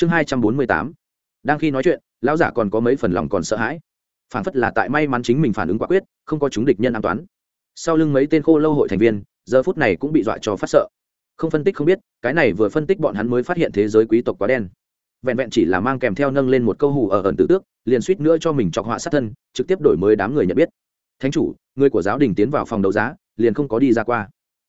chương hai trăm bốn mươi tám. Đang khi nói chuyện, lão giả còn có mấy phần lòng còn sợ hãi. Phản phất là tại may mắn chính mình phản ứng quả quyết, không có chúng địch nhân an toàn. Sau lưng mấy tên khô lâu hội thành viên, giờ phút này cũng bị dọa cho phát sợ. Không phân tích không biết, cái này vừa phân tích bọn hắn mới phát hiện thế giới quý tộc quá đen. Vẹn vẹn chỉ là mang kèm theo nâng lên một câu hù ở ẩn tử tước, liền suýt nữa cho mình chọc họa sát thân, trực tiếp đổi mới đám người nhận biết. Thánh chủ, người của giáo đình tiến vào phòng đấu giá, liền không có đi ra qua.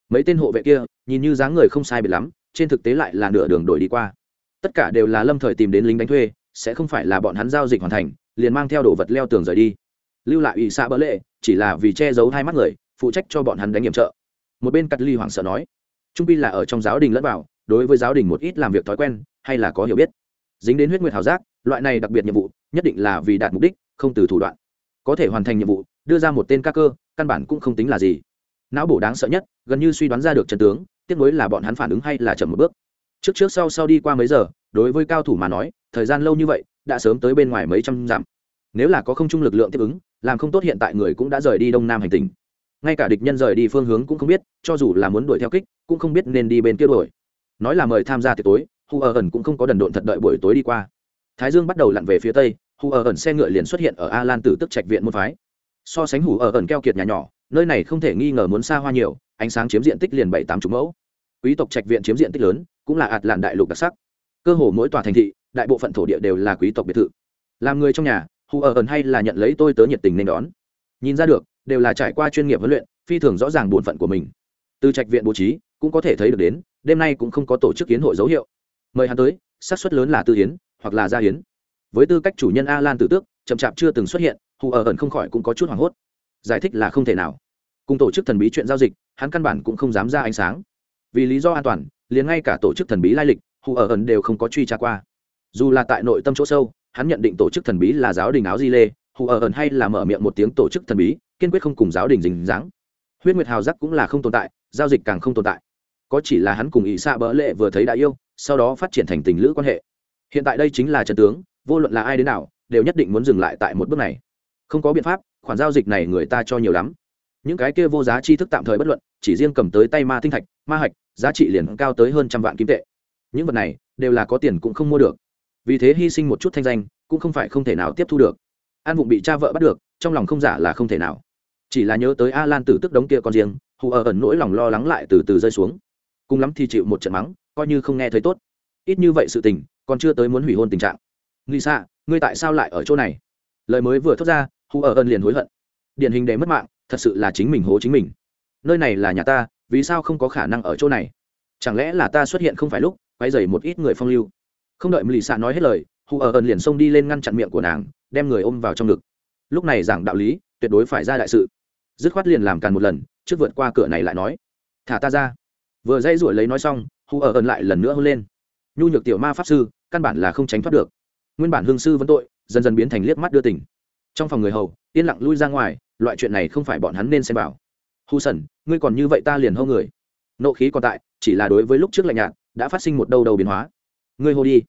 Mấy tên hộ vệ kia, nhìn như dáng người không sai biệt lắm, trên thực tế lại là nửa đường đổi đi qua tất cả đều là lâm thời tìm đến lính đánh thuê, sẽ không phải là bọn hắn giao dịch hoàn thành, liền mang theo đồ vật leo tường rời đi. Lưu lại ủy xạ bỡ lệ, chỉ là vì che giấu hai mắt người, phụ trách cho bọn hắn đánh nghiệm trợ. Một bên cắt ly hoảng sợ nói, trung pi là ở trong giáo đình lẫn vào, đối với giáo đình một ít làm việc thói quen, hay là có hiểu biết. Dính đến huyết nguyệt hào giác, loại này đặc biệt nhiệm vụ, nhất định là vì đạt mục đích, không từ thủ đoạn. Có thể hoàn thành nhiệm vụ, đưa ra một tên ca cơ, căn bản cũng không tính là gì. Não bổ đáng sợ nhất, gần như suy đoán ra được trận tướng, tiếc nối là bọn hắn phản ứng hay là chậm một bước trước trước sau sau đi qua mấy giờ, đối với cao thủ mà nói, thời gian lâu như vậy, đã sớm tới bên ngoài mấy trăm dặm. Nếu là có không chung lực lượng tiếp ứng, làm không tốt hiện tại người cũng đã rời đi đông nam hành tinh ngay cả địch nhân rời đi phương hướng cũng không biết, cho dù là muốn đuổi theo kích, cũng không biết nên đi bên kia đuổi. Nói là mời tham gia tiệc tối, hu ở ẩn cũng không có đần độn thật đợi buổi tối đi qua. Thái dương bắt đầu lặn về phía tây, hu ở ẩn xe ngựa liền xuất hiện ở a lan tử tức trạch viện môn phái. So sánh hủ ở ẩn keo kiệt nhà nhỏ, nơi này không thể nghi ngờ muốn xa hoa nhiều, ánh sáng chiếm diện tích liền bảy tám chục mẫu. Quý tộc trạch viện chiếm diện tích lớn cũng là ạt làn đại lục đặc sắc. Cơ hồ mỗi tòa thành thị, đại bộ phận thổ địa đều là quý tộc biệt thự. Làm người trong nhà, hù ở ẩn hay là nhận lấy tôi tớ nhiệt tình nên đón. Nhìn ra được, đều là trải qua chuyên nghiệp huấn luyện, phi thường rõ ràng bổn phận của mình. Từ trạch viện bố trí, cũng có thể thấy được đến, đêm nay cũng không có tổ chức kiến hội dấu hiệu. Mời hắn tới, xác suất lớn là tư hiến hoặc là gia hiến với tư cách chủ nhân a lan tử tước, chậm chạp chưa từng xuất hiện, hù ở ẩn không khỏi cũng có chút hoảng hốt. Giải thích là không thể nào. Cùng tổ chức thần bí chuyện giao dịch, hắn căn bản cũng không dám ra ánh sáng vì lý do an toàn, liền ngay cả tổ chức thần bí lai lịch, hù ở ẩn đều không có truy tra qua. Dù là tại nội tâm chỗ sâu, hắn nhận định tổ chức thần bí là giáo đình áo di lê, hù ở ẩn hay là mở miệng một tiếng tổ chức thần bí, kiên quyết không cùng giáo đình dính dáng. Huyết nguyệt hào giác cũng là không tồn tại, giao dịch càng không tồn tại. Có chỉ là hắn cùng ỷ xạ bỡ lệ vừa thấy đã yêu, sau đó phát triển thành tình lữ quan hệ. Hiện tại đây chính là trận tướng, vô luận là ai đến nào, đều nhất định muốn dừng lại tại một bước này. Không có biện pháp, khoản giao dịch này người ta cho nhiều lắm những cái kia vô giá chi thức tạm thời bất luận, chỉ riêng cầm tới tay ma tinh thạch, ma hạch, giá trị liền cao tới hơn trăm vạn kim tệ. Những vật này, đều là có tiền cũng không mua được. Vì thế hy sinh một chút thanh danh, cũng không phải không thể nào tiếp thu được. An vụng bị cha vợ bắt được, trong lòng không giả là không thể nào. Chỉ là nhớ tới a lan tử tức đống kia con riêng, hù ở ẩn nỗi lòng lo lắng lại từ từ rơi xuống. Cùng lắm thì chịu một trận mắng, coi như không nghe thấy tốt. Ít như vậy sự tình, còn chưa tới muốn hủy hôn tình trạng. Nghĩ xa ngươi tại sao lại ở chỗ này? Lời mới vừa thốt ra, hù ở ẩn liền hối hận. Điển hình để mất mạng thật sự là chính mình hố chính mình. Nơi này là nhà ta, vì sao không có khả năng ở chỗ này? Chẳng lẽ là ta xuất hiện không phải lúc quay dày một ít người phong lưu? Không đợi lì xạ nói hết lời, hù ở ẩn liền xông đi lên ngăn chặn miệng của nàng, đem người ôm vào trong ngực. Lúc này giảng đạo lý, tuyệt đối phải ra đại sự. Dứt khoát liền làm càn một lần, trước vượt qua cửa này lại nói, thả ta ra. Vừa dây ruổi lấy nói xong, hù ở ẩn lại lần nữa hôn lên. Nhu nhược tiểu ma pháp sư, căn bản là không tránh thoát được. Nguyên bản hương sư vẫn tội, dần dần biến thành liếc mắt đưa tỉnh trong phòng người hầu, yên lặng lui ra ngoài loại chuyện này không phải bọn hắn nên xem vào. Hù sần, ngươi còn như vậy ta liền hô người. Nộ khí còn tại, chỉ là đối với lúc trước lạnh nhạt, đã phát sinh một đâu đầu biến hóa. Ngươi hô đi.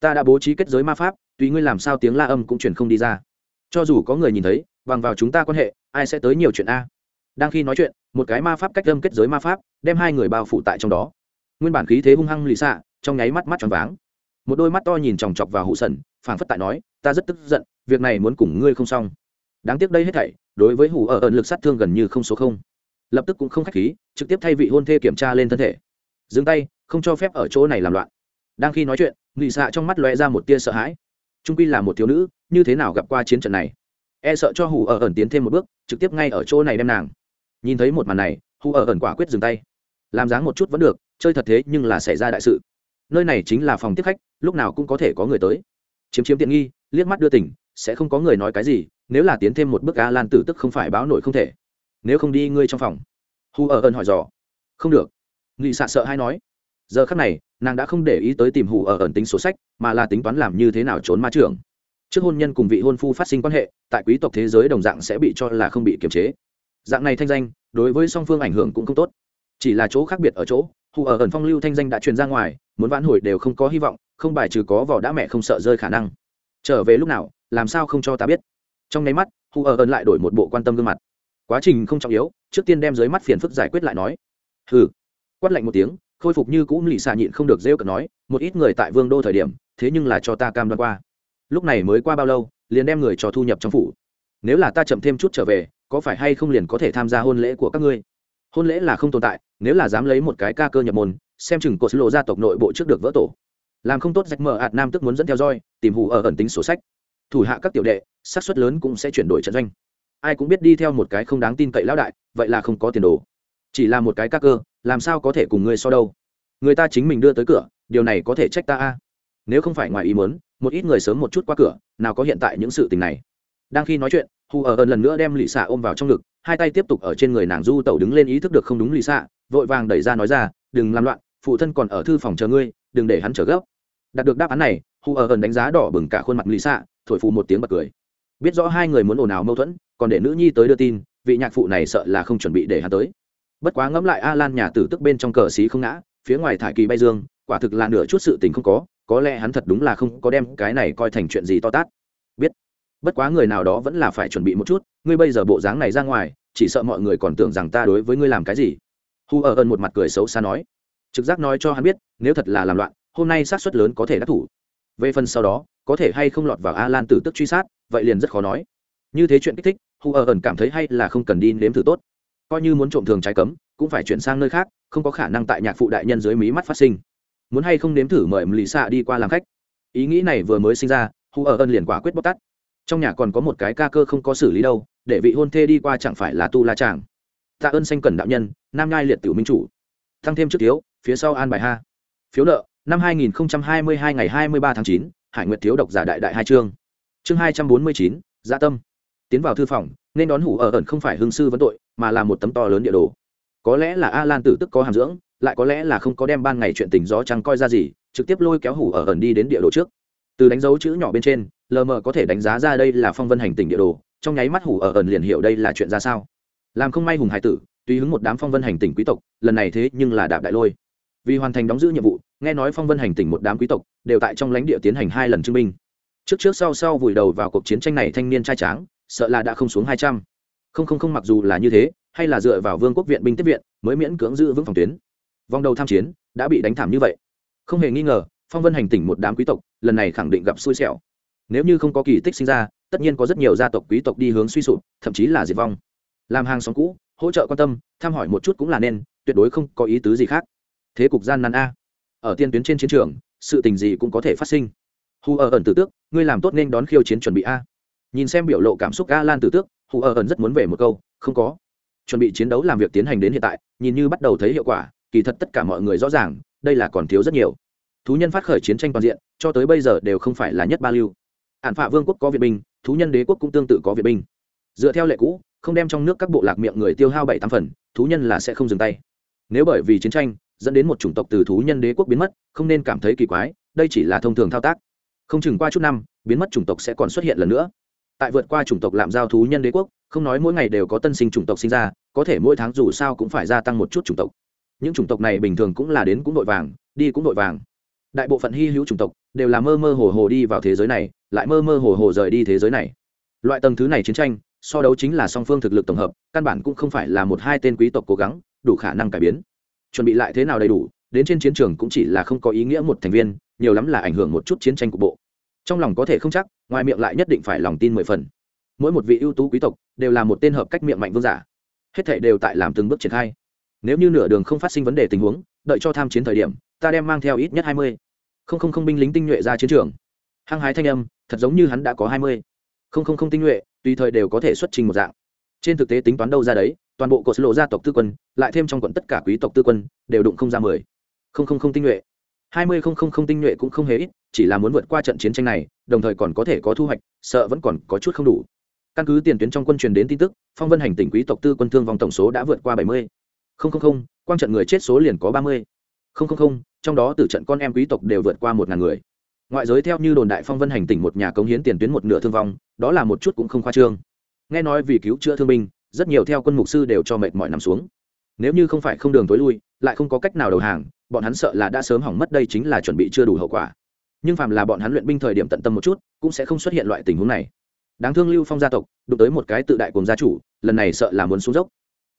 Ta đã bố trí kết giới ma pháp, tùy ngươi làm sao tiếng la âm cũng truyền không đi ra. Cho dù có người nhìn thấy, bằng vào chúng ta quan hệ, ai sẽ tới nhiều chuyện a? Đang khi nói chuyện, một cái ma pháp cách âm kết giới ma pháp, đem hai người bao phủ tại trong đó. Nguyên bản khí thế hung hăng lì xạ, trong nháy mắt mắt tròn váng. Một đôi mắt to nhìn chòng chọc vào hụ sần, phảng phất tại nói, ta rất tức giận, việc này muốn cùng ngươi không xong đáng tiếc đây hết thảy, đối với hủ ở ẩn lực sát thương gần như không số không. Lập tức cũng không khách khí, trực tiếp thay vị hôn thê kiểm tra lên thân thể. Dừng tay, không cho phép ở chỗ này làm loạn. Đang khi nói chuyện nghị xạ trong mắt lóe ra một tia sợ hãi. Trung quy là một thiếu nữ, như thế nào gặp qua chiến trận này? E sợ cho hủ ở ẩn tiến thêm một bước, trực tiếp ngay ở chỗ này đem nàng. Nhìn thấy một màn này, hủ ở ẩn quả quyết dừng tay. Làm dáng một chút vẫn được, chơi thật thế nhưng là xảy ra đại sự. Nơi này chính là phòng tiếp khách, lúc nào cũng có thể có người tới. Chiếm chiếm tiện nghi, liếc mắt đưa tỉnh, sẽ không có người nói cái gì nếu là tiến thêm một bước a lan tử tức không phải báo nổi không thể. Nếu không đi ngươi trong phòng. Hu ở ẩn hỏi dò. Không được. Nghị xạ sợ hay nói. Giờ khắc này, nàng đã không để ý tới tìm hù ở ẩn tính sổ sách, mà là tính toán làm như thế nào trốn ma trưởng. Trước hôn nhân cùng vị hôn phu phát sinh quan hệ, tại quý tộc thế giới đồng dạng sẽ bị cho là không bị kiềm chế. Dạng này thanh danh, đối với song phương ảnh hưởng cũng không tốt. Chỉ là chỗ khác biệt ở chỗ hù ở ẩn phong lưu thanh danh đã truyền ra ngoài, muốn vãn hồi đều không có hy vọng, không bài trừ có vỏ đã mẹ không sợ rơi khả năng. Trở về lúc nào, làm sao không cho ta biết? Trong nháy mắt, hù ở ẩn lại đổi một bộ quan tâm gương mặt. Quá trình không trọng yếu, trước tiên đem dưới mắt phiền phức giải quyết lại nói. Hừ. Quát lạnh một tiếng, khôi phục như cũ lì xạ nhịn không được rêu cợt nói, một ít người tại vương đô thời điểm, thế nhưng là cho ta cam đoan qua. Lúc này mới qua bao lâu, liền đem người cho thu nhập trong phủ. Nếu là ta chậm thêm chút trở về, có phải hay không liền có thể tham gia hôn lễ của các ngươi? Hôn lễ là không tồn tại, nếu là dám lấy một cái ca cơ nhập môn, xem chừng cột lộ gia tộc nội bộ trước được vỡ tổ. Làm không tốt rách mở ạt nam tức muốn dẫn theo roi tìm hù ở ẩn tính sổ sách thủ hạ các tiểu đệ, xác suất lớn cũng sẽ chuyển đổi trận doanh. Ai cũng biết đi theo một cái không đáng tin cậy lão đại, vậy là không có tiền đồ. Chỉ là một cái các cơ, làm sao có thể cùng ngươi so đâu? Người ta chính mình đưa tới cửa, điều này có thể trách ta a? Nếu không phải ngoài ý muốn, một ít người sớm một chút qua cửa, nào có hiện tại những sự tình này. Đang khi nói chuyện hù ở ơn lần nữa đem lì xạ ôm vào trong ngực, hai tay tiếp tục ở trên người nàng du tẩu đứng lên ý thức được không đúng lì xạ vội vàng đẩy ra nói ra, đừng làm loạn, phụ thân còn ở thư phòng chờ ngươi, đừng để hắn chờ gấp. Đạt được đáp án này hù ở ơn đánh giá đỏ bừng cả khuôn mặt lì xạ thổi phù một tiếng bật cười. Biết rõ hai người muốn ồn ào mâu thuẫn, còn để nữ nhi tới đưa tin, vị nhạc phụ này sợ là không chuẩn bị để hắn tới. Bất quá ngẫm lại a lan nhà tử tức bên trong cờ xí không ngã, phía ngoài thải kỳ bay dương, quả thực là nửa chút sự tình không có có lẽ hắn thật đúng là không có đem cái này coi thành chuyện gì to tát. Biết. Bất quá người nào đó vẫn là phải chuẩn bị một chút, ngươi bây giờ bộ dáng này ra ngoài, chỉ sợ mọi người còn tưởng rằng ta đối với ngươi làm cái gì. Hu ở ơn một mặt cười xấu xa nói. Trực giác nói cho hắn biết, nếu thật là làm loạn, hôm nay sát suất lớn có thể đắc thủ. Về phần sau đó có thể hay không lọt vào a lan tử tức truy sát vậy liền rất khó nói. Như thế chuyện kích thích hu ở ẩn cảm thấy hay là không cần đi nếm thử tốt. Coi như muốn trộm thường trái cấm cũng phải chuyển sang nơi khác không có khả năng tại nhạc phụ đại nhân dưới mí mắt phát sinh. Muốn hay không nếm thử mời lì xạ đi qua làm khách? Ý nghĩ này vừa mới sinh ra hu ở ân liền quả quyết bóc tắt trong nhà còn có một cái ca cơ không có xử lý đâu để vị hôn thê đi qua chẳng phải là tu la chàng. Tạ ơn sanh cẩn đạo nhân nam nhai liệt tiểu minh chủ. Tăng thêm trước thiếu phía sau an bài ha. Phiếu nợ năm 2022 ngày 23 tháng 9, hải nguyệt thiếu độc giả đại đại hai chương. Chương 249, gia dạ tâm. Tiến vào thư phòng nên đón hủ ở ẩn không phải hương sư vấn tội mà là một tấm to lớn địa đồ. Có lẽ là a lan tử tức có hàm dưỡng lại có lẽ là không có đem ban ngày chuyện tình gió trắng coi ra gì trực tiếp lôi kéo hủ ở ẩn đi đến địa đồ trước. Từ đánh dấu chữ nhỏ bên trên lờ mờ có thể đánh giá ra đây là phong vân hành tình địa đồ trong nháy mắt hủ ở ẩn liền hiểu đây là chuyện ra sao. Làm không may hùng hải tử tùy hứng một đám phong vân hành tình quý tộc lần này thế nhưng là đạp đại lôi vì hoàn thành đóng giữ nhiệm vụ, nghe nói phong vân hành tỉnh một đám quý tộc đều tại trong lãnh địa tiến hành hai lần chứng minh trước trước sau sau vùi đầu vào cuộc chiến tranh này thanh niên trai tráng, sợ là đã không xuống hai trăm. Không không không mặc dù là như thế, hay là dựa vào vương quốc viện binh tiếp viện mới miễn cưỡng giữ vững phòng tuyến. Vòng đầu tham chiến đã bị đánh thảm như vậy. Không hề nghi ngờ, phong vân hành tỉnh một đám quý tộc lần này khẳng định gặp xui xẻo. Nếu như không có kỳ tích sinh ra, tất nhiên có rất nhiều gia tộc quý tộc đi hướng suy sụp, thậm chí là diệt vong. Làm hàng xóm cũ, hỗ trợ quan tâm thăm hỏi một chút cũng là nên, tuyệt đối không có ý tứ gì khác thế cục gian nan a. Ở tiên tuyến trên chiến trường, sự tình gì cũng có thể phát sinh. Hù ở ẩn tử tước, ngươi làm tốt nên đón khiêu chiến chuẩn bị a. Nhìn xem biểu lộ cảm xúc a lan tử tước, hù ở ẩn rất muốn về một câu, không có. Chuẩn bị chiến đấu làm việc tiến hành đến hiện tại, nhìn như bắt đầu thấy hiệu quả, kỳ thật tất cả mọi người rõ ràng, đây là còn thiếu rất nhiều. Thú nhân phát khởi chiến tranh toàn diện, cho tới bây giờ đều không phải là nhất ba lưu. Ản phạ vương quốc có viện binh, thú nhân đế quốc cũng tương tự có viện binh. Dựa theo lệ cũ, không đem trong nước các bộ lạc miệng người tiêu hao bảy tám phần, thú nhân là sẽ không dừng tay. Nếu bởi vì chiến tranh dẫn đến một chủng tộc từ thú nhân đế quốc biến mất, không nên cảm thấy kỳ quái, đây chỉ là thông thường thao tác. Không chừng qua chút năm, biến mất chủng tộc sẽ còn xuất hiện lần nữa. Tại vượt qua chủng tộc làm giao thú nhân đế quốc, không nói mỗi ngày đều có tân sinh chủng tộc sinh ra, có thể mỗi tháng dù sao cũng phải gia tăng một chút chủng tộc. Những chủng tộc này bình thường cũng là đến cũng vội vàng, đi cũng vội vàng. Đại bộ phận hy hữu chủng tộc đều là mơ mơ hồ hồ đi vào thế giới này, lại mơ mơ hồ hồ rời đi thế giới này. Loại tầng thứ này chiến tranh, so đấu chính là song phương thực lực tổng hợp, căn bản cũng không phải là một hai tên quý tộc cố gắng, đủ khả năng cải biến chuẩn bị lại thế nào đầy đủ, đến trên chiến trường cũng chỉ là không có ý nghĩa một thành viên, nhiều lắm là ảnh hưởng một chút chiến tranh cục bộ. Trong lòng có thể không chắc, ngoài miệng lại nhất định phải lòng tin mười phần. Mỗi một vị ưu tú quý tộc đều là một tên hợp cách miệng mạnh vương giả. Hết thể đều tại làm từng bước triển khai. Nếu như nửa đường không phát sinh vấn đề tình huống, đợi cho tham chiến thời điểm, ta đem mang theo ít nhất hai mươi. Không không không binh lính tinh nhuệ ra chiến trường. Hăng hái thanh âm, thật giống như hắn đã có hai mươi. Không không không tinh nhuệ, tùy thời đều có thể xuất trình một dạng trên thực tế tính toán đâu ra đấy, toàn bộ cột lộ gia tộc tư quân, lại thêm trong quận tất cả quý tộc tư quân, đều đụng không ra mười. Không không không tinh nhuệ. Hai mươi không không không tinh nhuệ cũng không hề ít, chỉ là muốn vượt qua trận chiến tranh này, đồng thời còn có thể có thu hoạch, sợ vẫn còn có chút không đủ. Căn cứ tiền tuyến trong quân truyền đến tin tức, phong vân hành tỉnh quý tộc tư quân thương vòng tổng số đã vượt qua bảy mươi. Không không không, quang trận người chết số liền có ba mươi. Không không không, trong đó từ trận con em quý tộc đều vượt qua một ngàn người. Ngoại giới theo như đồn đại phong vân hành tỉnh một nhà cống hiến tiền tuyến một nửa thương vong, đó là một chút cũng không khoa trương nghe nói vì cứu chữa thương binh, rất nhiều theo quân mục sư đều cho mệt mỏi nằm xuống. Nếu như không phải không đường tối lui, lại không có cách nào đầu hàng, bọn hắn sợ là đã sớm hỏng mất đây chính là chuẩn bị chưa đủ hậu quả. Nhưng phàm là bọn hắn luyện binh thời điểm tận tâm một chút, cũng sẽ không xuất hiện loại tình huống này. Đáng thương lưu phong gia tộc, đụng tới một cái tự đại cùng gia chủ, lần này sợ là muốn xuống dốc.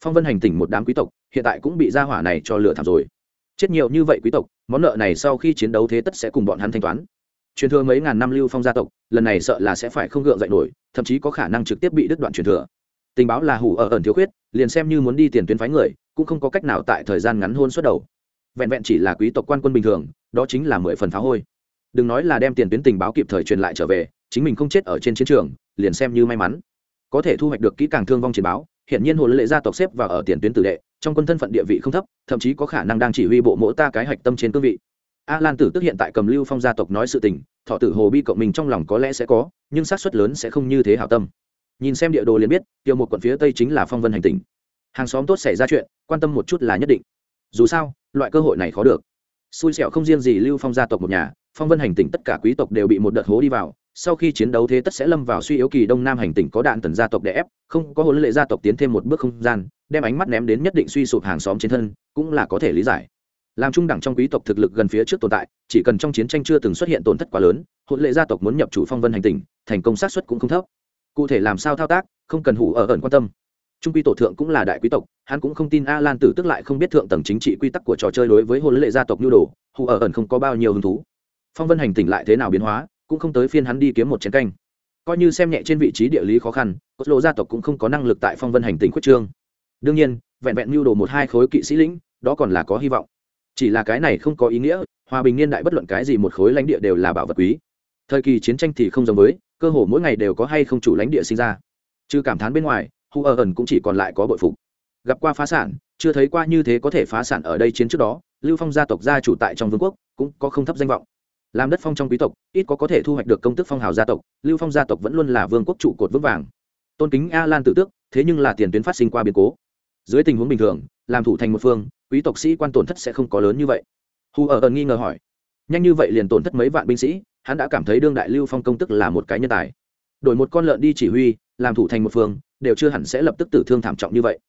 Phong vân hành tỉnh một đám quý tộc, hiện tại cũng bị gia hỏa này cho lửa thảm rồi. Chết nhiều như vậy quý tộc, món nợ này sau khi chiến đấu thế tất sẽ cùng bọn hắn thanh toán. Truyền thừa mấy ngàn năm lưu phong gia tộc, lần này sợ là sẽ phải không gượng dậy nổi thậm chí có khả năng trực tiếp bị đứt đoạn truyền thừa. Tình báo là hủ ở ẩn thiếu khuyết, liền xem như muốn đi tiền tuyến phái người, cũng không có cách nào tại thời gian ngắn hôn xuất đầu. Vẹn vẹn chỉ là quý tộc quan quân bình thường, đó chính là mười phần phá hôi. Đừng nói là đem tiền tuyến tình báo kịp thời truyền lại trở về, chính mình không chết ở trên chiến trường, liền xem như may mắn. Có thể thu hoạch được kỹ càng thương vong chiến báo hiện nhiên hồ lệ gia tộc xếp và ở tiền tuyến tử đệ, trong quân thân phận địa vị không thấp, thậm chí có khả năng đang chỉ huy bộ mỗ ta cái hạch tâm trên cương vị. A lan tử tức hiện tại cầm lưu phong gia tộc nói sự tình thọ tử hồ bi cộng mình trong lòng có lẽ sẽ có, nhưng xác suất lớn sẽ không như thế hảo tâm. Nhìn xem địa đồ liền biết, tiêu một quận phía tây chính là phong vân hành tỉnh. Hàng xóm tốt xảy ra chuyện, quan tâm một chút là nhất định. Dù sao, loại cơ hội này khó được. Xui xẻo không riêng gì lưu phong gia tộc một nhà, phong vân hành tỉnh tất cả quý tộc đều bị một đợt hố đi vào, sau khi chiến đấu thế tất sẽ lâm vào suy yếu kỳ đông nam hành tỉnh có đạn tần gia tộc đè ép, không có huấn lệ gia tộc tiến thêm một bước không gian, đem ánh mắt ném đến nhất định suy sụp hàng xóm trên thân, cũng là có thể lý giải làm trung đẳng trong quý tộc thực lực gần phía trước tồn tại, chỉ cần trong chiến tranh chưa từng xuất hiện tổn thất quá lớn hồn lệ gia tộc muốn nhập chủ phong vân hành tình thành công sát xuất cũng không thấp. Cụ thể làm sao thao tác, không cần hủ ở ẩn quan tâm. Trung quy tổ thượng cũng là đại quý tộc, hắn cũng không tin a lan tử tức lại không biết thượng tầng chính trị quy tắc của trò chơi đối với hồn lệ gia tộc nhu đồ, hủ ở ẩn không có bao nhiêu hứng thú. Phong vân hành tỉnh lại thế nào biến hóa, cũng không tới phiên hắn đi kiếm một chiến canh. Coi như xem nhẹ trên vị trí địa lý khó khăn cốt lộ gia tộc cũng không có năng lực tại phong vân hành tỉnh quyết trương. Đương nhiên, vẹn vẹn nhu đồ một hai khối kỵ sĩ lĩnh, đó còn là có hy vọng chỉ là cái này không có ý nghĩa, hòa bình niên đại bất luận cái gì một khối lãnh địa đều là bảo vật quý. Thời kỳ chiến tranh thì không giống với, cơ hồ mỗi ngày đều có hay không chủ lãnh địa sinh ra. Chứ cảm thán bên ngoài, hu ở ẩn cũng chỉ còn lại có bội phục. Gặp qua phá sản, chưa thấy qua như thế có thể phá sản ở đây chiến trước đó, lưu phong gia tộc gia chủ tại trong vương quốc cũng có không thấp danh vọng. Làm đất phong trong quý tộc, ít có có thể thu hoạch được công tức phong hào gia tộc, lưu phong gia tộc vẫn luôn là vương quốc trụ cột vững vàng. Tôn kính a lan tự tước, thế nhưng là tiền tuyến phát sinh qua biến cố. Dưới tình huống bình thường, làm thủ thành một phương quý tộc sĩ quan tổn thất sẽ không có lớn như vậy. Hù ở ẩn nghi ngờ hỏi. Nhanh như vậy liền tổn thất mấy vạn binh sĩ, hắn đã cảm thấy đương đại lưu phong công tức là một cái nhân tài. Đổi một con lợn đi chỉ huy, làm thủ thành một phương, đều chưa hẳn sẽ lập tức tử thương thảm trọng như vậy.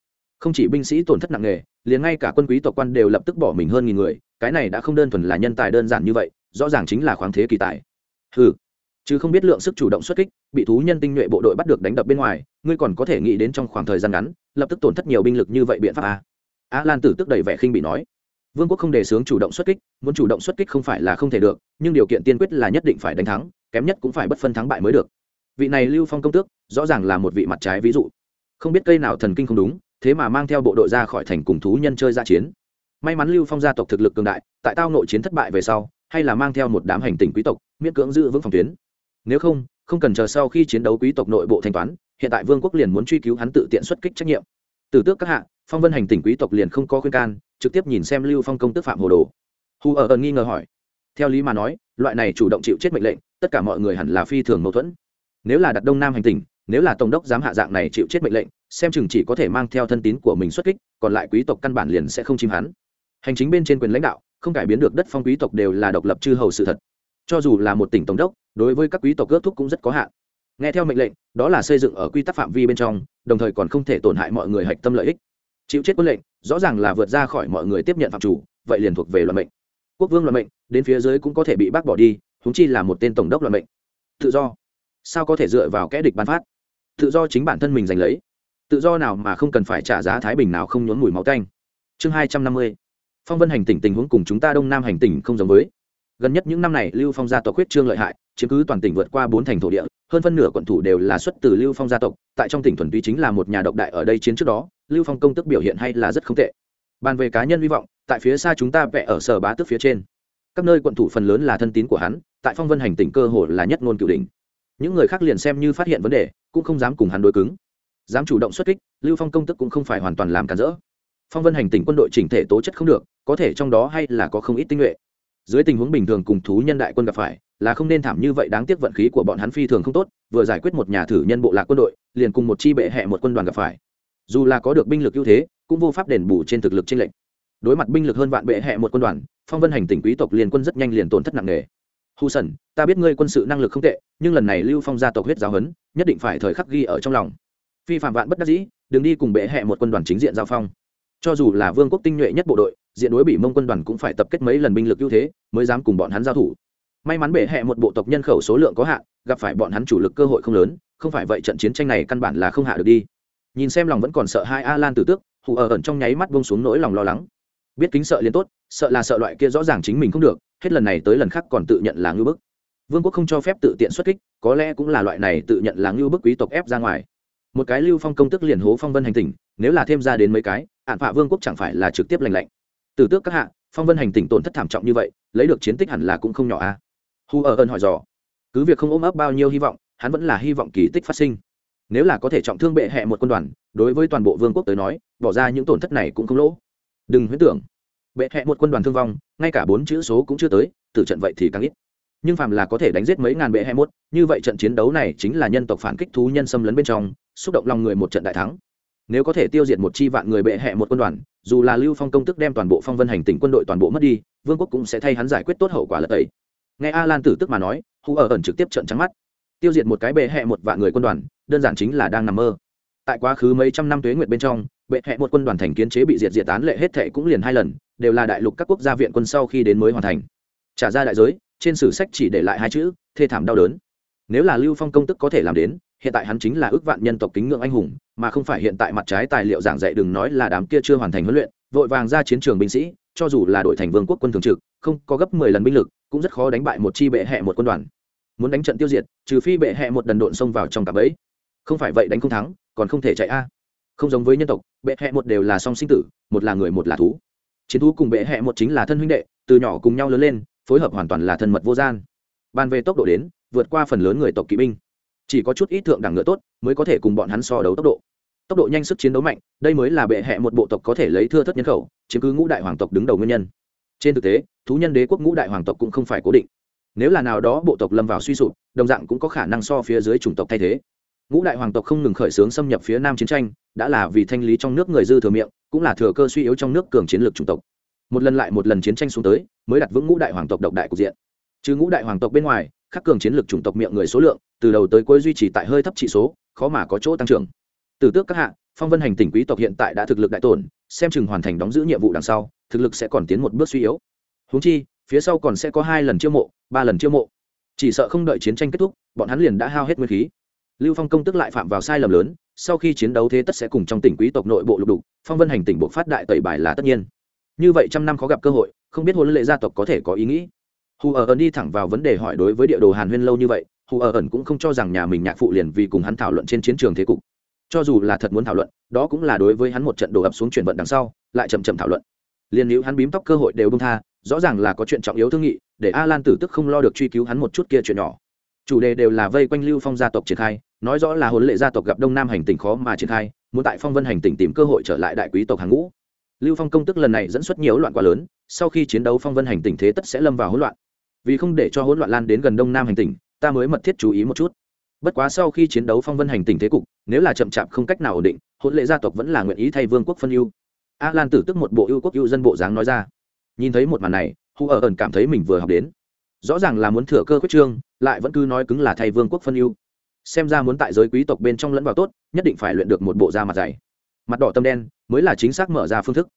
Không chỉ binh sĩ tổn thất nặng nề, liền ngay cả quân quý tộc quan đều lập tức bỏ mình hơn nghìn người, cái này đã không đơn thuần là nhân tài đơn giản như vậy, rõ ràng chính là khoáng thế kỳ tài. Ừ chứ không biết lượng sức chủ động xuất kích, bị thú nhân tinh nhuệ bộ đội bắt được đánh đập bên ngoài, ngươi còn có thể nghĩ đến trong khoảng thời gian ngắn, lập tức tổn thất nhiều binh lực như vậy biện pháp à? Á lan tử tức đầy vẻ khinh bị nói vương quốc không đề xướng chủ động xuất kích muốn chủ động xuất kích không phải là không thể được nhưng điều kiện tiên quyết là nhất định phải đánh thắng kém nhất cũng phải bất phân thắng bại mới được vị này lưu phong công tước rõ ràng là một vị mặt trái ví dụ không biết cây nào thần kinh không đúng thế mà mang theo bộ đội ra khỏi thành cùng thú nhân chơi ra chiến may mắn lưu phong gia tộc thực lực cường đại tại tao nội chiến thất bại về sau hay là mang theo một đám hành tình quý tộc miễn cưỡng giữ vững phòng tuyến nếu không không cần chờ sau khi chiến đấu quý tộc nội bộ thanh toán hiện tại vương quốc liền muốn truy cứu hắn tự tiện xuất kích trách nhiệm từ tước các hạ, phong vân hành tỉnh quý tộc liền không có khuyên can, trực tiếp nhìn xem lưu phong công tức phạm hồ đồ. Hù ở ẩn nghi ngờ hỏi. Theo lý mà nói, loại này chủ động chịu chết mệnh lệnh, tất cả mọi người hẳn là phi thường mâu thuẫn. Nếu là đặt đông nam hành tỉnh, nếu là tổng đốc dám hạ dạng này chịu chết mệnh lệnh, xem chừng chỉ có thể mang theo thân tín của mình xuất kích, còn lại quý tộc căn bản liền sẽ không chim hắn. Hành chính bên trên quyền lãnh đạo, không cải biến được đất phong quý tộc đều là độc lập chư hầu sự thật. Cho dù là một tỉnh tổng đốc, đối với các quý tộc ước thúc cũng rất có hạn nghe theo mệnh lệnh, đó là xây dựng ở quy tắc phạm vi bên trong, đồng thời còn không thể tổn hại mọi người hạch tâm lợi ích. Chịu chết quân lệnh, rõ ràng là vượt ra khỏi mọi người tiếp nhận phạm chủ, vậy liền thuộc về luận mệnh. Quốc vương luận mệnh, đến phía dưới cũng có thể bị bác bỏ đi húng chi là một tên tổng đốc luận mệnh. Tự do. Sao có thể dựa vào kẽ địch bán phát? Tự do chính bản thân mình giành lấy. Tự do nào mà không cần phải trả giá thái bình nào không nhốn mùi máu canh chương hai trăm năm mươi. Phong vân hành tỉnh tình huống cùng chúng ta đông nam hành tỉnh không giống với. Gần nhất những năm này lưu phong gia tộc huyết trương lợi hại, chiếm cứ toàn tỉnh vượt qua bốn thành thổ địa hơn phân nửa quận thủ đều là xuất từ lưu phong gia tộc, tại trong tỉnh thuần túy chính là một nhà độc đại ở đây chiến trước đó, lưu phong công tức biểu hiện hay là rất không tệ. Bàn về cá nhân hy vọng, tại phía xa chúng ta vẽ ở sở bá tức phía trên. Các nơi quận thủ phần lớn là thân tín của hắn, tại phong vân hành tỉnh cơ hồ là nhất ngôn cửu đỉnh. Những người khác liền xem như phát hiện vấn đề, cũng không dám cùng hắn đối cứng. Dám chủ động xuất kích, lưu phong công tức cũng không phải hoàn toàn làm cản rỡ. Phong vân hành tỉnh quân đội chỉnh thể tố chất không được, có thể trong đó hay là có không ít tinh nhuệ. Dưới tình huống bình thường cùng thú nhân đại quân gặp phải là không nên thảm như vậy, đáng tiếc vận khí của bọn hắn phi thường không tốt, vừa giải quyết một nhà thử nhân bộ lạc quân đội, liền cùng một chi bệ hẹ một quân đoàn gặp phải. Dù là có được binh lực ưu thế, cũng vô pháp đền bù trên thực lực trên lệnh đối mặt binh lực hơn vạn bệ hẹ một quân đoàn, phong vân hành tỉnh quý tộc liền quân rất nhanh liền tổn thất nặng nề. Hù sần ta biết ngươi quân sự năng lực không tệ, nhưng lần này lưu phong gia tộc huyết giáo huấn, nhất định phải thời khắc ghi ở trong lòng. Phi phạm vạn bất đắc dĩ, đừng đi cùng bệ hẹ một quân đoàn chính diện giao phong. Cho dù là vương quốc tinh nhuệ nhất bộ đội, diện đối bị mông quân đoàn cũng phải tập kết mấy lần binh lực ưu thế, mới dám cùng bọn hắn giao thủ may mắn bệ hẹ một bộ tộc nhân khẩu số lượng có hạn, gặp phải bọn hắn chủ lực cơ hội không lớn, không phải vậy trận chiến tranh này căn bản là không hạ được đi. Nhìn xem lòng vẫn còn sợ hai a lan tử tước, hù ở ẩn trong nháy mắt bông xuống nỗi lòng lo lắng. Biết kính sợ liền tốt, sợ là sợ loại kia rõ ràng chính mình không được, hết lần này tới lần khác còn tự nhận là ngưu bức. Vương quốc không cho phép tự tiện xuất kích, có lẽ cũng là loại này tự nhận là ngưu bức quý tộc ép ra ngoài. Một cái lưu phong công tức liền hố phong vân hành tỉnh, nếu là thêm ra đến mấy cái ạn phạ vương quốc chẳng phải là trực tiếp lành lạnh. Từ tước các hạ, phong vân hành tỉnh tổn thất thảm trọng như vậy, lấy được chiến tích hẳn là cũng không nhỏ a. à? Hu ở ơn hỏi dò, cứ việc không ôm ấp bao nhiêu hy vọng, hắn vẫn là hy vọng kỳ tích phát sinh. Nếu là có thể trọng thương bệ hẹ một quân đoàn, đối với toàn bộ vương quốc tới nói, bỏ ra những tổn thất này cũng không lỗ. Đừng huyễn tưởng, bệ hẹ một quân đoàn thương vong, ngay cả bốn chữ số cũng chưa tới từ trận vậy thì càng ít. Nhưng phàm là có thể đánh giết mấy ngàn bệ hẹ một, như vậy trận chiến đấu này chính là nhân tộc phản kích thú nhân xâm lấn bên trong, xúc động lòng người một trận đại thắng. Nếu có thể tiêu diệt một chi vạn người bệ hẹ một quân đoàn, dù là lưu phong công tức đem toàn bộ phong vân hành tỉnh quân đội toàn bộ mất đi, vương quốc cũng sẽ thay hắn giải quyết tốt hậu quả lật tẩy nghe a lan tử tức mà nói hù ở ẩn trực tiếp trận trắng mắt. Tiêu diệt một cái bệ hẹ một vạn người quân đoàn, đơn giản chính là đang nằm mơ. Tại quá khứ mấy trăm năm tuế nguyệt bên trong, bệ hẹ một quân đoàn thành kiến chế bị diệt diệt án lệ hết thệ cũng liền hai lần, đều là đại lục các quốc gia viện quân sau khi đến mới hoàn thành. Trả ra đại giới, trên sử sách chỉ để lại hai chữ, thê thảm đau đớn. Nếu là lưu phong công tức có thể làm đến, hiện tại hắn chính là ước vạn nhân tộc kính ngưỡng anh hùng, mà không phải hiện tại mặt trái tài liệu giảng dạy đừng nói là đám kia chưa hoàn thành huấn luyện, vội vàng ra chiến trường binh sĩ, cho dù là đội thành vương quốc quân thường trực, không có gấp mười lần binh lực cũng rất khó đánh bại một chi bệ hẹ một quân đoàn. Muốn đánh trận tiêu diệt, trừ phi bệ hẹ một đần độn xông vào trong cả bẫy không phải vậy đánh không thắng, còn không thể chạy a. Không giống với nhân tộc, bệ hẹ một đều là song sinh tử, một là người một là thú. Chiến thú cùng bệ hẹ một chính là thân huynh đệ, từ nhỏ cùng nhau lớn lên, phối hợp hoàn toàn là thân mật vô gian. Bàn về tốc độ đến, vượt qua phần lớn người tộc kỵ binh. Chỉ có chút ít thượng đẳng ngựa tốt mới có thể cùng bọn hắn so đấu tốc độ. Tốc độ nhanh sức chiến đấu mạnh, đây mới là bệ hẹ một bộ tộc có thể lấy thưa thất nhân khẩu chứng cứ ngũ đại hoàng tộc đứng đầu nguyên nhân. Trên thực tế thú nhân đế quốc ngũ đại hoàng tộc cũng không phải cố định. Nếu là nào đó bộ tộc lâm vào suy sụp, đồng dạng cũng có khả năng so phía dưới chủng tộc thay thế. Ngũ đại hoàng tộc không ngừng khởi xướng xâm nhập phía nam chiến tranh, đã là vì thanh lý trong nước người dư thừa miệng, cũng là thừa cơ suy yếu trong nước cường chiến lược chủng tộc. Một lần lại một lần chiến tranh xuống tới, mới đặt vững ngũ đại hoàng tộc độc đại cục diện. Chứ ngũ đại hoàng tộc bên ngoài, khắc cường chiến lược chủng tộc miệng người số lượng, từ đầu tới cuối duy trì tại hơi thấp trị số, khó mà có chỗ tăng trưởng. Từ tước các hạ, phong vân hành tỉnh quý tộc hiện tại đã thực lực đại tổn, xem chừng hoàn thành đóng giữ nhiệm vụ đằng sau, thực lực sẽ còn tiến một bước suy yếu húng chi, phía sau còn sẽ có hai lần chiêu mộ, ba lần chiêu mộ. Chỉ sợ không đợi chiến tranh kết thúc, bọn hắn liền đã hao hết nguyên khí. Lưu phong công tức lại phạm vào sai lầm lớn, sau khi chiến đấu thế tất sẽ cùng trong tỉnh quý tộc nội bộ lục đục, phong vân hành tỉnh bộ phát đại tẩy bài là tất nhiên. Như vậy trăm năm khó gặp cơ hội, không biết hôn lệ gia tộc có thể có ý nghĩ. Hù ở ẩn đi thẳng vào vấn đề hỏi đối với địa đồ hàn huyên lâu như vậy, hù ở ẩn cũng không cho rằng nhà mình nhạc phụ liền vì cùng hắn thảo luận trên chiến trường thế cục. Cho dù là thật muốn thảo luận, đó cũng là đối với hắn một trận đổ ập xuống chuyển vận đằng sau, lại chậm chậm thảo luận. Liền nếu hắn bím tóc cơ hội đều bông tha rõ ràng là có chuyện trọng yếu thương nghị, để a lan tử tức không lo được truy cứu hắn một chút kia chuyện nhỏ. Chủ đề đều là vây quanh lưu phong gia tộc triển khai, nói rõ là huấn lệ gia tộc gặp đông nam hành tỉnh khó mà triển khai, muốn tại phong vân hành tỉnh tìm cơ hội trở lại đại quý tộc hàng ngũ. Lưu phong công tức lần này dẫn xuất nhiều loạn quá lớn, sau khi chiến đấu phong vân hành tỉnh thế tất sẽ lâm vào hỗn loạn. Vì không để cho hỗn loạn lan đến gần đông nam hành tỉnh, ta mới mật thiết chú ý một chút. Bất quá sau khi chiến đấu phong vân hành tỉnh thế cục, nếu là chậm chạp không cách nào ổn định, hỗn lệ gia tộc vẫn là nguyện ý thay vương quốc phân ưu. A lan tử tức một bộ ưu quốc ưu dân bộ dáng nói ra nhìn thấy một màn này, hu ở ẩn cảm thấy mình vừa học đến. Rõ ràng là muốn thừa cơ quyết trương, lại vẫn cứ nói cứng là thay vương quốc phân ưu. Xem ra muốn tại giới quý tộc bên trong lẫn vào tốt, nhất định phải luyện được một bộ da mặt dày. Mặt đỏ tâm đen, mới là chính xác mở ra phương thức.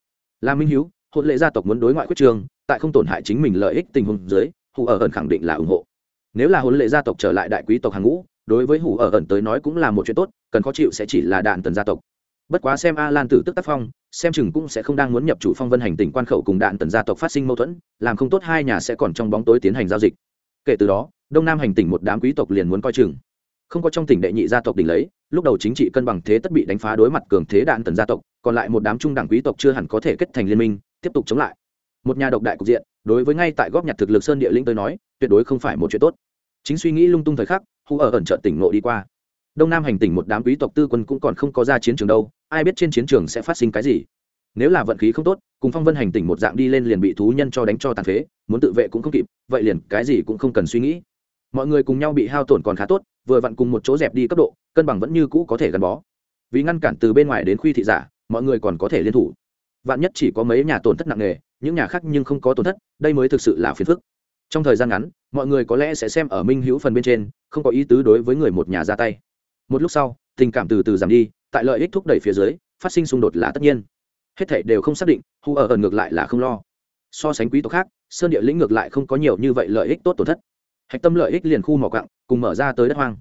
Là minh hiếu, hôn lệ gia tộc muốn đối ngoại quyết trương, tại không tổn hại chính mình lợi ích tình huống dưới hù ở ẩn khẳng định là ủng hộ. Nếu là hôn lệ gia tộc trở lại đại quý tộc hàng ngũ, đối với hủ ở ẩn tới nói cũng là một chuyện tốt, cần khó chịu sẽ chỉ là đạn tần gia tộc. Bất quá xem a lan tử tức tác phong xem chừng cũng sẽ không đang muốn nhập chủ phong vân hành tỉnh quan khẩu cùng đạn tần gia tộc phát sinh mâu thuẫn, làm không tốt hai nhà sẽ còn trong bóng tối tiến hành giao dịch. Kể từ đó, đông nam hành tỉnh một đám quý tộc liền muốn coi chừng. Không có trong tỉnh đệ nhị gia tộc đỉnh lấy, lúc đầu chính trị cân bằng thế tất bị đánh phá đối mặt cường thế đạn tần gia tộc, còn lại một đám trung đẳng quý tộc chưa hẳn có thể kết thành liên minh, tiếp tục chống lại. Một nhà độc đại cục diện, đối với ngay tại góp nhặt thực lực sơn địa linh tới nói, tuyệt đối không phải một chuyện tốt. Chính suy nghĩ lung tung thời khắc, hù ở ẩn trợ tỉnh ngộ đi qua. Đông nam hành tỉnh một đám quý tộc tư quân cũng còn không có ra chiến trường đâu ai biết trên chiến trường sẽ phát sinh cái gì. Nếu là vận khí không tốt, cùng phong vân hành tỉnh một dạng đi lên liền bị thú nhân cho đánh cho tàn phế, muốn tự vệ cũng không kịp, vậy liền cái gì cũng không cần suy nghĩ. Mọi người cùng nhau bị hao tổn còn khá tốt, vừa vặn cùng một chỗ dẹp đi cấp độ, cân bằng vẫn như cũ có thể gắn bó. Vì ngăn cản từ bên ngoài đến khuy thị giả, mọi người còn có thể liên thủ. Vạn nhất chỉ có mấy nhà tổn thất nặng nề, những nhà khác nhưng không có tổn thất, đây mới thực sự là phiền phức. Trong thời gian ngắn, mọi người có lẽ sẽ xem ở minh hữu phần bên trên, không có ý tứ đối với người một nhà ra tay. Một lúc sau, tình cảm từ từ giảm đi tại lợi ích thúc đẩy phía dưới, phát sinh xung đột là tất nhiên. Hết thể đều không xác định, hu ở ẩn ngược lại là không lo. So sánh quý tộc khác, sơn địa lĩnh ngược lại không có nhiều như vậy lợi ích tốt tổn thất. Hạch tâm lợi ích liền khu mỏ cặng cùng mở ra tới đất hoang.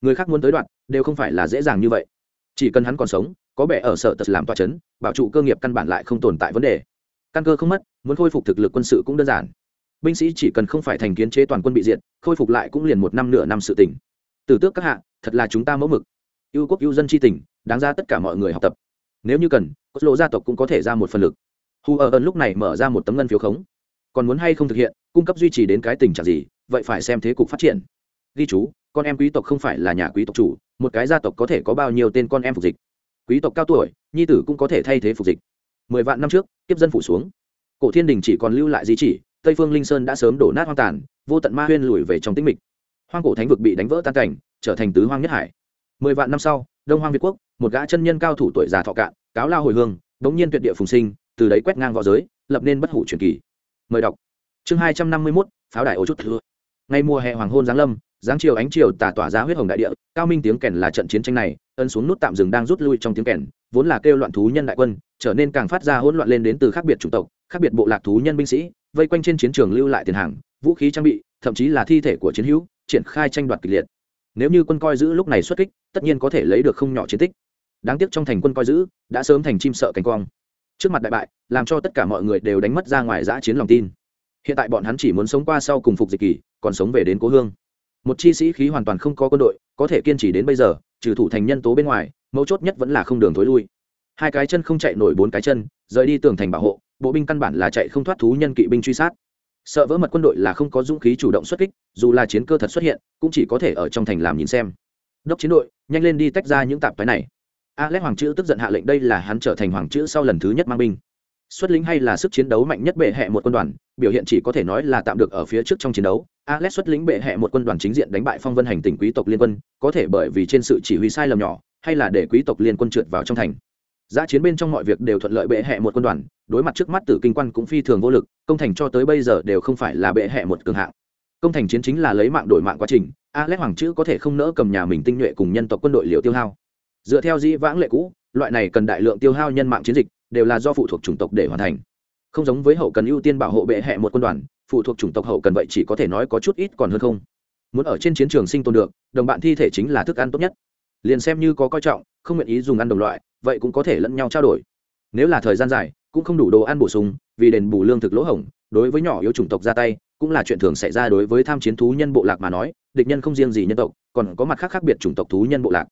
Người khác muốn tới đoạn, đều không phải là dễ dàng như vậy. Chỉ cần hắn còn sống, có vẻ ở sở tật làm tòa c h ấ n bảo trụ cơ nghiệp căn bản lại không tồn tại vấn đề. Căn cơ không mất, muốn khôi phục thực lực quân sự cũng đơn giản. Binh sĩ chỉ cần không phải thành kiến chế toàn quân bị diệt, khôi phục lại cũng liền một năm nửa năm sự tỉnh. Từ tước các hạ, thật là chúng ta mẫu mực. Yêu quốc yêu dân tri tỉnh đáng ra tất cả mọi người học tập. Nếu như cần cốt lộ gia tộc cũng có thể ra một phần lực. Hu ở ơn lúc này mở ra một tấm ngân phiếu khống. Còn muốn hay không thực hiện, cung cấp duy trì đến cái tình trạng gì, vậy phải xem thế cục phát triển. Ghi chú, con em quý tộc không phải là nhà quý tộc chủ, một cái gia tộc có thể có bao nhiêu tên con em phục dịch. Quý tộc cao tuổi, nhi tử cũng có thể thay thế phục dịch. Mười vạn năm trước tiếp dân phủ xuống. Cổ thiên đình chỉ còn lưu lại di chỉ, tây phương linh sơn đã sớm đổ nát hoang tàn, vô tận ma huyên lùi về trong tĩnh mịch. Hoang cổ thánh vực bị đánh vỡ tan cảnh, trở thành tứ hoang nhất hải. Mười vạn năm sau đông hoang việt quốc, một gã chân nhân cao thủ tuổi già thọ cạn, cáo lao hồi hương bỗng nhiên tuyệt địa phùng sinh, từ đấy quét ngang v õ giới, lập nên bất hủ truyền kỳ. Mời đọc. Chương hai trăm năm mươi mốt, pháo đài ô chút thưa ngay mùa hè hoàng hôn giáng lâm, giáng chiều ánh chiều tà tỏa ra huyết hồng đại địa, cao minh tiếng kèn là trận chiến tranh này ân xuống nút tạm dừng đang rút lui trong tiếng kèn, vốn là kêu loạn thú nhân đại quân, trở nên càng phát ra hỗn loạn lên đến từ khác biệt chủng tộc, khác biệt bộ lạc thú nhân binh sĩ, vây quanh trên chiến trường lưu lại tiền hàng, vũ khí trang bị, thậm chí là thi thể của chiến hữu, triển khai tranh đoạt kịch liệt nếu như quân coi giữ lúc này xuất kích, tất nhiên có thể lấy được không nhỏ chiến tích. Đáng tiếc trong thành quân coi giữ đã sớm thành chim sợ cánh quang. Trước mặt đại bại, làm cho tất cả mọi người đều đánh mất ra ngoài giã chiến lòng tin. Hiện tại bọn hắn chỉ muốn sống qua sau cùng phục dịch kỳ, còn sống về đến cố hương. Một chi sĩ khí hoàn toàn không có quân đội, có thể kiên trì đến bây giờ, trừ thủ thành nhân tố bên ngoài, mấu chốt nhất vẫn là không đường thối lui. Hai cái chân không chạy nổi bốn cái chân, rời đi tường thành bảo hộ, bộ binh căn bản là chạy không thoát thú nhân kỵ binh truy sát sợ vỡ mật quân đội là không có dũng khí chủ động xuất kích, dù là chiến cơ thật xuất hiện, cũng chỉ có thể ở trong thành làm nhìn xem. Đốc chiến đội, nhanh lên đi tách ra những tạp thái này. Alex hoàng chữ tức giận hạ lệnh đây là hắn trở thành hoàng chữ sau lần thứ nhất mang binh. Xuất lính hay là sức chiến đấu mạnh nhất bệ hệ một quân đoàn, biểu hiện chỉ có thể nói là tạm được ở phía trước trong chiến đấu. Alex xuất lính bệ hệ một quân đoàn chính diện đánh bại phong vân hành tỉnh quý tộc liên quân, có thể bởi vì trên sự chỉ huy sai lầm nhỏ, hay là để quý tộc liên quân trượt vào trong thành. Giá chiến bên trong mọi việc đều thuận lợi bệ hệ một quân đoàn, đối mặt trước mắt tử kinh quan cũng phi thường vô lực, công thành cho tới bây giờ đều không phải là bệ hệ một cường hạng. Công thành chiến chính là lấy mạng đổi mạng quá trình, Alex Hoàng chữ có thể không nỡ cầm nhà mình tinh nhuệ cùng nhân tộc quân đội liều tiêu hao. Dựa theo dĩ vãng lệ cũ, loại này cần đại lượng tiêu hao nhân mạng chiến dịch, đều là do phụ thuộc chủng tộc để hoàn thành. Không giống với hậu cần ưu tiên bảo hộ bệ hệ một quân đoàn, phụ thuộc chủng tộc hậu cần vậy chỉ có thể nói có chút ít còn hơn không. Muốn ở trên chiến trường sinh tồn được, đồng bạn thi thể chính là thức ăn tốt nhất. Liền xem như có coi trọng, không nguyện ý dùng ăn đồng loại, vậy cũng có thể lẫn nhau trao đổi. Nếu là thời gian dài, cũng không đủ đồ ăn bổ sung, vì đền bù lương thực lỗ hổng, đối với nhỏ yếu chủng tộc ra tay, cũng là chuyện thường xảy ra đối với tham chiến thú nhân bộ lạc mà nói, địch nhân không riêng gì nhân tộc, còn có mặt khác khác biệt chủng tộc thú nhân bộ lạc.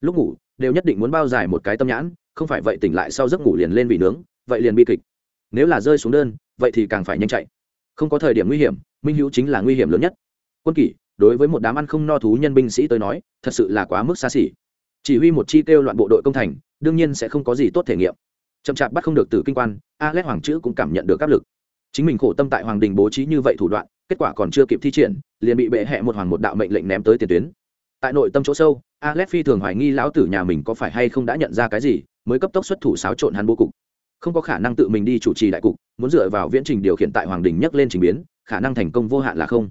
Lúc ngủ, đều nhất định muốn bao dài một cái tâm nhãn, không phải vậy tỉnh lại sau giấc ngủ liền lên vị nướng, vậy liền bi kịch. Nếu là rơi xuống đơn, vậy thì càng phải nhanh chạy. Không có thời điểm nguy hiểm, minh hữu chính là nguy hiểm lớn nhất. Quân kỷ, đối với một đám ăn không no thú nhân binh sĩ tới nói, thật sự là quá mức xa xỉ. Chỉ huy một chi tiêu loạn bộ đội công thành đương nhiên sẽ không có gì tốt thể nghiệm. Chậm chạp bắt không được từ kinh quan, alex hoàng chữ cũng cảm nhận được áp lực. Chính mình khổ tâm tại hoàng đình bố trí như vậy thủ đoạn, kết quả còn chưa kịp thi triển, liền bị bệ hẹ một hoàng một đạo mệnh lệnh ném tới tiền tuyến. Tại nội tâm chỗ sâu, alex phi thường hoài nghi lão tử nhà mình có phải hay không đã nhận ra cái gì, mới cấp tốc xuất thủ xáo trộn hắn bố cục. Không có khả năng tự mình đi chủ trì đại cục, muốn dựa vào viễn trình điều khiển tại hoàng đình nhắc lên trình biến, khả năng thành công vô hạn là không.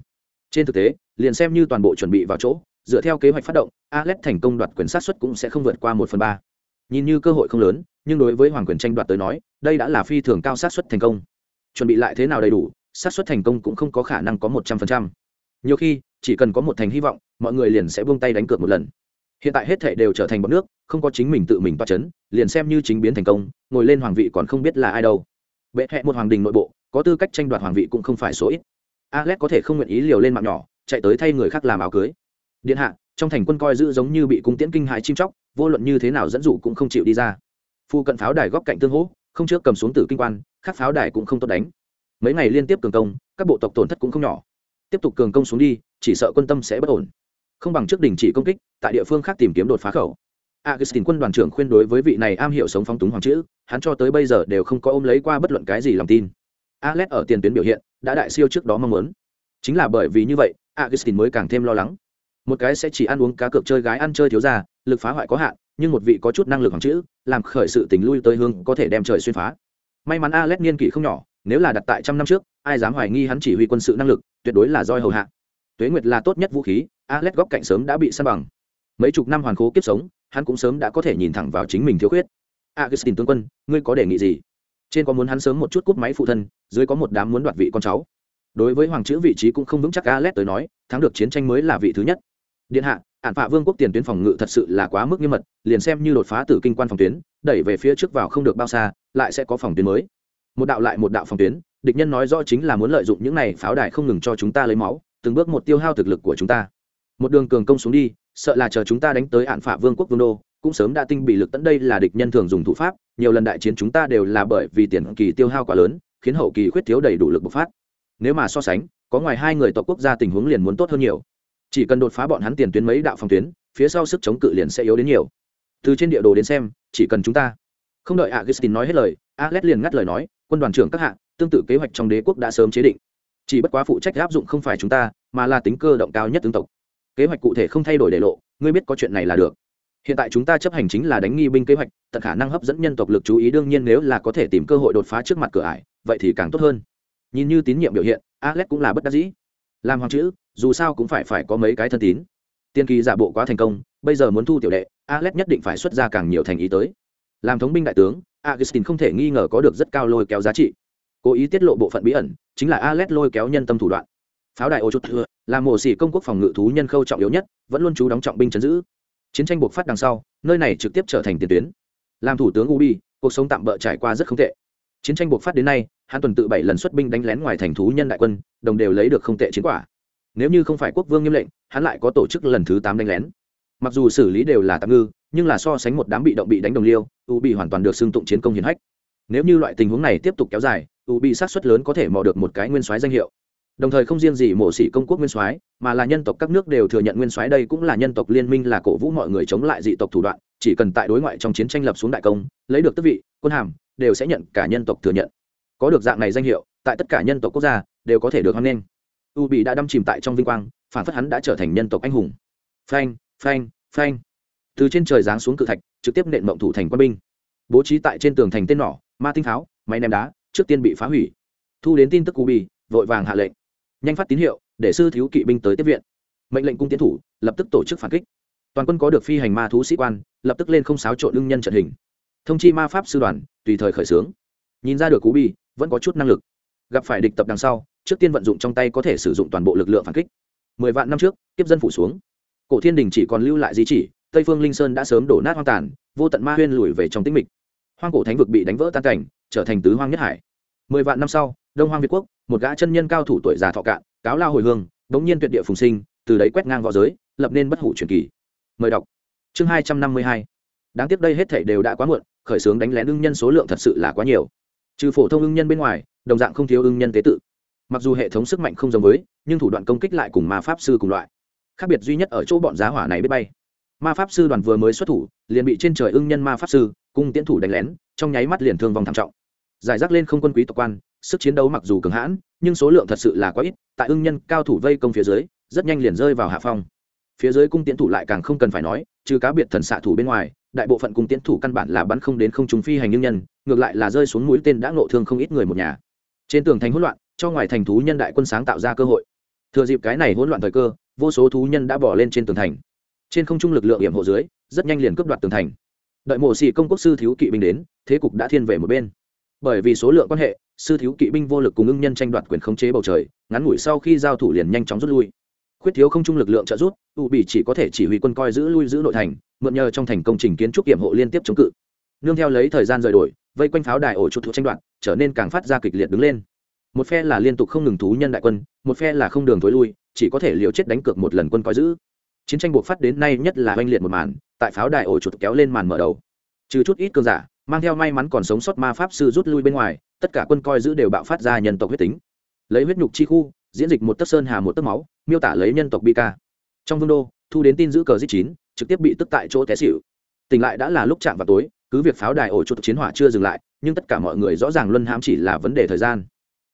Trên thực tế, liền xem như toàn bộ chuẩn bị vào chỗ, dựa theo kế hoạch phát động, alex thành công đoạt quyền sát xuất cũng sẽ không vượt qua một phần ba nhìn như cơ hội không lớn, nhưng đối với hoàng quyền tranh đoạt tới nói, đây đã là phi thường cao sát xuất thành công. Chuẩn bị lại thế nào đầy đủ, sát xuất thành công cũng không có khả năng có một trăm phần trăm. Nhiều khi, chỉ cần có một thành hy vọng, mọi người liền sẽ buông tay đánh cược một lần. Hiện tại hết thể đều trở thành bọn nước, không có chính mình tự mình toa c h ấ n liền xem như chính biến thành công, ngồi lên hoàng vị còn không biết là ai đâu. Bệ hẹ một hoàng đình nội bộ, có tư cách tranh đoạt hoàng vị cũng không phải số ít. Alex có thể không nguyện ý liều lên mạng nhỏ, chạy tới thay người khác làm áo cưới. Điện hạ, trong thành quân coi giữ giống như bị cung tiễn kinh hại chim chóc vô luận như thế nào dẫn dụ cũng không chịu đi ra. Phu cận pháo đài góc cạnh tương hỗ, không trước cầm xuống tử kinh quan, khác pháo đài cũng không tốt đánh. Mấy ngày liên tiếp cường công, các bộ tộc tổn thất cũng không nhỏ. Tiếp tục cường công xuống đi, chỉ sợ quân tâm sẽ bất ổn. Không bằng trước đình chỉ công kích, tại địa phương khác tìm kiếm đột phá khẩu. Augustin quân đoàn trưởng khuyên đối với vị này am hiểu sống phóng túng hoàng chữ, hắn cho tới bây giờ đều không có ôm lấy qua bất luận cái gì lòng tin. Alex ở tiền tuyến biểu hiện, đã đại siêu trước đó mong muốn. Chính là bởi vì như vậy, augustin mới càng thêm lo lắng một cái sẽ chỉ ăn uống cá cược chơi gái ăn chơi thiếu ra lực phá hoại có hạn, nhưng một vị có chút năng lực hoàng chữ, làm khởi sự tình lui tới hương có thể đem trời xuyên phá. May mắn alex niên kỷ không nhỏ, nếu là đặt tại trăm năm trước, ai dám hoài nghi hắn chỉ huy quân sự năng lực, tuyệt đối là roi hầu hạ. Tuế nguyệt là tốt nhất vũ khí, alex góc cạnh sớm đã bị săn bằng. Mấy chục năm hoàn khố kiếp sống, hắn cũng sớm đã có thể nhìn thẳng vào chính mình thiếu khuyết. Augustin tướng quân, ngươi có đề nghị gì? Trên có muốn hắn sớm một chút cúp máy phụ thân, dưới có một đám muốn đoạt vị con cháu. Đối với hoàng chữ vị trí cũng không vững chắc alex tới nói, thắng được chiến tranh mới là vị thứ nhất điện hạ, ản phạ vương quốc tiền tuyến phòng ngự thật sự là quá mức nghiêm mật, liền xem như đột phá từ kinh quan phòng tuyến, đẩy về phía trước vào không được bao xa, lại sẽ có phòng tuyến mới. Một đạo lại một đạo phòng tuyến, địch nhân nói rõ chính là muốn lợi dụng những này pháo đài không ngừng cho chúng ta lấy máu, từng bước một tiêu hao thực lực của chúng ta. Một đường cường công xuống đi, sợ là chờ chúng ta đánh tới hạn phạ vương quốc vương đô, cũng sớm đã tinh bị lực tận đây là địch nhân thường dùng thủ pháp, nhiều lần đại chiến chúng ta đều là bởi vì tiền kỳ tiêu hao quá lớn, khiến hậu kỳ khuyết thiếu đầy đủ lực bộc phát. Nếu mà so sánh, có ngoài hai người tộc quốc gia tình huống liền muốn tốt hơn nhiều chỉ cần đột phá bọn hắn tiền tuyến mấy đạo phòng tuyến, phía sau sức chống cự liền sẽ yếu đến nhiều. Từ trên địa đồ đến xem, chỉ cần chúng ta. Không đợi augustin nói hết lời, alex liền ngắt lời nói, quân đoàn trưởng các hạng tương tự kế hoạch trong đế quốc đã sớm chế định. Chỉ bất quá phụ trách áp dụng không phải chúng ta, mà là tính cơ động cao nhất tướng tộc. Kế hoạch cụ thể không thay đổi để lộ, ngươi biết có chuyện này là được. Hiện tại chúng ta chấp hành chính là đánh nghi binh kế hoạch, tận khả năng hấp dẫn nhân tộc lực chú ý đương nhiên nếu là có thể tìm cơ hội đột phá trước mặt cửa ải, vậy thì càng tốt hơn. Nhìn như tín nhiệm biểu hiện, alex cũng là bất đắc dĩ. Làm hoàng chữ dù sao cũng phải phải có mấy cái thân tín. Tiên kỳ giả bộ quá thành công, bây giờ muốn thu tiểu đệ, alex nhất định phải xuất ra càng nhiều thành ý tới. Làm thống binh đại tướng augustin không thể nghi ngờ có được rất cao lôi kéo giá trị. Cố ý tiết lộ bộ phận bí ẩn, chính là alex lôi kéo nhân tâm thủ đoạn. Pháo đài ô chút thừa là mổ xỉ công quốc phòng ngự thú nhân khâu trọng yếu nhất, vẫn luôn chú đóng trọng binh chấn giữ. Chiến tranh buộc phát đằng sau, nơi này trực tiếp trở thành tiền tuyến. Làm thủ tướng ubi, cuộc sống tạm bỡ trải qua rất không tệ. Chiến tranh buộc phát đến nay, hắn tuần tự bảy lần xuất binh đánh lén ngoài thành thú nhân đại quân, đồng đều lấy được không tệ chiến quả nếu như không phải quốc vương nghiêm lệnh, hắn lại có tổ chức lần thứ tám đánh lén. Mặc dù xử lý đều là tạm ngư, nhưng là so sánh một đám bị động bị đánh đồng liêu, u bị hoàn toàn được xưng tụng chiến công hiển hách. Nếu như loại tình huống này tiếp tục kéo dài, u bị sát xuất lớn có thể mò được một cái nguyên soái danh hiệu. Đồng thời không riêng gì mổ xỉ công quốc nguyên soái, mà là nhân tộc các nước đều thừa nhận nguyên soái đây cũng là nhân tộc liên minh là cổ vũ mọi người chống lại dị tộc thủ đoạn, chỉ cần tại đối ngoại trong chiến tranh lập xuống đại công, lấy được tước vị, quân hàm, đều sẽ nhận cả nhân tộc thừa nhận. Có được dạng này danh hiệu, tại tất cả nhân tộc quốc gia, đều có thể được hoan nghênh u bị đã đâm chìm tại trong vinh quang phản phất hắn đã trở thành nhân tộc anh hùng. Phanh phanh phanh. Từ trên trời giáng xuống cự thạch trực tiếp nện mộng thủ thành quân binh. Bố trí tại trên tường thành tên nỏ ma tinh tháo, máy ném đá trước tiên bị phá hủy. Thu đến tin tức u bị vội vàng hạ lệnh. Nhanh phát tín hiệu để sư thiếu kỵ binh tới tiếp viện. Mệnh lệnh cung tiến thủ lập tức tổ chức phản kích. Toàn quân có được phi hành ma thú sĩ quan lập tức lên không xáo trộn lưng nhân trận hình. Thông chi ma pháp sư đoàn tùy thời khởi xướng. Nhìn ra được cú bi vẫn có chút năng lực. Gặp phải địch tập đằng sau trước tiên vận dụng trong tay có thể sử dụng toàn bộ lực lượng phản kích. Mười vạn năm trước tiếp dân phủ xuống. Cổ thiên đình chỉ còn lưu lại di chỉ, tây phương linh sơn đã sớm đổ nát hoang tàn, vô tận ma huyên lùi về trong tĩnh mịch. Hoang cổ thánh vực bị đánh vỡ tan cảnh, trở thành tứ hoang nhất hải. Mười vạn năm sau, đông hoang việt quốc, một gã chân nhân cao thủ tuổi già thọ cạn, cáo lao hồi hương, đống nhiên tuyệt địa phùng sinh, từ đấy quét ngang v õ giới, lập nên bất hủ truyền kỳ. Mời đọc. Chương hai trăm năm mươi hai. Đáng tiếc đây hết thảy đều đã quá muộn, khởi xướng đánh lén ưng nhân số lượng thật sự là quá nhiều. Trừ phổ thông ưng nhân bên ngoài, đồng dạng không thiếu ưng nhân tế tự mặc dù hệ thống sức mạnh không giống với, nhưng thủ đoạn công kích lại cùng ma pháp sư cùng loại. Khác biệt duy nhất ở chỗ bọn giá hỏa này biết bay. Ma pháp sư đoàn vừa mới xuất thủ, liền bị trên trời ưng nhân ma pháp sư, cung tiến thủ đánh lén, trong nháy mắt liền thương vong thảm trọng. Giải rác lên không quân quý tộc quan, sức chiến đấu mặc dù cường hãn, nhưng số lượng thật sự là quá ít, tại ưng nhân cao thủ vây công phía dưới, rất nhanh liền rơi vào hạ phong. Phía dưới cung tiến thủ lại càng không cần phải nói, trừ cá biệt thần xạ thủ bên ngoài, đại bộ phận cung tiến thủ căn bản là bắn không đến không trúng phi hành nhân nhân, ngược lại là rơi xuống mũi tên đã ngộ thương không ít người một nhà. Trên tường thành hỗn loạn cho ngoài thành thú nhân đại quân sáng tạo ra cơ hội. Thừa dịp cái này hỗn loạn thời cơ, vô số thú nhân đã bỏ lên trên tường thành. Trên không trung lực lượng hiểm hộ dưới, rất nhanh liền cướp đoạt tường thành. Đợi mộ xì công quốc sư thiếu kỵ binh đến, thế cục đã thiên về một bên. Bởi vì số lượng quan hệ, sư thiếu kỵ binh vô lực cùng ưng nhân tranh đoạt quyền khống chế bầu trời, ngắn ngủi sau khi giao thủ liền nhanh chóng rút lui. Khuyết thiếu không trung lực lượng trợ rút u bị chỉ có thể chỉ huy quân coi giữ lui giữ nội thành, mượn nhờ trong thành công trình kiến trúc kiểm hộ liên tiếp chống cự. Nương theo lấy thời gian rời đổi, vây quanh pháo đài ổ chuột thuộc tranh đoạt, trở nên càng phát ra kịch liệt đứng lên một phe là liên tục không ngừng thú nhân đại quân, một phe là không đường thối lui, chỉ có thể liều chết đánh cược một lần quân coi giữ. Chiến tranh buộc phát đến nay nhất là oanh liệt một màn, tại pháo đài ổ chuột kéo lên màn mở đầu. Trừ chút ít cơn giả, mang theo may mắn còn sống sót ma pháp sư rút lui bên ngoài, tất cả quân coi giữ đều bạo phát ra nhân tộc huyết tính. Lấy huyết nhục chi khu, diễn dịch một tấc sơn hà một tấc máu, miêu tả lấy nhân tộc bi ca. Trong vương đô, thu đến tin giữ cờ giết chín, trực tiếp bị tức tại chỗ té xỉu. Tỉnh lại đã là lúc chạm vào tối, cứ việc pháo đài ổ chuột chiến hỏa chưa dừng lại, nhưng tất cả mọi người rõ ràng luân hãm chỉ là vấn đề thời gian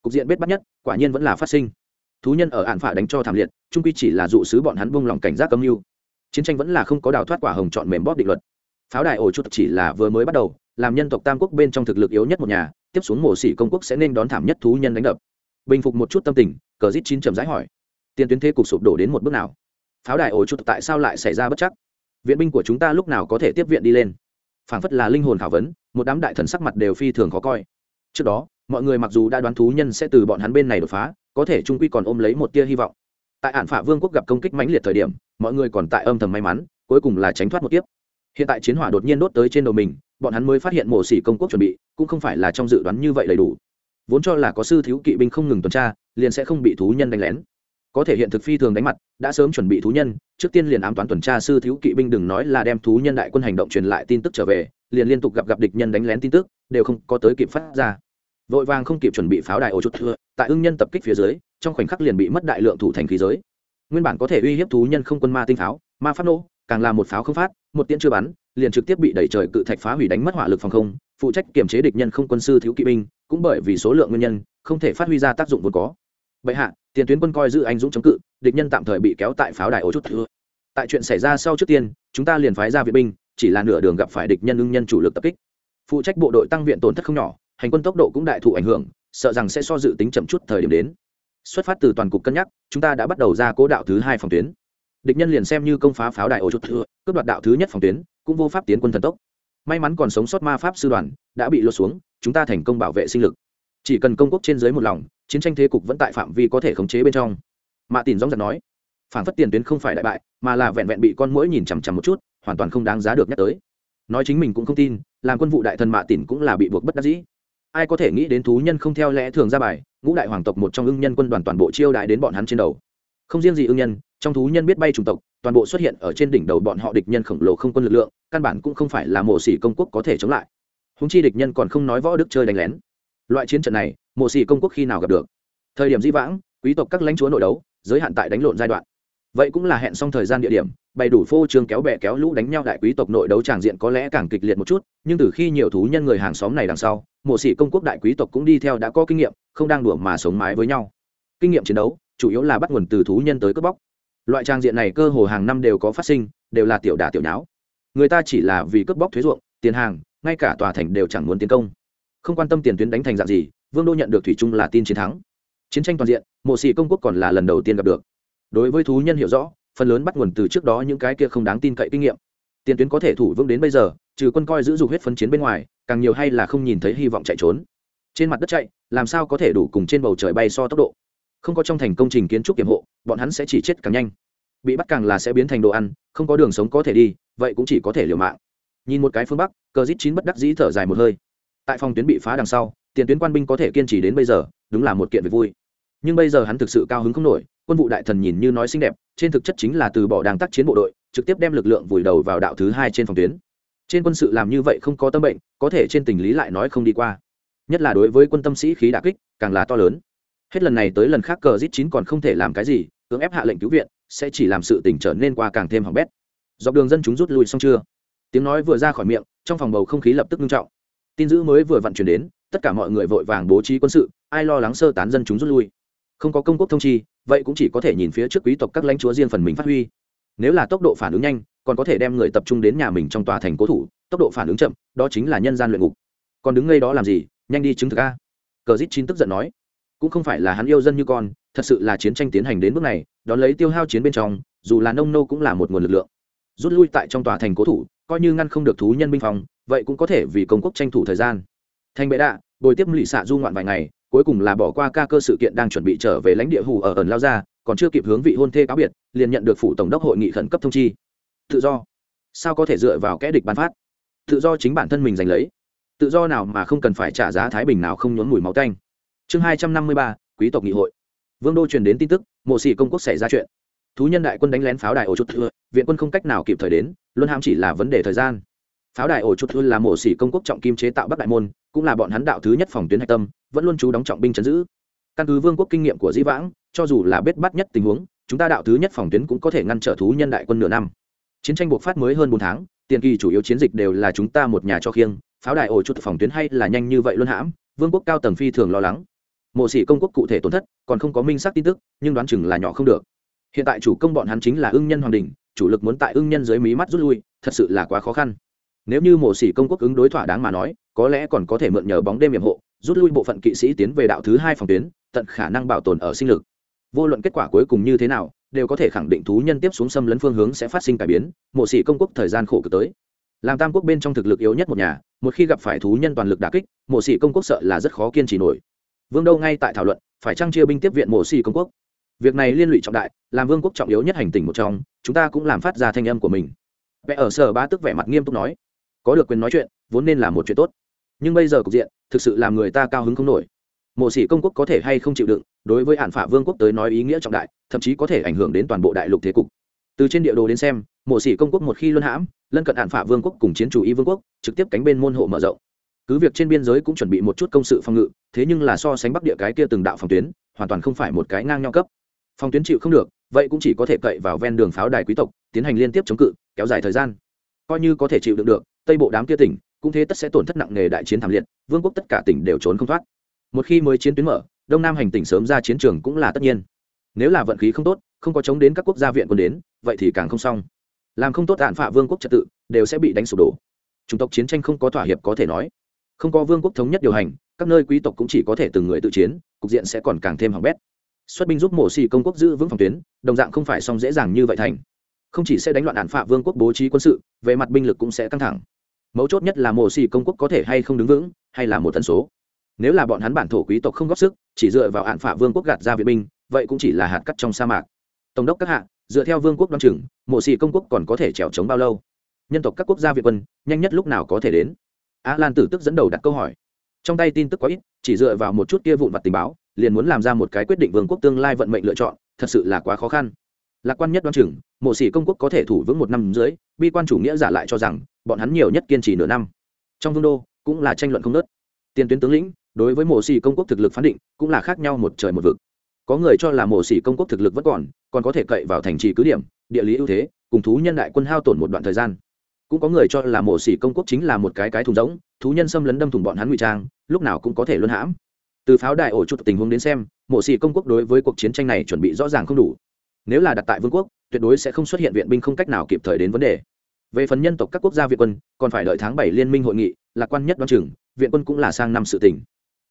cục diện bết bắt nhất, quả nhiên vẫn là phát sinh. Thú nhân ở ạn phả đánh cho thảm liệt trung quy chỉ là dụ sứ bọn hắn buông lòng cảnh giác âm mưu. Chiến tranh vẫn là không có đào thoát quả hồng chọn mềm bóp định luật. Pháo đài ổ chuột chỉ là vừa mới bắt đầu, làm nhân tộc tam quốc bên trong thực lực yếu nhất một nhà, tiếp xuống mổ xỉ công quốc sẽ nên đón thảm nhất thú nhân đánh đập. Bình phục một chút tâm tình, cờ rít chín trầm rãi hỏi. Tiền tuyến thế cục sụp đổ đến một bước nào? Pháo đài ổ chuột tại sao lại xảy ra bất chắc? Viện binh của chúng ta lúc nào có thể tiếp viện đi lên? Phảng phất là linh hồn thảo vấn, một đám đại thần sắc mặt đều phi thường khó coi. Trước đó mọi người mặc dù đã đoán thú nhân sẽ từ bọn hắn bên này đột phá, có thể trung quy còn ôm lấy một tia hy vọng. Tại ản phả vương quốc gặp công kích mãnh liệt thời điểm, mọi người còn tại âm thầm may mắn, cuối cùng là tránh thoát một tiếp hiện tại chiến hỏa đột nhiên đốt tới trên đầu mình, bọn hắn mới phát hiện mổ xỉ công quốc chuẩn bị, cũng không phải là trong dự đoán như vậy đầy đủ. Vốn cho là có sư thiếu kỵ binh không ngừng tuần tra, liền sẽ không bị thú nhân đánh lén. Có thể hiện thực phi thường đánh mặt, đã sớm chuẩn bị thú nhân, trước tiên liền ám toán tuần tra sư thiếu kỵ binh đừng nói là đem thú nhân đại quân hành động truyền lại tin tức trở về, liền liên tục gặp gặp địch nhân đánh lén tin tức, đều không có tới kịp phát ra vội vàng không kịp chuẩn bị pháo đài ổ chút thưa, tại ưng nhân tập kích phía dưới, trong khoảnh khắc liền bị mất đại lượng thủ thành khí giới. Nguyên bản có thể uy hiếp thú nhân không quân ma tinh pháo, ma phát nổ càng là một pháo không phát, một tiễn chưa bắn, liền trực tiếp bị đẩy trời cự thạch phá hủy đánh mất hỏa lực phòng không, phụ trách kiểm chế địch nhân không quân sư thiếu kỵ binh, cũng bởi vì số lượng nguyên nhân, không thể phát huy ra tác dụng vốn có. Bệ hạ, tiền tuyến quân coi giữ anh dũng chống cự, địch nhân tạm thời bị kéo tại pháo đài ổ chút thưa. Tại chuyện xảy ra sau trước tiên, chúng ta liền phái ra viện binh, chỉ là nửa đường gặp phải địch nhân ưng nhân chủ lực tập kích. Phụ trách bộ đội tăng viện tổn thất không nhỏ hành quân tốc độ cũng đại thụ ảnh hưởng, sợ rằng sẽ so dự tính chậm chút thời điểm đến. Xuất phát từ toàn cục cân nhắc, chúng ta đã bắt đầu ra cố đạo thứ hai phòng tuyến. Địch nhân liền xem như công phá pháo đài ổ chút thừa cướp đoạt đạo thứ nhất phòng tuyến, cũng vô pháp tiến quân thần tốc. May mắn còn sống sót ma pháp sư đoàn, đã bị lột xuống, chúng ta thành công bảo vệ sinh lực. Chỉ cần công quốc trên dưới một lòng, chiến tranh thế cục vẫn tại phạm vi có thể khống chế bên trong. Mạ tìm dóng giật nói, phản phất tiền tuyến không phải đại bại, mà là vẹn vẹn bị con mũi nhìn chằm chằm một chút, hoàn toàn không đáng giá được nhắc tới. Nói chính mình cũng không tin, làm quân vụ đại thần mạ tỉn cũng là bị buộc bất đắc dĩ ai có thể nghĩ đến thú nhân không theo lẽ thường ra bài, ngũ đại hoàng tộc một trong ưng nhân quân đoàn toàn bộ chiêu đại đến bọn hắn trên đầu. Không riêng gì ưng nhân, trong thú nhân biết bay chủng tộc, toàn bộ xuất hiện ở trên đỉnh đầu bọn họ địch nhân khổng lồ không quân lực lượng, căn bản cũng không phải là mộ sĩ công quốc có thể chống lại. Húng chi địch nhân còn không nói võ đức chơi đánh lén. Loại chiến trận này, mộ sĩ công quốc khi nào gặp được? Thời điểm di vãng, quý tộc các lãnh chúa nội đấu, giới hạn tại đánh lộn giai đoạn. Vậy cũng là hẹn xong thời gian địa điểm bày đủ phô trương kéo bè kéo lũ đánh nhau đại quý tộc nội đấu tràng diện có lẽ càng kịch liệt một chút, nhưng từ khi nhiều thú nhân người hàng xóm này đằng sau, mộ sĩ công quốc đại quý tộc cũng đi theo đã có kinh nghiệm, không đang đùa mà sống mái với nhau. Kinh nghiệm chiến đấu, chủ yếu là bắt nguồn từ thú nhân tới cướp bóc. Loại trang diện này cơ hồ hàng năm đều có phát sinh, đều là tiểu đả tiểu nháo. Người ta chỉ là vì cướp bóc thuế ruộng, tiền hàng, ngay cả tòa thành đều chẳng muốn tiến công. Không quan tâm tiền tuyến đánh thành dạng gì, vương đô nhận được thủy chung là tin chiến thắng. Chiến tranh toàn diện, mộ sĩ công quốc còn là lần đầu tiên gặp được. Đối với thú nhân hiểu rõ phần lớn bắt nguồn từ trước đó những cái kia không đáng tin cậy kinh nghiệm. Tiền tuyến có thể thủ vững đến bây giờ, trừ quân coi giữ dục huyết phấn chiến bên ngoài, càng nhiều hay là không nhìn thấy hy vọng chạy trốn. Trên mặt đất chạy, làm sao có thể đủ cùng trên bầu trời bay so tốc độ? Không có trong thành công trình kiến trúc kiểm hộ, bọn hắn sẽ chỉ chết càng nhanh. Bị bắt càng là sẽ biến thành đồ ăn, không có đường sống có thể đi, vậy cũng chỉ có thể liều mạng. Nhìn một cái phương bắc, cờ dít chín bất đắc dĩ thở dài một hơi. Tại phòng tuyến bị phá đằng sau, tiền tuyến quan binh có thể kiên trì đến bây giờ, đúng là một kiện việc vui nhưng bây giờ hắn thực sự cao hứng không nổi, quân vụ đại thần nhìn như nói xinh đẹp, trên thực chất chính là từ bỏ đàng tác chiến bộ đội, trực tiếp đem lực lượng vùi đầu vào đạo thứ hai trên phòng tuyến. Trên quân sự làm như vậy không có tâm bệnh, có thể trên tình lý lại nói không đi qua. Nhất là đối với quân tâm sĩ khí đà kích, càng là to lớn. Hết lần này tới lần khác cờ rít chín còn không thể làm cái gì, cưỡng ép hạ lệnh cứu viện, sẽ chỉ làm sự tỉnh trở nên qua càng thêm hỏng bét. Dọc đường dân chúng rút lui xong chưa? Tiếng nói vừa ra khỏi miệng, trong phòng bầu không khí lập tức nghiêm trọng. Tin dữ mới vừa vận chuyển đến, tất cả mọi người vội vàng bố trí quân sự, ai lo lắng sơ tán dân chúng rút lui? Không có công quốc thông chi, vậy cũng chỉ có thể nhìn phía trước quý tộc các lãnh chúa riêng phần mình phát huy. Nếu là tốc độ phản ứng nhanh, còn có thể đem người tập trung đến nhà mình trong tòa thành cố thủ, tốc độ phản ứng chậm, đó chính là nhân gian luyện ngục. Còn đứng ngay đó làm gì? Nhanh đi chứng thực a. Cờ dít chín tức giận nói. Cũng không phải là hắn yêu dân như con, thật sự là chiến tranh tiến hành đến bước này, đón lấy tiêu hao chiến bên trong, dù là nông nô cũng là một nguồn lực lượng. Rút lui tại trong tòa thành cố thủ, coi như ngăn không được thú nhân binh phòng, vậy cũng có thể vì công quốc tranh thủ thời gian. Thành bệ đạ, bồi tiếp lụy xạ du ngoạn vài ngày cuối cùng là bỏ qua ca cơ sự kiện đang chuẩn bị trở về lãnh địa hủ ở ẩn lao ra, còn chưa kịp hướng vị hôn thê cáo biệt, liền nhận được phủ tổng đốc hội nghị khẩn cấp thông chi. Tự do. Sao có thể dựa vào kẽ địch bán phát? Tự do chính bản thân mình giành lấy. Tự do nào mà không cần phải trả giá thái bình nào không nhốn mùi máu tanh. Chương hai trăm năm mươi ba, quý tộc nghị hội. Vương đô truyền đến tin tức, mộ sĩ công quốc xảy ra chuyện. Thú nhân đại quân đánh lén pháo đài ổ chút thưa viện quân không cách nào kịp thời đến luân hãm chỉ là vấn đề thời gian pháo đài ổ chuột thưa là mộ sĩ công quốc trọng kim chế tạo bắc đại môn, cũng là bọn hắn đạo thứ nhất phòng tuyến hạch tâm, vẫn luôn chú đóng trọng binh chấn giữ. Căn cứ vương quốc kinh nghiệm của di vãng, cho dù là bết bắt nhất tình huống, chúng ta đạo thứ nhất phòng tuyến cũng có thể ngăn trở thú nhân đại quân nửa năm. Chiến tranh buộc phát mới hơn bốn tháng, tiền kỳ chủ yếu chiến dịch đều là chúng ta một nhà cho khiêng, pháo đài ổ chuột phòng tuyến hay là nhanh như vậy luôn hãm, vương quốc cao tầng phi thường lo lắng. Mộ sĩ công quốc cụ thể tổn thất, còn không có minh xác tin tức, nhưng đoán chừng là nhỏ không được. Hiện tại chủ công bọn hắn chính là ưng nhân hoàng đình chủ lực muốn tại ưng nhân dưới mí mắt rút lui, thật sự là quá khó khăn nếu như mộ sĩ công quốc ứng đối thỏa đáng mà nói, có lẽ còn có thể mượn nhờ bóng đêm hiểm hộ, rút lui bộ phận kỵ sĩ tiến về đạo thứ hai phòng tuyến, tận khả năng bảo tồn ở sinh lực. Vô luận kết quả cuối cùng như thế nào, đều có thể khẳng định thú nhân tiếp xuống xâm lấn phương hướng sẽ phát sinh cải biến mộ sĩ công quốc thời gian khổ cực tới. Làm tam quốc bên trong thực lực yếu nhất một nhà, một khi gặp phải thú nhân toàn lực đà kích mộ sĩ công quốc sợ là rất khó kiên trì nổi. Vương đâu ngay tại thảo luận, phải trang chia binh tiếp viện mộ sĩ công quốc? Việc này liên lụy trọng đại, làm vương quốc trọng yếu nhất hành tình một trong, chúng ta cũng làm phát ra thanh âm của mình. Vẽ ở sở ba tức vẻ mặt nghiêm túc nói có được quyền nói chuyện, vốn nên là một chuyện tốt. Nhưng bây giờ cục diện, thực sự làm người ta cao hứng không nổi. Mộ sĩ công quốc có thể hay không chịu đựng, đối với hạn phả vương quốc tới nói ý nghĩa trọng đại, thậm chí có thể ảnh hưởng đến toàn bộ đại lục thế cục. Từ trên địa đồ đến xem, mộ sĩ công quốc một khi luân hãm, lân cận hạn phả vương quốc cùng chiến chủ y vương quốc, trực tiếp cánh bên môn hộ mở rộng. Cứ việc trên biên giới cũng chuẩn bị một chút công sự phòng ngự, thế nhưng là so sánh bắc địa cái kia từng đạo phòng tuyến, hoàn toàn không phải một cái ngang nhau cấp. Phòng tuyến chịu không được, vậy cũng chỉ có thể cậy vào ven đường pháo đài quý tộc, tiến hành liên tiếp chống cự, kéo dài thời gian. Coi như có thể chịu đựng được tây bộ đám kia tỉnh, cũng thế tất sẽ tổn thất nặng nề đại chiến thảm liệt, vương quốc tất cả tỉnh đều trốn không thoát. Một khi mới chiến tuyến mở, đông nam hành tỉnh sớm ra chiến trường cũng là tất nhiên. Nếu là vận khí không tốt, không có chống đến các quốc gia viện quân đến, vậy thì càng không xong. Làm không tốt đạn phạ vương quốc trật tự, đều sẽ bị đánh sụp đổ. Chủng tộc chiến tranh không có thỏa hiệp có thể nói. Không có vương quốc thống nhất điều hành, các nơi quý tộc cũng chỉ có thể từng người tự chiến, cục diện sẽ còn càng thêm hỏng bét. Xuất binh giúp mổ xì công quốc giữ vững phòng tuyến, đồng dạng không phải xong dễ dàng như vậy thành không chỉ sẽ đánh loạn đạn phạ vương quốc bố trí quân sự, về mặt binh lực cũng sẽ căng thẳng. Mấu chốt nhất là mổ xì công quốc có thể hay không đứng vững, hay là một tần số. Nếu là bọn hắn bản thổ quý tộc không góp sức, chỉ dựa vào hạn phả vương quốc gạt ra viện binh, vậy cũng chỉ là hạt cắt trong sa mạc. Tổng đốc các hạ, dựa theo vương quốc đoan chừng mộ xì công quốc còn có thể trèo trống bao lâu? Nhân tộc các quốc gia việt quân, nhanh nhất lúc nào có thể đến? A lan tử tức dẫn đầu đặt câu hỏi. Trong tay tin tức quá ít, chỉ dựa vào một chút kia vụn vặt tình báo, liền muốn làm ra một cái quyết định vương quốc tương lai vận mệnh lựa chọn, thật sự là quá khó khăn lạc quan nhất đoan chừng, mộ sĩ công quốc có thể thủ vững một năm dưới, bi quan chủ nghĩa giả lại cho rằng, bọn hắn nhiều nhất kiên trì nửa năm. Trong vương đô, cũng là tranh luận không nớt tiền tuyến tướng lĩnh, đối với mộ sĩ công quốc thực lực phán định, cũng là khác nhau một trời một vực. Có người cho là mộ sĩ công quốc thực lực vẫn còn còn có thể cậy vào thành trì cứ điểm, địa lý ưu thế, cùng thú nhân đại quân hao tổn một đoạn thời gian. Cũng có người cho là mộ sĩ công quốc chính là một cái cái thùng rỗng, thú nhân xâm lấn đâm thùng bọn hắn ngụy trang, lúc nào cũng có thể luân hãm. Từ pháo đài ổ chuột tình huống đến xem, mộ sĩ công quốc đối với cuộc chiến tranh này chuẩn bị rõ ràng không đủ nếu là đặt tại vương quốc, tuyệt đối sẽ không xuất hiện viện binh không cách nào kịp thời đến vấn đề. Về phần nhân tộc các quốc gia viện quân, còn phải đợi tháng bảy liên minh hội nghị, lạc quan nhất đoan chừng, viện quân cũng là sang năm sự tỉnh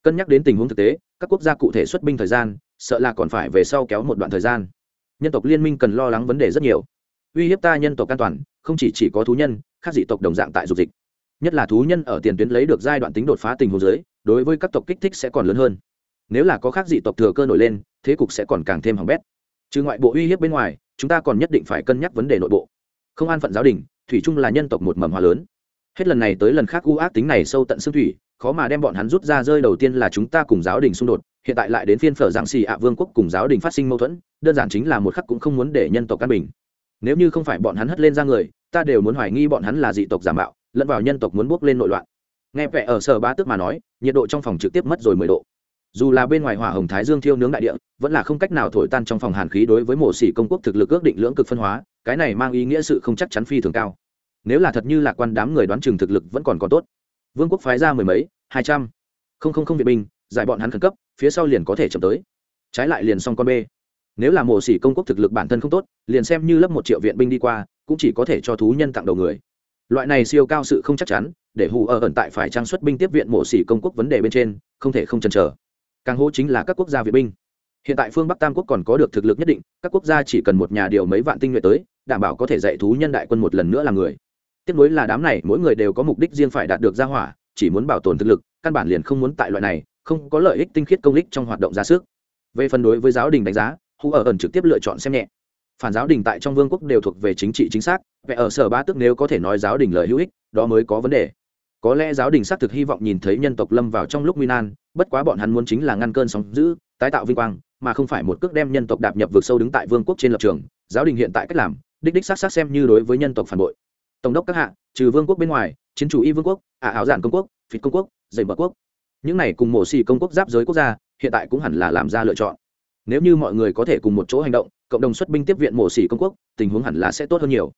cân nhắc đến tình huống thực tế, các quốc gia cụ thể xuất binh thời gian, sợ là còn phải về sau kéo một đoạn thời gian. Nhân tộc liên minh cần lo lắng vấn đề rất nhiều. Uy hiếp ta nhân tộc an toàn, không chỉ chỉ có thú nhân, khác dị tộc đồng dạng tại dục dịch. Nhất là thú nhân ở tiền tuyến lấy được giai đoạn tính đột phá tình huống giới đối với các tộc kích thích sẽ còn lớn hơn. Nếu là có khác dị tộc thừa cơ nổi lên, thế cục sẽ còn càng thêm hỏng bét trừ ngoại bộ uy hiếp bên ngoài, chúng ta còn nhất định phải cân nhắc vấn đề nội bộ. Không an phận giáo đình, thủy chung là nhân tộc một mầm hoa lớn. Hết lần này tới lần khác u ác tính này sâu tận xương thủy, khó mà đem bọn hắn rút ra rơi đầu tiên là chúng ta cùng giáo đình xung đột, hiện tại lại đến phiên phở giảng xì ạ vương quốc cùng giáo đình phát sinh mâu thuẫn, đơn giản chính là một khắc cũng không muốn để nhân tộc căn bình. Nếu như không phải bọn hắn hất lên ra người, ta đều muốn hoài nghi bọn hắn là dị tộc giả mạo, lẫn vào nhân tộc muốn bước lên nội loạn. Nghe vẻ ở sở ba tước mà nói, nhiệt độ trong phòng trực tiếp mất rồi mười độ dù là bên ngoài hỏa hồng thái dương thiêu nướng đại địa, vẫn là không cách nào thổi tan trong phòng hàn khí đối với mổ xỉ công quốc thực lực ước định lưỡng cực phân hóa, cái này mang ý nghĩa sự không chắc chắn phi thường cao. Nếu là thật như lạc quan đám người đoán chừng thực lực vẫn còn có tốt. Vương quốc phái ra mười mấy, hai trăm. Không không không vệ binh, giải bọn hắn khẩn cấp, phía sau liền có thể chậm tới. Trái lại liền xong con b nếu là mổ xỉ công quốc thực lực bản thân không tốt, liền xem như lớp một triệu viện binh đi qua, cũng chỉ có thể cho thú nhân tặng đầu người. Loại này siêu cao sự không chắc chắn, để hù ở ẩn tại phải trang xuất binh tiếp viện mổ xỉ công quốc vấn đề bên trên, không thể không chần chờ càng hô chính là các quốc gia viện binh. Hiện tại phương bắc tam quốc còn có được thực lực nhất định, các quốc gia chỉ cần một nhà điều mấy vạn tinh nhuệ tới, đảm bảo có thể dạy thú nhân đại quân một lần nữa là người. Tiếp nối là đám này, mỗi người đều có mục đích riêng phải đạt được gia hỏa, chỉ muốn bảo tồn thực lực, căn bản liền không muốn tại loại này, không có lợi ích tinh khiết công lích trong hoạt động ra sức. Về phần đối với giáo đình đánh giá hù ở ẩn trực tiếp lựa chọn xem nhẹ. Phản giáo đình tại trong vương quốc đều thuộc về chính trị chính xác vậy ở sở ba tức nếu có thể nói giáo đình lời hữu ích, đó mới có vấn đề có lẽ giáo đình xác thực hy vọng nhìn thấy nhân tộc lâm vào trong lúc nguy nan, bất quá bọn hắn muốn chính là ngăn cơn sóng giữ tái tạo vinh quang, mà không phải một cước đem nhân tộc đạp nhập vực sâu đứng tại vương quốc trên lập trường. Giáo đình hiện tại cách làm, đích đích xác xác xem như đối với nhân tộc phản bội. Tổng đốc các hạ, trừ vương quốc bên ngoài, chiến chủ y vương quốc, ả ảo giản công quốc, phịt công quốc, dày mở quốc. Những này cùng mổ xì công quốc giáp giới quốc gia, hiện tại cũng hẳn là làm ra lựa chọn. Nếu như mọi người có thể cùng một chỗ hành động, cộng đồng xuất binh tiếp viện mổ xì công quốc, tình huống hẳn là sẽ tốt hơn nhiều.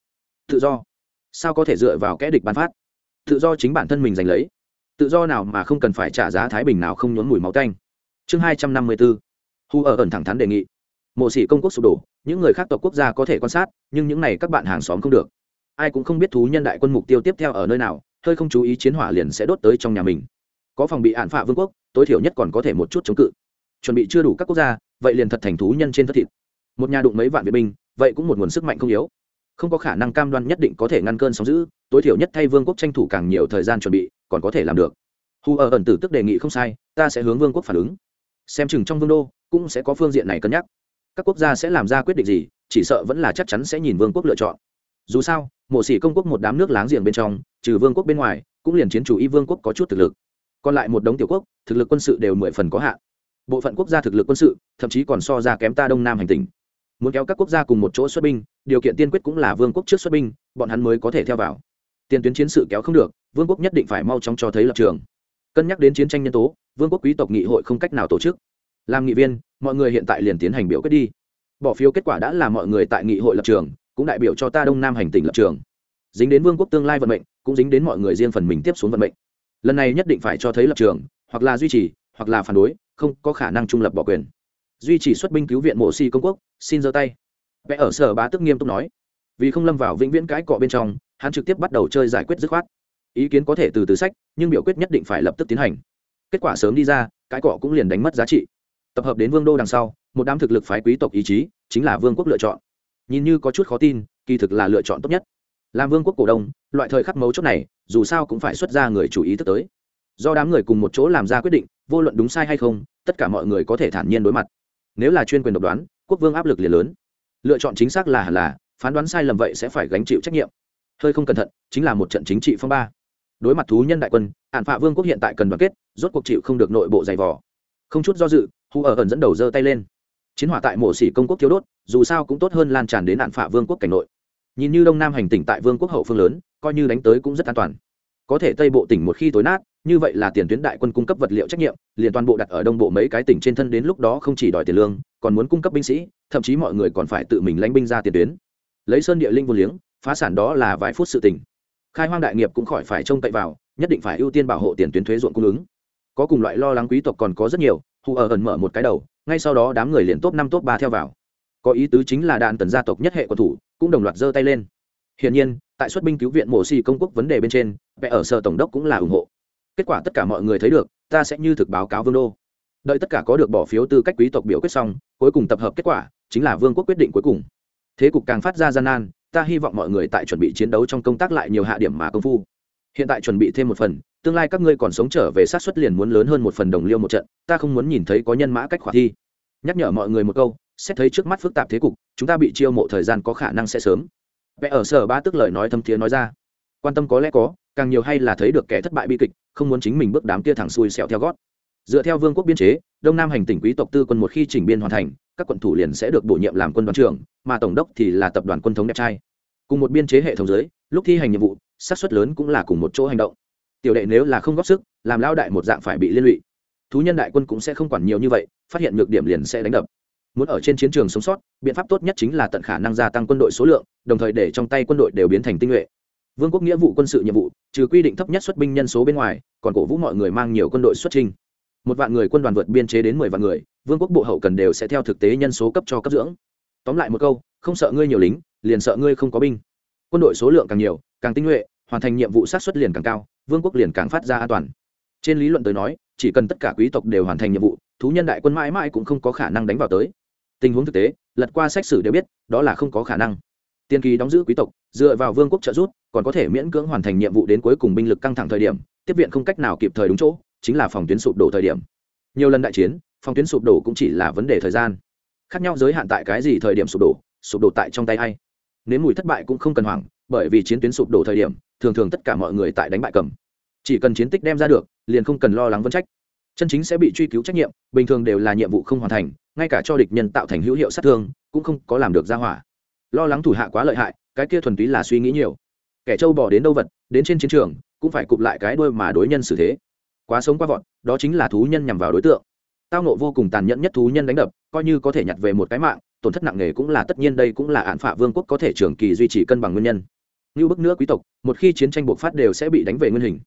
Tự do. Sao có thể dựa vào kẽ địch ban phát? Tự do chính bản thân mình giành lấy. Tự do nào mà không cần phải trả giá thái bình nào không nhốn mùi máu tanh. Chương hai trăm năm mươi bốn hu ở ẩn thẳng thắn đề nghị. Mộ sĩ công quốc sụp đổ, những người khác tộc quốc gia có thể quan sát, nhưng những này các bạn hàng xóm không được. Ai cũng không biết thú nhân đại quân mục tiêu tiếp theo ở nơi nào, hơi không chú ý chiến hỏa liền sẽ đốt tới trong nhà mình. Có phòng bị hạn phạ vương quốc, tối thiểu nhất còn có thể một chút chống cự. Chuẩn bị chưa đủ các quốc gia, vậy liền thật thành thú nhân trên thất thịt. Một nhà đụng mấy vạn vệ binh, vậy cũng một nguồn sức mạnh không yếu không có khả năng cam đoan nhất định có thể ngăn cơn sóng giữ tối thiểu nhất thay vương quốc tranh thủ càng nhiều thời gian chuẩn bị, còn có thể làm được. Hù ở ẩn tử tức đề nghị không sai, ta sẽ hướng vương quốc phản ứng. Xem chừng trong vương đô, cũng sẽ có phương diện này cân nhắc. Các quốc gia sẽ làm ra quyết định gì, chỉ sợ vẫn là chắc chắn sẽ nhìn vương quốc lựa chọn. Dù sao, mộ sĩ công quốc một đám nước láng giềng bên trong, trừ vương quốc bên ngoài, cũng liền chiến chủ y vương quốc có chút thực lực. Còn lại một đống tiểu quốc, thực lực quân sự đều mười phần có hạn. Bộ phận quốc gia thực lực quân sự, thậm chí còn so ra kém ta đông nam hành tình muốn kéo các quốc gia cùng một chỗ xuất binh, điều kiện tiên quyết cũng là vương quốc trước xuất binh, bọn hắn mới có thể theo vào. Tiền tuyến chiến sự kéo không được, vương quốc nhất định phải mau chóng cho thấy lập trường. Cân nhắc đến chiến tranh nhân tố, vương quốc quý tộc nghị hội không cách nào tổ chức. Làm nghị viên, mọi người hiện tại liền tiến hành biểu quyết đi. Bỏ phiếu kết quả đã là mọi người tại nghị hội lập trường, cũng đại biểu cho ta đông nam hành tỉnh lập trường. Dính đến vương quốc tương lai vận mệnh, cũng dính đến mọi người riêng phần mình tiếp xuống vận mệnh. Lần này nhất định phải cho thấy lập trường, hoặc là duy trì, hoặc là phản đối, không có khả năng trung lập bỏ quyền duy trì xuất binh cứu viện mộ si công quốc, xin giơ tay. Vẽ ở sở bá tức nghiêm túc nói. Vì không lâm vào vĩnh viễn cái cọ bên trong, hắn trực tiếp bắt đầu chơi giải quyết dứt khoát. Ý kiến có thể từ từ sách, nhưng biểu quyết nhất định phải lập tức tiến hành. Kết quả sớm đi ra, cái cọ cũng liền đánh mất giá trị. Tập hợp đến vương đô đằng sau, một đám thực lực phái quý tộc ý chí, chính là vương quốc lựa chọn. Nhìn như có chút khó tin, kỳ thực là lựa chọn tốt nhất. Làm vương quốc cổ đông, loại thời khắc mấu chốt này, dù sao cũng phải xuất ra người chủ ý thức tới. Do đám người cùng một chỗ làm ra quyết định, vô luận đúng sai hay không, tất cả mọi người có thể thản nhiên đối mặt nếu là chuyên quyền độc đoán, quốc vương áp lực liền lớn. Lựa chọn chính xác là hẳn là, phán đoán sai lầm vậy sẽ phải gánh chịu trách nhiệm. Hơi không cẩn thận, chính là một trận chính trị phong ba. Đối mặt thú nhân đại quân ạn phạ vương quốc hiện tại cần đoàn kết, rốt cuộc chịu không được nội bộ dày vò. Không chút do dự hù ở ẩn dẫn đầu giơ tay lên. Chiến hỏa tại mổ xỉ công quốc thiếu đốt, dù sao cũng tốt hơn lan tràn đến ạn phạ vương quốc cảnh nội. Nhìn như đông nam hành tỉnh tại vương quốc hậu phương lớn, coi như đánh tới cũng rất an toàn. Có thể tây bộ tỉnh một khi tối nát như vậy là tiền tuyến đại quân cung cấp vật liệu trách nhiệm, liền toàn bộ đặt ở đông bộ mấy cái tỉnh trên thân đến lúc đó không chỉ đòi tiền lương, còn muốn cung cấp binh sĩ, thậm chí mọi người còn phải tự mình lãnh binh ra tiền tuyến. Lấy sơn địa linh vô liếng, phá sản đó là vài phút sự tỉnh khai hoang đại nghiệp cũng khỏi phải trông cậy vào, nhất định phải ưu tiên bảo hộ tiền tuyến thuế ruộng cung ứng. Có cùng loại lo lắng quý tộc còn có rất nhiều, hù ở ẩn mở một cái đầu, ngay sau đó đám người liền top năm top ba theo vào. Có ý tứ chính là đạn tần gia tộc nhất hệ quân thủ, cũng đồng loạt giơ tay lên. Hiển nhiên, tại xuất binh cứu viện mổ xì công quốc vấn đề bên trên, vẽ ở sở tổng đốc cũng là ủng hộ kết quả tất cả mọi người thấy được, ta sẽ như thực báo cáo vương đô. Đợi tất cả có được bỏ phiếu tư cách quý tộc biểu quyết xong, cuối cùng tập hợp kết quả, chính là vương quốc quyết định cuối cùng. Thế cục càng phát ra gian nan, ta hy vọng mọi người tại chuẩn bị chiến đấu trong công tác lại nhiều hạ điểm mà công phu. Hiện tại chuẩn bị thêm một phần, tương lai các ngươi còn sống trở về sát xuất liền muốn lớn hơn một phần đồng liêu một trận, ta không muốn nhìn thấy có nhân mã cách khỏa thi. Nhắc nhở mọi người một câu, xét thấy trước mắt phức tạp thế cục, chúng ta bị chiêu mộ thời gian có khả năng sẽ sớm. Vẽ ở sở ba tức lời nói thâm thiế nói ra. Quan tâm có lẽ có, càng nhiều hay là thấy được kẻ thất bại bi kịch không muốn chính mình bước đám kia thẳng xuôi xẹo theo gót. Dựa theo vương quốc biên chế, đông nam hành tỉnh quý tộc tư quân một khi chỉnh biên hoàn thành, các quận thủ liền sẽ được bổ nhiệm làm quân đoàn trưởng, mà tổng đốc thì là tập đoàn quân thống đẹp trai. Cùng một biên chế hệ thống giới lúc thi hành nhiệm vụ, xác suất lớn cũng là cùng một chỗ hành động. Tiểu đệ nếu là không góp sức, làm lao đại một dạng phải bị liên lụy. Thú nhân đại quân cũng sẽ không quản nhiều như vậy, phát hiện nhược điểm liền sẽ đánh đập. Muốn ở trên chiến trường sống sót, biện pháp tốt nhất chính là tận khả năng gia tăng quân đội số lượng, đồng thời để trong tay quân đội đều biến thành tinh nhuệ vương quốc nghĩa vụ quân sự nhiệm vụ, trừ quy định thấp nhất xuất binh nhân số bên ngoài, còn cổ vũ mọi người mang nhiều quân đội xuất trình một vạn người quân đoàn vượt biên chế đến mười vạn người, vương quốc bộ hậu cần đều sẽ theo thực tế nhân số cấp cho cấp dưỡng. Tóm lại một câu, không sợ ngươi nhiều lính, liền sợ ngươi không có binh. Quân đội số lượng càng nhiều, càng tinh nhuệ, hoàn thành nhiệm vụ sát xuất liền càng cao, vương quốc liền càng phát ra an toàn. Trên lý luận tới nói, chỉ cần tất cả quý tộc đều hoàn thành nhiệm vụ, thú nhân đại quân mãi mãi cũng không có khả năng đánh vào tới. Tình huống thực tế, lật qua sách sử đều biết, đó là không có khả năng. Tiên kỳ đóng giữ quý tộc dựa vào vương quốc trợ giúp, còn có thể miễn cưỡng hoàn thành nhiệm vụ đến cuối cùng binh lực căng thẳng thời điểm, tiếp viện không cách nào kịp thời đúng chỗ, chính là phòng tuyến sụp đổ thời điểm. Nhiều lần đại chiến, phòng tuyến sụp đổ cũng chỉ là vấn đề thời gian. Khác nhau giới hạn tại cái gì thời điểm sụp đổ sụp đổ tại trong tay hay nếu mùi thất bại cũng không cần hoảng, bởi vì chiến tuyến sụp đổ thời điểm, thường thường tất cả mọi người tại đánh bại cầm. Chỉ cần chiến tích đem ra được, liền không cần lo lắng vấn trách. Chân chính sẽ bị truy cứu trách nhiệm, bình thường đều là nhiệm vụ không hoàn thành, ngay cả cho địch nhân tạo thành hữu hiệu sát thương, cũng không có làm được ra hỏa. Lo lắng thủ hạ quá lợi hại cái kia thuần túy là suy nghĩ nhiều. Kẻ trâu bỏ đến đâu vật, đến trên chiến trường, cũng phải cụp lại cái đuôi mà đối nhân xử thế. Quá sống quá vọt, đó chính là thú nhân nhằm vào đối tượng. Tao nộ vô cùng tàn nhẫn nhất thú nhân đánh đập, coi như có thể nhặt về một cái mạng, tổn thất nặng nề cũng là tất nhiên đây cũng là án phạ vương quốc có thể trường kỳ duy trì cân bằng nguyên nhân. Như bức nữa quý tộc, một khi chiến tranh buộc phát đều sẽ bị đánh về nguyên hình.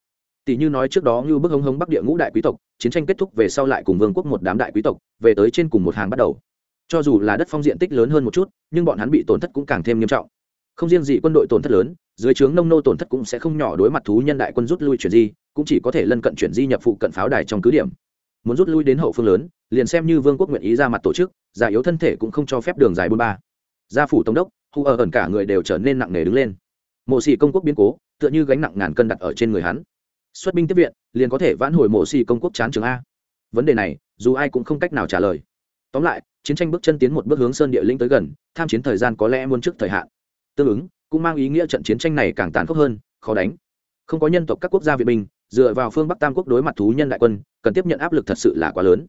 Tỷ như nói trước đó như bức hống hống bắc địa ngũ đại quý tộc, chiến tranh kết thúc về sau lại cùng vương quốc một đám đại quý tộc, về tới trên cùng một hàng bắt đầu. Cho dù là đất phong diện tích lớn hơn một chút, nhưng bọn hắn bị tổn thất cũng càng thêm nghiêm trọng không riêng gì quân đội tổn thất lớn, dưới trướng nông nô tổn thất cũng sẽ không nhỏ đối mặt thú nhân đại quân rút lui chuyển di, cũng chỉ có thể lân cận chuyển di nhập phụ cận pháo đài trong cứ điểm. Muốn rút lui đến hậu phương lớn, liền xem như vương quốc nguyện ý ra mặt tổ chức, già yếu thân thể cũng không cho phép đường dài bôn ba. Gia phủ tổng đốc hù ở ẩn cả người đều trở nên nặng nề đứng lên. Mộ xì công quốc biến cố, tựa như gánh nặng ngàn cân đặt ở trên người hắn. Xuất binh tiếp viện, liền có thể vãn hồi mộ xì công quốc chán trường a. Vấn đề này, dù ai cũng không cách nào trả lời. Tóm lại, chiến tranh bước chân tiến một bước hướng sơn địa linh tới gần, tham chiến thời gian có lẽ muôn trước thời hạn tương ứng, cũng mang ý nghĩa trận chiến tranh này càng tàn khốc hơn, khó đánh. Không có nhân tộc các quốc gia việt minh dựa vào phương bắc tam quốc đối mặt thú nhân đại quân, cần tiếp nhận áp lực thật sự là quá lớn.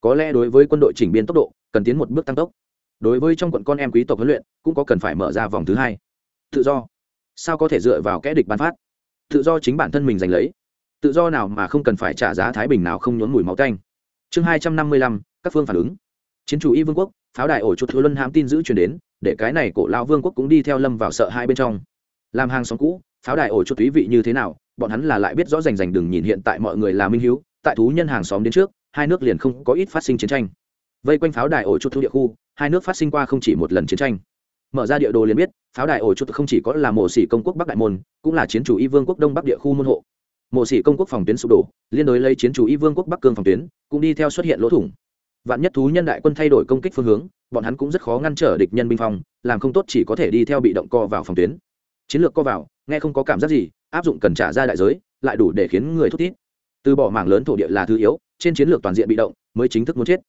Có lẽ đối với quân đội chỉnh biên tốc độ, cần tiến một bước tăng tốc. Đối với trong quận con em quý tộc huấn luyện, cũng có cần phải mở ra vòng thứ hai. Tự do. Sao có thể dựa vào kẽ địch ban phát? Tự do chính bản thân mình giành lấy. Tự do nào mà không cần phải trả giá thái bình nào không nhốn mùi máu canh chương hai trăm năm mươi lăm, các phương phản ứng. Chiến chủ y vương quốc, pháo đài ổ chuột thừa luân hãm tin giữ chuyển đến để cái này cổ lao vương quốc cũng đi theo lâm vào sợ hai bên trong. Làm hàng xóm cũ, pháo đài ổ chuột thúy vị như thế nào, bọn hắn là lại biết rõ rành rành đừng nhìn hiện tại mọi người là minh hiếu, tại thú nhân hàng xóm đến trước, hai nước liền không có ít phát sinh chiến tranh. Vây quanh pháo đài ổ chuột thu địa khu, hai nước phát sinh qua không chỉ một lần chiến tranh. Mở ra địa đồ liền biết, pháo đài ổ chuột không chỉ có là mộ sĩ công quốc bắc đại môn, cũng là chiến chủ y vương quốc đông bắc địa khu môn hộ. Mộ sĩ công quốc phòng tuyến sụp đổ, liên đối lấy chiến chủ y vương quốc bắc cương phòng tuyến, cũng đi theo xuất hiện lỗ thủng vạn nhất thú nhân đại quân thay đổi công kích phương hướng, bọn hắn cũng rất khó ngăn trở địch nhân binh phong, làm không tốt chỉ có thể đi theo bị động co vào phòng tuyến. Chiến lược co vào, nghe không có cảm giác gì, áp dụng cần trả ra đại giới, lại đủ để khiến người thút tít. từ bỏ mảng lớn thổ địa là thứ yếu, trên chiến lược toàn diện bị động mới chính thức muốn chết.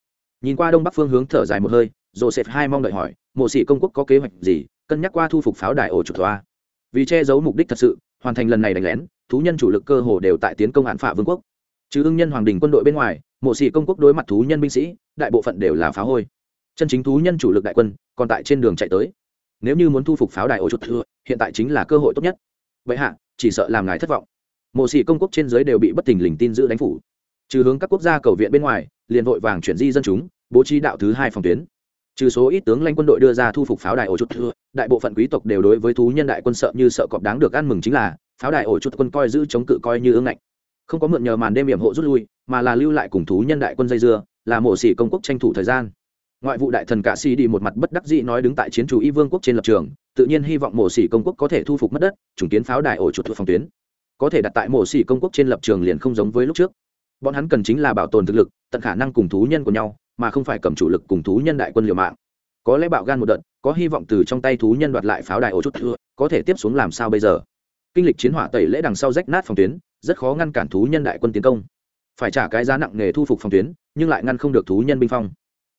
Nhìn qua đông bắc phương hướng thở dài một hơi, joseph hai mong đợi hỏi, mộ sĩ công quốc có kế hoạch gì, cân nhắc qua thu phục pháo đài ổ trục thoa vì che giấu mục đích thật sự, hoàn thành lần này đánh lén, thú nhân chủ lực cơ hồ đều tại tiến công hạn phạ vương quốc. Chứ ưng nhân hoàng đình quân đội bên ngoài mộ sĩ công quốc đối mặt thú nhân binh sĩ, đại bộ phận đều là phá hôi. Chân chính thú nhân chủ lực đại quân còn tại trên đường chạy tới. Nếu như muốn thu phục pháo đài ổ chuột thừa, hiện tại chính là cơ hội tốt nhất. Vậy hạ, chỉ sợ làm ngài thất vọng. Mộ sĩ công quốc trên giới đều bị bất tình lình tin giữ đánh phủ. Trừ hướng các quốc gia cầu viện bên ngoài, liền vội vàng chuyển di dân chúng, bố trí đạo thứ hai phòng tuyến. Trừ số ít tướng lanh quân đội đưa ra thu phục pháo đài ổ chuột thừa, đại bộ phận quý tộc đều đối với thú nhân đại quân sợ như sợ cọp đáng được ăn mừng chính là, pháo đài ổ chuột quân coi giữ chống cự coi như ương ngạnh không có mượn nhờ màn đêm hiểm hộ rút lui, mà là lưu lại cùng thú nhân đại quân dây dưa, là mổ xỉ công quốc tranh thủ thời gian. Ngoại vụ đại thần cả xì đi một mặt bất đắc dĩ nói đứng tại chiến chủ y vương quốc trên lập trường, tự nhiên hy vọng mổ xỉ công quốc có thể thu phục mất đất, chủng kiến pháo đài ổ chuột thuộc phòng tuyến. Có thể đặt tại mổ xỉ công quốc trên lập trường liền không giống với lúc trước. Bọn hắn cần chính là bảo tồn thực lực, tận khả năng cùng thú nhân của nhau, mà không phải cầm chủ lực cùng thú nhân đại quân liều mạng. Có lẽ bạo gan một đợt, có hy vọng từ trong tay thú nhân đoạt lại pháo đài ổ chút thưa có thể tiếp xuống làm sao bây giờ? Kinh lịch chiến hỏa tẩy lễ đằng sau rách nát phòng tuyến rất khó ngăn cản thú nhân đại quân tiến công. Phải trả cái giá nặng nề thu phục phòng tuyến, nhưng lại ngăn không được thú nhân binh phong.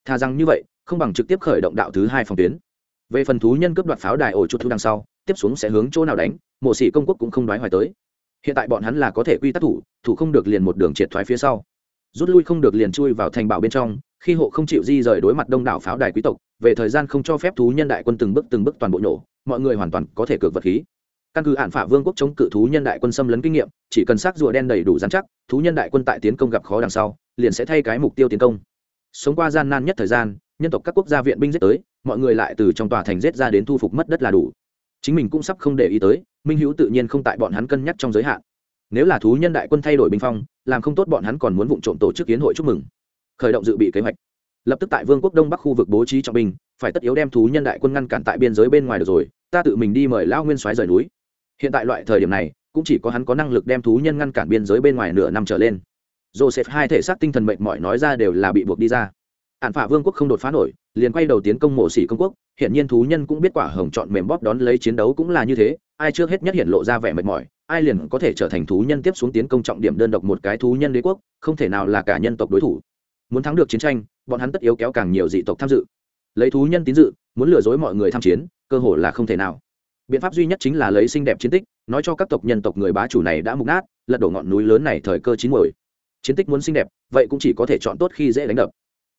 Thà rằng như vậy, không bằng trực tiếp khởi động đạo thứ hai phòng tuyến. Về phần thú nhân cướp đoạt pháo đài ổ chuột thu đằng sau, tiếp xuống sẽ hướng chỗ nào đánh, mộ sĩ công quốc cũng không đoái hoài tới. Hiện tại bọn hắn là có thể quy tắc thủ thủ không được liền một đường triệt thoái phía sau. Rút lui không được liền chui vào thành bảo bên trong, khi hộ không chịu di rời đối mặt đông đảo pháo đài quý tộc, về thời gian không cho phép thú nhân đại quân từng bước từng bước toàn bộ nhổ mọi người hoàn toàn có thể cược vật khí căn cứ hạn phả vương quốc chống cự thú nhân đại quân xâm lấn kinh nghiệm, chỉ cần xác rùa đen đầy đủ dán chắc, thú nhân đại quân tại tiến công gặp khó đằng sau, liền sẽ thay cái mục tiêu tiến công. Sống qua gian nan nhất thời gian, nhân tộc các quốc gia viện binh giết tới, mọi người lại từ trong tòa thành giết ra đến thu phục mất đất là đủ. Chính mình cũng sắp không để ý tới, minh hữu tự nhiên không tại bọn hắn cân nhắc trong giới hạn. Nếu là thú nhân đại quân thay đổi binh phong, làm không tốt bọn hắn còn muốn vụ trộm tổ chức kiến hội chúc mừng. Khởi động dự bị kế hoạch. Lập tức tại vương quốc đông bắc khu vực bố trí trọng binh, phải tất yếu đem thú nhân đại quân ngăn cản tại biên giới bên ngoài được rồi, ta tự mình đi mời lão nguyên soái rời núi hiện tại loại thời điểm này, cũng chỉ có hắn có năng lực đem thú nhân ngăn cản biên giới bên ngoài nửa năm trở lên. Joseph hai thể xác tinh thần mệnh mọi nói ra đều là bị buộc đi ra. Hạn phả vương quốc không đột phá nổi, liền quay đầu tiến công mộ sĩ công quốc hiện nhiên thú nhân cũng biết quả hồng chọn mềm bóp đón lấy chiến đấu cũng là như thế, ai trước hết nhất hiện lộ ra vẻ mệt mỏi, ai liền có thể trở thành thú nhân tiếp xuống tiến công trọng điểm đơn độc một cái thú nhân đế quốc, không thể nào là cả nhân tộc đối thủ. Muốn thắng được chiến tranh, bọn hắn tất yếu kéo càng nhiều dị tộc tham dự. Lấy thú nhân tín dự, muốn lừa dối mọi người tham chiến, cơ hội là không thể nào biện pháp duy nhất chính là lấy xinh đẹp chiến tích, nói cho các tộc nhân tộc người bá chủ này đã mục nát, lật đổ ngọn núi lớn này thời cơ chín muồi. Chiến tích muốn xinh đẹp, vậy cũng chỉ có thể chọn tốt khi dễ đánh đập.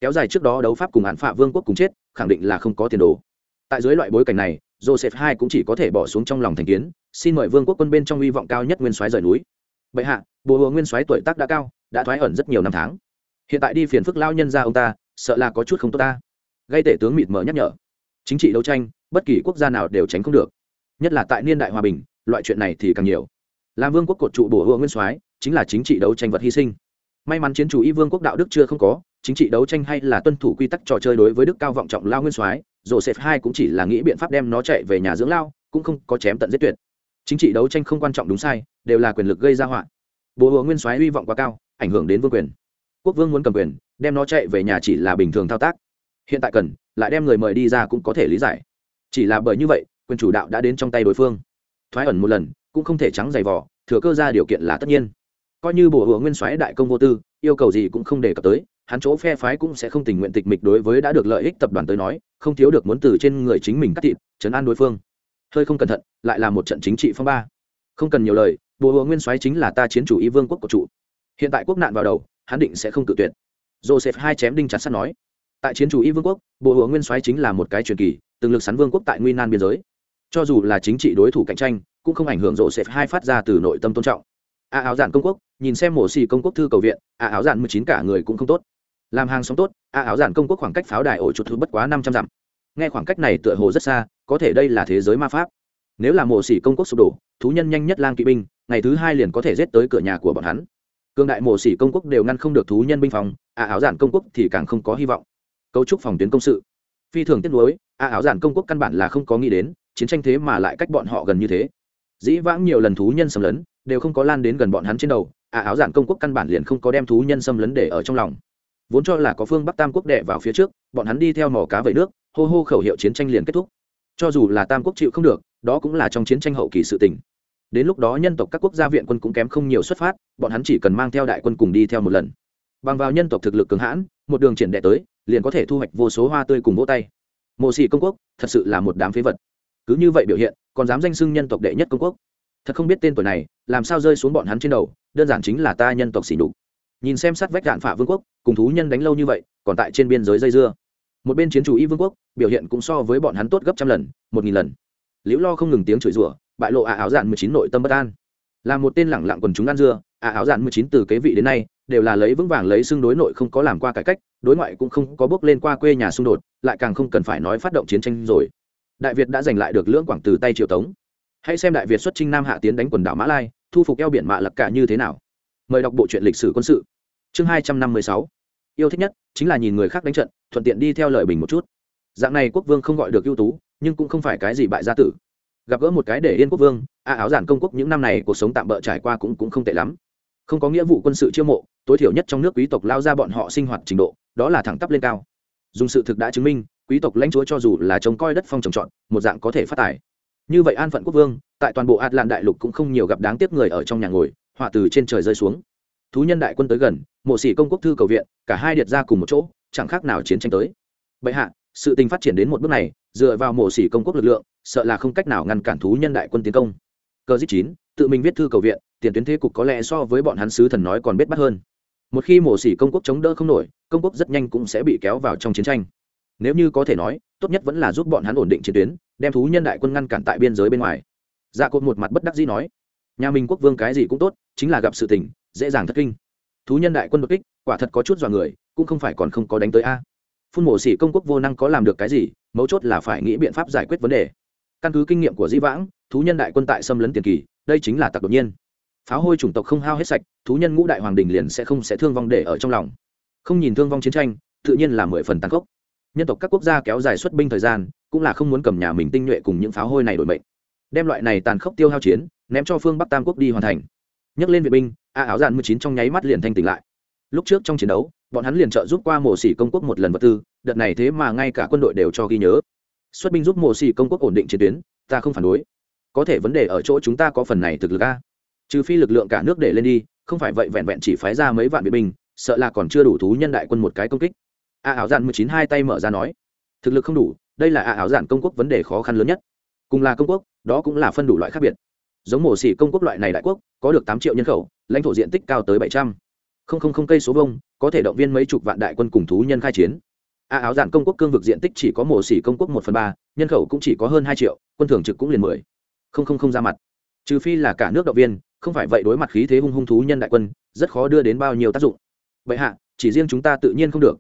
Kéo dài trước đó đấu pháp cùng hạn phạ vương quốc cùng chết, khẳng định là không có tiền đồ. Tại dưới loại bối cảnh này, joseph hai cũng chỉ có thể bỏ xuống trong lòng thành kiến, xin mời vương quốc quân bên trong hy vọng cao nhất nguyên soái rời núi. Bệ hạ bồ hồ nguyên soái tuổi tác đã cao, đã thoái ẩn rất nhiều năm tháng. Hiện tại đi phiền phức lao nhân ra ông ta, sợ là có chút không tốt ta. Gây tể tướng mịt mờ nhắc nhở. Chính trị đấu tranh, bất kỳ quốc gia nào đều tránh không được nhất là tại niên đại hòa bình, loại chuyện này thì càng nhiều. Làm vương quốc cột trụ bổ hựa nguyên soái, chính là chính trị đấu tranh vật hy sinh. May mắn chiến chủ y vương quốc đạo đức chưa không có, chính trị đấu tranh hay là tuân thủ quy tắc trò chơi đối với đức cao vọng trọng lao nguyên soái joseph hai cũng chỉ là nghĩ biện pháp đem nó chạy về nhà dưỡng lao, cũng không có chém tận giết tuyệt. Chính trị đấu tranh không quan trọng đúng sai, đều là quyền lực gây ra họa. Bố hùa nguyên soái hy vọng quá cao, ảnh hưởng đến vương quyền. Quốc vương muốn cầm quyền, đem nó chạy về nhà chỉ là bình thường thao tác. Hiện tại cần, lại đem người mời đi ra cũng có thể lý giải. Chỉ là bởi như vậy quyền chủ đạo đã đến trong tay đối phương. Thoái ẩn một lần, cũng không thể trắng giày vỏ thừa cơ ra điều kiện là tất nhiên. Coi như bổ hùa nguyên soái đại công vô tư, yêu cầu gì cũng không đề cập tới, hắn chỗ phe phái cũng sẽ không tình nguyện tịch mịch đối với đã được lợi ích tập đoàn tới nói, không thiếu được muốn từ trên người chính mình cắt thịt chấn an đối phương. Hơi không cẩn thận, lại là một trận chính trị phong ba. Không cần nhiều lời bùa hùa nguyên soái chính là ta chiến chủ y vương quốc của trụ hiện tại quốc nạn vào đầu, hắn định sẽ không tự tuyệt. Joseph hai chém đinh chặt sắt nói. Tại chiến chủ y vương quốc bộ hứa nguyên soái chính là một cái truyền kỳ, từng lực sắn vương quốc tại nguy nan biên giới cho dù là chính trị đối thủ cạnh tranh, cũng không ảnh hưởng rộ xẹp hai phát ra từ nội tâm tôn trọng. A áo giản công quốc, nhìn xem mổ xì công quốc thư cầu viện, a áo giản mười chín cả người cũng không tốt. Làm hàng sống tốt, a áo giản công quốc khoảng cách pháo đài ổ chuột thứ bất quá năm trăm dặm. Nghe khoảng cách này tựa hồ rất xa, có thể đây là thế giới ma pháp. Nếu là mổ xì công quốc sụp đổ, thú nhân nhanh nhất lang kỵ binh, ngày thứ hai liền có thể giết tới cửa nhà của bọn hắn. Cương đại mổ xỉ công quốc đều ngăn không được thú nhân binh phòng, a áo giản công quốc thì càng không có hy vọng. Cấu trúc phòng tuyến công sự. Phi thường tiết nuối, a áo giản công quốc căn bản là không có nghĩ đến chiến tranh thế mà lại cách bọn họ gần như thế. Dĩ vãng nhiều lần thú nhân xâm lấn, đều không có lan đến gần bọn hắn trên đầu à áo giản công quốc căn bản liền không có đem thú nhân xâm lấn để ở trong lòng. Vốn cho là có phương bắc tam quốc đệ vào phía trước, bọn hắn đi theo mỏ cá vẩy nước, hô hô khẩu hiệu chiến tranh liền kết thúc. Cho dù là tam quốc chịu không được, đó cũng là trong chiến tranh hậu kỳ sự tình. Đến lúc đó nhân tộc các quốc gia viện quân cũng kém không nhiều xuất phát, bọn hắn chỉ cần mang theo đại quân cùng đi theo một lần. Bằng vào nhân tộc thực lực cường hãn, một đường triển đệ tới, liền có thể thu hoạch vô số hoa tươi cùng vỗ tay. Mộ sĩ công quốc, thật sự là một đám phế vật cứ như vậy biểu hiện, còn dám danh xưng nhân tộc đệ nhất công quốc. Thật không biết tên tuổi này, làm sao rơi xuống bọn hắn trên đầu, đơn giản chính là ta nhân tộc xỉ đục nhìn xem sát vách đạn phả vương quốc, cùng thú nhân đánh lâu như vậy, còn tại trên biên giới dây dưa. Một bên chiến chủ y vương quốc, biểu hiện cũng so với bọn hắn tốt gấp trăm lần, một nghìn lần. Liễu lo không ngừng tiếng chửi rủa, bại lộ ả áo dạn mười chín nội tâm bất an. Là một tên lẳng lặng quần chúng ăn dưa ả áo dạn mười chín từ kế vị đến nay, đều là lấy vững vàng lấy xưng đối nội không có làm qua cải cách, đối ngoại cũng không có bước lên qua quê nhà xung đột, lại càng không cần phải nói phát động chiến tranh rồi đại việt đã giành lại được lưỡng quảng từ tay triều tống hãy xem đại việt xuất trinh nam hạ tiến đánh quần đảo mã lai thu phục eo biển mạ lập cả như thế nào mời đọc bộ truyện lịch sử quân sự chương hai trăm năm mươi sáu yêu thích nhất chính là nhìn người khác đánh trận thuận tiện đi theo lời bình một chút dạng này quốc vương không gọi được ưu tú nhưng cũng không phải cái gì bại gia tử gặp gỡ một cái để yên quốc vương a áo giản công quốc những năm này cuộc sống tạm bỡ trải qua cũng cũng không tệ lắm không có nghĩa vụ quân sự chiêu mộ tối thiểu nhất trong nước quý tộc lao ra bọn họ sinh hoạt trình độ đó là thẳng tắp lên cao dùng sự thực đã chứng minh quý tộc lãnh chúa cho dù là trông coi đất phong trồng trọt, một dạng có thể phát tài. Như vậy an phận quốc vương, tại toàn bộ atlan đại lục cũng không nhiều gặp đáng tiếc người ở trong nhà ngồi, họa từ trên trời rơi xuống. Thú nhân đại quân tới gần, mộ sĩ công quốc thư cầu viện, cả hai điệt ra cùng một chỗ, chẳng khác nào chiến tranh tới. Bệ hạ, sự tình phát triển đến một bước này, dựa vào mộ sĩ công quốc lực lượng, sợ là không cách nào ngăn cản thú nhân đại quân tiến công. Cơ dít chín, tự mình viết thư cầu viện, tiền tuyến thế cục có lẽ so với bọn hắn sứ thần nói còn biết bắt hơn. Một khi mổ xỉ công quốc chống đỡ không nổi, công quốc rất nhanh cũng sẽ bị kéo vào trong chiến tranh nếu như có thể nói, tốt nhất vẫn là giúp bọn hắn ổn định chiến tuyến, đem thú nhân đại quân ngăn cản tại biên giới bên ngoài. Dạ cột một mặt bất đắc dĩ nói, nhà mình quốc vương cái gì cũng tốt, chính là gặp sự tình, dễ dàng thất kinh. Thú nhân đại quân đột kích, quả thật có chút dọa người, cũng không phải còn không có đánh tới a. Phun mổ xỉ công quốc vô năng có làm được cái gì, mấu chốt là phải nghĩ biện pháp giải quyết vấn đề. Căn cứ kinh nghiệm của dĩ vãng, thú nhân đại quân tại xâm lấn tiền kỳ, đây chính là tặc đột nhiên. Pháo hôi chủng tộc không hao hết sạch, thú nhân ngũ đại hoàng đình liền sẽ không sẽ thương vong để ở trong lòng. Không nhìn thương vong chiến tranh, tự nhiên là mười phần tăng cốc nhân tộc các quốc gia kéo dài xuất binh thời gian, cũng là không muốn cầm nhà mình tinh nhuệ cùng những pháo hôi này đổi mệnh. Đem loại này tàn khốc tiêu hao chiến, ném cho phương bắc tam quốc đi hoàn thành. Nhấc lên vệ binh, a áo dạn mười chín trong nháy mắt liền thanh tỉnh lại. Lúc trước trong chiến đấu, bọn hắn liền trợ giúp qua mổ xỉ công quốc một lần vật tư, đợt này thế mà ngay cả quân đội đều cho ghi nhớ. Xuất binh giúp mổ xỉ công quốc ổn định chiến tuyến, ta không phản đối. Có thể vấn đề ở chỗ chúng ta có phần này thực lực a. Trừ phi lực lượng cả nước để lên đi, không phải vậy vẹn vẹn chỉ phái ra mấy vạn vệ binh, sợ là còn chưa đủ thú nhân đại quân một cái công kích a áo dạn mười chín hai tay mở ra nói, thực lực không đủ, đây là a áo dạn công quốc vấn đề khó khăn lớn nhất. Cùng là công quốc, đó cũng là phân đủ loại khác biệt. Giống mổ xỉ công quốc loại này đại quốc, có được tám triệu nhân khẩu, lãnh thổ diện tích cao tới bảy trăm. Không không không cây số vông có thể động viên mấy chục vạn đại quân cùng thú nhân khai chiến. A áo giản công quốc cương vực diện tích chỉ có mổ xỉ công quốc một phần ba, nhân khẩu cũng chỉ có hơn hai triệu, quân thường trực cũng liền mười. Không không không ra mặt. Trừ phi là cả nước động viên, không phải vậy đối mặt khí thế hung hung thú nhân đại quân, rất khó đưa đến bao nhiêu tác dụng. Vậy hạ, chỉ riêng chúng ta tự nhiên không được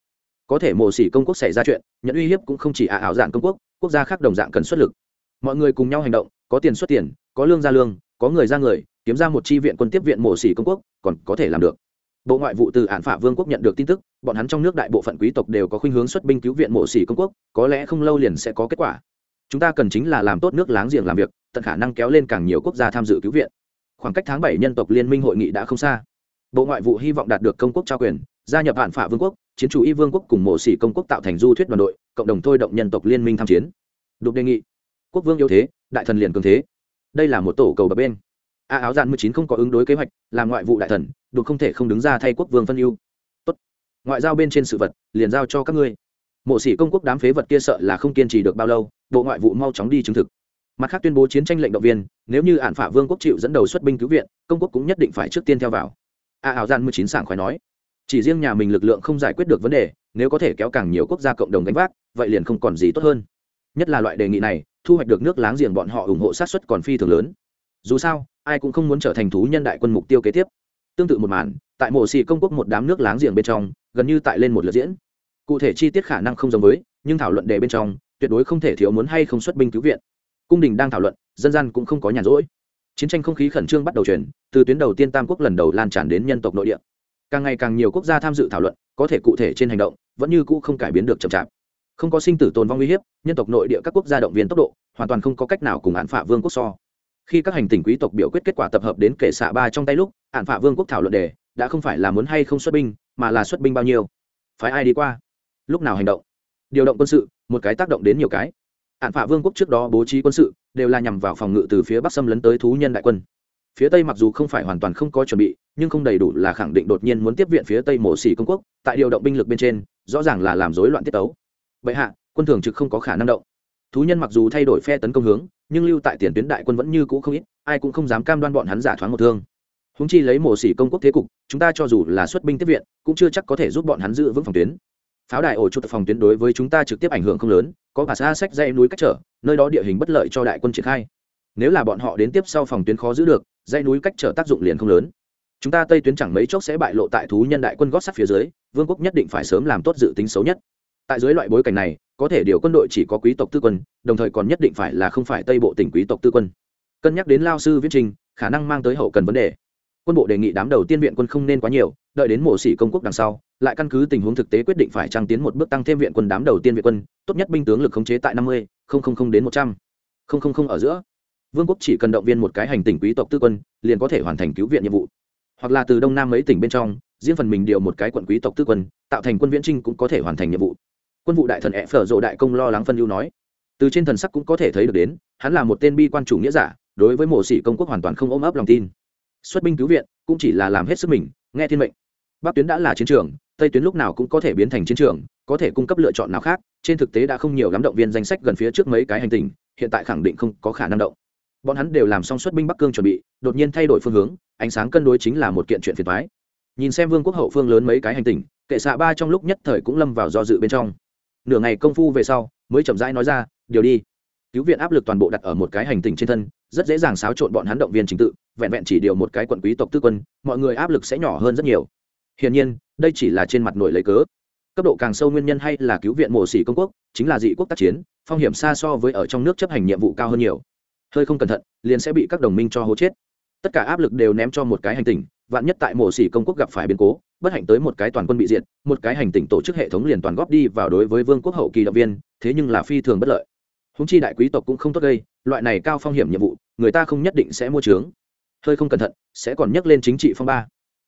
có thể mộ xỉ công quốc xảy ra chuyện, nhận uy hiếp cũng không chỉ ả ảo dạng công quốc quốc gia khác đồng dạng cần xuất lực. Mọi người cùng nhau hành động, có tiền xuất tiền, có lương ra lương, có người ra người, kiếm ra một chi viện quân tiếp viện mộ xỉ công quốc, còn có thể làm được. Bộ ngoại vụ từ ản phả vương quốc nhận được tin tức, bọn hắn trong nước đại bộ phận quý tộc đều có khuynh hướng xuất binh cứu viện mộ xỉ công quốc, có lẽ không lâu liền sẽ có kết quả. Chúng ta cần chính là làm tốt nước láng giềng làm việc, tận khả năng kéo lên càng nhiều quốc gia tham dự cứu viện. Khoảng cách tháng bảy nhân tộc liên minh hội nghị đã không xa. Bộ ngoại vụ hy vọng đạt được công quốc trao quyền gia nhập hạn phả vương quốc, chiến chủ y vương quốc cùng mộ sĩ công quốc tạo thành du thuyết đoàn đội, cộng đồng thôi động nhân tộc liên minh tham chiến. Đục đề nghị, quốc vương yếu thế, đại thần liền cường thế. Đây là một tổ cầu bập bên. A áo dạn mười chín không có ứng đối kế hoạch, làm ngoại vụ đại thần, đục không thể không đứng ra thay quốc vương phân ưu. Tốt. Ngoại giao bên trên sự vật, liền giao cho các ngươi. Mộ sĩ công quốc đám phế vật kia sợ là không kiên trì được bao lâu, bộ ngoại vụ mau chóng đi chứng thực. Mặt khác tuyên bố chiến tranh lệnh động viên, nếu như ạn phả vương quốc chịu dẫn đầu xuất binh cứu viện, công quốc cũng nhất định phải trước tiên theo vào. A áo gian mười chín sảng khoái nói chỉ riêng nhà mình lực lượng không giải quyết được vấn đề, nếu có thể kéo càng nhiều quốc gia cộng đồng gánh vác, vậy liền không còn gì tốt hơn. Nhất là loại đề nghị này, thu hoạch được nước láng giềng bọn họ ủng hộ sát xuất còn phi thường lớn. Dù sao, ai cũng không muốn trở thành thú nhân đại quân mục tiêu kế tiếp. Tương tự một màn, tại mộ xì công quốc một đám nước láng giềng bên trong, gần như tại lên một lượt diễn. Cụ thể chi tiết khả năng không giống với, nhưng thảo luận đề bên trong, tuyệt đối không thể thiếu muốn hay không xuất binh cứu viện. Cung đình đang thảo luận, dân gian cũng không có nhàn rỗi. Chiến tranh không khí khẩn trương bắt đầu chuyển từ tuyến đầu tiên tam quốc lần đầu lan tràn đến nhân tộc nội địa càng ngày càng nhiều quốc gia tham dự thảo luận, có thể cụ thể trên hành động, vẫn như cũ không cải biến được chậm chạp. Không có sinh tử tồn vong uy hiếp, nhân tộc nội địa các quốc gia động viên tốc độ, hoàn toàn không có cách nào cùng án phạ vương quốc so. Khi các hành tình quý tộc biểu quyết kết quả tập hợp đến kể xạ ba trong tay lúc án phạ vương quốc thảo luận đề đã không phải là muốn hay không xuất binh, mà là xuất binh bao nhiêu. Phải ai đi qua? Lúc nào hành động? Điều động quân sự, một cái tác động đến nhiều cái. Án phạ vương quốc trước đó bố trí quân sự, đều là nhằm vào phòng ngự từ phía bắc xâm lấn tới thú nhân đại quân phía tây mặc dù không phải hoàn toàn không có chuẩn bị, nhưng không đầy đủ là khẳng định đột nhiên muốn tiếp viện phía tây mổ xỉ công quốc, tại điều động binh lực bên trên, rõ ràng là làm rối loạn tiết tấu. Bệ hạ, quân thường trực không có khả năng động. Thú nhân mặc dù thay đổi phe tấn công hướng, nhưng lưu tại tiền tuyến đại quân vẫn như cũ không ít, ai cũng không dám cam đoan bọn hắn giả thoáng một thương. Húng chi lấy mổ xỉ công quốc thế cục, chúng ta cho dù là xuất binh tiếp viện, cũng chưa chắc có thể giúp bọn hắn giữ vững phòng tuyến. Pháo đài ổ chuột phòng tuyến đối với chúng ta trực tiếp ảnh hưởng không lớn, có cả xa sách dây núi cách trở, nơi đó địa hình bất lợi cho đại quân triển khai nếu là bọn họ đến tiếp sau phòng tuyến khó giữ được dây núi cách trở tác dụng liền không lớn. Chúng ta tây tuyến chẳng mấy chốc sẽ bại lộ tại thú nhân đại quân gót sắt phía dưới, vương quốc nhất định phải sớm làm tốt dự tính xấu nhất. Tại dưới loại bối cảnh này, có thể điều quân đội chỉ có quý tộc tư quân, đồng thời còn nhất định phải là không phải tây bộ tỉnh quý tộc tư quân. Cân nhắc đến lao sư viết trình, khả năng mang tới hậu cần vấn đề. Quân bộ đề nghị đám đầu tiên viện quân không nên quá nhiều, đợi đến mổ xỉ công quốc đằng sau, lại căn cứ tình huống thực tế quyết định phải trang tiến một bước tăng thêm viện quân đám đầu tiên viện quân, tốt nhất binh tướng lực khống chế tại năm mươi đến một trăm. Linh ở giữa vương quốc chỉ cần động viên một cái hành tỉnh quý tộc tư quân, liền có thể hoàn thành cứu viện nhiệm vụ. Hoặc là từ đông nam mấy tỉnh bên trong, riêng phần mình điều một cái quận quý tộc tư quân, tạo thành quân viễn trinh cũng có thể hoàn thành nhiệm vụ. Quân vụ đại thần ẹ phở rộ đại công lo lắng phân ưu nói. Từ trên thần sắc cũng có thể thấy được đến, hắn là một tên bi quan chủ nghĩa giả, đối với mộ sĩ công quốc hoàn toàn không ôm ấp lòng tin. Xuất binh cứu viện, cũng chỉ là làm hết sức mình, nghe thiên mệnh. Bắc tuyến đã là chiến trường, tây tuyến lúc nào cũng có thể biến thành chiến trường, có thể cung cấp lựa chọn nào khác, trên thực tế đã không nhiều lắm động viên danh sách gần phía trước mấy cái hành tinh hiện tại khẳng định không có khả năng động bọn hắn đều làm xong xuất binh bắc cương chuẩn bị, đột nhiên thay đổi phương hướng, ánh sáng cân đối chính là một kiện chuyện phiền thoái nhìn xem vương quốc hậu phương lớn mấy cái hành tinh, kệ xạ ba trong lúc nhất thời cũng lâm vào do dự bên trong. Nửa ngày công phu về sau, mới chậm rãi nói ra, điều đi. Cứu viện áp lực toàn bộ đặt ở một cái hành tinh trên thân, rất dễ dàng xáo trộn bọn hắn động viên chính tự, vẹn vẹn chỉ điều một cái quận quý tộc tư quân, mọi người áp lực sẽ nhỏ hơn rất nhiều. Hiển nhiên, đây chỉ là trên mặt nổi lấy cớ. Cấp độ càng sâu nguyên nhân hay là cứu viện mổ xỉ công quốc, chính là dị quốc tác chiến, phong hiểm xa so với ở trong nước chấp hành nhiệm vụ cao hơn nhiều hơi không cẩn thận, liền sẽ bị các đồng minh cho hố chết. Tất cả áp lực đều ném cho một cái hành tinh vạn nhất tại mộ xỉ công quốc gặp phải biến cố, bất hạnh tới một cái toàn quân bị diệt, một cái hành tinh tổ chức hệ thống liền toàn góp đi vào đối với vương quốc hậu kỳ động viên, thế nhưng là phi thường bất lợi. Húng chi đại quý tộc cũng không tốt gây, loại này cao phong hiểm nhiệm vụ, người ta không nhất định sẽ mua trướng hơi không cẩn thận, sẽ còn nhắc lên chính trị phong ba.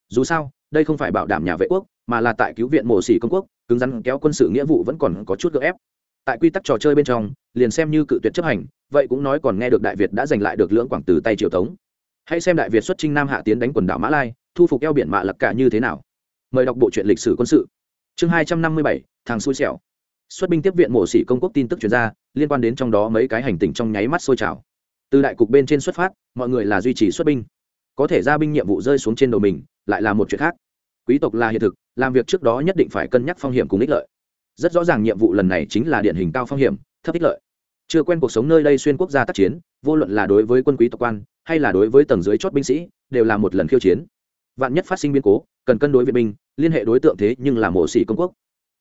Dù sao, đây không phải bảo đảm nhà vệ quốc, mà là tại cứu viện mổ xỉ công quốc, cứng rắn kéo quân sự nghĩa vụ vẫn còn có chút gợ ép tại quy tắc trò chơi bên trong, liền xem như cự tuyệt chấp hành, vậy cũng nói còn nghe được đại việt đã giành lại được lưỡng quảng từ tay triều tống. Hãy xem đại việt xuất trinh nam hạ tiến đánh quần đảo mã lai, thu phục eo biển mạ Lập cả như thế nào. Mời đọc bộ truyện lịch sử quân sự. Chương hai trăm năm mươi bảy, thằng xui xẻo. Xuất binh tiếp viện mổ xỉ công quốc tin tức chuyên gia liên quan đến trong đó mấy cái hành tinh trong nháy mắt sôi trào. Từ đại cục bên trên xuất phát, mọi người là duy trì xuất binh. Có thể ra binh nhiệm vụ rơi xuống trên đầu mình, lại là một chuyện khác. Quý tộc là hiện thực, làm việc trước đó nhất định phải cân nhắc phong hiểm cùng ích lợi rất rõ ràng nhiệm vụ lần này chính là điển hình cao phong hiểm, thấp ích lợi. Chưa quen cuộc sống nơi đây xuyên quốc gia tác chiến, vô luận là đối với quân quý tộc quan, hay là đối với tầng dưới chót binh sĩ, đều là một lần khiêu chiến. Vạn nhất phát sinh biến cố, cần cân đối viện binh, liên hệ đối tượng thế nhưng là mổ xỉ công quốc.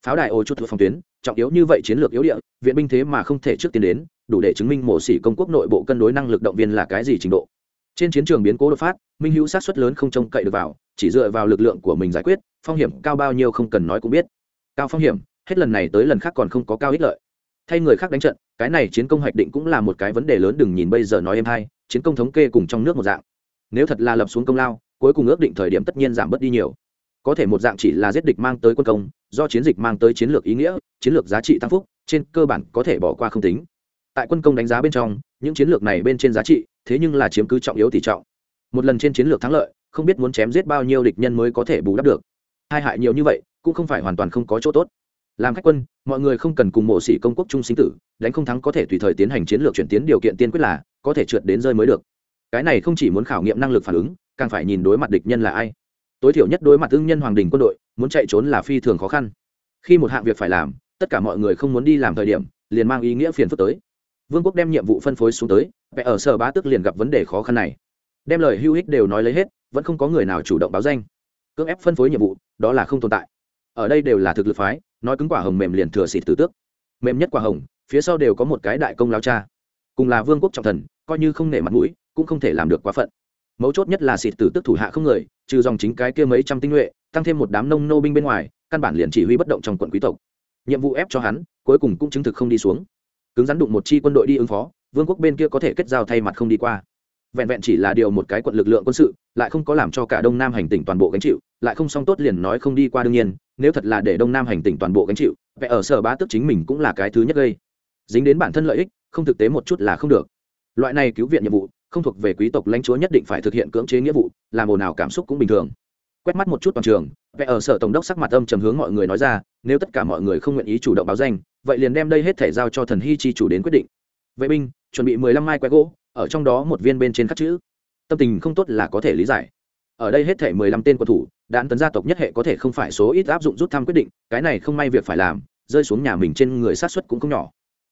Pháo đài ô chút thuộc phòng tuyến, trọng yếu như vậy chiến lược yếu địa, viện binh thế mà không thể trước tiến đến, đủ để chứng minh mổ xỉ công quốc nội bộ cân đối năng lực động viên là cái gì trình độ. Trên chiến trường biến cố đột phát, minh hữu sát xuất lớn không trông cậy được vào, chỉ dựa vào lực lượng của mình giải quyết, phong hiểm cao bao nhiêu không cần nói cũng biết. Cao phong hiểm hết lần này tới lần khác còn không có cao ích lợi. Thay người khác đánh trận, cái này chiến công hoạch định cũng là một cái vấn đề lớn đừng nhìn bây giờ nói em hay, chiến công thống kê cùng trong nước một dạng. Nếu thật là lập xuống công lao, cuối cùng ước định thời điểm tất nhiên giảm bớt đi nhiều. Có thể một dạng chỉ là giết địch mang tới quân công, do chiến dịch mang tới chiến lược ý nghĩa, chiến lược giá trị tăng phúc, trên cơ bản có thể bỏ qua không tính. Tại quân công đánh giá bên trong, những chiến lược này bên trên giá trị, thế nhưng là chiếm cứ trọng yếu tỷ trọng. Một lần trên chiến lược thắng lợi, không biết muốn chém giết bao nhiêu địch nhân mới có thể bù đắp được. Hai hại nhiều như vậy, cũng không phải hoàn toàn không có chỗ tốt làm khách quân, mọi người không cần cùng mộ sĩ công quốc chung sinh tử, đánh không thắng có thể tùy thời tiến hành chiến lược chuyển tiến điều kiện tiên quyết là, có thể trượt đến rơi mới được. Cái này không chỉ muốn khảo nghiệm năng lực phản ứng, càng phải nhìn đối mặt địch nhân là ai. Tối thiểu nhất đối mặt ưng nhân hoàng đình quân đội, muốn chạy trốn là phi thường khó khăn. Khi một hạng việc phải làm, tất cả mọi người không muốn đi làm thời điểm, liền mang ý nghĩa phiền phức tới. Vương quốc đem nhiệm vụ phân phối xuống tới vẽ ở sở bá tức liền gặp vấn đề khó khăn này. Đem lời hữu ích đều nói lấy hết, vẫn không có người nào chủ động báo danh. Cưỡng ép phân phối nhiệm vụ, đó là không tồn tại. Ở đây đều là thực lực phái nói cứng quả hồng mềm liền thừa xịt từ tước. Mềm nhất quả hồng, phía sau đều có một cái đại công lao cha. Cùng là vương quốc trọng thần, coi như không nể mặt mũi, cũng không thể làm được quá phận. Mấu chốt nhất là xịt tử tức thủ hạ không người, trừ dòng chính cái kia mấy trăm tinh nhuệ, tăng thêm một đám nông nô binh bên ngoài, căn bản liền chỉ huy bất động trong quận quý tộc. Nhiệm vụ ép cho hắn, cuối cùng cũng chứng thực không đi xuống. Cứng rắn đụng một chi quân đội đi ứng phó, vương quốc bên kia có thể kết giao thay mặt không đi qua. Vẹn vẹn chỉ là điều một cái quận lực lượng quân sự, lại không có làm cho cả đông nam hành tỉnh toàn bộ gánh chịu lại không xong tốt liền nói không đi qua đương nhiên, nếu thật là để đông nam hành tỉnh toàn bộ gánh chịu vẽ ở sở bá tức chính mình cũng là cái thứ nhất gây. Dính đến bản thân lợi ích, không thực tế một chút là không được. Loại này cứu viện nhiệm vụ, không thuộc về quý tộc lãnh chúa nhất định phải thực hiện cưỡng chế nghĩa vụ, làm ồn nào cảm xúc cũng bình thường. Quét mắt một chút toàn trường vẽ ở sở tổng đốc sắc mặt âm trầm hướng mọi người nói ra, nếu tất cả mọi người không nguyện ý chủ động báo danh, vậy liền đem đây hết thể giao cho thần hy chi chủ đến quyết định. Vệ binh, chuẩn bị mười lăm mai que gỗ, ở trong đó một viên bên trên các chữ. Tâm tình không tốt là có thể lý giải. Ở đây hết thể mười lăm tên quân thủ đạn tấn gia tộc nhất hệ có thể không phải số ít áp dụng rút thăm quyết định, cái này không may việc phải làm, rơi xuống nhà mình trên người sát xuất cũng không nhỏ.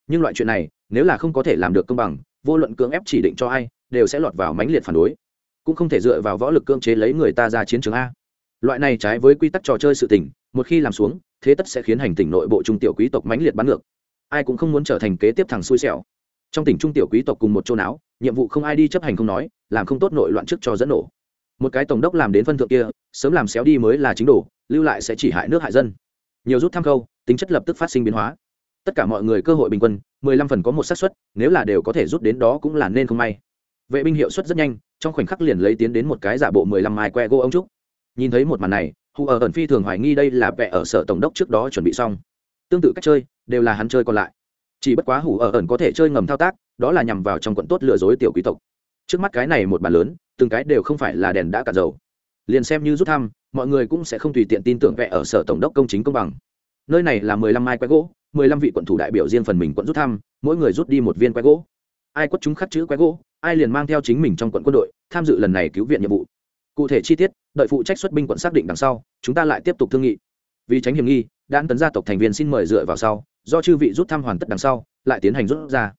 Nhưng loại chuyện này, nếu là không có thể làm được công bằng, vô luận cưỡng ép chỉ định cho ai, đều sẽ lọt vào mãnh liệt phản đối. Cũng không thể dựa vào võ lực cưỡng chế lấy người ta ra chiến trường a. Loại này trái với quy tắc trò chơi sự tình, một khi làm xuống, thế tất sẽ khiến hành tỉnh nội bộ trung tiểu quý tộc mãnh liệt bắn ngược. Ai cũng không muốn trở thành kế tiếp thằng xui xẻo. Trong tỉnh trung tiểu quý tộc cùng một chỗ não nhiệm vụ không ai đi chấp hành không nói, làm không tốt nội loạn trước cho dẫn nổ. Một cái tổng đốc làm đến phân thượng kia sớm làm xéo đi mới là chính đồ, lưu lại sẽ chỉ hại nước hại dân. Nhiều rút tham khâu, tính chất lập tức phát sinh biến hóa. Tất cả mọi người cơ hội bình quân, mười lăm phần có một xác suất, nếu là đều có thể rút đến đó cũng là nên không may. Vệ binh hiệu suất rất nhanh, trong khoảnh khắc liền lấy tiến đến một cái giả bộ mười lăm mai que gỗ ông trúc. Nhìn thấy một màn này, hù ở ẩn phi thường hoài nghi đây là vẽ ở sở tổng đốc trước đó chuẩn bị xong. Tương tự cách chơi, đều là hắn chơi còn lại. Chỉ bất quá hủ ở ẩn có thể chơi ngầm thao tác, đó là nhằm vào trong quận tốt lừa dối tiểu quý tộc. Trước mắt cái này một bàn lớn, từng cái đều không phải là đèn đã cả dầu liền xem như rút thăm, mọi người cũng sẽ không tùy tiện tin tưởng vẽ ở sở tổng đốc công chính công bằng. Nơi này là mười lăm mai quái gỗ, mười lăm vị quận thủ đại biểu riêng phần mình quận rút thăm, mỗi người rút đi một viên quái gỗ. Ai quất chúng khắc chữ quái gỗ, ai liền mang theo chính mình trong quận quân đội tham dự lần này cứu viện nhiệm vụ. Cụ thể chi tiết, đợi phụ trách xuất binh quận xác định đằng sau, chúng ta lại tiếp tục thương nghị. Vì tránh hiểm nghi, đan tấn gia tộc thành viên xin mời dựa vào sau, do chư vị rút thăm hoàn tất đằng sau, lại tiến hành rút ra.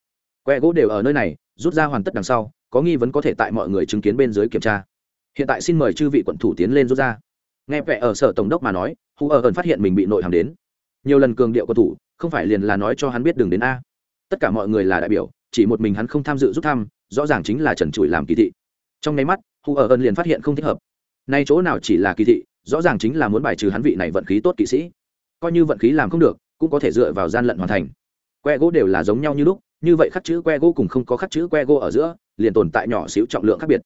Que gỗ đều ở nơi này, rút ra hoàn tất đằng sau, có nghi vấn có thể tại mọi người chứng kiến bên dưới kiểm tra hiện tại xin mời chư vị quận thủ tiến lên rút ra. Nghe vẻ ở sở tổng đốc mà nói, hù ở ẩn phát hiện mình bị nội hàm đến. Nhiều lần cường điệu quận thủ, không phải liền là nói cho hắn biết đường đến a. Tất cả mọi người là đại biểu, chỉ một mình hắn không tham dự rút thăm, rõ ràng chính là trần trụi làm kỳ thị. Trong nháy mắt, hù ở ẩn liền phát hiện không thích hợp. Nay chỗ nào chỉ là kỳ thị, rõ ràng chính là muốn bài trừ hắn vị này vận khí tốt kỵ sĩ. Coi như vận khí làm không được, cũng có thể dựa vào gian lận hoàn thành. Que gỗ đều là giống nhau như lúc, như vậy khắc chữ que gỗ cùng không có khắc chữ que gỗ ở giữa, liền tồn tại nhỏ xíu trọng lượng khác biệt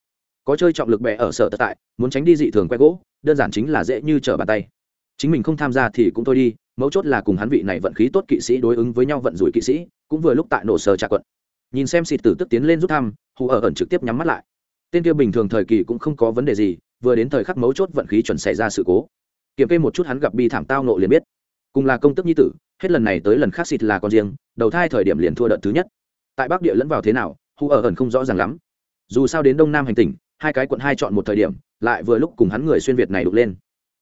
có chơi trọng lực bè ở sở tại, muốn tránh đi dị thường que gỗ, đơn giản chính là dễ như trở bàn tay. Chính mình không tham gia thì cũng thôi đi, mấu chốt là cùng hắn vị này vận khí tốt kỵ sĩ đối ứng với nhau vận rủi kỵ sĩ, cũng vừa lúc tại nổ sờ trà quận. Nhìn xem xịt tử tức tiến lên rút thăm, hù ở ẩn trực tiếp nhắm mắt lại. Tên kia bình thường thời kỳ cũng không có vấn đề gì, vừa đến thời khắc mấu chốt vận khí chuẩn xảy ra sự cố. Kiểm kê một chút hắn gặp bi thảm tao nộ liền biết. Cùng là công tức nhi tử, hết lần này tới lần khác xịt là con riêng, đầu thai thời điểm liền thua đợt thứ nhất. Tại bắc địa lẫn vào thế nào, hù ở ẩn không rõ ràng lắm. Dù sao đến đông nam hành tỉnh hai cái quận hai chọn một thời điểm, lại vừa lúc cùng hắn người xuyên việt này đục lên.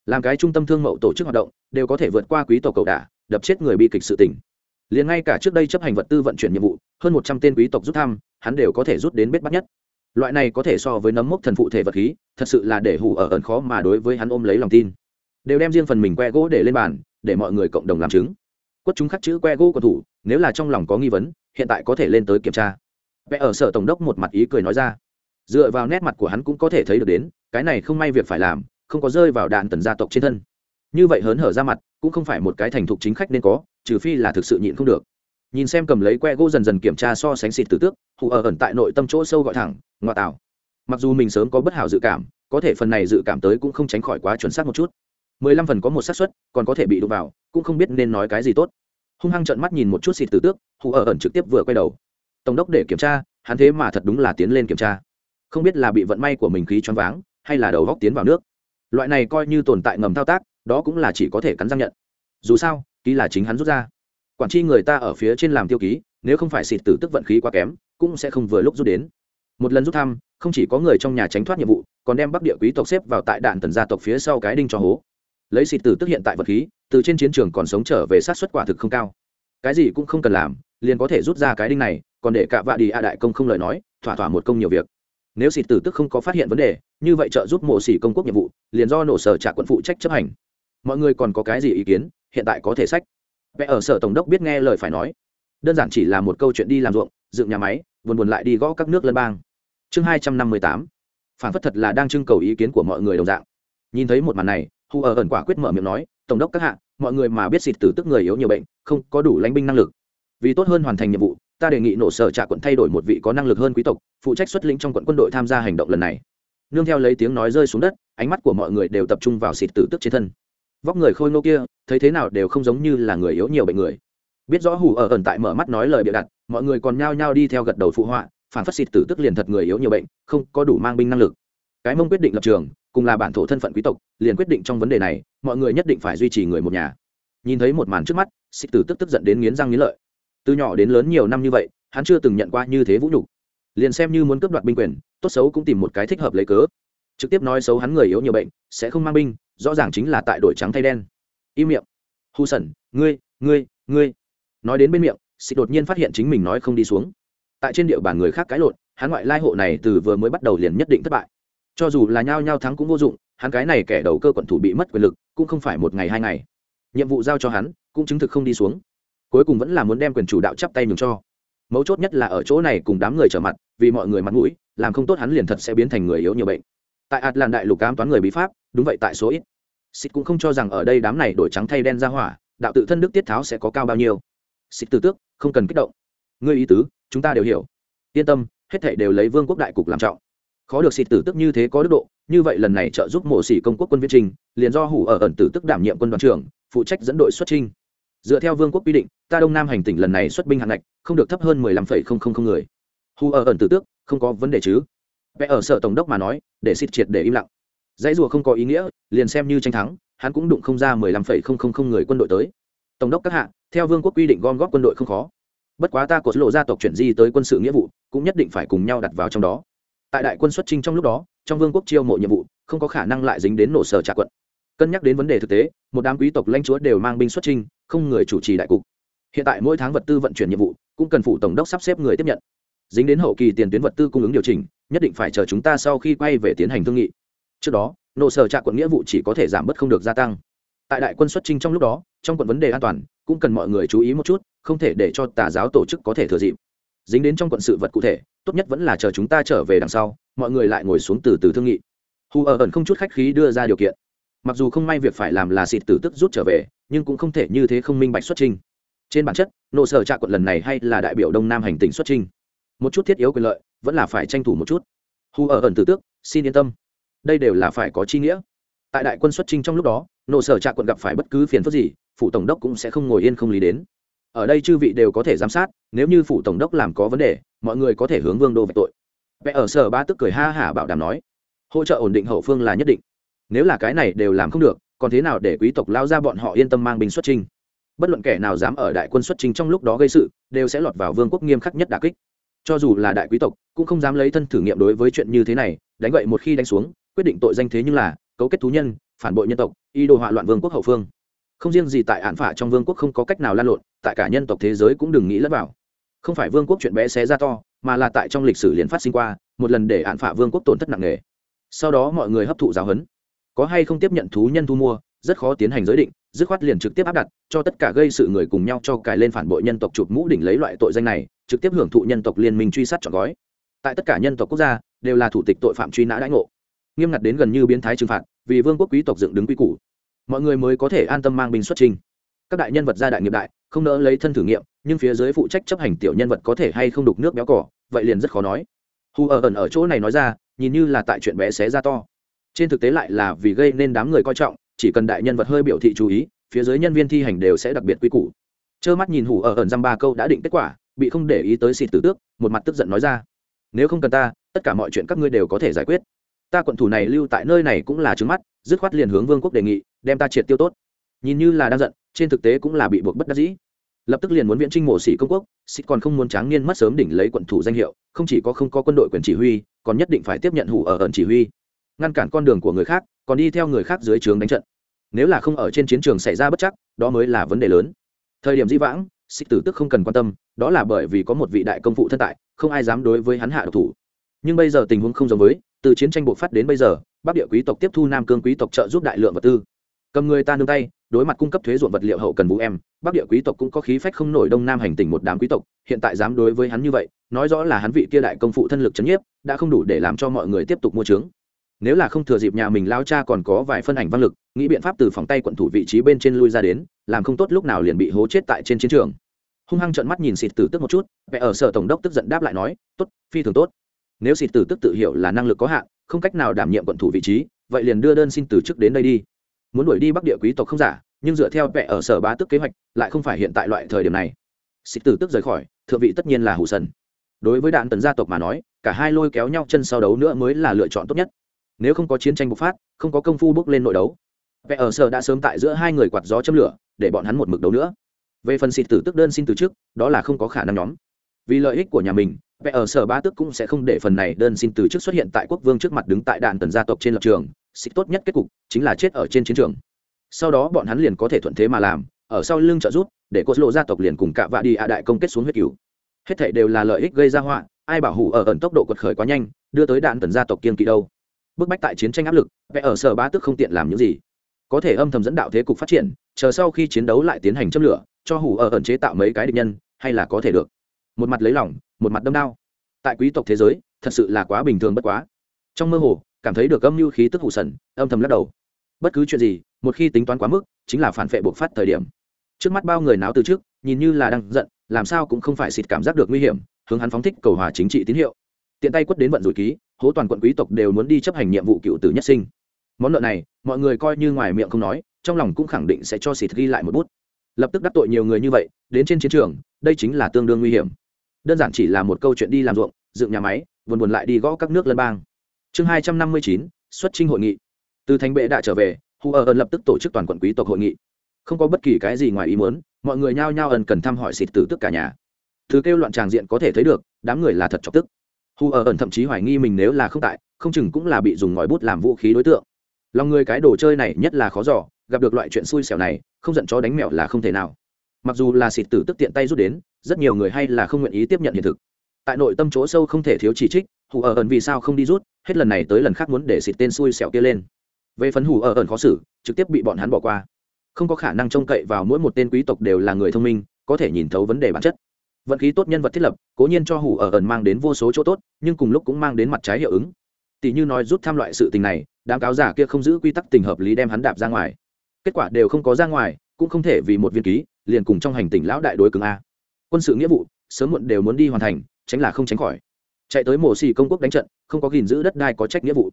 Làm cái trung tâm thương mậu tổ chức hoạt động, đều có thể vượt qua quý tộc cầu đả, đập chết người bi kịch sự tỉnh liền ngay cả trước đây chấp hành vật tư vận chuyển nhiệm vụ, hơn một trăm tên quý tộc rút thăm, hắn đều có thể rút đến bết bắt nhất. Loại này có thể so với nấm mốc thần phụ thể vật khí, thật sự là để hủ ở ẩn khó mà đối với hắn ôm lấy lòng tin. Đều đem riêng phần mình que gỗ để lên bàn, để mọi người cộng đồng làm chứng. Quất chúng khắc chữ que gỗ của thủ, nếu là trong lòng có nghi vấn, hiện tại có thể lên tới kiểm tra. Vẽ ở sở tổng đốc một mặt ý cười nói ra dựa vào nét mặt của hắn cũng có thể thấy được đến, cái này không may việc phải làm, không có rơi vào đạn tần gia tộc trên thân. Như vậy hớn hở ra mặt, cũng không phải một cái thành thục chính khách nên có, trừ phi là thực sự nhịn không được. Nhìn xem cầm lấy que gỗ dần dần kiểm tra so sánh xịt tử tước hụ ở ẩn tại nội tâm chỗ sâu gọi thẳng, ngoa tạo. Mặc dù mình sớm có bất hảo dự cảm, có thể phần này dự cảm tới cũng không tránh khỏi quá chuẩn xác một chút. Mười lăm phần có một xác suất, còn có thể bị đụng vào, cũng không biết nên nói cái gì tốt. Hung hăng trợn mắt nhìn một chút xịt tử tước hụ ở ẩn trực tiếp vừa quay đầu. Tổng đốc để kiểm tra, hắn thế mà thật đúng là tiến lên kiểm tra không biết là bị vận may của mình khí choáng váng, hay là đầu góc tiến vào nước. Loại này coi như tồn tại ngầm thao tác, đó cũng là chỉ có thể cắn răng nhận. Dù sao, ký là chính hắn rút ra. Quản tri người ta ở phía trên làm tiêu ký, nếu không phải xịt tử tức vận khí quá kém, cũng sẽ không vừa lúc rút đến. Một lần rút thăm, không chỉ có người trong nhà tránh thoát nhiệm vụ, còn đem bắc địa quý tộc xếp vào tại đạn tần gia tộc phía sau cái đinh cho hố. Lấy xịt tử tức hiện tại vật khí, từ trên chiến trường còn sống trở về sát xuất quả thực không cao. Cái gì cũng không cần làm, liền có thể rút ra cái đinh này, còn để cả vạ đi a đại công không lời nói, thỏa thỏa một công nhiều việc nếu xịt tử tức không có phát hiện vấn đề, như vậy trợ giúp mộ xỉ công quốc nhiệm vụ, liền do nổ sở trả quận phụ trách chấp hành. Mọi người còn có cái gì ý kiến? Hiện tại có thể sách. Vẽ ở sở tổng đốc biết nghe lời phải nói. Đơn giản chỉ là một câu chuyện đi làm ruộng, dựng nhà máy, buồn buồn lại đi gõ các nước lân bang. Chương hai trăm năm mươi tám. Phản phất thật là đang trưng cầu ý kiến của mọi người đồng dạng. Nhìn thấy một màn này hù ở ẩn quả quyết mở miệng nói, tổng đốc các hạ, mọi người mà biết xịt tử tức người yếu nhiều bệnh, không có đủ lãnh binh năng lực. Vì tốt hơn hoàn thành nhiệm vụ ta đề nghị nổ sở trạ quận thay đổi một vị có năng lực hơn quý tộc, phụ trách xuất lĩnh trong quận quân đội tham gia hành động lần này. Nương theo lấy tiếng nói rơi xuống đất, ánh mắt của mọi người đều tập trung vào xịt tử tức trên thân. Vóc người khôi ngô kia, thấy thế nào đều không giống như là người yếu nhiều bệnh người. Biết rõ hù ở ẩn tại mở mắt nói lời bịa đặt, mọi người còn nhao nhao đi theo gật đầu phụ họa, phản phát xịt tử tức liền thật người yếu nhiều bệnh, không có đủ mang binh năng lực. Cái mông quyết định lập trường, cùng là bản thổ thân phận quý tộc, liền quyết định trong vấn đề này, mọi người nhất định phải duy trì người một nhà. Nhìn thấy một màn trước mắt, xịt tử tức tức giận đến nghiến răng nghiến lợi từ nhỏ đến lớn nhiều năm như vậy, hắn chưa từng nhận qua như thế vũ nhục. Liền xem như muốn cướp đoạt binh quyền, tốt xấu cũng tìm một cái thích hợp lấy cớ. Trực tiếp nói xấu hắn người yếu nhiều bệnh, sẽ không mang binh, rõ ràng chính là tại đổi trắng thay đen. Im miệng. Hu sẩn, ngươi ngươi ngươi. Nói đến bên miệng xịt đột nhiên phát hiện chính mình nói không đi xuống. Tại trên địa bàn người khác cãi lộn, hắn ngoại lai hộ này từ vừa mới bắt đầu liền nhất định thất bại. Cho dù là nhao nhao thắng cũng vô dụng, hắn cái này kẻ đầu cơ quận thủ bị mất quyền lực, cũng không phải một ngày hai ngày. Nhiệm vụ giao cho hắn, cũng chứng thực không đi xuống cuối cùng vẫn là muốn đem quyền chủ đạo chắp tay nhường cho. Mấu chốt nhất là ở chỗ này cùng đám người trở mặt, vì mọi người mặt mũi, làm không tốt hắn liền thật sẽ biến thành người yếu nhiều bệnh. Tại ạt làn đại lục cám toán người bí pháp, đúng vậy tại số ít. Xịt cũng không cho rằng ở đây đám này đổi trắng thay đen ra hỏa, đạo tự thân đức tiết tháo sẽ có cao bao nhiêu. Xịt từ tước, không cần kích động. Ngươi ý tứ, chúng ta đều hiểu. Yên tâm, hết thảy đều lấy vương quốc đại cục làm trọng. Khó được xịt tử tức như thế có đức độ, như vậy lần này trợ giúp mộ sĩ công quốc quân viễn trình, liền do hủ ở ẩn tử tức đảm nhiệm quân đoàn trưởng, phụ trách dẫn đội xuất trinh dựa theo vương quốc quy định, ta đông nam hành tỉnh lần này xuất binh hạng ngạch, không được thấp hơn mười lăm phẩy không không không người. Hù ở ẩn tử tước, không có vấn đề chứ. Vẽ ở sở tổng đốc mà nói, để xịt triệt để im lặng. Dãy rùa không có ý nghĩa, liền xem như tranh thắng, hắn cũng đụng không ra mười lăm phẩy không không không người quân đội tới. Tổng đốc các hạ, theo vương quốc quy định gom góp quân đội không khó. Bất quá ta cột lộ gia tộc chuyển di tới quân sự nghĩa vụ, cũng nhất định phải cùng nhau đặt vào trong đó. Tại đại quân xuất trinh trong lúc đó, trong vương quốc chiêu mộ nhiệm vụ, không có khả năng lại dính đến nổ sở trả quận. Cân nhắc đến vấn đề thực tế, một đám quý tộc lãnh chúa đều mang binh xuất trinh không người chủ trì đại cục. Hiện tại mỗi tháng vật tư vận chuyển nhiệm vụ cũng cần phụ tổng đốc sắp xếp người tiếp nhận. Dính đến hậu kỳ tiền tuyến vật tư cung ứng điều chỉnh, nhất định phải chờ chúng ta sau khi quay về tiến hành thương nghị. Trước đó nộ sở trạ quận nghĩa vụ chỉ có thể giảm bớt không được gia tăng. Tại đại quân xuất trinh trong lúc đó, trong quận vấn đề an toàn, cũng cần mọi người chú ý một chút, không thể để cho tà giáo tổ chức có thể thừa dịp. Dính đến trong quận sự vật cụ thể, tốt nhất vẫn là chờ chúng ta trở về đằng sau, mọi người lại ngồi xuống từ từ thương nghị. Hù ở ẩn không chút khách khí đưa ra điều kiện mặc dù không may việc phải làm là xịt tử tức rút trở về, nhưng cũng không thể như thế không minh bạch xuất trình. Trên bản chất, nộ sở trạ quận lần này hay là đại biểu đông nam hành tỉnh xuất trình. Một chút thiết yếu quyền lợi, vẫn là phải tranh thủ một chút. Hù ở ẩn tử tước, xin yên tâm. Đây đều là phải có chi nghĩa. Tại đại quân xuất trình trong lúc đó, nộ sở trạ quận gặp phải bất cứ phiền phức gì, phủ tổng đốc cũng sẽ không ngồi yên không lý đến. Ở đây chư vị đều có thể giám sát, nếu như phủ tổng đốc làm có vấn đề, mọi người có thể hướng vương đô về tội. Vẽ ở sở ba tức cười ha hả bảo đảm nói, hỗ trợ ổn định hậu phương là nhất định nếu là cái này đều làm không được, còn thế nào để quý tộc lao ra bọn họ yên tâm mang binh xuất trinh bất luận kẻ nào dám ở đại quân xuất trinh trong lúc đó gây sự, đều sẽ lọt vào vương quốc nghiêm khắc nhất đà kích. Cho dù là đại quý tộc, cũng không dám lấy thân thử nghiệm đối với chuyện như thế này, đánh vậy một khi đánh xuống, quyết định tội danh thế nhưng là cấu kết thú nhân, phản bội nhân tộc y đồ họa loạn vương quốc hậu phương. Không riêng gì tại án phả trong vương quốc không có cách nào lan lộn, tại cả nhân tộc thế giới cũng đừng nghĩ lẫn vào. Không phải vương quốc chuyện bé xé ra to, mà là tại trong lịch sử liền phát sinh qua, một lần để án phả vương quốc tổn thất nặng nề. Sau đó mọi người hấp thụ giáo huấn có hay không tiếp nhận thú nhân thu mua, rất khó tiến hành giới định, dứt khoát liền trực tiếp áp đặt, cho tất cả gây sự người cùng nhau cho cài lên phản bội nhân tộc chụp mũ đỉnh lấy loại tội danh này, trực tiếp hưởng thụ nhân tộc liên minh truy sát trọn gói. Tại tất cả nhân tộc quốc gia, đều là thủ tịch tội phạm truy nã đãi ngộ. Nghiêm ngặt đến gần như biến thái trừng phạt, vì vương quốc quý tộc dựng đứng quy củ. Mọi người mới có thể an tâm mang binh xuất trình các đại nhân vật gia đại nghiệp đại, không nỡ lấy thân thử nghiệm, nhưng phía dưới phụ trách chấp hành tiểu nhân vật có thể hay không đục nước béo cỏ, vậy liền rất khó nói. Hù ở ẩn ở chỗ này nói ra, nhìn như là tại chuyện bé xé ra to trên thực tế lại là vì gây nên đám người coi trọng, chỉ cần đại nhân vật hơi biểu thị chú ý, phía dưới nhân viên thi hành đều sẽ đặc biệt quy củ. Trơ mắt nhìn hủ ở ẩn dăm ba câu đã định kết quả, bị không để ý tới xịt tử tước, một mặt tức giận nói ra. Nếu không cần ta, tất cả mọi chuyện các ngươi đều có thể giải quyết. Ta quận thủ này lưu tại nơi này cũng là trứng mắt, dứt khoát liền hướng vương quốc đề nghị, đem ta triệt tiêu tốt. Nhìn như là đang giận, trên thực tế cũng là bị buộc bất đắc dĩ. Lập tức liền muốn viễn trinh mổ xỉ công quốc, xịt còn không muốn tráng niên mất sớm đỉnh lấy quận thủ danh hiệu, không chỉ có không có quân đội quyền chỉ huy, còn nhất định phải tiếp nhận hủ ở ẩn chỉ huy ngăn cản con đường của người khác, còn đi theo người khác dưới trướng đánh trận. Nếu là không ở trên chiến trường xảy ra bất chắc, đó mới là vấn đề lớn. Thời điểm di vãng sĩ tử tức không cần quan tâm, đó là bởi vì có một vị đại công phụ thân tại, không ai dám đối với hắn hạ độc thủ. Nhưng bây giờ tình huống không giống với, từ chiến tranh bộc phát đến bây giờ, bắc địa quý tộc tiếp thu nam cương quý tộc trợ giúp đại lượng vật tư. Cầm người ta nương tay, đối mặt cung cấp thuế ruộng vật liệu hậu cần vũ em, bắc địa quý tộc cũng có khí phách không nổi đông nam hành tỉnh một đám quý tộc, hiện tại dám đối với hắn như vậy, nói rõ là hắn vị kia đại công phụ thân lực c h ấ n nhiếp, đã không đủ để làm cho mọi người tiếp tục mua trướng nếu là không thừa dịp nhà mình lao cha còn có vài phân ảnh văn lực, nghĩ biện pháp từ phòng tay quận thủ vị trí bên trên lui ra đến, làm không tốt lúc nào liền bị hố chết tại trên chiến trường. Hung hăng trợn mắt nhìn xịt tử tức một chút vẽ ở sở tổng đốc tức giận đáp lại nói, tốt, phi thường tốt. Nếu xịt tử tức tự hiểu là năng lực có hạn, không cách nào đảm nhiệm quận thủ vị trí, vậy liền đưa đơn xin từ chức đến đây đi. Muốn đuổi đi bắc địa quý tộc không giả, nhưng dựa theo vẽ ở sở bá tức kế hoạch, lại không phải hiện tại loại thời điểm này. Xịt tử tức rời khỏi, thượng vị tất nhiên là hủ sần. Đối với đạn tần gia tộc mà nói, cả hai lôi kéo nhau chân sau đấu nữa mới là lựa chọn tốt nhất nếu không có chiến tranh bộc phát, không có công phu bước lên nội đấu. Vẽ ở sở đã sớm tại giữa hai người quạt gió châm lửa, để bọn hắn một mực đấu nữa. Về phần xịt tử tức đơn xin từ trước, đó là không có khả năng nhóm. Vì lợi ích của nhà mình vẽ ở sở ba tức cũng sẽ không để phần này đơn xin từ trước xuất hiện tại quốc vương trước mặt đứng tại đạn tần gia tộc trên lập trường. Xịt tốt nhất kết cục chính là chết ở trên chiến trường. Sau đó bọn hắn liền có thể thuận thế mà làm, ở sau lưng trợ giúp, để cốt lộ gia tộc liền cùng cả vạ đi ạ đại công kết xuống huyết cứu hết thảy đều là lợi ích gây ra họa, ai bảo hủ ở ẩn tốc độ quật khởi quá nhanh, đưa tới đạn tần gia tộc kiên kỵ đâu bức bách tại chiến tranh áp lực, vẽ ở sở ba tức không tiện làm những gì. Có thể âm thầm dẫn đạo thế cục phát triển, chờ sau khi chiến đấu lại tiến hành châm lửa, cho hủ ở ẩn chế tạo mấy cái địch nhân, hay là có thể được. Một mặt lấy lòng, một mặt đâm đao. Tại quý tộc thế giới, thật sự là quá bình thường bất quá. Trong mơ hồ, cảm thấy được âm mưu khí tức hủ sần, âm thầm lắc đầu. Bất cứ chuyện gì, một khi tính toán quá mức, chính là phản vệ bộc phát thời điểm. Trước mắt bao người náo từ trước, nhìn như là đang giận, làm sao cũng không phải xịt cảm giác được nguy hiểm, hướng hắn phóng thích cầu hòa chính trị tín hiệu. Tiện tay quất đến vận rủi ký hố toàn quận quý tộc đều muốn đi chấp hành nhiệm vụ cựu tử nhất sinh. Món nợ này, mọi người coi như ngoài miệng không nói, trong lòng cũng khẳng định sẽ cho xịt ghi lại một bút. Lập tức đắc tội nhiều người như vậy, đến trên chiến trường, đây chính là tương đương nguy hiểm. Đơn giản chỉ là một câu chuyện đi làm ruộng, dựng nhà máy, buồn buồn lại đi gõ các nước lân bang. Chương hai trăm năm mươi chín, xuất trinh hội nghị. Từ thành bệ đã trở về, hù ở ẩn lập tức tổ chức toàn quận quý tộc hội nghị. Không có bất kỳ cái gì ngoài ý muốn, mọi người nhao nhao ẩn cần thăm hỏi xịt tử tức cả nhà. Thứ kêu loạn tràng diện có thể thấy được, đám người là thật chọc tức hù ở ẩn thậm chí hoài nghi mình nếu là không tại, không chừng cũng là bị dùng ngòi bút làm vũ khí đối tượng. Lòng người cái đồ chơi này nhất là khó giỏ gặp được loại chuyện xui xẻo này, không giận chó đánh mẹo là không thể nào. Mặc dù là xịt tử tức tiện tay rút đến, rất nhiều người hay là không nguyện ý tiếp nhận hiện thực. Tại nội tâm chỗ sâu không thể thiếu chỉ trích hù ở ẩn vì sao không đi rút, hết lần này tới lần khác muốn để xịt tên xui xẻo kia lên. Về phần hù ở ẩn khó xử, trực tiếp bị bọn hắn bỏ qua. Không có khả năng trông cậy vào mỗi một tên quý tộc đều là người thông minh, có thể nhìn thấu vấn đề bản chất vận khí tốt nhân vật thiết lập, cố nhiên cho Hủ ở ẩn mang đến vô số chỗ tốt, nhưng cùng lúc cũng mang đến mặt trái hiệu ứng. Tỷ như nói rút tham loại sự tình này, đám cáo giả kia không giữ quy tắc tình hợp lý đem hắn đạp ra ngoài. Kết quả đều không có ra ngoài, cũng không thể vì một viên ký, liền cùng trong hành tỉnh lão đại đối cứng a. Quân sự nghĩa vụ, sớm muộn đều muốn đi hoàn thành, tránh là không tránh khỏi. Chạy tới mổ xì công quốc đánh trận, không có gìn giữ đất đai có trách nghĩa vụ.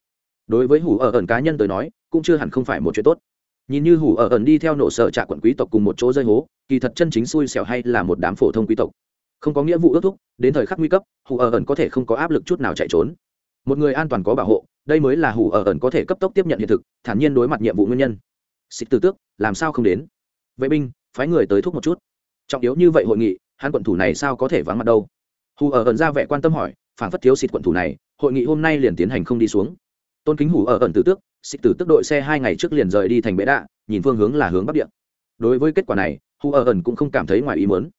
Đối với hủ ở ẩn cá nhân tới nói, cũng chưa hẳn không phải một chuyện tốt. Nhìn như hủ ở ẩn đi theo nổ sở trạ quận quý tộc cùng một chỗ rơi hố, kỳ thật chân chính xui xẻo hay là một đám phổ thông quý tộc không có nghĩa vụ ước thúc, đến thời khắc nguy cấp, hủ ở ẩn có thể không có áp lực chút nào chạy trốn. Một người an toàn có bảo hộ, đây mới là hủ ở ẩn có thể cấp tốc tiếp nhận hiện thực, thản nhiên đối mặt nhiệm vụ nguyên nhân. Xịt từ tước, làm sao không đến? Vệ binh, phái người tới thúc một chút. Trọng yếu như vậy hội nghị, hắn quận thủ này sao có thể vắng mặt đâu? Hù ở ẩn ra vẻ quan tâm hỏi, phản phất thiếu xịt quận thủ này, hội nghị hôm nay liền tiến hành không đi xuống. Tôn kính hủ ở ẩn tử tước xịt tử tước đội xe hai ngày trước liền rời đi thành bệ đạ, nhìn phương hướng là hướng bắc địa. Đối với kết quả này hù ở ẩn cũng không cảm thấy ngoài ý muốn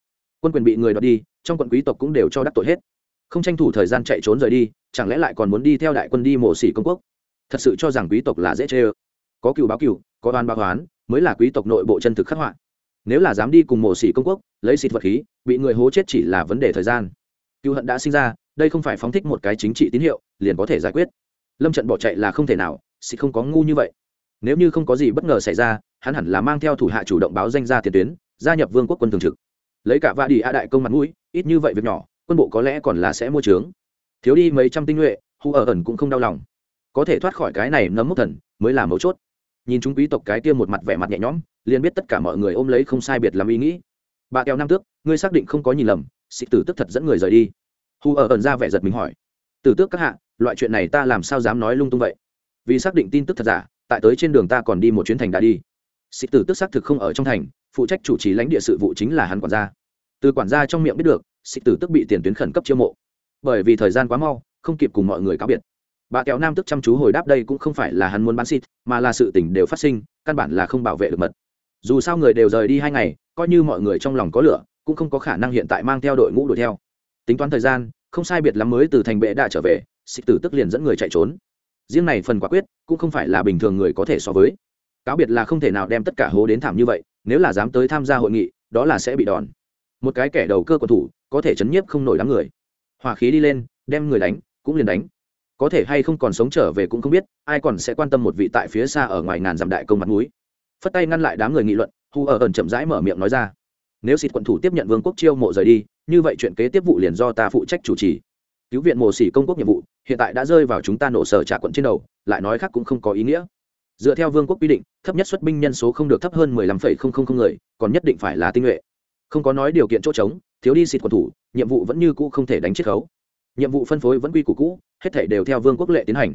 quân quyền bị người đoạt đi, trong quận quý tộc cũng đều cho đắc tội hết. Không tranh thủ thời gian chạy trốn rời đi, chẳng lẽ lại còn muốn đi theo đại quân đi mổ xỉ công quốc? Thật sự cho rằng quý tộc là dễ chê ơ. Có cựu báo cựu, có oan báo oán, mới là quý tộc nội bộ chân thực khắc họa. Nếu là dám đi cùng mổ xỉ công quốc, lấy xịt vật khí, bị người hố chết chỉ là vấn đề thời gian. Cựu hận đã sinh ra, đây không phải phóng thích một cái chính trị tín hiệu, liền có thể giải quyết. Lâm trận bỏ chạy là không thể nào, xịt không có ngu như vậy. Nếu như không có gì bất ngờ xảy ra, hắn hẳn là mang theo thủ hạ chủ động báo danh ra tiền tuyến, gia nhập vương quốc quân thường trực lấy cả vạ đi a đại công mặt mũi, ít như vậy việc nhỏ, quân bộ có lẽ còn là sẽ mua trướng. Thiếu đi mấy trăm tinh nhuệ hù ở ẩn cũng không đau lòng. Có thể thoát khỏi cái này nấm mốc thần, mới là mấu chốt. Nhìn chúng quý tộc cái kia một mặt vẻ mặt nhẹ nhõm, liền biết tất cả mọi người ôm lấy không sai biệt làm ý nghĩ. Bà kéo nam tước, ngươi xác định không có nhìn lầm sĩ tử tức thật dẫn người rời đi. Hù ở ẩn ra vẻ giật mình hỏi. Tử tước các hạ, loại chuyện này ta làm sao dám nói lung tung vậy? Vì xác định tin tức thật giả, tại tới trên đường ta còn đi một chuyến thành đã đi. Sĩ tử tức xác thực không ở trong thành phụ trách chủ trì lãnh địa sự vụ chính là hắn quản gia. Từ quản gia trong miệng biết được sĩ tử tức bị tiền tuyến khẩn cấp chiêu mộ. Bởi vì thời gian quá mau, không kịp cùng mọi người cáo biệt. Bà kéo nam tức chăm chú hồi đáp đây cũng không phải là hắn muốn bán xịt, mà là sự tình đều phát sinh, căn bản là không bảo vệ được mật. Dù sao người đều rời đi hai ngày, coi như mọi người trong lòng có lửa, cũng không có khả năng hiện tại mang theo đội ngũ đuổi theo. Tính toán thời gian, không sai biệt lắm mới từ thành bệ đã trở về xịt tử tức liền dẫn người chạy trốn. Riêng này phần quả quyết, cũng không phải là bình thường người có thể so với. Cáo biệt là không thể nào đem tất cả hố đến thảm như vậy nếu là dám tới tham gia hội nghị, đó là sẽ bị đòn. Một cái kẻ đầu cơ của thủ, có thể chấn nhiếp không nổi đám người. Hỏa khí đi lên, đem người đánh, cũng liền đánh. Có thể hay không còn sống trở về cũng không biết, ai còn sẽ quan tâm một vị tại phía xa ở ngoài ngàn dặm đại công mặt núi phất tay ngăn lại đám người nghị luận, hu ở ẩn chậm rãi mở miệng nói ra. Nếu xịt quận thủ tiếp nhận vương quốc chiêu mộ rời đi, như vậy chuyện kế tiếp vụ liền do ta phụ trách chủ trì. Cứu viện mộ xỉ công quốc nhiệm vụ, hiện tại đã rơi vào chúng ta nổ sở trả quận trên đầu, lại nói khác cũng không có ý nghĩa dựa theo vương quốc quy định, thấp nhất xuất binh nhân số không được thấp hơn mười lăm phẩy không không không người, còn nhất định phải là tinh nhuệ. Không có nói điều kiện chỗ trống, thiếu đi xịt quần thủ, nhiệm vụ vẫn như cũ không thể đánh chiết khấu. Nhiệm vụ phân phối vẫn quy củ cũ, hết thể đều theo vương quốc lệ tiến hành.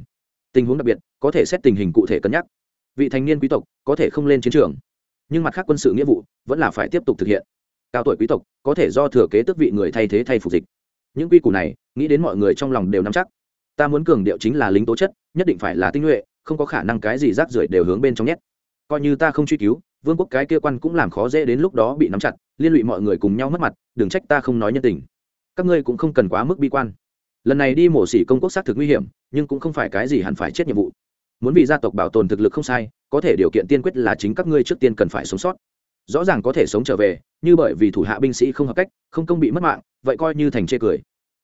Tình huống đặc biệt, có thể xét tình hình cụ thể cân nhắc. Vị thành niên quý tộc có thể không lên chiến trường, nhưng mặt khác quân sự nghĩa vụ vẫn là phải tiếp tục thực hiện. Cao tuổi quý tộc có thể do thừa kế tước vị người thay thế thay phục dịch. Những quy củ này, nghĩ đến mọi người trong lòng đều nắm chắc. Ta muốn cường điệu chính là lính tố chất, nhất định phải là tinh nhuệ không có khả năng cái gì rác rưởi đều hướng bên trong nhét. Coi như ta không truy cứu, vương quốc cái kia quan cũng làm khó dễ đến lúc đó bị nắm chặt, liên lụy mọi người cùng nhau mất mặt, đừng trách ta không nói nhân tình. Các ngươi cũng không cần quá mức bi quan. Lần này đi mổ xỉ công quốc xác thực nguy hiểm, nhưng cũng không phải cái gì hẳn phải chết nhiệm vụ. Muốn vì gia tộc bảo tồn thực lực không sai, có thể điều kiện tiên quyết là chính các ngươi trước tiên cần phải sống sót. Rõ ràng có thể sống trở về, như bởi vì thủ hạ binh sĩ không hợp cách, không công bị mất mạng, vậy coi như thành chê cười.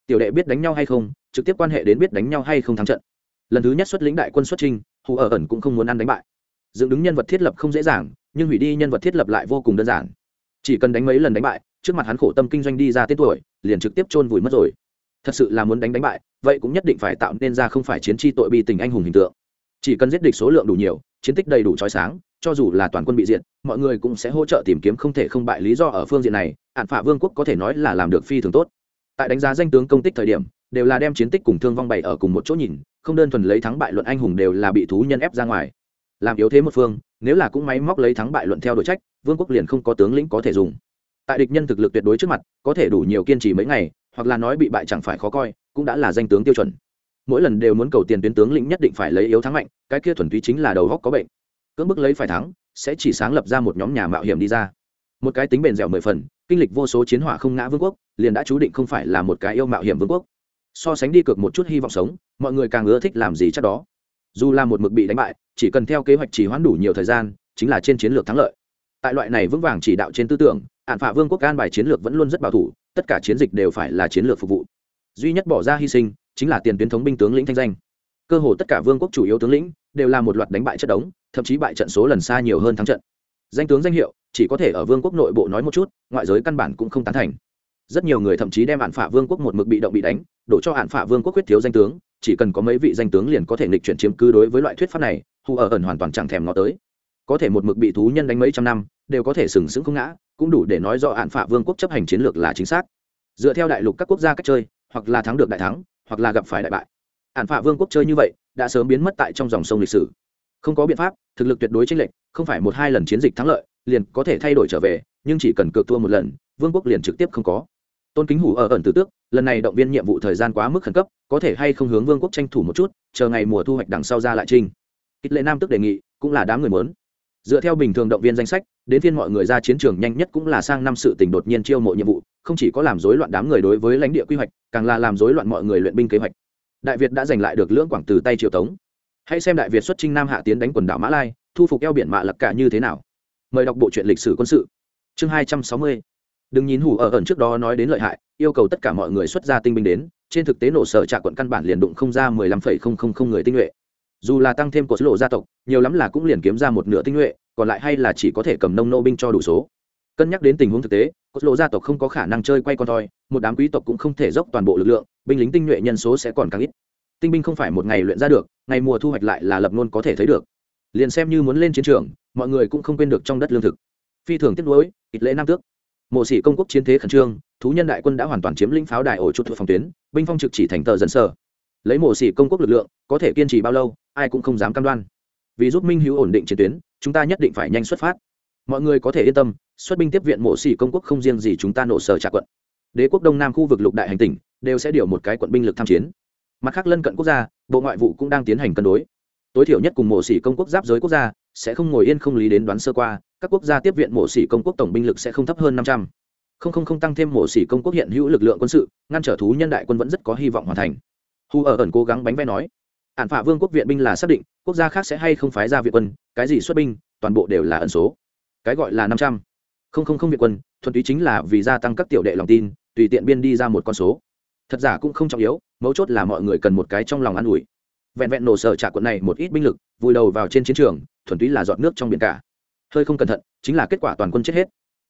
Tiểu đệ biết đánh nhau hay không, trực tiếp quan hệ đến biết đánh nhau hay không thắng trận lần thứ nhất xuất lĩnh đại quân xuất trinh hù ở ẩn cũng không muốn ăn đánh bại. Dựng đứng nhân vật thiết lập không dễ dàng, nhưng hủy đi nhân vật thiết lập lại vô cùng đơn giản. Chỉ cần đánh mấy lần đánh bại, trước mặt hắn khổ tâm kinh doanh đi ra tên tuổi, liền trực tiếp chôn vùi mất rồi. Thật sự là muốn đánh đánh bại, vậy cũng nhất định phải tạo nên ra không phải chiến tri tội bi tình anh hùng hình tượng. Chỉ cần giết địch số lượng đủ nhiều, chiến tích đầy đủ trói sáng, cho dù là toàn quân bị diệt, mọi người cũng sẽ hỗ trợ tìm kiếm không thể không bại lý do ở phương diện này ạn phả vương quốc có thể nói là làm được phi thường tốt. Tại đánh giá danh tướng công tích thời điểm đều là đem chiến tích cùng thương vong bày ở cùng một chỗ nhìn, không đơn thuần lấy thắng bại luận anh hùng đều là bị thú nhân ép ra ngoài. Làm yếu thế một phương, nếu là cũng máy móc lấy thắng bại luận theo đội trách, vương quốc liền không có tướng lĩnh có thể dùng. Tại địch nhân thực lực tuyệt đối trước mặt, có thể đủ nhiều kiên trì mấy ngày, hoặc là nói bị bại chẳng phải khó coi, cũng đã là danh tướng tiêu chuẩn. Mỗi lần đều muốn cầu tiền tuyến tướng lĩnh nhất định phải lấy yếu thắng mạnh, cái kia thuần túy chính là đầu góc có bệnh. Cưỡng bức lấy phải thắng, sẽ chỉ sáng lập ra một nhóm nhà mạo hiểm đi ra. Một cái tính bền dẻo mười phần, kinh lịch vô số chiến hỏa không ngã vương quốc, liền đã chú định không phải là một cái yêu mạo hiểm vương quốc so sánh đi cược một chút hy vọng sống, mọi người càng ưa thích làm gì chắc đó. Dù là một mực bị đánh bại, chỉ cần theo kế hoạch chỉ hoãn đủ nhiều thời gian, chính là trên chiến lược thắng lợi. Tại loại này vững vàng chỉ đạo trên tư tưởng hạn phạ vương quốc an bài chiến lược vẫn luôn rất bảo thủ, tất cả chiến dịch đều phải là chiến lược phục vụ. Duy nhất bỏ ra hy sinh, chính là tiền tuyến thống binh tướng lĩnh thanh danh. Cơ hồ tất cả vương quốc chủ yếu tướng lĩnh đều là một loạt đánh bại chất đống, thậm chí bại trận số lần xa nhiều hơn thắng trận. Danh tướng danh hiệu, chỉ có thể ở vương quốc nội bộ nói một chút, ngoại giới căn bản cũng không tán thành rất nhiều người thậm chí đem hạn phả vương quốc một mực bị động bị đánh, đổ cho hạn phả vương quốc quyết thiếu danh tướng, chỉ cần có mấy vị danh tướng liền có thể nghịch chuyển chiếm cứ đối với loại thuyết pháp này, hù ở ẩn hoàn toàn chẳng thèm ngó tới. Có thể một mực bị thú nhân đánh mấy trăm năm, đều có thể sừng sững không ngã, cũng đủ để nói do hạn phả vương quốc chấp hành chiến lược là chính xác. Dựa theo đại lục các quốc gia cách chơi, hoặc là thắng được đại thắng, hoặc là gặp phải đại bại. Hạn phả vương quốc chơi như vậy, đã sớm biến mất tại trong dòng sông lịch sử. Không có biện pháp, thực lực tuyệt đối chênh lệch, không phải một hai lần chiến dịch thắng lợi, liền có thể thay đổi trở về, nhưng chỉ cần cược thua một lần, vương quốc liền trực tiếp không có tôn kính hủ ở ẩn tử tước, lần này động viên nhiệm vụ thời gian quá mức khẩn cấp, có thể hay không hướng vương quốc tranh thủ một chút, chờ ngày mùa thu hoạch đằng sau ra lại trình. kích lệ nam tức đề nghị, cũng là đám người muốn. Dựa theo bình thường động viên danh sách, đến phiên mọi người ra chiến trường nhanh nhất cũng là sang năm sự tình đột nhiên chiêu mộ nhiệm vụ, không chỉ có làm rối loạn đám người đối với lãnh địa quy hoạch, càng là làm rối loạn mọi người luyện binh kế hoạch. Đại việt đã giành lại được lưỡng quảng từ tay triều tống. Hãy xem đại việt xuất trinh nam hạ tiến đánh quần đảo mã lai, thu phục eo biển mạ Lập cả như thế nào. Mời đọc bộ truyện lịch sử quân sự. Chương hai trăm sáu mươi đừng nhìn hủ ở ẩn trước đó nói đến lợi hại, yêu cầu tất cả mọi người xuất ra tinh binh đến, trên thực tế nổ sở trạ quận căn bản liền đụng không ra mười lăm phẩy không không không người tinh nhuệ. Dù là tăng thêm cột lộ gia tộc, nhiều lắm là cũng liền kiếm ra một nửa tinh nhuệ, còn lại hay là chỉ có thể cầm nông nô binh cho đủ số. Cân nhắc đến tình huống thực tế cột lộ gia tộc không có khả năng chơi quay con thoi, một đám quý tộc cũng không thể dốc toàn bộ lực lượng, binh lính tinh nhuệ nhân số sẽ còn càng ít. Tinh binh không phải một ngày luyện ra được, ngày mùa thu hoạch lại là lập luôn có thể thấy được. Liền xem như muốn lên chiến trường, mọi người cũng không quên được trong đất lương thực. Phi thường tiếp nối ít lễ nam tước mộ sĩ công quốc chiến thế khẩn trương, thú nhân đại quân đã hoàn toàn chiếm lĩnh pháo đài ổ chút thuộc phòng tuyến, binh phong trực chỉ thành tờ dần sở. lấy mộ sĩ công quốc lực lượng, có thể kiên trì bao lâu, ai cũng không dám cam đoan. Vì giúp minh hữu ổn định chiến tuyến, chúng ta nhất định phải nhanh xuất phát. Mọi người có thể yên tâm, xuất binh tiếp viện mộ sĩ công quốc không riêng gì chúng ta nổ sở trả quận. Đế quốc đông nam khu vực lục đại hành tỉnh, đều sẽ điều một cái quận binh lực tham chiến. Mặt khác lân cận quốc gia, bộ ngoại vụ cũng đang tiến hành cân đối. Tối thiểu nhất cùng mộ sĩ công quốc giáp giới quốc gia sẽ không ngồi yên không lý đến đoán sơ qua, các quốc gia tiếp viện mổ xỉ công quốc tổng binh lực sẽ không thấp hơn năm trăm. Không không không tăng thêm mổ xỉ công quốc hiện hữu lực lượng quân sự, ngăn trở thú nhân đại quân vẫn rất có hy vọng hoàn thành. Hu ở ẩn cố gắng bánh vẽ nói, ản phả vương quốc viện binh là xác định, quốc gia khác sẽ hay không phái ra viện quân, cái gì xuất binh, toàn bộ đều là ẩn số. Cái gọi là năm trăm. Không không không viện quân, thuần túy chính là vì gia tăng các tiểu đệ lòng tin, tùy tiện biên đi ra một con số. Thật giả cũng không trọng yếu, mấu chốt là mọi người cần một cái trong lòng an ủi. Vẹn vẹn nổ sở trả quận này một ít binh lực, vùi đầu vào trên chiến trường thuần túy là giọt nước trong biển cả. Hơi không cẩn thận, chính là kết quả toàn quân chết hết.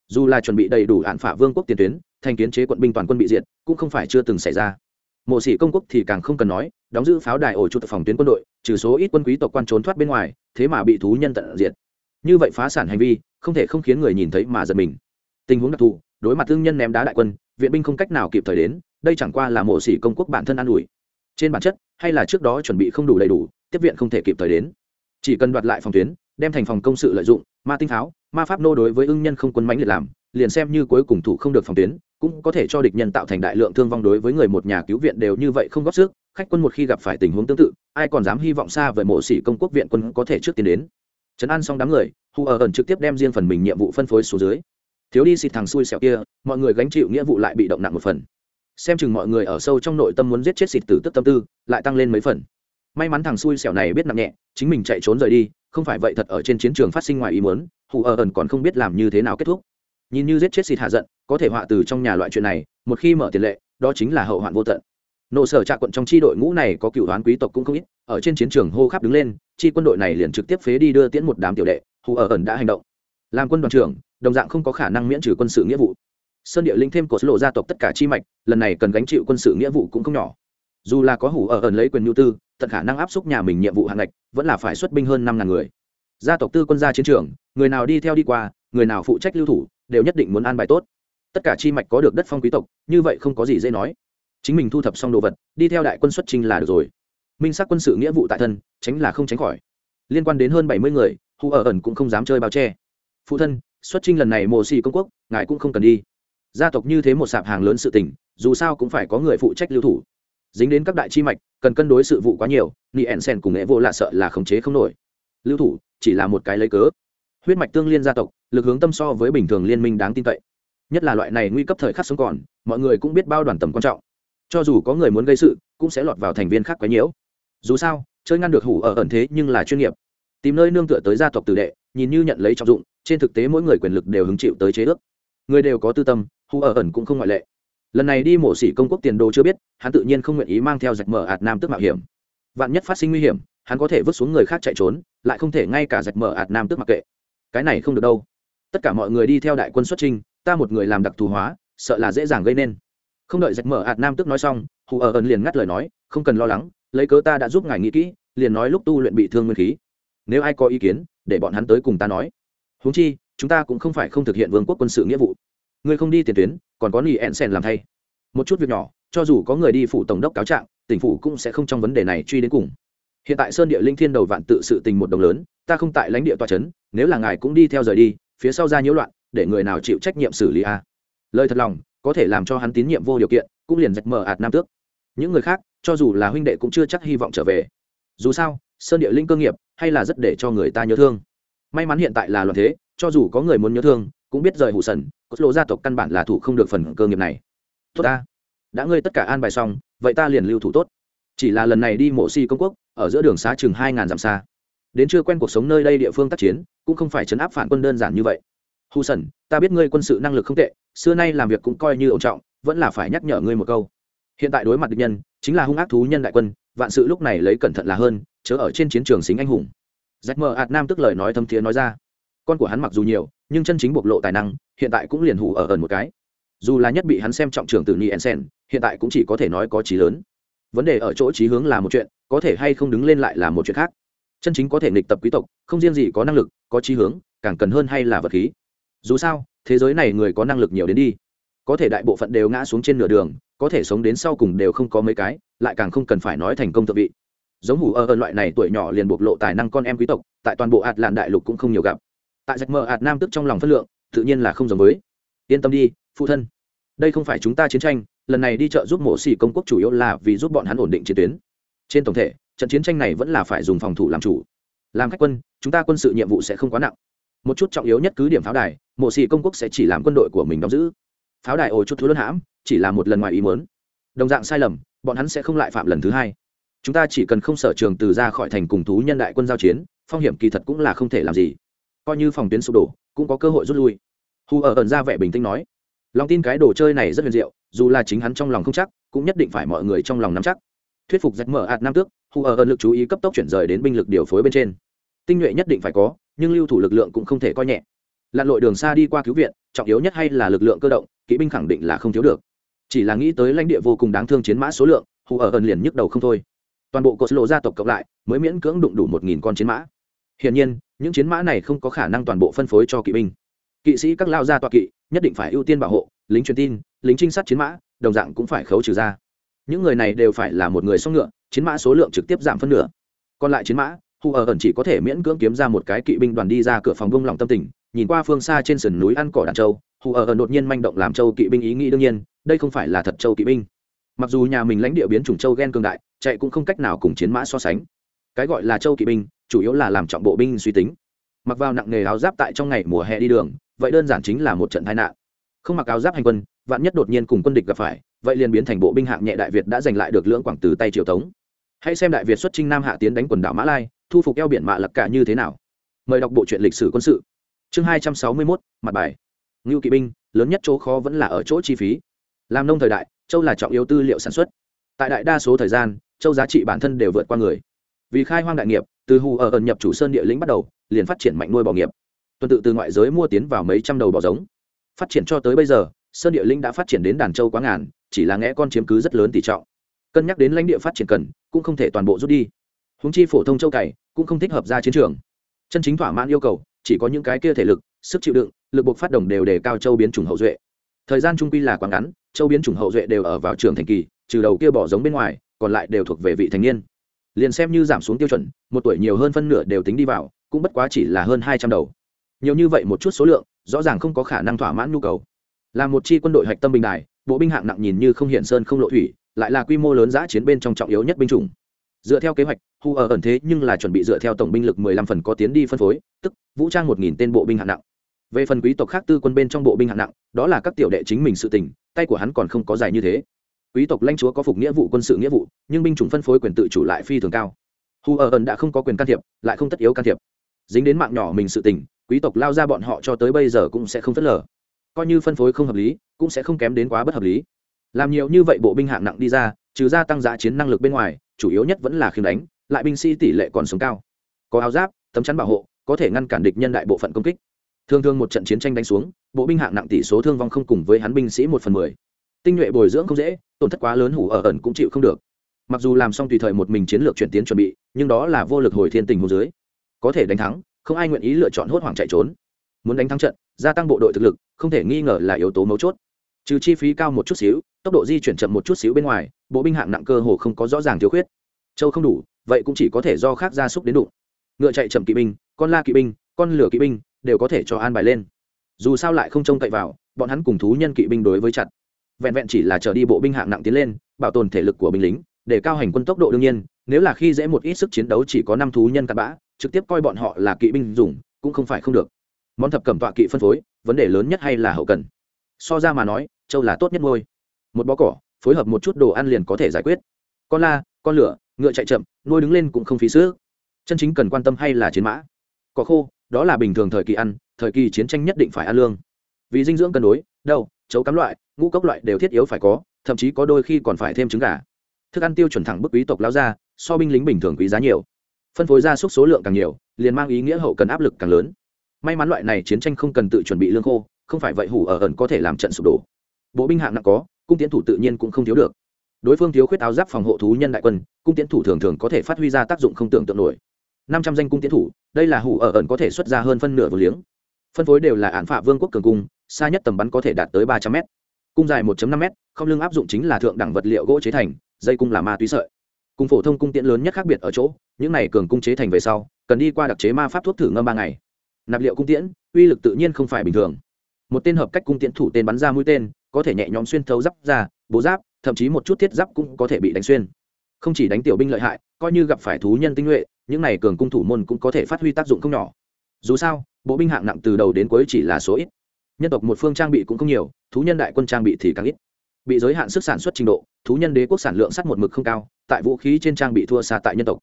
Dù là chuẩn bị đầy đủ hạn phả vương quốc tiền tuyến, thành kiến chế quận binh toàn quân bị diệt, cũng không phải chưa từng xảy ra. Mộ sĩ công quốc thì càng không cần nói, đóng giữ pháo đài ổ trụ tập phòng tuyến quân đội, trừ số ít quân quý tộc quan trốn thoát bên ngoài, thế mà bị thú nhân tận diệt. Như vậy phá sản hành vi, không thể không khiến người nhìn thấy mà giật mình. Tình huống đặc thù, đối mặt thương nhân ném đá đại quân, viện binh không cách nào kịp thời đến, đây chẳng qua là mộ sĩ công quốc bản thân an ủi. Trên bản chất, hay là trước đó chuẩn bị không đủ đầy đủ, tiếp viện không thể kịp thời đến chỉ cần đoạt lại phòng tuyến, đem thành phòng công sự lợi dụng, ma tinh pháo, ma pháp nô đối với ưng nhân không quân mãnh liệt làm, liền xem như cuối cùng thủ không được phòng tuyến, cũng có thể cho địch nhân tạo thành đại lượng thương vong đối với người một nhà cứu viện đều như vậy không góp sức, khách quân một khi gặp phải tình huống tương tự, ai còn dám hy vọng xa về mộ sĩ công quốc viện quân có thể trước tiến đến. Trấn an xong đám người Hù ở ẩn trực tiếp đem riêng phần mình nhiệm vụ phân phối xuống dưới. Thiếu đi xịt thằng xui xẻo kia, mọi người gánh chịu nghĩa vụ lại bị động nặng một phần. Xem chừng mọi người ở sâu trong nội tâm muốn giết chết xịt tử tức tâm tư, lại tăng lên mấy phần may mắn thằng xui xẻo này biết nặng nhẹ, chính mình chạy trốn rời đi, không phải vậy thật ở trên chiến trường phát sinh ngoài ý muốn, hù ở ẩn còn không biết làm như thế nào kết thúc. Nhìn như giết chết xịt hạ giận, có thể họa từ trong nhà loại chuyện này, một khi mở tiền lệ, đó chính là hậu hoạn vô tận. Nộ sở trạ quận trong tri đội ngũ này có cựu đoán quý tộc cũng không ít, ở trên chiến trường hô khắp đứng lên, chi quân đội này liền trực tiếp phế đi đưa tiễn một đám tiểu đệ, hù ở ẩn đã hành động. Làm quân đoàn trưởng, đồng dạng không có khả năng miễn trừ quân sự nghĩa vụ. Sơn địa linh thêm cột lộ gia tộc tất cả chi mạch, lần này cần gánh chịu quân sự nghĩa vụ cũng không nhỏ dù là có hủ ở ẩn lấy quyền nhu tư, tận khả năng áp xúc nhà mình nhiệm vụ hạng ngạch, vẫn là phải xuất binh hơn năm ngàn người. Gia tộc tư quân gia chiến trường, người nào đi theo đi qua, người nào phụ trách lưu thủ, đều nhất định muốn an bài tốt. Tất cả chi mạch có được đất phong quý tộc, như vậy không có gì dễ nói. Chính mình thu thập xong đồ vật, đi theo đại quân xuất trình là được rồi. Minh xác quân sự nghĩa vụ tại thân, tránh là không tránh khỏi. Liên quan đến hơn bảy mươi người hù ở ẩn cũng không dám chơi bao che. Phụ thân, xuất trình lần này mồ xì công quốc, ngài cũng không cần đi. Gia tộc như thế một sạp hàng lớn sự tình, dù sao cũng phải có người phụ trách lưu thủ dính đến các đại chi mạch, cần cân đối sự vụ quá nhiều, ni ẩn sen cùng nghệ vô lạ sợ là khống chế không nổi. Lưu thủ, chỉ là một cái lấy cớ. Huyết mạch tương liên gia tộc, lực hướng tâm so với bình thường liên minh đáng tin cậy. Nhất là loại này nguy cấp thời khắc sống còn, mọi người cũng biết bao đoàn tầm quan trọng. Cho dù có người muốn gây sự, cũng sẽ lọt vào thành viên khác quấy nhiễu. Dù sao, chơi ngăn được hủ ở ẩn thế nhưng là chuyên nghiệp. Tìm nơi nương tựa tới gia tộc tử đệ, nhìn như nhận lấy trọng dụng, trên thực tế mỗi người quyền lực đều hứng chịu tới chế ước. Người đều có tư tâm, hủ ở ẩn cũng không ngoại lệ lần này đi mổ xỉ công quốc tiền đồ chưa biết, hắn tự nhiên không nguyện ý mang theo giặc mở ạt nam tức mạo hiểm. Vạn nhất phát sinh nguy hiểm, hắn có thể vứt xuống người khác chạy trốn, lại không thể ngay cả giặc mở ạt nam tức mặc kệ. Cái này không được đâu. Tất cả mọi người đi theo đại quân xuất trinh ta một người làm đặc thù hóa, sợ là dễ dàng gây nên. Không đợi giặc mở ạt nam tức nói xong, hù ở ẩn liền ngắt lời nói, không cần lo lắng, lấy cớ ta đã giúp ngài nghĩ kỹ, liền nói lúc tu luyện bị thương nguyên khí. Nếu ai có ý kiến, để bọn hắn tới cùng ta nói. Huống chi, chúng ta cũng không phải không thực hiện vương quốc quân sự nghĩa vụ ngươi không đi tiền tuyến, còn có nỉ ẹn sen làm thay. Một chút việc nhỏ, cho dù có người đi phủ tổng đốc cáo trạng, tỉnh phủ cũng sẽ không trong vấn đề này truy đến cùng. Hiện tại sơn địa linh thiên đầu vạn tự sự tình một đồng lớn, ta không tại lãnh địa toa c h ấ n nếu là ngài cũng đi theo rời đi, phía sau ra nhiễu loạn, để người nào chịu trách nhiệm xử lý a? Lời thật lòng, có thể làm cho hắn tín nhiệm vô điều kiện, cũng liền rạch mờ ạt nam tước. Những người khác, cho dù là huynh đệ cũng chưa chắc hy vọng trở về. Dù sao, sơn địa linh cơ nghiệp, hay là rất để cho người ta nhớ thương. May mắn hiện tại là loạn thế, cho dù có người muốn nhớ thương, cũng biết rời hủ sần cốt lộ gia tộc căn bản là thủ không được phần cơ nghiệp này. Tốt ta. Đã ngươi tất cả an bài xong, vậy ta liền lưu thủ tốt. Chỉ là lần này đi mộ si công quốc, ở giữa đường xá chừng hai ngàn dặm xa. Đến chưa quen cuộc sống nơi đây địa phương tác chiến, cũng không phải chấn áp phản quân đơn giản như vậy. Hù sần ta biết ngươi quân sự năng lực không tệ, xưa nay làm việc cũng coi như ổn trọng, vẫn là phải nhắc nhở ngươi một câu. Hiện tại đối mặt địch nhân, chính là hung ác thú nhân đại quân, vạn sự lúc này lấy cẩn thận là hơn, chớ ở trên chiến trường xính anh hùng. Rách mờ ạt nam tức lời nói thâm thiế nói ra. Con của hắn mặc dù nhiều, nhưng chân chính bộc lộ tài năng hiện tại cũng liền hủ ở ẩn một cái. Dù là nhất bị hắn xem trọng trường từ ni ensen hiện tại cũng chỉ có thể nói có trí lớn. Vấn đề ở chỗ trí hướng là một chuyện, có thể hay không đứng lên lại là một chuyện khác. Chân chính có thể nghịch tập quý tộc, không riêng gì có năng lực, có trí hướng, càng cần hơn hay là vật khí. Dù sao, thế giới này người có năng lực nhiều đến đi. Có thể đại bộ phận đều ngã xuống trên nửa đường, có thể sống đến sau cùng đều không có mấy cái, lại càng không cần phải nói thành công thượng vị. Giống hủ ở ơn loại này tuổi nhỏ liền bộc lộ tài năng con em quý tộc, tại toàn bộ ạt lạn đại lục cũng không nhiều gặp. Tại giặc mờ ạt nam tức trong lòng phân lượng tự nhiên là không giống với. Yên tâm đi, phụ thân. Đây không phải chúng ta chiến tranh, lần này đi chợ giúp mộ xỉ công quốc chủ yếu là vì giúp bọn hắn ổn định chiến tuyến. Trên tổng thể, trận chiến tranh này vẫn là phải dùng phòng thủ làm chủ. Làm khách quân, chúng ta quân sự nhiệm vụ sẽ không quá nặng. Một chút trọng yếu nhất cứ điểm pháo đài mộ xỉ công quốc sẽ chỉ làm quân đội của mình đóng giữ. Pháo đài ồ chút thứ luân hãm, chỉ là một lần ngoài ý muốn. Đồng dạng sai lầm, bọn hắn sẽ không lại phạm lần thứ hai. Chúng ta chỉ cần không sở trường từ ra khỏi thành cùng thú nhân đại quân giao chiến, phong hiểm kỳ thật cũng là không thể làm gì coi như phòng tuyến sụp đổ, cũng có cơ hội rút lui. Hù ở ẩn ra vẻ bình tĩnh nói, lòng tin cái đồ chơi này rất huyền diệu, dù là chính hắn trong lòng không chắc, cũng nhất định phải mọi người trong lòng nắm chắc. Thuyết phục rách mở ạt nam tước hù ở ẩn lực chú ý cấp tốc chuyển rời đến binh lực điều phối bên trên. Tinh nhuệ nhất định phải có, nhưng lưu thủ lực lượng cũng không thể coi nhẹ. Lặn lội đường xa đi qua cứu viện, trọng yếu nhất hay là lực lượng cơ động, kỵ binh khẳng định là không thiếu được. Chỉ là nghĩ tới lãnh địa vô cùng đáng thương chiến mã số lượng hù ở ẩn liền nhức đầu không thôi. Toàn bộ cột lộ gia tộc cộng lại, mới miễn cưỡng đụng đủ một nghìn con chiến mã hiển nhiên, những chiến mã này không có khả năng toàn bộ phân phối cho kỵ binh. Kỵ sĩ các lao gia tọa kỵ, nhất định phải ưu tiên bảo hộ, lính truyền tin, lính trinh sát chiến mã, đồng dạng cũng phải khấu trừ ra. Những người này đều phải là một người song ngựa, chiến mã số lượng trực tiếp giảm phân nửa. Còn lại chiến mã hù ở ẩn chỉ có thể miễn cưỡng kiếm ra một cái kỵ binh đoàn đi ra cửa phòng bông lòng tâm tình, nhìn qua phương xa trên sườn núi ăn cỏ đàn châu hù ở ẩn đột nhiên manh động làm châu kỵ binh ý nghĩ đương nhiên, đây không phải là thật châu kỵ binh. Mặc dù nhà mình lãnh địa biến chủng châu ghen cường đại, chạy cũng không cách nào cùng chiến mã so sánh. Cái gọi là châu kỵ binh chủ yếu là làm trọng bộ binh suy tính. Mặc vào nặng nghề áo giáp tại trong ngày mùa hè đi đường, vậy đơn giản chính là một trận tai nạn. Không mặc áo giáp hành quân, vạn nhất đột nhiên cùng quân địch gặp phải, vậy liền biến thành bộ binh hạng nhẹ đại việt đã giành lại được lưỡng quảng từ tay triều tống. Hãy xem đại việt xuất trinh nam hạ tiến đánh quần đảo mã lai, thu phục eo biển mạ lặc cả như thế nào. Mời đọc bộ truyện lịch sử quân sự. Chương hai trăm sáu mươi mốt, mặt bài. Ngưu kỵ binh, lớn nhất chỗ khó vẫn là ở chỗ chi phí. Làm nông thời đại, châu là trọng yếu tư liệu sản xuất. Tại đại đa số thời gian, châu giá trị bản thân đều vượt qua người. Vì khai hoang đại nghiệp từ hù ở ẩn nhập chủ sơn địa lĩnh bắt đầu, liền phát triển mạnh nuôi bò nghiệp. Tuần tự từ ngoại giới mua tiến vào mấy trăm đầu bò giống. Phát triển cho tới bây giờ, sơn địa lĩnh đã phát triển đến đàn châu quá ngàn, chỉ là ngẽ con chiếm cứ rất lớn tỷ trọng. Cân nhắc đến lãnh địa phát triển cần, cũng không thể toàn bộ rút đi. Húng chi phổ thông châu cày, cũng không thích hợp ra chiến trường. Chân chính thỏa mãn yêu cầu, chỉ có những cái kia thể lực, sức chịu đựng, lực buộc phát động đều đề cao châu biến chủng hậu duệ. Thời gian trung quy là quá ngắn, châu biến chủng hậu duệ đều ở vào trường thành kỳ, trừ đầu kia bỏ giống bên ngoài, còn lại đều thuộc về vị thành niên liền xem như giảm xuống tiêu chuẩn, một tuổi nhiều hơn phân nửa đều tính đi vào, cũng bất quá chỉ là hơn hai trăm đầu. Nhiều như vậy một chút số lượng, rõ ràng không có khả năng thỏa mãn nhu cầu. Là một chi quân đội hạch tâm bình đài, bộ binh hạng nặng nhìn như không hiện sơn không lộ thủy, lại là quy mô lớn giã chiến bên trong trọng yếu nhất binh chủng. Dựa theo kế hoạch, hu ở ẩn thế nhưng là chuẩn bị dựa theo tổng binh lực mười lăm phần có tiến đi phân phối, tức vũ trang một nghìn tên bộ binh hạng nặng. Về phần quý tộc khác tư quân bên trong bộ binh hạng nặng, đó là các tiểu đệ chính mình sự tình, tay của hắn còn không có dài như thế quý tộc lãnh chúa có phục nghĩa vụ, quân sự nghĩa vụ, nhưng binh chủng phân phối quyền tự chủ lại phi thường cao. Hu ở ẩn đã không có quyền can thiệp, lại không tất yếu can thiệp. Dính đến mạng nhỏ mình sự tình, quý tộc lao ra bọn họ cho tới bây giờ cũng sẽ không phớt lờ. Coi như phân phối không hợp lý, cũng sẽ không kém đến quá bất hợp lý. Làm nhiều như vậy bộ binh hạng nặng đi ra, trừ gia tăng giá chiến năng lực bên ngoài, chủ yếu nhất vẫn là khiêm đánh, lại binh sĩ tỷ lệ còn sống cao. Có áo giáp, tấm chắn bảo hộ, có thể ngăn cản địch nhân đại bộ phận công kích. Thường thường một trận chiến tranh đánh xuống, bộ binh hạng nặng tỷ số thương vong không cùng với hắn binh sĩ một phần mười tinh nhuệ bồi dưỡng không dễ, tổn thất quá lớn hủ ở ẩn cũng chịu không được. Mặc dù làm xong tùy thời một mình chiến lược chuyển tiến chuẩn bị, nhưng đó là vô lực hồi thiên tình hồ dưới. Có thể đánh thắng, không ai nguyện ý lựa chọn hốt hoảng chạy trốn. Muốn đánh thắng trận, gia tăng bộ đội thực lực, không thể nghi ngờ là yếu tố mấu chốt. Trừ chi phí cao một chút xíu, tốc độ di chuyển chậm một chút xíu bên ngoài, bộ binh hạng nặng cơ hồ không có rõ ràng thiếu khuyết. Châu không đủ, vậy cũng chỉ có thể do khác gia súc đến đụng. Ngựa chạy chậm kỵ binh, con la kỵ binh, con lửa kỵ binh, đều có thể cho an bài lên. Dù sao lại không trông cậy vào, bọn hắn cùng thú nhân kỵ binh đối với chặt vẹn vẹn chỉ là chờ đi bộ binh hạng nặng tiến lên, bảo tồn thể lực của binh lính, để cao hành quân tốc độ đương nhiên, nếu là khi dễ một ít sức chiến đấu chỉ có năm thú nhân cặn bã, trực tiếp coi bọn họ là kỵ binh dùng, cũng không phải không được. Món thập cẩm tọa kỵ phân phối, vấn đề lớn nhất hay là hậu cần? So ra mà nói, châu là tốt nhất ngôi. Một bó cỏ, phối hợp một chút đồ ăn liền có thể giải quyết. Con la, con lửa, ngựa chạy chậm, nuôi đứng lên cũng không phí sữa chân chính cần quan tâm hay là chiến mã? Cỏ khô, đó là bình thường thời kỳ ăn, thời kỳ chiến tranh nhất định phải ăn lương. Vì dinh dưỡng cân đối đâu chấu cắm loại, ngũ cốc loại đều thiết yếu phải có, thậm chí có đôi khi còn phải thêm trứng gà. Thức ăn tiêu chuẩn thẳng bức quý tộc lao ra, so binh lính bình thường quý giá nhiều. Phân phối ra súc số lượng càng nhiều, liền mang ý nghĩa hậu cần áp lực càng lớn. May mắn loại này chiến tranh không cần tự chuẩn bị lương khô, không phải vậy hủ ở ẩn có thể làm trận sụp đổ. Bộ binh hạng nặng có, cung tiến thủ tự nhiên cũng không thiếu được. Đối phương thiếu khuyết áo giáp phòng hộ thú nhân đại quân, cung tiến thủ thường thường có thể phát huy ra tác dụng không tưởng tượng nổi. Năm trăm danh cung tiến thủ, đây là hủ ở ẩn có thể xuất ra hơn phân nửa vừa liếng. Phân phối đều là án phạ vương quốc cường cung xa nhất tầm bắn có thể đạt tới ba trăm m cung dài 1 năm m không lưng áp dụng chính là thượng đẳng vật liệu gỗ chế thành, dây cung là ma túy sợi. Cung phổ thông cung tiễn lớn nhất khác biệt ở chỗ, những này cường cung chế thành về sau, cần đi qua đặc chế ma pháp thuốc thử ngâm ba ngày. Nạp liệu cung tiễn, uy lực tự nhiên không phải bình thường. Một tên hợp cách cung tiễn thủ tên bắn ra mũi tên, có thể nhẹ nhõm xuyên thấu giáp ra, bố giáp, thậm chí một chút thiết giáp cũng có thể bị đánh xuyên. Không chỉ đánh tiểu binh lợi hại, coi như gặp phải thú nhân tinh nhuệ, những này cường cung thủ môn cũng có thể phát huy tác dụng không nhỏ. Dù sao, bộ binh hạng nặng từ đầu đến cuối chỉ là số ít nhân tộc một phương trang bị cũng không nhiều, thú nhân đại quân trang bị thì càng ít. Bị giới hạn sức sản xuất trình độ, thú nhân đế quốc sản lượng sắt một mực không cao, tại vũ khí trên trang bị thua xa tại nhân tộc.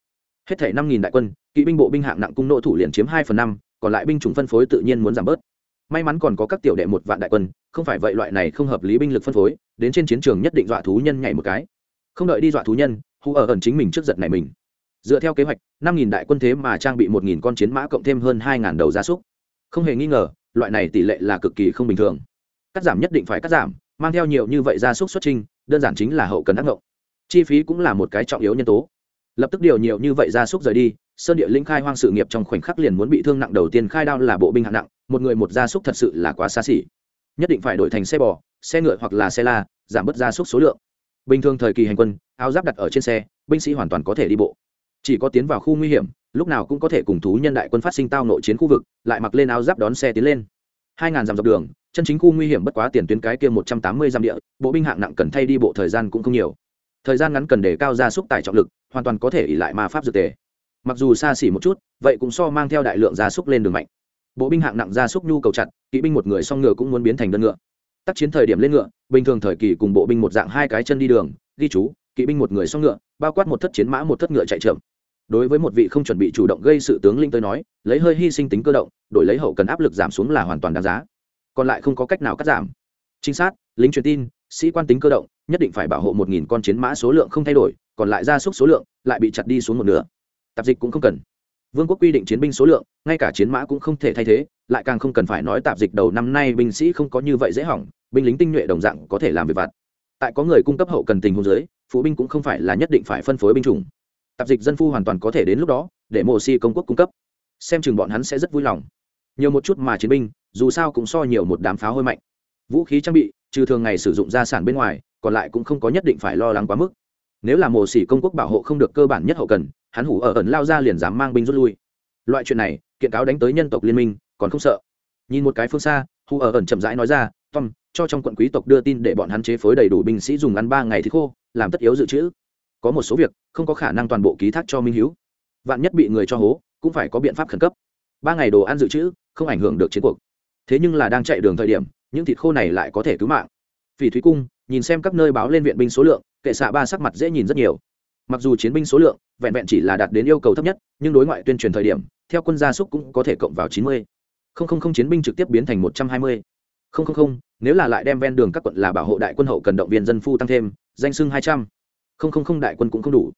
Hết thể năm nghìn đại quân, kỵ binh bộ binh hạng nặng cung nộ thủ liền chiếm hai phần năm, còn lại binh chủng phân phối tự nhiên muốn giảm bớt. May mắn còn có các tiểu đệ một vạn đại quân, không phải vậy loại này không hợp lý binh lực phân phối, đến trên chiến trường nhất định dọa thú nhân nhảy một cái. Không đợi đi dọa thú nhân hù ở ẩn chính mình trước giật này mình. Dựa theo kế hoạch, năm nghìn đại quân thế mà trang bị một nghìn con chiến mã cộng thêm hơn hai ngàn đầu gia súc. Không hề nghi ngờ loại này tỷ lệ là cực kỳ không bình thường. Cắt giảm nhất định phải cắt giảm, mang theo nhiều như vậy gia súc xuất trình, đơn giản chính là hậu cần ác ngộng. Chi phí cũng là một cái trọng yếu nhân tố. Lập tức điều nhiều như vậy gia súc rời đi, sơn địa linh khai hoang sự nghiệp trong khoảnh khắc liền muốn bị thương nặng đầu tiên khai đao là bộ binh hạng nặng, một người một gia súc thật sự là quá xa xỉ. Nhất định phải đổi thành xe bò, xe ngựa hoặc là xe la, giảm bớt gia súc số lượng. Bình thường thời kỳ hành quân, áo giáp đặt ở trên xe, binh sĩ hoàn toàn có thể đi bộ chỉ có tiến vào khu nguy hiểm, lúc nào cũng có thể cùng thú nhân đại quân phát sinh tao nội chiến khu vực, lại mặc lên áo giáp đón xe tiến lên. Hai ngàn dặm dọc đường, chân chính khu nguy hiểm bất quá tiền tuyến cái kia một trăm tám mươi dặm địa, bộ binh hạng nặng cần thay đi bộ thời gian cũng không nhiều. Thời gian ngắn cần để cao ra súc tải trọng lực, hoàn toàn có thể ỉ lại ma pháp dược tề. Mặc dù xa xỉ một chút, vậy cũng so mang theo đại lượng gia súc lên đường mạnh. Bộ binh hạng nặng gia súc nhu cầu chặt, kỵ binh một người song ngựa cũng muốn biến thành đơn ngựa. Tác chiến thời điểm lên ngựa, bình thường thời kỳ cùng bộ binh một dạng hai cái chân đi đường, ghi chú, kỵ binh một người song ngựa, bao quát một thất chiến mã một thất ngựa chạy chậm đối với một vị không chuẩn bị chủ động gây sự tướng linh tới nói, lấy hơi hy sinh tính cơ động, đổi lấy hậu cần áp lực giảm xuống là hoàn toàn đáng giá. Còn lại không có cách nào cắt giảm. Trinh sát, lính truyền tin, sĩ quan tính cơ động, nhất định phải bảo hộ một nghìn con chiến mã số lượng không thay đổi, còn lại gia súc số lượng lại bị chặt đi xuống một nửa. Tạp dịch cũng không cần. Vương quốc quy định chiến binh số lượng, ngay cả chiến mã cũng không thể thay thế, lại càng không cần phải nói tạp dịch đầu năm nay binh sĩ không có như vậy dễ hỏng, binh lính tinh nhuệ đồng dạng có thể làm việc vặt. Tại có người cung cấp hậu cần tình hôn giới phụ binh cũng không phải là nhất định phải phân phối binh chủng tạp dịch dân phu hoàn toàn có thể đến lúc đó, để mộ si công quốc cung cấp. Xem chừng bọn hắn sẽ rất vui lòng. Nhiều một chút mà chiến binh, dù sao cũng so nhiều một đám pháo hơi mạnh. Vũ khí trang bị, trừ thường ngày sử dụng gia sản bên ngoài, còn lại cũng không có nhất định phải lo lắng quá mức. Nếu là mồ xỉ công quốc bảo hộ không được cơ bản nhất hậu cần, hắn hủ ở ẩn lao ra liền dám mang binh rút lui. Loại chuyện này, kiện cáo đánh tới nhân tộc liên minh, còn không sợ. Nhìn một cái phương xa, hủ ở ẩn chậm rãi nói ra, tom, cho trong quận quý tộc đưa tin để bọn hắn chế phối đầy đủ binh sĩ dùng ăn ba ngày thì khô, làm tất yếu dự trữ có một số việc không có khả năng toàn bộ ký thác cho minh hữu vạn nhất bị người cho hố cũng phải có biện pháp khẩn cấp ba ngày đồ ăn dự trữ không ảnh hưởng được chiến cuộc thế nhưng là đang chạy đường thời điểm những thịt khô này lại có thể cứu mạng vì thúy cung nhìn xem các nơi báo lên viện binh số lượng kệ xạ ba sắc mặt dễ nhìn rất nhiều mặc dù chiến binh số lượng vẹn vẹn chỉ là đạt đến yêu cầu thấp nhất nhưng đối ngoại tuyên truyền thời điểm theo quân gia súc cũng có thể cộng vào chín mươi không không không chiến binh trực tiếp biến thành một trăm hai mươi không không không nếu là lại đem ven đường các quận là bảo hộ đại quân hậu cần động viên dân phu tăng thêm danh sưng hai trăm không không không đại quân cũng không đủ.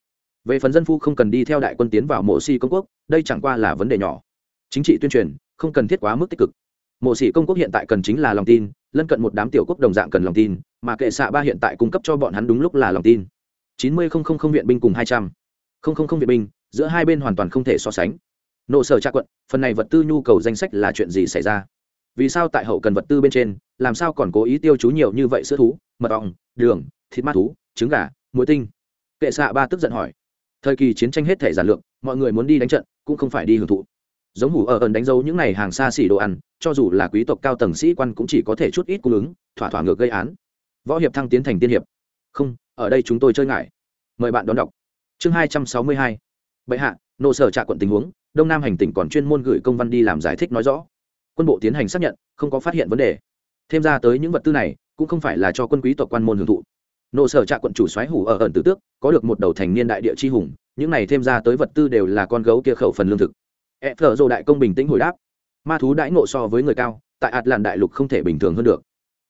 Về phần dân phu không cần đi theo đại quân tiến vào mộ si công quốc, đây chẳng qua là vấn đề nhỏ. Chính trị tuyên truyền, không cần thiết quá mức tích cực. Mộ sĩ công quốc hiện tại cần chính là lòng tin, lân cận một đám tiểu quốc đồng dạng cần lòng tin, mà kệ xạ ba hiện tại cung cấp cho bọn hắn đúng lúc là lòng tin. Chín mươi không không không viện binh cùng hai trăm. Không không không viện binh, giữa hai bên hoàn toàn không thể so sánh. Nộ sở tra quận, phần này vật tư nhu cầu danh sách là chuyện gì xảy ra? Vì sao tại hậu cần vật tư bên trên, làm sao còn cố ý tiêu chú nhiều như vậy sữa thú, mật ong, đường, thịt ma thú, trứng gà muối tinh? Kệ xạ ba tức giận hỏi, thời kỳ chiến tranh hết thể giản lược, mọi người muốn đi đánh trận cũng không phải đi hưởng thụ. Giống hủ ở ẩn đánh dấu những n à y hàng xa xỉ đồ ăn, cho dù là quý tộc cao tầng sĩ quan cũng chỉ có thể chút ít cung ứng, thỏa thỏa ngược gây án. Võ hiệp thăng tiến thành tiên hiệp, không, ở đây chúng tôi chơi ngại. Mời bạn đón đọc. Chương hai trăm sáu mươi hai. Bệ hạ nộ sở trạ quận tình huống, đông nam hành tỉnh còn chuyên môn gửi công văn đi làm giải thích nói rõ. Quân bộ tiến hành xác nhận, không có phát hiện vấn đề. Thêm ra tới những vật tư này, cũng không phải là cho quân quý tộc quan môn hưởng thụ nộ sở trạ quận chủ xoáy hủ ở ẩn tử tước, có được một đầu thành niên đại địa chi hùng, những này thêm ra tới vật tư đều là con gấu kia khẩu phần lương thực. E thợ dồ đại công bình tĩnh hồi đáp, ma thú đãi ngộ so với người cao, tại ạt làn đại lục không thể bình thường hơn được.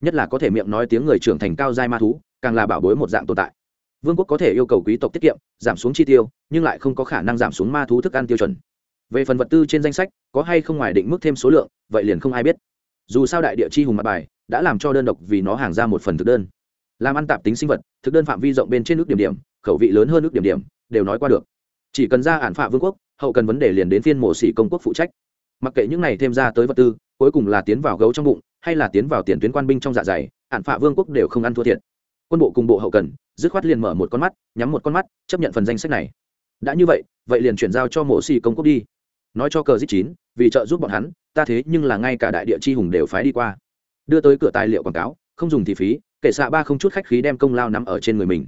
Nhất là có thể miệng nói tiếng người trưởng thành cao giai ma thú, càng là bảo bối một dạng tồn tại. Vương quốc có thể yêu cầu quý tộc tiết kiệm, giảm xuống chi tiêu, nhưng lại không có khả năng giảm xuống ma thú thức ăn tiêu chuẩn. Về phần vật tư trên danh sách, có hay không ngoài định mức thêm số lượng, vậy liền không ai biết. Dù sao đại địa chi hùng mặt bài, đã làm cho đơn độc vì nó hàng ra một phần thực đơn làm ăn tạp tính sinh vật, thực đơn phạm vi rộng bên trên nước điểm điểm, khẩu vị lớn hơn nước điểm điểm, đều nói qua được. Chỉ cần ra ản phạ vương quốc, hậu cần vấn đề liền đến phiên mộ sĩ công quốc phụ trách. Mặc kệ những này thêm ra tới vật tư, cuối cùng là tiến vào gấu trong bụng, hay là tiến vào tiền tuyến quan binh trong dạ dày, ản phạ vương quốc đều không ăn thua thiệt. Quân bộ cùng bộ hậu cần, dứt khoát liền mở một con mắt, nhắm một con mắt, chấp nhận phần danh sách này. Đã như vậy vậy liền chuyển giao cho mộ xỉ công quốc đi. Nói cho cờ giết chín, vì trợ giúp bọn hắn, ta thế nhưng là ngay cả đại địa chi hùng đều phái đi qua. Đưa tới cửa tài liệu quảng cáo, không dùng thì phí kể xạ ba không chút khách khí đem công lao nắm ở trên người mình.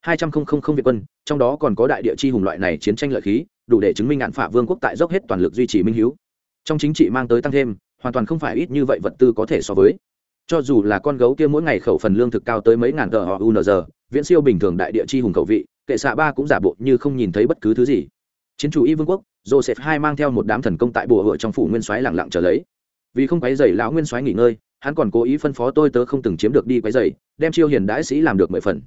Hai trăm không không không việt quân, trong đó còn có đại địa chi hùng loại này chiến tranh lợi khí, đủ để chứng minh ngạn phả vương quốc tại dốc hết toàn lực duy trì minh hiếu. Trong chính trị mang tới tăng thêm, hoàn toàn không phải ít như vậy vật tư có thể so với. Cho dù là con gấu kia mỗi ngày khẩu phần lương thực cao tới mấy ngàn tờ họ unz viễn siêu bình thường đại địa chi hùng khẩu vị, kệ xạ ba cũng giả bộ như không nhìn thấy bất cứ thứ gì. Chiến chủ y vương quốc, joseph hai mang theo một đám thần công tại bùa hựa trong phủ nguyên soái lẳng lặng trở lấy. Vì không quấy dày lão nguyên soái nghỉ ngơi hắn còn cố ý phân phó tôi tớ không từng chiếm được đi quấy dày, đem chiêu hiền đãi sĩ làm được mười phần.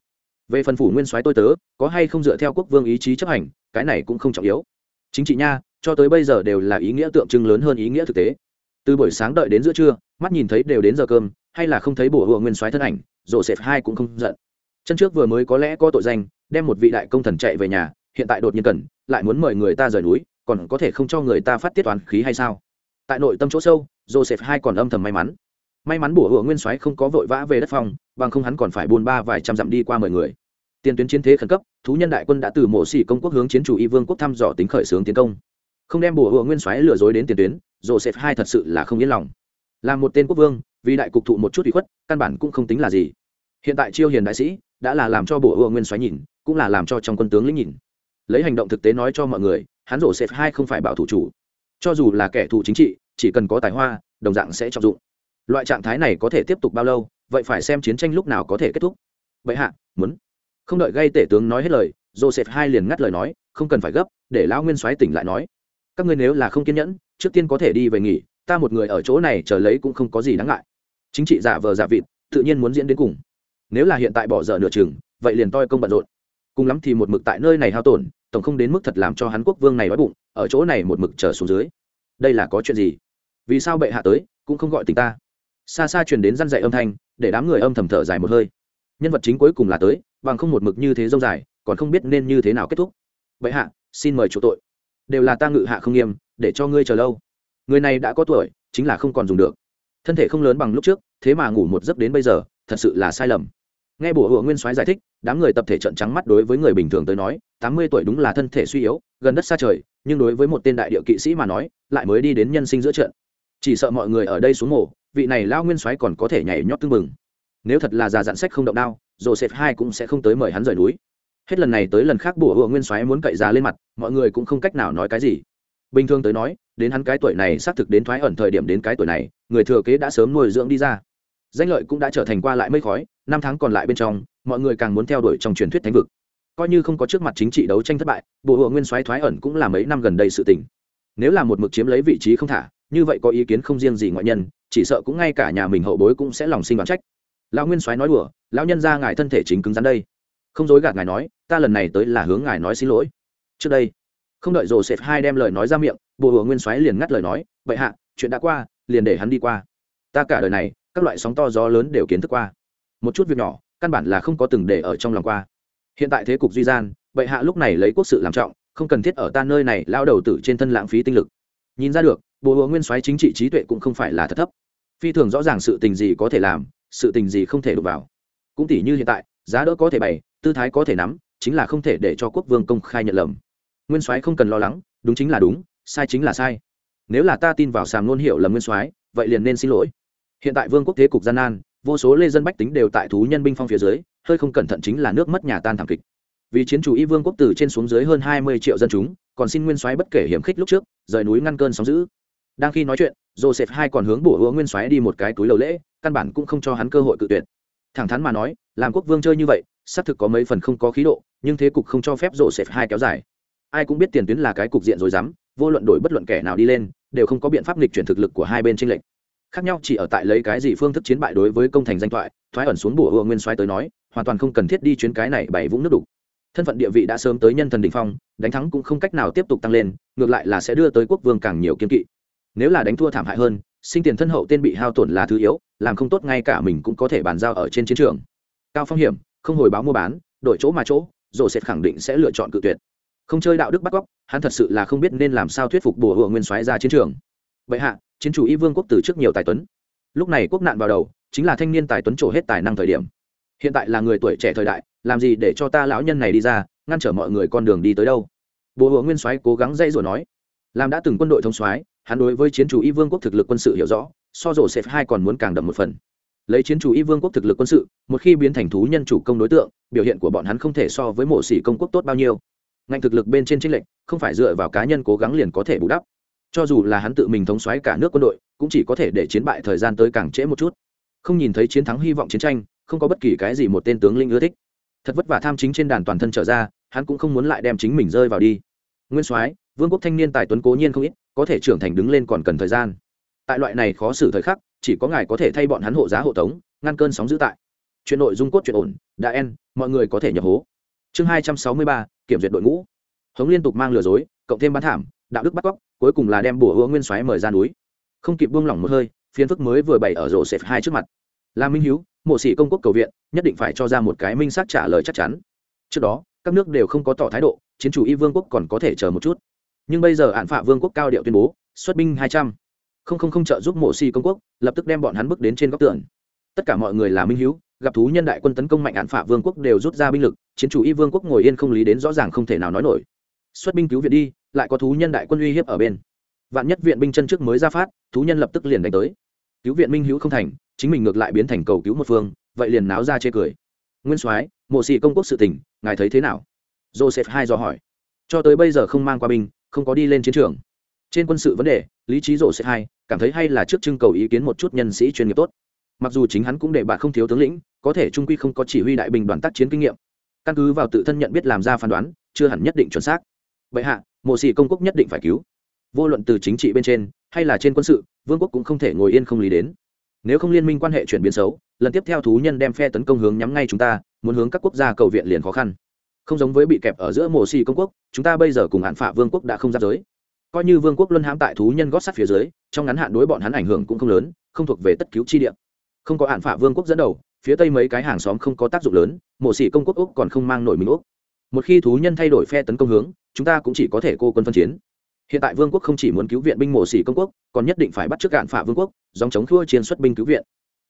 Về phần phủ nguyên soái tôi tớ, có hay không dựa theo quốc vương ý chí chấp hành, cái này cũng không trọng yếu. Chính trị nha, cho tới bây giờ đều là ý nghĩa tượng trưng lớn hơn ý nghĩa thực tế. Từ buổi sáng đợi đến giữa trưa, mắt nhìn thấy đều đến giờ cơm, hay là không thấy bổ hựa nguyên soái thân ảnh rộ sệt hai cũng không giận. Chân trước vừa mới có lẽ có tội danh, đem một vị đại công thần chạy về nhà, hiện tại đột nhiên cần, lại muốn mời người ta rời núi, còn có thể không cho người ta phát tiết toán khí hay sao? Tại nội tâm chỗ sâu, joseph hai còn âm thầm may mắn may mắn bổ hựa nguyên soái không có vội vã về đất phòng bằng không hắn còn phải buôn ba vài trăm dặm đi qua mười người. Tiền tuyến chiến thế khẩn cấp, thú nhân đại quân đã từ mộ xỉ công quốc hướng chiến chủ y vương quốc thăm dò tính khởi xướng tiến công. Không đem bổ hựa nguyên soái lừa dối đến tiền tuyến, joseph hai thật sự là không yên lòng. Là một tên quốc vương, vì đại cục thụ một chút ủy khuất, căn bản cũng không tính là gì. Hiện tại chiêu hiền đại sĩ đã là làm cho bổ hựa nguyên soái nhìn, cũng là làm cho trong quân tướng lĩnh nhìn. Lấy hành động thực tế nói cho mọi người, hắn rổ xếp hai không phải bảo thủ chủ. Cho dù là kẻ thù chính trị, chỉ cần có tài hoa, đồng dạng sẽ trọng dụng loại trạng thái này có thể tiếp tục bao lâu, vậy phải xem chiến tranh lúc nào có thể kết thúc. Vậy hạ, muốn. Không đợi gây tể tướng nói hết lời, joseph hai liền ngắt lời nói, không cần phải gấp, để lão nguyên soái tỉnh lại nói. Các ngươi nếu là không kiên nhẫn, trước tiên có thể đi về nghỉ, ta một người ở chỗ này chờ lấy cũng không có gì đáng ngại. Chính trị giả vờ giả vịt, tự nhiên muốn diễn đến cùng. Nếu là hiện tại bỏ dở nửa chừng, vậy liền toi công bận rộn. Cùng lắm thì một mực tại nơi này hao tổn, tổng không đến mức thật làm cho hắn quốc vương này đói bụng, ở chỗ này một mực trở xuống dưới. Đây là có chuyện gì? Vì sao bệ hạ tới, cũng không gọi tình ta? Xa xa truyền đến răn dạy âm thanh, để đám người âm thầm thở dài một hơi. Nhân vật chính cuối cùng là tới, bằng không một mực như thế dông dài, còn không biết nên như thế nào kết thúc. Vậy hạ, xin mời chủ tội. Đều là ta ngự hạ không nghiêm, để cho ngươi chờ lâu. Người này đã có tuổi, chính là không còn dùng được. Thân thể không lớn bằng lúc trước, thế mà ngủ một giấc đến bây giờ, thật sự là sai lầm. Nghe bổ hựa nguyên soái giải thích, đám người tập thể trận trắng mắt đối với người bình thường tới nói, tám mươi tuổi đúng là thân thể suy yếu, gần đất xa trời, nhưng đối với một tên đại địa kỵ sĩ mà nói, lại mới đi đến nhân sinh giữa trận. Chỉ sợ mọi người ở đây xuống mổ vị này lao nguyên soái còn có thể nhảy nhót tưng bừng. Nếu thật là già dặn sách không động đao, joseph hai cũng sẽ không tới mời hắn rời núi. Hết lần này tới lần khác bùa hựa nguyên soái muốn cậy già lên mặt, mọi người cũng không cách nào nói cái gì. Bình thường tới nói, đến hắn cái tuổi này xác thực đến thoái ẩn thời điểm đến cái tuổi này, người thừa kế đã sớm nuôi dưỡng đi ra. Danh lợi cũng đã trở thành qua lại mây khói, năm tháng còn lại bên trong, mọi người càng muốn theo đuổi trong truyền thuyết thánh vực. Coi như không có trước mặt chính trị đấu tranh thất bại bộ hộ nguyên soái thoái ẩn cũng là mấy năm gần đây sự tình. Nếu là một mực chiếm lấy vị trí không thả, như vậy có ý kiến không riêng gì ngoại nhân chỉ sợ cũng ngay cả nhà mình hậu bối cũng sẽ lòng sinh đoán trách. Lão nguyên soái nói đùa, lão nhân ra ngài thân thể chính cứng rắn đây. Không dối gạt ngài nói, ta lần này tới là hướng ngài nói xin lỗi. Trước đây, không đợi rồ sệt hai đem lời nói ra miệng bộ hùa nguyên soái liền ngắt lời nói vậy hạ, chuyện đã qua, liền để hắn đi qua. Ta cả đời này, các loại sóng to gió lớn đều kiến thức qua. Một chút việc nhỏ, căn bản là không có từng để ở trong lòng qua. Hiện tại thế cục duy gian, bệ hạ lúc này lấy quốc sự làm trọng, không cần thiết ở ta nơi này lao đầu tử trên thân lãng phí tinh lực nhìn ra được, bộ hùa nguyên soái chính trị trí tuệ cũng không phải là thật thấp. Phi thường rõ ràng sự tình gì có thể làm, sự tình gì không thể đụng vào. Cũng tỷ như hiện tại, giá đỡ có thể bày, tư thái có thể nắm, chính là không thể để cho quốc vương công khai nhận lầm. Nguyên soái không cần lo lắng, đúng chính là đúng, sai chính là sai. Nếu là ta tin vào sàm nôn hiệu lầm nguyên soái, vậy liền nên xin lỗi. Hiện tại vương quốc thế cục gian nan, vô số lê dân bách tính đều tại thú nhân binh phong phía dưới, hơi không cẩn thận chính là nước mất nhà tan thảm kịch. Vì chiến chủ y vương quốc từ trên xuống dưới hơn hai mươi triệu dân chúng, còn xin nguyên soái bất kể hiểm khích lúc trước rời núi ngăn cơn sóng giữ đang khi nói chuyện, joseph hai còn hướng bổ hứa nguyên xoáy đi một cái túi lầu lễ, căn bản cũng không cho hắn cơ hội cự tuyệt. Thẳng thắn mà nói, làm quốc vương chơi như vậy, xác thực có mấy phần không có khí độ, nhưng thế cục không cho phép joseph hai kéo dài. Ai cũng biết tiền tuyến là cái cục diện rồi dám vô luận đổi bất luận kẻ nào đi lên, đều không có biện pháp nghịch chuyển thực lực của hai bên tranh lệch. Khác nhau chỉ ở tại lấy cái gì phương thức chiến bại đối với công thành danh thoại, thoái ẩn xuống bùa hùa nguyên xoáy tới nói, hoàn toàn không cần thiết đi chuyến cái này bảy vũng nước đục thân phận địa vị đã sớm tới nhân thần đình phong, đánh thắng cũng không cách nào tiếp tục tăng lên, ngược lại là sẽ đưa tới quốc vương càng nhiều kiên kỵ. Nếu là đánh thua thảm hại hơn, sinh tiền thân hậu tên bị hao tổn là thứ yếu, làm không tốt ngay cả mình cũng có thể bàn giao ở trên chiến trường. Cao phong hiểm, không hồi báo mua bán, đổi chỗ mà chỗ rồi sẽ khẳng định sẽ lựa chọn cự tuyệt. Không chơi đạo đức bắt cóc, hắn thật sự là không biết nên làm sao thuyết phục bùa hựa nguyên soái ra chiến trường. Vậy hạ, chiến chủ y vương quốc từ trước nhiều tài tuấn. Lúc này quốc nạn vào đầu, chính là thanh niên tài tuấn trổ hết tài năng thời điểm hiện tại là người tuổi trẻ thời đại, làm gì để cho ta lão nhân này đi ra, ngăn trở mọi người con đường đi tới đâu? Bố Hứa nguyên soái cố gắng dây rồi nói. Làm đã từng quân đội thông soái, hắn đối với chiến chủ y vương quốc thực lực quân sự hiểu rõ, so rổ xếp hai còn muốn càng đậm một phần. Lấy chiến chủ y vương quốc thực lực quân sự, một khi biến thành thú nhân chủ công đối tượng, biểu hiện của bọn hắn không thể so với mộ sĩ công quốc tốt bao nhiêu. Ngành thực lực bên trên tranh lệch, không phải dựa vào cá nhân cố gắng liền có thể bù đắp. Cho dù là hắn tự mình thống xoáy cả nước quân đội, cũng chỉ có thể để chiến bại thời gian tới càng trễ một chút. Không nhìn thấy chiến thắng hy vọng chiến tranh không có bất kỳ cái gì một tên tướng linh ưa thích. Thật vất vả tham chính trên đàn toàn thân trở ra, hắn cũng không muốn lại đem chính mình rơi vào đi. Nguyên soái, vương quốc thanh niên tài tuấn cố nhiên không ít, có thể trưởng thành đứng lên còn cần thời gian. Tại loại này khó xử thời khắc, chỉ có ngài có thể thay bọn hắn hộ giá hộ tống, ngăn cơn sóng dữ tại. Chuyện nội dung cốt chuyện ổn, đã en, mọi người có thể nhập hố. Chương hai trăm sáu mươi ba, kiểm duyệt đội ngũ. Hống liên tục mang lừa dối, cộng thêm bán thảm, đạo đức bắt cóc, cuối cùng là đem bùa hứa nguyên soái mời ra núi. Không kịp buông lỏng một hơi phiến phức mới vừa bày ở rổ xếp hai trước mặt. Là minh hiếu mộ sĩ công quốc cầu viện, nhất định phải cho ra một cái minh xác trả lời chắc chắn. Trước đó, các nước đều không có tỏ thái độ, chiến chủ y vương quốc còn có thể chờ một chút. Nhưng bây giờ hạn phạ vương quốc cao điệu tuyên bố, xuất binh hai trăm. Không không không trợ giúp mộ sĩ công quốc, lập tức đem bọn hắn bước đến trên góc tường. Tất cả mọi người là minh hiếu, gặp thú nhân đại quân tấn công mạnh hạn phạ vương quốc đều rút ra binh lực, chiến chủ y vương quốc ngồi yên không lý đến rõ ràng không thể nào nói nổi. Xuất binh cứu viện đi, lại có thú nhân đại quân uy hiếp ở bên. Vạn nhất viện binh chân trước mới ra phát, thú nhân lập tức liền đánh tới. Cứu viện minh hữu không thành chính mình ngược lại biến thành cầu cứu một phương, vậy liền náo ra chê cười. Nguyên soái, mộ sĩ công quốc sự tình, ngài thấy thế nào? Joseph hai do hỏi. Cho tới bây giờ không mang qua binh, không có đi lên chiến trường. Trên quân sự vấn đề, lý trí joseph hai, cảm thấy hay là trước trưng cầu ý kiến một chút nhân sĩ chuyên nghiệp tốt. Mặc dù chính hắn cũng để bạn không thiếu tướng lĩnh, có thể trung quy không có chỉ huy đại bình đoàn tác chiến kinh nghiệm. Căn cứ vào tự thân nhận biết làm ra phán đoán, chưa hẳn nhất định chuẩn xác. Vậy hạ, mộ sĩ công quốc nhất định phải cứu. Vô luận từ chính trị bên trên, hay là trên quân sự, vương quốc cũng không thể ngồi yên không lý đến nếu không liên minh quan hệ chuyển biến xấu, lần tiếp theo thú nhân đem phe tấn công hướng nhắm ngay chúng ta, muốn hướng các quốc gia cầu viện liền khó khăn. Không giống với bị kẹp ở giữa mộ xì công quốc, chúng ta bây giờ cùng hạn phạ vương quốc đã không giáp giới. Coi như vương quốc luân hãm tại thú nhân gót sát phía dưới, trong ngắn hạn đối bọn hắn ảnh hưởng cũng không lớn, không thuộc về tất cứu chi địa. Không có hạn phạ vương quốc dẫn đầu, phía tây mấy cái hàng xóm không có tác dụng lớn mộ xỉ công quốc úc còn không mang nổi mình úc. Một khi thú nhân thay đổi phe tấn công hướng, chúng ta cũng chỉ có thể cô quân phân chiến hiện tại vương quốc không chỉ muốn cứu viện binh mộ xỉ công quốc, còn nhất định phải bắt trước cạn phả vương quốc dòng chống thua chiến xuất binh cứu viện.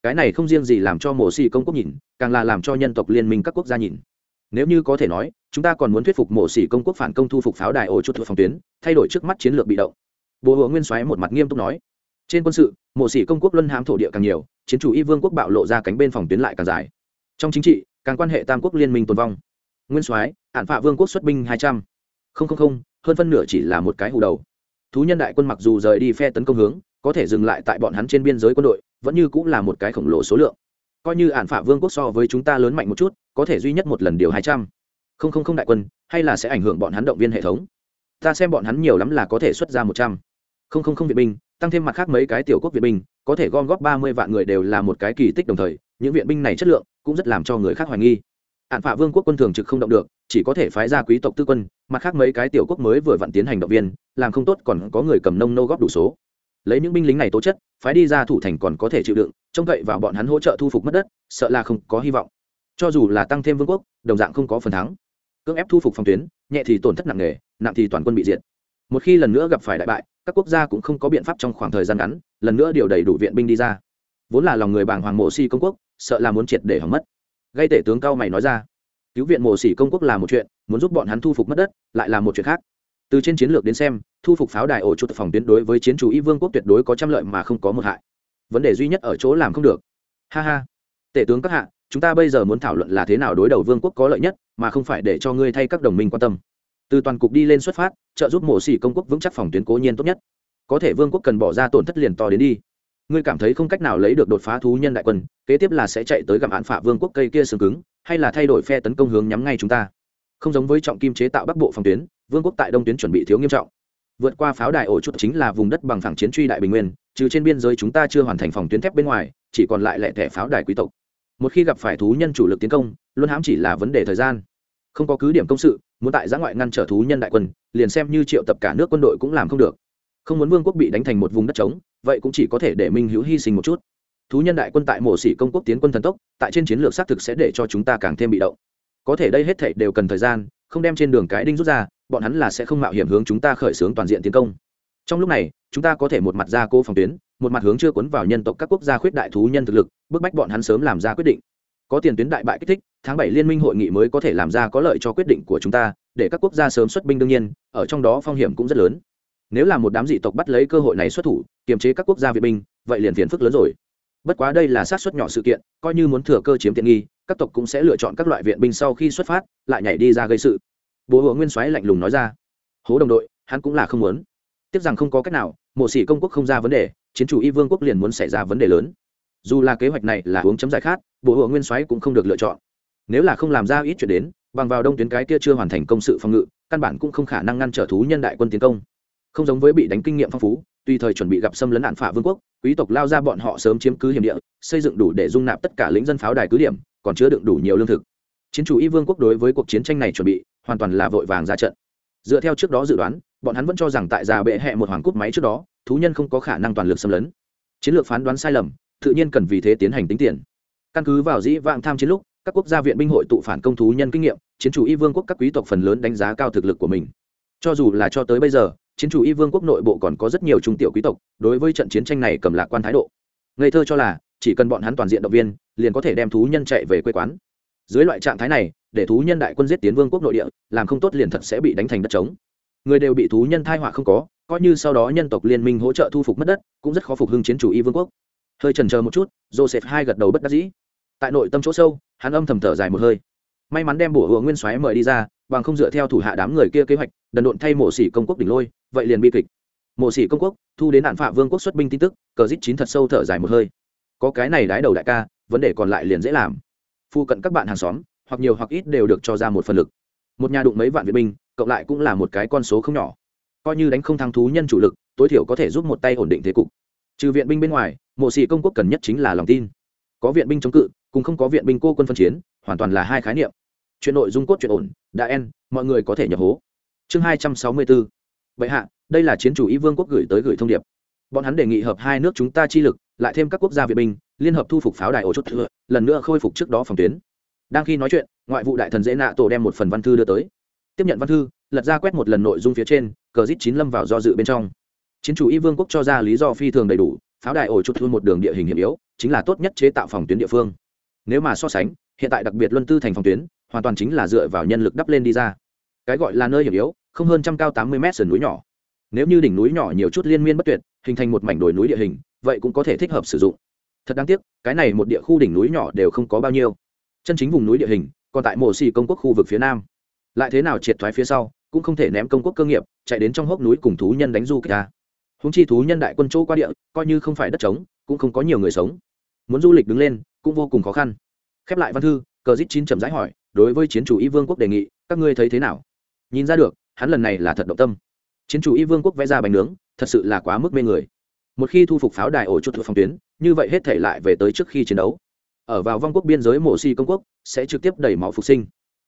Cái này không riêng gì làm cho mộ xỉ công quốc nhìn, càng là làm cho nhân tộc liên minh các quốc gia nhìn. Nếu như có thể nói, chúng ta còn muốn thuyết phục mộ xỉ công quốc phản công thu phục pháo đài ổ chút thuộc phòng tuyến, thay đổi trước mắt chiến lược bị động. Bộ hộ nguyên soái một mặt nghiêm túc nói. Trên quân sự mộ xỉ công quốc luân hãm thổ địa càng nhiều, chiến chủ y vương quốc bạo lộ ra cánh bên phòng tuyến lại càng dài. Trong chính trị, càng quan hệ tam quốc liên minh tồn vong. Nguyên soái, hạn phạ vương quốc xuất binh hai trăm. Không không không, hơn phân nửa chỉ là một cái hù đầu. Thú nhân đại quân mặc dù rời đi phe tấn công hướng có thể dừng lại tại bọn hắn trên biên giới quân đội vẫn như cũng là một cái khổng lồ số lượng. Coi như ản phả vương quốc so với chúng ta lớn mạnh một chút có thể duy nhất một lần điều hai trăm. Không không không đại quân hay là sẽ ảnh hưởng bọn hắn động viên hệ thống? Ta xem bọn hắn nhiều lắm là có thể xuất ra một trăm. Không không không viện binh tăng thêm mặt khác mấy cái tiểu quốc viện binh có thể gom góp ba mươi vạn người đều là một cái kỳ tích đồng thời những viện binh này chất lượng cũng rất làm cho người khác hoài nghi ạn phạ vương quốc quân thường trực không động được, chỉ có thể phái ra quý tộc tư quân, mặt khác mấy cái tiểu quốc mới vừa vặn tiến hành động viên, làm không tốt còn có người cầm nông nô góp đủ số. Lấy những binh lính này tố chất, phái đi ra thủ thành còn có thể chịu đựng, trông cậy vào bọn hắn hỗ trợ thu phục mất đất, sợ là không có hy vọng. Cho dù là tăng thêm vương quốc, đồng dạng không có phần thắng. Cưỡng ép thu phục phòng tuyến, nhẹ thì tổn thất nặng nề, nặng thì toàn quân bị diệt. Một khi lần nữa gặp phải đại bại, các quốc gia cũng không có biện pháp trong khoảng thời gian ngắn, lần nữa điều đầy đủ viện binh đi ra. Vốn là lòng người bảng hoàng mộ si công quốc, sợ là muốn triệt để hỏng mất gây tể tướng cao mày nói ra. Cứu viện mộ sĩ công quốc là một chuyện, muốn giúp bọn hắn thu phục mất đất, lại là một chuyện khác. Từ trên chiến lược đến xem, thu phục pháo đài ổ chuột phòng tuyến đối với chiến chủ y vương quốc tuyệt đối có trăm lợi mà không có một hại. Vấn đề duy nhất ở chỗ làm không được. Ha ha. Tể tướng các hạ, chúng ta bây giờ muốn thảo luận là thế nào đối đầu vương quốc có lợi nhất, mà không phải để cho ngươi thay các đồng minh quan tâm. Từ toàn cục đi lên xuất phát, trợ giúp mổ xỉ công quốc vững chắc phòng tuyến cố nhiên tốt nhất. Có thể vương quốc cần bỏ ra tổn thất liền to đến đi ngươi cảm thấy không cách nào lấy được đột phá thú nhân đại quân, kế tiếp là sẽ chạy tới gặm án phả vương quốc cây kia xương cứng, hay là thay đổi phe tấn công hướng nhắm ngay chúng ta? Không giống với trọng kim chế tạo bắc bộ phòng tuyến, vương quốc tại đông tuyến chuẩn bị thiếu nghiêm trọng. Vượt qua pháo đài ổ chút chính là vùng đất bằng phẳng chiến truy đại bình nguyên, trừ trên biên giới chúng ta chưa hoàn thành phòng tuyến thép bên ngoài, chỉ còn lại lẻ thẻ pháo đài quý tộc. Một khi gặp phải thú nhân chủ lực tiến công, luôn hãm chỉ là vấn đề thời gian. Không có cứ điểm công sự, muốn tại giã ngoại ngăn trở thú nhân đại quân, liền xem như triệu tập cả nước quân đội cũng làm không được không muốn vương quốc bị đánh thành một vùng đất trống, vậy cũng chỉ có thể để minh hữu hy sinh một chút. Thú nhân đại quân tại mộ sĩ công quốc tiến quân thần tốc, tại trên chiến lược xác thực sẽ để cho chúng ta càng thêm bị động. Có thể đây hết thảy đều cần thời gian, không đem trên đường cái đinh rút ra, bọn hắn là sẽ không mạo hiểm hướng chúng ta khởi xướng toàn diện tiến công. Trong lúc này, chúng ta có thể một mặt ra cô phòng tuyến, một mặt hướng chưa cuốn vào nhân tộc các quốc gia khuyết đại thú nhân thực lực, bức bách bọn hắn sớm làm ra quyết định. Có tiền tuyến đại bại kích thích, tháng bảy liên minh hội nghị mới có thể làm ra có lợi cho quyết định của chúng ta, để các quốc gia sớm xuất binh đương nhiên, ở trong đó phong hiểm cũng rất lớn nếu là một đám dị tộc bắt lấy cơ hội này xuất thủ, kiềm chế các quốc gia việt binh, vậy liền phiền phức lớn rồi. Bất quá đây là sát xuất nhỏ sự kiện, coi như muốn thừa cơ chiếm tiện nghi, các tộc cũng sẽ lựa chọn các loại viện binh sau khi xuất phát, lại nhảy đi ra gây sự. Bố hộ nguyên soái lạnh lùng nói ra. Hố đồng đội, hắn cũng là không muốn. Tiếc rằng không có cách nào, mộ sĩ công quốc không ra vấn đề, chiến chủ y vương quốc liền muốn xảy ra vấn đề lớn. Dù là kế hoạch này là uống chấm giải khát bộ hộ nguyên soái cũng không được lựa chọn. Nếu là không làm ra ít chuyện đến, bằng vào đông tuyến cái kia chưa hoàn thành công sự phòng ngự, căn bản cũng không khả năng ngăn trở thú nhân đại quân tiến công không giống với bị đánh kinh nghiệm phong phú, tùy thời chuẩn bị gặp xâm lấn nạn phả vương quốc, quý tộc lao ra bọn họ sớm chiếm cứ hiểm địa, xây dựng đủ để dung nạp tất cả lĩnh dân pháo đài cứ điểm, còn chứa đựng đủ nhiều lương thực. Chiến chủ y vương quốc đối với cuộc chiến tranh này chuẩn bị, hoàn toàn là vội vàng ra trận. Dựa theo trước đó dự đoán, bọn hắn vẫn cho rằng tại già bệ hẹ một hoàng cúp máy trước đó, thú nhân không có khả năng toàn lực xâm lấn. Chiến lược phán đoán sai lầm, tự nhiên cần vì thế tiến hành tính tiền. Căn cứ vào dĩ vãng tham chiến lúc, các quốc gia viện binh hội tụ phản công thú nhân kinh nghiệm, chiến chủ y vương quốc các quý tộc phần lớn đánh giá cao thực lực của mình. Cho dù là cho tới bây giờ chiến chủ y vương quốc nội bộ còn có rất nhiều trung tiểu quý tộc, đối với trận chiến tranh này cầm lạc quan thái độ. Ngây thơ cho là, chỉ cần bọn hắn toàn diện động viên, liền có thể đem thú nhân chạy về quê quán. Dưới loại trạng thái này, để thú nhân đại quân giết tiến vương quốc nội địa, làm không tốt liền thật sẽ bị đánh thành đất trống. Người đều bị thú nhân thai họa không có, coi như sau đó nhân tộc liên minh hỗ trợ thu phục mất đất, cũng rất khó phục hưng chiến chủ y vương quốc. Hơi trần chờ một chút, joseph hai gật đầu bất đắc dĩ. Tại nội tâm chỗ sâu, hắn âm thầm thở dài một hơi. May mắn đem bổ hùa nguyên soái mời đi ra bằng không dựa theo thủ hạ đám người kia kế hoạch, đần độn thay mộ sĩ công quốc đỉnh lôi, vậy liền bi kịch. Mộ sĩ công quốc, thu đến nạn phạ vương quốc xuất binh tin tức, cờ dít chín thật sâu thở dài một hơi. Có cái này đái đầu đại ca, vấn đề còn lại liền dễ làm. Phu cận các bạn hàng xóm, hoặc nhiều hoặc ít đều được cho ra một phần lực. Một nhà đụng mấy vạn viện binh, cộng lại cũng là một cái con số không nhỏ. Coi như đánh không thắng thú nhân chủ lực, tối thiểu có thể giúp một tay ổn định thế cục. Trừ viện binh bên ngoài, mộ sĩ công quốc cần nhất chính là lòng tin. Có viện binh chống cự, cùng không có viện binh cô quân phân chiến, hoàn toàn là hai khái niệm chuyện nội dung cốt chuyện ổn, đã en, mọi người có thể nhập hố. Chương hai trăm sáu mươi bốn. Vậy hạ, đây là chiến chủ ý vương quốc gửi tới gửi thông điệp. Bọn hắn đề nghị hợp hai nước chúng ta chi lực, lại thêm các quốc gia việt binh, liên hợp thu phục pháo đài ổ chốt thừa lần nữa khôi phục trước đó phòng tuyến. Đang khi nói chuyện, ngoại vụ đại thần dễ nạ tổ đem một phần văn thư đưa tới. Tiếp nhận văn thư, lật ra quét một lần nội dung phía trên, cờ rít chín lâm vào do dự bên trong. Chiến chủ y vương quốc cho ra lý do phi thường đầy đủ, pháo đài ổ chốt thừa một đường địa hình hiểm yếu, chính là tốt nhất chế tạo phòng tuyến địa phương. Nếu mà so sánh, hiện tại đặc biệt luân tư thành phòng tuyến hoàn toàn chính là dựa vào nhân lực đắp lên đi ra. Cái gọi là nơi hiểm yếu, không hơn trăm cao tám mươi mét sườn núi nhỏ. Nếu như đỉnh núi nhỏ nhiều chút liên miên bất tuyệt, hình thành một mảnh đồi núi địa hình, vậy cũng có thể thích hợp sử dụng. Thật đáng tiếc, cái này một địa khu đỉnh núi nhỏ đều không có bao nhiêu. Chân chính vùng núi địa hình, còn tại mộ xì công quốc khu vực phía nam. Lại thế nào triệt thoái phía sau, cũng không thể ném công quốc cơ nghiệp, chạy đến trong hốc núi cùng thú nhân đánh du kịch à. ta húng chi thú nhân đại quân chỗ qua địa, coi như không phải đất trống, cũng không có nhiều người sống. Muốn du lịch đứng lên, cũng vô cùng khó khăn. Khép lại văn thư, cờ dít chín chậm rãi hỏi đối với chiến chủ y vương quốc đề nghị, các ngươi thấy thế nào? Nhìn ra được, hắn lần này là thật động tâm. Chiến chủ y vương quốc vẽ ra bánh nướng, thật sự là quá mức mê người. Một khi thu phục pháo đài ổ chuột thuộc phòng tuyến, như vậy hết thể lại về tới trước khi chiến đấu. Ở vào vong quốc biên giới mộ si công quốc, sẽ trực tiếp đẩy máu phục sinh.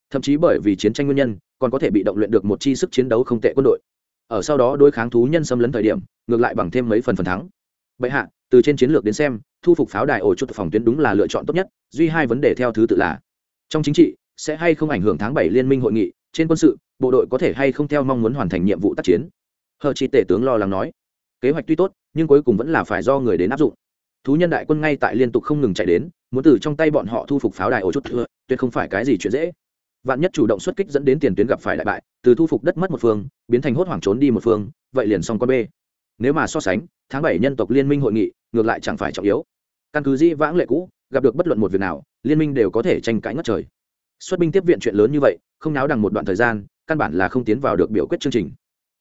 Thậm chí bởi vì chiến tranh nguyên nhân, còn có thể bị động luyện được một chi sức chiến đấu không tệ quân đội. Ở sau đó đối kháng thú nhân xâm lấn thời điểm, ngược lại bằng thêm mấy phần phần thắng. Bệ hạ, từ trên chiến lược đến xem, thu phục pháo đài ổ chuột phòng tuyến đúng là lựa chọn tốt nhất, duy hai vấn đề theo thứ tự là trong chính trị sẽ hay không ảnh hưởng tháng bảy liên minh hội nghị, trên quân sự, bộ đội có thể hay không theo mong muốn hoàn thành nhiệm vụ tác chiến? Hờ chỉ tể tướng lo lắng nói. Kế hoạch tuy tốt, nhưng cuối cùng vẫn là phải do người đến áp dụng. Thú nhân đại quân ngay tại liên tục không ngừng chạy đến, muốn từ trong tay bọn họ thu phục pháo đài ổ chút thừa tuyệt không phải cái gì chuyện dễ. Vạn nhất chủ động xuất kích dẫn đến tiền tuyến gặp phải đại bại, từ thu phục đất mất một phương, biến thành hốt hoảng trốn đi một phương, vậy liền xong con b nếu mà so sánh, tháng bảy nhân tộc liên minh hội nghị, ngược lại chẳng phải trọng yếu. Căn cứ di vãng lệ cũ, gặp được bất luận một việc nào, liên minh đều có thể tranh cãi ngất trời xuất binh tiếp viện chuyện lớn như vậy, không náo đằng một đoạn thời gian, căn bản là không tiến vào được biểu quyết chương trình.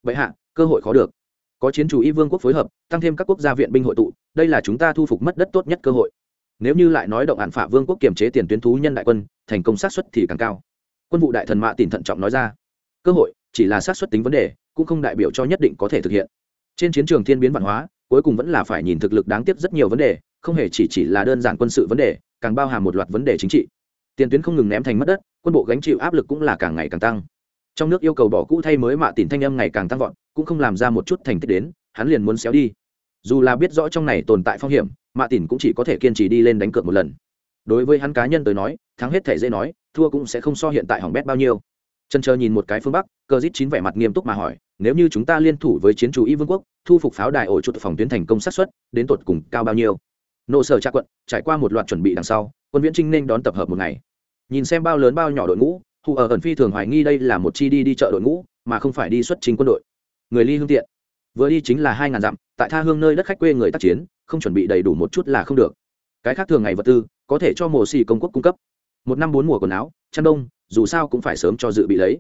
Vậy hạ, cơ hội khó được. Có chiến chủ y vương quốc phối hợp, tăng thêm các quốc gia viện binh hội tụ, đây là chúng ta thu phục mất đất tốt nhất cơ hội. Nếu như lại nói động hạn phả vương quốc kiềm chế tiền tuyến thú nhân đại quân, thành công sát xuất thì càng cao. Quân vụ đại thần mạ tìm thận trọng nói ra. Cơ hội, chỉ là sát xuất tính vấn đề, cũng không đại biểu cho nhất định có thể thực hiện. Trên chiến trường thiên biến văn hóa, cuối cùng vẫn là phải nhìn thực lực đáng tiếc rất nhiều vấn đề, không hề chỉ chỉ là đơn giản quân sự vấn đề, càng bao hàm một loạt vấn đề chính trị tiền tuyến không ngừng ném thành mất đất, quân bộ gánh chịu áp lực cũng là càng ngày càng tăng. Trong nước yêu cầu bỏ cũ thay mới mạ tìm thanh âm ngày càng tăng vọt, cũng không làm ra một chút thành tích đến, hắn liền muốn xéo đi. Dù là biết rõ trong này tồn tại phong hiểm, mạ tìm cũng chỉ có thể kiên trì đi lên đánh cược một lần. Đối với hắn cá nhân tới nói, thắng hết thể dễ nói, thua cũng sẽ không so hiện tại hỏng bét bao nhiêu. Chân chờ nhìn một cái phương bắc cơ dít chín vẻ mặt nghiêm túc mà hỏi, nếu như chúng ta liên thủ với chiến chủ y vương quốc, thu phục pháo đài ổ chuột phòng tuyến thành công sát xuất đến tột cùng cao bao nhiêu? Nộ sở tra quận, trải qua một loạt chuẩn bị đằng sau, quân viễn trinh nên đón tập hợp một ngày. Nhìn xem bao lớn bao nhỏ đội ngũ, hù ở ẩn phi thường hoài nghi đây là một chi đi đi chợ đội ngũ, mà không phải đi xuất trình quân đội. Người ly hương tiện, vừa đi chính là hai ngàn dặm, tại tha hương nơi đất khách quê người tác chiến, không chuẩn bị đầy đủ một chút là không được. Cái khác thường ngày vật tư, có thể cho mùa xì công quốc cung cấp. Một năm bốn mùa quần áo, chăn đông, dù sao cũng phải sớm cho dự bị lấy.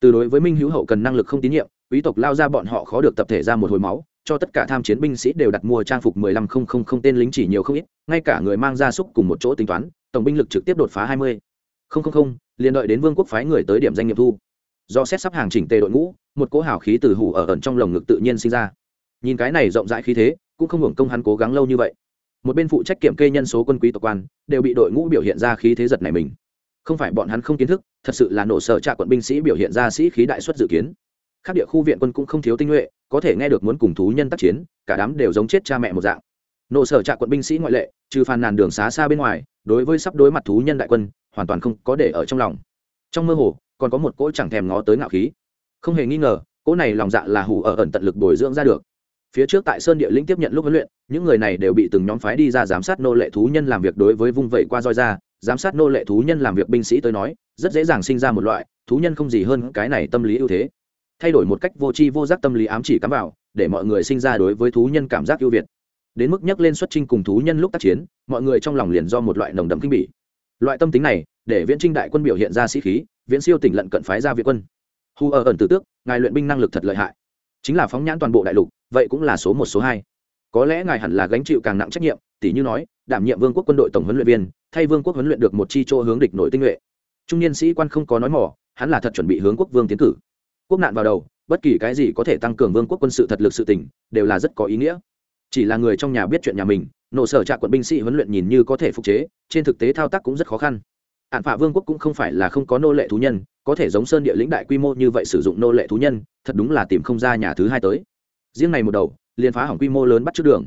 Từ đối với minh hữu hậu cần năng lực không tín nhiệm, quý tộc lao ra bọn họ khó được tập thể ra một hồi máu cho tất cả tham chiến binh sĩ đều đặt mua trang phục mười lăm không không không tên lính chỉ nhiều không ít, ngay cả người mang gia súc cùng một chỗ tính toán, tổng binh lực trực tiếp đột phá hai mươi không không không, liền đợi đến vương quốc phái người tới điểm danh nghiệp thu. Do xét sắp hàng chỉnh tề đội ngũ, một cỗ hào khí từ hủ ở ẩn trong lồng ngực tự nhiên sinh ra. Nhìn cái này rộng rãi khí thế, cũng không hưởng công hắn cố gắng lâu như vậy. Một bên phụ trách kiểm kê nhân số quân quý tộc quan, đều bị đội ngũ biểu hiện ra khí thế giật này mình. Không phải bọn hắn không kiến thức, thật sự là nổ sở trạ quận binh sĩ biểu hiện ra sĩ khí đại xuất dự kiến. Các địa khu viện quân cũng không thiếu tinh nhuệ có thể nghe được muốn cùng thú nhân tác chiến, cả đám đều giống chết cha mẹ một dạng. Nộ sở trạ quận binh sĩ ngoại lệ, trừ phàn nàn đường xá xa bên ngoài, đối với sắp đối mặt thú nhân đại quân, hoàn toàn không có để ở trong lòng. Trong mơ hồ, còn có một cỗ chẳng thèm ngó tới ngạo khí. Không hề nghi ngờ, cỗ này lòng dạ là hủ ở ẩn tận lực bồi dưỡng ra được. Phía trước tại sơn địa lĩnh tiếp nhận lúc huấn luyện, những người này đều bị từng nhóm phái đi ra giám sát nô lệ thú nhân làm việc đối với vung vẩy qua roi ra. Giám sát nô lệ thú nhân làm việc binh sĩ tới nói, rất dễ dàng sinh ra một loại, thú nhân không gì hơn cái này tâm lý ưu thế thay đổi một cách vô tri vô giác tâm lý ám chỉ cắm vào, để mọi người sinh ra đối với thú nhân cảm giác ưu việt. Đến mức nhắc lên xuất trinh cùng thú nhân lúc tác chiến, mọi người trong lòng liền do một loại nồng đậm kinh bỉ. Loại tâm tính này, để viễn trinh đại quân biểu hiện ra sĩ khí, viễn siêu tỉnh lận cận phái ra việt quân. Hu ở ẩn tử tước, ngài luyện binh năng lực thật lợi hại. Chính là phóng nhãn toàn bộ đại lục, vậy cũng là số một, số hai. Có lẽ ngài hẳn là gánh chịu càng nặng trách nhiệm tỷ như nói, đảm nhiệm vương quốc quân đội tổng huấn luyện viên, thay vương quốc huấn luyện được một chi chỗ hướng địch nội tinh nhuệ. Trung niên sĩ quan không có nói mỏ hắn là thật chuẩn bị hướng quốc vương tiến cử quốc nạn vào đầu, bất kỳ cái gì có thể tăng cường vương quốc quân sự thật lực sự tỉnh đều là rất có ý nghĩa. Chỉ là người trong nhà biết chuyện nhà mình, nổ sở trạ quận binh sĩ huấn luyện nhìn như có thể phục chế, trên thực tế thao tác cũng rất khó khăn. Hạn phả vương quốc cũng không phải là không có nô lệ thú nhân, có thể giống sơn địa lĩnh đại quy mô như vậy sử dụng nô lệ thú nhân, thật đúng là tìm không ra nhà thứ hai tới. Riêng này một đầu, liền phá hỏng quy mô lớn bắt trước đường.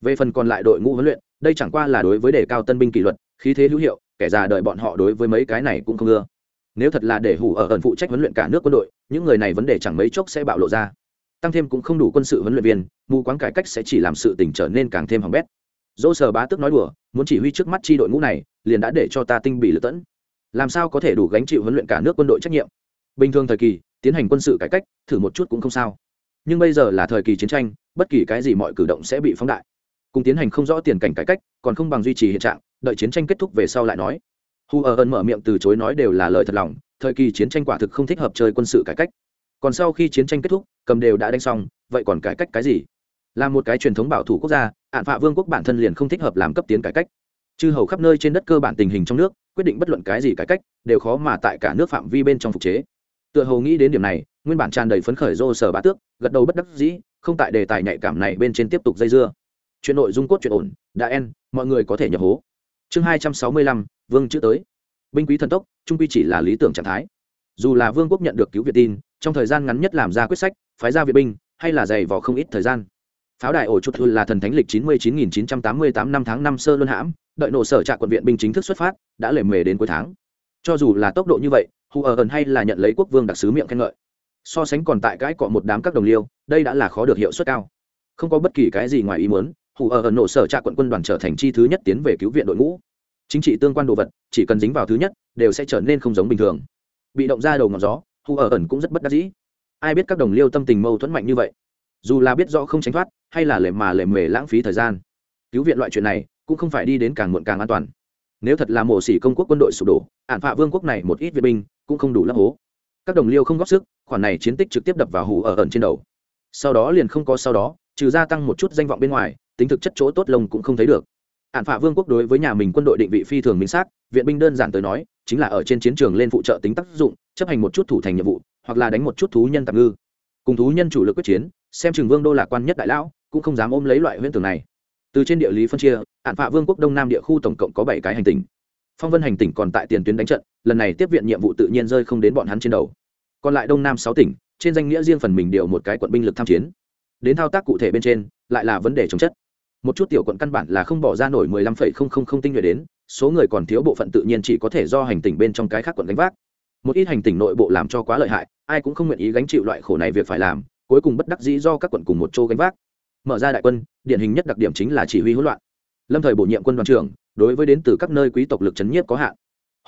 Về phần còn lại đội ngũ huấn luyện, đây chẳng qua là đối với đề cao tân binh kỷ luật, khí thế hữu hiệu, kẻ già đợi bọn họ đối với mấy cái này cũng không ưa nếu thật là để hủ ở ẩn phụ trách huấn luyện cả nước quân đội, những người này vấn đề chẳng mấy chốc sẽ bạo lộ ra. Tăng thêm cũng không đủ quân sự huấn luyện viên, mù quáng cải cách sẽ chỉ làm sự tỉnh trở nên càng thêm hỏng bét. Dỗ sờ bá tức nói đùa, muốn chỉ huy trước mắt chi đội ngũ này, liền đã để cho ta tinh bị lựa tẫn. Làm sao có thể đủ gánh chịu huấn luyện cả nước quân đội trách nhiệm? Bình thường thời kỳ, tiến hành quân sự cải cách, thử một chút cũng không sao. Nhưng bây giờ là thời kỳ chiến tranh, bất kỳ cái gì mọi cử động sẽ bị phóng đại. Cùng tiến hành không rõ tiền cảnh cải cách, còn không bằng duy trì hiện trạng, đợi chiến tranh kết thúc về sau lại nói hù ở ẩn mở miệng từ chối nói đều là lời thật lòng, thời kỳ chiến tranh quả thực không thích hợp chơi quân sự cải cách. Còn sau khi chiến tranh kết thúc, cầm đều đã đánh xong, vậy còn cải cách cái gì? Là một cái truyền thống bảo thủ quốc gia hạn phạ vương quốc bản thân liền không thích hợp làm cấp tiến cải cách. Chư hầu khắp nơi trên đất cơ bản tình hình trong nước, quyết định bất luận cái gì cải cách, đều khó mà tại cả nước phạm vi bên trong phục chế. Tựa hầu nghĩ đến điểm này, nguyên bản tràn đầy phấn khởi dô sở bá tước, gật đầu bất đắc dĩ, không tại đề tài nhạy cảm này bên trên tiếp tục dây dưa. Chuyện nội dung cốt chuyện ổn, đã en, mọi người có thể nhập hố. Chương hai trăm sáu mươi lăm vương chữ tới. Binh quý thần tốc, trung quy chỉ là lý tưởng trạng thái. Dù là vương quốc nhận được cứu việt tin, trong thời gian ngắn nhất làm ra quyết sách, phái ra viện binh, hay là dày vò không ít thời gian. Pháo đài ổ chuột thư là thần thánh lịch chín mươi chín nghìn chín trăm tám mươi tám năm tháng năm sơ luân hãm, đợi nổ sở trại quận viện binh chính thức xuất phát, đã lề mề đến cuối tháng. Cho dù là tốc độ như vậy, hù ở ẩn hay là nhận lấy quốc vương đặc sứ miệng khen ngợi. So sánh còn tại cãi cọ một đám các đồng liêu, đây đã là khó được hiệu suất cao. Không có bất kỳ cái gì ngoài ý muốn, hù ở ẩn nổ sở trại quận quân đoàn trở thành chi thứ nhất tiến về cứu viện đội ngũ chính trị tương quan đồ vật, chỉ cần dính vào thứ nhất, đều sẽ trở nên không giống bình thường. Bị động ra đầu ngọn gió, hù ở ẩn cũng rất bất đắc dĩ. Ai biết các đồng liêu tâm tình mâu thuẫn mạnh như vậy? Dù là biết rõ không tránh thoát, hay là lề mà lề mề lãng phí thời gian, cứu viện loại chuyện này cũng không phải đi đến càng muộn càng an toàn. Nếu thật là mổ xỉ công quốc quân đội sụp đổ ạn phạ vương quốc này một ít viện binh cũng không đủ lấp hố. Các đồng liêu không góp sức, khoản này chiến tích trực tiếp đập vào hủ ở ẩn trên đầu. Sau đó liền không có sau đó, trừ gia tăng một chút danh vọng bên ngoài, tính thực chất chỗ tốt lông cũng không thấy được. Ảnh phạ vương quốc đối với nhà mình quân đội định vị phi thường minh xác, viện binh đơn giản tới nói, chính là ở trên chiến trường lên phụ trợ tính tác dụng, chấp hành một chút thủ thành nhiệm vụ, hoặc là đánh một chút thú nhân tạm ngư. Cùng thú nhân chủ lực quyết chiến, xem trường vương đô là quan nhất đại lão, cũng không dám ôm lấy loại huyễn tưởng này. Từ trên địa lý phân chia ạn phạ vương quốc đông nam địa khu tổng cộng có bảy cái hành tinh phong vân hành tỉnh còn tại tiền tuyến đánh trận, lần này tiếp viện nhiệm vụ tự nhiên rơi không đến bọn hắn trên đầu. Còn lại đông nam sáu tỉnh, trên danh nghĩa riêng phần mình điều một cái quận binh lực tham chiến. Đến thao tác cụ thể bên trên, lại là vấn đề chống chất một chút tiểu quận căn bản là không bỏ ra nổi mười lăm phẩy không không không tinh nhuệ đến, số người còn thiếu bộ phận tự nhiên chỉ có thể do hành tỉnh bên trong cái khác quận gánh vác. Một ít hành tỉnh nội bộ làm cho quá lợi hại, ai cũng không nguyện ý gánh chịu loại khổ này việc phải làm, cuối cùng bất đắc dĩ do các quận cùng một chỗ gánh vác. Mở ra đại quân, điển hình nhất đặc điểm chính là chỉ huy hỗn loạn. Lâm thời bổ nhiệm quân đoàn trưởng, đối với đến từ các nơi quý tộc lực chấn nhiếp có hạn.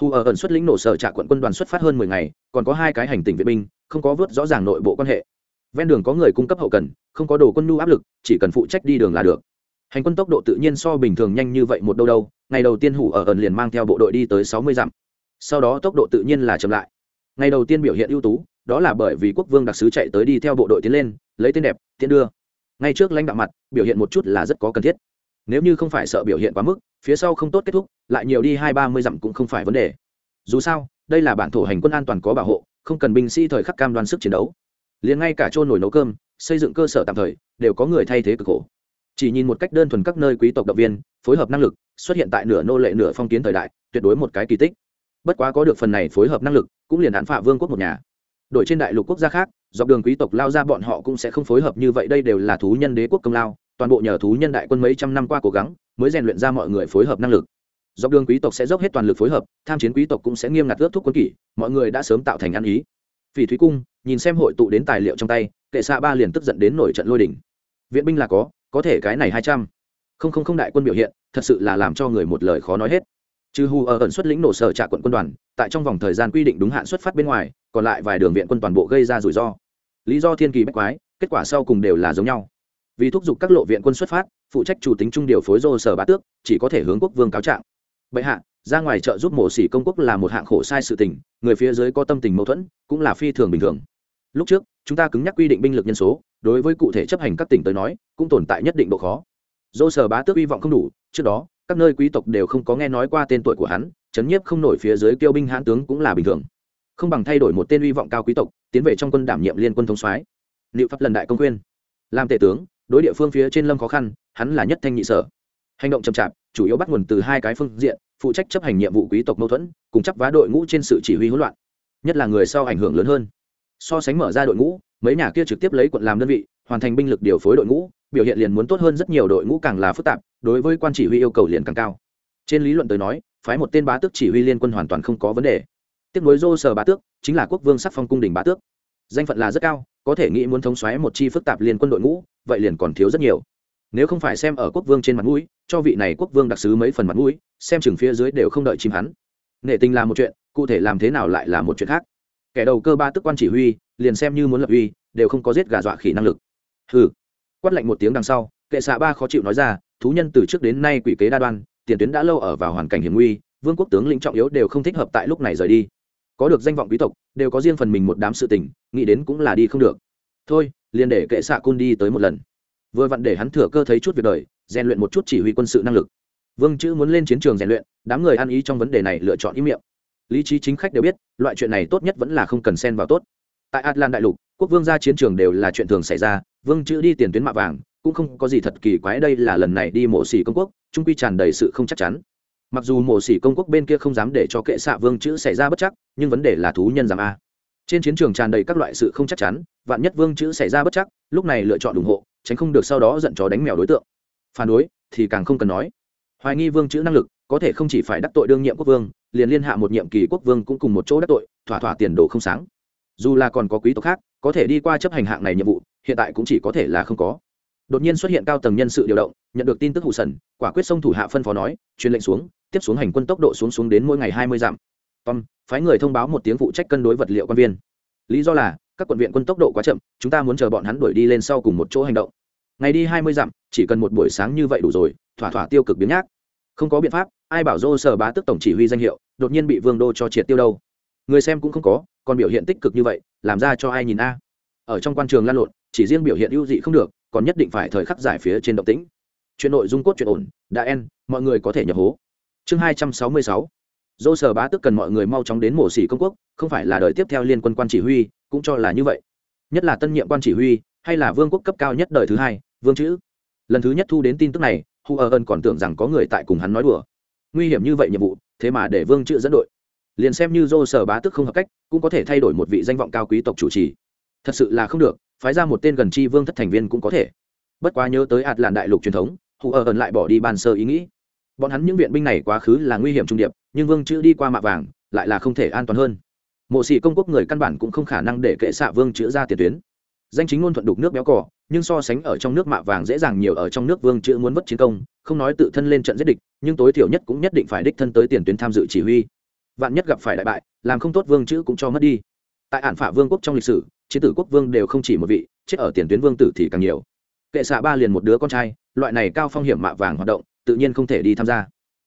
Hù ở ẩn xuất lĩnh nổ sở trả quận quân đoàn xuất phát hơn mười ngày, còn có hai cái hành tỉnh vệ binh, không có vớt rõ ràng nội bộ quan hệ. Ven đường có người cung cấp hậu cần, không có đồ quân nhu áp lực, chỉ cần phụ trách đi đường là được hành quân tốc độ tự nhiên so bình thường nhanh như vậy một đâu đâu, ngày đầu tiên hủ ở ẩn liền mang theo bộ đội đi tới sáu mươi dặm. Sau đó tốc độ tự nhiên là chậm lại. Ngày đầu tiên biểu hiện ưu tú, đó là bởi vì quốc vương đặc sứ chạy tới đi theo bộ đội tiến lên, lấy tên đẹp tiến đưa. Ngay trước lãnh đạo mặt, biểu hiện một chút là rất có cần thiết. Nếu như không phải sợ biểu hiện quá mức, phía sau không tốt kết thúc, lại nhiều đi hai ba mươi dặm cũng không phải vấn đề. Dù sao, đây là bản thổ hành quân an toàn có bảo hộ, không cần binh sĩ thời khắc cam đoan sức chiến đấu. Liền ngay cả trôn nổi nấu cơm, xây dựng cơ sở tạm thời, đều có người thay thế cực khổ chỉ nhìn một cách đơn thuần các nơi quý tộc động viên, phối hợp năng lực, xuất hiện tại nửa nô lệ nửa phong kiến thời đại, tuyệt đối một cái kỳ tích. Bất quá có được phần này phối hợp năng lực, cũng liền hạn phạ vương quốc một nhà. Đổi trên đại lục quốc gia khác, dọc đường quý tộc lao ra bọn họ cũng sẽ không phối hợp như vậy, đây đều là thú nhân đế quốc công lao, toàn bộ nhờ thú nhân đại quân mấy trăm năm qua cố gắng, mới rèn luyện ra mọi người phối hợp năng lực. Dọc đường quý tộc sẽ dốc hết toàn lực phối hợp, tham chiến quý tộc cũng sẽ nghiêm ngặt ước thuốc quân kỷ, mọi người đã sớm tạo thành ăn ý. Vì thúy cung, nhìn xem hội tụ đến tài liệu trong tay, kệ xạ ba liền tức giận đến nổi trận lôi đỉnh viện binh là có có thể cái này hai trăm. Không không không đại quân biểu hiện, thật sự là làm cho người một lời khó nói hết. Trừ hù ở ẩn xuất lĩnh nổ sở trả quận quân đoàn, tại trong vòng thời gian quy định đúng hạn xuất phát bên ngoài, còn lại vài đường viện quân toàn bộ gây ra rủi ro. Lý do thiên kỳ bách quái, kết quả sau cùng đều là giống nhau. Vì thúc giục các lộ viện quân xuất phát, phụ trách chủ tính trung điều phối rô sở bá tước, chỉ có thể hướng quốc vương cáo trạng. Bệ hạ, ra ngoài chợ giúp mổ xỉ công quốc là một hạng khổ sai sự tình, người phía dưới có tâm tình mâu thuẫn, cũng là phi thường bình thường. Lúc trước, chúng ta cứng nhắc quy định binh lực nhân số đối với cụ thể chấp hành các tỉnh tới nói, cũng tồn tại nhất định độ khó. Dô sở bá tước hy vọng không đủ, trước đó, các nơi quý tộc đều không có nghe nói qua tên tuổi của hắn, chấn nhiếp không nổi phía dưới kêu binh hãn tướng cũng là bình thường. Không bằng thay đổi một tên hy vọng cao quý tộc, tiến về trong quân đảm nhiệm liên quân thống soái. Liệu pháp lần đại công khuyên. Làm tể tướng, đối địa phương phía trên lâm khó khăn, hắn là nhất thanh nhị sở. Hành động chậm chạp, chủ yếu bắt nguồn từ hai cái phương diện, phụ trách chấp hành nhiệm vụ quý tộc mâu thuẫn, cùng chấp vá đội ngũ trên sự chỉ huy hỗn loạn, nhất là người sau ảnh hưởng lớn hơn so sánh mở ra đội ngũ, mấy nhà kia trực tiếp lấy quận làm đơn vị, hoàn thành binh lực điều phối đội ngũ, biểu hiện liền muốn tốt hơn rất nhiều, đội ngũ càng là phức tạp, đối với quan chỉ huy yêu cầu liền càng cao. Trên lý luận tới nói, phái một tên bá tước chỉ huy liên quân hoàn toàn không có vấn đề. Tiếp nối dô sờ bá tước, chính là quốc vương sắc phong cung đình bá tước. Danh phận là rất cao, có thể nghĩ muốn thống xoáy một chi phức tạp liên quân đội ngũ, vậy liền còn thiếu rất nhiều. Nếu không phải xem ở quốc vương trên mặt mũi, cho vị này quốc vương đặc sứ mấy phần mặt mũi, xem chừng phía dưới đều không đợi chim hắn. Nệ tình là một chuyện, cụ thể làm thế nào lại là một chuyện khác kẻ đầu cơ ba tức quan chỉ huy, liền xem như muốn lập uy, đều không có giết gà dọa khỉ năng lực. Hừ, quát lạnh một tiếng đằng sau, kệ xạ ba khó chịu nói ra, thú nhân từ trước đến nay quỷ kế đa đoan, tiền tuyến đã lâu ở vào hoàn cảnh hiểm nguy, vương quốc tướng lĩnh trọng yếu đều không thích hợp tại lúc này rời đi. Có được danh vọng quý tộc, đều có riêng phần mình một đám sự tình, nghĩ đến cũng là đi không được. Thôi, liền để kệ xạ cun đi tới một lần. Vừa vặn để hắn thừa cơ thấy chút việc đời, rèn luyện một chút chỉ huy quân sự năng lực. Vương chữ muốn lên chiến trường rèn luyện, đám người ăn ý trong vấn đề này lựa chọn ý miệng lý trí chính khách đều biết, loại chuyện này tốt nhất vẫn là không cần xen vào tốt. Tại atlan đại lục, quốc vương ra chiến trường đều là chuyện thường xảy ra, vương chữ đi tiền tuyến mạ vàng, cũng không có gì thật kỳ quái đây là lần này đi mộ xỉ công quốc, trung quy tràn đầy sự không chắc chắn. Mặc dù mộ xỉ công quốc bên kia không dám để cho kệ xạ vương chữ xảy ra bất chắc, nhưng vấn đề là thú nhân giảm a. Trên chiến trường tràn đầy các loại sự không chắc chắn, vạn nhất vương chữ xảy ra bất chắc, lúc này lựa chọn ủng hộ, tránh không được sau đó giận chó đánh mèo đối tượng. Phản đối thì càng không cần nói. Hoài nghi vương chữ năng lực có thể không chỉ phải đắc tội đương nhiệm quốc vương, liền liên hạ một nhiệm kỳ quốc vương cũng cùng một chỗ đắc tội, thỏa thỏa tiền đồ không sáng. Dù là còn có quý tộc khác, có thể đi qua chấp hành hạng này nhiệm vụ, hiện tại cũng chỉ có thể là không có. Đột nhiên xuất hiện cao tầng nhân sự điều động, nhận được tin tức hụ sần, quả quyết sông thủ hạ phân phó nói, truyền lệnh xuống, tiếp xuống hành quân tốc độ xuống xuống đến mỗi ngày hai mươi dặm. Tom, phái người thông báo một tiếng phụ trách cân đối vật liệu quan viên. Lý do là, các quận viện quân tốc độ quá chậm, chúng ta muốn chờ bọn hắn đuổi đi lên sau cùng một chỗ hành động. Ngày đi hai mươi dặm, chỉ cần một buổi sáng như vậy đủ rồi, thỏa thỏa tiêu cực biến nhác không có biện pháp, ai bảo dô sở bá tức tổng chỉ huy danh hiệu, đột nhiên bị vương đô cho triệt tiêu đâu? Người xem cũng không có, còn biểu hiện tích cực như vậy, làm ra cho ai nhìn a? Ở trong quan trường lan lộn, chỉ riêng biểu hiện ưu dị không được, còn nhất định phải thời khắc giải phía trên động tĩnh. Chuyện nội dung cốt chuyện ổn, đã en, mọi người có thể nhập hố. Chương hai trăm sáu mươi sáu. Dô sở bá tức cần mọi người mau chóng đến mổ xỉ công quốc, không phải là đời tiếp theo liên quân quan chỉ huy, cũng cho là như vậy. Nhất là tân nhiệm quan chỉ huy, hay là vương quốc cấp cao nhất đời thứ hai, vương chữ. Lần thứ nhất thu đến tin tức này hu ở ân còn tưởng rằng có người tại cùng hắn nói đùa. Nguy hiểm như vậy nhiệm vụ, thế mà để vương chữ dẫn đội. Liền xem như dô sở bá tức không hợp cách, cũng có thể thay đổi một vị danh vọng cao quý tộc chủ trì. Thật sự là không được, phái ra một tên gần chi vương thất thành viên cũng có thể. Bất quá nhớ tới ạt làn đại lục truyền thống hù ở ẩn lại bỏ đi bàn sơ ý nghĩ. Bọn hắn những viện binh này quá khứ là nguy hiểm trung điệp, nhưng vương chữ đi qua mạ vàng, lại là không thể an toàn hơn. Mộ sĩ công quốc người căn bản cũng không khả năng để kệ xạ vương chữ ra tiền tuyến danh chính ngôn thuận đục nước béo cỏ nhưng so sánh ở trong nước mạ vàng dễ dàng nhiều ở trong nước vương chữ muốn vất chiến công, không nói tự thân lên trận giết địch, nhưng tối thiểu nhất cũng nhất định phải đích thân tới tiền tuyến tham dự chỉ huy. Vạn nhất gặp phải đại bại, làm không tốt vương chữ cũng cho mất đi. Tại ản phả vương quốc trong lịch sử, chiến tử quốc vương đều không chỉ một vị, chết ở tiền tuyến vương tử thì càng nhiều. Kệ xạ ba liền một đứa con trai, loại này cao phong hiểm mạ vàng hoạt động, tự nhiên không thể đi tham gia.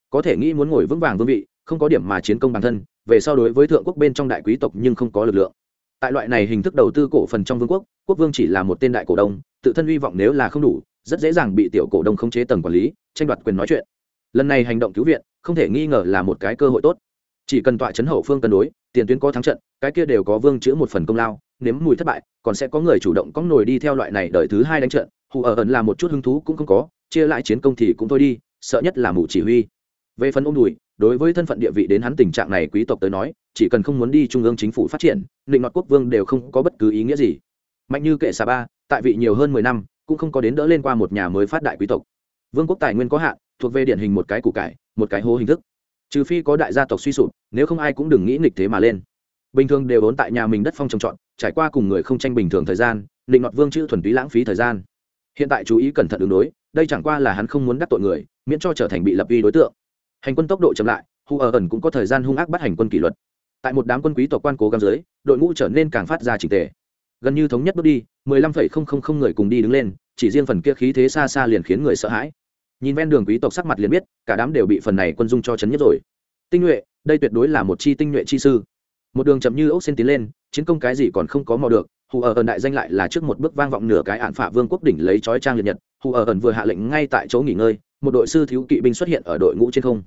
Có thể nghĩ muốn ngồi vững vàng vương vị, không có điểm mà chiến công bản thân, về so đối với thượng quốc bên trong đại quý tộc nhưng không có lực lượng tại loại này hình thức đầu tư cổ phần trong vương quốc quốc vương chỉ là một tên đại cổ đông, tự thân hy vọng nếu là không đủ, rất dễ dàng bị tiểu cổ đông khống chế tầng quản lý, tranh đoạt quyền nói chuyện. Lần này hành động cứu viện, không thể nghi ngờ là một cái cơ hội tốt. Chỉ cần tọa chấn hậu phương cân đối, tiền tuyến có thắng trận, cái kia đều có vương chữ một phần công lao, nếm mùi thất bại, còn sẽ có người chủ động có nổi đi theo loại này đợi thứ hai đánh trận, hù ở ẩn là một chút hứng thú cũng không có, chia lại chiến công thì cũng thôi đi, sợ nhất là mù chỉ huy. Về phần ôm đùi đối với thân phận địa vị đến hắn tình trạng này quý tộc tới nói, chỉ cần không muốn đi trung ương chính phủ phát triển, định nọt quốc vương đều không có bất cứ ý nghĩa gì. Mạnh như kệ xà ba, tại vị nhiều hơn mười năm, cũng không có đến đỡ lên qua một nhà mới phát đại quý tộc. Vương quốc tài nguyên có hạn, thuộc về điển hình một cái củ cải, một cái hố hình thức. Trừ phi có đại gia tộc suy sụp, nếu không ai cũng đừng nghĩ nghịch thế mà lên. Bình thường đều vốn tại nhà mình đất phong trồng trọt, trải qua cùng người không tranh bình thường thời gian, định nọt vương chữ thuần túy lãng phí thời gian. Hiện tại chú ý cẩn thận ứng đối, đây chẳng qua là hắn không muốn đắc tội người, miễn cho trở thành bị lập uy đối tượng hành quân tốc độ chậm lại Hù ở ẩn cũng có thời gian hung ác bắt hành quân kỷ luật. Tại một đám quân quý tộc quan cố gắng dưới, đội ngũ trở nên càng phát ra trình tề. Gần như thống nhất bước đi, mười lăm phẩy không không không người cùng đi đứng lên, chỉ riêng phần kia khí thế xa xa liền khiến người sợ hãi. Nhìn ven đường quý tộc sắc mặt liền biết, cả đám đều bị phần này quân dung cho chấn nhất rồi. Tinh nhuệ, đây tuyệt đối là một chi tinh nhuệ chi sư. Một đường chậm như ốc xin tiến lên, chiến công cái gì còn không có mò được hù ở ẩn đại danh lại là trước một bước vang vọng nửa cái ạn phả vương quốc đỉnh lấy chói trang liệt nhật. Hù ở ẩn vừa hạ lệnh ngay tại chỗ nghỉ ngơi một đội sư thiếu kỵ binh xuất hiện ở đội ngũ trên không.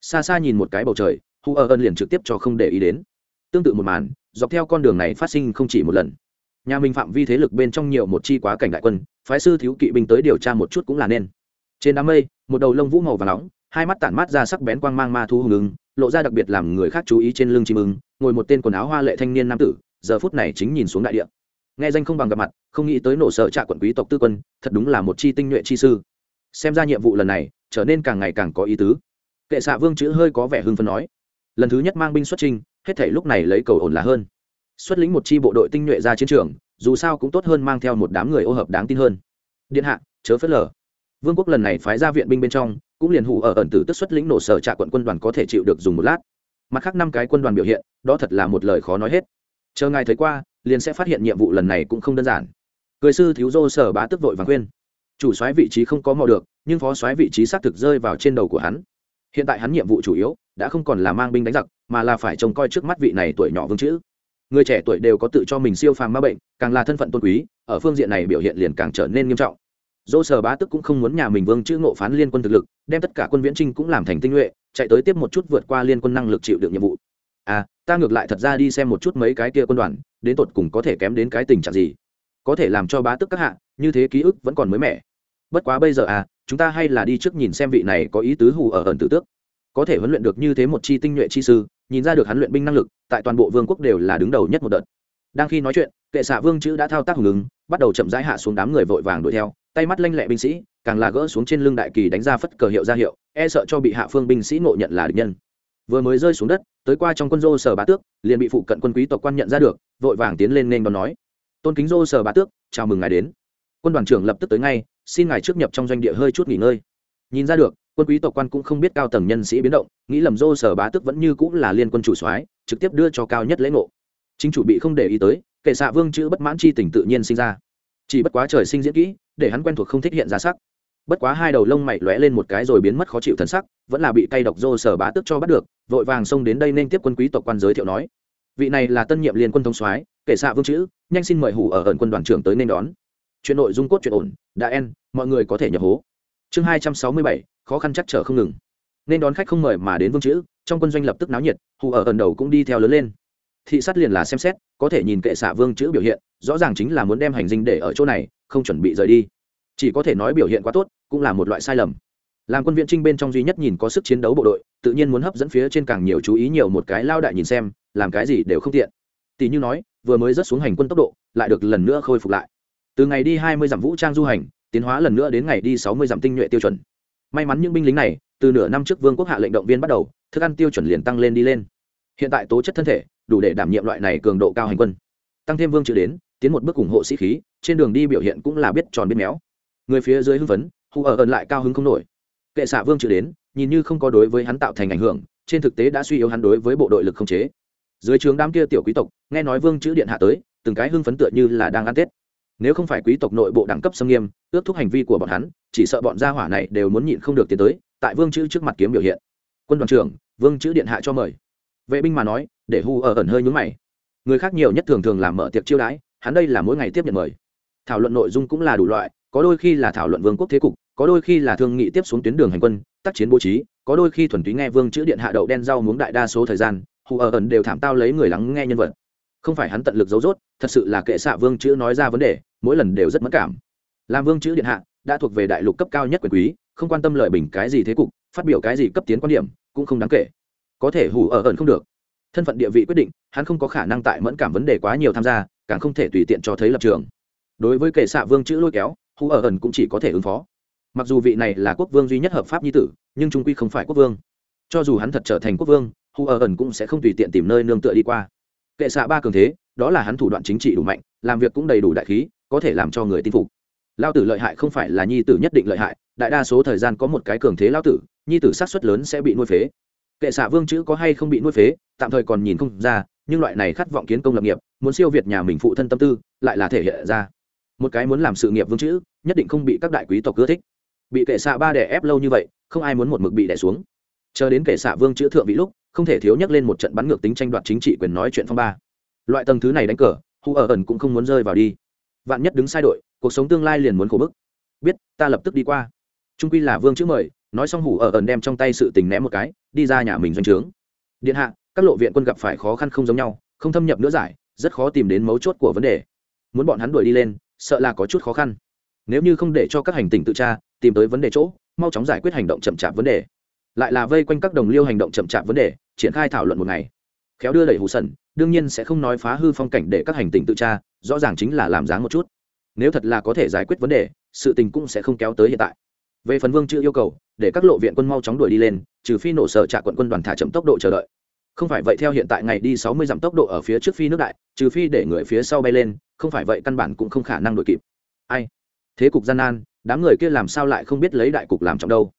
Xa xa nhìn một cái bầu trời hù ở ơn liền trực tiếp cho không để ý đến. Tương tự một màn, dọc theo con đường này phát sinh không chỉ một lần. Nhà mình phạm vi thế lực bên trong nhiều một chi quá cảnh đại quân, phái sư thiếu kỵ binh tới điều tra một chút cũng là nên. Trên đám mây, một đầu lông vũ màu và nóng, hai mắt tản mát ra sắc bén quang mang ma thu hùng ứng, lộ ra đặc biệt làm người khác chú ý trên lưng chim ứng ngồi một tên quần áo hoa lệ thanh niên nam tử, giờ phút này chính nhìn xuống đại địa. Nghe danh không bằng gặp mặt, không nghĩ tới nổ sợ trạ quận quý tộc tư quân, thật đúng là một chi tinh nhuệ chi sư xem ra nhiệm vụ lần này trở nên càng ngày càng có ý tứ. Kệ xạ vương chữ hơi có vẻ hưng phấn nói, lần thứ nhất mang binh xuất trinh hết thể lúc này lấy cầu ổn là hơn. Xuất lĩnh một chi bộ đội tinh nhuệ ra chiến trường, dù sao cũng tốt hơn mang theo một đám người ô hợp đáng tin hơn. Điện hạ, chớ phớt lờ. Vương quốc lần này phái ra viện binh bên trong, cũng liền hụ ở ẩn tử tức xuất lĩnh nổ sở trạ quận quân đoàn có thể chịu được dùng một lát. Mặt khác năm cái quân đoàn biểu hiện, đó thật là một lời khó nói hết. Chờ ngài thấy qua, liền sẽ phát hiện nhiệm vụ lần này cũng không đơn giản. Cười sư thiếu dô sở bá tức vội vàng khuyên chủ soái vị trí không có mò được, nhưng phó soái vị trí xác thực rơi vào trên đầu của hắn. Hiện tại hắn nhiệm vụ chủ yếu đã không còn là mang binh đánh giặc, mà là phải trông coi trước mắt vị này tuổi nhỏ vương chữ. Người trẻ tuổi đều có tự cho mình siêu phàm ma bệnh, càng là thân phận tôn quý, ở phương diện này biểu hiện liền càng trở nên nghiêm trọng. Dỗ sở bá tức cũng không muốn nhà mình vương chữ ngộ phán liên quân thực lực, đem tất cả quân viễn trinh cũng làm thành tinh nhuệ, chạy tới tiếp một chút vượt qua liên quân năng lực chịu được nhiệm vụ. À ta ngược lại thật ra đi xem một chút mấy cái kia quân đoàn, đến tột cùng có thể kém đến cái tình trạng gì? Có thể làm cho bá tức các hạ như thế ký ức vẫn còn mới mẻ. Bất quá bây giờ à chúng ta hay là đi trước nhìn xem vị này có ý tứ hù ở ẩn tử tước. Có thể huấn luyện được như thế một chi tinh nhuệ chi sư, nhìn ra được hắn luyện binh năng lực, tại toàn bộ vương quốc đều là đứng đầu nhất một đợt. Đang khi nói chuyện, kệ xạ vương chữ đã thao tác hưởng ứng, bắt đầu chậm rãi hạ xuống đám người vội vàng đuổi theo, tay mắt lanh lẹ binh sĩ, càng là gỡ xuống trên lưng đại kỳ đánh ra phất cờ hiệu ra hiệu e sợ cho bị hạ phương binh sĩ ngộ nhận là địch nhân. Vừa mới rơi xuống đất, tới qua trong quân dô sở bá tước, liền bị phụ cận quân quý tộc quan nhận ra được, vội vàng tiến lên nên đón nói. Tôn kính dô sở bá tước, chào mừng ngài đến quân đoàn trưởng lập tức tới ngay, xin ngài trước nhập trong doanh địa hơi chút nghỉ ngơi. Nhìn ra được, quân quý tộc quan cũng không biết cao tầng nhân sĩ biến động, nghĩ lầm dô sở bá tước vẫn như cũng là liên quân chủ soái, trực tiếp đưa cho cao nhất lễ ngộ. Chính chủ bị không để ý tới, kệ xạ vương chữ bất mãn chi tình tự nhiên sinh ra. Chỉ bất quá trời sinh diễn kỹ, để hắn quen thuộc không thích hiện ra sắc. Bất quá hai đầu lông mày lóe lên một cái rồi biến mất khó chịu thần sắc, vẫn là bị cay độc dô sở bá tức cho bắt được, vội vàng xông đến đây nên tiếp quân quý tộc quan giới thiệu nói. Vị này là tân nhiệm liên quân thông soái kể xạ vương chữ, nhanh xin mời hủ ở ẩn quân đoàn trưởng tới nên đón chuyện nội dung cốt chuyện ổn, đã en, mọi người có thể nhập hố. Chương hai trăm sáu mươi bảy, khó khăn chắc trở không ngừng. Nên đón khách không mời mà đến vương chữ, trong quân doanh lập tức náo nhiệt hủ ở ẩn đầu cũng đi theo lớn lên. Thị sát liền là xem xét, có thể nhìn kệ xạ vương chữ biểu hiện, rõ ràng chính là muốn đem hành dinh để ở chỗ này, không chuẩn bị rời đi. Chỉ có thể nói biểu hiện quá tốt, cũng là một loại sai lầm. Làm quân viện trinh bên trong duy nhất nhìn có sức chiến đấu bộ đội, tự nhiên muốn hấp dẫn phía trên càng nhiều chú ý nhiều một cái lao đại nhìn xem, làm cái gì đều không tiện. Tỷ như nói, vừa mới rớt xuống hành quân tốc độ, lại được lần nữa khôi phục lại từ ngày đi hai mươi dặm vũ trang du hành, tiến hóa lần nữa đến ngày đi sáu mươi dặm tinh nhuệ tiêu chuẩn. May mắn những binh lính này, từ nửa năm trước vương quốc hạ lệnh động viên bắt đầu, thức ăn tiêu chuẩn liền tăng lên đi lên. Hiện tại tố chất thân thể, đủ để đảm nhiệm loại này cường độ cao hành quân. Tăng thêm vương chữ đến, tiến một bước ủng hộ sĩ khí, trên đường đi biểu hiện cũng là biết tròn biết méo. Người phía dưới hưng phấn, hù ở ẩn lại cao hứng không nổi. Kệ xạ vương chữ đến, nhìn như không có đối với hắn tạo thành ảnh hưởng, trên thực tế đã suy yếu hắn đối với bộ đội lực không chế. Dưới trướng đám kia tiểu quý tộc, nghe nói vương chữ điện hạ tới, từng cái hưng phấn tựa như là đang ăn tết nếu không phải quý tộc nội bộ đẳng cấp xâm nghiêm, ước thúc hành vi của bọn hắn, chỉ sợ bọn gia hỏa này đều muốn nhịn không được tiến tới, tại vương chữ trước mặt kiếm biểu hiện. Quân đoàn trưởng, vương chữ điện hạ cho mời. Vệ binh mà nói, để hu ở ẩn hơi nhúng mày. Người khác nhiều nhất thường thường làm mở tiệc chiêu đãi, hắn đây là mỗi ngày tiếp nhận mời. Thảo luận nội dung cũng là đủ loại, có đôi khi là thảo luận vương quốc thế cục, có đôi khi là thương nghị tiếp xuống tuyến đường hành quân, tác chiến bố trí, có đôi khi thuần túy nghe vương chữ điện hạ đậu đen rau muống đại đa số thời gian hù ở ẩn đều thảm tao lấy người lắng nghe nhân vật. Không phải hắn tận lực giấu dốt thật sự là kệ xạ vương chữ nói ra vấn đề mỗi lần đều rất mất cảm. Làm vương chữ điện hạ, đã thuộc về đại lục cấp cao nhất quyền quý, không quan tâm lợi bình cái gì thế cục, phát biểu cái gì cấp tiến quan điểm, cũng không đáng kể. Có thể hủ ở ẩn không được. Thân phận địa vị quyết định, hắn không có khả năng tại mẫn cảm vấn đề quá nhiều tham gia, càng không thể tùy tiện cho thấy lập trường. Đối với kệ xạ vương chữ lôi kéo, hủ ở ẩn cũng chỉ có thể ứng phó. Mặc dù vị này là quốc vương duy nhất hợp pháp nhi tử, nhưng trung quy không phải quốc vương. Cho dù hắn thật trở thành quốc vương, hủ ở ẩn cũng sẽ không tùy tiện tìm nơi nương tựa đi qua. Kệ xạ ba cường thế, đó là hắn thủ đoạn chính trị đủ mạnh, làm việc cũng đầy đủ đại khí có thể làm cho người tin phục. Lao tử lợi hại không phải là nhi tử nhất định lợi hại, đại đa số thời gian có một cái cường thế lao tử, nhi tử sát xuất lớn sẽ bị nuôi phế. Kệ xạ vương chữ có hay không bị nuôi phế, tạm thời còn nhìn không ra, nhưng loại này khát vọng kiến công lập nghiệp, muốn siêu việt nhà mình phụ thân tâm tư, lại là thể hiện ra. Một cái muốn làm sự nghiệp vương chữ, nhất định không bị các đại quý tộc ưa thích. Bị kệ xạ ba đè ép lâu như vậy, không ai muốn một mực bị đè xuống. Chờ đến kệ xạ vương chữ thượng vị lúc, không thể thiếu nhắc lên một trận bắn ngược tính tranh đoạt chính trị quyền nói chuyện phong ba. Loại tầng thứ này đánh cờ, hù ở ẩn cũng không muốn rơi vào đi vạn nhất đứng sai đội, cuộc sống tương lai liền muốn khổ bức. Biết, ta lập tức đi qua. Trung quy là vương chữ mời, nói xong hủ ở ẩn đem trong tay sự tình ném một cái, đi ra nhà mình doanh trướng. Điện hạ, các lộ viện quân gặp phải khó khăn không giống nhau, không thâm nhập nữa giải, rất khó tìm đến mấu chốt của vấn đề. Muốn bọn hắn đuổi đi lên, sợ là có chút khó khăn. Nếu như không để cho các hành tỉnh tự tra, tìm tới vấn đề chỗ, mau chóng giải quyết hành động chậm chạp vấn đề. Lại là vây quanh các đồng liêu hành động chậm chạp vấn đề, triển khai thảo luận một ngày khéo đưa đẩy hù sần, đương nhiên sẽ không nói phá hư phong cảnh để các hành tinh tự tra, rõ ràng chính là làm dáng một chút. Nếu thật là có thể giải quyết vấn đề, sự tình cũng sẽ không kéo tới hiện tại. Về phần vương chưa yêu cầu, để các lộ viện quân mau chóng đuổi đi lên, trừ phi nổ sở trả quận quân đoàn thả chậm tốc độ chờ đợi. Không phải vậy, theo hiện tại ngày đi sáu mươi dặm tốc độ ở phía trước phi nước đại, trừ phi để người phía sau bay lên, không phải vậy căn bản cũng không khả năng đuổi kịp. Ai? Thế cục gian nan, đám người kia làm sao lại không biết lấy đại cục làm trọng đâu?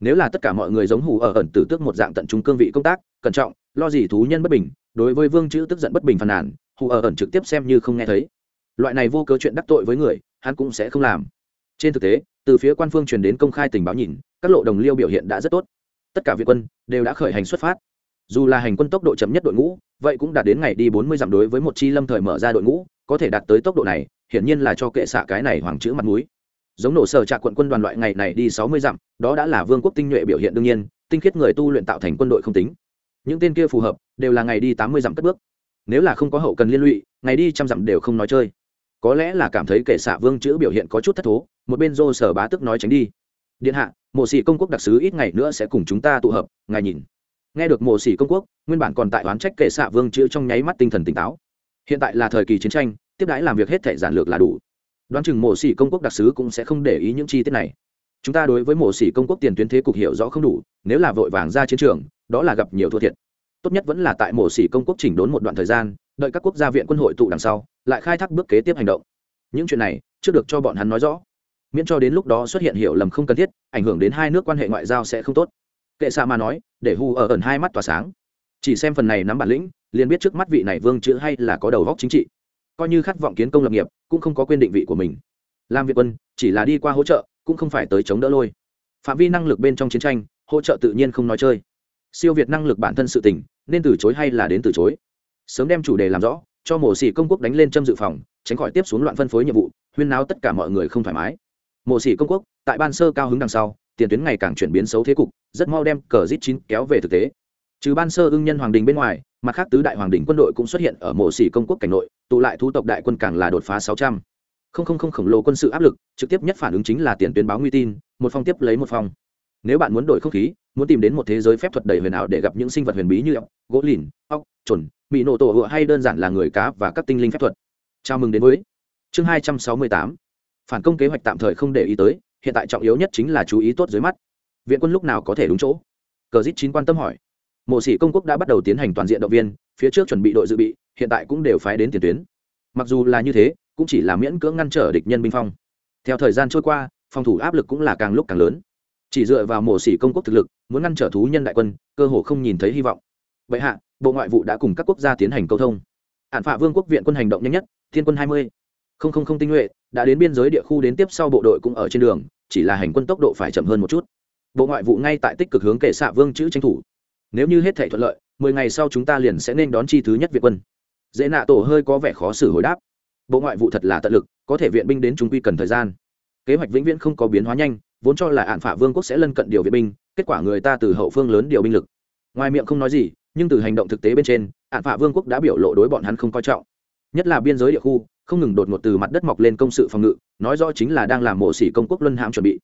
Nếu là tất cả mọi người giống hù ở ẩn tử tước một dạng tận trung cương vị công tác, cẩn trọng lo gì thú nhân bất bình, đối với vương chữ tức giận bất bình phàn nàn, hù ở ẩn trực tiếp xem như không nghe thấy. Loại này vô cớ chuyện đắc tội với người, hắn cũng sẽ không làm. Trên thực tế, từ phía quan phương truyền đến công khai tình báo nhìn, các lộ đồng liêu biểu hiện đã rất tốt. Tất cả việt quân đều đã khởi hành xuất phát. Dù là hành quân tốc độ chậm nhất đội ngũ, vậy cũng đạt đến ngày đi bốn mươi dặm đối với một chi lâm thời mở ra đội ngũ, có thể đạt tới tốc độ này, hiển nhiên là cho kệ xạ cái này hoàng chữ mặt mũi. Giống nổ sở trạ quận quân đoàn loại ngày này đi sáu mươi dặm, đó đã là vương quốc tinh nhuệ biểu hiện đương nhiên, tinh khiết người tu luyện tạo thành quân đội không tính những tên kia phù hợp, đều là ngày đi tám mươi dặm cất bước. Nếu là không có hậu cần liên lụy, ngày đi trăm dặm đều không nói chơi. Có lẽ là cảm thấy kẻ xạ vương chữ biểu hiện có chút thất thố, một bên dô sở bá tức nói tránh đi. Điện hạ, mộ sĩ công quốc đặc sứ ít ngày nữa sẽ cùng chúng ta tụ hợp, ngài nhìn. Nghe được mộ sĩ công quốc, nguyên bản còn tại oán trách kệ xạ vương chữ trong nháy mắt tinh thần tỉnh táo. Hiện tại là thời kỳ chiến tranh, tiếp đãi làm việc hết thể giản lược là đủ. Đoán chừng mộ sĩ công quốc đặc sứ cũng sẽ không để ý những chi tiết này chúng ta đối với mộ sĩ công quốc tiền tuyến thế cục hiểu rõ không đủ, nếu là vội vàng ra chiến trường, đó là gặp nhiều thua thiệt. Tốt nhất vẫn là tại mộ sĩ công quốc chỉnh đốn một đoạn thời gian, đợi các quốc gia viện quân hội tụ đằng sau, lại khai thác bước kế tiếp hành động. Những chuyện này chưa được cho bọn hắn nói rõ. Miễn cho đến lúc đó xuất hiện hiểu lầm không cần thiết, ảnh hưởng đến hai nước quan hệ ngoại giao sẽ không tốt. Kệ xa mà nói, để hu ở ẩn hai mắt tỏa sáng. Chỉ xem phần này nắm bản lĩnh, liền biết trước mắt vị này vương chữ hay là có đầu góc chính trị. Coi như khát vọng kiến công lập nghiệp, cũng không có quyền định vị của mình. Làm việc quân, chỉ là đi qua hỗ trợ cũng không phải tới chống đỡ lôi. Phạm vi năng lực bên trong chiến tranh, hỗ trợ tự nhiên không nói chơi. Siêu việt năng lực bản thân sự tỉnh nên từ chối hay là đến từ chối? Sớm đem chủ đề làm rõ, cho mổ xỉ công quốc đánh lên châm dự phòng, tránh khỏi tiếp xuống loạn phân phối nhiệm vụ, huyên náo tất cả mọi người không thoải mái. Mổ xỉ công quốc, tại ban sơ cao hứng đằng sau, tiền tuyến ngày càng chuyển biến xấu thế cục, rất mau đem cờ rít chín kéo về thực tế. Trừ ban sơ ưng nhân hoàng đình bên ngoài, mặt khác tứ đại hoàng đình quân đội cũng xuất hiện ở mổ xỉ công quốc cảnh nội, tụ lại thu tộc đại quân càng là đột phá sáu trăm không không không khổng lồ quân sự áp lực, trực tiếp nhất phản ứng chính là tiền tuyến báo nguy tin, một phong tiếp lấy một phong. Nếu bạn muốn đổi không khí, muốn tìm đến một thế giới phép thuật đầy huyền ảo để gặp những sinh vật huyền bí như ốc, gỗ lìn, ốc trồn bị nổ tổ hựa hay đơn giản là người cá và các tinh linh phép thuật. Chào mừng đến với chương hai trăm sáu mươi tám. Phản công kế hoạch tạm thời không để ý tới, hiện tại trọng yếu nhất chính là chú ý tốt dưới mắt. Viện quân lúc nào có thể đúng chỗ? Cờ dít chín quan tâm hỏi. Mộ sĩ công quốc đã bắt đầu tiến hành toàn diện động viên, phía trước chuẩn bị đội dự bị, hiện tại cũng đều phái đến tiền tuyến. Mặc dù là như thế cũng chỉ là miễn cưỡng ngăn trở địch nhân binh phong. Theo thời gian trôi qua, phòng thủ áp lực cũng là càng lúc càng lớn. Chỉ dựa vào mổ xỉ công quốc thực lực, muốn ngăn trở thú nhân đại quân, cơ hồ không nhìn thấy hy vọng. Vậy hạ, bộ ngoại vụ đã cùng các quốc gia tiến hành câu thông. Hạn phạ vương quốc viện quân hành động nhanh nhất, thiên quân hai mươi. Không không không tinh nhuệ, đã đến biên giới địa khu đến tiếp sau bộ đội cũng ở trên đường, chỉ là hành quân tốc độ phải chậm hơn một chút. Bộ ngoại vụ ngay tại tích cực hướng kệ xạ vương chữ tranh thủ. Nếu như hết thể thuận lợi, mười ngày sau chúng ta liền sẽ nên đón chi thứ nhất việt quân. Dễ nạ tổ hơi có vẻ khó xử hồi đáp bộ ngoại vụ thật là tận lực, có thể viện binh đến chúng quy cần thời gian. Kế hoạch vĩnh viễn không có biến hóa nhanh, vốn cho là ạn phả vương quốc sẽ lân cận điều viện binh, kết quả người ta từ hậu phương lớn điều binh lực. Ngoài miệng không nói gì, nhưng từ hành động thực tế bên trên, ạn phả vương quốc đã biểu lộ đối bọn hắn không coi trọng. Nhất là biên giới địa khu, không ngừng đột ngột từ mặt đất mọc lên công sự phòng ngự, nói rõ chính là đang làm mộ xỉ công quốc luân hãm chuẩn bị.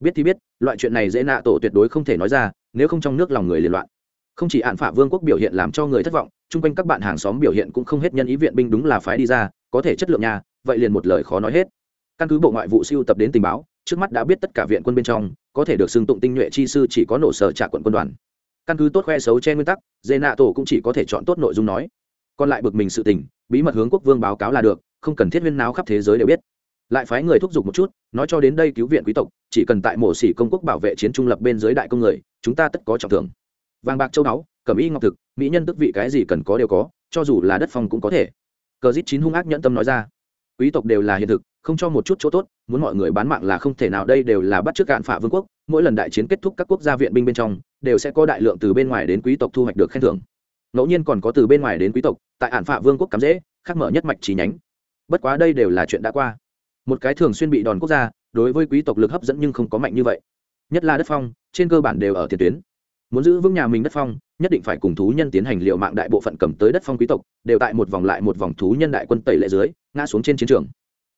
Biết thì biết, loại chuyện này dễ nạ tổ tuyệt đối không thể nói ra, nếu không trong nước lòng người liên loạn. Không chỉ ạn phả vương quốc biểu hiện làm cho người thất vọng chung quanh các bạn hàng xóm biểu hiện cũng không hết nhân ý viện binh đúng là phái đi ra, có thể chất lượng nhà vậy liền một lời khó nói hết. Căn cứ bộ ngoại vụ siêu tập đến tình báo, trước mắt đã biết tất cả viện quân bên trong, có thể được xưng tụng tinh nhuệ chi sư chỉ có nổ sở trả quận quân đoàn. Căn cứ tốt khoe xấu che nguyên tắc dê nạ tổ cũng chỉ có thể chọn tốt nội dung nói. Còn lại bực mình sự tình, bí mật hướng quốc vương báo cáo là được, không cần thiết viên nào khắp thế giới đều biết. Lại phái người thúc giục một chút, nói cho đến đây cứu viện quý tộc, chỉ cần tại mổ xỉ công quốc bảo vệ chiến trung lập bên dưới đại công người, chúng ta tất có trọng thưởng. Vàng bạc châu báu cẩm y ngọc thực, mỹ nhân tức vị cái gì cần có đều có, cho dù là đất phong cũng có thể. Cờ dít chín hung ác nhẫn tâm nói ra. Quý tộc đều là hiện thực, không cho một chút chỗ tốt, muốn mọi người bán mạng là không thể nào, đây đều là bắt trước cạn phả vương quốc, mỗi lần đại chiến kết thúc các quốc gia viện binh bên trong, đều sẽ có đại lượng từ bên ngoài đến quý tộc thu hoạch được khen thưởng. Ngẫu nhiên còn có từ bên ngoài đến quý tộc, tại ạn phạ vương quốc cắm dễ, khắc mở nhất mạch trí nhánh. Bất quá đây đều là chuyện đã qua. Một cái thường xuyên bị đòn quốc gia, đối với quý tộc lực hấp dẫn nhưng không có mạnh như vậy. Nhất là đất phong, trên cơ bản đều ở tiền tuyến. Muốn giữ vững nhà mình đất phong nhất định phải cùng thú nhân tiến hành liệu mạng đại bộ phận cầm tới đất phong quý tộc, đều tại một vòng lại một vòng thú nhân đại quân tẩy lệ dưới, ngã xuống trên chiến trường.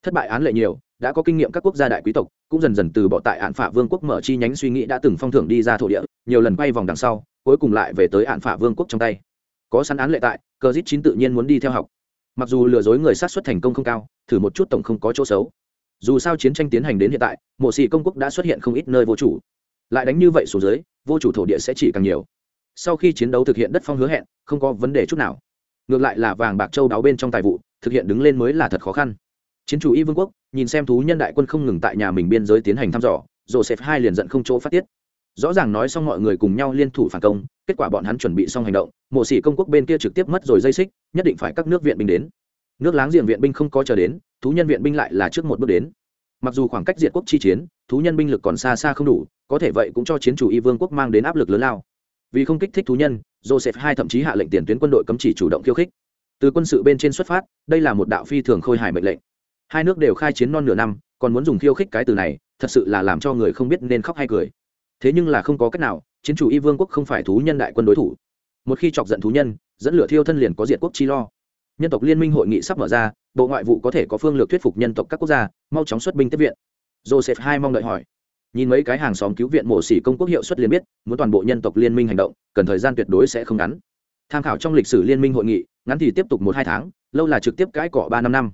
Thất bại án lệ nhiều, đã có kinh nghiệm các quốc gia đại quý tộc, cũng dần dần từ bỏ tại hạn phả vương quốc mở chi nhánh suy nghĩ đã từng phong thưởng đi ra thổ địa, nhiều lần quay vòng đằng sau, cuối cùng lại về tới hạn phả vương quốc trong tay. Có sẵn án lệ tại, cờ dít chín tự nhiên muốn đi theo học. Mặc dù lừa dối người sát xuất thành công không cao, thử một chút tổng không có chỗ xấu. Dù sao chiến tranh tiến hành đến hiện tại, mộ xị công quốc đã xuất hiện không ít nơi vô chủ. Lại đánh như vậy xuống dưới, vô chủ thổ địa sẽ chỉ càng nhiều sau khi chiến đấu thực hiện đất phong hứa hẹn, không có vấn đề chút nào. Ngược lại là vàng bạc châu đáo bên trong tài vụ, thực hiện đứng lên mới là thật khó khăn. Chiến chủ y vương quốc, nhìn xem thú nhân đại quân không ngừng tại nhà mình biên giới tiến hành thăm dò, joseph hai liền giận không chỗ phát tiết. Rõ ràng nói xong mọi người cùng nhau liên thủ phản công, kết quả bọn hắn chuẩn bị xong hành động, mộ sĩ công quốc bên kia trực tiếp mất rồi dây xích, nhất định phải các nước viện binh đến. Nước láng giềng viện binh không có chờ đến, thú nhân viện binh lại là trước một bước đến. Mặc dù khoảng cách diệt quốc chi chiến, thú nhân binh lực còn xa xa không đủ, có thể vậy cũng cho chiến chủ y vương quốc mang đến áp lực lớn lao vì không kích thích thú nhân, joseph hai thậm chí hạ lệnh tiền tuyến quân đội cấm chỉ chủ động khiêu khích. Từ quân sự bên trên xuất phát, đây là một đạo phi thường khôi hài mệnh lệnh. Hai nước đều khai chiến non nửa năm, còn muốn dùng khiêu khích cái từ này, thật sự là làm cho người không biết nên khóc hay cười. Thế nhưng là không có cách nào, chiến chủ y vương quốc không phải thú nhân đại quân đối thủ. Một khi chọc giận thú nhân, dẫn lửa thiêu thân liền có diệt quốc chi lo. Nhân tộc liên minh hội nghị sắp mở ra, bộ ngoại vụ có thể có phương lược thuyết phục nhân tộc các quốc gia, mau chóng xuất binh tiếp viện. Joseph hai mong đợi hỏi nhìn mấy cái hàng xóm cứu viện mổ xỉ công quốc hiệu suất liền biết, muốn toàn bộ nhân tộc liên minh hành động, cần thời gian tuyệt đối sẽ không ngắn. Tham khảo trong lịch sử liên minh hội nghị, ngắn thì tiếp tục một hai tháng, lâu là trực tiếp cãi cọ ba năm năm.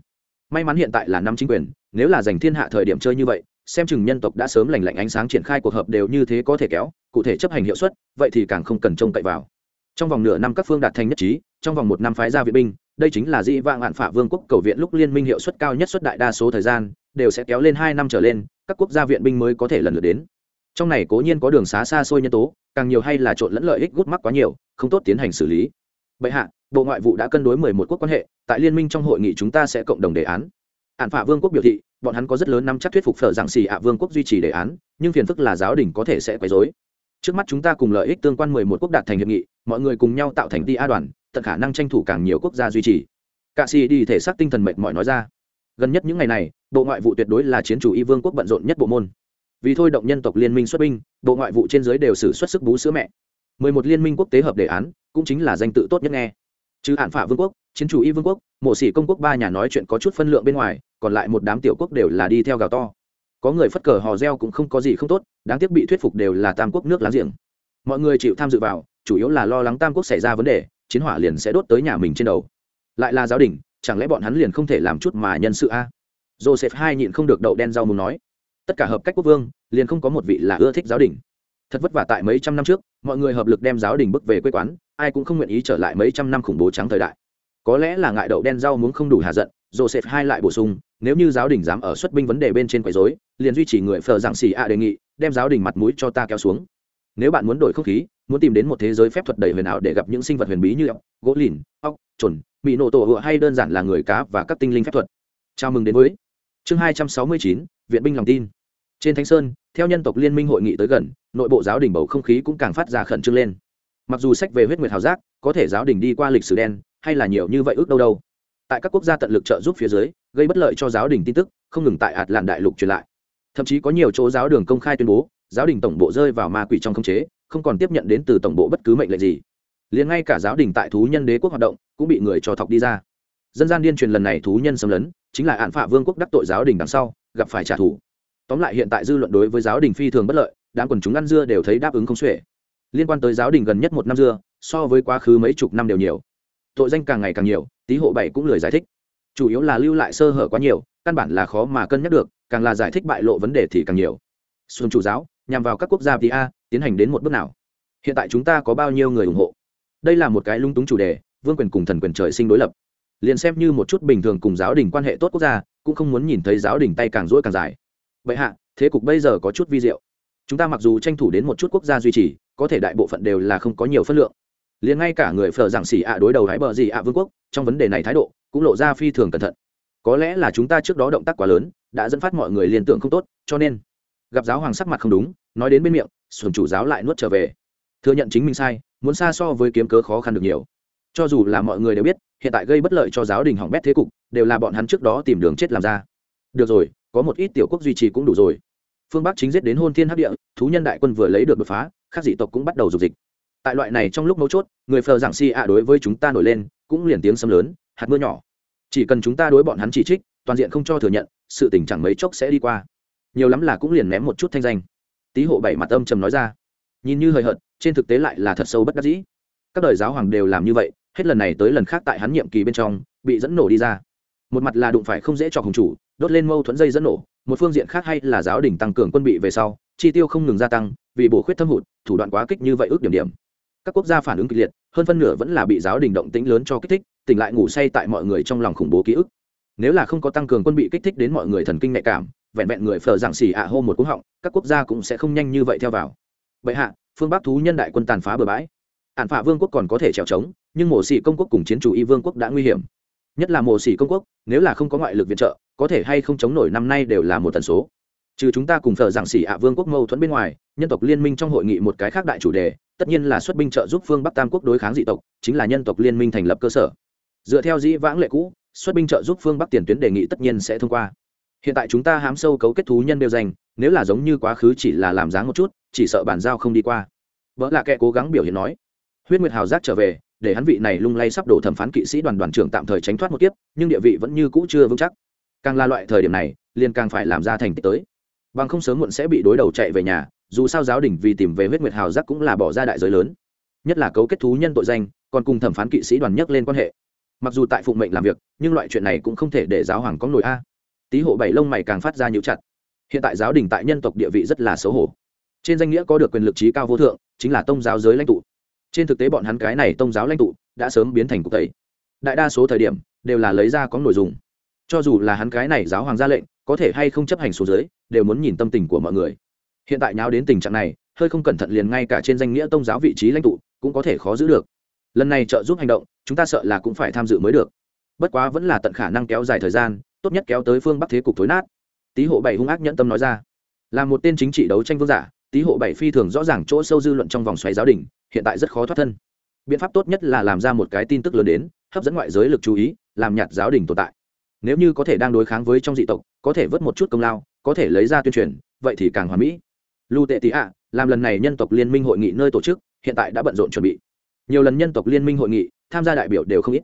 May mắn hiện tại là năm chính quyền, nếu là giành thiên hạ thời điểm chơi như vậy, xem chừng nhân tộc đã sớm lành lạnh ánh sáng triển khai cuộc họp đều như thế có thể kéo, cụ thể chấp hành hiệu suất, vậy thì càng không cần trông cậy vào. Trong vòng nửa năm các phương đạt thành nhất trí, trong vòng một năm phái ra viện binh, đây chính là dĩ vạn hạn phả vương quốc cầu viện lúc liên minh hiệu suất cao nhất suất đại đa số thời gian, đều sẽ kéo lên hai năm trở lên các quốc gia viện binh mới có thể lần lượt đến. Trong này cố nhiên có đường xá xa xôi nhân tố, càng nhiều hay là trộn lẫn lợi ích gút mắc quá nhiều, không tốt tiến hành xử lý. Bệ hạ, bộ ngoại vụ đã cân đối mười một quốc quan hệ, tại liên minh trong hội nghị chúng ta sẽ cộng đồng đề án. Hạn phả vương quốc biểu thị, bọn hắn có rất lớn năm chắc thuyết phục phở giảng xì ạ vương quốc duy trì đề án, nhưng phiền phức là giáo đình có thể sẽ quấy dối trước mắt chúng ta cùng lợi ích tương quan mười một quốc đạt thành hiệp nghị, mọi người cùng nhau tạo thành ti a đoàn, tận khả năng tranh thủ càng nhiều quốc gia duy trì. Cạ xì đi thể xác tinh thần mệt mỏi nói ra. Gần nhất những ngày này bộ ngoại vụ tuyệt đối là chiến chủ y vương quốc bận rộn nhất bộ môn. Vì thôi động nhân tộc liên minh xuất binh, bộ ngoại vụ trên giới đều xử xuất sức bú sữa mẹ. Mười một liên minh quốc tế hợp đề án, cũng chính là danh tự tốt nhất nghe. Chứ hạn phả vương quốc, chiến chủ y vương quốc, mộ sĩ công quốc ba nhà nói chuyện có chút phân lượng bên ngoài, còn lại một đám tiểu quốc đều là đi theo gào to. Có người phất cờ hò reo cũng không có gì không tốt, đáng tiếc bị thuyết phục đều là tam quốc nước láng giềng. Mọi người chịu tham dự vào, chủ yếu là lo lắng tam quốc xảy ra vấn đề, chiến hỏa liền sẽ đốt tới nhà mình trên đầu. Lại là giáo đình, chẳng lẽ bọn hắn liền không thể làm chút mà nhân sự a? Joseph hai nhịn không được đậu đen rau muốn nói, tất cả hợp cách quốc vương, liền không có một vị là ưa thích giáo đình. Thật vất vả tại mấy trăm năm trước, mọi người hợp lực đem giáo đình bước về quê quán, ai cũng không nguyện ý trở lại mấy trăm năm khủng bố trắng thời đại. Có lẽ là ngại đậu đen rau muốn không đủ hạ giận, joseph hai lại bổ sung, nếu như giáo đình dám ở xuất binh vấn đề bên trên quấy rối, liền duy trì người phờ giảng xì ạ đề nghị, đem giáo đình mặt mũi cho ta kéo xuống. Nếu bạn muốn đổi không khí, muốn tìm đến một thế giới phép thuật đầy huyền ảo để gặp những sinh vật huyền bí như ốc, gỗ lìn, ốc trồn bị nổ tổ hựa hay đơn giản là người cá và các tinh linh phép thuật. Chào mừng đến với chương hai trăm sáu mươi chín, viện binh lòng tin. Trên thánh sơn, theo nhân tộc liên minh hội nghị tới gần, nội bộ giáo đình bầu không khí cũng càng phát ra khẩn trương lên. Mặc dù sách về huyết nguyệt hào giác, có thể giáo đình đi qua lịch sử đen, hay là nhiều như vậy ước đâu đâu. Tại các quốc gia tận lực trợ giúp phía dưới, gây bất lợi cho giáo đình tin tức, không ngừng tại ạt làn đại lục truyền lại. Thậm chí có nhiều chỗ giáo đường công khai tuyên bố, giáo đình tổng bộ rơi vào ma quỷ trong khống chế, không còn tiếp nhận đến từ tổng bộ bất cứ mệnh lệnh gì. Liền ngay cả giáo đình tại thú nhân đế quốc hoạt động, cũng bị người cho thọc đi ra. Dân gian điên truyền lần này thú nhân xâm lấn chính là hạn phạ vương quốc đắc tội giáo đình đằng sau, gặp phải trả thù. Tóm lại hiện tại dư luận đối với giáo đình phi thường bất lợi, đám quần chúng ăn dưa đều thấy đáp ứng không xuể. Liên quan tới giáo đình gần nhất một năm dưa, so với quá khứ mấy chục năm đều nhiều. Tội danh càng ngày càng nhiều, tý hộ bảy cũng lười giải thích. Chủ yếu là lưu lại sơ hở quá nhiều, căn bản là khó mà cân nhắc được, càng là giải thích bại lộ vấn đề thì càng nhiều. Xuân chủ giáo, nhằm vào các quốc gia pa tiến hành đến một bước nào? Hiện tại chúng ta có bao nhiêu người ủng hộ? Đây là một cái lung túng chủ đề, vương quyền cùng thần quyền trời sinh đối lập liền xem như một chút bình thường cùng giáo đình quan hệ tốt quốc gia, cũng không muốn nhìn thấy giáo đình tay càng rỗi càng dài. Vậy hạ, thế cục bây giờ có chút vi diệu. Chúng ta mặc dù tranh thủ đến một chút quốc gia duy trì, có thể đại bộ phận đều là không có nhiều phân lượng. Liền ngay cả người phở giảng xỉ ạ đối đầu hái bờ gì ạ vương quốc, trong vấn đề này thái độ, cũng lộ ra phi thường cẩn thận. Có lẽ là chúng ta trước đó động tác quá lớn, đã dẫn phát mọi người liên tưởng không tốt, cho nên, gặp giáo hoàng sắc mặt không đúng, nói đến bên miệng, xuồng chủ giáo lại nuốt trở về. Thừa nhận chính mình sai, muốn xa so với kiếm cớ khó khăn được nhiều. Cho dù là mọi người đều biết hiện tại gây bất lợi cho giáo đình hỏng bét thế cục, đều là bọn hắn trước đó tìm đường chết làm ra. Được rồi, có một ít tiểu quốc duy trì cũng đủ rồi. Phương bắc chính giết đến hôn thiên hấp địa, thú nhân đại quân vừa lấy được đột phá các dị tộc cũng bắt đầu dục dịch. Tại loại này trong lúc mấu chốt, người phờ giảng si ạ đối với chúng ta nổi lên, cũng liền tiếng sấm lớn, hạt mưa nhỏ. Chỉ cần chúng ta đối bọn hắn chỉ trích, toàn diện không cho thừa nhận, sự tình chẳng mấy chốc sẽ đi qua. Nhiều lắm là cũng liền ném một chút thanh danh. Tý hộ bảy mặt âm trầm nói ra. Nhìn như hời hợt, trên thực tế lại là thật sâu bất đắc dĩ. Các đời giáo hoàng đều làm như vậy hết lần này tới lần khác tại hắn nhiệm kỳ bên trong, bị dẫn nổ đi ra. Một mặt là đụng phải không dễ cho hùng chủ, đốt lên mâu thuẫn dây dẫn nổ, một phương diện khác hay là giáo đình tăng cường quân bị về sau, chi tiêu không ngừng gia tăng, vì bổ khuyết thâm hụt, thủ đoạn quá kích như vậy ước điểm điểm. Các quốc gia phản ứng kịch liệt, hơn phân nửa vẫn là bị giáo đình động tĩnh lớn cho kích thích, tỉnh lại ngủ say tại mọi người trong lòng khủng bố ký ức. Nếu là không có tăng cường quân bị kích thích đến mọi người thần kinh nhạy cảm, vẹn vẹn người phờ giảng xỉ ạ hô một cú họng, các quốc gia cũng sẽ không nhanh như vậy theo vào. Bệ hạ, phương bắc thú nhân đại quân tàn phá bừa bãi ạn phạ vương quốc còn có thể trèo trống nhưng mổ xỉ công quốc cùng chiến chủ y vương quốc đã nguy hiểm. Nhất là mổ xỉ công quốc nếu là không có ngoại lực viện trợ có thể hay không chống nổi năm nay đều là một tần số. Trừ chúng ta cùng thờ giảng xỉ ạ vương quốc mâu thuẫn bên ngoài nhân tộc liên minh trong hội nghị một cái khác đại chủ đề tất nhiên là xuất binh trợ giúp phương bắc tam quốc đối kháng dị tộc chính là nhân tộc liên minh thành lập cơ sở. Dựa theo dĩ vãng lệ cũ xuất binh trợ giúp phương bắc tiền tuyến đề nghị tất nhiên sẽ thông qua. Hiện tại chúng ta hám sâu cấu kết thú nhân đều dành, nếu là giống như quá khứ chỉ là làm dáng một chút chỉ sợ bản giao không đi qua. Vợ là kẻ cố gắng biểu hiện nói huyết nguyệt hào giác trở về, để hắn vị này lung lay sắp đổ thẩm phán kỵ sĩ đoàn đoàn trưởng tạm thời tránh thoát một kiếp, nhưng địa vị vẫn như cũ chưa vững chắc. Càng là loại thời điểm này, liền càng phải làm ra thành tích tới. Bằng không sớm muộn sẽ bị đối đầu chạy về nhà, dù sao giáo đình vì tìm về huyết nguyệt hào giác cũng là bỏ ra đại giới lớn. Nhất là cấu kết thú nhân tội danh, còn cùng thẩm phán kỵ sĩ đoàn nhất lên quan hệ. Mặc dù tại phụng mệnh làm việc, nhưng loại chuyện này cũng không thể để giáo hoàng có nổi a. Tý hộ bảy lông mày càng phát ra nhũ chặt. Hiện tại giáo đình tại nhân tộc địa vị rất là xấu hổ. Trên danh nghĩa có được quyền lực trí cao vô thượng, chính là tông giáo giới lãnh tụ trên thực tế bọn hắn cái này tông giáo lãnh tụ đã sớm biến thành cục tẩy. Đại đa số thời điểm đều là lấy ra có nội dung. Cho dù là hắn cái này giáo hoàng ra lệnh, có thể hay không chấp hành số giới đều muốn nhìn tâm tình của mọi người. Hiện tại nháo đến tình trạng này, hơi không cẩn thận liền ngay cả trên danh nghĩa tông giáo vị trí lãnh tụ cũng có thể khó giữ được. Lần này trợ giúp hành động, chúng ta sợ là cũng phải tham dự mới được. Bất quá vẫn là tận khả năng kéo dài thời gian, tốt nhất kéo tới phương bắc thế cục thối nát. Tý hộ bảy hung ác nhẫn tâm nói ra. Là một tên chính trị đấu tranh vương giả, tý hộ bảy phi thường rõ ràng chỗ sâu dư luận trong vòng xoáy giáo đình hiện tại rất khó thoát thân. Biện pháp tốt nhất là làm ra một cái tin tức lớn đến, hấp dẫn ngoại giới lực chú ý, làm nhạt giáo đình tồn tại. Nếu như có thể đang đối kháng với trong dị tộc, có thể vớt một chút công lao, có thể lấy ra tuyên truyền, vậy thì càng hoàn mỹ. Lưu tệ tý ạ, làm lần này nhân tộc liên minh hội nghị nơi tổ chức, hiện tại đã bận rộn chuẩn bị. Nhiều lần nhân tộc liên minh hội nghị, tham gia đại biểu đều không ít.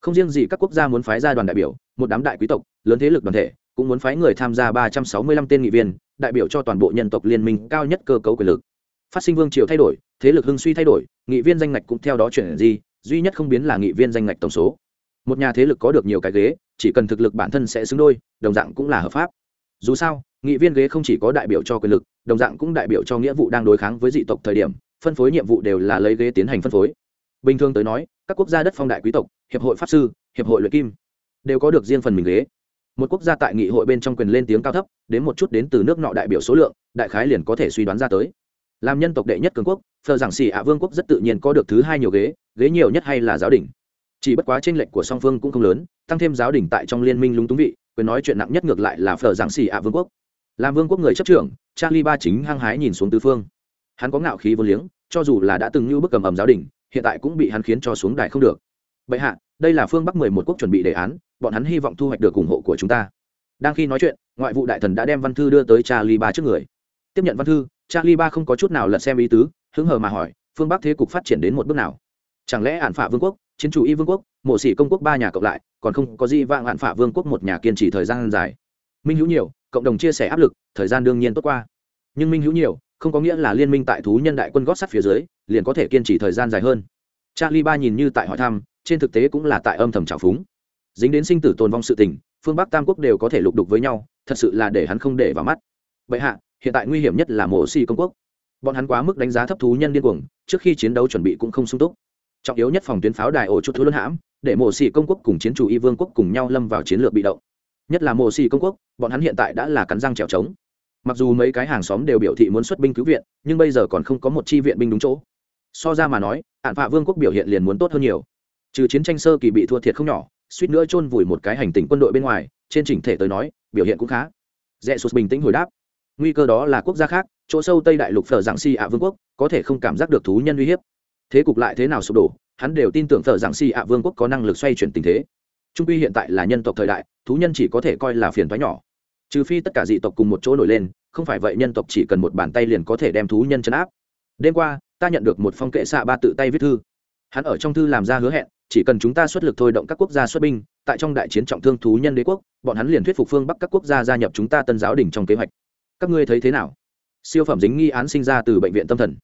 Không riêng gì các quốc gia muốn phái ra đoàn đại biểu, một đám đại quý tộc, lớn thế lực đoàn thể, cũng muốn phái người tham gia ba trăm sáu mươi lăm tên nghị viên, đại biểu cho toàn bộ nhân tộc liên minh cao nhất cơ cấu quyền lực. Phát sinh vương triều thay đổi thế lực hưng suy thay đổi, nghị viên danh ngạch cũng theo đó chuyển gì duy nhất không biến là nghị viên danh ngạch tổng số. Một nhà thế lực có được nhiều cái ghế, chỉ cần thực lực bản thân sẽ xứng đôi, đồng dạng cũng là hợp pháp. Dù sao, nghị viên ghế không chỉ có đại biểu cho quyền lực, đồng dạng cũng đại biểu cho nghĩa vụ đang đối kháng với dị tộc thời điểm, phân phối nhiệm vụ đều là lấy ghế tiến hành phân phối. Bình thường tới nói, các quốc gia đất phong đại quý tộc, hiệp hội pháp sư, hiệp hội luyện kim, đều có được riêng phần mình ghế. Một quốc gia tại nghị hội bên trong quyền lên tiếng cao thấp, đến một chút đến từ nước nọ đại biểu số lượng, đại khái liền có thể suy đoán ra tới làm nhân tộc đệ nhất cường quốc thờ giảng xì ạ vương quốc rất tự nhiên có được thứ hai nhiều ghế ghế nhiều nhất hay là giáo đình. Chỉ bất quá tranh lệch của song phương cũng không lớn, tăng thêm giáo đình tại trong liên minh lúng túng vị, quyền nói chuyện nặng nhất ngược lại là phở giảng xì ạ vương quốc. Làm vương quốc người chấp trưởng, charlie ba chính hăng hái nhìn xuống tứ phương. Hắn có ngạo khí vô liếng, cho dù là đã từng như bức cầm ầm giáo đình, hiện tại cũng bị hắn khiến cho xuống đài không được. Bệ hạ, đây là phương bắc mười một quốc chuẩn bị đề án, bọn hắn hy vọng thu hoạch được ủng hộ của chúng ta. Đang khi nói chuyện, ngoại vụ đại thần đã đem văn thư đưa tới charlie ba trước người. Tiếp nhận văn thư charlie ba không có chút nào lật xem ý tứ, hứng hờ mà hỏi, phương bắc thế cục phát triển đến một bước nào? Chẳng lẽ ản phạ vương quốc, chiến chủ y vương quốc, mộ sĩ công quốc ba nhà cộng lại, còn không có gì vạng ản phạ vương quốc một nhà kiên trì thời gian dài? Minh hữu nhiều, cộng đồng chia sẻ áp lực, thời gian đương nhiên tốt qua. Nhưng minh hữu nhiều, không có nghĩa là liên minh tại thú nhân đại quân gót sắt phía dưới, liền có thể kiên trì thời gian dài hơn. Charlie ba nhìn như tại hỏi thăm, trên thực tế cũng là tại âm thầm trào phúng. Dính đến sinh tử tồn vong sự tình, phương bắc tam quốc đều có thể lục đục với nhau, thật sự là để hắn không để vào mắt. Bệ hạ hiện tại nguy hiểm nhất là mổ xì công quốc. Bọn hắn quá mức đánh giá thấp thú nhân điên cuồng, trước khi chiến đấu chuẩn bị cũng không sung túc. Trọng yếu nhất phòng tuyến pháo đài ổ chút thú luân hãm, để mổ xì công quốc cùng chiến chủ y vương quốc cùng nhau lâm vào chiến lược bị động. Nhất là mổ xì công quốc, bọn hắn hiện tại đã là cắn răng trèo trống. Mặc dù mấy cái hàng xóm đều biểu thị muốn xuất binh cứu viện, nhưng bây giờ còn không có một chi viện binh đúng chỗ. So ra mà nói hạn phạ vương quốc biểu hiện liền muốn tốt hơn nhiều. Trừ chiến tranh sơ kỳ bị thua thiệt không nhỏ, suýt nữa chôn vùi một cái hành tinh quân đội bên ngoài, trên chỉnh thể tới nói, biểu hiện cũng khá. Rẽ sụt bình tĩnh hồi đáp nguy cơ đó là quốc gia khác, chỗ sâu tây đại lục phở giảng si ạ vương quốc, có thể không cảm giác được thú nhân uy hiếp. Thế cục lại thế nào sụp đổ, hắn đều tin tưởng phở giảng si ạ vương quốc có năng lực xoay chuyển tình thế. Trung quy hiện tại là nhân tộc thời đại, thú nhân chỉ có thể coi là phiền thoái nhỏ. Trừ phi tất cả dị tộc cùng một chỗ nổi lên, không phải vậy nhân tộc chỉ cần một bàn tay liền có thể đem thú nhân chấn áp. Đêm qua, ta nhận được một phong kệ xạ ba tự tay viết thư. Hắn ở trong thư làm ra hứa hẹn, chỉ cần chúng ta xuất lực thôi động các quốc gia xuất binh, tại trong đại chiến trọng thương thú nhân đế quốc, bọn hắn liền thuyết phục phương bắc các quốc gia gia nhập chúng ta tân giáo đình trong kế hoạch các ngươi thấy thế nào? Siêu phẩm dính nghi án sinh ra từ bệnh viện tâm thần.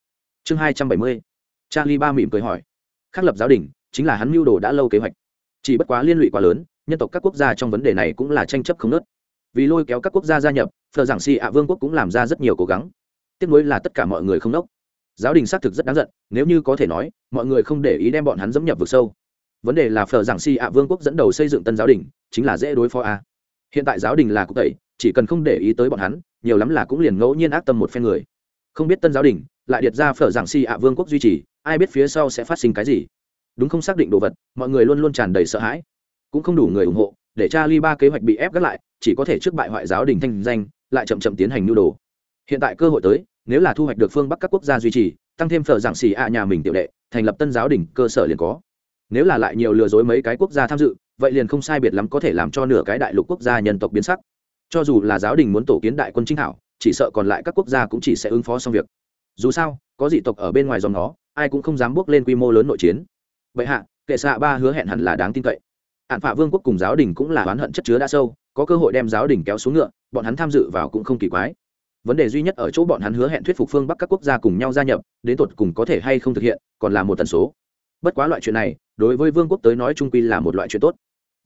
Chương hai trăm bảy mươi. Charlie ba mỉm cười hỏi. Khác lập giáo đình, chính là hắn mưu đồ đã lâu kế hoạch. Chỉ bất quá liên lụy quá lớn, nhân tộc các quốc gia trong vấn đề này cũng là tranh chấp không nớt. Vì lôi kéo các quốc gia gia nhập phờ giảng si ạ vương quốc cũng làm ra rất nhiều cố gắng. Tiếc nuối là tất cả mọi người không đốc giáo đình xác thực rất đáng giận, nếu như có thể nói, mọi người không để ý đem bọn hắn dẫm nhập vực sâu. Vấn đề là phờ giảng si ạ vương quốc dẫn đầu xây dựng tân giáo đình, chính là dễ đối phó a hiện tại giáo đình là cục tẩy, chỉ cần không để ý tới bọn hắn, nhiều lắm là cũng liền ngẫu nhiên ác tâm một phen người. Không biết tân giáo đình, lại điệt ra phở giảng si ạ vương quốc duy trì, ai biết phía sau sẽ phát sinh cái gì. Đúng không xác định đồ vật, mọi người luôn luôn tràn đầy sợ hãi. Cũng không đủ người ủng hộ, để cha ly ba kế hoạch bị ép gác lại, chỉ có thể trước bại hoại giáo đình thanh danh, lại chậm chậm tiến hành nhu đồ. Hiện tại cơ hội tới, nếu là thu hoạch được phương bắc các quốc gia duy trì, tăng thêm phở giảng xì ạ nhà mình tiểu đệ, thành lập tân giáo đình, cơ sở liền có. Nếu là lại nhiều lừa dối mấy cái quốc gia tham dự vậy liền không sai biệt lắm có thể làm cho nửa cái đại lục quốc gia nhân tộc biến sắc. Cho dù là giáo đình muốn tổ kiến đại quân chính hảo, chỉ sợ còn lại các quốc gia cũng chỉ sẽ ứng phó xong việc. Dù sao, có dị tộc ở bên ngoài dòng nó, ai cũng không dám bước lên quy mô lớn nội chiến. Vậy hạ, kệ xạ ba hứa hẹn hẳn là đáng tin cậy. Hạn phạ vương quốc cùng giáo đình cũng là oán hận chất chứa đã sâu, có cơ hội đem giáo đình kéo xuống ngựa, bọn hắn tham dự vào cũng không kỳ quái. Vấn đề duy nhất ở chỗ bọn hắn hứa hẹn thuyết phục phương bắc các quốc gia cùng nhau gia nhập, đến tột cùng có thể hay không thực hiện, còn là một tần số. Bất quá loại chuyện này, đối với vương quốc tới nói trung quy là một loại chuyện tốt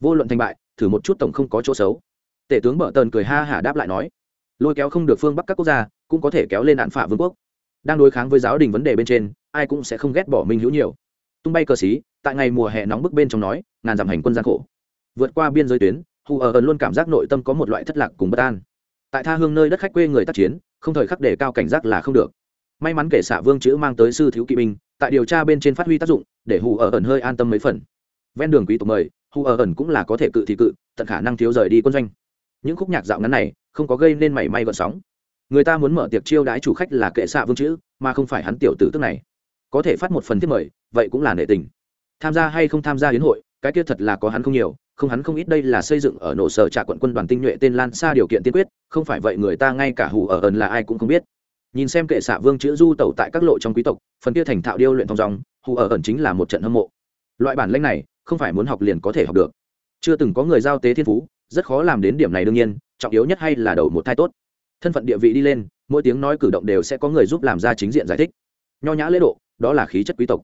vô luận thành bại, thử một chút tổng không có chỗ xấu. Tể tướng bở tần cười ha hả đáp lại nói, lôi kéo không được phương bắc các quốc gia, cũng có thể kéo lên nạn phả vương quốc. Đang đối kháng với giáo đình vấn đề bên trên, ai cũng sẽ không ghét bỏ minh hữu nhiều. Tung bay cờ xí, tại ngày mùa hè nóng bức bên trong nói, ngàn dặm hành quân gian khổ. Vượt qua biên giới tuyến, hù ở ẩn luôn cảm giác nội tâm có một loại thất lạc cùng bất an. Tại tha hương nơi đất khách quê người tác chiến, không thời khắc để cao cảnh giác là không được. May mắn kể xạ vương chữ mang tới sư thiếu kỵ binh, tại điều tra bên trên phát huy tác dụng, để hù ở ẩn hơi an tâm mấy phần. Ven đường quý tộc mời hù ở ẩn cũng là có thể cự thì cự, tận khả năng thiếu rời đi quân doanh. Những khúc nhạc dạo ngắn này, không có gây nên mảy may gợn sóng. Người ta muốn mở tiệc chiêu đãi chủ khách là kệ xạ vương chữ, mà không phải hắn tiểu tử tức này. Có thể phát một phần thiết mời, vậy cũng là nệ tình. Tham gia hay không tham gia hiến hội, cái kia thật là có hắn không nhiều, không hắn không ít đây là xây dựng ở nổ sở trạ quận quân đoàn tinh nhuệ tên lan xa điều kiện tiên quyết, không phải vậy người ta ngay cả hù ở ẩn là ai cũng không biết. Nhìn xem kệ xạ vương chữ du tẩu tại các lộ trong quý tộc, phần kia thành thạo điêu luyện thong dòng hù ở ẩn chính là một trận hâm mộ. Loại bản lĩnh này không phải muốn học liền có thể học được. Chưa từng có người giao tế thiên phú, rất khó làm đến điểm này đương nhiên, trọng yếu nhất hay là đầu một thai tốt. Thân phận địa vị đi lên, mỗi tiếng nói cử động đều sẽ có người giúp làm ra chính diện giải thích. Nho nhã lễ độ, đó là khí chất quý tộc.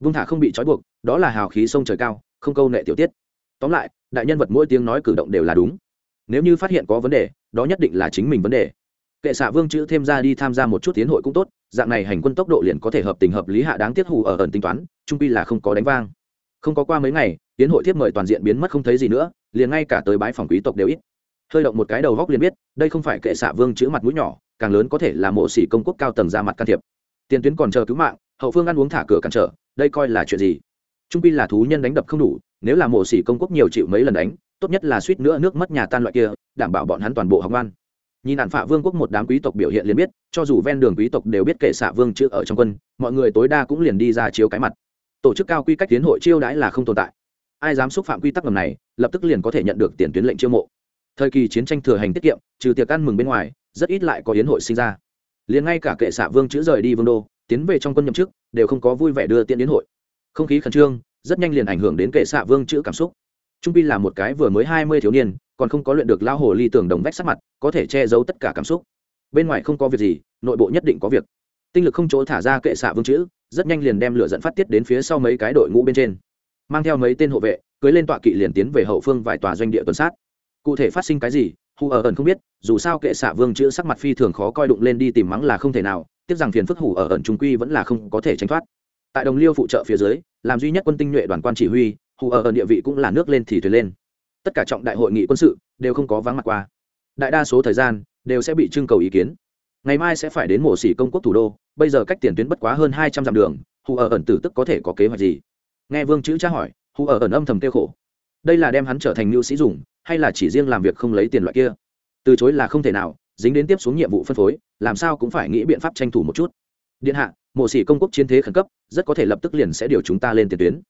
Vung thả không bị trói buộc, đó là hào khí sông trời cao, không câu nệ tiểu tiết. Tóm lại, đại nhân vật mỗi tiếng nói cử động đều là đúng. Nếu như phát hiện có vấn đề, đó nhất định là chính mình vấn đề. Kệ xạ vương chữ thêm ra đi tham gia một chút tiến hội cũng tốt, dạng này hành quân tốc độ liền có thể hợp tình hợp lý hạ đáng tiết hù ở ẩn tính toán, trung pi là không có đánh vang không có qua mấy ngày, tiến hội thiếp mời toàn diện biến mất không thấy gì nữa, liền ngay cả tới bái phòng quý tộc đều ít. Hơi động một cái đầu góc liền biết, đây không phải kệ xạ vương chữ mặt mũi nhỏ, càng lớn có thể là mộ sĩ công quốc cao tầng ra mặt can thiệp. Tiền tuyến còn chờ cứu mạng, hậu phương ăn uống thả cửa cản trở, đây coi là chuyện gì? Trung pi là thú nhân đánh đập không đủ, nếu là mộ sĩ công quốc nhiều chịu mấy lần đánh, tốt nhất là suýt nữa nước mất nhà tan loại kia, đảm bảo bọn hắn toàn bộ học ngoan. Nhìn nạn phạ vương quốc một đám quý tộc biểu hiện liền biết, cho dù ven đường quý tộc đều biết kệ xạ vương chữ ở trong quân, mọi người tối đa cũng liền đi ra chiếu cái mặt tổ chức cao quy cách tiến hội chiêu đãi là không tồn tại. Ai dám xúc phạm quy tắc ngầm này, lập tức liền có thể nhận được tiền tuyến lệnh chiêu mộ. Thời kỳ chiến tranh thừa hành tiết kiệm, trừ tiệc ăn mừng bên ngoài, rất ít lại có yến hội sinh ra. Liền ngay cả kệ xạ vương chữ rời đi vương đô, tiến về trong quân nhậm chức, đều không có vui vẻ đưa tiễn yến hội. Không khí khẩn trương, rất nhanh liền ảnh hưởng đến kệ xạ vương chữ cảm xúc. Trung pi là một cái vừa mới hai mươi thiếu niên, còn không có luyện được lao hồ ly tưởng đồng vách sắc mặt, có thể che giấu tất cả cảm xúc. Bên ngoài không có việc gì, nội bộ nhất định có việc. Tinh lực không chỗ thả ra kệ xạ vương chữ rất nhanh liền đem lửa dẫn phát tiết đến phía sau mấy cái đội ngũ bên trên. Mang theo mấy tên hộ vệ, cưới lên tọa kỵ liền tiến về hậu phương vài tòa doanh địa tuần sát. Cụ thể phát sinh cái gì hù ở ẩn không biết, dù sao kệ xạ vương chữ sắc mặt phi thường khó coi đụng lên đi tìm mắng là không thể nào, tiếc rằng phiền phức hủ ở ẩn trung quy vẫn là không có thể tránh thoát. Tại đồng liêu phụ trợ phía dưới, làm duy nhất quân tinh nhuệ đoàn quan chỉ huy hù ở ẩn địa vị cũng là nước lên thì thuyền lên. Tất cả trọng đại hội nghị quân sự đều không có vắng mặt qua. Đại đa số thời gian đều sẽ bị trưng cầu ý kiến ngày mai sẽ phải đến mộ xỉ công quốc thủ đô, bây giờ cách tiền tuyến bất quá hơn hai trăm dặm đường, hù ở ẩn tử tức có thể có kế hoạch gì? Nghe vương chữ tra hỏi, hù ở ẩn âm thầm kêu khổ. Đây là đem hắn trở thành mưu sĩ dùng, hay là chỉ riêng làm việc không lấy tiền loại kia? Từ chối là không thể nào, dính đến tiếp xuống nhiệm vụ phân phối, làm sao cũng phải nghĩ biện pháp tranh thủ một chút. Điện hạ, mộ sĩ công quốc chiến thế khẩn cấp, rất có thể lập tức liền sẽ điều chúng ta lên tiền tuyến.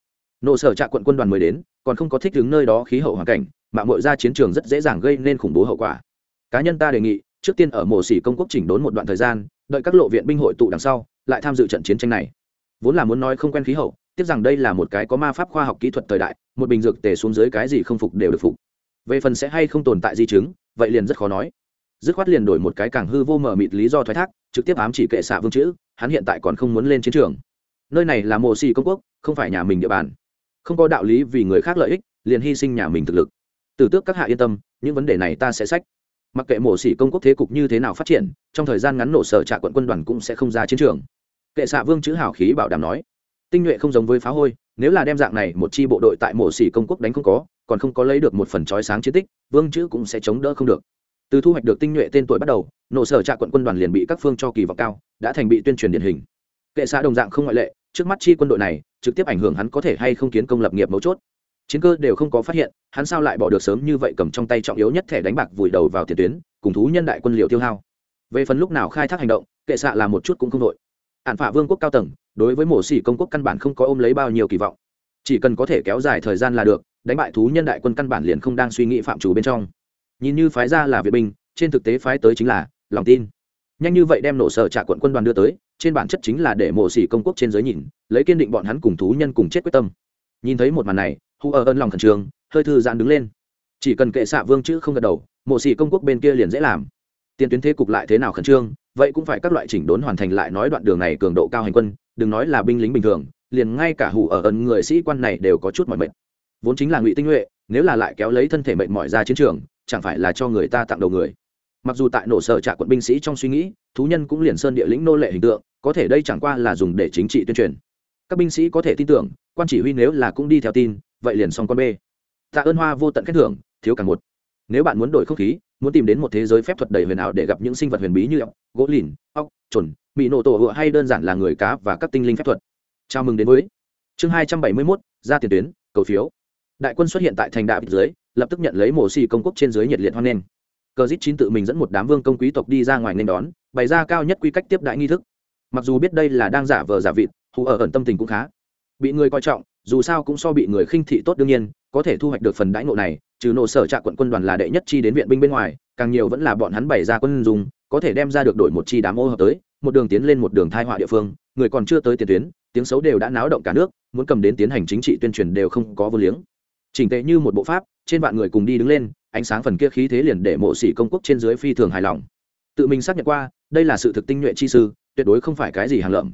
Nộ sở trạ quận quân đoàn mới đến, còn không có thích đứng nơi đó khí hậu hoàn cảnh mạng mội ra chiến trường rất dễ dàng gây nên khủng bố hậu quả. Cá nhân ta đề nghị trước tiên ở mộ sĩ công quốc chỉnh đốn một đoạn thời gian, đợi các lộ viện binh hội tụ đằng sau, lại tham dự trận chiến tranh này. Vốn là muốn nói không quen khí hậu, tiếc rằng đây là một cái có ma pháp khoa học kỹ thuật thời đại, một bình dược tề xuống dưới cái gì không phục đều được phục. Về phần sẽ hay không tồn tại di chứng, vậy liền rất khó nói. Dứt khoát liền đổi một cái càng hư vô mờ mịt lý do thoái thác, trực tiếp ám chỉ kệ xạ vương chữ, hắn hiện tại còn không muốn lên chiến trường. Nơi này là mộ xì công quốc, không phải nhà mình địa bàn. Không có đạo lý vì người khác lợi ích, liền hy sinh nhà mình thực lực. Từ tước các hạ yên tâm, những vấn đề này ta sẽ sách mặc kệ mộ xỉ công quốc thế cục như thế nào phát triển, trong thời gian ngắn nổ sở trạ quận quân đoàn cũng sẽ không ra chiến trường. Kệ xạ vương chữ hào khí bảo đảm nói, tinh nhuệ không giống với phá hôi, nếu là đem dạng này một chi bộ đội tại mộ xỉ công quốc đánh không có, còn không có lấy được một phần trói sáng chiến tích, vương chữ cũng sẽ chống đỡ không được. Từ thu hoạch được tinh nhuệ tên tuổi bắt đầu, nổ sở trạ quận quân đoàn liền bị các phương cho kỳ vọng cao, đã thành bị tuyên truyền điển hình. Kệ xã đồng dạng không ngoại lệ, trước mắt chi quân đội này, trực tiếp ảnh hưởng hắn có thể hay không kiến công lập nghiệp mấu chốt chiến cơ đều không có phát hiện, hắn sao lại bỏ được sớm như vậy cầm trong tay trọng yếu nhất thẻ đánh bạc vùi đầu vào tiền tuyến, cùng thú nhân đại quân liệu tiêu hao. Về phần lúc nào khai thác hành động, kệ xạ là một chút cũng không đội. Ạn phả vương quốc cao tầng, đối với mổ xỉ công quốc căn bản không có ôm lấy bao nhiêu kỳ vọng. Chỉ cần có thể kéo dài thời gian là được, đánh bại thú nhân đại quân căn bản liền không đang suy nghĩ phạm chủ bên trong. Nhìn như phái ra là viện binh, trên thực tế phái tới chính là lòng tin. Nhanh như vậy đem nổ sở trả quận quân đoàn đưa tới, trên bản chất chính là để mộ xỉ công quốc trên giới nhìn, lấy kiên định bọn hắn cùng thú nhân cùng chết quyết tâm. Nhìn thấy một màn này hù ở ơn lòng khẩn trương, hơi thư giãn đứng lên. Chỉ cần kệ xạ vương chữ không gật đầu mộ xỉ công quốc bên kia liền dễ làm. Tiền tuyến thế cục lại thế nào khẩn trương vậy cũng phải các loại chỉnh đốn hoàn thành lại nói đoạn đường này cường độ cao hành quân đừng nói là binh lính bình thường liền ngay cả hủ ở ẩn người sĩ quan này đều có chút mỏi mệt. Vốn chính là ngụy tinh nhuệ nếu là lại kéo lấy thân thể mệt mỏi ra chiến trường chẳng phải là cho người ta tặng đầu người. Mặc dù tại nổ sở trả quận binh sĩ trong suy nghĩ thú nhân cũng liền sơn địa lĩnh nô lệ hình tượng có thể đây chẳng qua là dùng để chính trị tuyên truyền. Các binh sĩ có thể tin tưởng quan chỉ huy nếu là cũng đi theo tin vậy liền xong con b tạ ơn hoa vô tận khen thưởng, thiếu càng một. Nếu bạn muốn đổi không khí, muốn tìm đến một thế giới phép thuật đầy huyền ảo để gặp những sinh vật huyền bí như ốc, gỗ lìn, ốc trồn mỹ nổ tổ hựa hay đơn giản là người cá và các tinh linh phép thuật. Chào mừng đến với chương hai trăm bảy mươi mốt, ra tiền tuyến, cầu phiếu. Đại quân xuất hiện tại thành đạo dưới, lập tức nhận lấy mổ xì công quốc trên dưới nhiệt liệt hoan nghênh. Cờ dít chín tự mình dẫn một đám vương công quý tộc đi ra ngoài nên đón, bày ra cao nhất quy cách tiếp đại nghi thức. Mặc dù biết đây là đang giả vờ giả vịt, hù ở ẩn tâm tình cũng khá. Bị người coi trọng dù sao cũng so bị người khinh thị tốt đương nhiên, có thể thu hoạch được phần đãi ngộ này, trừ nộ sở trạ quận quân đoàn là đệ nhất chi đến viện binh bên ngoài, càng nhiều vẫn là bọn hắn bày ra quân dùng, có thể đem ra được đổi một chi đám ô hợp tới, một đường tiến lên một đường thai họa địa phương, người còn chưa tới tiền tuyến, tiếng xấu đều đã náo động cả nước, muốn cầm đến tiến hành chính trị tuyên truyền đều không có vô liếng. Chỉnh tệ như một bộ pháp, trên vạn người cùng đi đứng lên, ánh sáng phần kia khí thế liền để mộ sĩ công quốc trên dưới phi thường hài lòng. Tự mình xác nhận qua, đây là sự thực tinh nhuệ chi sư, tuyệt đối không phải cái gì hàng lợm.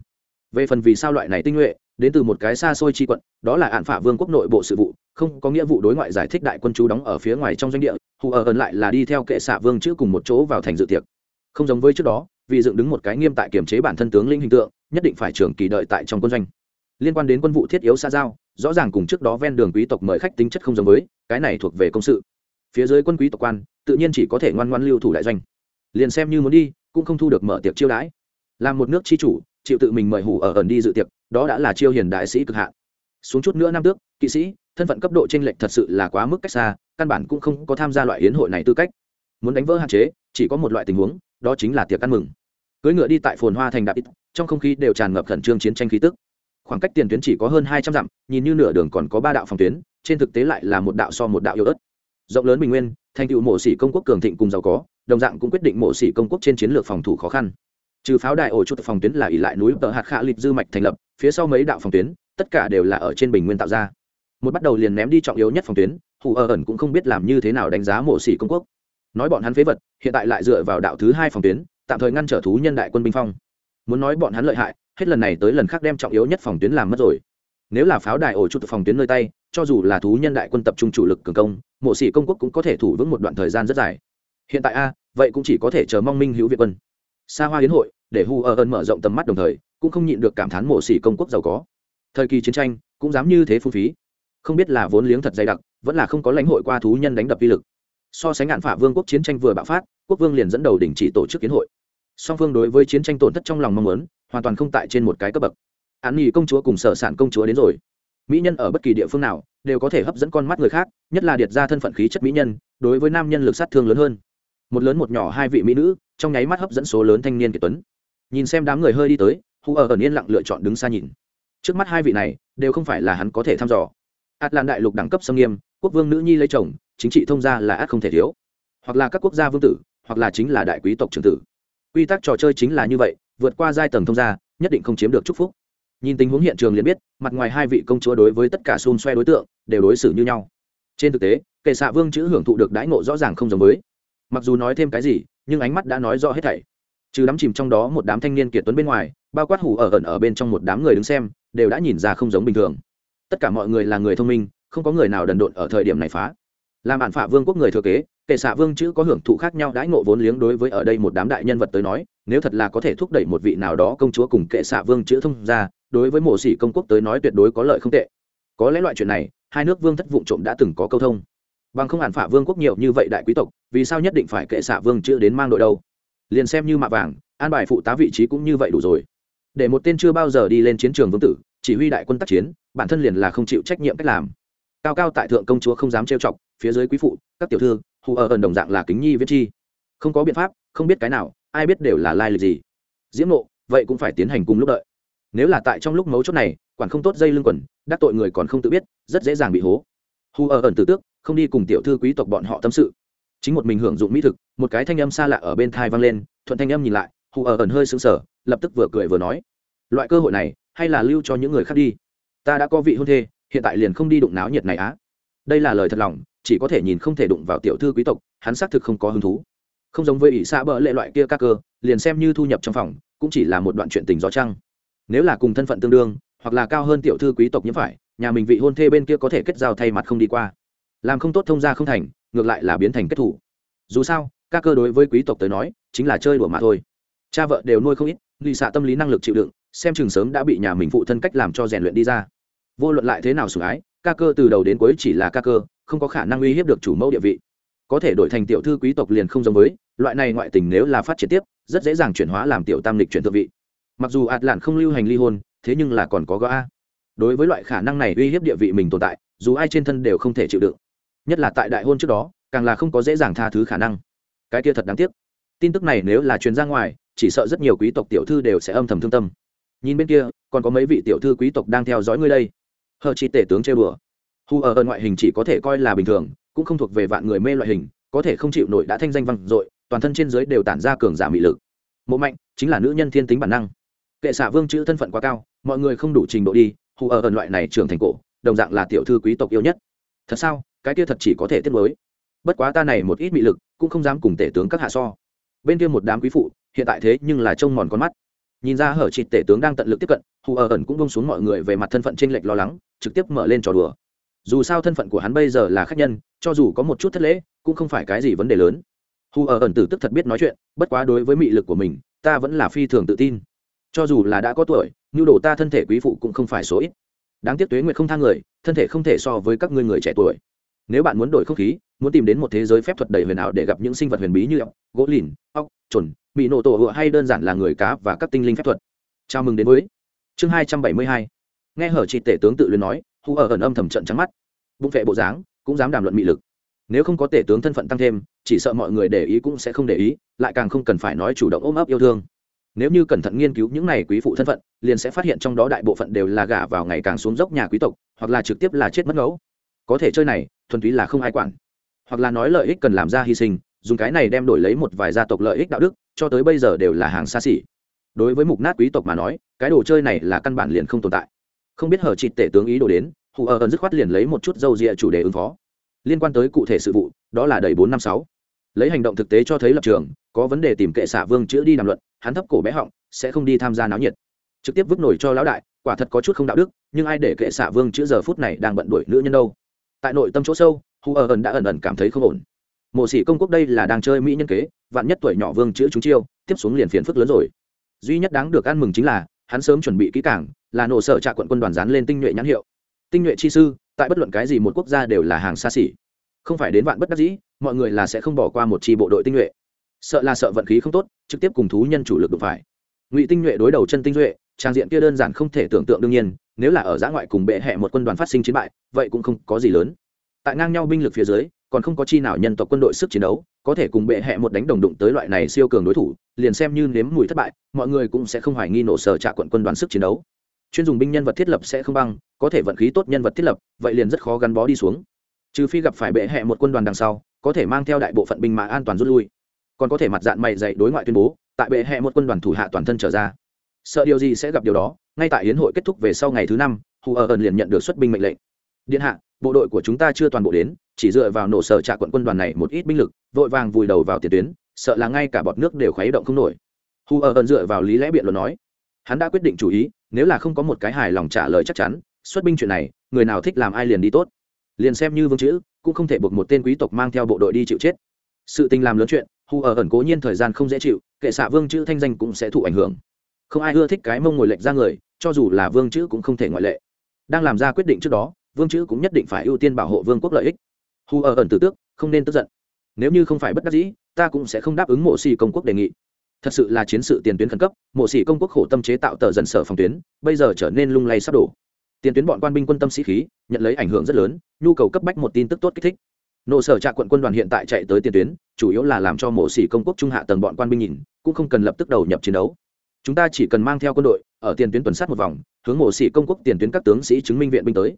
Về phần vì sao loại này tinh nhuệ đến từ một cái xa xôi tri quận, đó là ạn phả vương quốc nội bộ sự vụ, không có nghĩa vụ đối ngoại giải thích đại quân chú đóng ở phía ngoài trong doanh địa, hù ở ẩn lại là đi theo kệ xạ vương chữ cùng một chỗ vào thành dự tiệc. Không giống với trước đó, vì dựng đứng một cái nghiêm tại kiểm chế bản thân tướng linh hình tượng, nhất định phải trường kỳ đợi tại trong quân doanh. Liên quan đến quân vụ thiết yếu xa giao, rõ ràng cùng trước đó ven đường quý tộc mời khách tính chất không giống với, cái này thuộc về công sự. Phía dưới quân quý tộc quan, tự nhiên chỉ có thể ngoan ngoan lưu thủ đại doanh. Liền xem như muốn đi, cũng không thu được mở tiệc chiêu đãi. Làm một nước chi chủ, chịu tự mình mời hủ ở ẩn đi dự tiệc đó đã là chiêu hiền đại sĩ cực hạn. Xuống chút nữa năm tước, kỵ sĩ, thân phận cấp độ t r ê n lệch thật sự là quá mức cách xa, căn bản cũng không có tham gia loại hiến hội này tư cách. Muốn đánh vỡ hạn chế, chỉ có một loại tình huống, đó chính là tiệc ăn mừng. Cưỡi ngựa đi tại phồn hoa thành đạp ít, trong không khí đều tràn ngập khẩn trương chiến tranh khí tức. Khoảng cách tiền tuyến chỉ có hơn hai trăm dặm, nhìn như nửa đường còn có ba đạo phòng tuyến, trên thực tế lại là một đạo so một đạo yếu ớt. Rộng lớn bình nguyên, thành tựu mộ sĩ công quốc cường thịnh cùng giàu có, đồng dạng cũng quyết định mộ sĩ công quốc trên chiến lược phòng thủ khó khăn trừ pháo đài ổ chuột phòng tuyến là ỉ lại núi tờ hạt khạ lịch dư mạch thành lập, phía sau mấy đạo phòng tuyến, tất cả đều là ở trên bình nguyên tạo ra. Một bắt đầu liền ném đi trọng yếu nhất phòng tuyến, hù ở ẩn cũng không biết làm như thế nào đánh giá mộ sĩ công quốc. Nói bọn hắn phế vật, hiện tại lại dựa vào đạo thứ hai phòng tuyến, tạm thời ngăn trở thú nhân đại quân binh phong. Muốn nói bọn hắn lợi hại, hết lần này tới lần khác đem trọng yếu nhất phòng tuyến làm mất rồi. Nếu là pháo đài ổ chuột phòng tuyến nơi tay, cho dù là thú nhân đại quân tập trung chủ lực cường công, mộ sĩ công quốc cũng có thể thủ vững một đoạn thời gian rất dài. Hiện tại a, vậy cũng chỉ có thể chờ mong minh hữu việt quân. Xa hoa hiến hội để hu ở ơn mở rộng tầm mắt đồng thời, cũng không nhịn được cảm thán mộ xỉ công quốc giàu có. Thời kỳ chiến tranh, cũng dám như thế phung phí. Không biết là vốn liếng thật dày đặc, vẫn là không có lãnh hội qua thú nhân đánh đập vi lực. So sánh ngạn phả vương quốc chiến tranh vừa bạo phát, quốc vương liền dẫn đầu đình chỉ tổ chức kiến hội. Song phương đối với chiến tranh tổn thất trong lòng mong muốn, hoàn toàn không tại trên một cái cấp bậc. Án nghỉ công chúa cùng sở sản công chúa đến rồi. Mỹ nhân ở bất kỳ địa phương nào, đều có thể hấp dẫn con mắt người khác, nhất là điệt ra thân phận khí chất mỹ nhân, đối với nam nhân lực sát thương lớn hơn. Một lớn một nhỏ hai vị mỹ nữ, trong nháy mắt hấp dẫn số lớn thanh niên kiệt tuấn nhìn xem đám người hơi đi tới, hù ở ẩn yên lặng lựa chọn đứng xa nhìn. Trước mắt hai vị này, đều không phải là hắn có thể thăm dò. Ạt lan đại lục đẳng cấp xâm nghiêm, quốc vương nữ nhi lấy chồng, chính trị thông gia là át không thể thiếu. Hoặc là các quốc gia vương tử, hoặc là chính là đại quý tộc trưởng tử. Quy tắc trò chơi chính là như vậy, vượt qua giai tầng thông gia, nhất định không chiếm được chúc phúc. Nhìn tình huống hiện trường liền biết, mặt ngoài hai vị công chúa đối với tất cả xôn xoe đối tượng, đều đối xử như nhau. Trên thực tế kệ xạ vương chữ hưởng thụ được đãi ngộ rõ ràng không giống với. Mặc dù nói thêm cái gì, nhưng ánh mắt đã nói rõ hết thảy trừ đắm chìm trong đó một đám thanh niên kiệt tuấn bên ngoài, bao quát hủ ở ẩn ở bên trong một đám người đứng xem, đều đã nhìn ra không giống bình thường. Tất cả mọi người là người thông minh, không có người nào đần độn ở thời điểm này phá. Làm bản phạ vương quốc người thừa kế, kệ xạ vương chữ có hưởng thụ khác nhau đãi ngộ vốn liếng đối với ở đây một đám đại nhân vật tới nói, nếu thật là có thể thúc đẩy một vị nào đó công chúa cùng kệ xạ vương chữ thông ra, đối với mộ sĩ công quốc tới nói tuyệt đối có lợi không tệ. Có lẽ loại chuyện này, hai nước vương thất vụ trộm đã từng có câu thông. Bằng không hạn phả vương quốc nhiều như vậy đại quý tộc, vì sao nhất định phải kệ xạ vương chữ đến mang đội đâu? Liền xem như mạ vàng, an bài phụ tá vị trí cũng như vậy đủ rồi. Để một tên chưa bao giờ đi lên chiến trường vương tử, chỉ huy đại quân tác chiến, bản thân liền là không chịu trách nhiệm cách làm. Cao cao tại thượng công chúa không dám trêu chọc, phía dưới quý phụ, các tiểu thư, hù ở ẩn đồng dạng là kính nhi viết chi. Không có biện pháp, không biết cái nào, ai biết đều là lai lịch gì. Diễm nộ vậy cũng phải tiến hành cùng lúc đợi. Nếu là tại trong lúc mấu chốt này, quản không tốt dây lưng quần, đắc tội người còn không tự biết, rất dễ dàng bị hố. Hù ở ẩn tử tước, không đi cùng tiểu thư quý tộc bọn họ tâm sự chính một mình hưởng dụng mỹ thực, một cái thanh âm xa lạ ở bên thai vang lên, thuận thanh âm nhìn lại, hù ở ẩn hơi sững sờ, lập tức vừa cười vừa nói, loại cơ hội này, hay là lưu cho những người khác đi. Ta đã có vị hôn thê, hiện tại liền không đi đụng náo nhiệt này á. Đây là lời thật lòng, chỉ có thể nhìn không thể đụng vào tiểu thư quý tộc, hắn xác thực không có hứng thú. Không giống với ỷ xa bỡ lệ loại kia các cơ, liền xem như thu nhập trong phòng, cũng chỉ là một đoạn chuyện tình gió trăng. Nếu là cùng thân phận tương đương, hoặc là cao hơn tiểu thư quý tộc nhiễm phải, nhà mình vị hôn thê bên kia có thể kết giao thay mặt không đi qua. Làm không tốt thông gia không thành ngược lại là biến thành kết thủ. Dù sao, các cơ đối với quý tộc tới nói, chính là chơi đùa mà thôi. Cha vợ đều nuôi không ít lì xạ tâm lý năng lực chịu đựng, xem chừng sớm đã bị nhà mình phụ thân cách làm cho rèn luyện đi ra. Vô luận lại thế nào sủng ái, ca cơ từ đầu đến cuối chỉ là ca cơ, không có khả năng uy hiếp được chủ mẫu địa vị. Có thể đổi thành tiểu thư quý tộc liền không giống với, loại này ngoại tình nếu là phát triển tiếp, rất dễ dàng chuyển hóa làm tiểu tam lịch chuyển thượng vị. Mặc dù ạt lạn không lưu hành ly hôn, thế nhưng là còn có gõ a đối với loại khả năng này uy hiếp địa vị mình tồn tại, dù ai trên thân đều không thể chịu đựng nhất là tại đại hôn trước đó, càng là không có dễ dàng tha thứ khả năng. Cái kia thật đáng tiếc. Tin tức này nếu là truyền ra ngoài, chỉ sợ rất nhiều quý tộc tiểu thư đều sẽ âm thầm thương tâm. Nhìn bên kia, còn có mấy vị tiểu thư quý tộc đang theo dõi ngươi đây. Hờ chỉ tể tướng chơi bừa hù ở ơn ngoại hình chỉ có thể coi là bình thường, cũng không thuộc về vạn người mê loại hình, có thể không chịu nổi đã thanh danh vang dội, toàn thân trên giới đều tản ra cường giả mị lực. Mộ mạnh, chính là nữ nhân thiên tính bản năng. Kệ xạ vương chữ thân phận quá cao, mọi người không đủ trình độ đi hù ở ẩn loại này trưởng thành cổ, đồng dạng là tiểu thư quý tộc yêu nhất. Thật sao? Cái kia thật chỉ có thể tiết mới. Bất quá ta này một ít bị lực, cũng không dám cùng tể tướng các hạ so. Bên kia một đám quý phụ, hiện tại thế nhưng là trông mòn con mắt. Nhìn ra hở trịt tể tướng đang tận lực tiếp cận, hù ở ẩn cũng bông xuống mọi người về mặt thân phận t r ê n lệch lo lắng, trực tiếp mở lên trò đùa. Dù sao thân phận của hắn bây giờ là khách nhân, cho dù có một chút thất lễ, cũng không phải cái gì vấn đề lớn. Hù ở ẩn tử tức thật biết nói chuyện, bất quá đối với mị lực của mình, ta vẫn là phi thường tự tin. Cho dù là đã có tuổi, nhu đồ ta thân thể quý phụ cũng không phải số ít. Đáng tiếc tuế nguyệt không thang người, thân thể không thể so với các ngươi người trẻ tuổi nếu bạn muốn đổi không khí, muốn tìm đến một thế giới phép thuật đầy huyền ảo để gặp những sinh vật huyền bí như ốc, gỗ lìn, ốc, trồn bị nổ tổ hựa hay đơn giản là người cá và các tinh linh phép thuật. Chào mừng đến với chương hai trăm bảy mươi hai. Nghe hở chị tể tướng tự luyến nói, hù ở ẩn âm thầm trận trắng mắt. Bụng vệ bộ dáng, cũng dám đàm luận mị lực. Nếu không có tể tướng thân phận tăng thêm, chỉ sợ mọi người để ý cũng sẽ không để ý, lại càng không cần phải nói chủ động ôm ấp yêu thương. Nếu như cẩn thận nghiên cứu những này quý phụ thân phận, liền sẽ phát hiện trong đó đại bộ phận đều là gả vào ngày càng xuống dốc nhà quý tộc, hoặc là trực tiếp là chết mất ngẫu có thể chơi này, thuần túy là không ai quản. Hoặc là nói lợi ích cần làm ra hy sinh, dùng cái này đem đổi lấy một vài gia tộc lợi ích đạo đức, cho tới bây giờ đều là hàng xa xỉ. Đối với mục nát quý tộc mà nói, cái đồ chơi này là căn bản liền không tồn tại. Không biết hở trịt tể tướng ý đồ đến, hù ờ ở ẩn dứt khoát liền lấy một chút dâu rịa chủ đề ứng phó. Liên quan tới cụ thể sự vụ, đó là đầy bốn năm sáu. Lấy hành động thực tế cho thấy lập trường, có vấn đề tìm kệ xạ vương chữa đi đàm luận, hắn thấp cổ bé họng, sẽ không đi tham gia náo nhiệt. Trực tiếp vứt nổi cho lão đại, quả thật có chút không đạo đức, nhưng ai để kệ xạ vương chữa giờ phút này đang bận đuổi nữ nhân đâu? Tại nội tâm chỗ sâu hù ở ẩn đã ẩn ẩn cảm thấy không ổn. Mộ sĩ công quốc đây là đang chơi mỹ nhân kế, vạn nhất tuổi nhỏ vương chữ chúng chiêu, tiếp xuống liền phiền phức lớn rồi. Duy nhất đáng được ăn mừng chính là, hắn sớm chuẩn bị kỹ cảng là nổ sở trạ quận quân đoàn dán lên tinh nhuệ nhãn hiệu. Tinh nhuệ chi sư, tại bất luận cái gì một quốc gia đều là hàng xa xỉ. Không phải đến vạn bất đắc dĩ, mọi người là sẽ không bỏ qua một chi bộ đội tinh nhuệ. Sợ là sợ vận khí không tốt, trực tiếp cùng thú nhân chủ lực đụng phải. Ngụy tinh nhuệ đối đầu chân tinh nhuệ, trang diện kia đơn giản không thể tưởng tượng đương nhiên nếu là ở giã ngoại cùng bệ hẹ một quân đoàn phát sinh chiến bại, vậy cũng không có gì lớn. Tại ngang nhau binh lực phía dưới, còn không có chi nào nhân tộc quân đội sức chiến đấu, có thể cùng bệ hẹ một đánh đồng đụng tới loại này siêu cường đối thủ, liền xem như nếm mùi thất bại, mọi người cũng sẽ không hoài nghi nổ sở trạ quận quân đoàn sức chiến đấu. Chuyên dùng binh nhân vật thiết lập sẽ không băng, có thể vận khí tốt nhân vật thiết lập, vậy liền rất khó gắn bó đi xuống. Trừ phi gặp phải bệ hẹ một quân đoàn đằng sau, có thể mang theo đại bộ phận binh mã an toàn rút lui. Còn có thể mặt dạng mày dạy đối ngoại tuyên bố, tại bệ hẹ một quân đoàn thủ hạ toàn thân trở ra sợ điều gì sẽ gặp điều đó, ngay tại hiến hội kết thúc về sau ngày thứ năm, hù ở ẩn liền nhận được xuất binh mệnh lệnh. Điện hạ, bộ đội của chúng ta chưa toàn bộ đến, chỉ dựa vào nổ sở trạ quận quân đoàn này một ít binh lực, vội vàng vùi đầu vào tiền tuyến, sợ là ngay cả bọt nước đều khuấy động không nổi. Hù ở ẩn dựa vào lý lẽ biện luận nói, hắn đã quyết định chủ ý, nếu là không có một cái hài lòng trả lời chắc chắn, xuất binh chuyện này, người nào thích làm ai liền đi tốt. Liền xem như vương chữ, cũng không thể buộc một tên quý tộc mang theo bộ đội đi chịu chết. Sự tình làm lớn chuyện, hù ở ẩn cố nhiên thời gian không dễ chịu, kệ xạ vương chữ thanh danh cũng sẽ thụ ảnh hưởng không ai ưa thích cái mông ngồi lệch ra người, cho dù là vương chữ cũng không thể ngoại lệ. Đang làm ra quyết định trước đó, vương chữ cũng nhất định phải ưu tiên bảo hộ vương quốc lợi ích. Hù ở ẩn tử tước, không nên tức giận. Nếu như không phải bất đắc dĩ, ta cũng sẽ không đáp ứng mộ xì công quốc đề nghị. Thật sự là chiến sự tiền tuyến khẩn cấp, mộ xì công quốc khổ tâm chế tạo tờ dần sở phòng tuyến, bây giờ trở nên lung lay sắp đổ. Tiền tuyến bọn quan binh quân tâm sĩ khí, nhận lấy ảnh hưởng rất lớn, nhu cầu cấp bách một tin tức tốt kích thích. Nộ sở trạ quận quân đoàn hiện tại chạy tới tiền tuyến, chủ yếu là làm cho mộ xỉ công quốc trung hạ tầng bọn quan binh nhìn, cũng không cần lập tức đầu nhập chiến đấu chúng ta chỉ cần mang theo quân đội, ở tiền tuyến tuần sát một vòng, hướng mộ xỉ công quốc tiền tuyến các tướng sĩ chứng minh viện binh tới.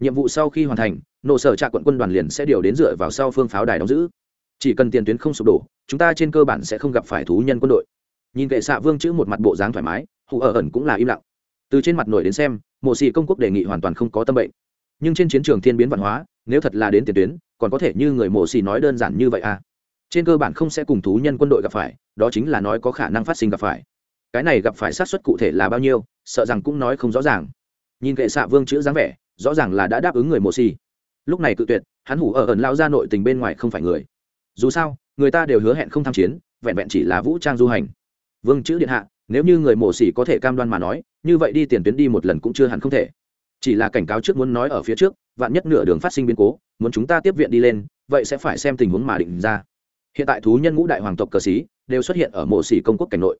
Nhiệm vụ sau khi hoàn thành, nộ sở trạ quận quân đoàn liền sẽ điều đến dựa vào sau phương pháo đài đóng giữ. Chỉ cần tiền tuyến không sụp đổ, chúng ta trên cơ bản sẽ không gặp phải thú nhân quân đội. Nhìn kệ xạ vương chữ một mặt bộ dáng thoải mái hụ ở ẩn cũng là im lặng. Từ trên mặt nổi đến xem, mộ sĩ công quốc đề nghị hoàn toàn không có tâm bệnh. Nhưng trên chiến trường thiên biến văn hóa, nếu thật là đến tiền tuyến, còn có thể như người mộ sĩ nói đơn giản như vậy à? Trên cơ bản không sẽ cùng thú nhân quân đội gặp phải, đó chính là nói có khả năng phát sinh gặp phải cái này gặp phải sát xuất cụ thể là bao nhiêu, sợ rằng cũng nói không rõ ràng. Nhìn kệ xạ vương chữ dáng vẻ, rõ ràng là đã đáp ứng người mộ xì. Lúc này cự tuyệt, hắn hủ ở ẩn lao ra nội tình bên ngoài không phải người. Dù sao, người ta đều hứa hẹn không tham chiến, vẹn vẹn chỉ là vũ trang du hành. Vương chữ điện hạ, nếu như người mổ xỉ có thể cam đoan mà nói, như vậy đi tiền tuyến đi một lần cũng chưa hẳn không thể. Chỉ là cảnh cáo trước muốn nói ở phía trước, vạn nhất nửa đường phát sinh biến cố, muốn chúng ta tiếp viện đi lên, vậy sẽ phải xem tình huống mà định ra. Hiện tại thú nhân ngũ đại hoàng tộc cờ xí đều xuất hiện ở mộ xỉ công quốc cảnh nội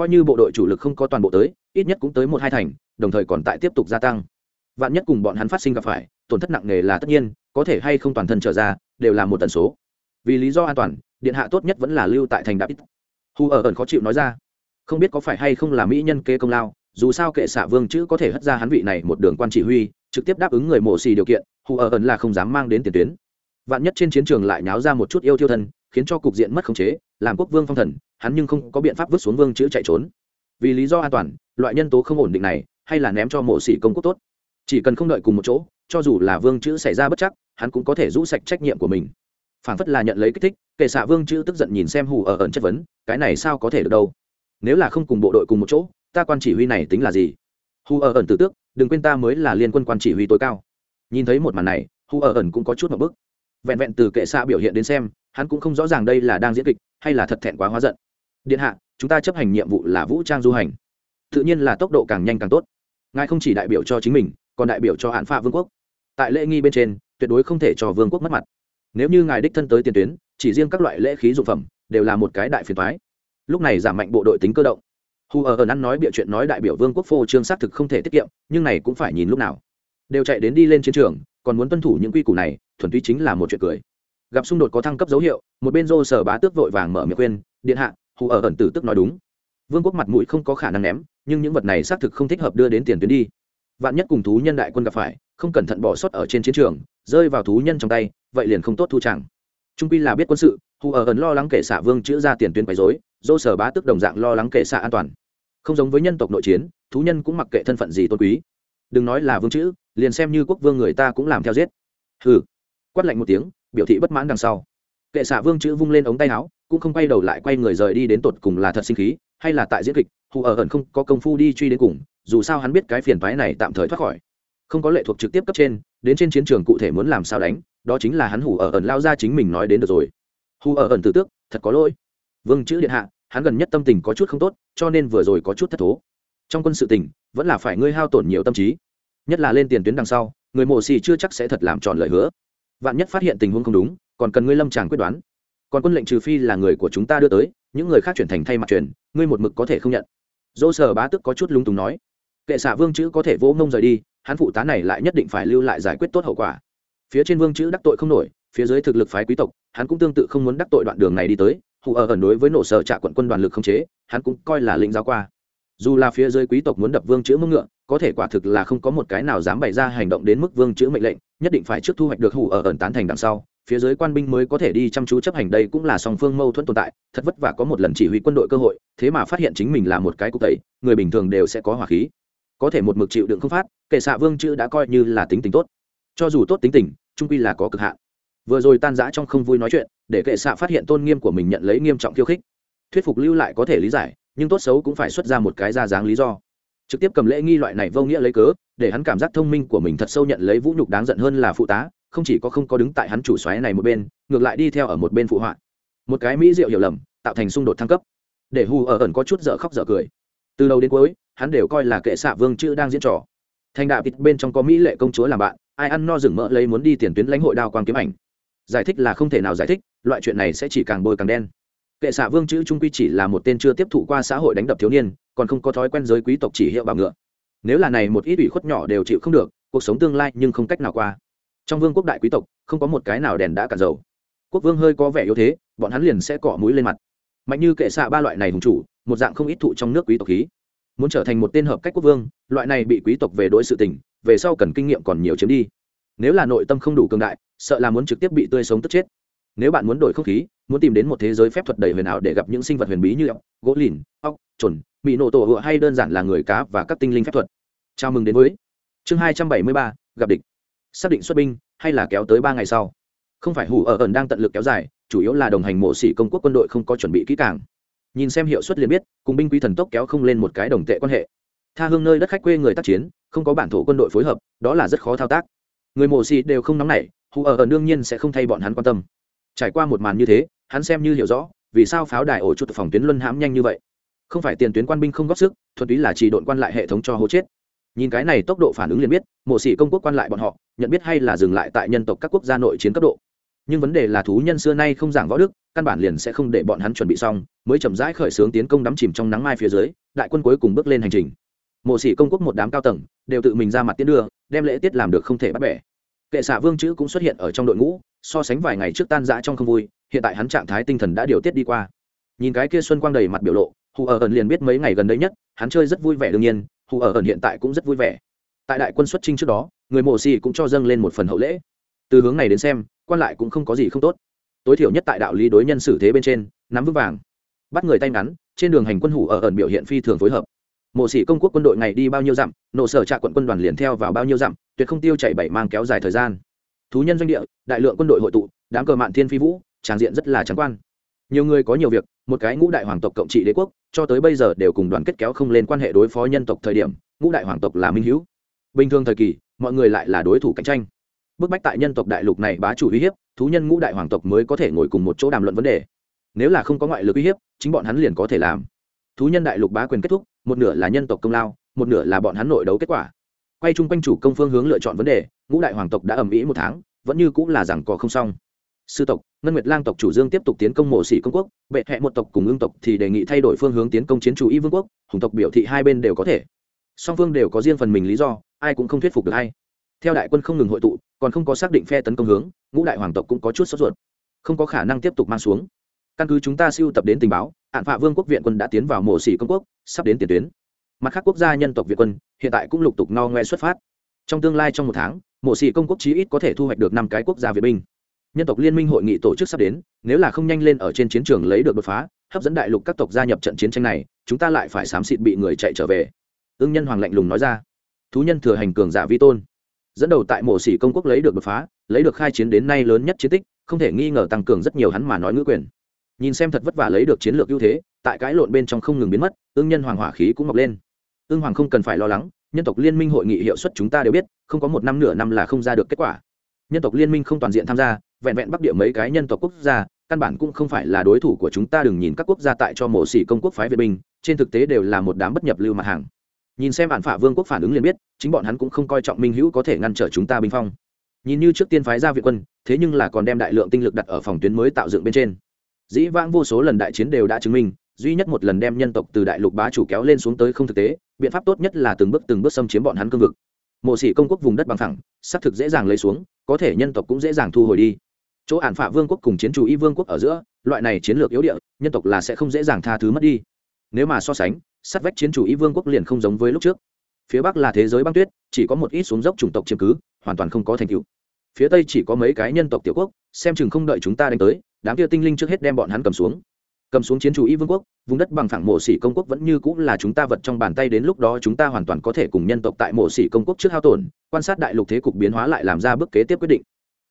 coi như bộ đội chủ lực không có toàn bộ tới, ít nhất cũng tới một hai thành, đồng thời còn tại tiếp tục gia tăng. Vạn nhất cùng bọn hắn phát sinh gặp phải, tổn thất nặng nề là tất nhiên, có thể hay không toàn thân trở ra, đều là một tần số. Vì lý do an toàn, điện hạ tốt nhất vẫn là lưu tại thành đạp ít. Hù ở ẩn khó chịu nói ra, không biết có phải hay không là mỹ nhân kê công lao, dù sao kệ xạ vương chữ có thể hất ra hắn vị này một đường quan chỉ huy, trực tiếp đáp ứng người mổ xì điều kiện hù ở ẩn là không dám mang đến tiền tuyến. Vạn nhất trên chiến trường lại nháo ra một chút yêu thiêu thân, khiến cho cục diện mất khống chế, làm quốc vương phong thần hắn nhưng không có biện pháp vứt xuống vương chữ chạy trốn. Vì lý do an toàn, loại nhân tố không ổn định này, hay là ném cho mộ sĩ công quốc tốt. Chỉ cần không đợi cùng một chỗ, cho dù là vương chữ xảy ra bất chắc, hắn cũng có thể rũ sạch trách nhiệm của mình. Phản phất là nhận lấy kích thích kệ xạ vương chữ tức giận nhìn xem hù ở ẩn chất vấn, cái này sao có thể được đâu? Nếu là không cùng bộ đội cùng một chỗ, ta quan chỉ huy này tính là gì? Hù ở ẩn tử tước, đừng quên ta mới là liên quân quan chỉ huy tối cao. Nhìn thấy một màn này, hù ở ẩn cũng có chút một bức. Vẹn vẹn từ kệ xạ biểu hiện đến xem, hắn cũng không rõ ràng đây là đang diễn kịch, hay là thật thẹn quá hóa giận điện hạ, chúng ta chấp hành nhiệm vụ là vũ trang du hành. Tự nhiên là tốc độ càng nhanh càng tốt. Ngài không chỉ đại biểu cho chính mình, còn đại biểu cho hạn pha vương quốc. Tại lễ nghi bên trên, tuyệt đối không thể cho vương quốc mất mặt. Nếu như ngài đích thân tới tiền tuyến, chỉ riêng các loại lễ khí dụng phẩm đều là một cái đại phiền thoái lúc này giảm mạnh bộ đội tính cơ động. Hù ở ở năn nói bịa chuyện nói đại biểu vương quốc phô trương xác thực không thể tiết kiệm, nhưng này cũng phải nhìn lúc nào. Đều chạy đến đi lên chiến trường, còn muốn tuân thủ những quy củ này, thuần túy chính là một chuyện cười. Gặp xung đột có thăng cấp dấu hiệu, một bên dô sở bá tước vội vàng mở miệng khuyên, điện hạ hù ở ẩn tử tức nói đúng. Vương quốc mặt mũi không có khả năng ném, nhưng những vật này xác thực không thích hợp đưa đến tiền tuyến đi. Vạn nhất cùng thú nhân đại quân gặp phải, không cẩn thận bỏ sót ở trên chiến trường, rơi vào thú nhân trong tay, vậy liền không tốt thu chẳng. Trung pi là biết quân sự, hù ở ẩn lo lắng kể xạ vương chữ ra tiền tuyến quấy dối dô sở bá tức đồng dạng lo lắng kể xạ an toàn. Không giống với nhân tộc nội chiến, thú nhân cũng mặc kệ thân phận gì tôn quý. Đừng nói là vương chữ, liền xem như quốc vương người ta cũng làm theo giết. Hừ. Quát lạnh một tiếng, biểu thị bất mãn đằng sau kệ xạ vương chữ vung lên ống tay áo, cũng không quay đầu lại quay người rời đi đến tột cùng là thật sinh khí, hay là tại diễn kịch, hù ở ẩn không có công phu đi truy đến cùng, dù sao hắn biết cái phiền phái này tạm thời thoát khỏi. Không có lệ thuộc trực tiếp cấp trên, đến trên chiến trường cụ thể muốn làm sao đánh, đó chính là hắn hù ở ẩn lao ra chính mình nói đến được rồi. Hù ở ẩn tử tước, thật có lỗi. Vương chữ điện hạ, hắn gần nhất tâm tình có chút không tốt, cho nên vừa rồi có chút thất thố. Trong quân sự tình, vẫn là phải ngươi hao tổn nhiều tâm trí. Nhất là lên tiền tuyến đằng sau, người mộ xì chưa chắc sẽ thật làm tròn lời hứa vạn nhất phát hiện tình huống không đúng, còn cần ngươi lâm tràng quyết đoán. Còn quân lệnh trừ phi là người của chúng ta đưa tới, những người khác chuyển thành thay mặt truyền, ngươi một mực có thể không nhận. Dỗ sở bá tức có chút lung túng nói, kệ xạ vương chữ có thể vỗ ngông rời đi, hắn phụ tá này lại nhất định phải lưu lại giải quyết tốt hậu quả. Phía trên vương chữ đắc tội không nổi, phía dưới thực lực phái quý tộc, hắn cũng tương tự không muốn đắc tội đoạn đường này đi tới, hù ở ẩn đối với nổ sở trả quận quân đoàn lực không chế, hắn cũng coi là lĩnh giáo qua. Dù là phía dưới quý tộc muốn đập vương chữ mông ngựa, có thể quả thực là không có một cái nào dám bày ra hành động đến mức vương chữ mệnh lệnh nhất định phải trước thu hoạch được hủ ở ẩn tán thành đằng sau, phía dưới quan binh mới có thể đi chăm chú chấp hành đây cũng là song phương mâu thuẫn tồn tại, thật vất vả có một lần chỉ huy quân đội cơ hội, thế mà phát hiện chính mình là một cái cục tẩy, người bình thường đều sẽ có hỏa khí. Có thể một mực chịu đựng không phát, kệ xạ vương chữ đã coi như là tính tình tốt. Cho dù tốt tính tình, trung quy là có cực hạn. Vừa rồi tan rã trong không vui nói chuyện, để kệ xạ phát hiện tôn nghiêm của mình nhận lấy nghiêm trọng khiêu khích. Thuyết phục lưu lại có thể lý giải, nhưng tốt xấu cũng phải xuất ra một cái ra dáng lý do trực tiếp cầm lễ nghi loại này vô nghĩa lấy cớ, để hắn cảm giác thông minh của mình thật sâu nhận lấy vũ nhục đáng giận hơn là phụ tá, không chỉ có không có đứng tại hắn chủ xoáy này một bên, ngược lại đi theo ở một bên phụ họa. Một cái mỹ diệu hiểu lầm, tạo thành xung đột thăng cấp. Để hù ở ẩn có chút dở khóc dở cười. Từ đầu đến cuối, hắn đều coi là kệ xạ vương chữ đang diễn trò. Thành đạo vịt bên trong có mỹ lệ công chúa làm bạn, ai ăn no rừng mỡ lấy muốn đi tiền tuyến lãnh hội đao quang kiếm ảnh. Giải thích là không thể nào giải thích, loại chuyện này sẽ chỉ càng bôi càng đen kệ xạ vương chữ trung quy chỉ là một tên chưa tiếp thụ qua xã hội đánh đập thiếu niên, còn không có thói quen giới quý tộc chỉ hiệu bảo ngựa. Nếu là này một ít ủy khuất nhỏ đều chịu không được, cuộc sống tương lai nhưng không cách nào qua. Trong vương quốc đại quý tộc, không có một cái nào đèn đã cả dầu. Quốc vương hơi có vẻ yếu thế, bọn hắn liền sẽ cọ mũi lên mặt. Mạnh như kệ xạ ba loại này hùng chủ, một dạng không ít thụ trong nước quý tộc khí. Muốn trở thành một tên hợp cách quốc vương, loại này bị quý tộc về đối sự tình, về sau cần kinh nghiệm còn nhiều chiếm đi. Nếu là nội tâm không đủ cường đại, sợ là muốn trực tiếp bị tươi sống tức chết nếu bạn muốn đổi không khí, muốn tìm đến một thế giới phép thuật đầy huyền ảo để gặp những sinh vật huyền bí như ốc, gỗ lìn, ốc chuẩn bị nổ tổ hựa hay đơn giản là người cá và các tinh linh phép thuật. Chào mừng đến với chương hai trăm bảy mươi ba, gặp địch. Xác định xuất binh, hay là kéo tới ba ngày sau? Không phải hủ ở ẩn đang tận lực kéo dài, chủ yếu là đồng hành mộ sĩ công quốc quân đội không có chuẩn bị kỹ càng. Nhìn xem hiệu suất liền biết, cùng binh quý thần tốc kéo không lên một cái đồng tệ quan hệ. Tha hương nơi đất khách quê người tác chiến, không có bản thổ quân đội phối hợp, đó là rất khó thao tác. Người mộ sĩ đều không nóng nảy, hủ ở ẩn đương nhiên sẽ không thay bọn hắn quan tâm trải qua một màn như thế, hắn xem như hiểu rõ, vì sao pháo đài ổ chuột phòng tuyến luân hãm nhanh như vậy. Không phải tiền tuyến quan binh không góp sức, thuần túy là chỉ đội quan lại hệ thống cho hố chết. Nhìn cái này tốc độ phản ứng liền biết, mộ sĩ công quốc quan lại bọn họ, nhận biết hay là dừng lại tại nhân tộc các quốc gia nội chiến cấp độ. Nhưng vấn đề là thú nhân xưa nay không giảng võ đức, căn bản liền sẽ không để bọn hắn chuẩn bị xong, mới chậm rãi khởi xướng tiến công đắm chìm trong nắng mai phía dưới, đại quân cuối cùng bước lên hành trình. Mộ sĩ công quốc một đám cao tầng, đều tự mình ra mặt tiến đưa, đem lễ tiết làm được không thể bắt bẻ. Kệ xạ vương chữ cũng xuất hiện ở trong đội ngũ so sánh vài ngày trước tan rã trong không vui, hiện tại hắn trạng thái tinh thần đã điều tiết đi qua. Nhìn cái kia xuân quang đầy mặt biểu lộ, hù ở ẩn liền biết mấy ngày gần đây nhất, hắn chơi rất vui vẻ đương nhiên, hù ở ẩn hiện tại cũng rất vui vẻ. Tại đại quân xuất trinh trước đó, người mộ xì cũng cho dâng lên một phần hậu lễ. Từ hướng này đến xem, quan lại cũng không có gì không tốt. Tối thiểu nhất tại đạo lý đối nhân xử thế bên trên, nắm vững vàng. Bắt người tay ngắn, trên đường hành quân hủ ở ẩn biểu hiện phi thường phối hợp. Mộ sĩ công quốc quân đội ngày đi bao nhiêu dặm nộ sở trạ quận quân đoàn liền theo vào bao nhiêu dặm, tuyệt không tiêu chảy bảy mang kéo dài thời gian thú nhân doanh địa, đại lượng quân đội hội tụ, đám cờ mạn thiên phi vũ, tràng diện rất là trắng quan. Nhiều người có nhiều việc, một cái ngũ đại hoàng tộc cộng trị đế quốc, cho tới bây giờ đều cùng đoàn kết kéo không lên quan hệ đối phó nhân tộc thời điểm, ngũ đại hoàng tộc là minh hữu. Bình thường thời kỳ, mọi người lại là đối thủ cạnh tranh. Bức bách tại nhân tộc đại lục này bá chủ uy hiếp, thú nhân ngũ đại hoàng tộc mới có thể ngồi cùng một chỗ đàm luận vấn đề. Nếu là không có ngoại lực uy hiếp, chính bọn hắn liền có thể làm. Thú nhân đại lục bá quyền kết thúc, một nửa là nhân tộc công lao, một nửa là bọn hắn nội đấu kết quả. Quay chung quanh chủ công phương hướng lựa chọn vấn đề ngũ đại hoàng tộc đã ầm ĩ một tháng, vẫn như cũng là rằng cò không xong. Sư tộc, ngân nguyệt lang tộc chủ dương tiếp tục tiến công mộ sĩ công quốc, bệ hẹ một tộc cùng ương tộc thì đề nghị thay đổi phương hướng tiến công chiến chủ y vương quốc, hùng tộc biểu thị hai bên đều có thể. Song phương đều có riêng phần mình lý do, ai cũng không thuyết phục được hay theo đại quân không ngừng hội tụ, còn không có xác định phe tấn công hướng, ngũ đại hoàng tộc cũng có chút sốt ruột. Không có khả năng tiếp tục mang xuống. Căn cứ chúng ta siêu tập đến tình báo, hạn phạ vương quốc viện quân đã tiến vào mộ xỉ công quốc, sắp đến tiền tuyến. Mặt khác quốc gia nhân tộc việt quân, hiện tại cũng lục tục no ngoe xuất phát. Trong tương lai trong một tháng mộ Sĩ công quốc chí ít có thể thu hoạch được năm cái quốc gia việt binh. Nhân tộc liên minh hội nghị tổ chức sắp đến, nếu là không nhanh lên ở trên chiến trường lấy được đột phá, hấp dẫn đại lục các tộc gia nhập trận chiến tranh này, chúng ta lại phải xám xịt bị người chạy trở về. Ưng nhân hoàng lạnh lùng nói ra. Thú nhân thừa hành cường giả vi tôn. Dẫn đầu tại mộ xỉ công quốc lấy được đột phá, lấy được khai chiến đến nay lớn nhất chiến tích, không thể nghi ngờ tăng cường rất nhiều hắn mà nói ngữ quyền. Nhìn xem thật vất vả lấy được chiến lược ưu thế, tại cái lộn bên trong không ngừng biến mất, ưng nhân hoàng hỏa khí cũng mọc lên. Ưng hoàng không cần phải lo lắng nhân tộc liên minh hội nghị hiệu suất chúng ta đều biết, không có một năm nửa năm là không ra được kết quả. Nhân tộc liên minh không toàn diện tham gia, vẹn vẹn bắc địa mấy cái nhân tộc quốc gia, căn bản cũng không phải là đối thủ của chúng ta đừng nhìn các quốc gia tại cho mổ xỉ công quốc phái vệ binh, trên thực tế đều là một đám bất nhập lưu mặt hàng. Nhìn xem bản phả vương quốc phản ứng liền biết, chính bọn hắn cũng không coi trọng minh hữu có thể ngăn trở chúng ta binh phong. Nhìn như trước tiên phái ra viện quân, thế nhưng là còn đem đại lượng tinh lực đặt ở phòng tuyến mới tạo dựng bên trên. Dĩ vãng vô số lần đại chiến đều đã chứng minh duy nhất một lần đem nhân tộc từ đại lục bá chủ kéo lên xuống tới không thực tế, biện pháp tốt nhất là từng bước từng bước xâm chiếm bọn hắn cương vực. Mộ sĩ công quốc vùng đất bằng thẳng, xác thực dễ dàng lấy xuống, có thể nhân tộc cũng dễ dàng thu hồi đi. Chỗ ản phạ vương quốc cùng chiến chủ y vương quốc ở giữa, loại này chiến lược yếu địa, nhân tộc là sẽ không dễ dàng tha thứ mất đi. Nếu mà so sánh, sát vách chiến chủ y vương quốc liền không giống với lúc trước. Phía bắc là thế giới băng tuyết, chỉ có một ít xuống dốc chủng tộc chiếm cứ, hoàn toàn không có thành tựu. Phía tây chỉ có mấy cái nhân tộc tiểu quốc, xem chừng không đợi chúng ta đánh tới, đám kia tinh linh trước hết đem bọn hắn cầm xuống cầm xuống chiến chủ y vương quốc, vùng đất bằng phẳng mộ sĩ công quốc vẫn như cũng là chúng ta vật trong bàn tay đến lúc đó chúng ta hoàn toàn có thể cùng nhân tộc tại mộ sĩ công quốc trước hao tổn, quan sát đại lục thế cục biến hóa lại làm ra bước kế tiếp quyết định.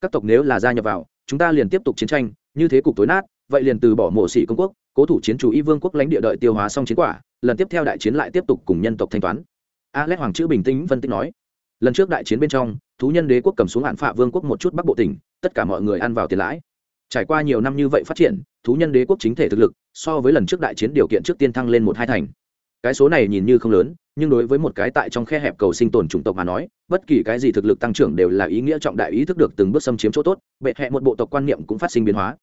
Các tộc nếu là gia nhập vào, chúng ta liền tiếp tục chiến tranh, như thế cục tối nát, vậy liền từ bỏ mộ sĩ công quốc, cố thủ chiến chủ y vương quốc lãnh địa đợi tiêu hóa xong chiến quả, lần tiếp theo đại chiến lại tiếp tục cùng nhân tộc thanh toán. Alex hoàng chữ bình tĩnh phân tích nói, lần trước đại chiến bên trong, thú nhân đế quốc cầm xuống hạn phạ vương quốc một chút bắc bộ tỉnh, tất cả mọi người ăn vào tiền lãi trải qua nhiều năm như vậy phát triển, thú nhân đế quốc chính thể thực lực, so với lần trước đại chiến điều kiện trước tiên thăng lên một hai thành. Cái số này nhìn như không lớn, nhưng đối với một cái tại trong khe hẹp cầu sinh tồn chủng tộc mà nói, bất kỳ cái gì thực lực tăng trưởng đều là ý nghĩa trọng đại ý thức được từng bước xâm chiếm chỗ tốt, bệ hẹ một bộ tộc quan niệm cũng phát sinh biến hóa.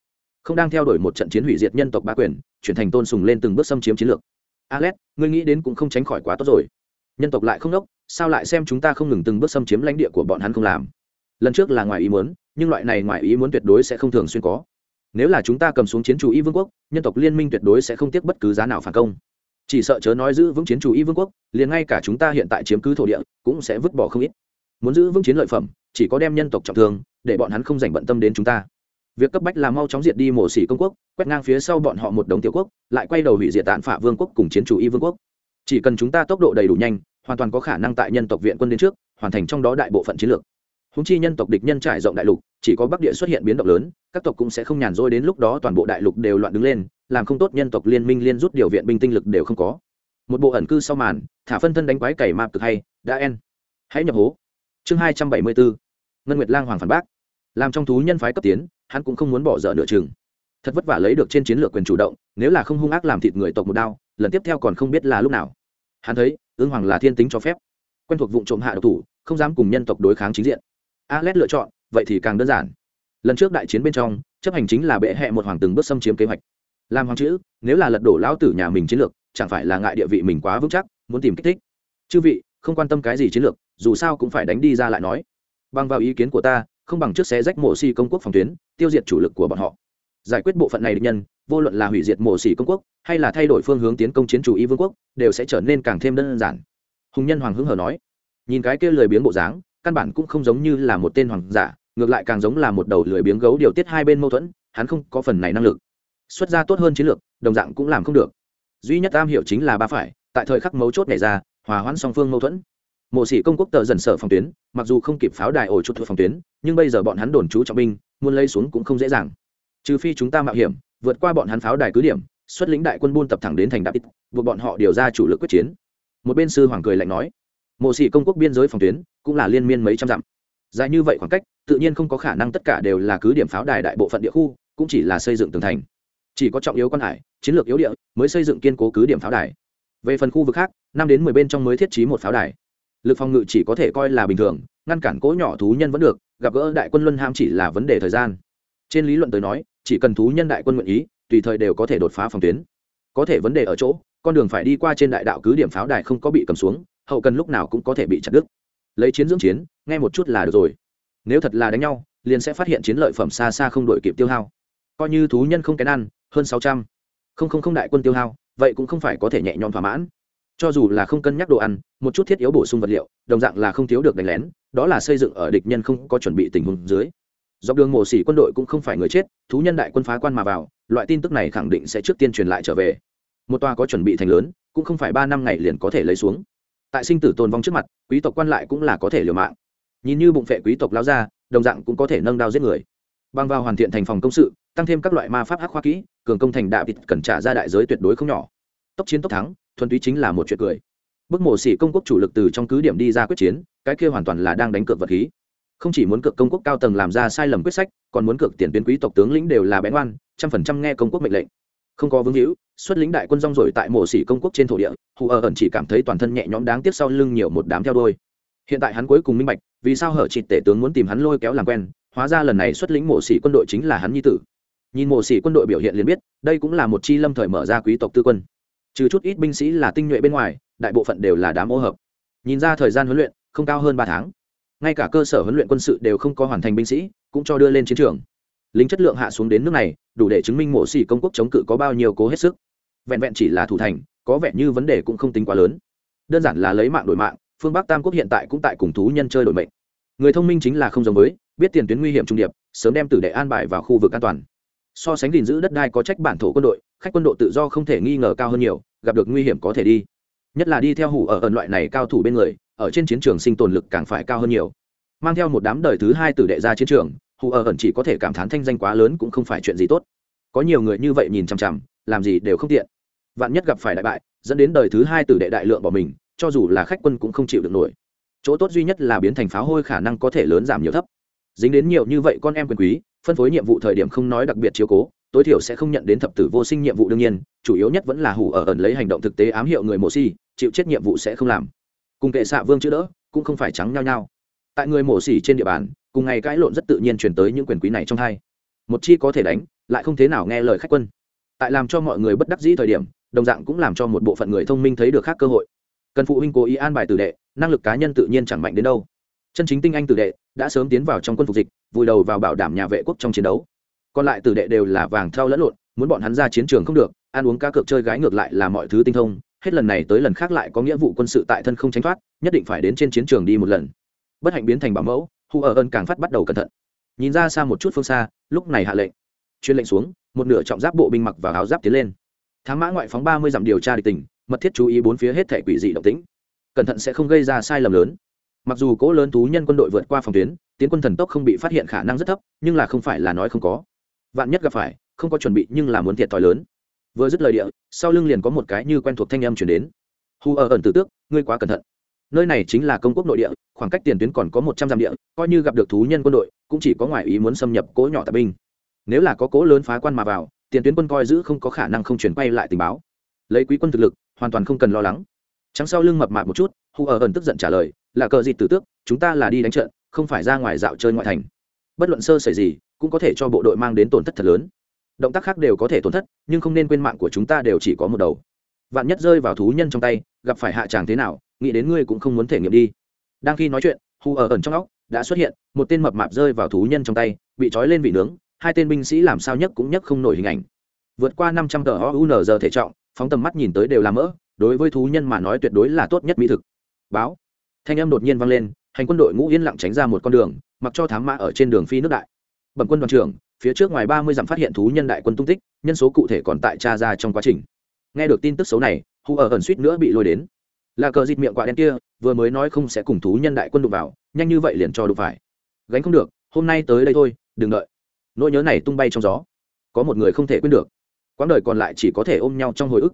Không đang theo đuổi một trận chiến hủy diệt nhân tộc bá quyền, chuyển thành tôn sùng lên từng bước xâm chiếm chiến lược. Alex, ngươi nghĩ đến cũng không tránh khỏi quá tốt rồi. Nhân tộc lại không đốc, sao lại xem chúng ta không ngừng từng bước xâm chiếm lãnh địa của bọn hắn không làm? Lần trước là ngoài ý muốn nhưng loại này ngoài ý muốn tuyệt đối sẽ không thường xuyên có. Nếu là chúng ta cầm xuống chiến chủ y vương quốc, nhân tộc liên minh tuyệt đối sẽ không tiếc bất cứ giá nào phản công. Chỉ sợ chớ nói giữ vững chiến chủ y vương quốc, liền ngay cả chúng ta hiện tại chiếm cứ thổ địa, cũng sẽ vứt bỏ không ít. Muốn giữ vững chiến lợi phẩm, chỉ có đem nhân tộc trọng thương, để bọn hắn không dành bận tâm đến chúng ta. Việc cấp bách là mau chóng diệt đi mổ xỉ công quốc, quét ngang phía sau bọn họ một đống tiểu quốc, lại quay đầu hủy diệt tạn phả vương quốc cùng chiến chủ y vương quốc. Chỉ cần chúng ta tốc độ đầy đủ nhanh, hoàn toàn có khả năng tại nhân tộc viện quân đến trước, hoàn thành trong đó đại bộ phận chiến lược húng chi nhân tộc địch nhân trải rộng đại lục, chỉ có bắc địa xuất hiện biến động lớn, các tộc cũng sẽ không nhàn rỗi đến lúc đó toàn bộ đại lục đều loạn đứng lên, làm không tốt nhân tộc liên minh liên rút điều viện binh tinh lực đều không có. Một bộ ẩn cư sau màn, thả phân thân đánh quái cày mạp cực hay, đã en. Hãy nhập hố. Chương hai trăm bảy mươi bốn. Ngân nguyệt lang hoàng phản bác. Làm trong thú nhân phái cấp tiến, hắn cũng không muốn bỏ dở nửa chừng. Thật vất vả lấy được trên chiến lược quyền chủ động, nếu là không hung ác làm thịt người tộc một đao, lần tiếp theo còn không biết là lúc nào. Hắn thấy ương hoàng là thiên tính cho phép. Quen thuộc vụ trộm hạ độc thủ, không dám cùng nhân tộc đối kháng chính diện alex lựa chọn, vậy thì càng đơn giản. Lần trước đại chiến bên trong, chấp hành chính là bệ hẹ một hoàng từng bước xâm chiếm kế hoạch. Làm hoàng chữ, nếu là lật đổ lão tử nhà mình chiến lược, chẳng phải là ngại địa vị mình quá vững chắc, muốn tìm kích thích. Chư vị, không quan tâm cái gì chiến lược, dù sao cũng phải đánh đi ra lại nói. Bằng vào ý kiến của ta, không bằng trước xé rách mộ si công quốc phòng tuyến, tiêu diệt chủ lực của bọn họ. Giải quyết bộ phận này địch nhân, vô luận là hủy diệt mộ xỉ công quốc, hay là thay đổi phương hướng tiến công chiến chủ y vương quốc, đều sẽ trở nên càng thêm đơn giản. Hùng nhân hoàng hưng hờ nói. Nhìn cái kia lười biếng bộ dáng căn bản cũng không giống như là một tên hoàng giả, ngược lại càng giống là một đầu lười biếng gấu điều tiết hai bên mâu thuẫn, hắn không có phần này năng lực. Xuất ra tốt hơn chiến lược, đồng dạng cũng làm không được. Duy nhất am hiểu chính là ba phải, tại thời khắc mấu chốt này ra, hòa hoãn song phương mâu thuẫn. Mộ sĩ công quốc tờ dần sở phòng tuyến, mặc dù không kịp pháo đài ổ chút thuộc phòng tuyến, nhưng bây giờ bọn hắn đồn trú trọng binh, muốn lấy xuống cũng không dễ dàng. Trừ phi chúng ta mạo hiểm, vượt qua bọn hắn pháo đài cứ điểm, xuất lĩnh đại quân buôn tập thẳng đến thành đạp ít, buộc bọn họ điều ra chủ lực quyết chiến. Một bên sư hoàng cười lạnh nói mộ sĩ công quốc biên giới phòng tuyến cũng là liên miên mấy trăm dặm. Dài như vậy khoảng cách, tự nhiên không có khả năng tất cả đều là cứ điểm pháo đài đại bộ phận địa khu, cũng chỉ là xây dựng tường thành. Chỉ có trọng yếu quan hải, chiến lược yếu địa mới xây dựng kiên cố cứ điểm pháo đài. Về phần khu vực khác, năm đến mười bên trong mới thiết trí một pháo đài. Lực phòng ngự chỉ có thể coi là bình thường, ngăn cản cỗ nhỏ thú nhân vẫn được, gặp gỡ đại quân luân ham chỉ là vấn đề thời gian. Trên lý luận tới nói, chỉ cần thú nhân đại quân nguyện ý, tùy thời đều có thể đột phá phòng tuyến. Có thể vấn đề ở chỗ, con đường phải đi qua trên đại đạo cứ điểm pháo đài không có bị cầm xuống hậu cần lúc nào cũng có thể bị chặt đứt. Lấy chiến dưỡng chiến, nghe một chút là được rồi. Nếu thật là đánh nhau, liền sẽ phát hiện chiến lợi phẩm xa xa không đổi kịp tiêu hao. Coi như thú nhân không kén ăn, hơn sáu trăm. Không không không đại quân tiêu hao, vậy cũng không phải có thể nhẹ nhõm thỏa mãn. Cho dù là không cân nhắc đồ ăn, một chút thiết yếu bổ sung vật liệu, đồng dạng là không thiếu được đánh lén, đó là xây dựng ở địch nhân không có chuẩn bị tình huống dưới. Dọc đường mổ xỉ quân đội cũng không phải người chết, thú nhân đại quân phá quan mà vào, loại tin tức này khẳng định sẽ trước tiên truyền lại trở về. Một tòa có chuẩn bị thành lớn, cũng không phải ba năm ngày liền có thể lấy xuống tại sinh tử tồn vong trước mặt, quý tộc quan lại cũng là có thể liều mạng. Nhìn như bụng phệ quý tộc lao ra, đồng dạng cũng có thể nâng đao giết người. Bằng vào hoàn thiện thành phòng công sự, tăng thêm các loại ma pháp hắc khoa kỹ, cường công thành đạo vịt cần trả ra đại giới tuyệt đối không nhỏ. Tốc chiến tốc thắng, thuần túy chính là một chuyện cười. Bức mổ xỉ công quốc chủ lực từ trong cứ điểm đi ra quyết chiến, cái kia hoàn toàn là đang đánh cược vật khí. Không chỉ muốn cược công quốc cao tầng làm ra sai lầm quyết sách, còn muốn cược tiền tuyến quý tộc tướng lĩnh đều là bén oan trăm phần trăm nghe công quốc mệnh lệnh không có vương hữu, xuất lính đại quân rong rồi tại mộ xỉ công quốc trên thổ địa, hù ở ẩn chỉ cảm thấy toàn thân nhẹ nhõm đáng tiếc sau lưng nhiều một đám theo đôi. Hiện tại hắn cuối cùng minh bạch, vì sao hở trịt tể tướng muốn tìm hắn lôi kéo làm quen, hóa ra lần này xuất lĩnh mộ xỉ quân đội chính là hắn nhi tử. Nhìn mộ xỉ quân đội biểu hiện liền biết, đây cũng là một chi lâm thời mở ra quý tộc tư quân. Trừ chút ít binh sĩ là tinh nhuệ bên ngoài, đại bộ phận đều là đám ô hợp. Nhìn ra thời gian huấn luyện, không cao hơn ba tháng. Ngay cả cơ sở huấn luyện quân sự đều không có hoàn thành binh sĩ, cũng cho đưa lên chiến trường lính chất lượng hạ xuống đến nước này, đủ để chứng minh mổ xỉ công quốc chống cự có bao nhiêu cố hết sức. Vẹn vẹn chỉ là thủ thành, có vẻ như vấn đề cũng không tính quá lớn. Đơn giản là lấy mạng đổi mạng, phương bắc tam quốc hiện tại cũng tại cùng thú nhân chơi đổi mệnh. Người thông minh chính là không giống với, biết tiền tuyến nguy hiểm trung điệp, sớm đem tử đệ an bài vào khu vực an toàn. So sánh gìn giữ đất đai có trách bản thổ quân đội, khách quân độ tự do không thể nghi ngờ cao hơn nhiều, gặp được nguy hiểm có thể đi. Nhất là đi theo hủ ở ẩn loại này cao thủ bên người, ở trên chiến trường sinh tồn lực càng phải cao hơn nhiều. Mang theo một đám đời thứ hai tử đệ ra chiến trường hủ ở ẩn chỉ có thể cảm thán thanh danh quá lớn cũng không phải chuyện gì tốt. Có nhiều người như vậy nhìn chằm chằm, làm gì đều không tiện. Vạn nhất gặp phải đại bại, dẫn đến đời thứ hai tử đệ đại lượng bỏ mình, cho dù là khách quân cũng không chịu được nổi. Chỗ tốt duy nhất là biến thành pháo hôi khả năng có thể lớn giảm nhiều thấp. Dính đến nhiều như vậy con em quyền quý, phân phối nhiệm vụ thời điểm không nói đặc biệt chiếu cố, tối thiểu sẽ không nhận đến thập tử vô sinh nhiệm vụ đương nhiên, chủ yếu nhất vẫn là hủ ở ẩn lấy hành động thực tế ám hiệu người mổ xi chịu chết nhiệm vụ sẽ không làm. Cùng kệ xạ vương chữ đỡ, cũng không phải trắng nhau nhau. Tại người mổ xỉ trên địa bàn cùng ngày cãi lộn rất tự nhiên chuyển tới những quyền quý này trong hai. Một chi có thể đánh, lại không thế nào nghe lời khách quân. Tại làm cho mọi người bất đắc dĩ thời điểm, đồng dạng cũng làm cho một bộ phận người thông minh thấy được khác cơ hội. Cần phụ huynh cố ý an bài tử đệ, năng lực cá nhân tự nhiên chẳng mạnh đến đâu. Chân chính tinh anh tử đệ, đã sớm tiến vào trong quân phục dịch, vùi đầu vào bảo đảm nhà vệ quốc trong chiến đấu. Còn lại tử đệ đều là vàng thao lẫn lộn, muốn bọn hắn ra chiến trường không được, ăn uống cá cược chơi gái ngược lại là mọi thứ tinh thông, hết lần này tới lần khác lại có nghĩa vụ quân sự tại thân không tránh thoát, nhất định phải đến trên chiến trường đi một lần. Bất hạnh biến thành bảo mẫu Hù ở ơn càng phát bắt đầu cẩn thận. Nhìn ra xa một chút phương xa, lúc này hạ lệnh. Chuyên lệnh xuống, một nửa trọng giáp bộ binh mặc và áo giáp tiến lên. Thám mã ngoại phóng ba mươi dặm điều tra địch tình mật thiết chú ý bốn phía hết thể quỷ dị động tĩnh. Cẩn thận sẽ không gây ra sai lầm lớn. Mặc dù cỗ lớn thú nhân quân đội vượt qua phòng tuyến, tiến quân thần tốc không bị phát hiện khả năng rất thấp, nhưng là không phải là nói không có. Vạn nhất gặp phải, không có chuẩn bị nhưng là muốn thiệt thòi lớn. Vừa dứt lời địa, sau lưng liền có một cái như quen thuộc thanh âm chuyển đến. Hù ở ẩn tử tước, ngươi quá cẩn thận nơi này chính là công quốc nội địa, khoảng cách tiền tuyến còn có một trăm dặm địa, coi như gặp được thú nhân quân đội, cũng chỉ có ngoại ý muốn xâm nhập cỗ nhỏ tạp binh. Nếu là có cỗ lớn phá quan mà vào, tiền tuyến quân coi giữ không có khả năng không chuyển quay lại tình báo. Lấy quý quân thực lực, hoàn toàn không cần lo lắng. Trắng sau lưng mập mạp một chút hù ở ẩn tức giận trả lời, là cờ gì tử tước, chúng ta là đi đánh trận, không phải ra ngoài dạo chơi ngoại thành. Bất luận sơ xảy gì, cũng có thể cho bộ đội mang đến tổn thất thật lớn. Động tác khác đều có thể tổn thất, nhưng không nên quên mạng của chúng ta đều chỉ có một đầu. Vạn nhất rơi vào thú nhân trong tay, gặp phải hạ tràng thế nào nghĩ đến ngươi cũng không muốn thể nghiệm đi. Đang khi nói chuyện hù ở ẩn trong óc đã xuất hiện một tên mập mạp rơi vào thú nhân trong tay, bị trói lên vị nướng, hai tên binh sĩ làm sao nhất cũng nhấc không nổi hình ảnh. Vượt qua năm trăm tờ o giờ thể trọng, phóng tầm mắt nhìn tới đều là mỡ, đối với thú nhân mà nói tuyệt đối là tốt nhất mỹ thực. Báo. Thanh âm đột nhiên vang lên, hành quân đội ngũ yên lặng tránh ra một con đường, mặc cho thám mã ở trên đường phi nước đại. Bẩm quân đoàn trưởng, phía trước ngoài ba mươi dặm phát hiện thú nhân đại quân tung tích, nhân số cụ thể còn tại cha ra trong quá trình. Nghe được tin tức xấu này hù ở ẩn suýt nữa bị lôi đến là cờ dịt miệng quạ đen kia, vừa mới nói không sẽ cùng thú nhân đại quân đụng vào, nhanh như vậy liền cho đụng phải. Gánh không được, hôm nay tới đây thôi, đừng đợi. Nỗi nhớ này tung bay trong gió. Có một người không thể quên được. Quãng đời còn lại chỉ có thể ôm nhau trong hồi ức.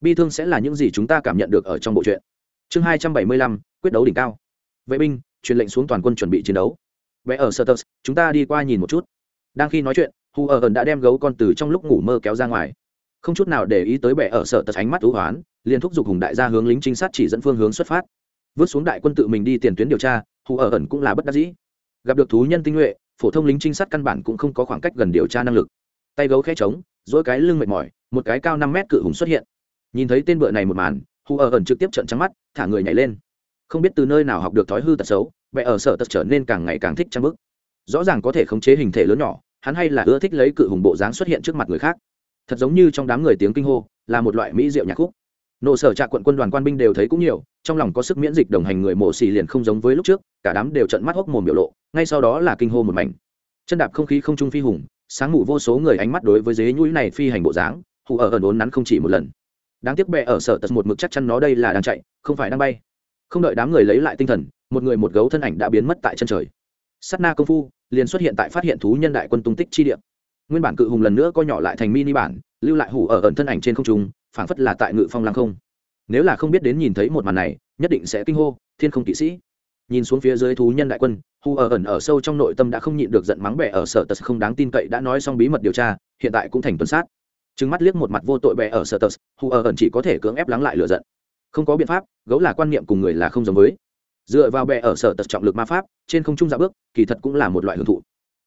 Bi thương sẽ là những gì chúng ta cảm nhận được ở trong bộ truyện. Chương hai trăm bảy mươi lăm, quyết đấu đỉnh cao. Vệ binh, truyền lệnh xuống toàn quân chuẩn bị chiến đấu. Vẽ ở sơ chúng ta đi qua nhìn một chút. Đang khi nói chuyện, hu ở ẩn đã đem gấu con từ trong lúc ngủ mơ kéo ra ngoài không chút nào để ý tới bệ ở sở tật ánh mắt thú hoán, liền thúc giục hùng đại gia hướng lính trinh sát chỉ dẫn phương hướng xuất phát. Vứt xuống đại quân tự mình đi tiền tuyến điều tra, hù ở ẩn cũng là bất đắc dĩ. Gặp được thú nhân tinh nhuệ, phổ thông lính trinh sát căn bản cũng không có khoảng cách gần điều tra năng lực. Tay gấu khe trống dỗi cái lưng mệt mỏi, một cái cao năm mét cự hùng xuất hiện. Nhìn thấy tên bựa này một màn, hù ở ẩn trực tiếp trận trắng mắt, thả người nhảy lên. Không biết từ nơi nào học được thói hư tật xấu bệ ở sở tật trở nên càng ngày càng thích trang bức. Rõ ràng có thể khống chế hình thể lớn nhỏ, hắn hay là ưa thích lấy cự hùng bộ dáng xuất hiện trước mặt người khác thật giống như trong đám người tiếng kinh hô, là một loại mỹ diệu nhạc khúc. Nộ sở trạ quận quân đoàn quan binh đều thấy cũng nhiều, trong lòng có sức miễn dịch đồng hành người mổ xì liền không giống với lúc trước, cả đám đều trận mắt hốc mồm biểu lộ, ngay sau đó là kinh hô một mảnh. Chân đạp không khí không trung phi hùng, sáng ngủ vô số người ánh mắt đối với dế nhũi này phi hành bộ dáng, hù ở ẩn ốn nắn không chỉ một lần. Đáng tiếc bẹ ở sở tật một mực chắc chắn nó đây là đang chạy, không phải đang bay. Không đợi đám người lấy lại tinh thần, một người một gấu thân ảnh đã biến mất tại chân trời. Sắt na công phu, liền xuất hiện tại phát hiện thú nhân đại quân tung tích chi địa nguyên bản cự hùng lần nữa co nhỏ lại thành mini bản, lưu lại hủ ở ẩn thân ảnh trên không trung, phảng phất là tại ngự phong lăng không. Nếu là không biết đến nhìn thấy một màn này, nhất định sẽ kinh hô, thiên không kỵ sĩ. Nhìn xuống phía dưới thú nhân đại quân hù ở ẩn ở sâu trong nội tâm đã không nhịn được giận mắng bẻ ở sở tật không đáng tin cậy đã nói xong bí mật điều tra, hiện tại cũng thành tuần sát. Trừng mắt liếc một mặt vô tội bẻ ở sở tật hù ở ẩn chỉ có thể cưỡng ép lắng lại lửa giận. Không có biện pháp, gấu là quan niệm cùng người là không giống với. Dựa vào bẻ ở sở tật trọng lực ma pháp, trên không trung dạ bước, kỳ thật cũng là một loại hưởng thụ.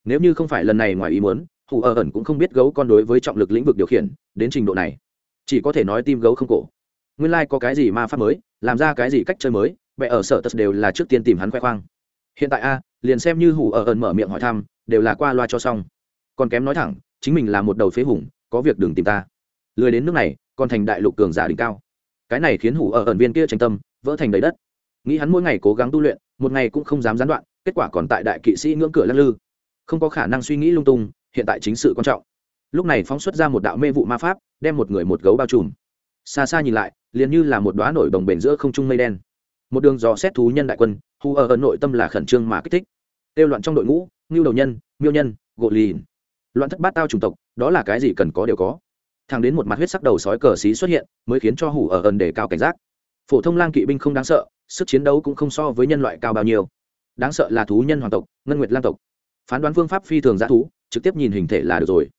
Nếu như không phải lần này ngoài ý muốn hù ở ẩn cũng không biết gấu con đối với trọng lực lĩnh vực điều khiển, đến trình độ này, chỉ có thể nói tim gấu không cổ. Nguyên lai、like、có cái gì ma pháp mới, làm ra cái gì cách chơi mới vẽ ở sở tật đều là trước tiên tìm hắn khoe khoang. Hiện tại a, liền xem như hù ở ẩn mở miệng hỏi thăm, đều là qua loa cho xong. Còn kém nói thẳng, chính mình là một đầu phế hùng, có việc đừng tìm ta. Lười đến nước này, còn thành đại lục cường giả đỉnh cao. Cái này khiến hủ ở ẩn viên kia tranh tâm, vỡ thành đầy đất. Nghĩ hắn mỗi ngày cố gắng tu luyện, một ngày cũng không dám gián đoạn, kết quả còn tại đại kỵ sĩ ngưỡng cửa lắc lư. Không có khả năng suy nghĩ lung tung hiện tại chính sự quan trọng. Lúc này phóng xuất ra một đạo mê vụ ma pháp, đem một người một gấu bao trùm. Xa xa nhìn lại, liền như là một đoá nổi bồng bềnh giữa không trung mây đen. Một đường dò xét thú nhân đại quân, hù ở ẩn nội tâm là khẩn trương mà kích thích. Têu loạn trong đội ngũ, ngưu đầu nhân, miêu nhân gộ lìn. Loạn thất bát tao chủng tộc, đó là cái gì cần có đều có. Thang đến một mặt huyết sắc đầu sói cờ xí xuất hiện, mới khiến cho hủ ở ẩn để cao cảnh giác. Phổ thông lang kỵ binh không đáng sợ, sức chiến đấu cũng không so với nhân loại cao bao nhiêu. Đáng sợ là thú nhân hoàng tộc, ngân nguyệt lang tộc. Phán đoán phương pháp phi thường g thú trực tiếp nhìn hình thể là được rồi.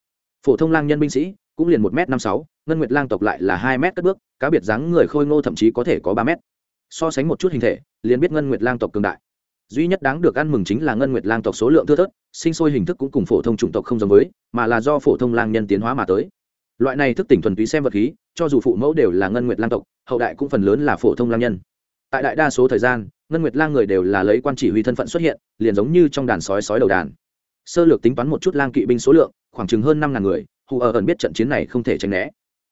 Phổ thông lang nhân binh sĩ cũng liền một m năm sáu, ngân nguyệt lang tộc lại là hai m cất bước, cá biệt dáng người khôi ngô thậm chí có thể có ba m so sánh một chút hình thể, liền biết ngân nguyệt lang tộc cường đại. Duy nhất đáng được ăn mừng chính là ngân nguyệt lang tộc số lượng thưa thớt, sinh sôi hình thức cũng cùng phổ thông chủng tộc không giống với, mà là do phổ thông lang nhân tiến hóa mà tới. Loại này thức tỉnh thuần túy xem vật khí, cho dù phụ mẫu đều là ngân nguyệt lang tộc, hậu đại cũng phần lớn là phổ thông lang nhân. Tại đại đa số thời gian, ngân nguyệt lang người đều là lấy quan chỉ huy thân phận xuất hiện, liền giống như trong đàn sói sói đầu đàn sơ lược tính toán một chút lang kỵ binh số lượng, khoảng chừng hơn năm ngàn người, hù ở ẩn biết trận chiến này không thể tránh né.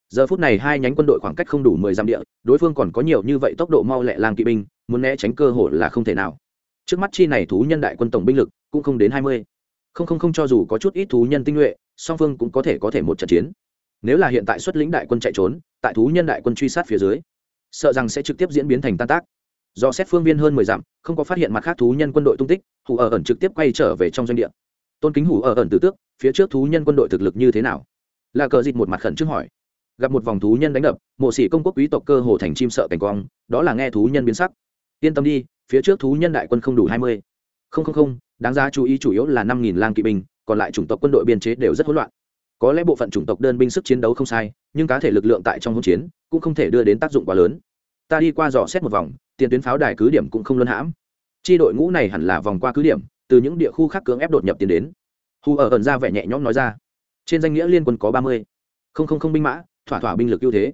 Giờ phút này hai nhánh quân đội khoảng cách không đủ mười dặm địa, đối phương còn có nhiều như vậy tốc độ mau lẹ lang kỵ binh, muốn né tránh cơ hội là không thể nào. Trước mắt chi này thú nhân đại quân tổng binh lực cũng không đến hai mươi. Không không không cho dù có chút ít thú nhân tinh nhuệ, song phương cũng có thể có thể một trận chiến. Nếu là hiện tại xuất lĩnh đại quân chạy trốn, tại thú nhân đại quân truy sát phía dưới, sợ rằng sẽ trực tiếp diễn biến thành tan tác. Do xét phương viên hơn mười dặm, không có phát hiện mặt khác thú nhân quân đội tung tích, hù ở ẩn trực tiếp quay trở về trong doanh địa tôn kính hủ ở ẩn từ tước, phía trước thú nhân quân đội thực lực như thế nào? Là cờ dịt một mặt khẩn trước hỏi. Gặp một vòng thú nhân đánh đập, mộ sĩ công quốc quý tộc cơ hồ thành chim sợ cảnh quang, đó là nghe thú nhân biến sắc. Yên tâm đi, phía trước thú nhân đại quân không đủ hai mươi. Không không không, đáng ra chú ý chủ yếu là năm nghìn lang kỵ binh, còn lại chủng tộc quân đội biên chế đều rất hỗn loạn. Có lẽ bộ phận chủng tộc đơn binh sức chiến đấu không sai, nhưng cá thể lực lượng tại trong hỗn chiến cũng không thể đưa đến tác dụng quá lớn. Ta đi qua dò xét một vòng, tiền tuyến pháo đài cứ điểm cũng không luân hãm. Chi đội ngũ này hẳn là vòng qua cứ điểm từ những địa khu khác cưỡng ép đột nhập tiến đến. Hù ở ẩn ra vẻ nhẹ nhõm nói ra. Trên danh nghĩa liên quân có ba mươi. Không không không binh mã, thỏa thỏa binh lực ưu thế.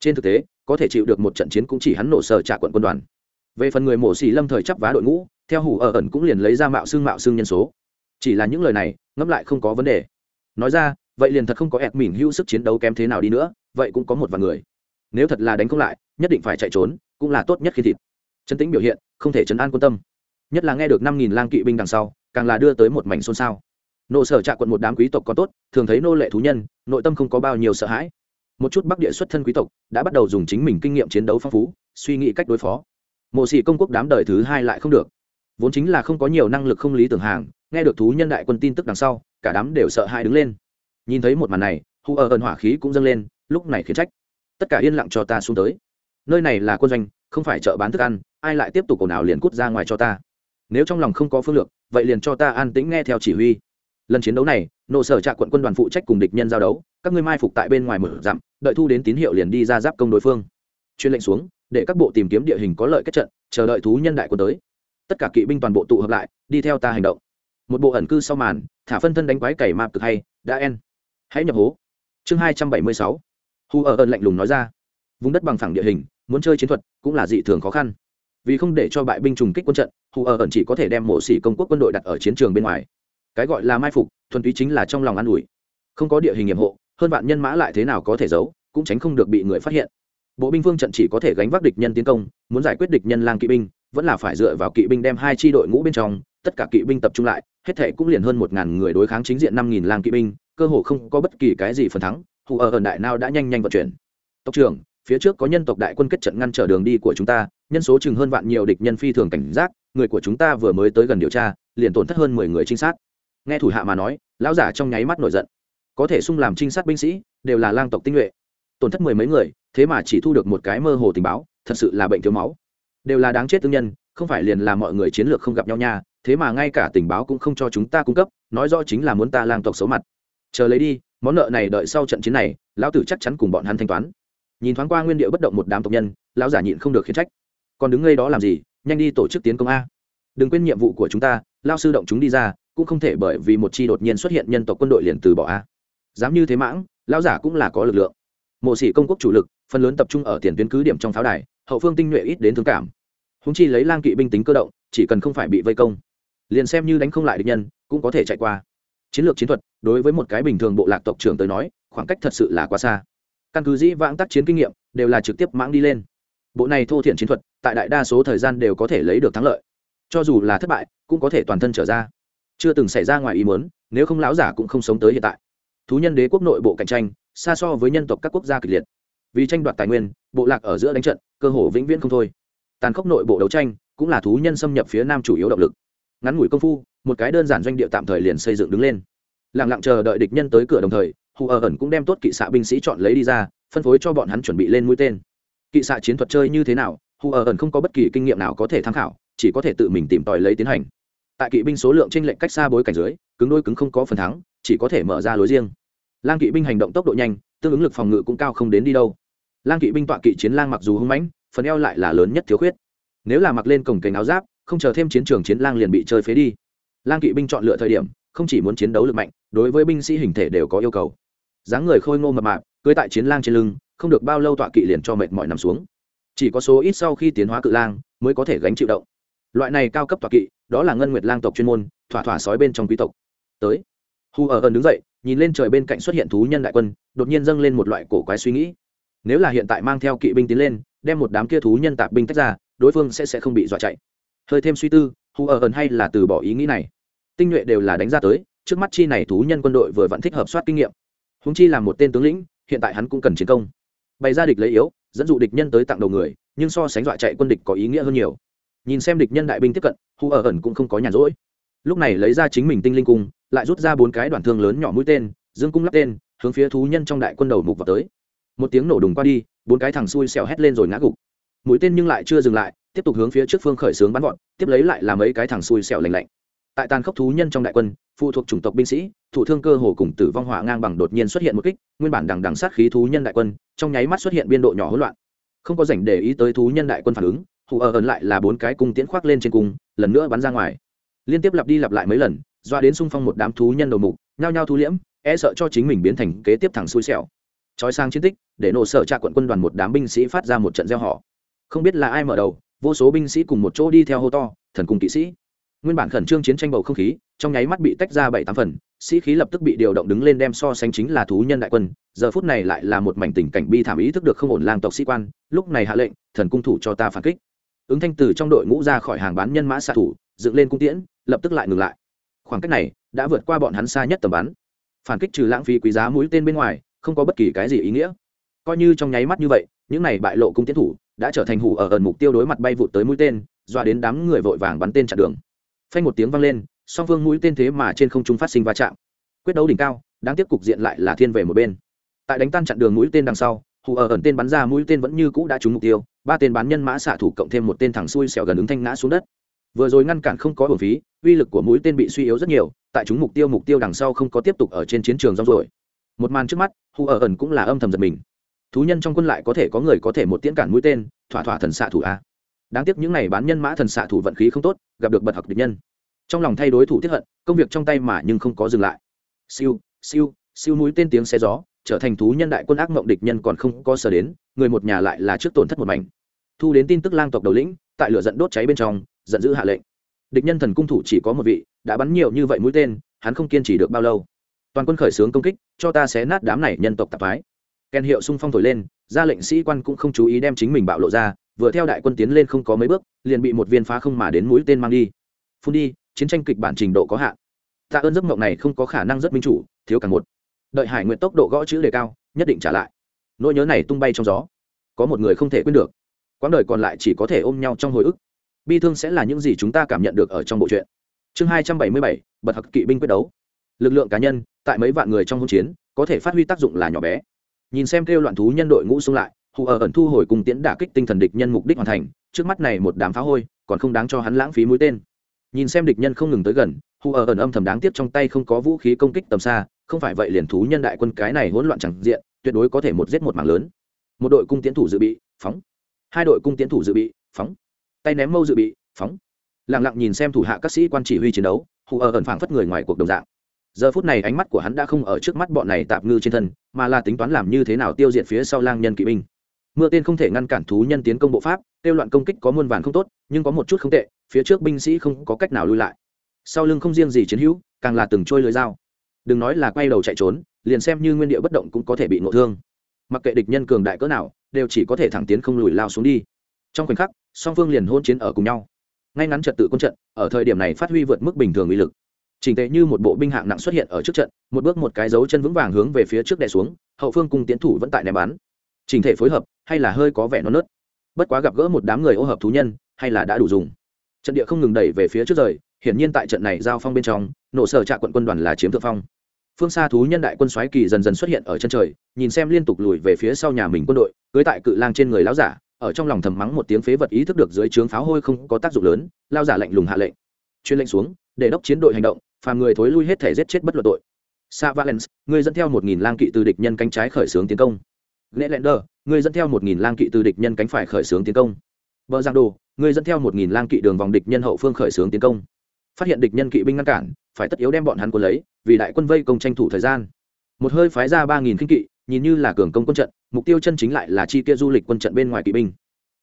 Trên thực tế, có thể chịu được một trận chiến cũng chỉ hắn nổ sở trả quận quân đoàn. Về phần người mổ xì lâm thời chấp vá đội ngũ, theo hủ ở ẩn cũng liền lấy ra mạo xương mạo xương nhân số. Chỉ là những lời này, ngẫm lại không có vấn đề. Nói ra, vậy liền thật không có ẹt mìn hữu sức chiến đấu kém thế nào đi nữa, vậy cũng có một vài người. Nếu thật là đánh không lại, nhất định phải chạy trốn, cũng là tốt nhất khi thịt. Chân tính biểu hiện, không thể chấn an quân tâm nhất là nghe được năm nghìn lang kỵ binh đằng sau, càng là đưa tới một mảnh xôn xao. Nộ sở trạ quận một đám quý tộc có tốt, thường thấy nô lệ thú nhân, nội tâm không có bao nhiêu sợ hãi. Một chút bắc địa xuất thân quý tộc, đã bắt đầu dùng chính mình kinh nghiệm chiến đấu phong phú, suy nghĩ cách đối phó. Mộ sĩ công quốc đám đời thứ hai lại không được. Vốn chính là không có nhiều năng lực không lý tưởng hàng, nghe được thú nhân đại quân tin tức đằng sau, cả đám đều sợ hãi đứng lên. Nhìn thấy một màn này hù ở ẩn hỏa khí cũng dâng lên, lúc này khiến trách. Tất cả yên lặng cho ta xuống tới. Nơi này là quân doanh, không phải chợ bán thức ăn, ai lại tiếp tục ồn ào liền cút ra ngoài cho ta nếu trong lòng không có phương lược, vậy liền cho ta an tĩnh nghe theo chỉ huy. Lần chiến đấu này, nộ sở trạ quận quân đoàn phụ trách cùng địch nhân giao đấu, các ngươi mai phục tại bên ngoài mở dặm, đợi thu đến tín hiệu liền đi ra giáp công đối phương. Chuyên lệnh xuống, để các bộ tìm kiếm địa hình có lợi kết trận, chờ đợi thú nhân đại quân tới. Tất cả kỵ binh toàn bộ tụ hợp lại, đi theo ta hành động. Một bộ ẩn cư sau màn, thả phân thân đánh quái cày mạp cực hay, đã en. Hãy nhập hố. Chương hai trăm bảy mươi sáu. Hu ở ơn lạnh lùng nói ra. Vùng đất bằng phẳng địa hình, muốn chơi chiến thuật, cũng là dị thường khó khăn vì không để cho bại binh trùng kích quân trận, hù ở ẩn chỉ có thể đem mộ xỉ công quốc quân đội đặt ở chiến trường bên ngoài. Cái gọi là mai phục, thuần túy chính là trong lòng an ủi. Không có địa hình nghiệm hộ, hơn vạn nhân mã lại thế nào có thể giấu, cũng tránh không được bị người phát hiện. Bộ binh phương trận chỉ có thể gánh vác địch nhân tiến công, muốn giải quyết địch nhân lang kỵ binh, vẫn là phải dựa vào kỵ binh đem hai tri đội ngũ bên trong, tất cả kỵ binh tập trung lại, hết thể cũng liền hơn một ngàn người đối kháng chính diện năm nghìn lang kỵ binh, cơ hồ không có bất kỳ cái gì phần thắng. Hù ở ẩn đại nào đã nhanh nhanh vận chuyển. Tộc trưởng phía trước có nhân tộc đại quân kết trận ngăn trở đường đi của chúng ta, nhân số chừng hơn vạn nhiều địch nhân phi thường cảnh giác, người của chúng ta vừa mới tới gần điều tra, liền tổn thất hơn mười người trinh sát. Nghe thủ hạ mà nói, lão giả trong nháy mắt nổi giận. Có thể sung làm trinh sát binh sĩ, đều là lang tộc tinh nhuệ. Tổn thất mười mấy người, thế mà chỉ thu được một cái mơ hồ tình báo, thật sự là bệnh thiếu máu. Đều là đáng chết tương nhân, không phải liền là mọi người chiến lược không gặp nhau nha, thế mà ngay cả tình báo cũng không cho chúng ta cung cấp, nói rõ chính là muốn ta lang tộc xấu mặt. Chờ lấy đi, món nợ này đợi sau trận chiến này, lão tử chắc chắn cùng bọn hắn thanh toán nhìn thoáng qua nguyên địa bất động một đám tộc nhân, lão giả nhịn không được khiến trách. Còn đứng ngay đó làm gì? Nhanh đi tổ chức tiến công a. Đừng quên nhiệm vụ của chúng ta lao sư động chúng đi ra, cũng không thể bởi vì một chi đột nhiên xuất hiện nhân tộc quân đội liền từ bỏ a. Dám như thế mãng, lão giả cũng là có lực lượng. Mộ sĩ công quốc chủ lực, phần lớn tập trung ở tiền tuyến cứ điểm trong pháo đài, hậu phương tinh nhuệ ít đến thương cảm. Húng chi lấy lang kỵ binh tính cơ động, chỉ cần không phải bị vây công, liền xem như đánh không lại địch nhân, cũng có thể chạy qua. Chiến lược chiến thuật, đối với một cái bình thường bộ lạc tộc trưởng tới nói, khoảng cách thật sự là quá xa căn cứ dĩ vãng tác chiến kinh nghiệm, đều là trực tiếp mãng đi lên. Bộ này thô thiện chiến thuật, tại đại đa số thời gian đều có thể lấy được thắng lợi. Cho dù là thất bại, cũng có thể toàn thân trở ra. Chưa từng xảy ra ngoài ý muốn, nếu không lão giả cũng không sống tới hiện tại. Thú nhân đế quốc nội bộ cạnh tranh, xa so với nhân tộc các quốc gia kịch liệt. Vì tranh đoạt tài nguyên, bộ lạc ở giữa đánh trận, cơ hồ vĩnh viễn không thôi. Tàn khốc nội bộ đấu tranh, cũng là thú nhân xâm nhập phía nam chủ yếu động lực. Ngắn ngủi công phu, một cái đơn giản doanh địa tạm thời liền xây dựng đứng lên. Lặng lặng chờ đợi địch nhân tới cửa đồng thời hù ở ẩn cũng đem tốt kỵ xạ binh sĩ chọn lấy đi ra, phân phối cho bọn hắn chuẩn bị lên mũi tên. Kỵ xạ chiến thuật chơi như thế nào, hù ở ẩn không có bất kỳ kinh nghiệm nào có thể tham khảo, chỉ có thể tự mình tìm tòi lấy tiến hành. Tại kỵ binh số lượng t r ê n lệch cách xa bối cảnh dưới, cứng đôi cứng không có phần thắng, chỉ có thể mở ra lối riêng. Lang kỵ binh hành động tốc độ nhanh, tương ứng lực phòng ngự cũng cao không đến đi đâu. Lang kỵ binh tọa kỵ chiến lang mặc dù hưng mãnh, phần eo lại là lớn nhất thiếu khuyết. Nếu là mặc lên cổng cành áo giáp, không chờ thêm chiến trường chiến lang liền bị chơi phế đi. Lang kỵ binh chọn lựa thời điểm, không chỉ muốn chiến đấu lực mạnh, đối với binh sĩ hình thể đều có yêu cầu dáng người khôi ngô mập mạp, cưới tại chiến lang trên lưng, không được bao lâu tọa kỵ liền cho mệt mỏi nằm xuống. Chỉ có số ít sau khi tiến hóa cự lang mới có thể gánh chịu động. Loại này cao cấp tọa kỵ, đó là ngân nguyệt lang tộc chuyên môn, thỏa thỏa sói bên trong quý tộc. Tới. Hu ở ẩn đứng dậy, nhìn lên trời bên cạnh xuất hiện thú nhân đại quân, đột nhiên dâng lên một loại cổ quái suy nghĩ. Nếu là hiện tại mang theo kỵ binh tiến lên, đem một đám kia thú nhân tạp binh tách ra, đối phương sẽ sẽ không bị dọa chạy. Hơi thêm suy tư, hu ở ẩn hay là từ bỏ ý nghĩ này. Tinh nhuệ đều là đánh ra tới, trước mắt chi này thú nhân quân đội vừa vẫn thích hợp soát kinh nghiệm húng chi là một tên tướng lĩnh, hiện tại hắn cũng cần chiến công. Bày ra địch lấy yếu, dẫn dụ địch nhân tới tặng đầu người, nhưng so sánh dọa chạy quân địch có ý nghĩa hơn nhiều. Nhìn xem địch nhân đại binh tiếp cận hù ở ẩn cũng không có nhàn rỗi. Lúc này lấy ra chính mình tinh linh cung, lại rút ra bốn cái đoạn thương lớn nhỏ mũi tên, dương cung lắp tên, hướng phía thú nhân trong đại quân đầu mục vào tới. Một tiếng nổ đùng qua đi, bốn cái thằng xui xèo hét lên rồi ngã gục. Mũi tên nhưng lại chưa dừng lại, tiếp tục hướng phía trước phương khởi xướng bắn gọn tiếp lấy lại là mấy cái thằng xui xèo lành lạnh. Tại tàn khốc thú nhân trong đại quân phụ thuộc chủng tộc binh sĩ, thủ thương cơ hồ cùng tử vong hỏa ngang bằng đột nhiên xuất hiện một kích, nguyên bản đằng đằng sát khí thú nhân đại quân, trong nháy mắt xuất hiện biên độ nhỏ hỗn loạn. Không có dành để ý tới thú nhân đại quân phản ứng, hù ở ẩn lại là bốn cái cung tiễn khoác lên trên cung, lần nữa bắn ra ngoài. Liên tiếp lặp đi lặp lại mấy lần, doa đến xung phong một đám thú nhân đầu mục, nhao nhao thú liễm e sợ cho chính mình biến thành kế tiếp thẳng xui xẻo. Trói sang chiến tích, để nổ sở trạ quận quân đoàn một đám binh sĩ phát ra một trận gieo họ. Không biết là ai mở đầu, vô số binh sĩ cùng một chỗ đi theo hô to, thần cùng kỵ sĩ! Nguyên bản khẩn trương chiến tranh bầu không khí, trong nháy mắt bị tách ra bảy tám phần, sĩ khí lập tức bị điều động đứng lên đem so sánh chính là thú nhân đại quân, giờ phút này lại là một mảnh tình cảnh bi thảm ý thức được không ổn lang tộc sĩ quan, lúc này hạ lệnh, thần cung thủ cho ta phản kích. Ứng thanh từ trong đội ngũ ra khỏi hàng bán nhân mã xạ thủ, dựng lên cung tiễn, lập tức lại ngừng lại. Khoảng cách này, đã vượt qua bọn hắn xa nhất tầm bắn. Phản kích trừ lãng phí quý giá mũi tên bên ngoài, không có bất kỳ cái gì ý nghĩa. Coi như trong nháy mắt như vậy, những này bại lộ cung tiến thủ, đã trở thành hủ ở ẩn mục tiêu đối mặt bay vụt tới mũi tên, dọa đến đám người vội vàng bắn tên chặn đường phanh một tiếng vang lên, song phương mũi tên thế mà trên không trung phát sinh va chạm. Quyết đấu đỉnh cao, đáng tiếc cục diện lại là thiên về một bên. Tại đánh tan chặn đường mũi tên đằng sau, hù ở ẩn tên bắn ra mũi tên vẫn như cũ đã trúng mục tiêu, ba tên bán nhân mã xạ thủ cộng thêm một tên thẳng xuôi xẻo gần ứng thanh ngã xuống đất. Vừa rồi ngăn cản không có bổn phí, uy lực của mũi tên bị suy yếu rất nhiều, tại chúng mục tiêu mục tiêu đằng sau không có tiếp tục ở trên chiến trường rong rồi một màn trước mắt, hù ở ẩn cũng là âm thầm giật mình. Thú nhân trong quân lại có thể có người có thể một tiễn cản mũi tên, thỏa thỏa thần xạ thủ a. Đáng tiếc những n à y bán nhân mã thần xạ thủ vận khí không tốt gặp được bật học địch nhân. Trong lòng thay đối thủ tiếp hận, công việc trong tay mà nhưng không có dừng lại. Siêu siêu siêu mũi tên tiếng xe gió, trở thành thú nhân đại quân ác mộng địch nhân còn không có sở đến, người một nhà lại là trước tổn thất một mảnh. Thu đến tin tức lang tộc đầu lĩnh, tại lửa giận đốt cháy bên trong, giận dữ hạ lệnh. Địch nhân thần cung thủ chỉ có một vị, đã bắn nhiều như vậy mũi tên, hắn không kiên trì được bao lâu. Toàn quân khởi xướng công kích, cho ta xé nát đám này nhân tộc tạp phái. Kèn hiệu xung phong thổi lên, ra lệnh sĩ quan cũng không chú ý đem chính mình bạo lộ ra vừa theo đại quân tiến lên không có mấy bước, liền bị một viên phá không mà đến mũi tên mang đi. Phun đi, chiến tranh kịch bản trình độ có hạn. Tạ ơn giấc mộng này không có khả năng rất minh chủ, thiếu càng một. Đợi hải nguyện tốc độ gõ chữ đề cao, nhất định trả lại. Nỗi nhớ này tung bay trong gió. Có một người không thể quên được. Quãng đời còn lại chỉ có thể ôm nhau trong hồi ức. Bi thương sẽ là những gì chúng ta cảm nhận được ở trong bộ truyện. Chương hai trăm bảy mươi bảy, bật hặc kỵ binh quyết đấu. Lực lượng cá nhân, tại mấy vạn người trong hỗn chiến, có thể phát huy tác dụng là nhỏ bé. Nhìn xem kêu loạn thú nhân đội ngũ xung lại hù ở ẩn thu hồi cùng tiễn đả kích tinh thần địch nhân mục đích hoàn thành, trước mắt này một đám phá hôi, còn không đáng cho hắn lãng phí mũi tên. Nhìn xem địch nhân không ngừng tới gần, hù ở ẩn âm thầm đáng tiếc trong tay không có vũ khí công kích tầm xa, không phải vậy liền thú nhân đại quân cái này hỗn loạn chẳng diện, tuyệt đối có thể một giết một mảng lớn. Một đội cung tiến thủ dự bị, phóng. Hai đội cung tiến thủ dự bị, phóng. Tay ném mâu dự bị, phóng. Lặng lặng nhìn xem thủ hạ các sĩ quan chỉ huy chiến đấu, hù ở ẩn phảng phất người ngoài cuộc đồng dạng. Giờ phút này ánh mắt của hắn đã không ở trước mắt bọn này tạp ngư trên thân, mà là tính toán làm như thế nào tiêu diệt phía sau lang nhân kỵ binh mưa tên không thể ngăn cản thú nhân tiến công bộ pháp, kêu loạn công kích có muôn vàn không tốt, nhưng có một chút không tệ, phía trước binh sĩ không có cách nào lui lại. Sau lưng không riêng gì chiến hữu, càng là từng trôi lưới dao. Đừng nói là quay đầu chạy trốn, liền xem như nguyên địa bất động cũng có thể bị ngộ thương. Mặc kệ địch nhân cường đại cỡ nào, đều chỉ có thể thẳng tiến không lùi lao xuống đi. Trong khoảnh khắc, song phương liền hôn chiến ở cùng nhau. Ngay ngắn trật tự quân trận, ở thời điểm này phát huy vượt mức bình thường uy lực. Trình tệ như một bộ binh hạng nặng xuất hiện ở trước trận, một bước một cái dấu chân vững vàng hướng về phía trước đè xuống, hậu phương cùng tiến thủ vẫn tại ném bắn trình thể phối hợp, hay là hơi có vẻ non nớt. Bất quá gặp gỡ một đám người ô hợp thú nhân, hay là đã đủ dùng. Trận địa không ngừng đẩy về phía trước rời, hiển nhiên tại trận này giao phong bên trong, nổ sở trạ quận quân đoàn là chiếm thượng phong. Phương xa thú nhân đại quân xoáy kỳ dần dần xuất hiện ở chân trời, nhìn xem liên tục lùi về phía sau nhà mình quân đội, cưới tại cự lang trên người lão giả, ở trong lòng thầm mắng một tiếng phế vật ý thức được dưới trướng pháo hôi không có tác dụng lớn lao giả lạnh lùng hạ lệnh. Chuyên lệnh xuống, để đốc chiến đội hành động, phàm người thối lui hết thể giết chết bất luận tội. Sa valens, người dẫn theo một nghìn lang kỵ từ địch nhân cánh trái khởi xướng tiến công lễ lẹn đờ người dẫn theo một nghìn lang kỵ từ địch nhân cánh phải khởi xướng tiến công. Vợ giang đồ người dẫn theo một nghìn lang kỵ đường vòng địch nhân hậu phương khởi xướng tiến công. Phát hiện địch nhân kỵ binh ngăn cản, phải tất yếu đem bọn hắn quân lấy, vì đại quân vây công tranh thủ thời gian. Một hơi phái ra ba nghìn kinh kỵ, nhìn như là cường công quân trận, mục tiêu chân chính lại là chi kia du lịch quân trận bên ngoài kỵ binh.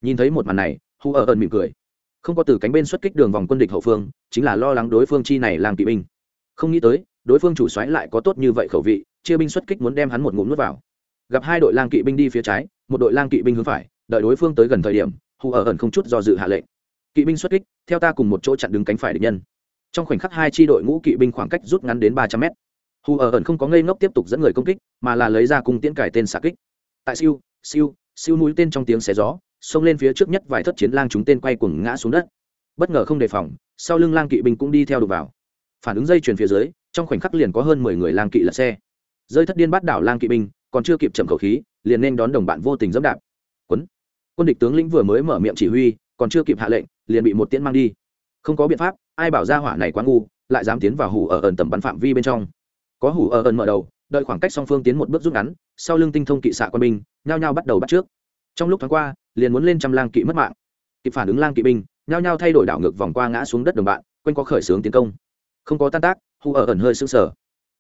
Nhìn thấy một màn này, hu ở ẩn mỉm cười. Không có từ cánh bên xuất kích đường vòng quân địch hậu phương, chính là lo lắng đối phương chi này làm kỵ binh. Không nghĩ tới, đối phương chủ xoáy lại có tốt như vậy khẩu vị, chia binh xuất kích muốn đem hắn một ngụm nuốt vào gặp hai đội lang kỵ binh đi phía trái, một đội lang kỵ binh hướng phải, đợi đối phương tới gần thời điểm, hù ở ẩn không chút do dự hạ lệnh. Kỵ binh xuất kích, theo ta cùng một chỗ chặn đứng cánh phải địch nhân. Trong khoảnh khắc hai tri đội ngũ kỵ binh khoảng cách rút ngắn đến ba trăm mét. Hù ở ẩn không có ngây ngốc tiếp tục dẫn người công kích, mà là lấy ra cung tiễn cải tên xạ kích. Tại siêu siêu siêu núi tên trong tiếng xé gió, xông lên phía trước nhất vài thất chiến lang chúng tên quay cuồng ngã xuống đất. Bất ngờ không đề phòng, sau lưng lang kỵ binh cũng đi theo đục vào. Phản ứng dây chuyền phía dưới, trong khoảnh khắc liền có hơn mười người lang kỵ lật xe. Rơi thất điên bắt đảo lang kỵ binh còn chưa kịp chậm khẩu khí, liền nên đón đồng bạn vô tình dẫm đạp. Quấn. Quân địch tướng lĩnh vừa mới mở miệng chỉ huy, còn chưa kịp hạ lệnh, liền bị một tiễn mang đi. Không có biện pháp, ai bảo ra hỏa này quá ngu, lại dám tiến vào hủ ở ẩn tầm bắn phạm vi bên trong. Có hủ ở ẩn mở đầu, đợi khoảng cách song phương tiến một bước rút ngắn, sau lưng tinh thông kỵ xạ quân binh, nhao nhao bắt đầu bắt trước. Trong lúc thoáng qua, liền muốn lên trăm lang kỵ mất mạng. Kịp phản ứng lang kỵ binh, nhao nhao thay đổi đảo ngược vòng qua ngã xuống đất đồng bạn, quanh có khởi xướng tiến công. Không có tan tác hù ở ẩn hơi sưng sờ.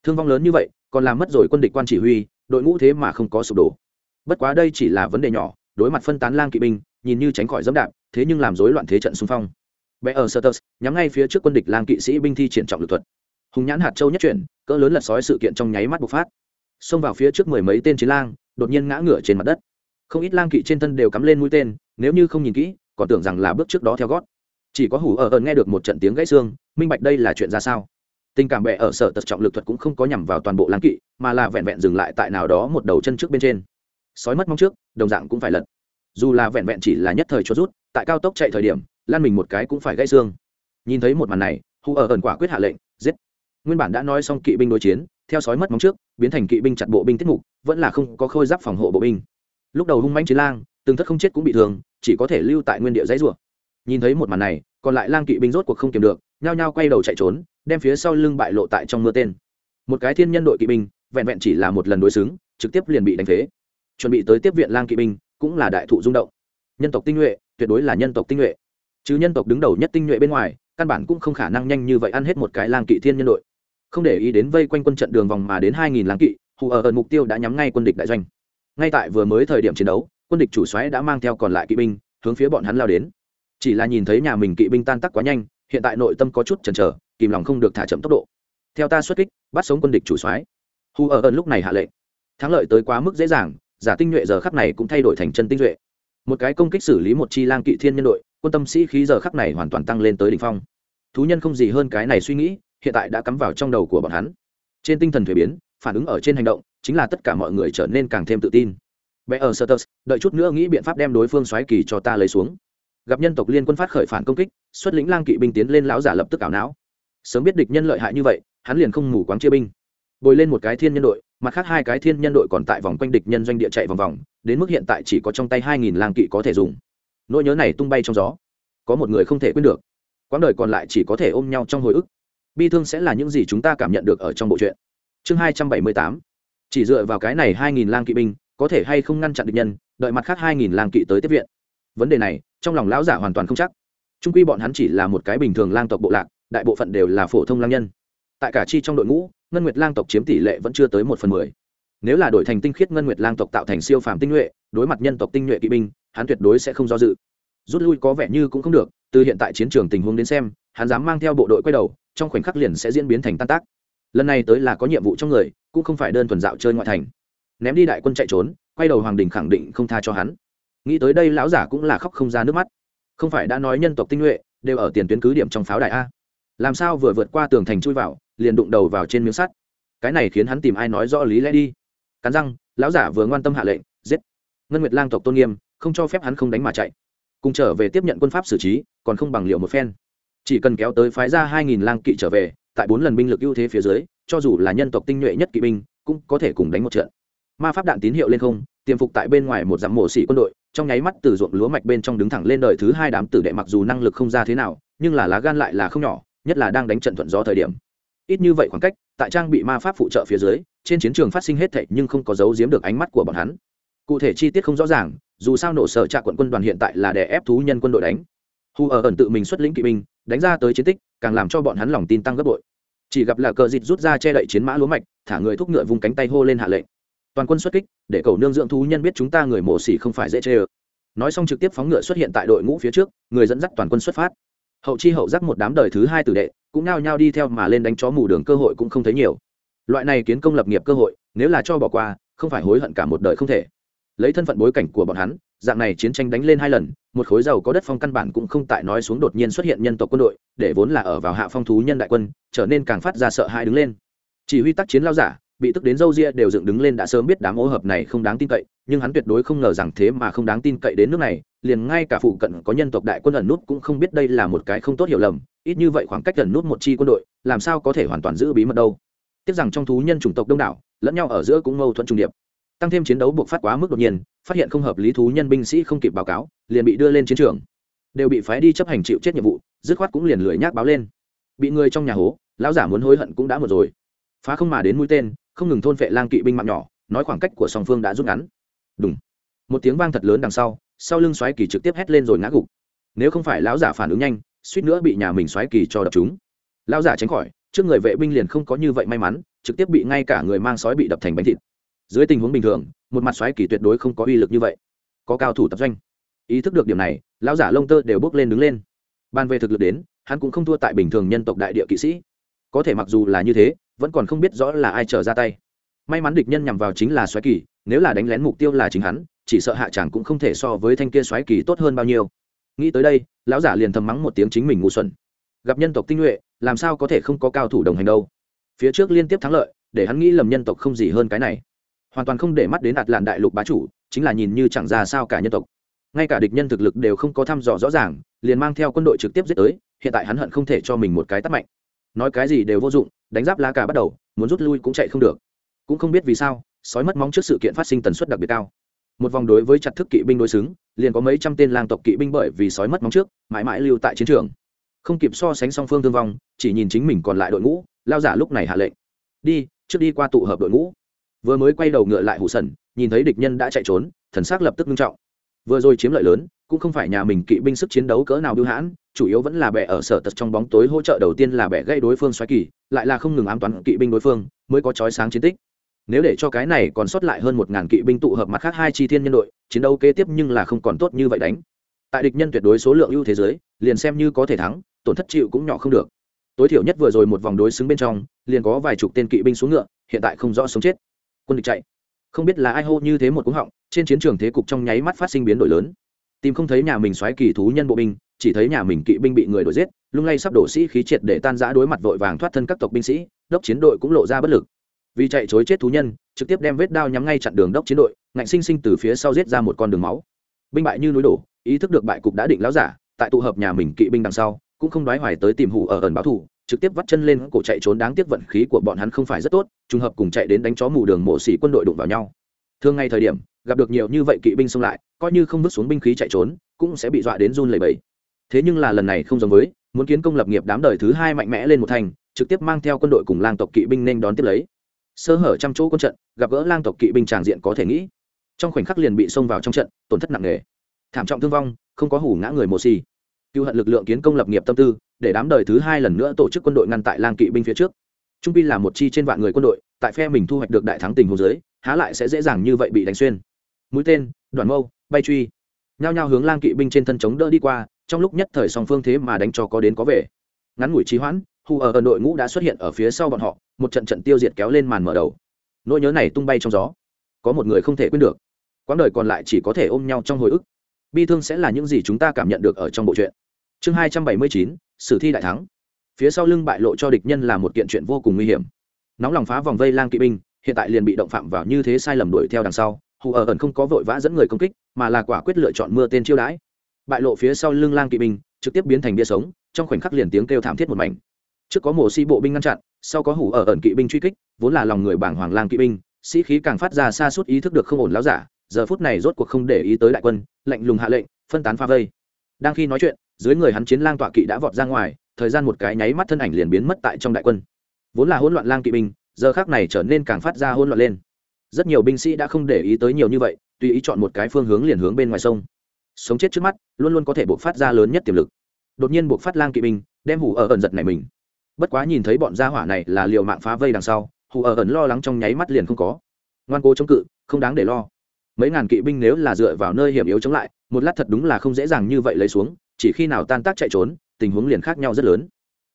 thương vong lớn như vậy, còn làm mất rồi quân địch quan chỉ huy đội ngũ thế mà không có sụp đổ. Bất quá đây chỉ là vấn đề nhỏ, đối mặt phân tán lang kỵ binh, nhìn như tránh khỏi dẫm đạp, thế nhưng làm rối loạn thế trận xung phong. Bé ở Sertus nhắm ngay phía trước quân địch lang kỵ sĩ binh thi triển trọng lực thuật. Hùng nhãn hạt châu nhất chuyển, cỡ lớn lật sói sự kiện trong nháy mắt bộc phát. Xông vào phía trước mười mấy tên chiến lang, đột nhiên ngã ngửa trên mặt đất. Không ít lang kỵ trên thân đều cắm lên mũi tên, nếu như không nhìn kỹ, còn tưởng rằng là bước trước đó theo gót. Chỉ có hủ ở ẩn nghe được một trận tiếng gãy xương, minh bạch đây là chuyện ra sao tình cảm bệ ở sở tật trọng lực thuật cũng không có nhằm vào toàn bộ lang kỵ, mà là vẹn vẹn dừng lại tại nào đó một đầu chân trước bên trên. Sói mất mong trước, đồng dạng cũng phải lật. Dù là vẹn vẹn chỉ là nhất thời cho rút, tại cao tốc chạy thời điểm, lan mình một cái cũng phải gãy xương. Nhìn thấy một màn này hù ở ẩn quả quyết hạ lệnh, giết. Nguyên bản đã nói xong kỵ binh đối chiến, theo sói mất móng trước, biến thành kỵ binh chặt bộ binh tiết mục, vẫn là không có khôi giáp phòng hộ bộ binh. Lúc đầu hung manh chiến lang, từng thất không chết cũng bị thương, chỉ có thể lưu tại nguyên địa dãy rùa. nhìn thấy một màn này, còn lại lang kỵ binh rốt cuộc không kiềm được nhao nhao quay đầu chạy trốn, đem phía sau lưng bại lộ tại trong mưa tên. Một cái thiên nhân đội kỵ binh, vẹn vẹn chỉ là một lần đối xứng, trực tiếp liền bị đánh phế. Chuẩn bị tới tiếp viện lang kỵ binh, cũng là đại thụ rung động. Nhân tộc tinh nhuệ, tuyệt đối là nhân tộc tinh nhuệ. Chứ nhân tộc đứng đầu nhất tinh nhuệ bên ngoài, căn bản cũng không khả năng nhanh như vậy ăn hết một cái lang kỵ thiên nhân đội. Không để ý đến vây quanh quân trận đường vòng mà đến hai nghìn lang kỵ, hù ở ẩn mục tiêu đã nhắm ngay quân địch đại doanh. Ngay tại vừa mới thời điểm chiến đấu, quân địch chủ xoáy đã mang theo còn lại kỵ binh, hướng phía bọn hắn lao đến. Chỉ là nhìn thấy nhà mình kỵ binh tan tác quá nhanh hiện tại nội tâm có chút chần chờ, kìm lòng không được thả chậm tốc độ. Theo ta xuất kích, bắt sống quân địch chủ soái. Hu ở ẩn lúc này hạ lệnh. Thắng lợi tới quá mức dễ dàng, giả tinh nhuệ giờ khắc này cũng thay đổi thành chân tinh nhuệ. Một cái công kích xử lý một chi lang kỵ thiên nhân đội, quân tâm sĩ khí giờ khắc này hoàn toàn tăng lên tới đỉnh phong. Thú nhân không gì hơn cái này suy nghĩ, hiện tại đã cắm vào trong đầu của bọn hắn. Trên tinh thần thuế biến, phản ứng ở trên hành động, chính là tất cả mọi người trở nên càng thêm tự tin. Bé ở sơ đợi chút nữa nghĩ biện pháp đem đối phương xoáy kỳ cho ta lấy xuống gặp nhân tộc liên quân phát khởi phản công kích, xuất lĩnh lang kỵ binh tiến lên lão giả lập tức ảo não. Sớm biết địch nhân lợi hại như vậy, hắn liền không mù quáng chia binh. Bồi lên một cái thiên nhân đội, mặt khác hai cái thiên nhân đội còn tại vòng quanh địch nhân doanh địa chạy vòng vòng, đến mức hiện tại chỉ có trong tay hai nghìn lang kỵ có thể dùng. Nỗi nhớ này tung bay trong gió. Có một người không thể quên được. Quãng đời còn lại chỉ có thể ôm nhau trong hồi ức. Bi thương sẽ là những gì chúng ta cảm nhận được ở trong bộ truyện. Chương hai trăm bảy mươi tám. Chỉ dựa vào cái này hai nghìn lang kỵ binh, có thể hay không ngăn chặn địch nhân, đợi mặt khác hai nghìn lang kỵ tới tiếp viện vấn đề này, trong lòng lão giả hoàn toàn không chắc. Trung quy bọn hắn chỉ là một cái bình thường lang tộc bộ lạc, đại bộ phận đều là phổ thông lang nhân. Tại cả chi trong đội ngũ, ngân nguyệt lang tộc chiếm tỷ lệ vẫn chưa tới một phần mười. Nếu là đổi thành tinh khiết ngân nguyệt lang tộc tạo thành siêu phàm tinh nhuệ, đối mặt nhân tộc tinh nhuệ kỵ binh, hắn tuyệt đối sẽ không do dự. Rút lui có vẻ như cũng không được, từ hiện tại chiến trường tình huống đến xem, hắn dám mang theo bộ đội quay đầu, trong khoảnh khắc liền sẽ diễn biến thành tan tác. Lần này tới là có nhiệm vụ trong người, cũng không phải đơn thuần dạo chơi ngoại thành. Ném đi đại quân chạy trốn, quay đầu hoàng đình khẳng định không tha cho hắn nghĩ tới đây lão giả cũng là khóc không ra nước mắt. Không phải đã nói nhân tộc tinh nhuệ, đều ở tiền tuyến cứ điểm trong pháo đài a. Làm sao vừa vượt qua tường thành chui vào, liền đụng đầu vào trên miếng sắt? Cái này khiến hắn tìm ai nói rõ lý lẽ đi. Cắn răng, lão giả vừa ngoan tâm hạ lệnh, giết. Ngân nguyệt lang tộc tôn nghiêm, không cho phép hắn không đánh mà chạy. Cùng trở về tiếp nhận quân pháp xử trí, còn không bằng liệu một phen. Chỉ cần kéo tới phái ra hai nghìn lang kỵ trở về, tại bốn lần binh lực ưu thế phía dưới, cho dù là nhân tộc tinh nhuệ nhất kỵ binh, cũng có thể cùng đánh một trận ma pháp đạn tín hiệu lên không, tiềm phục tại bên ngoài một dặm mộ sĩ quân đội, trong nháy mắt từ ruộng lúa mạch bên trong đứng thẳng lên đời thứ hai đám tử đệ mặc dù năng lực không ra thế nào, nhưng là lá gan lại là không nhỏ, nhất là đang đánh trận thuận gió thời điểm. Ít như vậy khoảng cách, tại trang bị ma pháp phụ trợ phía dưới, trên chiến trường phát sinh hết thảy nhưng không có dấu giếm được ánh mắt của bọn hắn. Cụ thể chi tiết không rõ ràng, dù sao nổ sở trạ quận quân đoàn hiện tại là để ép thú nhân quân đội đánh. Hu ở ẩn tự mình xuất lĩnh kỵ binh, đánh ra tới chiến tích, càng làm cho bọn hắn lòng tin tăng gấp bội. Chỉ gặp là cờ dịt rút ra che đậy chiến mã lúa mạch, thả người thúc ngựa vùng cánh tay hô lên hạ lệnh toàn quân xuất kích, để cầu nương dưỡng thú nhân biết chúng ta người mổ xỉ không phải dễ chê ơ. Nói xong trực tiếp phóng ngựa xuất hiện tại đội ngũ phía trước, người dẫn dắt toàn quân xuất phát. Hậu chi hậu giác một đám đời thứ hai tử đệ, cũng nao nhao đi theo mà lên đánh chó mù đường cơ hội cũng không thấy nhiều. Loại này kiến công lập nghiệp cơ hội, nếu là cho bỏ qua, không phải hối hận cả một đời không thể. Lấy thân phận bối cảnh của bọn hắn, dạng này chiến tranh đánh lên hai lần, một khối giàu có đất phong căn bản cũng không tại nói xuống đột nhiên xuất hiện nhân tộc quân đội, để vốn là ở vào hạ phong thú nhân đại quân, trở nên càng phát ra sợ hãi đứng lên. Chỉ huy tác chiến lao giả bị tức đến dâu ria đều dựng đứng lên đã sớm biết đám ô hợp này không đáng tin cậy, nhưng hắn tuyệt đối không ngờ rằng thế mà không đáng tin cậy đến nước này, liền ngay cả phụ cận có nhân tộc đại quân ẩn nút cũng không biết đây là một cái không tốt hiểu lầm, ít như vậy khoảng cách ẩn nút một chi quân đội, làm sao có thể hoàn toàn giữ bí mật đâu. Tiếc rằng trong thú nhân chủng tộc đông đảo, lẫn nhau ở giữa cũng mâu thuẫn trung điệp. Tăng thêm chiến đấu buộc phát quá mức đột nhiên, phát hiện không hợp lý thú nhân binh sĩ không kịp báo cáo, liền bị đưa lên chiến trường. Đều bị phái đi chấp hành chịu chết nhiệm vụ, dứt khoát cũng liền lười nhác báo lên. Bị người trong nhà hố, lão giả muốn hối hận cũng đã một rồi. Phá không mà đến mũi tên không ngừng thôn vệ lang kỵ binh mạng nhỏ, nói khoảng cách của song phương đã rút ngắn. Đúng một tiếng vang thật lớn đằng sau sau lưng xoáy kỳ trực tiếp hét lên rồi ngã gục. Nếu không phải lão giả phản ứng nhanh, suýt nữa bị nhà mình xoáy kỳ cho đập chúng lão giả tránh khỏi, trước người vệ binh liền không có như vậy may mắn, trực tiếp bị ngay cả người mang sói bị đập thành bánh thịt. Dưới tình huống bình thường, một mặt xoáy kỳ tuyệt đối không có uy lực như vậy. Có cao thủ tập doanh. Ý thức được điểm này, lão giả lông tơ đều bước lên đứng lên. Ban về thực lực đến, hắn cũng không thua tại bình thường nhân tộc đại địa kỵ sĩ. Có thể mặc dù là như thế vẫn còn không biết rõ là ai trở ra tay. May mắn địch nhân nhằm vào chính là xoáy kỳ, nếu là đánh lén mục tiêu là chính hắn, chỉ sợ hạ chẳng cũng không thể so với thanh kia xoáy kỳ tốt hơn bao nhiêu. Nghĩ tới đây, lão giả liền thầm mắng một tiếng chính mình ngu xuẩn. Gặp nhân tộc tinh nhuệ, làm sao có thể không có cao thủ đồng hành đâu? Phía trước liên tiếp thắng lợi, để hắn nghĩ lầm nhân tộc không gì hơn cái này. Hoàn toàn không để mắt đến đạt lạn đại lục bá chủ, chính là nhìn như chẳng ra sao cả nhân tộc. Ngay cả địch nhân thực lực đều không có thăm dò rõ ràng, liền mang theo quân đội trực tiếp giết tới, hiện tại hắn hận không thể cho mình một cái tắt mạnh nói cái gì đều vô dụng, đánh giáp lá cà bắt đầu, muốn rút lui cũng chạy không được. Cũng không biết vì sao, sói mất móng trước sự kiện phát sinh tần suất đặc biệt cao. Một vòng đối với chặt thức kỵ binh đối xứng, liền có mấy trăm tên lang tộc kỵ binh bởi vì sói mất móng trước, mãi mãi lưu tại chiến trường. Không kịp so sánh song phương thương vong, chỉ nhìn chính mình còn lại đội ngũ, lao giả lúc này hạ lệnh. Đi, trước đi qua tụ hợp đội ngũ. Vừa mới quay đầu ngựa lại hủ sần, nhìn thấy địch nhân đã chạy trốn, thần xác lập tức nghiêm trọng vừa rồi chiếm lợi lớn, cũng không phải nhà mình kỵ binh sức chiến đấu cỡ nào biêu hãn, chủ yếu vẫn là bẻ ở sở tật trong bóng tối hỗ trợ đầu tiên là bẻ gây đối phương xoáy kỳ, lại là không ngừng ám toán kỵ binh đối phương, mới có chói sáng chiến tích. Nếu để cho cái này còn sót lại hơn một ngàn kỵ binh tụ hợp mặt khác hai chi thiên nhân đội, chiến đấu kế tiếp nhưng là không còn tốt như vậy đánh. Tại địch nhân tuyệt đối số lượng ưu thế giới liền xem như có thể thắng, tổn thất chịu cũng nhỏ không được. Tối thiểu nhất vừa rồi một vòng đối xứng bên trong, liền có vài chục tên kỵ binh xuống ngựa, hiện tại không rõ sống chết. Quân địch chạy. Không biết là ai hô như thế một cúng họng trên chiến trường thế cục trong nháy mắt phát sinh biến đổi lớn. Tìm không thấy nhà mình xoáy kỳ thú nhân bộ binh, chỉ thấy nhà mình kỵ binh bị người đuổi giết, lung lay sắp đổ sĩ khí triệt để tan giã đối mặt vội vàng thoát thân các tộc binh sĩ, đốc chiến đội cũng lộ ra bất lực. Vì chạy chối chết thú nhân, trực tiếp đem vết đao nhắm ngay chặn đường đốc chiến đội, ngạnh sinh sinh từ phía sau giết ra một con đường máu. Binh bại như núi đổ, ý thức được bại cục đã định láo giả, tại tụ hợp nhà mình kỵ binh đằng sau, cũng không đoái hoài tới tìm hủ ở ẩn báo thủ trực tiếp vắt chân lên cổ chạy trốn đáng tiếc vận khí của bọn hắn không phải rất tốt, trùng hợp cùng chạy đến đánh chó mù đường mộ xỉ quân đội đụng vào nhau thường ngay thời điểm, gặp được nhiều như vậy kỵ binh xông lại, coi như không vứt xuống binh khí chạy trốn, cũng sẽ bị dọa đến run lẩy bẩy. Thế nhưng là lần này không giống với, muốn kiến công lập nghiệp đám đời thứ hai mạnh mẽ lên một thành, trực tiếp mang theo quân đội cùng lang tộc kỵ binh nên đón tiếp lấy. Sơ hở trăm chỗ quân trận, gặp gỡ lang tộc kỵ binh tràng diện có thể nghĩ. Trong khoảnh khắc liền bị xông vào trong trận, tổn thất nặng nề. Thảm trọng thương vong, không có hủ ngã người mồ xì. Cựu hận lực lượng kiến công lập nghiệp tâm tư, để đám đời thứ hai lần nữa tổ chức quân đội ngăn tại lang kỵ binh phía trước. Trung pi là một chi trên vạn người quân đội, tại phe mình thu hoạch được đại thắng tình hồ dưới há lại sẽ dễ dàng như vậy bị đánh xuyên. Mũi tên đoàn mâu, bay truy. Nhao nhao hướng lang kỵ binh trên thân chống đỡ đi qua, trong lúc nhất thời song phương thế mà đánh cho có đến có về. Ngắn ngủi trí hoãn, hù ở ở đội ngũ đã xuất hiện ở phía sau bọn họ, một trận trận tiêu diệt kéo lên màn mở đầu. Nỗi nhớ này tung bay trong gió. Có một người không thể quên được. Quãng đời còn lại chỉ có thể ôm nhau trong hồi ức. Bi thương sẽ là những gì chúng ta cảm nhận được ở trong bộ truyện. Chương hai trăm bảy mươi chín, sử thi đại thắng. Phía sau lưng bại lộ cho địch nhân là một kiện chuyện vô cùng nguy hiểm. Nóng lòng phá vòng vây lang kỵ binh hiện tại liền bị động phạm vào như thế sai lầm đuổi theo đằng sau, hù ở ẩn không có vội vã dẫn người công kích, mà là quả quyết lựa chọn mưa tên chiêu đãi. Bại lộ phía sau lưng lang kỵ binh, trực tiếp biến thành bia sống, trong khoảnh khắc liền tiếng kêu thảm thiết một mảnh. Trước có mổ si bộ binh ngăn chặn, sau có hủ ở ẩn kỵ binh truy kích, vốn là lòng người bảng hoàng lang kỵ binh, sĩ khí càng phát ra xa suốt ý thức được không ổn láo giả, giờ phút này rốt cuộc không để ý tới đại quân, lạnh lùng hạ lệnh, phân tán pha vây. Đang khi nói chuyện, dưới người hắn chiến lang tọa kỵ đã vọt ra ngoài, thời gian một cái nháy mắt thân ảnh liền biến mất tại trong đại quân. Vốn là hỗn loạn lang kỵ binh giờ khác này trở nên càng phát ra hỗn loạn lên. Rất nhiều binh sĩ đã không để ý tới nhiều như vậy, tùy ý chọn một cái phương hướng liền hướng bên ngoài sông. Sống chết trước mắt, luôn luôn có thể buộc phát ra lớn nhất tiềm lực. Đột nhiên buộc phát lang kỵ binh, đem hủ ở ẩn giật này mình. Bất quá nhìn thấy bọn gia hỏa này là liều mạng phá vây đằng sau, hủ ở ẩn lo lắng trong nháy mắt liền không có. Ngoan cố chống cự, không đáng để lo. Mấy ngàn kỵ binh nếu là dựa vào nơi hiểm yếu chống lại, một lát thật đúng là không dễ dàng như vậy lấy xuống, chỉ khi nào tan tác chạy trốn, tình huống liền khác nhau rất lớn.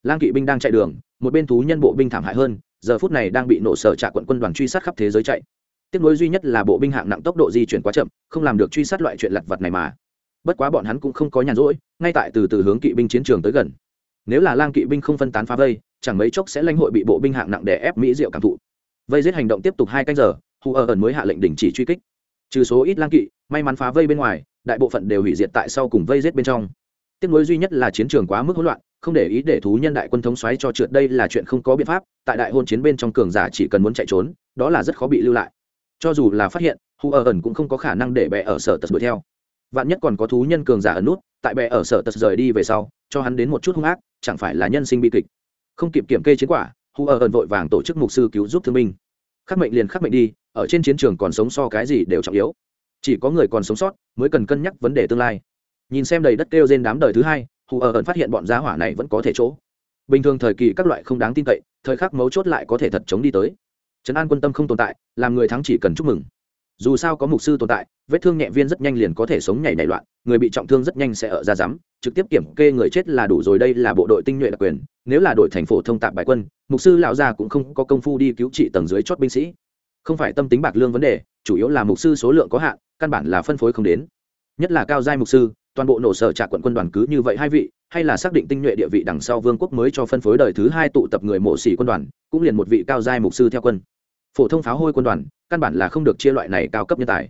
Lang kỵ binh đang chạy đường, một bên thú nhân bộ binh thảm hại hơn giờ phút này đang bị nổ sở trả quận quân đoàn truy sát khắp thế giới chạy. Tiếc nối duy nhất là bộ binh hạng nặng tốc độ di chuyển quá chậm, không làm được truy sát loại chuyện lặt vặt này mà. Bất quá bọn hắn cũng không có nhàn rỗi, ngay tại từ từ hướng kỵ binh chiến trường tới gần. Nếu là lang kỵ binh không phân tán phá vây, chẳng mấy chốc sẽ lãnh hội bị bộ binh hạng nặng để ép mỹ diệu cảm thụ. Vây giết hành động tiếp tục hai canh giờ, hù ở ẩn mới hạ lệnh đình chỉ truy kích. Trừ số ít lang kỵ, may mắn phá vây bên ngoài, đại bộ phận đều hủy diệt tại sau cùng vây giết bên trong tiếc nối duy nhất là chiến trường quá mức hỗn loạn, không để ý để thú nhân đại quân thống xoáy cho trượt, đây là chuyện không có biện pháp, tại đại hôn chiến bên trong cường giả chỉ cần muốn chạy trốn, đó là rất khó bị lưu lại. Cho dù là phát hiện, Hu ở ẩn cũng không có khả năng để bè ở sở tật đuổi theo. Vạn nhất còn có thú nhân cường giả ẩn nút, tại bè ở sở tật rời đi về sau, cho hắn đến một chút hung ác, chẳng phải là nhân sinh bi kịch. Không kịp kiểm kê chiến quả, Hu ở ẩn vội vàng tổ chức mục sư cứu giúp thương binh. Khắc mệnh liền khắc mệnh đi, ở trên chiến trường còn sống so cái gì đều trọng yếu. Chỉ có người còn sống sót mới cần cân nhắc vấn đề tương lai nhìn xem đầy đất kêu trên đám đời thứ hai, hù ở ẩn phát hiện bọn giá hỏa này vẫn có thể chỗ. Bình thường thời kỳ các loại không đáng tin cậy, thời khắc mấu chốt lại có thể thật chống đi tới. Trấn an quân tâm không tồn tại, làm người thắng chỉ cần chúc mừng. Dù sao có mục sư tồn tại, vết thương nhẹ viên rất nhanh liền có thể sống nhảy nảy loạn, người bị trọng thương rất nhanh sẽ ở ra rắm, trực tiếp kiểm kê người chết là đủ rồi, đây là bộ đội tinh nhuệ đặc quyền, nếu là đội thành phố thông tạp bài quân, mục sư lão gia cũng không có công phu đi cứu trị tầng dưới chót binh sĩ. Không phải tâm tính bạc lương vấn đề, chủ yếu là mục sư số lượng có hạn, căn bản là phân phối không đến. Nhất là cao giai mục sư toàn bộ nổ sở trả quận quân đoàn cứ như vậy hai vị, hay là xác định tinh nhuệ địa vị đằng sau vương quốc mới cho phân phối đời thứ hai tụ tập người mộ sĩ quân đoàn, cũng liền một vị cao giai mục sư theo quân. Phổ thông pháo hôi quân đoàn, căn bản là không được chia loại này cao cấp nhân tài.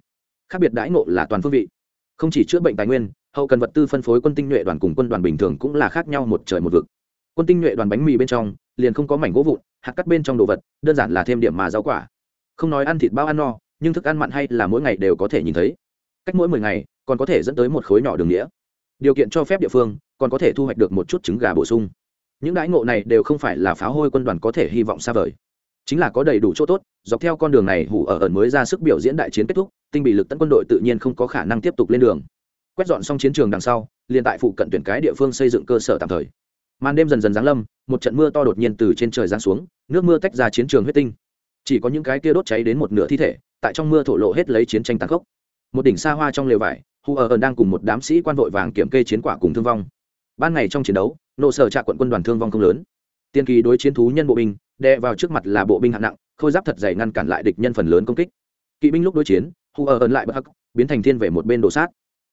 Khác biệt đãi ngộ là toàn phương vị. Không chỉ chữa bệnh tài nguyên, hậu cần vật tư phân phối quân tinh nhuệ đoàn cùng quân đoàn bình thường cũng là khác nhau một trời một vực. Quân tinh nhuệ đoàn bánh mì bên trong, liền không có mảnh gỗ vụn, hạt cắt bên trong đồ vật, đơn giản là thêm điểm mà rau quả. Không nói ăn thịt bao ăn no, nhưng thức ăn mặn hay là mỗi ngày đều có thể nhìn thấy. Cách mỗi mười ngày còn có thể dẫn tới một khối nhỏ đường nghĩa. Điều kiện cho phép địa phương, còn có thể thu hoạch được một chút trứng gà bổ sung. Những đãi ngộ này đều không phải là pháo hôi quân đoàn có thể hy vọng xa vời. Chính là có đầy đủ chỗ tốt, dọc theo con đường này hủ ở ẩn mới ra sức biểu diễn đại chiến kết thúc, tinh bị lực tấn quân đội tự nhiên không có khả năng tiếp tục lên đường. Quét dọn xong chiến trường đằng sau, liền tại phụ cận tuyển cái địa phương xây dựng cơ sở tạm thời. Màn đêm dần dần giáng lâm, một trận mưa to đột nhiên từ trên trời giáng xuống, nước mưa tách ra chiến trường huyết tinh. Chỉ có những cái kia đốt cháy đến một nửa thi thể, tại trong mưa thổ lộ hết lấy chiến tranh tàn khốc một đỉnh xa hoa trong lều vải hù ở ẩn đang cùng một đám sĩ quan vội vàng kiểm kê chiến quả cùng thương vong. Ban ngày trong chiến đấu, nộ sở trạ quận quân đoàn thương vong không lớn. Tiên kỳ đối chiến thú nhân bộ binh, đè vào trước mặt là bộ binh hạng nặng, khôi giáp thật dày ngăn cản lại địch nhân phần lớn công kích. Kỵ binh lúc đối chiến hù ở ẩn lại bất hắc, biến thành thiên về một bên đổ sát.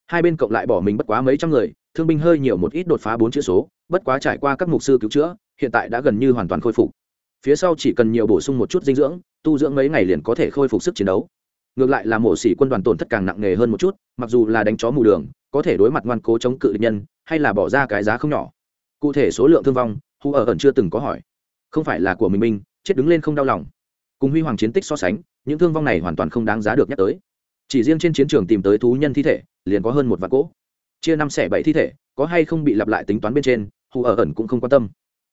Hai bên cộng lại bỏ mình bất quá mấy trăm người, thương binh hơi nhiều một ít đột phá bốn chữ số, bất quá trải qua các mục sư cứu chữa, hiện tại đã gần như hoàn toàn khôi phục. Phía sau chỉ cần nhiều bổ sung một chút dinh dưỡng, tu dưỡng mấy ngày liền có thể khôi phục sức chiến đấu ngược lại là mổ xỉ quân đoàn tổn thất càng nặng nề hơn một chút, mặc dù là đánh chó mù đường, có thể đối mặt ngoan cố chống cự địch nhân, hay là bỏ ra cái giá không nhỏ. Cụ thể số lượng thương vong hù ở ẩn chưa từng có hỏi. Không phải là của mình minh chết đứng lên không đau lòng. Cùng huy hoàng chiến tích so sánh, những thương vong này hoàn toàn không đáng giá được nhắc tới. Chỉ riêng trên chiến trường tìm tới thú nhân thi thể, liền có hơn một vạn cỗ. Chia năm xẻ bảy thi thể, có hay không bị lặp lại tính toán bên trên hù ở ẩn cũng không quan tâm.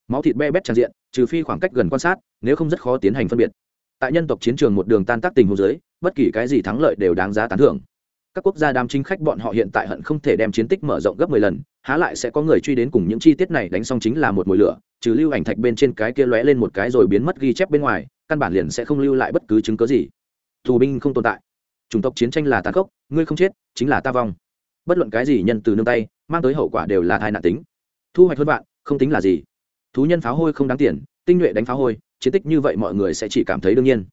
Máu thịt be bét tràn diện, trừ phi khoảng cách gần quan sát, nếu không rất khó tiến hành phân biệt. Tại nhân tộc chiến trường một đường tan tác tình hồ dưới bất kỳ cái gì thắng lợi đều đáng giá tán thưởng. Các quốc gia đám chính khách bọn họ hiện tại hận không thể đem chiến tích mở rộng gấp mười lần, há lại sẽ có người truy đến cùng những chi tiết này đánh xong chính là một mùi lửa, trừ lưu ảnh thạch bên trên cái kia lóe lên một cái rồi biến mất ghi chép bên ngoài, căn bản liền sẽ không lưu lại bất cứ chứng cớ gì. Tù binh không tồn tại. Chủng tộc chiến tranh là tàn khốc, ngươi không chết, chính là ta vong. Bất luận cái gì nhân từ nương tay, mang tới hậu quả đều là thai nạn tính. Thu hoạch hơn bạn không tính là gì. Thú nhân pháo hôi không đáng tiền, tinh nhuệ đánh pháo hôi, chiến tích như vậy mọi người sẽ chỉ cảm thấy đương nhiên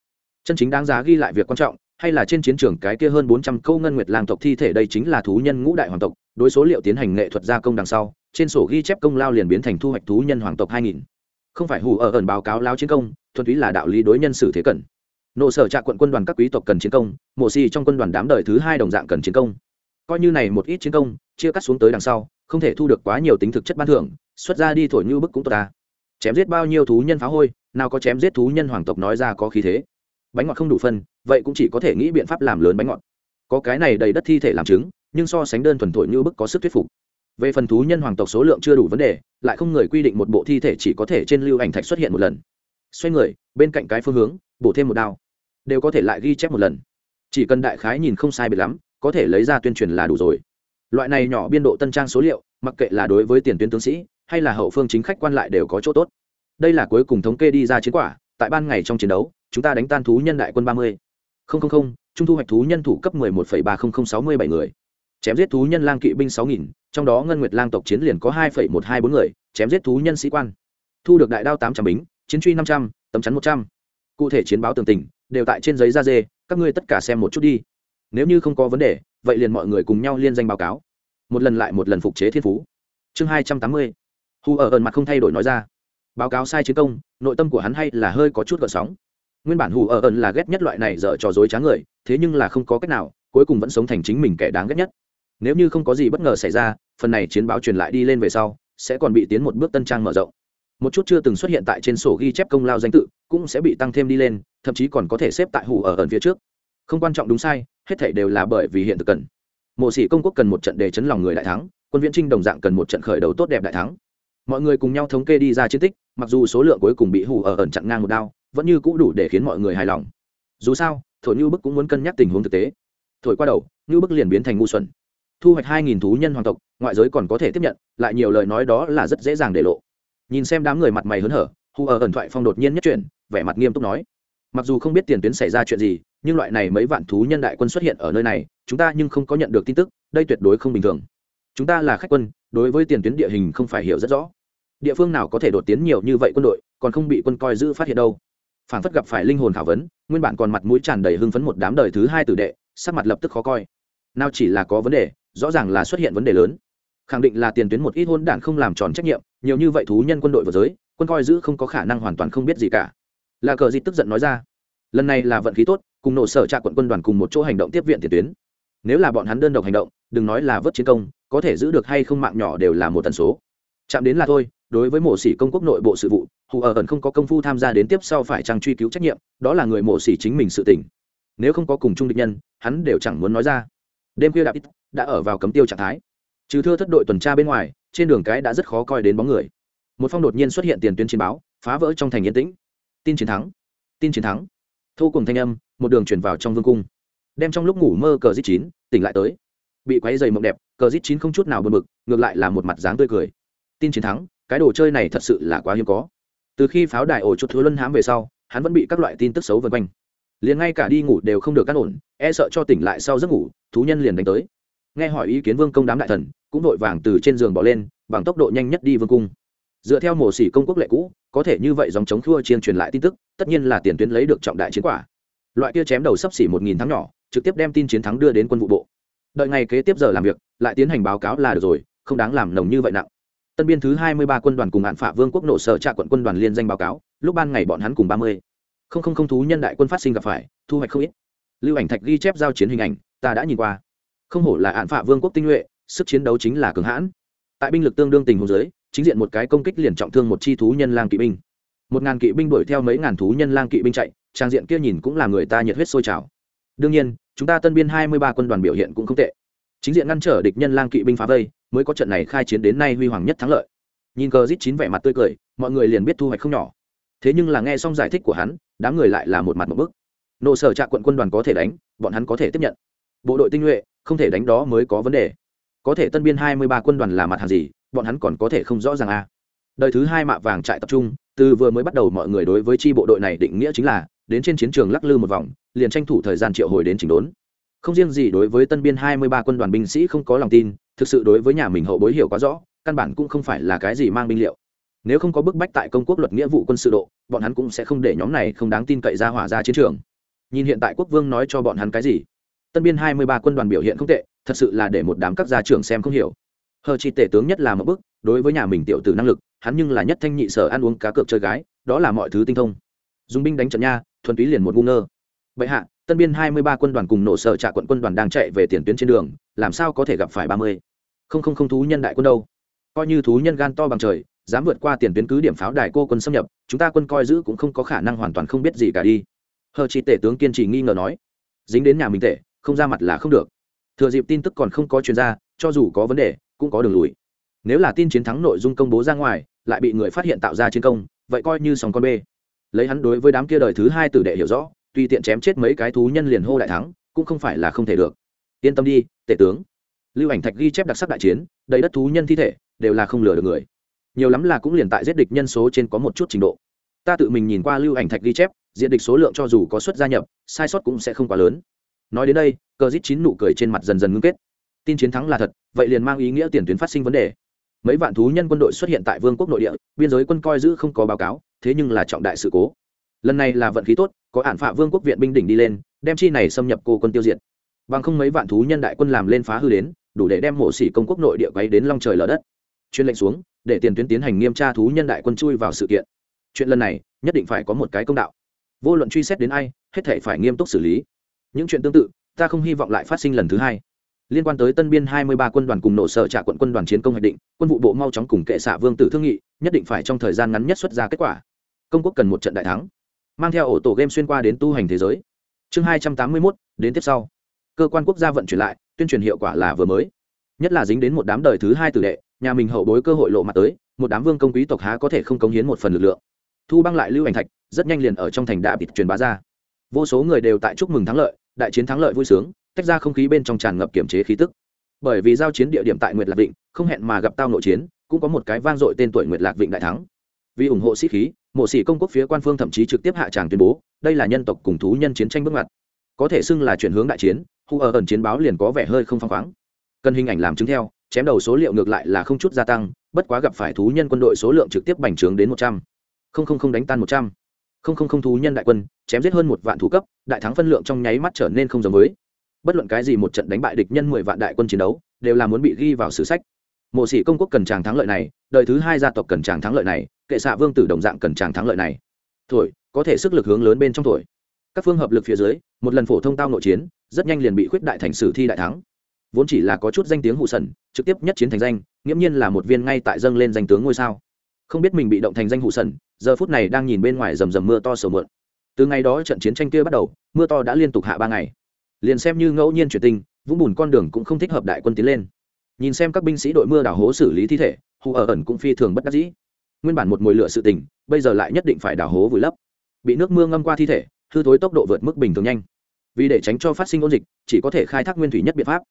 chân chính đáng giá ghi lại việc quan trọng, hay là trên chiến trường cái kia hơn bốn trăm câu ngân nguyệt lang tộc thi thể đây chính là thú nhân ngũ đại hoàng tộc, đối số liệu tiến hành nghệ thuật gia công đằng sau, trên sổ ghi chép công lao liền biến thành thu hoạch thú nhân hoàng tộc hai nghìn. Không phải hù ở ẩn báo cáo lao chiến công, thuần túy là đạo lý đối nhân xử thế cần nộ sở trạ quận quân đoàn các quý tộc cần chiến công, mộ xì trong quân đoàn đám đời thứ hai đồng dạng cần chiến công. Coi như này một ít chiến công, chia cắt xuống tới đằng sau, không thể thu được quá nhiều tính thực chất ban thưởng, xuất ra đi thổi như bức cũng tốt ta. Chém giết bao nhiêu thú nhân phá hôi, nào có chém giết thú nhân hoàng tộc nói ra có khí thế bánh ngọt không đủ phân, vậy cũng chỉ có thể nghĩ biện pháp làm lớn bánh ngọt. Có cái này đầy đất thi thể làm chứng nhưng so sánh đơn thuần thổi như bức có sức thuyết phục. Về phần thú nhân hoàng tộc số lượng chưa đủ vấn đề, lại không người quy định một bộ thi thể chỉ có thể trên lưu ảnh thạch xuất hiện một lần. Xoay người, bên cạnh cái phương hướng, bổ thêm một đao. Đều có thể lại ghi chép một lần. Chỉ cần đại khái nhìn không sai biệt lắm, có thể lấy ra tuyên truyền là đủ rồi. Loại này nhỏ biên độ tân trang số liệu, mặc kệ là đối với tiền tuyến tướng sĩ, hay là hậu phương chính khách quan lại đều có chỗ tốt. Đây là cuối cùng thống kê đi ra chiến quả, tại ban ngày trong chiến đấu chúng ta đánh tan thú nhân đại quân ba mươi. Không không không, trung thu hoạch thú nhân thủ cấp mười một phẩy ba không không sáu mươi bảy người. Chém giết thú nhân lang kỵ binh sáu nghìn, trong đó ngân nguyệt lang tộc chiến liền có hai phẩy một hai bốn người, chém giết thú nhân sĩ quan. Thu được đại đao tám trăm bính, chiến truy năm trăm, tấm chắn một trăm. Cụ thể chiến báo tường tình, đều tại trên giấy da dê, các ngươi tất cả xem một chút đi. Nếu như không có vấn đề, vậy liền mọi người cùng nhau liên danh báo cáo. Một lần lại một lần phục chế thiên phú. Chương hai trăm tám mươi. Hù ở ẩn mặt không thay đổi nói ra. Báo cáo sai chiến công, nội tâm của hắn hay là hơi có chút gợn sóng nguyên bản hù ở ẩn là ghét nhất loại này dở trò dối trá người, thế nhưng là không có cách nào, cuối cùng vẫn sống thành chính mình kẻ đáng ghét nhất. Nếu như không có gì bất ngờ xảy ra, phần này chiến báo truyền lại đi lên về sau, sẽ còn bị tiến một bước tân trang mở rộng. Một chút chưa từng xuất hiện tại trên sổ ghi chép công lao danh tự, cũng sẽ bị tăng thêm đi lên, thậm chí còn có thể xếp tại hủ ở ẩn phía trước. Không quan trọng đúng sai, hết thảy đều là bởi vì hiện thực cần. Mộ sĩ công quốc cần một trận để chấn lòng người đại thắng, quân viễn trinh đồng dạng cần một trận khởi đầu tốt đẹp đại thắng. Mọi người cùng nhau thống kê đi ra chiến tích, mặc dù số lượng cuối cùng bị hủ ở ẩn chặn ngang một đao vẫn như cũ đủ để khiến mọi người hài lòng. Dù sao, thổi như bức cũng muốn cân nhắc tình huống thực tế. Thổi qua đầu, như bức liền biến thành ngu xuẩn. Thu hoạch hai nghìn thú nhân hoàng tộc, ngoại giới còn có thể tiếp nhận, lại nhiều lời nói đó là rất dễ dàng để lộ. Nhìn xem đám người mặt mày hớn hở hù ở ẩn thoại phong đột nhiên nhất chuyển, vẻ mặt nghiêm túc nói. Mặc dù không biết tiền tuyến xảy ra chuyện gì, nhưng loại này mấy vạn thú nhân đại quân xuất hiện ở nơi này, chúng ta nhưng không có nhận được tin tức, đây tuyệt đối không bình thường. Chúng ta là khách quân, đối với tiền tuyến địa hình không phải hiểu rất rõ. Địa phương nào có thể đột tiến nhiều như vậy quân đội, còn không bị quân coi giữ phát hiện đâu phản phất gặp phải linh hồn khảo vấn, nguyên bản còn mặt mũi tràn đầy hưng phấn một đám đời thứ hai tử đệ, sắc mặt lập tức khó coi. Nào chỉ là có vấn đề, rõ ràng là xuất hiện vấn đề lớn. Khẳng định là tiền tuyến một ít hôn đản không làm tròn trách nhiệm, nhiều như vậy thú nhân quân đội vừa giới, quân coi giữ không có khả năng hoàn toàn không biết gì cả. Là cờ gì tức giận nói ra. Lần này là vận khí tốt, cùng nổ sở trạ quận quân đoàn cùng một chỗ hành động tiếp viện tiền tuyến. Nếu là bọn hắn đơn độc hành động, đừng nói là vớt chiến công, có thể giữ được hay không mạng nhỏ đều là một tần số. Chạm đến là thôi đối với mộ sĩ công quốc nội bộ sự vụ, hù ở ẩn không có công phu tham gia đến tiếp sau phải trang truy cứu trách nhiệm, đó là người mộ sĩ chính mình sự tỉnh nếu không có cùng chung địch nhân, hắn đều chẳng muốn nói ra. Đêm khuya đạp ít đã ở vào cấm tiêu trạng thái. Trừ thưa thất đội tuần tra bên ngoài, trên đường cái đã rất khó coi đến bóng người. Một phong đột nhiên xuất hiện tiền tuyến chiến báo, phá vỡ trong thành yên tĩnh. Tin chiến thắng, tin chiến thắng. Thu cùng thanh âm, một đường chuyển vào trong vương cung. Đem trong lúc ngủ mơ cờ dít chín tỉnh lại tới. Bị quáy dày mộng đẹp, cờ dít chín không chút nào bật mực ngược lại là một mặt dáng tươi cười. Tin chiến thắng cái đồ chơi này thật sự là quá hiếm có. Từ khi pháo đài ổ chuột thứ luân hãm về sau, hắn vẫn bị các loại tin tức xấu vây quanh. Liền ngay cả đi ngủ đều không được cắt ổn e sợ cho tỉnh lại sau giấc ngủ, thú nhân liền đánh tới. Nghe hỏi ý kiến vương công đám đại thần, cũng vội vàng từ trên giường bỏ lên, bằng tốc độ nhanh nhất đi vương cung. Dựa theo mổ xỉ công quốc lệ cũ, có thể như vậy dòng chống khua chiên truyền lại tin tức, tất nhiên là tiền tuyến lấy được trọng đại chiến quả. Loại kia chém đầu sắp xỉ một nghìn tháng nhỏ, trực tiếp đem tin chiến thắng đưa đến quân vụ bộ. Đợi ngày kế tiếp giờ làm việc, lại tiến hành báo cáo là được rồi, không đáng làm nồng như vậy nặng tân biên thứ hai mươi ba quân đoàn cùng hạn phả vương quốc nộ sở trạ quận quân đoàn liên danh báo cáo, lúc ban ngày bọn hắn cùng ba mươi. Không không không thú nhân đại quân phát sinh gặp phải, thu hoạch không ít. Lưu ảnh thạch ghi chép giao chiến hình ảnh, ta đã nhìn qua. Không hổ là hạn phả vương quốc tinh nhuệ, sức chiến đấu chính là cường hãn. Tại binh lực tương đương tình huống giới chính diện một cái công kích liền trọng thương một chi thú nhân lang kỵ binh. Một ngàn kỵ binh đuổi theo mấy ngàn thú nhân lang kỵ binh chạy, trang diện kia nhìn cũng là người ta nhiệt huyết sôi trào. Đương nhiên, chúng ta tân biên hai mươi ba quân đoàn biểu hiện cũng không tệ chính diện ngăn trở địch nhân lang kỵ binh phá vây, mới có trận này khai chiến đến nay huy hoàng nhất thắng lợi. Nhìn cờ rít chín vẻ mặt tươi cười, mọi người liền biết thu hoạch không nhỏ. Thế nhưng là nghe xong giải thích của hắn, đám người lại là một mặt một bức. Nộ sở trạ quận quân đoàn có thể đánh, bọn hắn có thể tiếp nhận. Bộ đội tinh nhuệ, không thể đánh đó mới có vấn đề. Có thể tân biên hai mươi ba quân đoàn là mặt hàng gì, bọn hắn còn có thể không rõ ràng à. đời thứ hai mạ vàng trại tập trung, từ vừa mới bắt đầu mọi người đối với chi bộ đội này định nghĩa chính là, đến trên chiến trường lắc lư một vòng, liền tranh thủ thời gian triệu hồi đến chỉnh đốn không riêng gì đối với tân biên hai mươi ba quân đoàn binh sĩ không có lòng tin, thực sự đối với nhà mình hậu bối hiểu quá rõ, căn bản cũng không phải là cái gì mang binh liệu. Nếu không có bức bách tại công quốc luật nghĩa vụ quân sự độ, bọn hắn cũng sẽ không để nhóm này không đáng tin cậy ra hỏa ra chiến trường. Nhìn hiện tại quốc vương nói cho bọn hắn cái gì? Tân biên hai mươi ba quân đoàn biểu hiện không tệ, thật sự là để một đám các gia trưởng xem không hiểu. Hờ chi tể tướng nhất là một bức, đối với nhà mình tiểu tử năng lực, hắn nhưng là nhất thanh nhị sở ăn uống cá cược chơi gái, đó là mọi thứ tinh thông. Dùng binh đánh trận nha, thuần túy liền một ngu ngơ. Bệ hạ tân biên hai mươi ba quân đoàn cùng nổ sở trả quận quân đoàn đang chạy về tiền tuyến trên đường, làm sao có thể gặp phải ba mươi? Không không không thú nhân đại quân đâu. Coi như thú nhân gan to bằng trời, dám vượt qua tiền tuyến cứ điểm pháo đài cô quân xâm nhập, chúng ta quân coi giữ cũng không có khả năng hoàn toàn không biết gì cả đi. Hờ chỉ tể tướng kiên trì nghi ngờ nói. Dính đến nhà mình tể, không ra mặt là không được. Thừa dịp tin tức còn không có chuyên gia, cho dù có vấn đề, cũng có đường lùi. Nếu là tin chiến thắng nội dung công bố ra ngoài, lại bị người phát hiện tạo ra chiến công, vậy coi như sòng con bê. Lấy hắn đối với đám kia đời thứ hai tử đệ hiểu rõ tùy tiện chém chết mấy cái thú nhân liền hô đại thắng, cũng không phải là không thể được. Yên tâm đi, tể tướng. Lưu ảnh thạch ghi chép đặc sắc đại chiến, đầy đất thú nhân thi thể, đều là không lừa được người. Nhiều lắm là cũng liền tại giết địch nhân số trên có một chút trình độ. Ta tự mình nhìn qua lưu ảnh thạch ghi chép, diện địch số lượng cho dù có suất gia nhập, sai sót cũng sẽ không quá lớn. Nói đến đây, cờ dít chín nụ cười trên mặt dần dần ngưng kết. Tin chiến thắng là thật, vậy liền mang ý nghĩa tiền tuyến phát sinh vấn đề. Mấy vạn thú nhân quân đội xuất hiện tại vương quốc nội địa, biên giới quân coi giữ không có báo cáo, thế nhưng là trọng đại sự cố lần này là vận khí tốt, có ản phạ vương quốc viện binh đỉnh đi lên, đem chi này xâm nhập cô quân tiêu diệt. Bằng không mấy vạn thú nhân đại quân làm lên phá hư đến, đủ để đem mộ sĩ công quốc nội địa quấy đến long trời lở đất. Chuyên lệnh xuống, để tiền tuyến tiến hành nghiêm tra thú nhân đại quân chui vào sự kiện. Chuyện lần này, nhất định phải có một cái công đạo. Vô luận truy xét đến ai, hết thể phải nghiêm túc xử lý. Những chuyện tương tự, ta không hy vọng lại phát sinh lần thứ hai. Liên quan tới tân biên hai mươi ba quân đoàn cùng nổ sở trả quận quân đoàn chiến công hoạch định, quân vụ bộ mau chóng cùng kệ xạ vương tử thương nghị, nhất định phải trong thời gian ngắn nhất xuất ra kết quả. Công quốc cần một trận đại thắng mang theo ổ tổ game xuyên qua đến tu hành thế giới. Chương hai trăm tám mươi mốt, đến tiếp sau. Cơ quan quốc gia vận chuyển lại, tuyên truyền hiệu quả là vừa mới. Nhất là dính đến một đám đời thứ hai tử đệ, nhà mình hậu bối cơ hội lộ mặt tới, một đám vương công quý tộc há có thể không cống hiến một phần lực lượng. Thu băng lại lưu ảnh thạch, rất nhanh liền ở trong thành đạ bịt truyền bá ra. Vô số người đều tại chúc mừng thắng lợi, đại chiến thắng lợi vui sướng, tách ra không khí bên trong tràn ngập kiểm chế khí tức. Bởi vì giao chiến địa điểm tại nguyệt lạc vịnh, không hẹn mà gặp tao nội chiến, cũng có một cái vang dội tên tuổi nguyệt lạc vịnh đại thắng vì ủng hộ sĩ khí, mộ sĩ công quốc phía quan phương thậm chí trực tiếp hạ tràng tuyên bố, đây là nhân tộc cùng thú nhân chiến tranh bước ngoặt. Có thể xưng là chuyển hướng đại chiến hù ở ẩn chiến báo liền có vẻ hơi không phăng khoáng. Cần hình ảnh làm chứng theo, chém đầu số liệu ngược lại là không chút gia tăng, bất quá gặp phải thú nhân quân đội số lượng trực tiếp bành trướng đến một trăm. Linh đánh tan một trăm. Linh thú nhân đại quân, chém giết hơn một vạn thủ cấp, đại thắng phân lượng trong nháy mắt trở nên không giống với. Bất luận cái gì một trận đánh bại địch nhân mười vạn đại quân chiến đấu, đều là muốn bị ghi vào sử sách mộ sĩ công quốc cần tràng thắng lợi này, đời thứ hai gia tộc cần tràng thắng lợi này, kệ xạ vương tử đồng dạng cần tràng thắng lợi này. Thổi, có thể sức lực hướng lớn bên trong thổi. Các phương hợp lực phía dưới, một lần phổ thông tao nội chiến, rất nhanh liền bị khuyết đại thành sử thi đại thắng. Vốn chỉ là có chút danh tiếng hụ sần, trực tiếp nhất chiến thành danh, nghiễm nhiên là một viên ngay tại dâng lên danh tướng ngôi sao. Không biết mình bị động thành danh hụ sần, giờ phút này đang nhìn bên ngoài rầm rầm mưa to sầu mượn. Từ ngày đó trận chiến tranh kia bắt đầu, mưa to đã liên tục hạ ba ngày. Liền xem như ngẫu nhiên chuyển tình, vũng bùn con đường cũng không thích hợp đại quân tiến lên nhìn xem các binh sĩ đội mưa đảo hố xử lý thi thể, hù ở ẩn cũng phi thường bất đắc dĩ. Nguyên bản một mồi lửa sự tình, bây giờ lại nhất định phải đảo hố vùi lấp. Bị nước mưa ngâm qua thi thể, hư thối tốc độ vượt mức bình thường nhanh. Vì để tránh cho phát sinh ôn dịch, chỉ có thể khai thác nguyên thủy nhất biện pháp.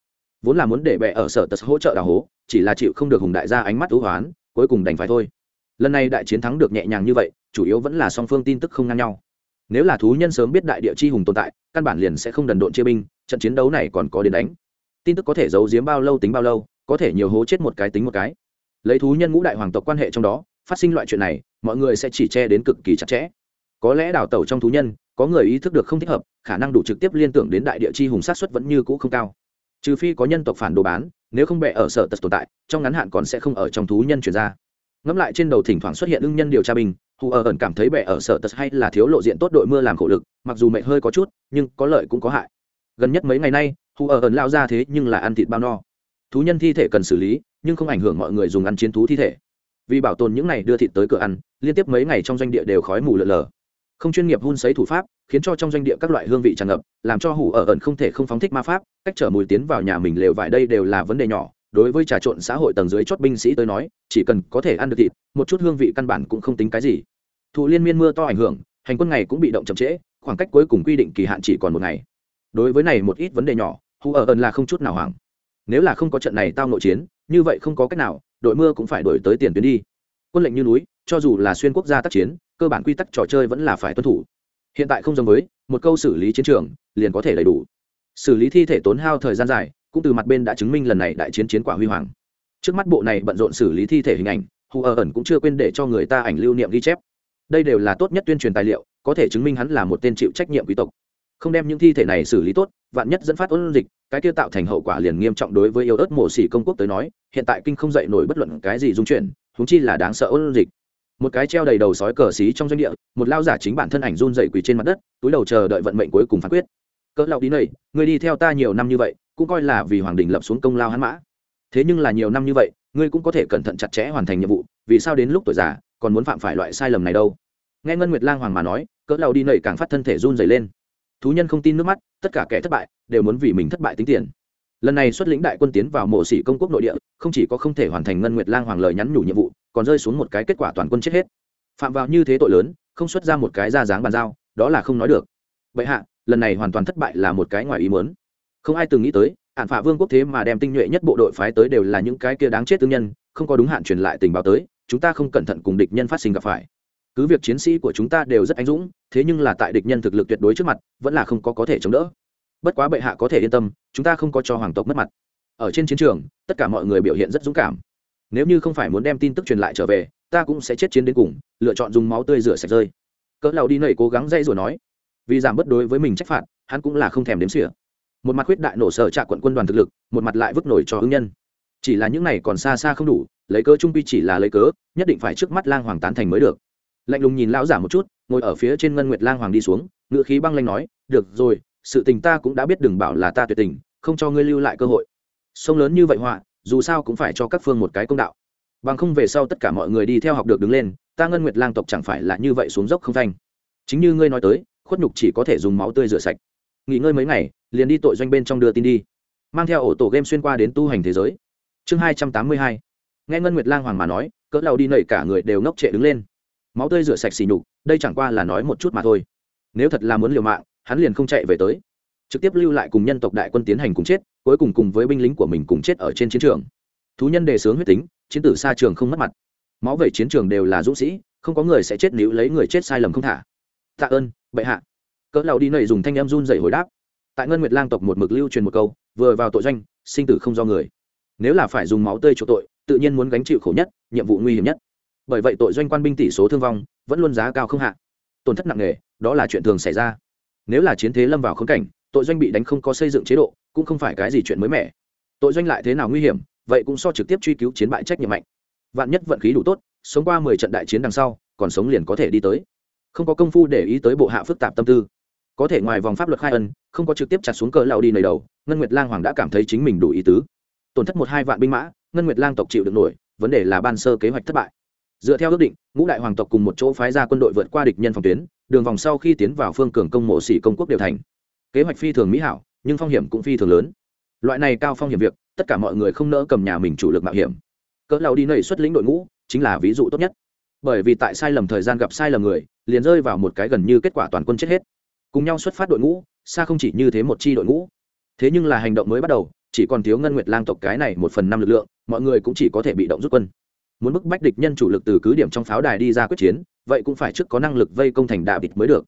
Vốn là muốn để bệ ở sở tật hỗ trợ đào hố, chỉ là chịu không được hùng đại gia ánh mắt thú hoán, cuối cùng đành phải thôi. Lần này đại chiến thắng được nhẹ nhàng như vậy, chủ yếu vẫn là song phương tin tức không ngang nhau. Nếu là thú nhân sớm biết đại địa chi hùng tồn tại, căn bản liền sẽ không đần độn chia binh, trận chiến đấu này còn có đến đánh. Tin tức có thể giấu giếm bao lâu tính bao lâu có thể nhiều hố chết một cái tính một cái. Lấy thú nhân ngũ đại hoàng tộc quan hệ trong đó, phát sinh loại chuyện này, mọi người sẽ chỉ che đến cực kỳ chặt chẽ. Có lẽ đào tẩu trong thú nhân, có người ý thức được không thích hợp, khả năng đủ trực tiếp liên tưởng đến đại địa chi hùng sát xuất vẫn như cũ không cao. Trừ phi có nhân tộc phản đồ bán, nếu không bệ ở sở tật tồn tại, trong ngắn hạn còn sẽ không ở trong thú nhân chuyển ra. Ngẫm lại trên đầu thỉnh thoảng xuất hiện ưng nhân điều tra bình hù ở ẩn cảm thấy bệ ở sở tật hay là thiếu lộ diện tốt đội mưa làm khổ lực, mặc dù mệt hơi có chút, nhưng có lợi cũng có hại. Gần nhất mấy ngày nay, hù ở ẩn lao ra thế nhưng là ăn thịt bao no thú nhân thi thể cần xử lý, nhưng không ảnh hưởng mọi người dùng ăn chiến thú thi thể. Vì bảo tồn những này đưa thịt tới cửa ăn, liên tiếp mấy ngày trong doanh địa đều khói mù lợn lờ không chuyên nghiệp hun sấy thủ pháp, khiến cho trong doanh địa các loại hương vị tràn ngập, làm cho hủ ở ẩn không thể không phóng thích ma pháp, cách trở mùi tiến vào nhà mình lều vải đây đều là vấn đề nhỏ. Đối với trà trộn xã hội tầng dưới chót binh sĩ tới nói, chỉ cần có thể ăn được thịt, một chút hương vị căn bản cũng không tính cái gì. Thụ liên miên mưa to ảnh hưởng, hành quân ngày cũng bị động chậm trễ, khoảng cách cuối cùng quy định kỳ hạn chỉ còn một ngày. Đối với này một ít vấn đề nhỏ, hủ ở ẩn là không chút nào hoảng nếu là không có trận này tao nội chiến, như vậy không có cách nào, đội mưa cũng phải đổi tới tiền tuyến đi. Quân lệnh như núi, cho dù là xuyên quốc gia tác chiến, cơ bản quy tắc trò chơi vẫn là phải tuân thủ. Hiện tại không giống với, một câu xử lý chiến trường, liền có thể đầy đủ. Xử lý thi thể tốn hao thời gian dài, cũng từ mặt bên đã chứng minh lần này đại chiến chiến quả huy hoàng. Trước mắt bộ này bận rộn xử lý thi thể hình ảnh hù ở ẩn cũng chưa quên để cho người ta ảnh lưu niệm ghi chép. Đây đều là tốt nhất tuyên truyền tài liệu, có thể chứng minh hắn là một tên chịu trách nhiệm quý tộc. Không đem những thi thể này xử lý tốt, vạn nhất dẫn phát ôn dịch cái kia tạo thành hậu quả liền nghiêm trọng đối với yêu ớt mổ xỉ công quốc tới nói, hiện tại kinh không dậy nổi bất luận cái gì dung chuyển húng chi là đáng sợ ôn dịch. Một cái treo đầy đầu sói cờ xí trong doanh địa, một lao giả chính bản thân ảnh run dậy quỳ trên mặt đất, túi đầu chờ đợi vận mệnh cuối cùng phán quyết. Cỡ lao đi này người đi theo ta nhiều năm như vậy, cũng coi là vì hoàng đình lập xuống công lao hắn mã. Thế nhưng là nhiều năm như vậy, ngươi cũng có thể cẩn thận chặt chẽ hoàn thành nhiệm vụ, vì sao đến lúc tuổi già, còn muốn phạm phải loại sai lầm này đâu? Nghe ngân nguyệt lang hoàng mà nói, cỡ lao đi nảy càng phát thân thể run dày lên thú nhân không tin nước mắt, tất cả kẻ thất bại đều muốn vì mình thất bại tính tiền. Lần này xuất lĩnh đại quân tiến vào mộ sĩ công quốc nội địa, không chỉ có không thể hoàn thành ngân nguyệt lang hoàng lời nhắn nhủ nhiệm vụ, còn rơi xuống một cái kết quả toàn quân chết hết. Phạm vào như thế tội lớn, không xuất ra một cái ra dáng bàn giao, đó là không nói được. Vậy hạ, lần này hoàn toàn thất bại là một cái ngoài ý muốn. Không ai từng nghĩ tới, hạn phạ vương quốc thế mà đem tinh nhuệ nhất bộ đội phái tới đều là những cái kia đáng chết tư nhân, không có đúng hạn truyền lại tình báo tới, chúng ta không cẩn thận cùng địch nhân phát sinh gặp phải cứ việc chiến sĩ của chúng ta đều rất anh dũng, thế nhưng là tại địch nhân thực lực tuyệt đối trước mặt, vẫn là không có có thể chống đỡ. Bất quá bệ hạ có thể yên tâm, chúng ta không có cho hoàng tộc mất mặt. Ở trên chiến trường, tất cả mọi người biểu hiện rất dũng cảm. Nếu như không phải muốn đem tin tức truyền lại trở về, ta cũng sẽ chết chiến đến cùng, lựa chọn dùng máu tươi rửa sạch rơi. Cỡ lầu đi nầy cố gắng dây rồi nói, vì giảm bớt đối với mình trách phạt, hắn cũng là không thèm đếm xỉa. Một mặt khuyết đại nổ sở trạ quận quân đoàn thực lực, một mặt lại vứt nổi cho hưng nhân. Chỉ là những này còn xa xa không đủ, lấy cớ trung pi chỉ là lấy cớ, nhất định phải trước mắt lang hoàng tán thành mới được lạnh lùng nhìn lão giả một chút, ngồi ở phía trên ngân nguyệt lang hoàng đi xuống ngựa khí băng lanh nói, được rồi, sự tình ta cũng đã biết, đừng bảo là ta tuyệt tình, không cho ngươi lưu lại cơ hội. Sông lớn như vậy họa, dù sao cũng phải cho các phương một cái công đạo. Bằng không về sau tất cả mọi người đi theo học được đứng lên, ta ngân nguyệt lang tộc chẳng phải là như vậy xuống dốc không thanh chính như ngươi nói tới, khuất nhục chỉ có thể dùng máu tươi rửa sạch. Nghỉ ngơi mấy ngày, liền đi tội doanh bên trong đưa tin đi. Mang theo ổ tổ game xuyên qua đến tu hành thế giới. Chương hai trăm tám mươi hai. Nghe ngân nguyệt lang hoàng mà nói, cỡ đầu đi nảy cả người đều ngốc trệ đứng lên máu tươi rửa sạch xì nhục, đây chẳng qua là nói một chút mà thôi. Nếu thật là muốn liều mạng, hắn liền không chạy về tới. Trực tiếp lưu lại cùng nhân tộc đại quân tiến hành cùng chết, cuối cùng cùng với binh lính của mình cùng chết ở trên chiến trường. Thú nhân đề sướng huyết tính, chiến tử xa trường không mất mặt. Máu về chiến trường đều là dũng sĩ, không có người sẽ chết nếu lấy người chết sai lầm không thả. Tạ ơn, bệ hạ. Cỡ lầu đi nảy dùng thanh em run dậy hồi đáp. Tại ngân nguyệt lang tộc một mực lưu truyền một câu, vừa vào tội doanh, sinh tử không do người. Nếu là phải dùng máu tươi chỗ tội, tự nhiên muốn gánh chịu khổ nhất, nhiệm vụ nguy hiểm nhất bởi vậy tội doanh quan binh tỷ số thương vong vẫn luôn giá cao không hạ. Tổn thất nặng nề, đó là chuyện thường xảy ra. Nếu là chiến thế lâm vào khốn cảnh, tội doanh bị đánh không có xây dựng chế độ, cũng không phải cái gì chuyện mới mẻ. Tội doanh lại thế nào nguy hiểm, vậy cũng so trực tiếp truy cứu chiến bại trách nhiệm mạnh. Vạn nhất vận khí đủ tốt, sống qua mười trận đại chiến đằng sau, còn sống liền có thể đi tới. Không có công phu để ý tới bộ hạ phức tạp tâm tư. Có thể ngoài vòng pháp luật khai ân, không có trực tiếp chặt xuống cờ lao đi nầy đầu, ngân nguyệt lang hoàng đã cảm thấy chính mình đủ ý tứ. Tổn thất một hai vạn binh mã, ngân nguyệt lang tộc chịu được nổi, vấn đề là ban sơ kế hoạch thất bại dựa theo ước định, ngũ đại hoàng tộc cùng một chỗ phái ra quân đội vượt qua địch nhân phòng tuyến, đường vòng sau khi tiến vào phương cường công mộ sĩ công quốc đều thành. Kế hoạch phi thường mỹ hảo, nhưng phong hiểm cũng phi thường lớn. Loại này cao phong hiểm việc, tất cả mọi người không nỡ cầm nhà mình chủ lực mạo hiểm. Cỡ lao đi nầy xuất lĩnh đội ngũ, chính là ví dụ tốt nhất. Bởi vì tại sai lầm thời gian gặp sai lầm người, liền rơi vào một cái gần như kết quả toàn quân chết hết. Cùng nhau xuất phát đội ngũ, xa không chỉ như thế một chi đội ngũ. Thế nhưng là hành động mới bắt đầu, chỉ còn thiếu ngân nguyệt lang tộc cái này một phần năm lực lượng, mọi người cũng chỉ có thể bị động rút quân muốn bức bách địch nhân chủ lực từ cứ điểm trong pháo đài đi ra quyết chiến, vậy cũng phải trước có năng lực vây công thành đạ vịt mới được.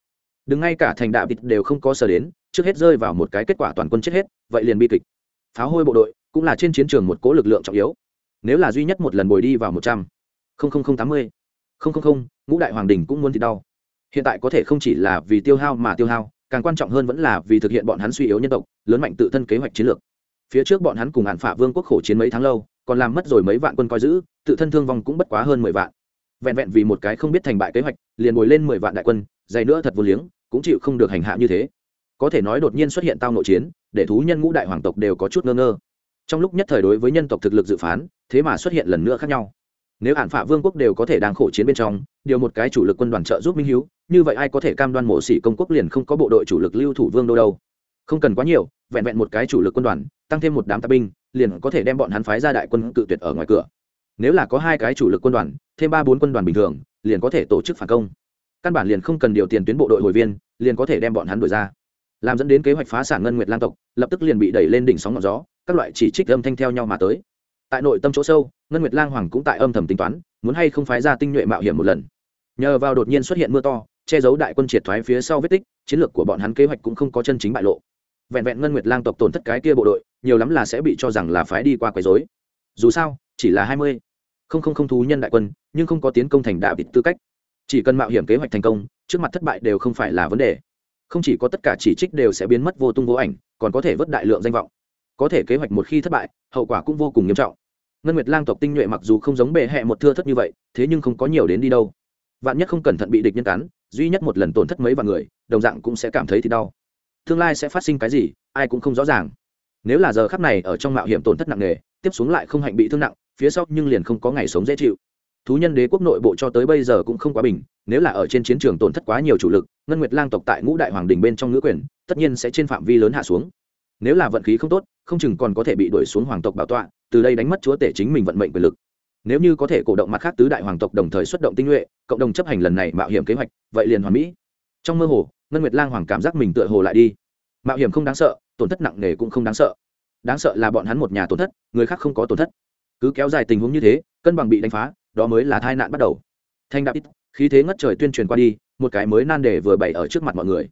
Đừng ngay cả thành đạ vịt đều không có sờ đến, trước hết rơi vào một cái kết quả toàn quân chết hết, vậy liền bi kịch. Pháo hôi bộ đội cũng là trên chiến trường một cố lực lượng trọng yếu. Nếu là duy nhất một lần bồi đi vào một trăm linh tám mươi ngũ đại hoàng đình cũng muốn thì đau. Hiện tại có thể không chỉ là vì tiêu hao mà tiêu hao, càng quan trọng hơn vẫn là vì thực hiện bọn hắn suy yếu nhân tộc, lớn mạnh tự thân kế hoạch chiến lược. Phía trước bọn hắn cùng hạn phả vương quốc khổ chiến mấy tháng lâu còn làm mất rồi mấy vạn quân coi giữ, tự thân thương vong cũng bất quá hơn mười vạn. Vẹn vẹn vì một cái không biết thành bại kế hoạch, liền bồi lên mười vạn đại quân, dày nữa thật vô liếng, cũng chịu không được hành hạ như thế. Có thể nói đột nhiên xuất hiện tao nội chiến, để thú nhân ngũ đại hoàng tộc đều có chút ngơ ngơ. Trong lúc nhất thời đối với nhân tộc thực lực dự phán, thế mà xuất hiện lần nữa khác nhau. Nếu hạn phả vương quốc đều có thể đang khổ chiến bên trong, điều một cái chủ lực quân đoàn trợ giúp minh hiếu, như vậy ai có thể cam đoan mộ sĩ công quốc liền không có bộ đội chủ lực lưu thủ vương đô đâu? Không cần quá nhiều, vẹn vẹn một cái chủ lực quân đoàn, tăng thêm một đám tạp binh, liền có thể đem bọn hắn phái ra đại quân cự tuyệt ở ngoài cửa. Nếu là có hai cái chủ lực quân đoàn, thêm ba bốn quân đoàn bình thường, liền có thể tổ chức phản công. Căn bản liền không cần điều tiền tuyến bộ đội hồi viên, liền có thể đem bọn hắn đuổi ra. Làm dẫn đến kế hoạch phá sản ngân nguyệt lang tộc, lập tức liền bị đẩy lên đỉnh sóng ngọn gió, các loại chỉ trích âm thanh theo nhau mà tới. Tại nội tâm chỗ sâu, ngân nguyệt lang hoàng cũng tại âm thầm tính toán, muốn hay không phái ra tinh nhuệ mạo hiểm một lần. Nhờ vào đột nhiên xuất hiện mưa to, che giấu đại quân triệt thoái phía sau vết tích, chiến lược của bọn hắn kế hoạch cũng không có chân chính bại lộ vẹn vẹn ngân nguyệt lang tộc tổn thất cái kia bộ đội, nhiều lắm là sẽ bị cho rằng là phái đi qua quấy dối dù sao, chỉ là hai mươi. Không không không thú nhân đại quân, nhưng không có tiến công thành đạo vịt tư cách. Chỉ cần mạo hiểm kế hoạch thành công, trước mặt thất bại đều không phải là vấn đề. Không chỉ có tất cả chỉ trích đều sẽ biến mất vô tung vô ảnh, còn có thể vớt đại lượng danh vọng. Có thể kế hoạch một khi thất bại, hậu quả cũng vô cùng nghiêm trọng. Ngân nguyệt lang tộc tinh nhuệ mặc dù không giống bệ hẹ một thưa thất như vậy, thế nhưng không có nhiều đến đi đâu. Vạn nhất không cẩn thận bị địch nhân cắn, duy nhất một lần tổn thất mấy vạn người, đồng dạng cũng sẽ cảm thấy thì đau tương lai sẽ phát sinh cái gì, ai cũng không rõ ràng. Nếu là giờ khắc này ở trong mạo hiểm tổn thất nặng nề, tiếp xuống lại không hạnh bị thương nặng, phía sau nhưng liền không có ngày sống dễ chịu. Thú nhân đế quốc nội bộ cho tới bây giờ cũng không quá bình, nếu là ở trên chiến trường tổn thất quá nhiều chủ lực, ngân nguyệt lang tộc tại ngũ đại hoàng đình bên trong ngữ quyền, tất nhiên sẽ trên phạm vi lớn hạ xuống. Nếu là vận khí không tốt, không chừng còn có thể bị đuổi xuống hoàng tộc bảo tọa, từ đây đánh mất chúa tể chính mình vận mệnh quyền lực. Nếu như có thể cổ động mặt khác tứ đại hoàng tộc đồng thời xuất động tinh nhuệ, cộng đồng chấp hành lần này mạo hiểm kế hoạch, vậy liền hoàn mỹ. Trong mơ hồ ngân nguyệt lang hoàng cảm giác mình tựa hồ lại đi. Mạo hiểm không đáng sợ, tổn thất nặng nề cũng không đáng sợ. Đáng sợ là bọn hắn một nhà tổn thất, người khác không có tổn thất. Cứ kéo dài tình huống như thế, cân bằng bị đánh phá, đó mới là tai nạn bắt đầu. Thanh đạo ít, khí thế ngất trời tuyên truyền qua đi, một cái mới nan đề vừa bày ở trước mặt mọi người.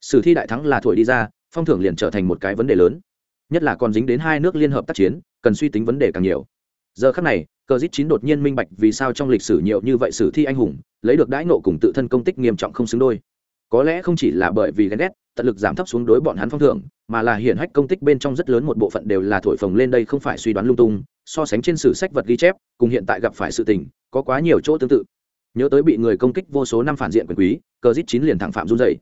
Sử thi đại thắng là thổi đi ra, phong thưởng liền trở thành một cái vấn đề lớn. Nhất là còn dính đến hai nước liên hợp tác chiến, cần suy tính vấn đề càng nhiều. Giờ khắc này, cờ dít chín đột nhiên minh bạch vì sao trong lịch sử nhiều như vậy sử thi anh hùng, lấy được đãi nộ cùng tự thân công tích nghiêm trọng không xứng đôi có lẽ không chỉ là bởi vì ghen ghét, tận lực giảm thấp xuống đối bọn hắn phong thưởng, mà là hiển hách công tích bên trong rất lớn một bộ phận đều là thổi phồng lên đây không phải suy đoán lung tung, so sánh trên sử sách vật ghi chép, cùng hiện tại gặp phải sự tình, có quá nhiều chỗ tương tự. Nhớ tới bị người công kích vô số năm phản diện quyền quý, cờ dít chín liền thẳng phạm run dày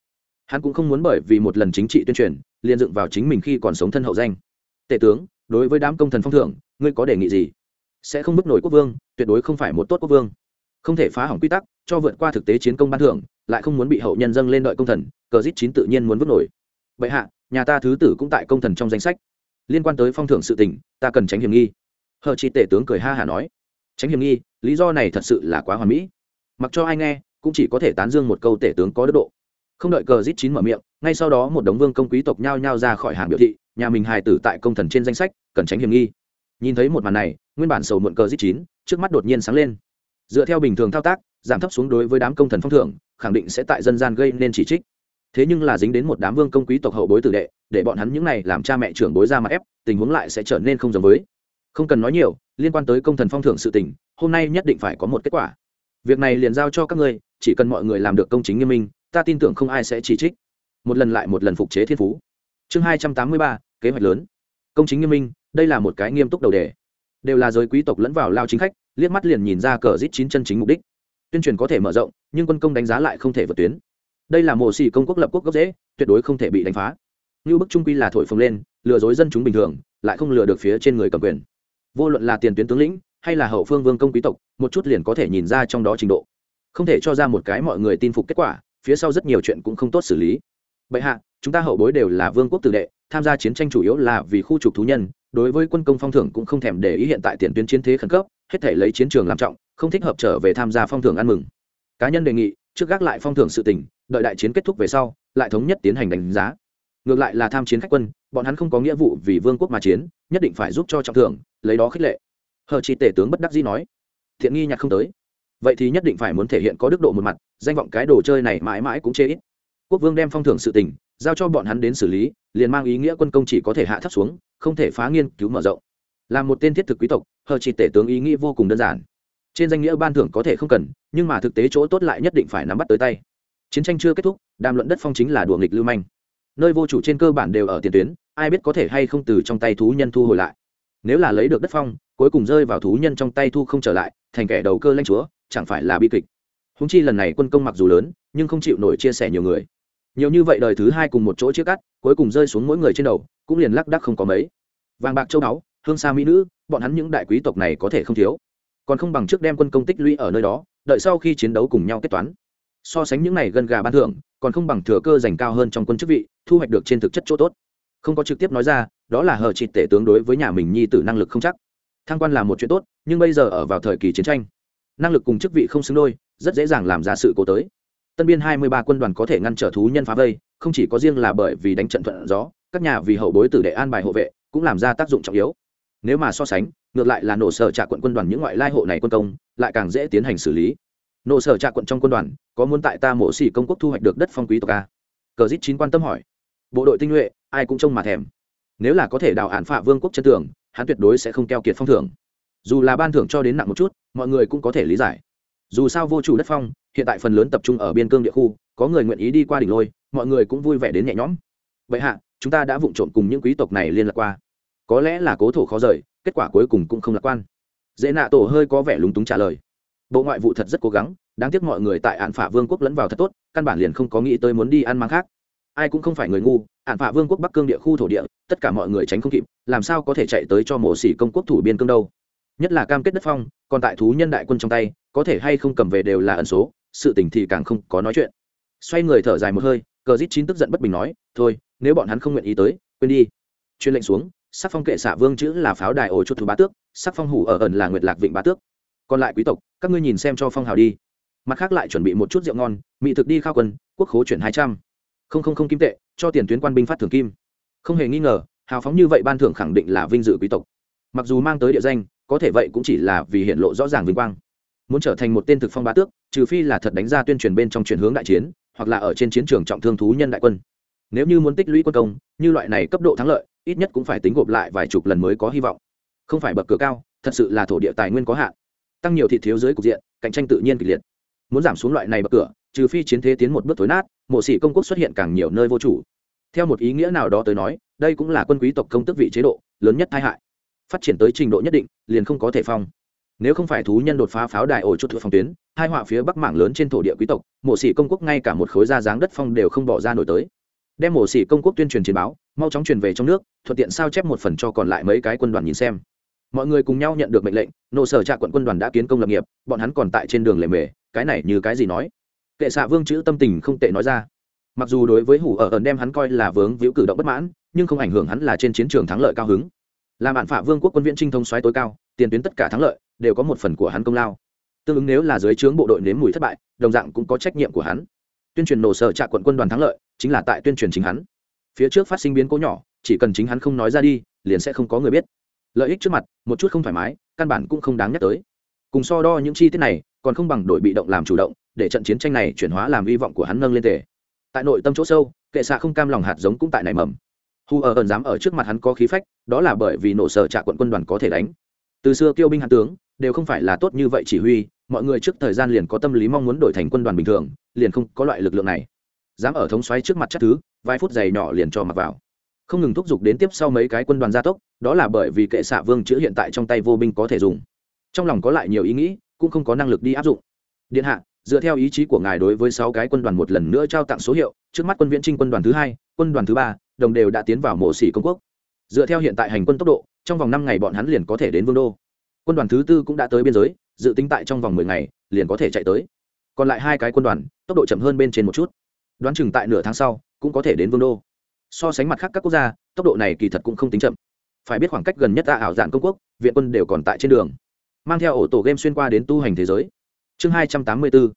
hắn cũng không muốn bởi vì một lần chính trị tuyên truyền, liền dựng vào chính mình khi còn sống thân hậu danh. Tể tướng, đối với đám công thần phong thưởng, ngươi có đề nghị gì? Sẽ không bức nổi quốc vương, tuyệt đối không phải một tốt quốc vương không thể phá hỏng quy tắc, cho vượt qua thực tế chiến công ban thưởng, lại không muốn bị hậu nhân dâng lên đợi công thần, cờ dít chín tự nhiên muốn vứt nổi. Bệ hạ, nhà ta thứ tử cũng tại công thần trong danh sách. Liên quan tới phong thưởng sự tình, ta cần tránh hiểm nghi. Hờ chị tể tướng cười ha hả nói. Tránh hiểm nghi, lý do này thật sự là quá hoàn mỹ. Mặc cho ai nghe, cũng chỉ có thể tán dương một câu tể tướng có đức độ. Không đợi cờ rít chín mở miệng, ngay sau đó một đống vương công quý tộc nhao nhao ra khỏi hàng biểu thị, nhà mình hài tử tại công thần trên danh sách, cần tránh hiểm nghi. Nhìn thấy một màn này, nguyên bản sầu muộn cờ rít chín, trước mắt đột nhiên sáng lên dựa theo bình thường thao tác, giảm thấp xuống đối với đám công thần phong thưởng, khẳng định sẽ tại dân gian gây nên chỉ trích. Thế nhưng là dính đến một đám vương công quý tộc hậu bối tử đệ, để bọn hắn những này làm cha mẹ trưởng bối ra mà ép, tình huống lại sẽ trở nên không giống với. Không cần nói nhiều, liên quan tới công thần phong thưởng sự tình, hôm nay nhất định phải có một kết quả. Việc này liền giao cho các ngươi, chỉ cần mọi người làm được công chính nghiêm minh, ta tin tưởng không ai sẽ chỉ trích. Một lần lại một lần phục chế thiên phú. Chương hai trăm tám mươi ba, kế hoạch lớn. Công chính nghiêm minh, đây là một cái nghiêm túc đầu đề. Đều là giới quý tộc lẫn vào lao chính khách liếc mắt liền nhìn ra cờ rít chín chân chính mục đích. Tuyên truyền có thể mở rộng, nhưng quân công đánh giá lại không thể vượt tuyến. Đây là mồ xì công quốc lập quốc gốc dễ tuyệt đối không thể bị đánh phá. Như bức trung quy là thổi phồng lên, lừa dối dân chúng bình thường, lại không lừa được phía trên người cầm quyền. Vô luận là tiền tuyến tướng lĩnh, hay là hậu phương vương công quý tộc, một chút liền có thể nhìn ra trong đó trình độ. Không thể cho ra một cái mọi người tin phục kết quả, phía sau rất nhiều chuyện cũng không tốt xử lý. Bệ hạ, chúng ta hậu bối đều là vương quốc tử đệ tham gia chiến tranh chủ yếu là vì khu trục thú nhân, đối với quân công phong thưởng cũng không thèm để ý hiện tại tiền tuyến chiến thế khẩn cấp, hết thể lấy chiến trường làm trọng, không thích hợp trở về tham gia phong thưởng ăn mừng. Cá nhân đề nghị, trước gác lại phong thưởng sự tình, đợi đại chiến kết thúc về sau, lại thống nhất tiến hành đánh giá. Ngược lại là tham chiến khách quân, bọn hắn không có nghĩa vụ vì vương quốc mà chiến, nhất định phải giúp cho trọng thưởng, lấy đó khích lệ. Hờ chỉ tể tướng bất đắc dĩ nói, thiện nghi nhặt không tới. Vậy thì nhất định phải muốn thể hiện có đức độ một mặt, danh vọng cái đồ chơi này mãi mãi cũng chê ít. Quốc vương đem phong thưởng sự tình giao cho bọn hắn đến xử lý liền mang ý nghĩa quân công chỉ có thể hạ thấp xuống, không thể phá nghiên cứu mở rộng. Là một tên thiết thực quý tộc, hờ chỉ tể tướng ý nghĩ vô cùng đơn giản. Trên danh nghĩa ban thưởng có thể không cần, nhưng mà thực tế chỗ tốt lại nhất định phải nắm bắt tới tay. Chiến tranh chưa kết thúc, đàm luận đất phong chính là đùa nghịch lưu manh. Nơi vô chủ trên cơ bản đều ở tiền tuyến, ai biết có thể hay không từ trong tay thú nhân thu hồi lại. Nếu là lấy được đất phong, cuối cùng rơi vào thú nhân trong tay thu không trở lại, thành kẻ đầu cơ lanh chúa, chẳng phải là bi kịch. Húng chi lần này quân công mặc dù lớn, nhưng không chịu nổi chia sẻ nhiều người nhiều như vậy đời thứ hai cùng một chỗ chia cắt, cuối cùng rơi xuống mỗi người trên đầu, cũng liền lắc đắc không có mấy. Vàng bạc châu báu, hương xa mỹ nữ, bọn hắn những đại quý tộc này có thể không thiếu. Còn không bằng trước đem quân công tích lũy ở nơi đó, đợi sau khi chiến đấu cùng nhau kết toán. So sánh những này gần gà ban thưởng, còn không bằng thừa cơ dành cao hơn trong quân chức vị, thu hoạch được trên thực chất chỗ tốt. Không có trực tiếp nói ra, đó là hờ trịt tể tướng đối với nhà mình nhi tử năng lực không chắc. Thăng quan là một chuyện tốt, nhưng bây giờ ở vào thời kỳ chiến tranh, năng lực cùng chức vị không xứng đôi, rất dễ dàng làm ra sự cố tới tân biên hai mươi ba quân đoàn có thể ngăn trở thú nhân phá vây, không chỉ có riêng là bởi vì đánh trận thuận gió, các nhà vì hậu bối tử đệ an bài hộ vệ, cũng làm ra tác dụng trọng yếu. Nếu mà so sánh, ngược lại là nổ sở trả quận quân đoàn những ngoại lai hộ này quân công, lại càng dễ tiến hành xử lý. Nổ sở trả quận trong quân đoàn, có muốn tại ta mổ xỉ công quốc thu hoạch được đất phong quý tộc a? Cờ dít chín quan tâm hỏi. Bộ đội tinh nhuệ, ai cũng trông mà thèm. Nếu là có thể đào ản phạ vương quốc chân tường, hắn tuyệt đối sẽ không keo kiệt phong thưởng. Dù là ban thưởng cho đến nặng một chút, mọi người cũng có thể lý giải. Dù sao vô chủ đất phong hiện tại phần lớn tập trung ở biên cương địa khu, có người nguyện ý đi qua đỉnh lôi, mọi người cũng vui vẻ đến nhẹ nhõm. Vậy hạ, chúng ta đã vụng trộm cùng những quý tộc này liên lạc qua. Có lẽ là cố thổ khó rời, kết quả cuối cùng cũng không lạc quan. Dễ nạ tổ hơi có vẻ lúng túng trả lời. Bộ ngoại vụ thật rất cố gắng, đáng tiếc mọi người tại ạn phả vương quốc lẫn vào thật tốt, căn bản liền không có nghĩ tới muốn đi ăn mang khác. Ai cũng không phải người ngu, ạn phả vương quốc bắc cương địa khu thổ địa, tất cả mọi người tránh không kịp, làm sao có thể chạy tới cho mổ xỉ công quốc thủ biên cương đâu? Nhất là cam kết đất phong, còn tại thú nhân đại quân trong tay, có thể hay không cầm về đều là ẩn số sự tình thì càng không có nói chuyện. Xoay người thở dài một hơi, cờ dít chín tức giận bất bình nói, thôi, nếu bọn hắn không nguyện ý tới, quên đi. Chuyên lệnh xuống, sắc phong kệ xạ vương chữ là pháo đài ổ chuột thứ bá tước, sắc phong hủ ở ẩn là nguyệt lạc vịnh bá tước. Còn lại quý tộc, các ngươi nhìn xem cho phong hào đi. Mặt khác lại chuẩn bị một chút rượu ngon, mỹ thực đi khao quân, quốc khố chuyển hai trăm. Không không không kim tệ, cho tiền tuyến quan binh phát thưởng kim. Không hề nghi ngờ, hào phóng như vậy ban thưởng khẳng định là vinh dự quý tộc. Mặc dù mang tới địa danh, có thể vậy cũng chỉ là vì hiện lộ rõ ràng vinh quang. Muốn trở thành một tên thực phong bá tước trừ phi là thật đánh ra tuyên truyền bên trong chuyển hướng đại chiến, hoặc là ở trên chiến trường trọng thương thú nhân đại quân. Nếu như muốn tích lũy quân công, như loại này cấp độ thắng lợi, ít nhất cũng phải tính gộp lại vài chục lần mới có hy vọng. Không phải bậc cửa cao, thật sự là thổ địa tài nguyên có hạn. Tăng nhiều thị thiếu dưới cục diện, cạnh tranh tự nhiên kịch liệt. Muốn giảm xuống loại này bậc cửa, trừ phi chiến thế tiến một bước tối nát, mộ sĩ công quốc xuất hiện càng nhiều nơi vô chủ. Theo một ý nghĩa nào đó tới nói, đây cũng là quân quý tộc công tức vị chế độ, lớn nhất tai hại. Phát triển tới trình độ nhất định, liền không có thể phong nếu không phải thú nhân đột phá pháo đài ổ chút thuộc phòng tuyến, hai họa phía bắc mảng lớn trên thổ địa quý tộc, mộ sĩ công quốc ngay cả một khối da dáng đất phong đều không bỏ ra nổi tới. Đem mộ sĩ công quốc tuyên truyền chiến báo, mau chóng truyền về trong nước, thuận tiện sao chép một phần cho còn lại mấy cái quân đoàn nhìn xem. Mọi người cùng nhau nhận được mệnh lệnh nộ sở trạ quận quân đoàn đã kiến công lập nghiệp, bọn hắn còn tại trên đường lề mề, cái này như cái gì nói? Kệ xạ vương chữ tâm tình không tệ nói ra. Mặc dù đối với hủ ở ẩn đem hắn coi là vướng víu cử động bất mãn, nhưng không ảnh hưởng hắn là trên chiến trường thắng lợi cao hứng. Làm bạn phạ vương quốc quân viễn trinh thông xoáy tối cao, tiền tuyến tất cả thắng lợi đều có một phần của hắn công lao. Tương ứng nếu là dưới trướng bộ đội nếm mùi thất bại, đồng dạng cũng có trách nhiệm của hắn. Tuyên truyền nổ sở trạ quận quân đoàn thắng lợi, chính là tại tuyên truyền chính hắn. Phía trước phát sinh biến cố nhỏ, chỉ cần chính hắn không nói ra đi, liền sẽ không có người biết. Lợi ích trước mặt, một chút không thoải mái, căn bản cũng không đáng nhắc tới. Cùng so đo những chi tiết này, còn không bằng đội bị động làm chủ động, để trận chiến tranh này chuyển hóa làm hy vọng của hắn nâng lên tề. Tại nội tâm chỗ sâu, kệ xạ không cam lòng hạt giống cũng tại nảy mầm. Hu ở ẩn dám ở trước mặt hắn có khí phách, đó là bởi vì nổ sở trạ quận quân đoàn có thể đánh. Từ xưa tiêu binh hạt tướng đều không phải là tốt như vậy chỉ huy, mọi người trước thời gian liền có tâm lý mong muốn đổi thành quân đoàn bình thường, liền không có loại lực lượng này. Dám ở thống xoáy trước mặt chắc thứ, vài phút giày nhỏ liền cho mặc vào. Không ngừng thúc giục đến tiếp sau mấy cái quân đoàn gia tốc, đó là bởi vì kệ xạ vương chữ hiện tại trong tay vô binh có thể dùng. Trong lòng có lại nhiều ý nghĩ, cũng không có năng lực đi áp dụng. Điện hạ, dựa theo ý chí của ngài đối với sáu cái quân đoàn một lần nữa trao tặng số hiệu, trước mắt quân viễn trinh quân đoàn thứ hai, quân đoàn thứ ba, đồng đều đã tiến vào mộ xỉ công quốc. Dựa theo hiện tại hành quân tốc độ, trong vòng năm ngày bọn hắn liền có thể đến vương đô quân đoàn thứ tư cũng đã tới biên giới, dự tính tại trong vòng mười ngày, liền có thể chạy tới. Còn lại hai cái quân đoàn, tốc độ chậm hơn bên trên một chút. Đoán chừng tại nửa tháng sau, cũng có thể đến vương đô. So sánh mặt khác các quốc gia, tốc độ này kỳ thật cũng không tính chậm. Phải biết khoảng cách gần nhất ta ảo dạn công quốc, viện quân đều còn tại trên đường. Mang theo ổ tổ game xuyên qua đến tu hành thế giới. Chương hai trăm tám mươi bốn.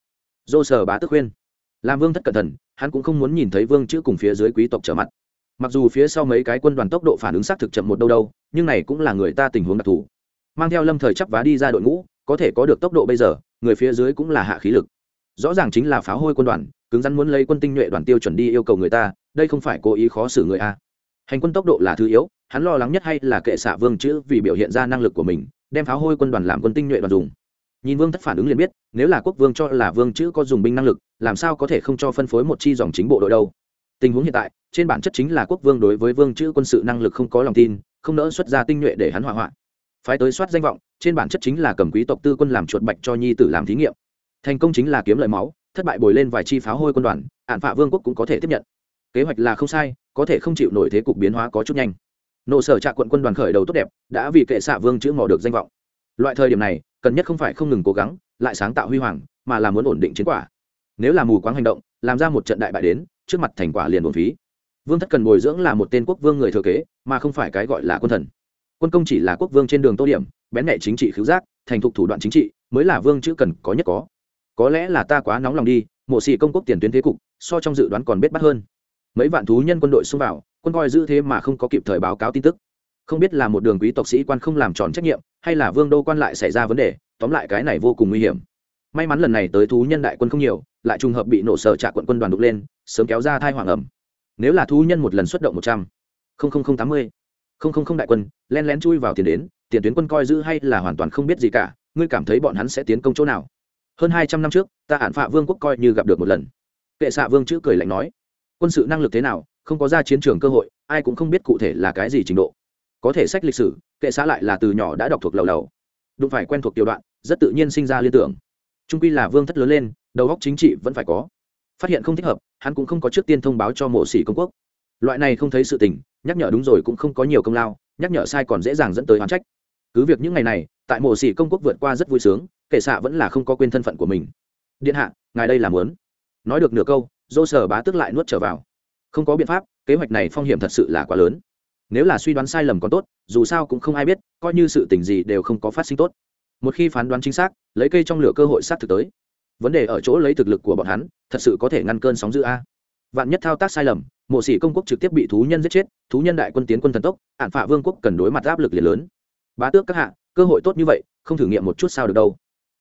Dô sở bá tức khuyên. Làm vương thất cẩn thận, hắn cũng không muốn nhìn thấy vương chữ cùng phía dưới quý tộc trở mặt. Mặc dù phía sau mấy cái quân đoàn tốc độ phản ứng xác thực chậm một đâu đâu, nhưng này cũng là người ta tình huống đặc thù mang theo lâm thời chấp vá đi ra đội ngũ, có thể có được tốc độ bây giờ, người phía dưới cũng là hạ khí lực. Rõ ràng chính là pháo hôi quân đoàn, cứng rắn muốn lấy quân tinh nhuệ đoàn tiêu chuẩn đi yêu cầu người ta, đây không phải cố ý khó xử người a. Hành quân tốc độ là thứ yếu, hắn lo lắng nhất hay là kệ xạ vương chữ vì biểu hiện ra năng lực của mình, đem pháo hôi quân đoàn làm quân tinh nhuệ đoàn dùng. Nhìn vương thất phản ứng liền biết, nếu là quốc vương cho là vương chữ có dùng binh năng lực, làm sao có thể không cho phân phối một chi dòng chính bộ đội đâu. Tình huống hiện tại, trên bản chất chính là quốc vương đối với vương chữ quân sự năng lực không có lòng tin, không nỡ xuất ra tinh nhuệ để hắn hỏa hoạn phái tới soát danh vọng, trên bản chất chính là cầm quý tộc tư quân làm chuột bạch cho nhi tử làm thí nghiệm. Thành công chính là kiếm lợi máu, thất bại bồi lên vài chi pháo hôi quân đoàn, ạn phạ vương quốc cũng có thể tiếp nhận. Kế hoạch là không sai, có thể không chịu nổi thế cục biến hóa có chút nhanh. Nộ sở trạ quận quân đoàn khởi đầu tốt đẹp, đã vì kệ xạ vương chữ mò được danh vọng. Loại thời điểm này, cần nhất không phải không ngừng cố gắng, lại sáng tạo huy hoàng, mà là muốn ổn định chiến quả. Nếu là mù quáng hành động, làm ra một trận đại bại đến, trước mặt thành quả liền bổn phí. Vương thất cần bồi dưỡng là một tên quốc vương người thừa kế, mà không phải cái gọi là quân thần quân công chỉ là quốc vương trên đường tô điểm, bén mẹ chính trị khứu giác, thành thục thủ đoạn chính trị, mới là vương chữ cần có nhất có. Có lẽ là ta quá nóng lòng đi, mộ xì công quốc tiền tuyến thế cục, so trong dự đoán còn biết bắt hơn. Mấy vạn thú nhân quân đội xông vào, quân coi giữ thế mà không có kịp thời báo cáo tin tức. Không biết là một đường quý tộc sĩ quan không làm tròn trách nhiệm, hay là vương đô quan lại xảy ra vấn đề, tóm lại cái này vô cùng nguy hiểm. May mắn lần này tới thú nhân đại quân không nhiều, lại trùng hợp bị nổ sở trạ quận quân đoàn đục lên, sớm kéo ra thai hoàng ẩm. Nếu là thú nhân một lần xuất động một trăm linh tám mươi không không không đại quân, len lén chui vào tiền đến, tiền tuyến quân coi giữ hay là hoàn toàn không biết gì cả, ngươi cảm thấy bọn hắn sẽ tiến công chỗ nào? Hơn hai trăm năm trước, ta hạn phạ vương quốc coi như gặp được một lần. Kệ xạ vương chữ cười lạnh nói, quân sự năng lực thế nào, không có ra chiến trường cơ hội, ai cũng không biết cụ thể là cái gì trình độ. Có thể sách lịch sử, kệ xã lại là từ nhỏ đã đọc thuộc lầu lầu. Đụng phải quen thuộc tiểu đoạn, rất tự nhiên sinh ra liên tưởng. Trung quy là vương thất lớn lên, đầu góc chính trị vẫn phải có. Phát hiện không thích hợp, hắn cũng không có trước tiên thông báo cho mộ sĩ công quốc. Loại này không thấy sự tình nhắc nhở đúng rồi cũng không có nhiều công lao, nhắc nhở sai còn dễ dàng dẫn tới oán trách. Cứ việc những ngày này, tại mộ sĩ công quốc vượt qua rất vui sướng, kệ xạ vẫn là không có quên thân phận của mình. Điện hạ, ngài đây là muốn. Nói được nửa câu, dô sở bá tức lại nuốt trở vào. Không có biện pháp, kế hoạch này phong hiểm thật sự là quá lớn. Nếu là suy đoán sai lầm còn tốt, dù sao cũng không ai biết, coi như sự tình gì đều không có phát sinh tốt. Một khi phán đoán chính xác, lấy cây trong lửa cơ hội sát thực tới. Vấn đề ở chỗ lấy thực lực của bọn hắn, thật sự có thể ngăn cơn sóng dữ a. Vạn nhất thao tác sai lầm mộ sĩ công quốc trực tiếp bị thú nhân giết chết, thú nhân đại quân tiến quân thần tốc ạn phạ vương quốc cần đối mặt áp lực liền lớn. Bá tước các hạ, cơ hội tốt như vậy, không thử nghiệm một chút sao được đâu.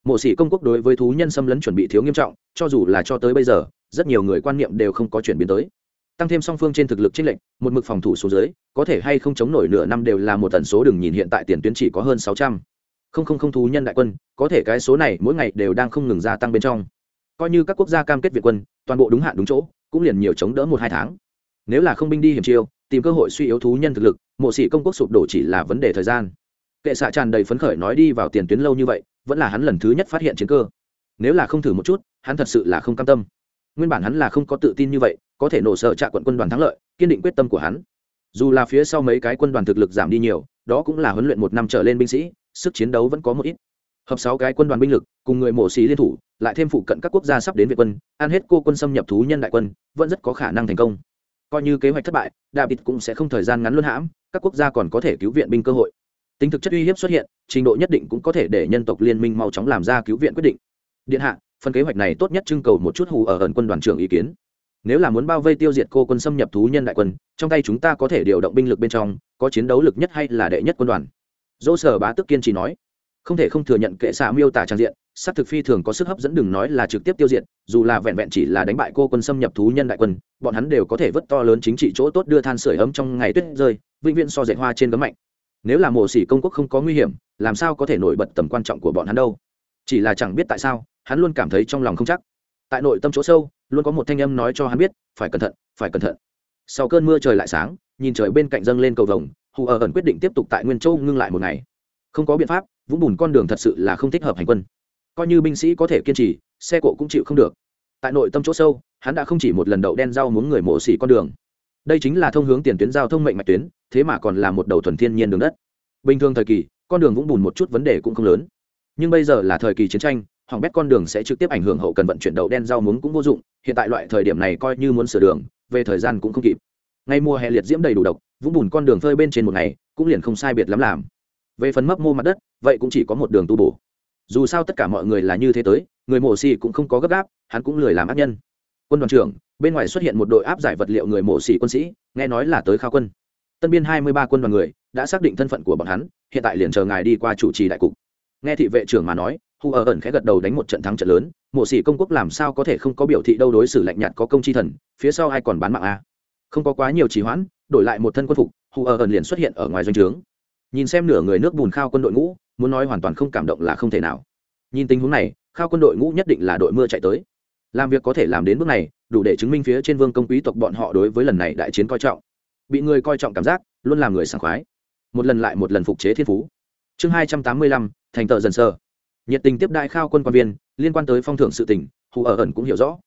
Mộ sĩ công quốc đối với thú nhân xâm lấn chuẩn bị thiếu nghiêm trọng, cho dù là cho tới bây giờ, rất nhiều người quan niệm đều không có chuyển biến tới. Tăng thêm song phương trên thực lực chênh lệnh một mực phòng thủ số dưới, có thể hay không chống nổi nửa năm đều là một tần số đừng nhìn hiện tại tiền tuyến chỉ có hơn sáu trăm. Không không không thú nhân đại quân, có thể cái số này mỗi ngày đều đang không ngừng gia tăng bên trong. Coi như các quốc gia cam kết việt quân, toàn bộ đúng hạn đúng chỗ, cũng liền nhiều chống đỡ một hai tháng nếu là không binh đi hiểm chiêu, tìm cơ hội suy yếu thú nhân thực lực, mộ sĩ công quốc sụp đổ chỉ là vấn đề thời gian. Kệ xạ tràn đầy phấn khởi nói đi vào tiền tuyến lâu như vậy, vẫn là hắn lần thứ nhất phát hiện chiến cơ. Nếu là không thử một chút, hắn thật sự là không cam tâm. Nguyên bản hắn là không có tự tin như vậy, có thể nổ sợ trạ quận quân đoàn thắng lợi, kiên định quyết tâm của hắn. Dù là phía sau mấy cái quân đoàn thực lực giảm đi nhiều, đó cũng là huấn luyện một năm trở lên binh sĩ, sức chiến đấu vẫn có một ít. Hợp sáu cái quân đoàn binh lực, cùng người mổ xí liên thủ, lại thêm phụ cận các quốc gia sắp đến việt quân, ăn hết cô quân xâm nhập thú nhân đại quân, vẫn rất có khả năng thành công coi như kế hoạch thất bại, david cũng sẽ không thời gian ngắn luân hãm, các quốc gia còn có thể cứu viện binh cơ hội. Tính thực chất uy hiếp xuất hiện, trình độ nhất định cũng có thể để nhân tộc liên minh mau chóng làm ra cứu viện quyết định. Điện hạ, phần kế hoạch này tốt nhất trưng cầu một chút hù ở ẩn quân đoàn trưởng ý kiến. Nếu là muốn bao vây tiêu diệt cô quân xâm nhập thú nhân đại quân, trong tay chúng ta có thể điều động binh lực bên trong, có chiến đấu lực nhất hay là đệ nhất quân đoàn. Dỗ sở bá tức kiên trì nói không thể không thừa nhận kệ xạ miêu tả trang diện s thực phi thường có sức hấp dẫn đừng nói là trực tiếp tiêu diệt, dù là vẹn vẹn chỉ là đánh bại cô quân xâm nhập thú nhân đại quân, bọn hắn đều có thể vớt to lớn chính trị chỗ tốt đưa than sửa ấm trong ngày tuyết rơi, vĩnh viễn so dạy hoa trên gấm mạnh. Nếu là mổ xỉ công quốc không có nguy hiểm, làm sao có thể nổi bật tầm quan trọng của bọn hắn đâu? Chỉ là chẳng biết tại sao, hắn luôn cảm thấy trong lòng không chắc. Tại nội tâm chỗ sâu, luôn có một thanh âm nói cho hắn biết, phải cẩn thận, phải cẩn thận. Sau cơn mưa trời lại sáng, nhìn trời bên cạnh dâng lên cầu vồng, hù ở ẩn quyết định tiếp tục tại nguyên châu ngưng lại một ngày. Không có biện pháp vũng bùn con đường thật sự là không thích hợp hành quân. Coi như binh sĩ có thể kiên trì, xe cộ cũng chịu không được. Tại nội tâm chỗ sâu, hắn đã không chỉ một lần đậu đen rau muốn người mổ xỉ con đường. Đây chính là thông hướng tiền tuyến giao thông mệnh mạch tuyến, thế mà còn là một đầu thuần thiên nhiên đường đất. Bình thường thời kỳ, con đường vũng bùn một chút vấn đề cũng không lớn. Nhưng bây giờ là thời kỳ chiến tranh hỏng bét con đường sẽ trực tiếp ảnh hưởng hậu cần vận chuyển đậu đen rau muống cũng vô dụng, hiện tại loại thời điểm này coi như muốn sửa đường, về thời gian cũng không kịp. Ngay mùa hè liệt diễm đầy đủ độc, vũng bùn con đường phơi bên trên một ngày, cũng liền không sai biệt lắm làm. Về phần mấp mô mặt đất vậy cũng chỉ có một đường tu bổ. Dù sao tất cả mọi người là như thế tới, người mổ xì cũng không có gấp gáp, hắn cũng lười làm ác nhân. Quân đoàn trưởng, bên ngoài xuất hiện một đội áp giải vật liệu người mổ xì quân sĩ, nghe nói là tới khao quân. Tân biên hai mươi ba quân đoàn người đã xác định thân phận của bọn hắn, hiện tại liền chờ ngài đi qua chủ trì đại cục. Nghe thị vệ trưởng mà nói, hu ở ẩn khẽ gật đầu đánh một trận thắng trận lớn mộ sĩ công quốc làm sao có thể không có biểu thị đâu đối xử lạnh nhạt có công chi thần, phía sau ai còn bán mạng a? À? không có quá nhiều trì hoãn, đổi lại một thân quân phục hù ở ẩn liền xuất hiện ở ngoài doanh trướng. Nhìn xem nửa người nước bùn khao quân đội ngũ muốn nói hoàn toàn không cảm động là không thể nào. Nhìn tình huống này, khao quân đội ngũ nhất định là đội mưa chạy tới. Làm việc có thể làm đến bước này, đủ để chứng minh phía trên vương công quý tộc bọn họ đối với lần này đại chiến coi trọng. Bị người coi trọng cảm giác, luôn làm người sảng khoái. Một lần lại một lần phục chế thiên phú. Chương hai trăm tám mươi lăm, thành tờ dần sơ nhiệt tình tiếp đại khao quân quan viên, liên quan tới phong thưởng sự tỉnh hù ở ẩn cũng hiểu rõ.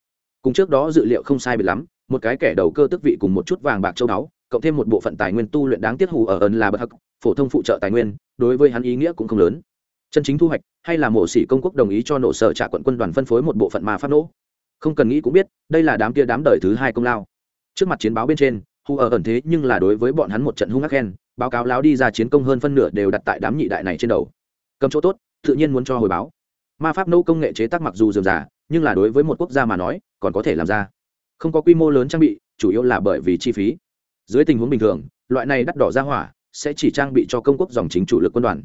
Cùng trước đó dự liệu không sai biệt lắm, một cái kẻ đầu cơ tức vị cùng một chút vàng bạc châu đáo cộng thêm một bộ phận tài nguyên tu luyện đáng tiếc hù ở ẩn là bậc hắc, phổ thông phụ trợ tài nguyên, đối với hắn ý nghĩa cũng không lớn. Chân chính thu hoạch, hay là mộ sĩ công quốc đồng ý cho nổ sở trả quận quân đoàn phân phối một bộ phận ma pháp nổ. Không cần nghĩ cũng biết, đây là đám kia đám đời thứ hai công lao. Trước mặt chiến báo bên trên, hù ở ẩn thế nhưng là đối với bọn hắn một trận hung ác khen, báo cáo láo đi ra chiến công hơn phân nửa đều đặt tại đám nhị đại này trên đầu. Cầm chỗ tốt, tự nhiên muốn cho hồi báo. Ma pháp nô công nghệ chế tác mặc dù dườm rà nhưng là đối với một quốc gia mà nói, còn có thể làm ra. Không có quy mô lớn trang bị, chủ yếu là bởi vì chi phí dưới tình huống bình thường, loại này đắt đỏ ra hỏa sẽ chỉ trang bị cho công quốc dòng chính chủ lực quân đoàn.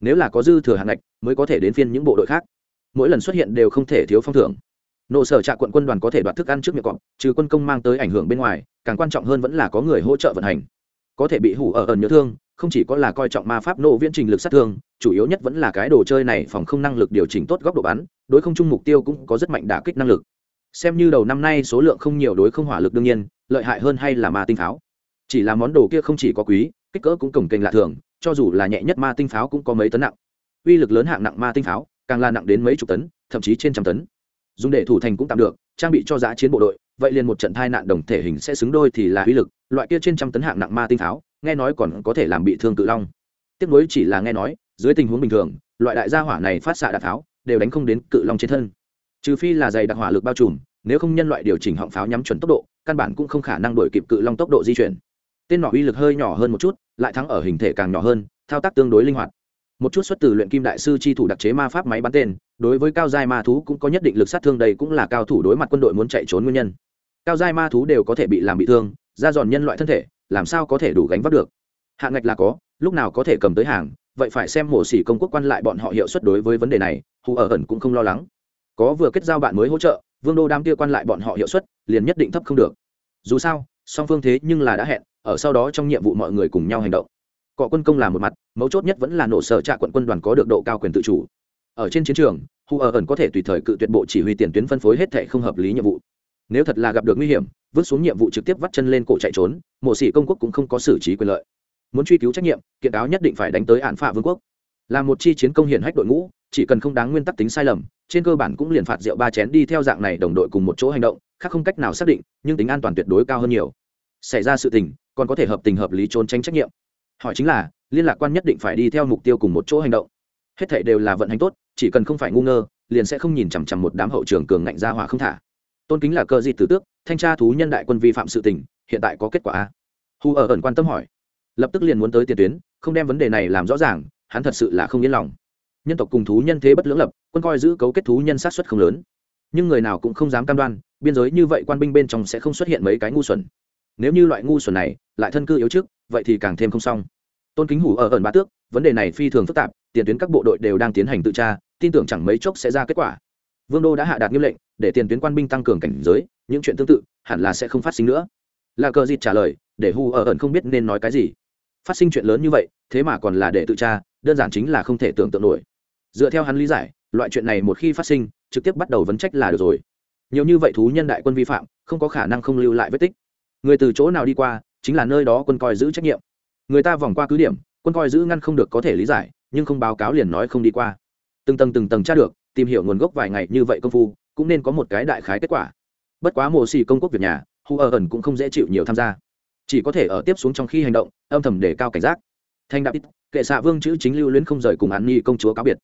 Nếu là có dư thừa hạng ngạch, mới có thể đến phiên những bộ đội khác. Mỗi lần xuất hiện đều không thể thiếu phong thưởng. Nộ sở trạ quận quân đoàn có thể đoạt thức ăn trước miệng cọp, trừ quân công mang tới ảnh hưởng bên ngoài, càng quan trọng hơn vẫn là có người hỗ trợ vận hành. Có thể bị hủ ở ẩn nhớ thương, không chỉ có là coi trọng ma pháp nộ viễn trình lực sát thương, chủ yếu nhất vẫn là cái đồ chơi này phòng không năng lực điều chỉnh tốt góc độ bắn, đối không chung mục tiêu cũng có rất mạnh đả kích năng lực. Xem như đầu năm nay số lượng không nhiều đối không hỏa lực đương nhiên, lợi hại hơn hay là ma tinh pháo chỉ là món đồ kia không chỉ có quý, kích cỡ cũng cổng kềnh lạ thường, cho dù là nhẹ nhất ma tinh pháo cũng có mấy tấn nặng. Uy lực lớn hạng nặng ma tinh pháo, càng là nặng đến mấy chục tấn, thậm chí trên trăm tấn. Dùng để thủ thành cũng tạm được, trang bị cho giá chiến bộ đội, vậy liền một trận thai nạn đồng thể hình sẽ xứng đôi thì là uy lực, loại kia trên trăm tấn hạng nặng ma tinh pháo, nghe nói còn có thể làm bị thương cự long. Tiếc nối chỉ là nghe nói, dưới tình huống bình thường, loại đại gia hỏa này phát xạ đạn pháo, đều đánh không đến cự long trên thân. Trừ phi là dày đặc hỏa lực bao trùm, nếu không nhân loại điều chỉnh họng pháo nhắm chuẩn tốc độ, căn bản cũng không khả năng đổi kịp cự long tốc độ di chuyển tên nọ uy lực hơi nhỏ hơn một chút, lại thắng ở hình thể càng nhỏ hơn, thao tác tương đối linh hoạt. Một chút xuất từ luyện kim đại sư chi thủ đặc chế ma pháp máy bắn tên, đối với cao giai ma thú cũng có nhất định lực sát thương đây cũng là cao thủ đối mặt quân đội muốn chạy trốn nguyên nhân. Cao giai ma thú đều có thể bị làm bị thương ra giòn nhân loại thân thể, làm sao có thể đủ gánh vác được? Hạng ngạch là có, lúc nào có thể cầm tới hàng, vậy phải xem mổ xỉ công quốc quan lại bọn họ hiệu suất đối với vấn đề này, hù ở ẩn cũng không lo lắng. Có vừa kết giao bạn mới hỗ trợ, vương đô đam kia quan lại bọn họ hiệu suất, liền nhất định thấp không được. Dù sao song phương thế nhưng là đã hẹn, ở sau đó trong nhiệm vụ mọi người cùng nhau hành động. Cọ quân công là một mặt, mấu chốt nhất vẫn là nổ sở trạ quận quân đoàn có được độ cao quyền tự chủ. Ở trên chiến trường, hu ở ẩn có thể tùy thời cự tuyệt bộ chỉ huy tiền tuyến phân phối hết thệ không hợp lý nhiệm vụ. Nếu thật là gặp được nguy hiểm, vứt xuống nhiệm vụ trực tiếp vắt chân lên cổ chạy trốn, mộ sĩ công quốc cũng không có xử trí quyền lợi. Muốn truy cứu trách nhiệm, kiện cáo nhất định phải đánh tới án phạ vương quốc. Là một chi chiến công hiển hách đội ngũ, chỉ cần không đáng nguyên tắc tính sai lầm, trên cơ bản cũng liền phạt rượu ba chén đi theo dạng này đồng đội cùng một chỗ hành động, khác không cách nào xác định, nhưng tính an toàn tuyệt đối cao hơn nhiều xảy ra sự tình, còn có thể hợp tình hợp lý trốn tránh trách nhiệm. Hỏi chính là, liên lạc quan nhất định phải đi theo mục tiêu cùng một chỗ hành động. Hết thảy đều là vận hành tốt, chỉ cần không phải ngu ngơ, liền sẽ không nhìn chằm chằm một đám hậu trường cường ngạnh ra hỏa không thả. Tôn kính là cơ di tử tước, thanh tra thú nhân đại quân vi phạm sự tình, hiện tại có kết quả a. Hu ở ẩn quan tâm hỏi. Lập tức liền muốn tới tiền tuyến, không đem vấn đề này làm rõ ràng, hắn thật sự là không yên lòng. Nhân tộc cùng thú nhân thế bất lưỡng lập, quân coi giữ cấu kết thú nhân sát xuất không lớn. Nhưng người nào cũng không dám cam đoan, biên giới như vậy quan binh bên trong sẽ không xuất hiện mấy cái ngu xuẩn nếu như loại ngu xuẩn này lại thân cư yếu trước, vậy thì càng thêm không xong. Tôn kính hủ ở ẩn ba tước, vấn đề này phi thường phức tạp, tiền tuyến các bộ đội đều đang tiến hành tự tra, tin tưởng chẳng mấy chốc sẽ ra kết quả. Vương đô đã hạ đạt nghiêm lệnh, để tiền tuyến quan binh tăng cường cảnh giới, những chuyện tương tự hẳn là sẽ không phát sinh nữa. Là cờ dịt trả lời, để hù ở ẩn không biết nên nói cái gì. Phát sinh chuyện lớn như vậy, thế mà còn là để tự tra, đơn giản chính là không thể tưởng tượng nổi. Dựa theo hắn lý giải, loại chuyện này một khi phát sinh, trực tiếp bắt đầu vấn trách là được rồi. Nhiều như vậy thú nhân đại quân vi phạm, không có khả năng không lưu lại vết tích người từ chỗ nào đi qua, chính là nơi đó quân coi giữ trách nhiệm. Người ta vòng qua cứ điểm, quân coi giữ ngăn không được có thể lý giải, nhưng không báo cáo liền nói không đi qua. Từng tầng từng tầng tra được, tìm hiểu nguồn gốc vài ngày như vậy công phu, cũng nên có một cái đại khái kết quả. Bất quá mồ xì công quốc việt nhà, hu ở ẩn cũng không dễ chịu nhiều tham gia. Chỉ có thể ở tiếp xuống trong khi hành động, âm thầm để cao cảnh giác. Thanh đạo ít, kệ xạ vương chữ chính lưu luyến không rời cùng an nhi công chúa cáo biệt.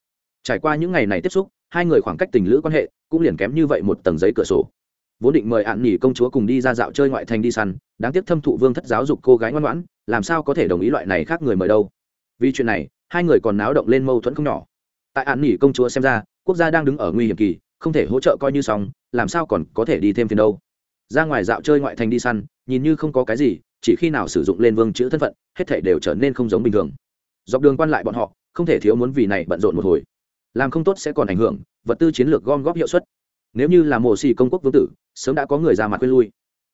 Trải qua những ngày này tiếp xúc, hai người khoảng cách tình lữ quan hệ cũng liền kém như vậy một tầng giấy cửa sổ vốn định mời ạn nghỉ công chúa cùng đi ra dạo chơi ngoại thành đi săn, đáng tiếc thâm thụ vương thất giáo dục cô gái ngoan ngoãn, làm sao có thể đồng ý loại này khác người mời đâu. Vì chuyện này, hai người còn náo động lên mâu thuẫn không nhỏ. Tại ạn nghỉ công chúa xem ra, quốc gia đang đứng ở nguy hiểm kỳ, không thể hỗ trợ coi như xong, làm sao còn có thể đi thêm phiền đâu. Ra ngoài dạo chơi ngoại thành đi săn, nhìn như không có cái gì, chỉ khi nào sử dụng lên vương chữ thân phận, hết thể đều trở nên không giống bình thường. Dọc đường quan lại bọn họ, không thể thiếu muốn vì này bận rộn một hồi. Làm không tốt sẽ còn ảnh hưởng, vật tư chiến lược gom góp hiệu suất nếu như là mộ xì công quốc vương tử, sớm đã có người ra mặt quên lui.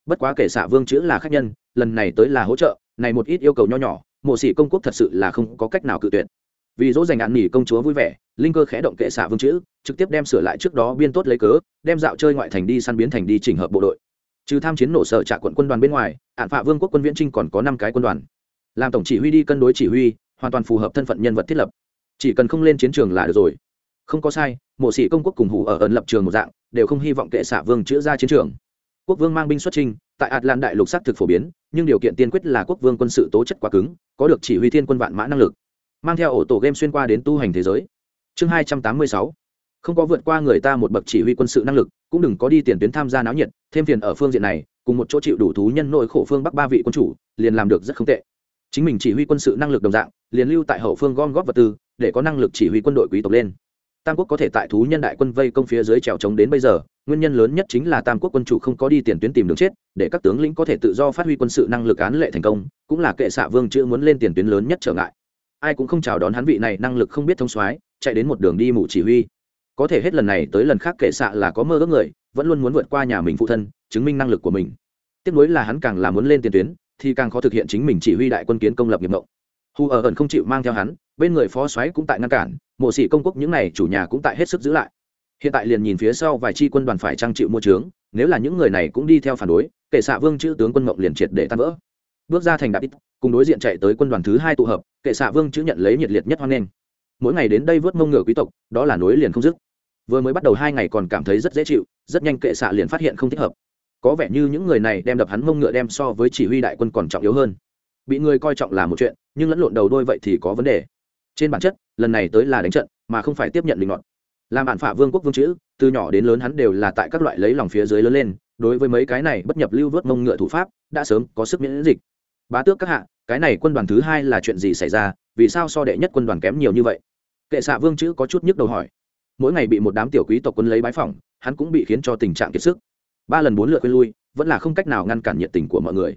Bất quá kể xạ vương chữ là khách nhân, lần này tới là hỗ trợ, này một ít yêu cầu nho nhỏ, mộ sĩ công quốc thật sự là không có cách nào cự tuyệt. Vì dỗ dành ăn nghỉ công chúa vui vẻ, linh cơ khẽ động kệ xạ vương chữ, trực tiếp đem sửa lại trước đó biên tốt lấy cớ, đem dạo chơi ngoại thành đi săn biến thành đi chỉnh hợp bộ đội. Trừ tham chiến nổ sở trả quận quân đoàn bên ngoài ạn phạ vương quốc quân viễn trinh còn có năm cái quân đoàn. Làm tổng chỉ huy đi cân đối chỉ huy, hoàn toàn phù hợp thân phận nhân vật thiết lập. Chỉ cần không lên chiến trường là được rồi. Không có sai, mộ sĩ công quốc cùng hủ ở ẩn lập trường một dạng đều không hy vọng kệ xạ vương chữa ra chiến trường. Quốc vương mang binh xuất trinh tại atlan đại lục xác thực phổ biến, nhưng điều kiện tiên quyết là quốc vương quân sự tố chất quá cứng, có được chỉ huy thiên quân vạn mã năng lực. Mang theo ổ tổ game xuyên qua đến tu hành thế giới. Chương hai trăm tám mươi sáu. Không có vượt qua người ta một bậc chỉ huy quân sự năng lực, cũng đừng có đi tiền tuyến tham gia náo nhiệt, thêm phiền ở phương diện này, cùng một chỗ chịu đủ thú nhân nội khổ phương bắc ba vị quân chủ, liền làm được rất không tệ. Chính mình chỉ huy quân sự năng lực đồng dạng, liền lưu tại hậu phương gom góp vật tư, để có năng lực chỉ huy quân đội quý tộc lên tam quốc có thể tại thú nhân đại quân vây công phía dưới trèo trống đến bây giờ, nguyên nhân lớn nhất chính là tam quốc quân chủ không có đi tiền tuyến tìm đường chết, để các tướng lĩnh có thể tự do phát huy quân sự năng lực án lệ thành công, cũng là kệ xạ vương chữ muốn lên tiền tuyến lớn nhất trở ngại. Ai cũng không chào đón hắn vị này năng lực không biết thông soái, chạy đến một đường đi mù chỉ huy. Có thể hết lần này tới lần khác kệ xạ là có mơ ước người, vẫn luôn muốn vượt qua nhà mình phụ thân, chứng minh năng lực của mình. Tiếp nối là hắn càng là muốn lên tiền tuyến, thì càng khó thực hiện chính mình chỉ huy đại quân kiến công lập nghiệp mộng. Hù ở ẩn không chịu mang theo hắn, bên người phó soái cũng tại ngăn cản mộ sĩ công quốc những n à y chủ nhà cũng tại hết sức giữ lại. Hiện tại liền nhìn phía sau vài chi quân đoàn phải trang chịu mua trướng, nếu là những người này cũng đi theo phản đối, kệ xạ vương chữ tướng quân mộng liền triệt để tan vỡ. Bước ra thành đạp ít, cùng đối diện chạy tới quân đoàn thứ hai tụ hợp, kệ xạ vương chữ nhận lấy nhiệt liệt nhất hoan nghênh. Mỗi ngày đến đây vớt mông ngựa quý tộc, đó là nối liền không dứt. Vừa mới bắt đầu hai ngày còn cảm thấy rất dễ chịu, rất nhanh kệ xạ liền phát hiện không thích hợp. Có vẻ như những người này đem đập hắn mông ngựa đem so với chỉ huy đại quân còn trọng yếu hơn. Bị người coi trọng là một chuyện, nhưng lẫn lộn đầu đôi vậy thì có vấn đề. Trên bản chất lần này tới là đánh trận, mà không phải tiếp nhận linh ngọn làm bạn phả vương quốc vương chữ, từ nhỏ đến lớn hắn đều là tại các loại lấy lòng phía dưới lớn lên, đối với mấy cái này bất nhập lưu vớt mông ngựa thủ pháp, đã sớm có sức miễn dịch. Bá tước các hạ, cái này quân đoàn thứ hai là chuyện gì xảy ra, vì sao so đệ nhất quân đoàn kém nhiều như vậy? Kệ xạ vương chữ có chút nhức đầu hỏi. Mỗi ngày bị một đám tiểu quý tộc quân lấy bái phỏng, hắn cũng bị khiến cho tình trạng kiệt sức. Ba lần bốn lượt quên lui, vẫn là không cách nào ngăn cản nhiệt tình của mọi người.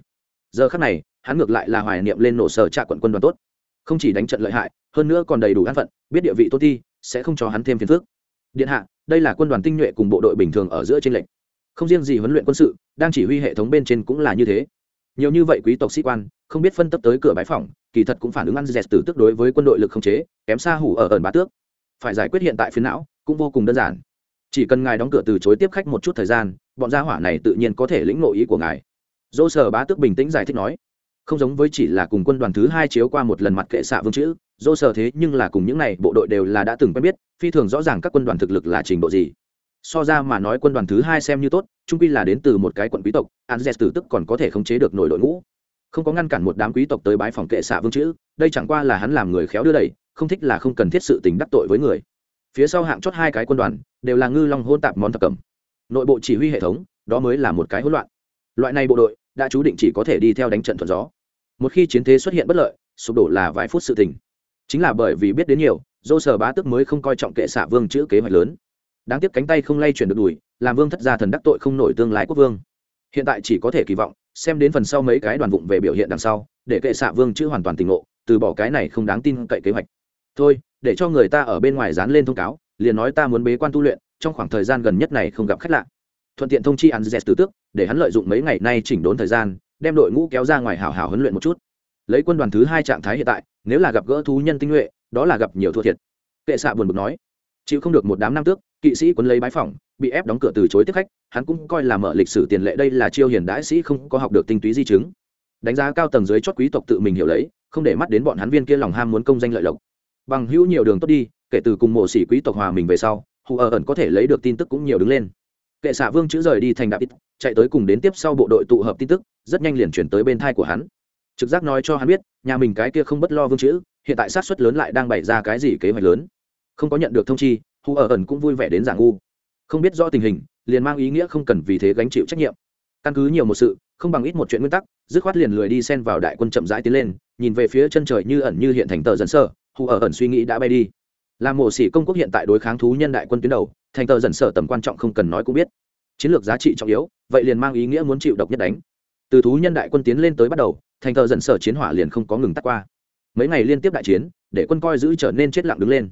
Giờ khắc này, hắn ngược lại là hoài niệm lên nổ sở trạ quận quân đoàn tốt không chỉ đánh trận lợi hại, hơn nữa còn đầy đủ an phận, biết địa vị tốt thi sẽ không cho hắn thêm phiền phức. Điện hạ, đây là quân đoàn tinh nhuệ cùng bộ đội bình thường ở giữa trên lệnh không riêng gì huấn luyện quân sự, đang chỉ huy hệ thống bên trên cũng là như thế. Nhiều như vậy quý tộc sĩ quan, không biết phân tấp tới cửa bãi phòng kỳ thật cũng phản ứng ăn dẹt từ tức đối với quân đội lực không chế, kém xa hủ ở ẩn bá tước. Phải giải quyết hiện tại phiến não, cũng vô cùng đơn giản. Chỉ cần ngài đóng cửa từ chối tiếp khách một chút thời gian, bọn gia hỏa này tự nhiên có thể lĩnh nội ý của ngài. Dô sở bá tước bình tĩnh giải thích nói không giống với chỉ là cùng quân đoàn thứ hai chiếu qua một lần mặt kệ xạ vương chữ, dô sở thế nhưng là cùng những này bộ đội đều là đã từng quen biết, phi thường rõ ràng các quân đoàn thực lực là trình độ gì. So ra mà nói quân đoàn thứ hai xem như tốt trung quy là đến từ một cái quận quý tộc, anzes tử tức còn có thể khống chế được nổi đội ngũ. Không có ngăn cản một đám quý tộc tới bái phòng kệ xạ vương chữ, đây chẳng qua là hắn làm người khéo đưa đẩy, không thích là không cần thiết sự tình đắc tội với người. Phía sau hạng chót hai cái quân đoàn, đều là ngư long hôn tạp món thập cẩm. Nội bộ chỉ huy hệ thống, đó mới là một cái hỗn loạn. Loại này bộ đội đã chú định chỉ có thể đi theo đánh trận thuận gió. Một khi chiến thế xuất hiện bất lợi, sụp đổ là vài phút sự tình. Chính là bởi vì biết đến nhiều, dô sở bá tức mới không coi trọng kệ xạ vương chữ kế hoạch lớn. Đáng tiếc cánh tay không lay chuyển được đùi, làm vương thất gia thần đắc tội không nổi tương lai quốc vương. Hiện tại chỉ có thể kỳ vọng, xem đến phần sau mấy cái đoàn vụng về biểu hiện đằng sau, để kệ xạ vương chữ hoàn toàn tình ngộ, từ bỏ cái này không đáng tin cậy kế hoạch. Thôi, để cho người ta ở bên ngoài dán lên thông cáo, liền nói ta muốn bế quan tu luyện, trong khoảng thời gian gần nhất này không gặp khách lạ thuận tiện thông chi ăn dẹt từ tước, để hắn lợi dụng mấy ngày nay chỉnh đốn thời gian, đem đội ngũ kéo ra ngoài hào hào huấn luyện một chút. Lấy quân đoàn thứ hai trạng thái hiện tại, nếu là gặp gỡ thú nhân tinh nhuệ, đó là gặp nhiều thua thiệt. Kệ xạ buồn bực nói, chịu không được một đám nam tước, kỵ sĩ quân lấy bái phỏng, bị ép đóng cửa từ chối tiếp khách, hắn cũng coi là mở lịch sử tiền lệ đây là chiêu hiền đãi sĩ không có học được tinh túy di chứng. Đánh giá cao tầng dưới chót quý tộc tự mình hiểu lấy, không để mắt đến bọn hắn viên kia lòng ham muốn công danh lợi lộc. Bằng hữu nhiều đường tốt đi, kể từ cùng mộ sĩ quý tộc hòa mình về sau, hù ở ẩn có thể lấy được tin tức cũng nhiều đứng lên kệ xạ vương chữ rời đi thành đạp ít, chạy tới cùng đến tiếp sau bộ đội tụ hợp tin tức, rất nhanh liền chuyển tới bên thai của hắn. Trực giác nói cho hắn biết, nhà mình cái kia không bất lo vương chữ, hiện tại sát xuất lớn lại đang bày ra cái gì kế hoạch lớn. Không có nhận được thông chi hù ở ẩn cũng vui vẻ đến giảng ngu. Không biết rõ tình hình, liền mang ý nghĩa không cần vì thế gánh chịu trách nhiệm. Căn cứ nhiều một sự, không bằng ít một chuyện nguyên tắc, dứt khoát liền lười đi xen vào đại quân chậm rãi tiến lên, nhìn về phía chân trời như ẩn như hiện thành tờ dần sơ hù ở ẩn suy nghĩ đã bay đi là mộ sĩ công quốc hiện tại đối kháng thú nhân đại quân tuyến đầu, thành tờ dần sở tầm quan trọng không cần nói cũng biết. Chiến lược giá trị trọng yếu, vậy liền mang ý nghĩa muốn chịu độc nhất đánh. Từ thú nhân đại quân tiến lên tới bắt đầu, thành tờ dần sở chiến hỏa liền không có ngừng tắt qua. Mấy ngày liên tiếp đại chiến, để quân coi giữ trở nên chết lặng đứng lên.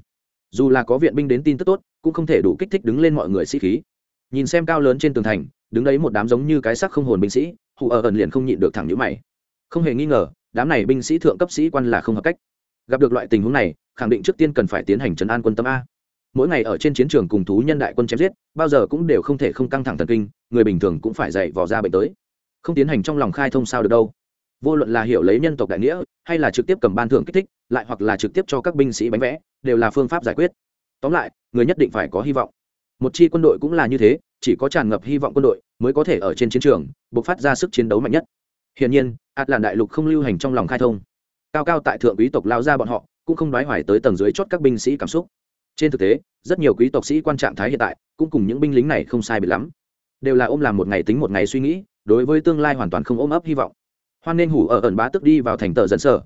Dù là có viện binh đến tin tức tốt, cũng không thể đủ kích thích đứng lên mọi người sĩ khí. Nhìn xem cao lớn trên tường thành, đứng đấy một đám giống như cái sắc không hồn binh sĩ, hù ở ẩn liền không nhịn được thẳng nhữ mày. Không hề nghi ngờ, đám này binh sĩ thượng cấp sĩ quan là không hợp cách gặp được loại tình huống này, khẳng định trước tiên cần phải tiến hành trấn an quân tâm a. Mỗi ngày ở trên chiến trường cùng thú nhân đại quân chém giết, bao giờ cũng đều không thể không căng thẳng thần kinh, người bình thường cũng phải dạy vò ra bệnh tới. Không tiến hành trong lòng khai thông sao được đâu. Vô luận là hiểu lấy nhân tộc đại nghĩa, hay là trực tiếp cầm ban thưởng kích thích, lại hoặc là trực tiếp cho các binh sĩ bánh vẽ, đều là phương pháp giải quyết. Tóm lại, người nhất định phải có hy vọng. Một chi quân đội cũng là như thế, chỉ có tràn ngập hy vọng quân đội mới có thể ở trên chiến trường buộc phát ra sức chiến đấu mạnh nhất. Hiển nhiên ạt làn đại lục không lưu hành trong lòng khai thông cao cao tại thượng quý tộc lao ra bọn họ, cũng không nói hoài tới tầng dưới chót các binh sĩ cảm xúc. Trên thực tế, rất nhiều quý tộc sĩ quan trạng thái hiện tại, cũng cùng những binh lính này không sai biệt lắm. Đều là ôm làm một ngày tính một ngày suy nghĩ, đối với tương lai hoàn toàn không ôm ấp hy vọng. Hoan nên hủ ở ẩn bá tức đi vào thành tờ dân sở.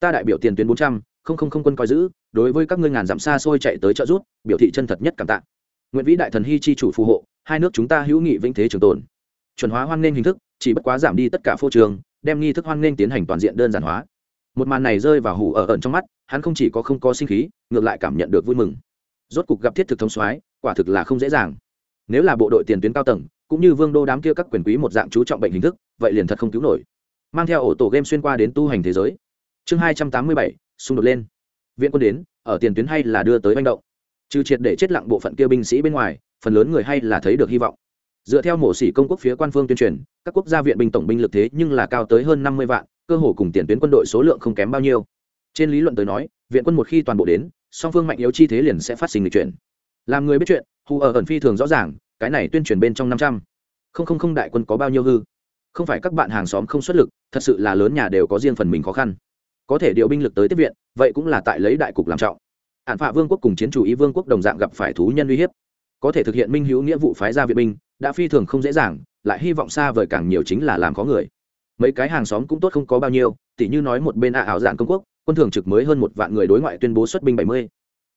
Ta đại biểu tiền tuyến bốn trăm, không không không quân coi giữ, đối với các ngươi ngàn dặm xa xôi chạy tới trợ giúp, biểu thị chân thật nhất cảm tạ. Nguyện vĩ đại thần hy chi chủ phù hộ, hai nước chúng ta hữu nghị vĩnh thế trường tồn. Chuẩn hóa hoan nghênh hình thức, chỉ bất quá giảm đi tất cả phô trường, đem nghi thức hoan nghênh tiến hành toàn diện đơn giản hóa một màn này rơi vào hủ ở ẩn trong mắt, hắn không chỉ có không có sinh khí, ngược lại cảm nhận được vui mừng. Rốt cục gặp thiết thực thông soái, quả thực là không dễ dàng. Nếu là bộ đội tiền tuyến cao tầng, cũng như vương đô đám kia các quyền quý một dạng chú trọng bệnh hình thức, vậy liền thật không cứu nổi. Mang theo ổ tổ game xuyên qua đến tu hành thế giới. Chương hai trăm tám mươi bảy, xung đột lên. Viện quân đến, ở tiền tuyến hay là đưa tới manh động? Trừ triệt để chết lặng bộ phận kia binh sĩ bên ngoài, phần lớn người hay là thấy được hy vọng. Dựa theo mổ xỉ công quốc phía quan phương tuyên truyền, các quốc gia viện binh tổng binh lực thế nhưng là cao tới hơn năm mươi vạn cơ hồ cùng tiền tuyến quân đội số lượng không kém bao nhiêu. Trên lý luận tới nói, viện quân một khi toàn bộ đến, song phương mạnh yếu chi thế liền sẽ phát sinh lịch chuyển. Làm người biết chuyện hù ở ẩn phi thường rõ ràng, cái này tuyên truyền bên trong năm trăm. Không không không đại quân có bao nhiêu hư? Không phải các bạn hàng xóm không xuất lực, thật sự là lớn nhà đều có riêng phần mình khó khăn. Có thể điều binh lực tới tiếp viện, vậy cũng là tại lấy đại cục làm trọng. Hạn phạ vương quốc cùng chiến chủ ý vương quốc đồng dạng gặp phải thú nhân uy hiếp. Có thể thực hiện minh hữu nghĩa vụ phái ra viện binh, đã phi thường không dễ dàng, lại hy vọng xa vời càng nhiều chính là làm có người mấy cái hàng xóm cũng tốt không có bao nhiêu, tỉ như nói một bên ạ ảo dạng công quốc, quân thường trực mới hơn một vạn người đối ngoại tuyên bố xuất binh bảy mươi.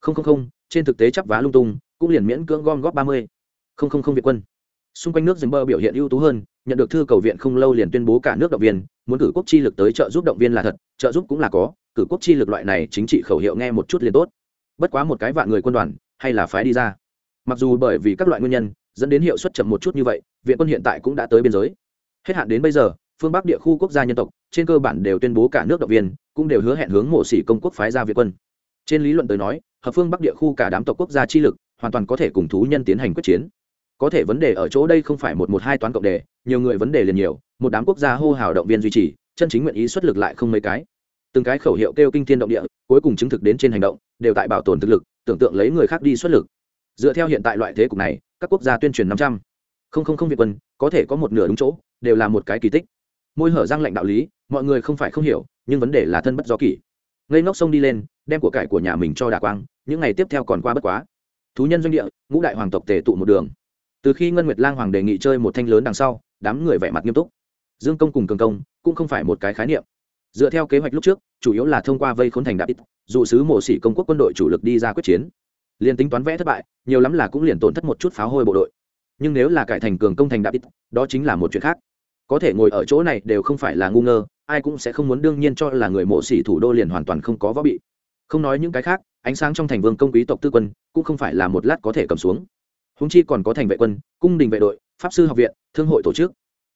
Không không không, trên thực tế chắp vá lung tung, cũng liền miễn cưỡng gom góp ba mươi. Không không không việt quân. Xung quanh nước Dình bơ biểu hiện ưu tú hơn, nhận được thư cầu viện không lâu liền tuyên bố cả nước động viên, muốn cử quốc chi lực tới trợ giúp động viên là thật, trợ giúp cũng là có, cử quốc chi lực loại này chính trị khẩu hiệu nghe một chút liền tốt. Bất quá một cái vạn người quân đoàn, hay là phái đi ra. Mặc dù bởi vì các loại nguyên nhân, dẫn đến hiệu suất chậm một chút như vậy viện quân hiện tại cũng đã tới biên giới. Hết hạn đến bây giờ phương bắc địa khu quốc gia nhân tộc, trên cơ bản đều tuyên bố cả nước động viên, cũng đều hứa hẹn hướng mộ sĩ công quốc phái ra việt quân. Trên lý luận tới nói, hợp phương bắc địa khu cả đám tộc quốc gia chi lực, hoàn toàn có thể cùng thú nhân tiến hành quyết chiến. Có thể vấn đề ở chỗ đây không phải một một hai toán cộng đề, nhiều người vấn đề liền nhiều, một đám quốc gia hô hào động viên duy trì, chân chính nguyện ý xuất lực lại không mấy cái. Từng cái khẩu hiệu kêu kinh thiên động địa, cuối cùng chứng thực đến trên hành động, đều tại bảo tồn thực lực, tưởng tượng lấy người khác đi xuất lực. Dựa theo hiện tại loại thế cục này, các quốc gia tuyên truyền năm trăm. Không không không việt quân, có thể có một nửa đúng chỗ, đều là một cái kỳ tích môi hở răng lạnh đạo lý, mọi người không phải không hiểu, nhưng vấn đề là thân bất do kỷ. Ngây ngốc sông đi lên, đem của cải của nhà mình cho đà quang, những ngày tiếp theo còn qua bất quá. Thú nhân doanh địa, ngũ đại hoàng tộc tề tụ một đường. Từ khi ngân nguyệt lang hoàng đề nghị chơi một thanh lớn đằng sau, đám người vẻ mặt nghiêm túc. Dương công cùng cường công cũng không phải một cái khái niệm. Dựa theo kế hoạch lúc trước, chủ yếu là thông qua vây khốn thành đạp ít, dụ sứ mộ sĩ công quốc quân đội chủ lực đi ra quyết chiến. Liền tính toán vẽ thất bại, nhiều lắm là cũng liền tổn thất một chút pháo hôi bộ đội. Nhưng nếu là cải thành cường công thành đạp ít, đó chính là một chuyện khác có thể ngồi ở chỗ này đều không phải là ngu ngơ, ai cũng sẽ không muốn đương nhiên cho là người mộ sĩ thủ đô liền hoàn toàn không có võ bị. Không nói những cái khác, ánh sáng trong thành vương công quý tộc tư quân, cũng không phải là một lát có thể cầm xuống. Húng chi còn có thành vệ quân, cung đình vệ đội, pháp sư học viện, thương hội tổ chức.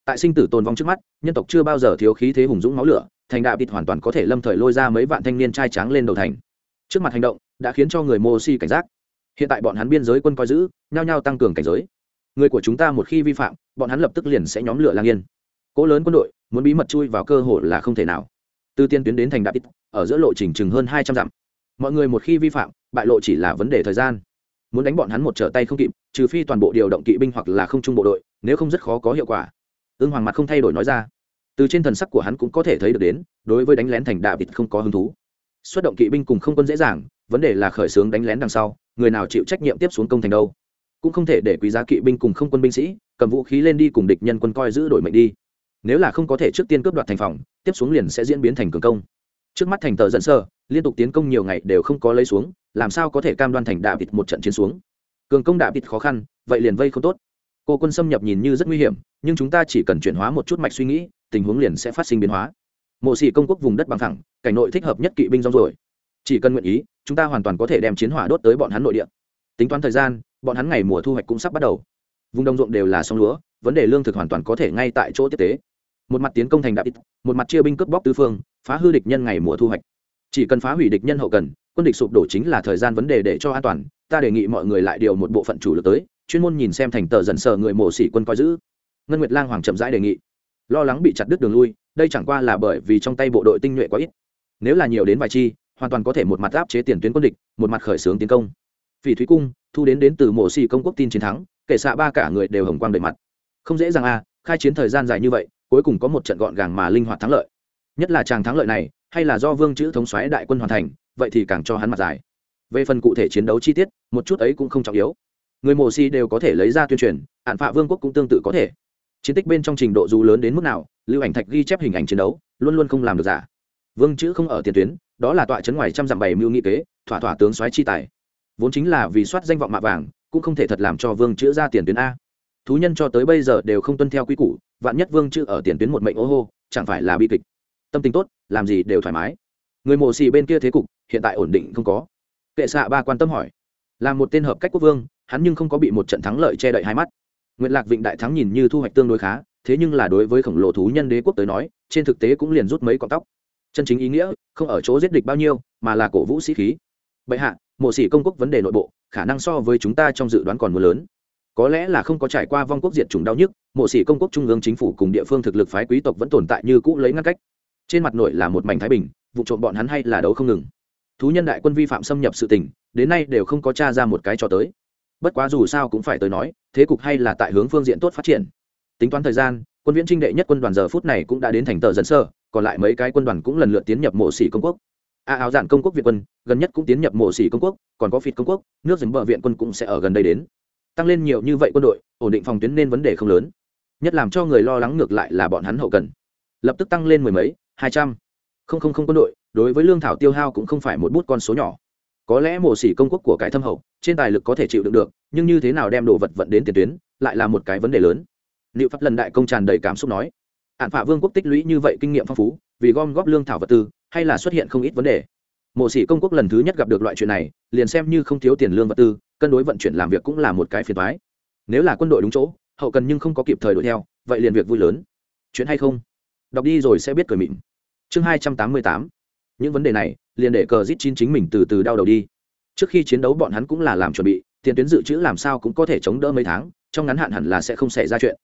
Tại sinh tử tồn vong trước mắt, nhân tộc chưa bao giờ thiếu khí thế hùng dũng máu lửa, thành đạo bịt hoàn toàn có thể lâm thời lôi ra mấy vạn thanh niên trai tráng lên đầu thành. Trước mặt hành động, đã khiến cho người mô si cảnh giác. Hiện tại bọn hắn biên giới quân coi giữ, nhao nhao tăng cường cảnh giới. Người của chúng ta một khi vi phạm, bọn hắn lập tức liền sẽ nhóm lửa lang yên cỗ lớn quân đội, muốn bí mật chui vào cơ hội là không thể nào. Từ tiên tuyến đến thành đạp ít, ở giữa lộ trình chừng hơn hai trăm dặm. Mọi người một khi vi phạm, bại lộ chỉ là vấn đề thời gian. Muốn đánh bọn hắn một trở tay không kịp, trừ phi toàn bộ điều động kỵ binh hoặc là không trung bộ đội, nếu không rất khó có hiệu quả. Ương hoàng mặt không thay đổi nói ra. Từ trên thần sắc của hắn cũng có thể thấy được đến, đối với đánh lén thành đạ vịt không có hứng thú. Xuất động kỵ binh cùng không quân dễ dàng, vấn đề là khởi xướng đánh lén đằng sau, người nào chịu trách nhiệm tiếp xuống công thành đâu. Cũng không thể để quý giá kỵ binh cùng không quân binh sĩ, cầm vũ khí lên đi cùng địch nhân quân coi giữ đổi mệnh đi nếu là không có thể trước tiên cướp đoạt thành phòng, tiếp xuống liền sẽ diễn biến thành cường công. Trước mắt thành tờ dẫn sơ, liên tục tiến công nhiều ngày đều không có lấy xuống, làm sao có thể cam đoan thành đạ vịt một trận chiến xuống? Cường công đạ vịt khó khăn, vậy liền vây không tốt. Cô quân xâm nhập nhìn như rất nguy hiểm, nhưng chúng ta chỉ cần chuyển hóa một chút mạch suy nghĩ, tình huống liền sẽ phát sinh biến hóa. Mộ xỉ công quốc vùng đất bằng thẳng cảnh nội thích hợp nhất kỵ binh rong rồi chỉ cần nguyện ý, chúng ta hoàn toàn có thể đem chiến hỏa đốt tới bọn hắn nội địa. Tính toán thời gian, bọn hắn ngày mùa thu hoạch cũng sắp bắt đầu. Vùng đông ruộng đều là sông lúa, vấn đề lương thực hoàn toàn có thể ngay tại chỗ tiếp tế một mặt tiến công thành đạp ít, một mặt chia binh cướp bóc tứ phương, phá hư địch nhân ngày mùa thu hoạch. Chỉ cần phá hủy địch nhân hậu cần, quân địch sụp đổ chính là thời gian vấn đề để cho an toàn. Ta đề nghị mọi người lại điều một bộ phận chủ lực tới, chuyên môn nhìn xem thành tờ dần sờ người mổ xỉ quân coi giữ. Ngân nguyệt lang hoàng chậm rãi đề nghị. Lo lắng bị chặt đứt đường lui, đây chẳng qua là bởi vì trong tay bộ đội tinh nhuệ quá ít. Nếu là nhiều đến vài chi, hoàn toàn có thể một mặt áp chế tiền tuyến quân địch, một mặt khởi xướng tiến công. Vì thúy cung, thu đến đến từ mổ xỉ công quốc tin chiến thắng, kể xạ ba cả người đều hồng quang đầy mặt. Không dễ dàng a khai chiến thời gian dài như vậy cuối cùng có một trận gọn gàng mà linh hoạt thắng lợi. Nhất là chàng thắng lợi này, hay là do vương chữ thống xoáy đại quân hoàn thành, vậy thì càng cho hắn mặt dài. Về phần cụ thể chiến đấu chi tiết, một chút ấy cũng không trọng yếu. Người mồ si đều có thể lấy ra tuyên truyền hạn phạ vương quốc cũng tương tự có thể. Chiến tích bên trong trình độ dù lớn đến mức nào, lưu ảnh thạch ghi chép hình ảnh chiến đấu, luôn luôn không làm được giả. Vương chữ không ở tiền tuyến, đó là tọa chấn ngoài trăm dặm bảy mưu nghị kế, thỏa thỏa tướng soái chi tài. Vốn chính là vì soát danh vọng mạ vàng, cũng không thể thật làm cho vương chữ ra tiền tuyến a thú nhân cho tới bây giờ đều không tuân theo quy củ, vạn nhất vương chữ ở tiền tuyến một mệnh ô hô, chẳng phải là bi kịch. Tâm tình tốt, làm gì đều thoải mái. Người mộ xì bên kia thế cục, hiện tại ổn định không có. Kệ xạ ba quan tâm hỏi. Là một tên hợp cách quốc vương, hắn nhưng không có bị một trận thắng lợi che đậy hai mắt. Nguyện lạc vịnh đại thắng nhìn như thu hoạch tương đối khá, thế nhưng là đối với khổng lồ thú nhân đế quốc tới nói, trên thực tế cũng liền rút mấy cọng tóc. Chân chính ý nghĩa, không ở chỗ giết địch bao nhiêu, mà là cổ vũ sĩ khí. Bệ hạ mộ sĩ công quốc vấn đề nội bộ, khả năng so với chúng ta trong dự đoán còn mưa lớn có lẽ là không có trải qua vong quốc diệt chủng đau nhức, mộ sĩ công quốc trung ương chính phủ cùng địa phương thực lực phái quý tộc vẫn tồn tại như cũ lấy ngăn cách. Trên mặt nội là một mảnh thái bình, vụ trộm bọn hắn hay là đấu không ngừng. Thú nhân đại quân vi phạm xâm nhập sự tình, đến nay đều không có t r a ra một cái cho tới. Bất quá dù sao cũng phải tới nói, thế cục hay là tại hướng phương diện tốt phát triển. Tính toán thời gian, quân viễn trinh đệ nhất quân đoàn giờ phút này cũng đã đến thành tờ dẫn sơ, còn lại mấy cái quân đoàn cũng lần lượt tiến nhập mộ sĩ công quốc. A áo dạn công quốc việt quân, gần nhất cũng tiến nhập mộ sĩ công quốc, còn có phịt công quốc, nước dính bờ viện quân cũng sẽ ở gần đây đến tăng lên nhiều như vậy quân đội, ổn định phòng tuyến nên vấn đề không lớn. Nhất làm cho người lo lắng ngược lại là bọn hắn hậu cần. Lập tức tăng lên mười mấy, hai trăm. Không không không quân đội, đối với lương thảo tiêu hao cũng không phải một bút con số nhỏ. Có lẽ mổ xỉ công quốc của cái thâm hậu, trên tài lực có thể chịu đựng được, nhưng như thế nào đem đồ vật vận đến tiền tuyến, lại là một cái vấn đề lớn. Liệu pháp lần đại công tràn đầy cảm xúc nói. Hạn phạ vương quốc tích lũy như vậy kinh nghiệm phong phú, vì gom góp lương thảo vật tư, hay là xuất hiện không ít vấn đề. Mộ sĩ công quốc lần thứ nhất gặp được loại chuyện này, liền xem như không thiếu tiền lương vật tư cân đối vận chuyển làm việc cũng là một cái phiền toái. nếu là quân đội đúng chỗ, hậu cần nhưng không có kịp thời đuổi theo, vậy liền việc vui lớn. Chuyện hay không? Đọc đi rồi sẽ biết cười mịn. Chương hai trăm tám mươi tám. Những vấn đề này, liền để cờ giết chín chính mình từ từ đau đầu đi. Trước khi chiến đấu bọn hắn cũng là làm chuẩn bị, tiền tuyến dự trữ làm sao cũng có thể chống đỡ mấy tháng, trong ngắn hạn hẳn là sẽ không xảy ra chuyện.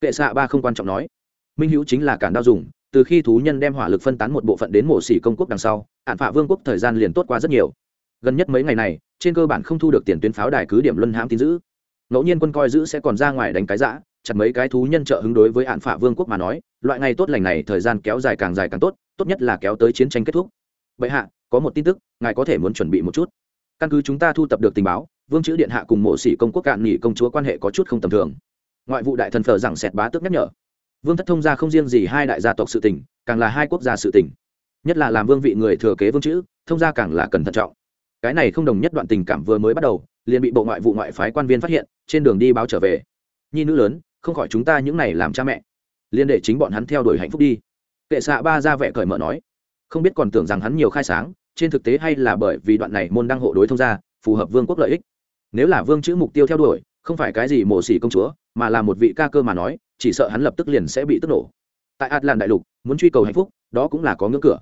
Kệ xạ ba không quan trọng nói. Minh hữu chính là cản đao dùng, từ khi thú nhân đem hỏa lực phân tán một bộ phận đến mộ xỉ công quốc đằng sau, hạn phạ vương quốc thời gian liền tốt qua rất nhiều gần nhất mấy ngày này, trên cơ bản không thu được tiền tuyến pháo đài cứ điểm luân hãm tin giữ. Ngẫu nhiên quân coi giữ sẽ còn ra ngoài đánh cái giã chặt mấy cái thú nhân trợ hứng đối với hạn phả vương quốc mà nói, loại ngày tốt lành này thời gian kéo dài càng dài càng tốt tốt nhất là kéo tới chiến tranh kết thúc. Vậy hạ, có một tin tức, ngài có thể muốn chuẩn bị một chút. Căn cứ chúng ta thu tập được tình báo, vương chữ điện hạ cùng mộ sĩ công quốc cạn nghỉ công chúa quan hệ có chút không tầm thường. Ngoại vụ đại thần phở rằng sẹt bá tước nhắc nhở. Vương thất thông gia không riêng gì hai đại gia tộc sự tình, càng là hai quốc gia sự tình. Nhất là làm vương vị người thừa kế vương chữ, thông gia càng là cần thận trọng cái này không đồng nhất đoạn tình cảm vừa mới bắt đầu, liền bị bộ ngoại vụ ngoại phái quan viên phát hiện, trên đường đi báo trở về. Nhi nữ lớn, không khỏi chúng ta những này làm cha mẹ. Liên để chính bọn hắn theo đuổi hạnh phúc đi. Kệ xạ ba ra vẻ cởi mở nói, không biết còn tưởng rằng hắn nhiều khai sáng, trên thực tế hay là bởi vì đoạn này môn đăng hộ đối thông gia, phù hợp vương quốc lợi ích. Nếu là vương chữ mục tiêu theo đuổi, không phải cái gì mổ xỉ công chúa, mà là một vị ca cơ mà nói, chỉ sợ hắn lập tức liền sẽ bị tức nổ. Tại atlan đại lục, muốn truy cầu hạnh phúc, đó cũng là có ngưỡng cửa.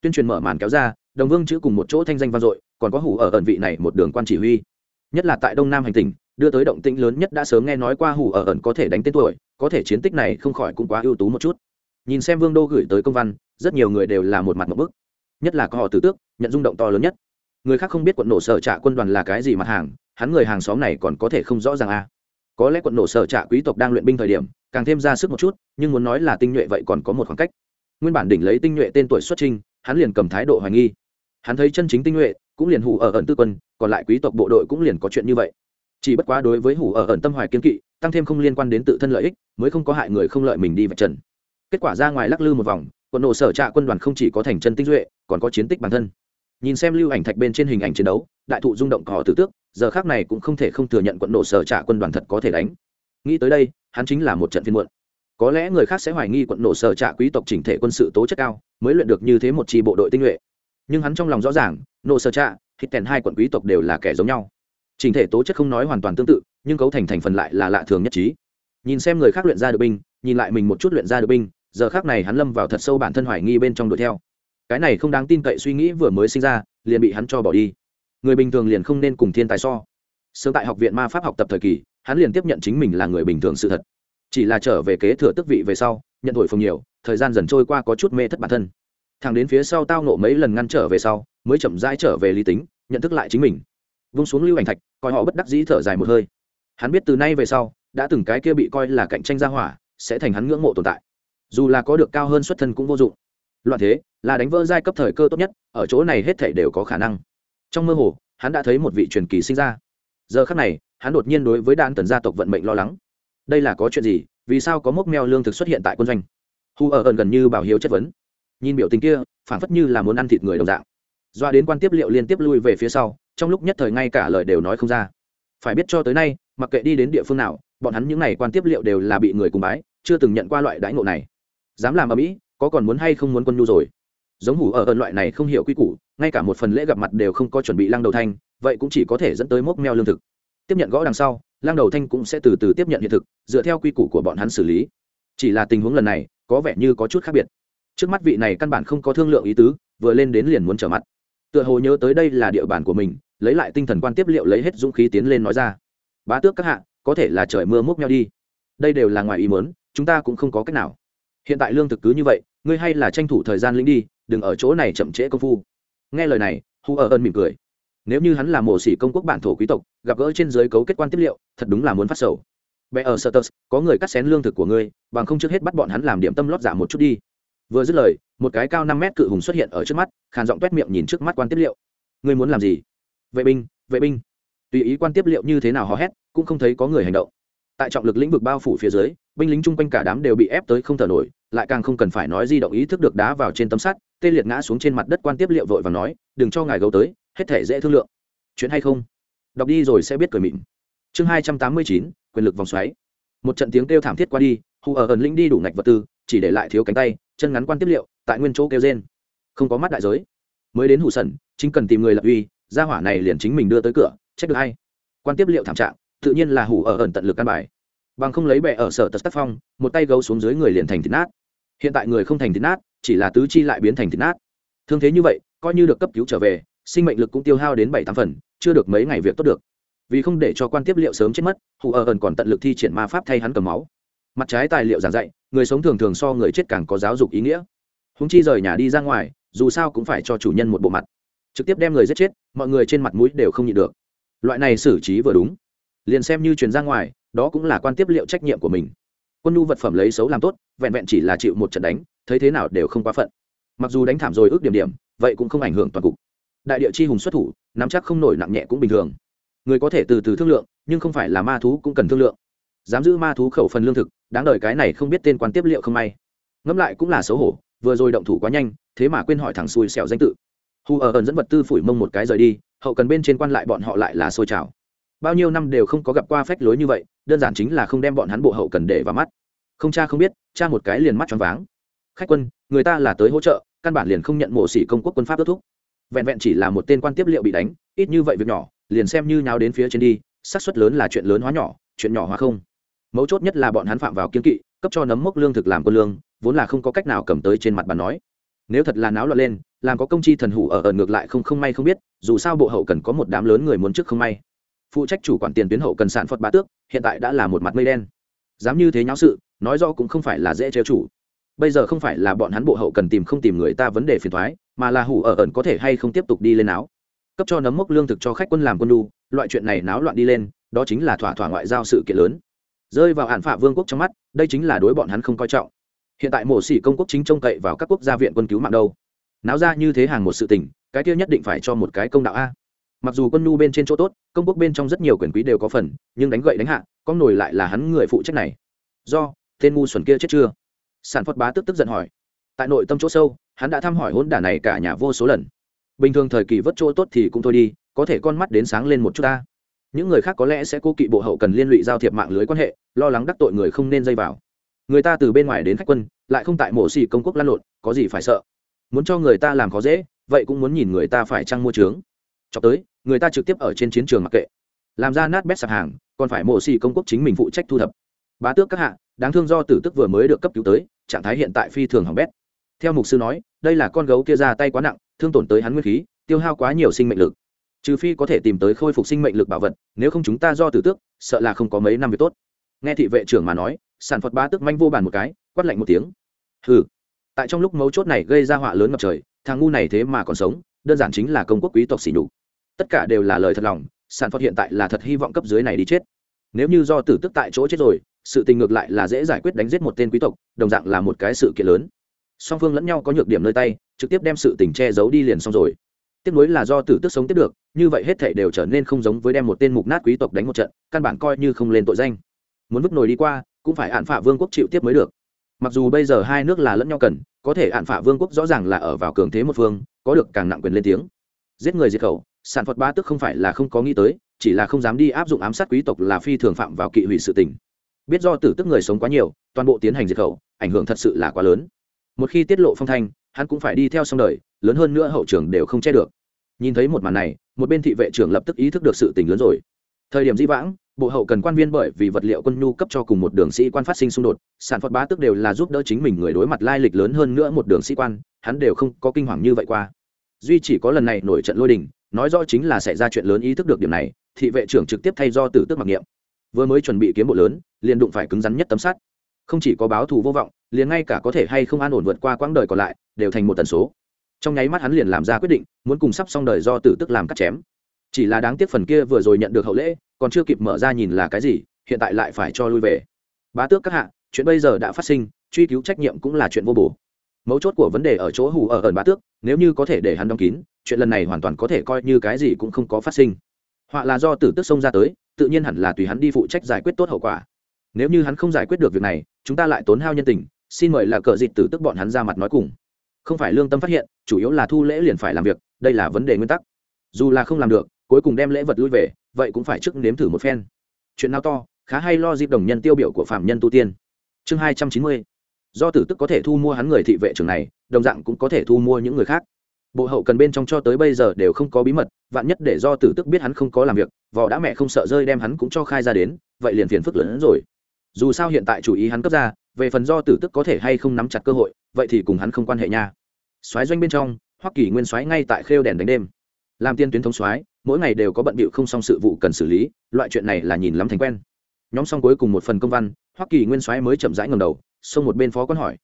Tuyên truyền mở màn kéo ra đồng vương chữ cùng một chỗ thanh danh vang dội, còn có hủ ở ẩn vị này một đường quan chỉ huy. Nhất là tại đông nam hành tỉnh, đưa tới động tĩnh lớn nhất đã sớm nghe nói qua hủ ở ẩn có thể đánh tên tuổi, có thể chiến tích này không khỏi cũng quá ưu tú một chút. Nhìn xem vương đô gửi tới công văn, rất nhiều người đều là một mặt một bức. Nhất là có họ tử tước, nhận rung động to lớn nhất. Người khác không biết quận nổ sở trạ quân đoàn là cái gì mặt hàng, hắn người hàng xóm này còn có thể không rõ ràng à. có lẽ quận nổ sở trạ quý tộc đang luyện binh thời điểm, càng thêm ra sức một chút, nhưng muốn nói là tinh nhuệ vậy còn có một khoảng cách. Nguyên bản đỉnh lấy tinh nhuệ tên tuổi xuất trinh hắn liền cầm thái độ hoài nghi hắn thấy chân chính tinh nhuệ, cũng liền hủ ở ẩn tư quân, còn lại quý tộc bộ đội cũng liền có chuyện như vậy. Chỉ bất quá đối với hủ ở ẩn tâm hoài kiên kỵ, tăng thêm không liên quan đến tự thân lợi ích, mới không có hại người không lợi mình đi vạch trần. Kết quả ra ngoài lắc lư một vòng quận nổ sở trạ quân đoàn không chỉ có thành chân tinh duệ còn có chiến tích bản thân. Nhìn xem lưu ảnh thạch bên trên hình ảnh chiến đấu, đại thụ rung động cỏ tử tước, giờ khác này cũng không thể không thừa nhận quận nổ sở trạ quân đoàn thật có thể đánh. Nghĩ tới đây, hắn chính là một trận phiên muộn. Có lẽ người khác sẽ hoài nghi quận nổ sở trạ quý tộc chỉnh thể quân sự tố chất cao, mới luyện được như thế một chi bộ đội tinh nhuệ nhưng hắn trong lòng rõ ràng nộ sở trạ, hít tèn hai quận quý tộc đều là kẻ giống nhau. Trình thể tố chất không nói hoàn toàn tương tự, nhưng cấu thành thành phần lại là lạ thường nhất trí. Nhìn xem người khác luyện ra được binh, nhìn lại mình một chút luyện ra được binh, giờ khác này hắn lâm vào thật sâu bản thân hoài nghi bên trong đuổi theo. Cái này không đáng tin cậy suy nghĩ vừa mới sinh ra, liền bị hắn cho bỏ đi. Người bình thường liền không nên cùng thiên tài so. Sớm tại học viện ma pháp học tập thời kỳ, hắn liền tiếp nhận chính mình là người bình thường sự thật. Chỉ là trở về kế thừa tức vị về sau, nhận thổi phồng nhiều, thời gian dần trôi qua có chút mê thất bản thân thằng đến phía sau tao nộ mấy lần ngăn trở về sau, mới chậm rãi trở về lý tính, nhận thức lại chính mình. Vung xuống lưu ảnh thạch, coi họ bất đắc dĩ thở dài một hơi. Hắn biết từ nay về sau, đã từng cái kia bị coi là cạnh tranh gia hỏa, sẽ thành hắn ngưỡng mộ tồn tại. Dù là có được cao hơn xuất thân cũng vô dụng. Loạn thế, là đánh vỡ giai cấp thời cơ tốt nhất, ở chỗ này hết thể đều có khả năng. Trong mơ hồ, hắn đã thấy một vị truyền kỳ sinh ra. Giờ khắc này, hắn đột nhiên đối với đan tần gia tộc vận mệnh lo lắng. Đây là có chuyện gì? Vì sao có mốc meo lương thực xuất hiện tại quân doanh? Hu ở ẩn gần như bảo hiếu chất vấn nhìn biểu tình kia phản phất như là muốn ăn thịt người đồng dạng. Doa đến quan tiếp liệu liên tiếp lui về phía sau, trong lúc nhất thời ngay cả lời đều nói không ra. Phải biết cho tới nay, mặc kệ đi đến địa phương nào, bọn hắn những n à y quan tiếp liệu đều là bị người cùng bái, chưa từng nhận qua loại đãi ngộ này. Dám làm ở mỹ, có còn muốn hay không muốn quân nhu rồi? Giống hủ ở ơn loại này không hiểu quy củ, ngay cả một phần lễ gặp mặt đều không có chuẩn bị lăng đầu thanh, vậy cũng chỉ có thể dẫn tới mốc meo lương thực. Tiếp nhận gõ đằng sau, lăng đầu thanh cũng sẽ từ từ tiếp nhận hiện thực, dựa theo quy củ của bọn hắn xử lý. Chỉ là tình huống lần này, có vẻ như có chút khác biệt trước mắt vị này căn bản không có thương lượng ý tứ vừa lên đến liền muốn trở mặt. Tựa hồ nhớ tới đây là địa bàn của mình lấy lại tinh thần quan tiếp liệu lấy hết dũng khí tiến lên nói ra. Bá tước các hạ có thể là trời mưa múc nhau đi. Đây đều là ngoài ý mớn chúng ta cũng không có cách nào. Hiện tại lương thực cứ như vậy ngươi hay là tranh thủ thời gian lính đi đừng ở chỗ này chậm trễ công phu. Nghe lời này hu ở ơn mỉm cười. Nếu như hắn là mổ xỉ công quốc bản thổ quý tộc gặp gỡ trên giới cấu kết quan tiếp liệu thật đúng là muốn phát sầu. Bé ở Sertus, có người cắt xén lương thực của ngươi bằng không trước hết bắt bọn hắn làm điểm tâm lót giả một chút đi vừa dứt lời, một cái cao năm mét cự hùng xuất hiện ở trước mắt, khàn giọng toét miệng nhìn trước mắt quan tiếp liệu. Ngươi muốn làm gì? Vệ binh vệ binh. Tùy ý quan tiếp liệu như thế nào hò hét, cũng không thấy có người hành động. Tại trọng lực lĩnh vực bao phủ phía dưới, binh lính chung quanh cả đám đều bị ép tới không thở nổi, lại càng không cần phải nói di động ý thức được đá vào trên tấm sắt, tê liệt ngã xuống trên mặt đất quan tiếp liệu vội và nói, đừng cho ngài gấu tới, hết thể dễ thương lượng. Chuyện hay không? Đọc đi rồi sẽ biết cười mịn. Chương hai trăm tám mươi chín, quyền lực vòng xoáy. Một trận tiếng kêu thảm thiết qua đi, hù ở ẩn linh đi đủ ngạch vật tư, chỉ để lại thiếu cánh tay chân ngắn quan tiếp liệu, tại nguyên chỗ kêu trên không có mắt đại giới. Mới đến hủ sẩn, chính cần tìm người lập uy, gia hỏa này liền chính mình đưa tới cửa, trách được hay quan tiếp liệu thảm trạng, tự nhiên là hủ ở ẩn tận lực căn bài. Bằng không lấy bẹ ở sở tật tác phong, một tay gấu xuống dưới người liền thành thịt nát. Hiện tại người không thành thịt nát, chỉ là tứ chi lại biến thành thịt nát. Thương thế như vậy, coi như được cấp cứu trở về, sinh mệnh lực cũng tiêu hao đến bảy tám phần, chưa được mấy ngày việc tốt được. Vì không để cho quan tiếp liệu sớm chết mất, hủ ở ẩn còn tận lực thi triển ma pháp thay hắn cầm máu. Mặt trái tài liệu giảng dạy người sống thường thường so người chết càng có giáo dục ý nghĩa. Húng chi rời nhà đi ra ngoài, dù sao cũng phải cho chủ nhân một bộ mặt. Trực tiếp đem người giết chết, mọi người trên mặt mũi đều không nhịn được. Loại này xử trí vừa đúng. Liền xem như truyền ra ngoài, đó cũng là quan tiếp liệu trách nhiệm của mình. Quân nhu vật phẩm lấy xấu làm tốt, vẹn vẹn chỉ là chịu một trận đánh, thấy thế nào đều không quá phận. Mặc dù đánh thảm rồi ước điểm điểm, vậy cũng không ảnh hưởng toàn cục. Đại địa chi hùng xuất thủ, nắm chắc không nổi nặng nhẹ cũng bình thường. Người có thể từ từ thương lượng, nhưng không phải là ma thú cũng cần thương lượng dám giữ ma thú khẩu phần lương thực, đáng đời cái này không biết tên quan tiếp liệu không may. Ngẫm lại cũng là xấu hổ, vừa rồi động thủ quá nhanh, thế mà quên hỏi thằng xui xẻo danh tự. Hù ở ẩn dẫn vật tư phủi mông một cái rời đi, hậu cần bên trên quan lại bọn họ lại là xôi trào. Bao nhiêu năm đều không có gặp qua phách lối như vậy, đơn giản chính là không đem bọn hắn bộ hậu cần để vào mắt. Không cha không biết, cha một cái liền mắt choáng váng. Khách quân, người ta là tới hỗ trợ, căn bản liền không nhận mộ sĩ công quốc quân pháp kết thúc. Vẹn vẹn chỉ là một tên quan tiếp liệu bị đánh, ít như vậy việc nhỏ, liền xem như nháo đến phía trên đi, xác suất lớn là chuyện lớn hóa nhỏ, chuyện nhỏ hóa không mấu chốt nhất là bọn hắn phạm vào kiên kỵ, cấp cho nấm mốc lương thực làm quân lương, vốn là không có cách nào cầm tới trên mặt bàn nói. Nếu thật là náo loạn lên, làm có công chi thần hủ ở ở ngược lại không không may không biết, dù sao bộ hậu cần có một đám lớn người muốn trước không may. Phụ trách chủ quản tiền tuyến hậu cần sản phật bá tước, hiện tại đã là một mặt mây đen. Dám như thế nháo sự, nói rõ cũng không phải là dễ trêu chủ. Bây giờ không phải là bọn hắn bộ hậu cần tìm không tìm người ta vấn đề phiền thoái, mà là hủ ở ẩn có thể hay không tiếp tục đi lên áo cấp cho nấm mốc lương thực cho khách quân làm quân đu loại chuyện này náo loạn đi lên, đó chính là thỏa thỏa ngoại giao sự kiện lớn rơi vào hạn phạ vương quốc trong mắt, đây chính là đối bọn hắn không coi trọng. Hiện tại mổ xỉ công quốc chính trông cậy vào các quốc gia viện quân cứu mạng đâu. Náo ra như thế hàng một sự tình, cái kia nhất định phải cho một cái công đạo a. Mặc dù quân nhu bên trên chỗ tốt, công quốc bên trong rất nhiều quyền quý đều có phần, nhưng đánh gậy đánh hạ con nổi lại là hắn người phụ trách này. Do, tên ngu xuẩn kia chết chưa? Sản phật bá tức tức giận hỏi. Tại nội tâm chỗ sâu, hắn đã thăm hỏi hôn đả này cả nhà vô số lần. Bình thường thời kỳ vớt chỗ tốt thì cũng thôi đi, có thể con mắt đến sáng lên một chút ta những người khác có lẽ sẽ cố kỵ bộ hậu cần liên lụy giao thiệp mạng lưới quan hệ, lo lắng đắc tội người không nên dây vào. Người ta từ bên ngoài đến khách quân, lại không tại mổ xỉ công quốc lăn lộn, có gì phải sợ? Muốn cho người ta làm khó dễ, vậy cũng muốn nhìn người ta phải trăng mua trướng. Cho tới, người ta trực tiếp ở trên chiến trường mặc kệ. Làm ra nát bét sạp hàng, còn phải mổ xỉ công quốc chính mình phụ trách thu thập. Bá tước các hạ, đáng thương do tử tức vừa mới được cấp cứu tới, trạng thái hiện tại phi thường hỏng bét. Theo mục sư nói, đây là con gấu kia ra tay quá nặng, thương tổn tới hắn nguyên khí, tiêu hao quá nhiều sinh mệnh lực trừ phi có thể tìm tới khôi phục sinh mệnh lực bảo vật, nếu không chúng ta do tử tước, sợ là không có mấy năm việc tốt. Nghe thị vệ trưởng mà nói, sản phật ba tức manh vô bàn một cái, quát lạnh một tiếng. Hừ. Tại trong lúc mấu chốt này gây ra họa lớn ngập trời, thằng ngu này thế mà còn sống, đơn giản chính là công quốc quý tộc xỉ nhục. Tất cả đều là lời thật lòng, sản phật hiện tại là thật hy vọng cấp dưới này đi chết. Nếu như do tử tức tại chỗ chết rồi, sự tình ngược lại là dễ giải quyết đánh giết một tên quý tộc, đồng dạng là một cái sự kiện lớn. Song phương lẫn nhau có nhược điểm nơi tay, trực tiếp đem sự tình che giấu đi liền xong rồi tiếp nối là do tử tức sống tiếp được, như vậy hết thể đều trở nên không giống với đem một tên mục nát quý tộc đánh một trận, căn bản coi như không lên tội danh. Muốn vứt nổi đi qua, cũng phải hạn phạ vương quốc chịu tiếp mới được. Mặc dù bây giờ hai nước là lẫn nhau cần, có thể hạn phạ vương quốc rõ ràng là ở vào cường thế một phương, có được càng nặng quyền lên tiếng. Giết người diệt khẩu, sản phật ba tức không phải là không có nghĩ tới, chỉ là không dám đi áp dụng ám sát quý tộc là phi thường phạm vào kỵ hủy sự tình. Biết do tử tức người sống quá nhiều, toàn bộ tiến hành diệt khẩu, ảnh hưởng thật sự là quá lớn. Một khi tiết lộ phong thanh, hắn cũng phải đi theo xong đời lớn hơn nữa hậu trường đều không che được. Nhìn thấy một màn này, một bên thị vệ trưởng lập tức ý thức được sự tình lớn rồi. Thời điểm di vãng, bộ hậu cần quan viên bởi vì vật liệu quân nhu cấp cho cùng một đường sĩ quan phát sinh xung đột, sản phật bá tức đều là giúp đỡ chính mình người đối mặt lai lịch lớn hơn nữa một đường sĩ quan, hắn đều không có kinh hoàng như vậy qua. Duy chỉ có lần này nổi trận lôi đình, nói rõ chính là xảy ra chuyện lớn ý thức được điểm này, thị vệ trưởng trực tiếp thay do tử tước mặc niệm. Vừa mới chuẩn bị kiếm bộ lớn, liền đụng phải cứng rắn nhất tấm sắt. Không chỉ có báo thù vô vọng, liền ngay cả có thể hay không an ổn vượt qua quãng đời còn lại, đều thành một tần số trong nháy mắt hắn liền làm ra quyết định, muốn cùng sắp xong đời do tử tức làm cắt chém. Chỉ là đáng tiếc phần kia vừa rồi nhận được hậu lễ, còn chưa kịp mở ra nhìn là cái gì, hiện tại lại phải cho lui về. Bá tước các hạ, chuyện bây giờ đã phát sinh, truy cứu trách nhiệm cũng là chuyện vô bổ. Mấu chốt của vấn đề ở chỗ hù ở ẩn bá tước, nếu như có thể để hắn đóng kín, chuyện lần này hoàn toàn có thể coi như cái gì cũng không có phát sinh. Họa là do tử tức xông ra tới, tự nhiên hẳn là tùy hắn đi phụ trách giải quyết tốt hậu quả. Nếu như hắn không giải quyết được việc này, chúng ta lại tốn hao nhân tình, xin mời là cờ dịt tử tức bọn hắn ra mặt nói cùng. Không phải lương tâm phát hiện chủ yếu là thu lễ liền phải làm việc, đây là vấn đề nguyên tắc. Dù là không làm được, cuối cùng đem lễ vật lui về, vậy cũng phải trước nếm thử một phen. Chuyện nào to, khá hay lo dịp đồng nhân tiêu biểu của phạm nhân tu tiên. Chương hai trăm chín mươi. Do tử tức có thể thu mua hắn người thị vệ trưởng này, đồng dạng cũng có thể thu mua những người khác. Bộ hậu cần bên trong cho tới bây giờ đều không có bí mật, vạn nhất để do tử tức biết hắn không có làm việc, vò đã mẹ không sợ rơi đem hắn cũng cho khai ra đến, vậy liền phiền phức lớn hơn rồi. Dù sao hiện tại chủ ý hắn cấp ra, về phần do tử tức có thể hay không nắm chặt cơ hội, vậy thì cùng hắn không quan hệ nha soái doanh bên trong, hoắc kỳ nguyên soái ngay tại khêu đèn đánh đêm. Làm tiên tuyến thống soái, mỗi ngày đều có bận bịu không xong sự vụ cần xử lý, loại chuyện này là nhìn lắm thành quen. Nhóm xong cuối cùng một phần công văn, hoắc kỳ nguyên soái mới chậm rãi ngầm đầu, xông một bên phó quan hỏi.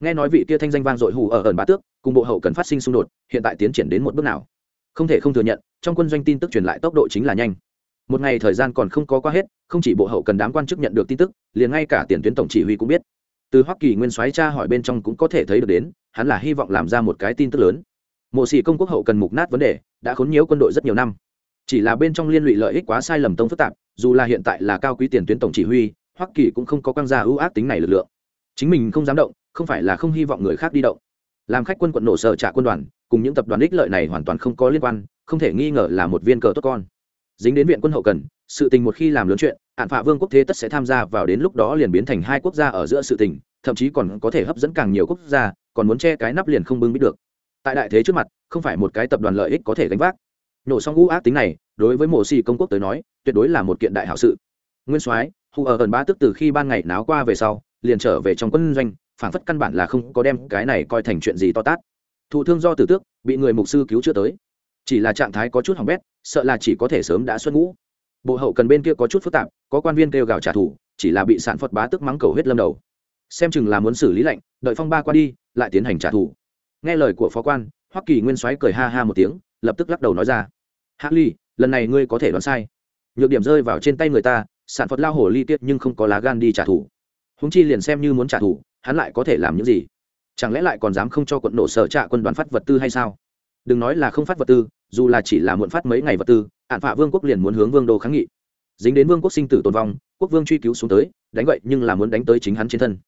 Nghe nói vị kia thanh danh vang dội hù ở ẩn bá tước, cùng bộ hậu cần phát sinh xung đột, hiện tại tiến triển đến một bước nào? Không thể không thừa nhận, trong quân doanh tin tức truyền lại tốc độ chính là nhanh. Một ngày thời gian còn không có qua hết, không chỉ bộ hậu cần đám quan chức nhận được tin tức, liền ngay cả tiền tuyến tổng chỉ huy cũng biết. Từ hoa kỳ nguyên soái cha hỏi bên trong cũng có thể thấy được đến hắn là hy vọng làm ra một cái tin tức lớn. Mộ sĩ công quốc hậu cần mục nát vấn đề, đã khốn nhiễu quân đội rất nhiều năm. Chỉ là bên trong liên lụy lợi ích quá sai lầm tông phức tạp, dù là hiện tại là cao quý tiền tuyến tổng chỉ huy hoa kỳ cũng không có quang gia ưu ác tính này lực lượng. Chính mình không dám động, không phải là không hy vọng người khác đi động. Làm khách quân quận nổ sở trả quân đoàn, cùng những tập đoàn ích lợi này hoàn toàn không có liên quan, không thể nghi ngờ là một viên cờ tốt con. Dính đến viện quân hậu cần, sự tình một khi làm lớn chuyện, hạn phạ vương quốc thế tất sẽ tham gia vào đến lúc đó liền biến thành hai quốc gia ở giữa sự tình, thậm chí còn có thể hấp dẫn càng nhiều quốc gia còn muốn che cái nắp liền không bưng biết được. Tại đại thế trước mặt, không phải một cái tập đoàn lợi ích có thể gánh vác. Nổ xong ngũ ác tính này, đối với mộ xì công quốc tới nói, tuyệt đối là một kiện đại hảo sự. Nguyên soái hù ở ẩn ba tức từ khi ban ngày náo qua về sau, liền trở về trong quân doanh phản phất căn bản là không có đem cái này coi thành chuyện gì to tát. Thụ thương do tử tước, bị người mục sư cứu chữa tới. Chỉ là trạng thái có chút hỏng bét, sợ là chỉ có thể sớm đã xuất ngũ. Bộ hậu cần bên kia có chút phức tạp, có quan viên kêu gào trả thù, chỉ là bị sản phật bá tức mắng cầu huyết lâm đầu xem chừng là muốn xử lý lệnh đợi phong ba qua đi, lại tiến hành trả thù. Nghe lời của phó quan, hoắc kỳ nguyên soái cười ha ha một tiếng, lập tức lắc đầu nói ra. Hắc ly, lần này ngươi có thể đoán sai. Nhược điểm rơi vào trên tay người ta, sản phật lao hổ ly tiết nhưng không có lá gan đi trả thù. Húng chi liền xem như muốn trả thù, hắn lại có thể làm những gì? Chẳng lẽ lại còn dám không cho quận nổ sở trạ quân đoàn phát vật tư hay sao? Đừng nói là không phát vật tư, dù là chỉ là muộn phát mấy ngày vật tư ạn phạ vương quốc liền muốn hướng vương đô kháng nghị. Dính đến vương quốc sinh tử tồn vong, quốc vương truy cứu xuống tới, đánh vậy nhưng là muốn đánh tới chính hắn trên thân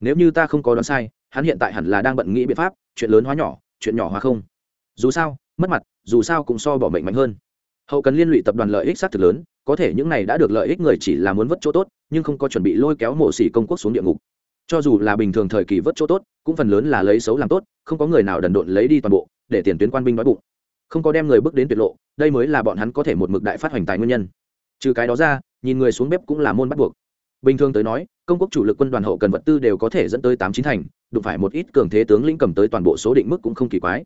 nếu như ta không có đoán sai, hắn hiện tại hẳn là đang bận nghĩ biện pháp, chuyện lớn hóa nhỏ, chuyện nhỏ hóa không. Dù sao, mất mặt, dù sao cũng so bỏ mệnh mạnh hơn. Hậu cần liên lụy tập đoàn lợi ích xác thực lớn, có thể những này đã được lợi ích người chỉ là muốn vớt chỗ tốt, nhưng không có chuẩn bị lôi kéo mộ xỉ công quốc xuống địa ngục. Cho dù là bình thường thời kỳ vớt chỗ tốt, cũng phần lớn là lấy xấu làm tốt, không có người nào đần độn lấy đi toàn bộ, để tiền tuyến quan binh nói bụng. Không có đem người bước đến tuyệt lộ, đây mới là bọn hắn có thể một mực đại phát hoành tài nguyên nhân. Trừ cái đó ra, nhìn người xuống bếp cũng là môn bắt buộc bình thường tới nói, công quốc chủ lực quân đoàn hậu cần vật tư đều có thể dẫn tới tám chín thành, đụng phải một ít cường thế tướng lĩnh cầm tới toàn bộ số định mức cũng không kỳ quái.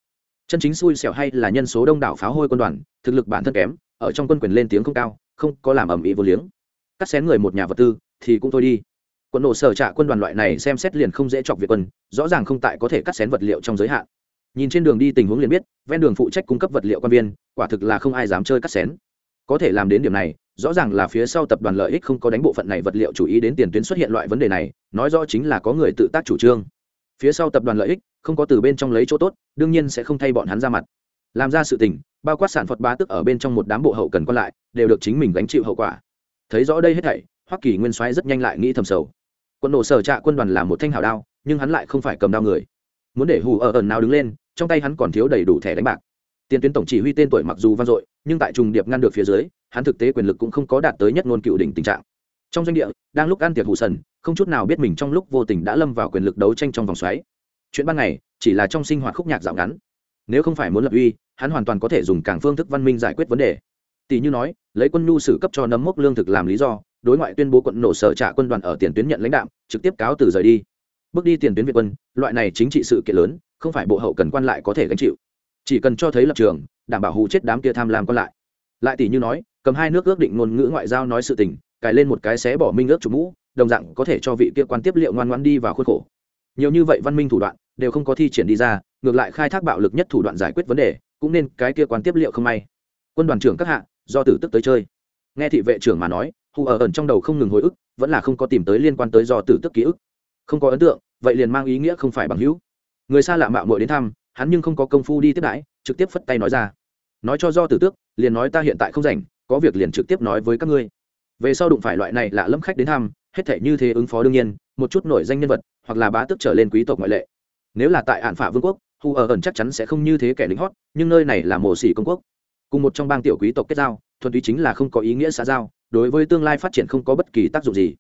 Chân chính xui xẻo hay là nhân số đông đảo pháo hôi quân đoàn, thực lực bản thân kém, ở trong quân quyền lên tiếng không cao, không có làm ầm ĩ vô liếng. Cắt xén người một nhà vật tư, thì cũng thôi đi. Quân nổ sở trạ quân đoàn loại này xem xét liền không dễ chọc việc quân, rõ ràng không tại có thể cắt xén vật liệu trong giới hạn. Nhìn trên đường đi tình huống liền biết, ven đường phụ trách cung cấp vật liệu quan viên, quả thực là không ai dám chơi cắt xén. Có thể làm đến điểm này rõ ràng là phía sau tập đoàn lợi ích không có đánh bộ phận này vật liệu chủ ý đến tiền tuyến xuất hiện loại vấn đề này, nói rõ chính là có người tự tác chủ trương. Phía sau tập đoàn lợi ích, không có từ bên trong lấy chỗ tốt, đương nhiên sẽ không thay bọn hắn ra mặt. Làm ra sự tình, bao quát sản phật bá tức ở bên trong một đám bộ hậu cần còn lại, đều được chính mình gánh chịu hậu quả. Thấy rõ đây hết thảy hoa kỳ nguyên soái rất nhanh lại nghĩ thầm sầu. Quân nổ sở trạ quân đoàn là một thanh hào đao, nhưng hắn lại không phải cầm đao người. Muốn để hù ở ẩn nào đứng lên, trong tay hắn còn thiếu đầy đủ thẻ đánh bạc. Tiền tuyến tổng chỉ huy tên tuổi mặc dù vang dội, nhưng tại trùng điệp ngăn được phía dưới hắn thực tế quyền lực cũng không có đạt tới nhất ngôn cựu đỉnh tình trạng. Trong doanh địa, đang lúc ăn tiệc hủ sần, không chút nào biết mình trong lúc vô tình đã lâm vào quyền lực đấu tranh trong vòng xoáy. Chuyện ban ngày, chỉ là trong sinh hoạt khúc nhạc dạo ngắn. Nếu không phải muốn lập uy, hắn hoàn toàn có thể dùng càng phương thức văn minh giải quyết vấn đề. Tỷ như nói, lấy quân nhu sử cấp cho nấm mốc lương thực làm lý do, đối ngoại tuyên bố quận nổ sở trả quân đoàn ở tiền tuyến nhận lãnh đạo trực tiếp cáo từ rời đi. Bước đi tiền tuyến việt quân, loại này chính trị sự kiện lớn, không phải bộ hậu cần quan lại có thể gánh chịu. Chỉ cần cho thấy lập trường, đảm bảo hù chết đám kia tham lam quan lại. Lại tỷ như nói cầm hai nước ước định ngôn ngữ ngoại giao nói sự tình, cài lên một cái xé bỏ minh ước chủ mũ, đồng dạng có thể cho vị kia quan tiếp liệu ngoan ngoan đi vào khuôn khổ. Nhiều như vậy văn minh thủ đoạn, đều không có thi triển đi ra, ngược lại khai thác bạo lực nhất thủ đoạn giải quyết vấn đề, cũng nên cái kia quan tiếp liệu không may. Quân đoàn trưởng các hạ, do tử tức tới chơi. Nghe thị vệ trưởng mà nói, hù ở ẩn trong đầu không ngừng hồi ức, vẫn là không có tìm tới liên quan tới do tử tức ký ức. Không có ấn tượng, vậy liền mang ý nghĩa không phải bằng hữu. Người xa lạ mạo muội đến thăm, hắn nhưng không có công phu đi tiếp đãi, trực tiếp phất tay nói ra. Nói cho do tử tước, liền nói ta hiện tại không rảnh có việc liền trực tiếp nói với các ngươi. Về sau đụng phải loại này lạ lẫm khách đến thăm, hết thể như thế ứng phó đương nhiên, một chút nổi danh nhân vật, hoặc là bá tước trở lên quý tộc ngoại lệ. Nếu là tại hạn phả vương quốc hù ở ẩn chắc chắn sẽ không như thế kẻ lính hót, nhưng nơi này là mồ xỉ công quốc. Cùng một trong bang tiểu quý tộc kết giao, thuần túy chính là không có ý nghĩa xã giao, đối với tương lai phát triển không có bất kỳ tác dụng gì.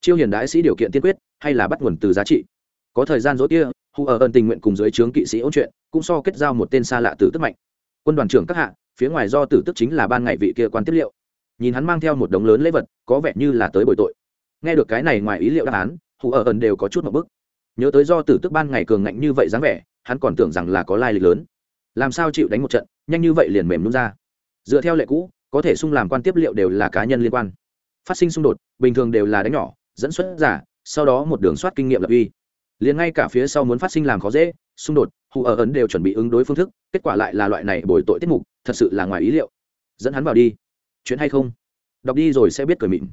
Chiêu hiền đái sĩ điều kiện tiên quyết, hay là bắt nguồn từ giá trị. Có thời gian dối kia hù ở ẩn tình nguyện cùng dưới trướng kỵ sĩ ôn chuyện, cũng so kết giao một tên xa lạ từ tức mạnh. Quân đoàn trưởng các hạ phía ngoài do tử tức chính là ban ngày vị kia quan tiếp liệu. Nhìn hắn mang theo một đống lớn lễ vật, có vẻ như là tới bồi tội. Nghe được cái này ngoài ý liệu đáp án, hù ở ẩn đều có chút một bức. Nhớ tới do tử tức ban ngày cường ngạnh như vậy dáng vẻ, hắn còn tưởng rằng là có lai lịch lớn. Làm sao chịu đánh một trận, nhanh như vậy liền mềm nhún ra. Dựa theo lệ cũ, có thể xung làm quan tiếp liệu đều là cá nhân liên quan. Phát sinh xung đột, bình thường đều là đánh nhỏ, dẫn xuất giả, sau đó một đường soát kinh nghiệm lập uy liền ngay cả phía sau muốn phát sinh làm khó dễ, xung đột, hù ở ấn đều chuẩn bị ứng đối phương thức, kết quả lại là loại này bồi tội tiết mục, thật sự là ngoài ý liệu. Dẫn hắn vào đi. Chuyện hay không? Đọc đi rồi sẽ biết cười mịn.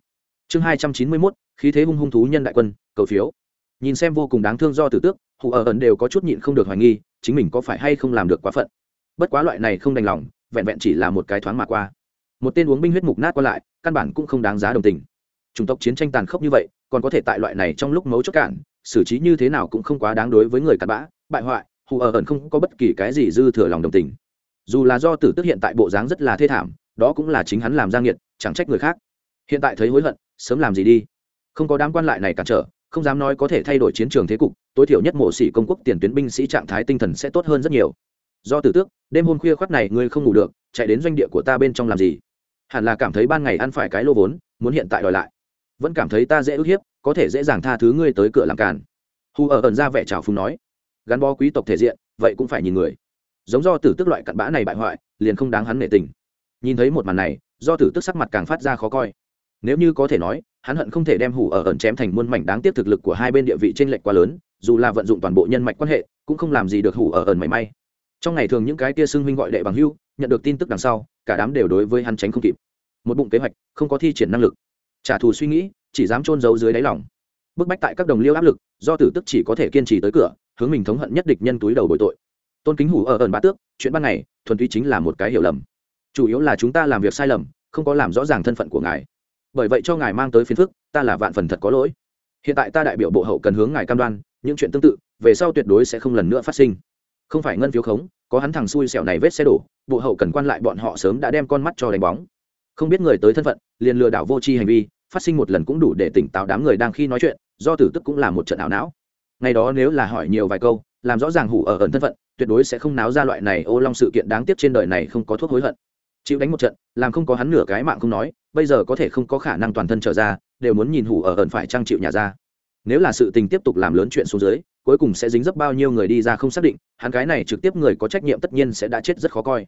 Chương hai trăm chín mươi mốt, khí thế hung hung thú nhân đại quân, cầu phiếu. Nhìn xem vô cùng đáng thương do tử tước, hù ở ẩn đều có chút nhịn không được hoài nghi, chính mình có phải hay không làm được quá phận. Bất quá loại này không đành lòng, vẹn vẹn chỉ là một cái thoáng mà qua. Một tên uống binh huyết mục nát qua lại, căn bản cũng không đáng giá đồng tình. Chủng tộc chiến tranh tàn khốc như vậy, còn có thể tại loại này trong lúc mấu chốt cản xử trí như thế nào cũng không quá đáng đối với người cặn bã, bại hoại, hù ở ẩn không có bất kỳ cái gì dư thừa lòng đồng tình. Dù là do tử tức hiện tại bộ dáng rất là thê thảm, đó cũng là chính hắn làm ra nghiệt, chẳng trách người khác. Hiện tại thấy hối hận, sớm làm gì đi. Không có đám quan lại này cản trở, không dám nói có thể thay đổi chiến trường thế cục, tối thiểu nhất mộ sĩ công quốc tiền tuyến binh sĩ trạng thái tinh thần sẽ tốt hơn rất nhiều. Do tử tước, đêm hôm khuya khoắt này ngươi không ngủ được, chạy đến doanh địa của ta bên trong làm gì? Hẳn là cảm thấy ban ngày ăn phải cái lô vốn, muốn hiện tại đòi lại. Vẫn cảm thấy ta dễ ức hiếp có thể dễ dàng tha thứ ngươi tới cửa làm càn. Hù ở ẩn ra vẻ trào phúng nói, gắn bó quý tộc thể diện, vậy cũng phải nhìn người. Giống do tử tức loại cặn bã này bại hoại, liền không đáng hắn nể tình. Nhìn thấy một màn này, do tử tức sắc mặt càng phát ra khó coi. Nếu như có thể nói, hắn hận không thể đem hủ ở ẩn chém thành muôn mảnh đáng tiếc thực lực của hai bên địa vị trên lệch quá lớn, dù là vận dụng toàn bộ nhân mạch quan hệ, cũng không làm gì được hủ ở ẩn mảy may. Trong ngày thường những cái tia xưng huynh gọi đệ bằng hưu, nhận được tin tức đằng sau, cả đám đều đối với hắn tránh không kịp. Một bụng kế hoạch, không có thi triển năng lực trả thù suy nghĩ, chỉ dám trôn giấu dưới đáy lòng. Bức bách tại các đồng liêu áp lực, do tử tức chỉ có thể kiên trì tới cửa, hướng mình thống hận nhất địch nhân túi đầu bồi tội. Tôn kính hủ ở ẩn bá tước, chuyện ban ngày, thuần túy chính là một cái hiểu lầm. Chủ yếu là chúng ta làm việc sai lầm, không có làm rõ ràng thân phận của ngài. Bởi vậy cho ngài mang tới phiền phức, ta là vạn phần thật có lỗi. Hiện tại ta đại biểu bộ hậu cần hướng ngài cam đoan, những chuyện tương tự, về sau tuyệt đối sẽ không lần nữa phát sinh. Không phải ngân phiếu khống, có hắn thằng xui xẻo này vết xe đổ, bộ hậu cần quan lại bọn họ sớm đã đem con mắt cho đánh bóng không biết người tới thân phận, liền lừa đảo vô tri hành vi, phát sinh một lần cũng đủ để tỉnh táo đám người đang khi nói chuyện, do tử tức cũng là một trận ảo não. Ngày đó nếu là hỏi nhiều vài câu, làm rõ ràng hủ ở ẩn thân phận, tuyệt đối sẽ không náo ra loại này ô long sự kiện đáng tiếc trên đời này không có thuốc hối hận. Chịu đánh một trận, làm không có hắn nửa cái mạng không nói, bây giờ có thể không có khả năng toàn thân trở ra, đều muốn nhìn hủ ở ẩn phải trang chịu nhà ra. Nếu là sự tình tiếp tục làm lớn chuyện xuống dưới, cuối cùng sẽ dính dấp bao nhiêu người đi ra không xác định, hắn cái này trực tiếp người có trách nhiệm tất nhiên sẽ đã chết rất khó coi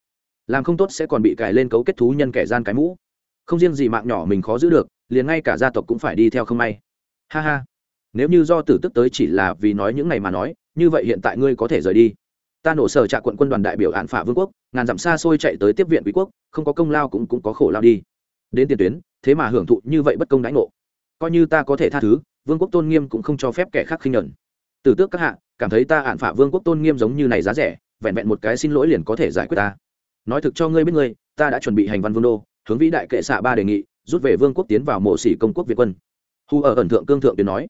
làm không tốt sẽ còn bị cài lên cấu kết thú nhân kẻ gian cái mũ. Không riêng gì mạng nhỏ mình khó giữ được, liền ngay cả gia tộc cũng phải đi theo không may. Ha ha. Nếu như do tử tức tới chỉ là vì nói những ngày mà nói, như vậy hiện tại ngươi có thể rời đi. Ta nổ sở trạ quận quân đoàn đại biểu hạn phả vương quốc, ngàn dặm xa xôi chạy tới tiếp viện quý quốc, không có công lao cũng cũng có khổ lao đi. Đến tiền tuyến, thế mà hưởng thụ như vậy bất công đãi ngộ. Coi như ta có thể tha thứ, vương quốc tôn nghiêm cũng không cho phép kẻ khác khinh nhẫn. Tử tước các hạ, cảm thấy ta hạn phả vương quốc tôn nghiêm giống như này giá rẻ, vẹn vẹn một cái xin lỗi liền có thể giải quyết ta nói thực cho ngươi biết ngươi, ta đã chuẩn bị hành văn vương đô, hướng vĩ đại kệ xạ ba đề nghị, rút về vương quốc tiến vào mộ sĩ công quốc việt quân. Hù ở ẩn thượng cương thượng tiến nói,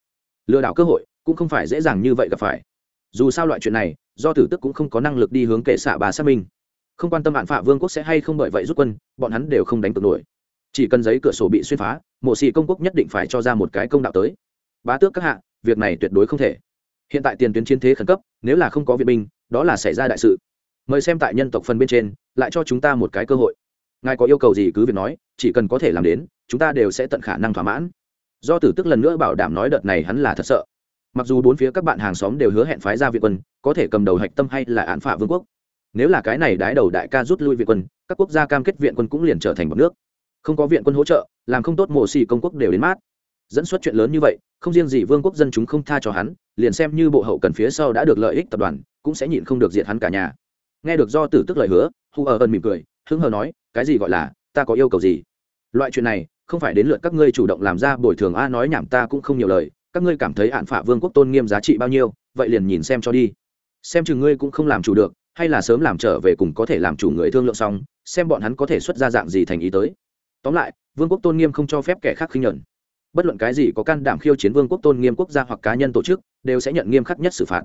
lừa đảo cơ hội cũng không phải dễ dàng như vậy gặp phải. Dù sao loại chuyện này, do tử tức cũng không có năng lực đi hướng kệ xạ bà xác minh. Không quan tâm bạn phạ vương quốc sẽ hay không bởi vậy rút quân, bọn hắn đều không đánh cược nổi. Chỉ cần giấy cửa sổ bị xuyên phá, mộ sĩ công quốc nhất định phải cho ra một cái công đạo tới. Bá tước các hạ, việc này tuyệt đối không thể. Hiện tại tiền tuyến chiến thế khẩn cấp, nếu là không có viện binh, đó là xảy ra đại sự. Mời xem tại nhân tộc phần bên trên lại cho chúng ta một cái cơ hội. Ngài có yêu cầu gì cứ việc nói, chỉ cần có thể làm đến, chúng ta đều sẽ tận khả năng thỏa mãn. Do tử tức lần nữa bảo đảm nói đợt này hắn là thật sợ. Mặc dù bốn phía các bạn hàng xóm đều hứa hẹn phái ra viện quân, có thể cầm đầu hạch tâm hay là án phả vương quốc. Nếu là cái này đái đầu đại ca rút lui viện quân, các quốc gia cam kết viện quân cũng liền trở thành bọc nước. Không có viện quân hỗ trợ, làm không tốt mổ xì công quốc đều đến mát. Dẫn xuất chuyện lớn như vậy, không riêng gì vương quốc dân chúng không tha cho hắn, liền xem như bộ hậu cần phía sau đã được lợi ích tập đoàn, cũng sẽ nhịn không được diệt hắn cả nhà nghe được do tử tức lời hứa, hù ở ơn mỉm cười, hứng hờ nói, cái gì gọi là, ta có yêu cầu gì? Loại chuyện này, không phải đến lượt các ngươi chủ động làm ra bồi thường a, nói nhảm ta cũng không nhiều lời, các ngươi cảm thấy hạn phả vương quốc tôn nghiêm giá trị bao nhiêu, vậy liền nhìn xem cho đi. Xem chừng ngươi cũng không làm chủ được, hay là sớm làm trở về cùng có thể làm chủ người thương lượng xong, xem bọn hắn có thể xuất ra dạng gì thành ý tới. Tóm lại, vương quốc tôn nghiêm không cho phép kẻ khác khinh nhuận. Bất luận cái gì có can đảm khiêu chiến vương quốc tôn nghiêm quốc gia hoặc cá nhân tổ chức, đều sẽ nhận nghiêm khắc nhất xử phạt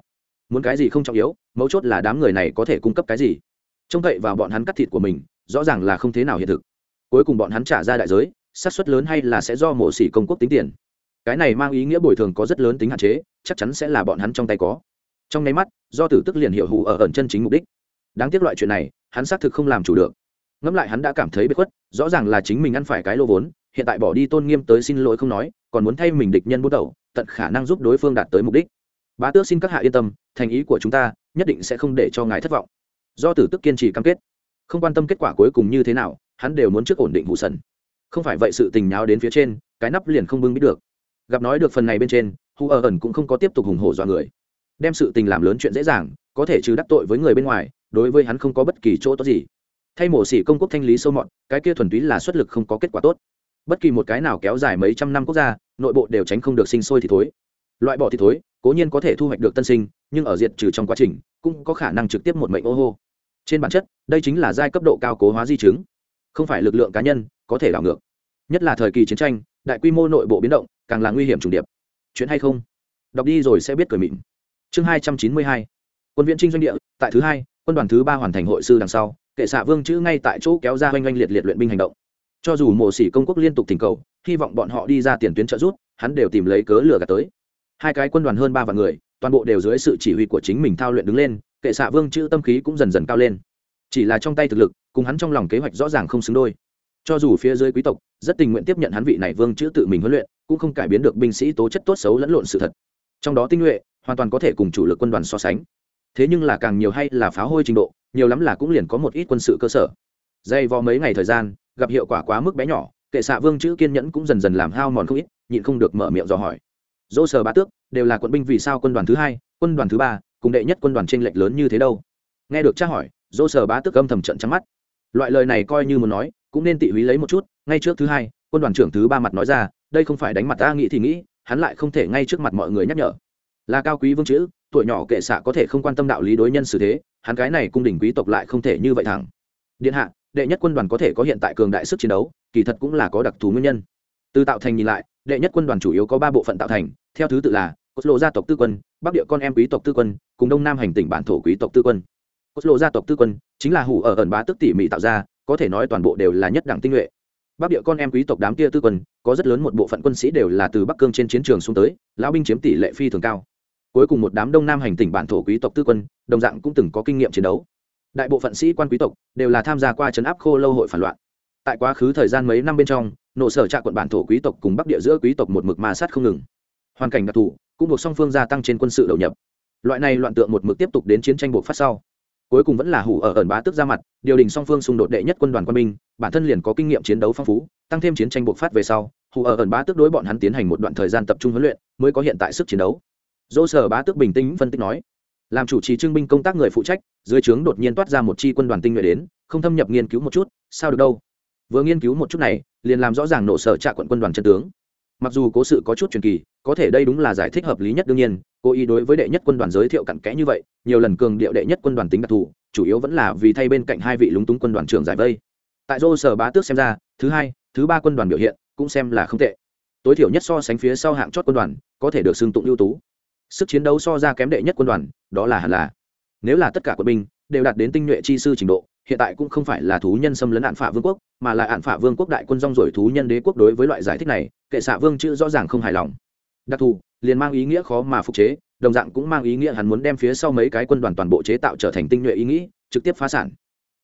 muốn cái gì không trọng yếu, mấu chốt là đám người này có thể cung cấp cái gì. Trông cậy vào bọn hắn cắt thịt của mình, rõ ràng là không thế nào hiện thực. Cuối cùng bọn hắn trả ra đại giới sát suất lớn hay là sẽ do mộ xỉ công quốc tính tiền. Cái này mang ý nghĩa bồi thường có rất lớn tính hạn chế, chắc chắn sẽ là bọn hắn trong tay có. Trong nháy mắt, do tử tức liền hiệu hụ ở ẩn chân chính mục đích. Đáng tiếc loại chuyện này, hắn xác thực không làm chủ được. Ngẫm lại hắn đã cảm thấy bất khuất, rõ ràng là chính mình ăn phải cái lô vốn, hiện tại bỏ đi tôn nghiêm tới xin lỗi không nói, còn muốn thay mình địch nhân bút đầu, tận khả năng giúp đối phương đạt tới mục đích bá tước xin các hạ yên tâm, thành ý của chúng ta nhất định sẽ không để cho ngài thất vọng. Do tử tức kiên trì cam kết, không quan tâm kết quả cuối cùng như thế nào, hắn đều muốn trước ổn định vụ sần không phải vậy sự tình nháo đến phía trên, cái nắp liền không bưng biết được. Gặp nói được phần này bên trên hù ở ẩn cũng không có tiếp tục hùng hổ dọa người. Đem sự tình làm lớn chuyện dễ dàng, có thể trừ đắc tội với người bên ngoài, đối với hắn không có bất kỳ chỗ tốt gì. Thay mổ xỉ công quốc thanh lý sâu mọn cái kia thuần túy là xuất lực không có kết quả tốt. Bất kỳ một cái nào kéo dài mấy trăm năm quốc gia, nội bộ đều tránh không được sinh sôi thì thối. Loại bỏ thì thối cố nhiên có thể thu hoạch được tân sinh nhưng ở diệt trừ trong quá trình cũng có khả năng trực tiếp một mệnh ô hô. Trên bản chất đây chính là giai cấp độ cao cố hóa di chứng. Không phải lực lượng cá nhân có thể đảo ngược. Nhất là thời kỳ chiến tranh đại quy mô nội bộ biến động càng là nguy hiểm trùng điệp. Chuyện hay không? Đọc đi rồi sẽ biết cười mịn. Chương hai trăm chín mươi hai. Quân viện trinh doanh địa tại thứ hai quân đoàn thứ ba hoàn thành hội sư đằng sau kệ xạ vương chữ ngay tại chỗ kéo ra oanh oanh liệt liệt luyện binh hành động. Cho dù mộ sĩ công quốc liên tục thỉnh cầu hy vọng bọn họ đi ra tiền tuyến trợ giúp, hắn đều tìm lấy cớ lừa gạt tới hai cái quân đoàn hơn ba vạn người, toàn bộ đều dưới sự chỉ huy của chính mình thao luyện đứng lên, kệ xạ vương chữ tâm khí cũng dần dần cao lên. Chỉ là trong tay thực lực, cùng hắn trong lòng kế hoạch rõ ràng không xứng đôi. Cho dù phía dưới quý tộc, rất tình nguyện tiếp nhận hắn vị này vương chữ tự mình huấn luyện, cũng không cải biến được binh sĩ tố chất tốt xấu lẫn lộn sự thật. Trong đó tinh nhuệ, hoàn toàn có thể cùng chủ lực quân đoàn so sánh. Thế nhưng là càng nhiều hay là phá hôi trình độ, nhiều lắm là cũng liền có một ít quân sự cơ sở. Dây vò mấy ngày thời gian, gặp hiệu quả quá mức bé nhỏ, kệ xạ vương chữ kiên nhẫn cũng dần dần làm hao mòn không ít, nhịn không được mở miệng dò hỏi dỗ sờ bá tước, đều là quận binh vì sao quân đoàn thứ hai, quân đoàn thứ ba, cùng đệ nhất quân đoàn tranh lệch lớn như thế đâu? Nghe được tra hỏi, dỗ sờ bá tước âm thầm trận trắng mắt. Loại lời này coi như muốn nói, cũng nên tị húy lấy một chút, ngay trước thứ hai, quân đoàn trưởng thứ ba mặt nói ra, đây không phải đánh mặt ta nghĩ thì nghĩ, hắn lại không thể ngay trước mặt mọi người nhắc nhở. Là cao quý vương chữ, tuổi nhỏ kệ xạ có thể không quan tâm đạo lý đối nhân xử thế, hắn cái này cung đình quý tộc lại không thể như vậy thẳng. Điện hạ, đệ nhất quân đoàn có thể có hiện tại cường đại sức chiến đấu, kỳ thật cũng là có đặc thù nguyên nhân. Từ tạo thành nhìn lại đệ nhất quân đoàn chủ yếu có ba bộ phận tạo thành, theo thứ tự là cốt lộ gia tộc tư quân, bắc địa con em quý tộc tư quân, cùng đông nam hành tỉnh bản thổ quý tộc tư quân. Cốt lộ gia tộc tư quân chính là hủ ở ẩn bá tức tỉ mỉ tạo ra, có thể nói toàn bộ đều là nhất đẳng tinh nhuệ. Bắc địa con em quý tộc đám kia tư quân, có rất lớn một bộ phận quân sĩ đều là từ bắc cương trên chiến trường xuống tới, lão binh chiếm tỷ lệ phi thường cao. Cuối cùng một đám đông nam hành tỉnh bản thổ quý tộc tư quân, đồng dạng cũng từng có kinh nghiệm chiến đấu. Đại bộ phận sĩ quan quý tộc đều là tham gia qua chấn áp khô lâu hội phản loạn. Tại quá khứ thời gian mấy năm bên trong nổ sở trạ quận bản thổ quý tộc cùng bắc địa giữa quý tộc một mực ma sát không ngừng. Hoàn cảnh đặc thù, cũng buộc song phương gia tăng trên quân sự đầu nhập. Loại này loạn tượng một mực tiếp tục đến chiến tranh buộc phát sau. Cuối cùng vẫn là hủ ở ẩn bá tức ra mặt, điều đình song phương xung đột đệ nhất quân đoàn quân binh, bản thân liền có kinh nghiệm chiến đấu phong phú, tăng thêm chiến tranh buộc phát về sau, hủ ở ẩn bá tức đối bọn hắn tiến hành một đoạn thời gian tập trung huấn luyện, mới có hiện tại sức chiến đấu. Dỗ sở bá tức bình tĩnh phân tích nói, làm chủ trì trưng binh công tác người phụ trách, dưới trướng đột nhiên toát ra một chi quân đoàn tinh nhuệ đến, không thâm nhập nghiên cứu một chút, sao được đâu? Vừa nghiên cứu một chút này, liền làm rõ ràng nổ sở trạ quận quân đoàn chân tướng. Mặc dù cố sự có chút truyền kỳ, có thể đây đúng là giải thích hợp lý nhất đương nhiên, cố ý đối với đệ nhất quân đoàn giới thiệu cặn kẽ như vậy, nhiều lần cường điệu đệ nhất quân đoàn tính đặc thù, chủ yếu vẫn là vì thay bên cạnh hai vị lúng túng quân đoàn trưởng giải vây. Tại dô sở bá tước xem ra, thứ hai, thứ ba quân đoàn biểu hiện cũng xem là không tệ. Tối thiểu nhất so sánh phía sau hạng chót quân đoàn, có thể được xưng tụng ưu tú. Sức chiến đấu so ra kém đệ nhất quân đoàn, đó là hẳn là. Nếu là tất cả quân binh đều đạt đến tinh nhuệ chi sư trình độ hiện tại cũng không phải là thú nhân xâm lấn ạn phả vương quốc, mà là ạn phả vương quốc đại quân rong rồi thú nhân đế quốc đối với loại giải thích này, kệ xạ vương chữ rõ ràng không hài lòng. Đặc thù, liền mang ý nghĩa khó mà phục chế, đồng dạng cũng mang ý nghĩa hắn muốn đem phía sau mấy cái quân đoàn toàn bộ chế tạo trở thành tinh nhuệ ý nghĩ, trực tiếp phá sản.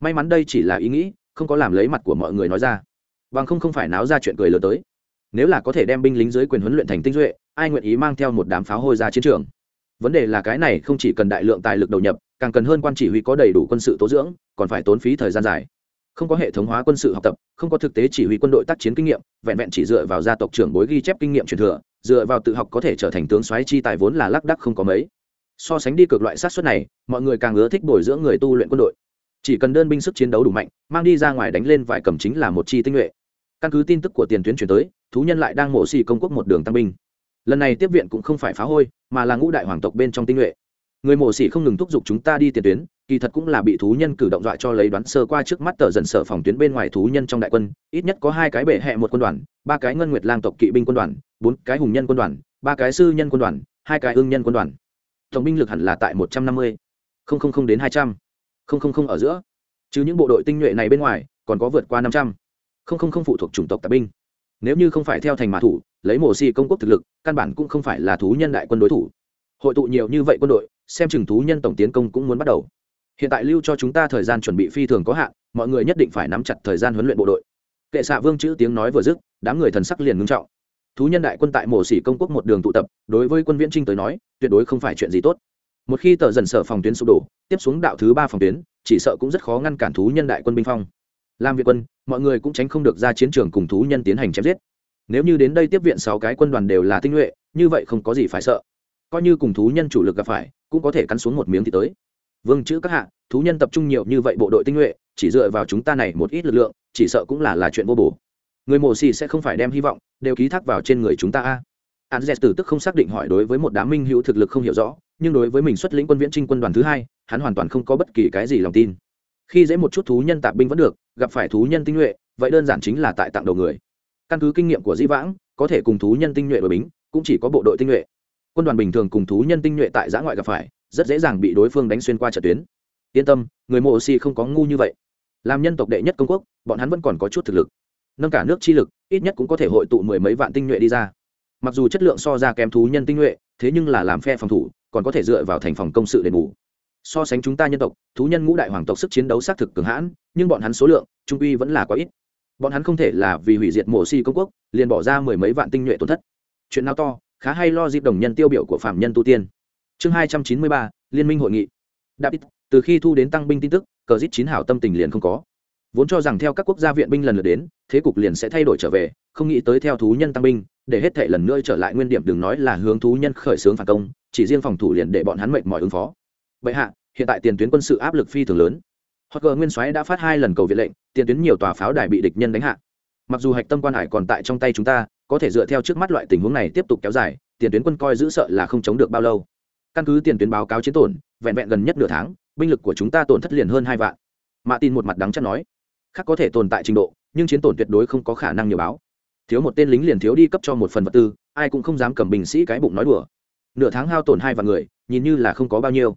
May mắn đây chỉ là ý nghĩ, không có làm lấy mặt của mọi người nói ra. Bằng không không phải náo ra chuyện cười lớn tới. Nếu là có thể đem binh lính dưới quyền huấn luyện thành tinh nhuệ, ai nguyện ý mang theo một đám pháo hôi ra chiến trường? Vấn đề là cái này không chỉ cần đại lượng tài lực đầu nhập, càng cần hơn quan chỉ huy có đầy đủ quân sự tố dưỡng, còn phải tốn phí thời gian dài. Không có hệ thống hóa quân sự học tập, không có thực tế chỉ huy quân đội tác chiến kinh nghiệm, vẹn vẹn chỉ dựa vào gia tộc trưởng bối ghi chép kinh nghiệm truyền thừa, dựa vào tự học có thể trở thành tướng soái chi tài vốn là lác đắc không có mấy. So sánh đi cực loại sát xuất này, mọi người càng ưa thích bồi dưỡng người tu luyện quân đội. Chỉ cần đơn binh sức chiến đấu đủ mạnh, mang đi ra ngoài đánh lên vài cầm chính là một chi tinh nhuệ. Căn cứ tin tức của tiền tuyến chuyển tới, thú nhân lại đang mổ xì công quốc một đường tăng binh lần này tiếp viện cũng không phải phá hôi, mà là ngũ đại hoàng tộc bên trong tinh nhuệ. Người mổ xỉ không ngừng thúc giục chúng ta đi tiền tuyến, kỳ thật cũng là bị thú nhân cử động dọa cho lấy đoán sơ qua trước mắt tờ dần sở phòng tuyến bên ngoài thú nhân trong đại quân, ít nhất có hai cái bệ hẹ một quân đoàn, ba cái ngân nguyệt lang tộc kỵ binh quân đoàn, bốn cái hùng nhân quân đoàn, ba cái sư nhân quân đoàn, hai cái ương nhân quân đoàn. Tổng binh lực hẳn là tại một trăm năm mươi. Không không không đến hai trăm. Không không không ở giữa. Chứ những bộ đội tinh nhuệ này bên ngoài, còn có vượt qua năm trăm. Không không không phụ thuộc chủng tộc tạp binh nếu như không phải theo thành mã thủ, lấy mổ xì công quốc thực lực, căn bản cũng không phải là thú nhân đại quân đối thủ. Hội tụ nhiều như vậy quân đội, xem chừng thú nhân tổng tiến công cũng muốn bắt đầu. Hiện tại lưu cho chúng ta thời gian chuẩn bị phi thường có hạn, mọi người nhất định phải nắm chặt thời gian huấn luyện bộ đội. Kệ xạ vương chữ tiếng nói vừa dứt, đám người thần sắc liền ngưng trọng. Thú nhân đại quân tại mổ xỉ công quốc một đường tụ tập, đối với quân viễn trinh tới nói, tuyệt đối không phải chuyện gì tốt. Một khi tờ dần sở phòng tuyến sụp đổ, tiếp xuống đạo thứ ba phòng tuyến, chỉ sợ cũng rất khó ngăn cản thú nhân đại quân binh phong làm việc quân, mọi người cũng tránh không được ra chiến trường cùng thú nhân tiến hành chém giết. Nếu như đến đây tiếp viện sáu cái quân đoàn đều là tinh nhuệ, như vậy không có gì phải sợ. Coi như cùng thú nhân chủ lực gặp phải, cũng có thể cắn xuống một miếng thì tới. Vương chữ các hạ, thú nhân tập trung nhiều như vậy bộ đội tinh nhuệ, chỉ dựa vào chúng ta này một ít lực lượng, chỉ sợ cũng là là chuyện vô bổ. Người mổ xì sẽ không phải đem hy vọng, đều ký thác vào trên người chúng ta a. An dẹt tử tức không xác định hỏi đối với một đám minh hữu thực lực không hiểu rõ, nhưng đối với mình xuất lĩnh quân viễn trinh quân đoàn thứ hai, hắn hoàn toàn không có bất kỳ cái gì lòng tin khi dễ một chút thú nhân tạp binh vẫn được, gặp phải thú nhân tinh nhuệ, vậy đơn giản chính là tại tặng đầu người. Căn cứ kinh nghiệm của di vãng, có thể cùng thú nhân tinh nhuệ đội bính, cũng chỉ có bộ đội tinh nhuệ. Quân đoàn bình thường cùng thú nhân tinh nhuệ tại giã ngoại gặp phải, rất dễ dàng bị đối phương đánh xuyên qua trận tuyến. Yên tâm, người mộ si không có ngu như vậy. Làm nhân tộc đệ nhất công quốc, bọn hắn vẫn còn có chút thực lực. Nâng cả nước chi lực, ít nhất cũng có thể hội tụ mười mấy vạn tinh nhuệ đi ra. Mặc dù chất lượng so ra kém thú nhân tinh nhuệ, thế nhưng là làm phe phòng thủ, còn có thể dựa vào thành phòng công sự đền bù so sánh chúng ta nhân tộc, thú nhân ngũ đại hoàng tộc sức chiến đấu xác thực cường hãn, nhưng bọn hắn số lượng, trung uy vẫn là quá ít. Bọn hắn không thể là vì hủy diệt mổ si công quốc, liền bỏ ra mười mấy vạn tinh nhuệ tổn thất. Chuyện nào to, khá hay lo dịp đồng nhân tiêu biểu của phạm nhân tu tiên. Chương hai trăm chín mươi ba, liên minh hội nghị. David, từ khi thu đến tăng binh tin tức, cờ dít chín hảo tâm tình liền không có. Vốn cho rằng theo các quốc gia viện binh lần lượt đến, thế cục liền sẽ thay đổi trở về, không nghĩ tới theo thú nhân tăng binh, để hết thể lần nữa trở lại nguyên điểm đừng nói là hướng thú nhân khởi xướng phản công, chỉ riêng phòng thủ liền để bọn hắn mệt mỏi ứng phó vậy hạ, hiện tại tiền tuyến quân sự áp lực phi thường lớn. Hoặc gờ nguyên soái đã phát hai lần cầu viện lệnh, tiền tuyến nhiều tòa pháo đài bị địch nhân đánh hạ. Mặc dù hạch tâm quan hải còn tại trong tay chúng ta, có thể dựa theo trước mắt loại tình huống này tiếp tục kéo dài, tiền tuyến quân coi giữ sợ là không chống được bao lâu. Căn cứ tiền tuyến báo cáo chiến tổn, vẹn vẹn gần nhất nửa tháng, binh lực của chúng ta tổn thất liền hơn hai vạn. Mạ tin một mặt đắng chắc nói, khác có thể tồn tại trình độ, nhưng chiến tổn tuyệt đối không có khả năng nhiều báo. Thiếu một tên lính liền thiếu đi cấp cho một phần vật tư, ai cũng không dám cầm binh sĩ cái bụng nói đùa. Nửa tháng hao tổn hai vạn người, nhìn như là không có bao nhiêu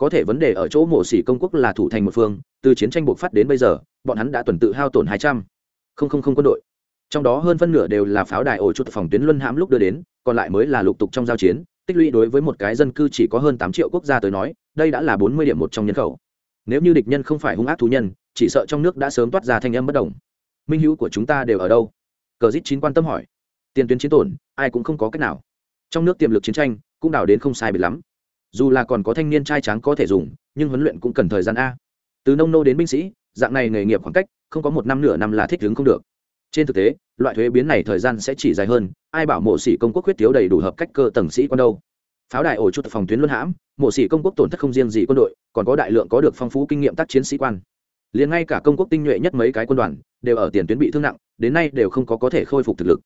có thể vấn đề ở chỗ mổ xỉ công quốc là thủ thành một phương, từ chiến tranh buộc phát đến bây giờ, bọn hắn đã tuần tự hao tổn hai trăm không không không quân đội. Trong đó hơn phân nửa đều là pháo đài ổ chuột phòng tuyến luân hãm lúc đưa đến, còn lại mới là lục tục trong giao chiến, tích lũy đối với một cái dân cư chỉ có hơn tám triệu quốc gia tới nói, đây đã là bốn mươi điểm một trong nhân khẩu. Nếu như địch nhân không phải hung ác thú nhân, chỉ sợ trong nước đã sớm toát ra thanh âm bất đồng minh hữu của chúng ta đều ở đâu? Cờ dít chín quan tâm hỏi. Tiền tuyến chiến tổn, ai cũng không có cách nào. Trong nước tiềm lực chiến tranh, cũng đào đến không sai biệt lắm dù là còn có thanh niên trai tráng có thể dùng, nhưng huấn luyện cũng cần thời gian a. Từ nông nô đến binh sĩ, dạng này nghề nghiệp khoảng cách, không có một năm nửa năm là thích ứng không được. Trên thực tế, loại thuế biến này thời gian sẽ chỉ dài hơn, ai bảo mộ sĩ công quốc huyết thiếu đầy đủ hợp cách cơ tầng sĩ quan đâu. Pháo đài ổ chuột phòng tuyến luân hãm, mộ sĩ công quốc tổn thất không riêng gì quân đội, còn có đại lượng có được phong phú kinh nghiệm tác chiến sĩ quan. Liền ngay cả công quốc tinh nhuệ nhất mấy cái quân đoàn, đều ở tiền tuyến bị thương nặng, đến nay đều không có có thể khôi phục thực lực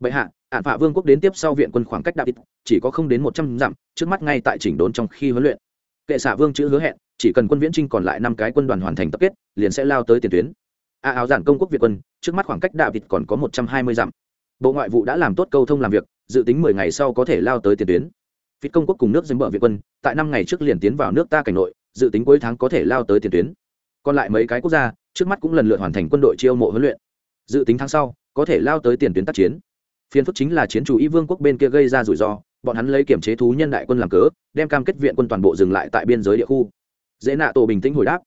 bệ hạ ạn phạ vương quốc đến tiếp sau viện quân khoảng cách đạo ít, chỉ có không đến một trăm dặm, trước mắt ngay tại chỉnh đốn trong khi huấn luyện. Kệ xạ vương chữ hứa hẹn, chỉ cần quân viễn trinh còn lại năm cái quân đoàn hoàn thành tập kết, liền sẽ lao tới tiền tuyến. A áo giản công quốc việt quân, trước mắt khoảng cách đạo ít còn có một trăm hai mươi dặm. Bộ ngoại vụ đã làm tốt câu thông làm việc, dự tính mười ngày sau có thể lao tới tiền tuyến. Vịt công quốc cùng nước dân bờ việt quân, tại năm ngày trước liền tiến vào nước ta cảnh nội, dự tính cuối tháng có thể lao tới tiền tuyến. Còn lại mấy cái quốc gia, trước mắt cũng lần lượt hoàn thành quân đội chiêu mộ huấn luyện. Dự tính tháng sau, có thể lao tới tiền tuyến tác chiến phiền phức chính là chiến chủ y vương quốc bên kia gây ra rủi ro, bọn hắn lấy kiểm chế thú nhân đại quân làm cớ, đem cam kết viện quân toàn bộ dừng lại tại biên giới địa khu. Dễ nạ tổ bình tĩnh hồi đáp.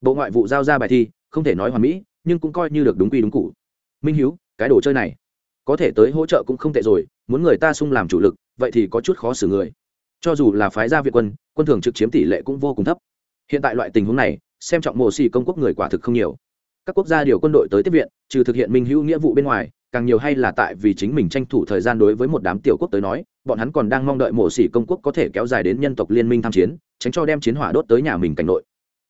Bộ ngoại vụ giao ra bài thi, không thể nói hoàn mỹ, nhưng cũng coi như được đúng quy đúng cụ. Minh hiếu, cái đồ chơi này, có thể tới hỗ trợ cũng không tệ rồi, muốn người ta sung làm chủ lực, vậy thì có chút khó xử người. Cho dù là phái gia viện quân quân thường trực chiếm tỷ lệ cũng vô cùng thấp. Hiện tại loại tình huống này, xem trọng mồ xì công quốc người quả thực không nhiều. Các quốc gia điều quân đội tới tiếp viện, trừ thực hiện minh hữu nghĩa vụ bên ngoài càng nhiều hay là tại vì chính mình tranh thủ thời gian đối với một đám tiểu quốc tới nói, bọn hắn còn đang mong đợi mổ xỉ công quốc có thể kéo dài đến nhân tộc liên minh tham chiến, tránh cho đem chiến hỏa đốt tới nhà mình cảnh nội.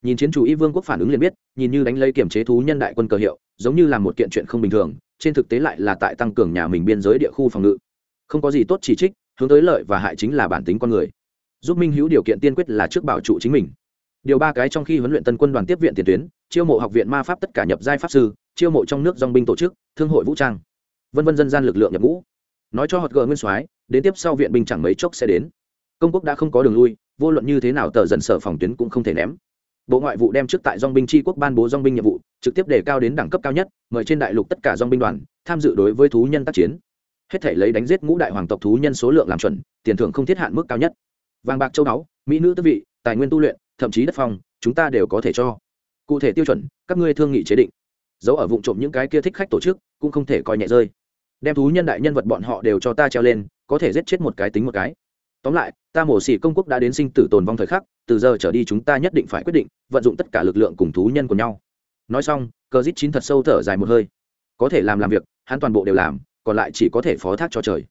Nhìn chiến chủ y vương quốc phản ứng liền biết, nhìn như đánh lấy kiểm chế thú nhân đại quân cờ hiệu, giống như là một kiện chuyện không bình thường, trên thực tế lại là tại tăng cường nhà mình biên giới địa khu phòng ngự. Không có gì tốt chỉ trích, hướng tới lợi và hại chính là bản tính con người. Giúp minh hữu điều kiện tiên quyết là trước bảo trụ chính mình. Điều ba cái trong khi huấn luyện tân quân đoàn tiếp viện tiền tuyến, chiêu mộ học viện ma pháp tất cả nhập giai pháp sư, chiêu mộ trong nước dong binh tổ chức, thương hội vũ trang vân vân dân gian lực lượng nhập ngũ. Nói cho hot gờ nguyên soái, đến tiếp sau viện binh chẳng mấy chốc sẽ đến. Công quốc đã không có đường lui, vô luận như thế nào tờ dần sở phòng tuyến cũng không thể ném. Bộ ngoại vụ đem trước tại dong binh tri quốc ban bố dong binh nhiệm vụ, trực tiếp đề cao đến đẳng cấp cao nhất, mời trên đại lục tất cả dong binh đoàn tham dự đối với thú nhân tác chiến. Hết thể lấy đánh giết ngũ đại hoàng tộc thú nhân số lượng làm chuẩn, tiền thưởng không thiết hạn mức cao nhất. Vàng bạc châu báu, mỹ nữ tước vị, tài nguyên tu luyện, thậm chí đất phong, chúng ta đều có thể cho. Cụ thể tiêu chuẩn, các ngươi thương nghị chế định. Giấu ở vụ trộm những cái kia thích khách tổ chức, cũng không thể coi nhẹ rơi đem thú nhân đại nhân vật bọn họ đều cho ta treo lên, có thể giết chết một cái tính một cái. Tóm lại, ta mổ xỉ công quốc đã đến sinh tử tồn vong thời khắc, từ giờ trở đi chúng ta nhất định phải quyết định, vận dụng tất cả lực lượng cùng thú nhân của nhau. Nói xong, cờ dít chín thật sâu thở dài một hơi. Có thể làm làm việc, hắn toàn bộ đều làm, còn lại chỉ có thể phó thác cho trời.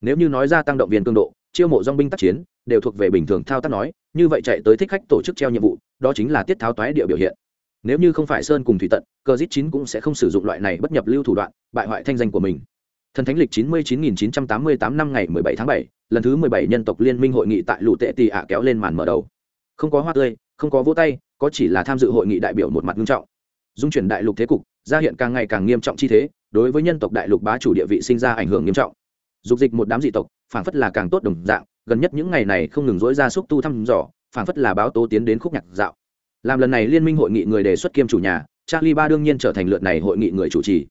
Nếu như nói ra tăng động viên cường độ, chiêu mộ dong binh tác chiến, đều thuộc về bình thường thao tác nói, như vậy chạy tới thích khách tổ chức treo nhiệm vụ, đó chính là tiết tháo toái địa biểu hiện. Nếu như không phải sơn cùng thủy tận, cờ dít chín cũng sẽ không sử dụng loại này bất nhập lưu thủ đoạn, bại hoại thanh danh của mình thần thánh lịch chín mươi chín nghìn chín trăm tám mươi tám năm ngày mười bảy tháng 7, lần thứ mười bảy nhân tộc liên minh hội nghị tại lũ tệ tì ạ kéo lên màn mở đầu. Không có hoa tươi không có vỗ tay có chỉ là tham dự hội nghị đại biểu một mặt nghiêm trọng. Dung chuyển đại lục thế cục ra hiện càng ngày càng nghiêm trọng chi thế đối với nhân tộc đại lục bá chủ địa vị sinh ra ảnh hưởng nghiêm trọng. Dục dịch một đám dị tộc phản phất là càng tốt đồng dạng gần nhất những ngày này không ngừng dối ra xúc tu thăm dò phản phất là báo tố tiến đến khúc nhạc dạo. Làm lần này liên minh hội nghị người đề xuất kiêm chủ nhà charlie ba đương nhiên trở thành lượt này hội nghị người chủ trì.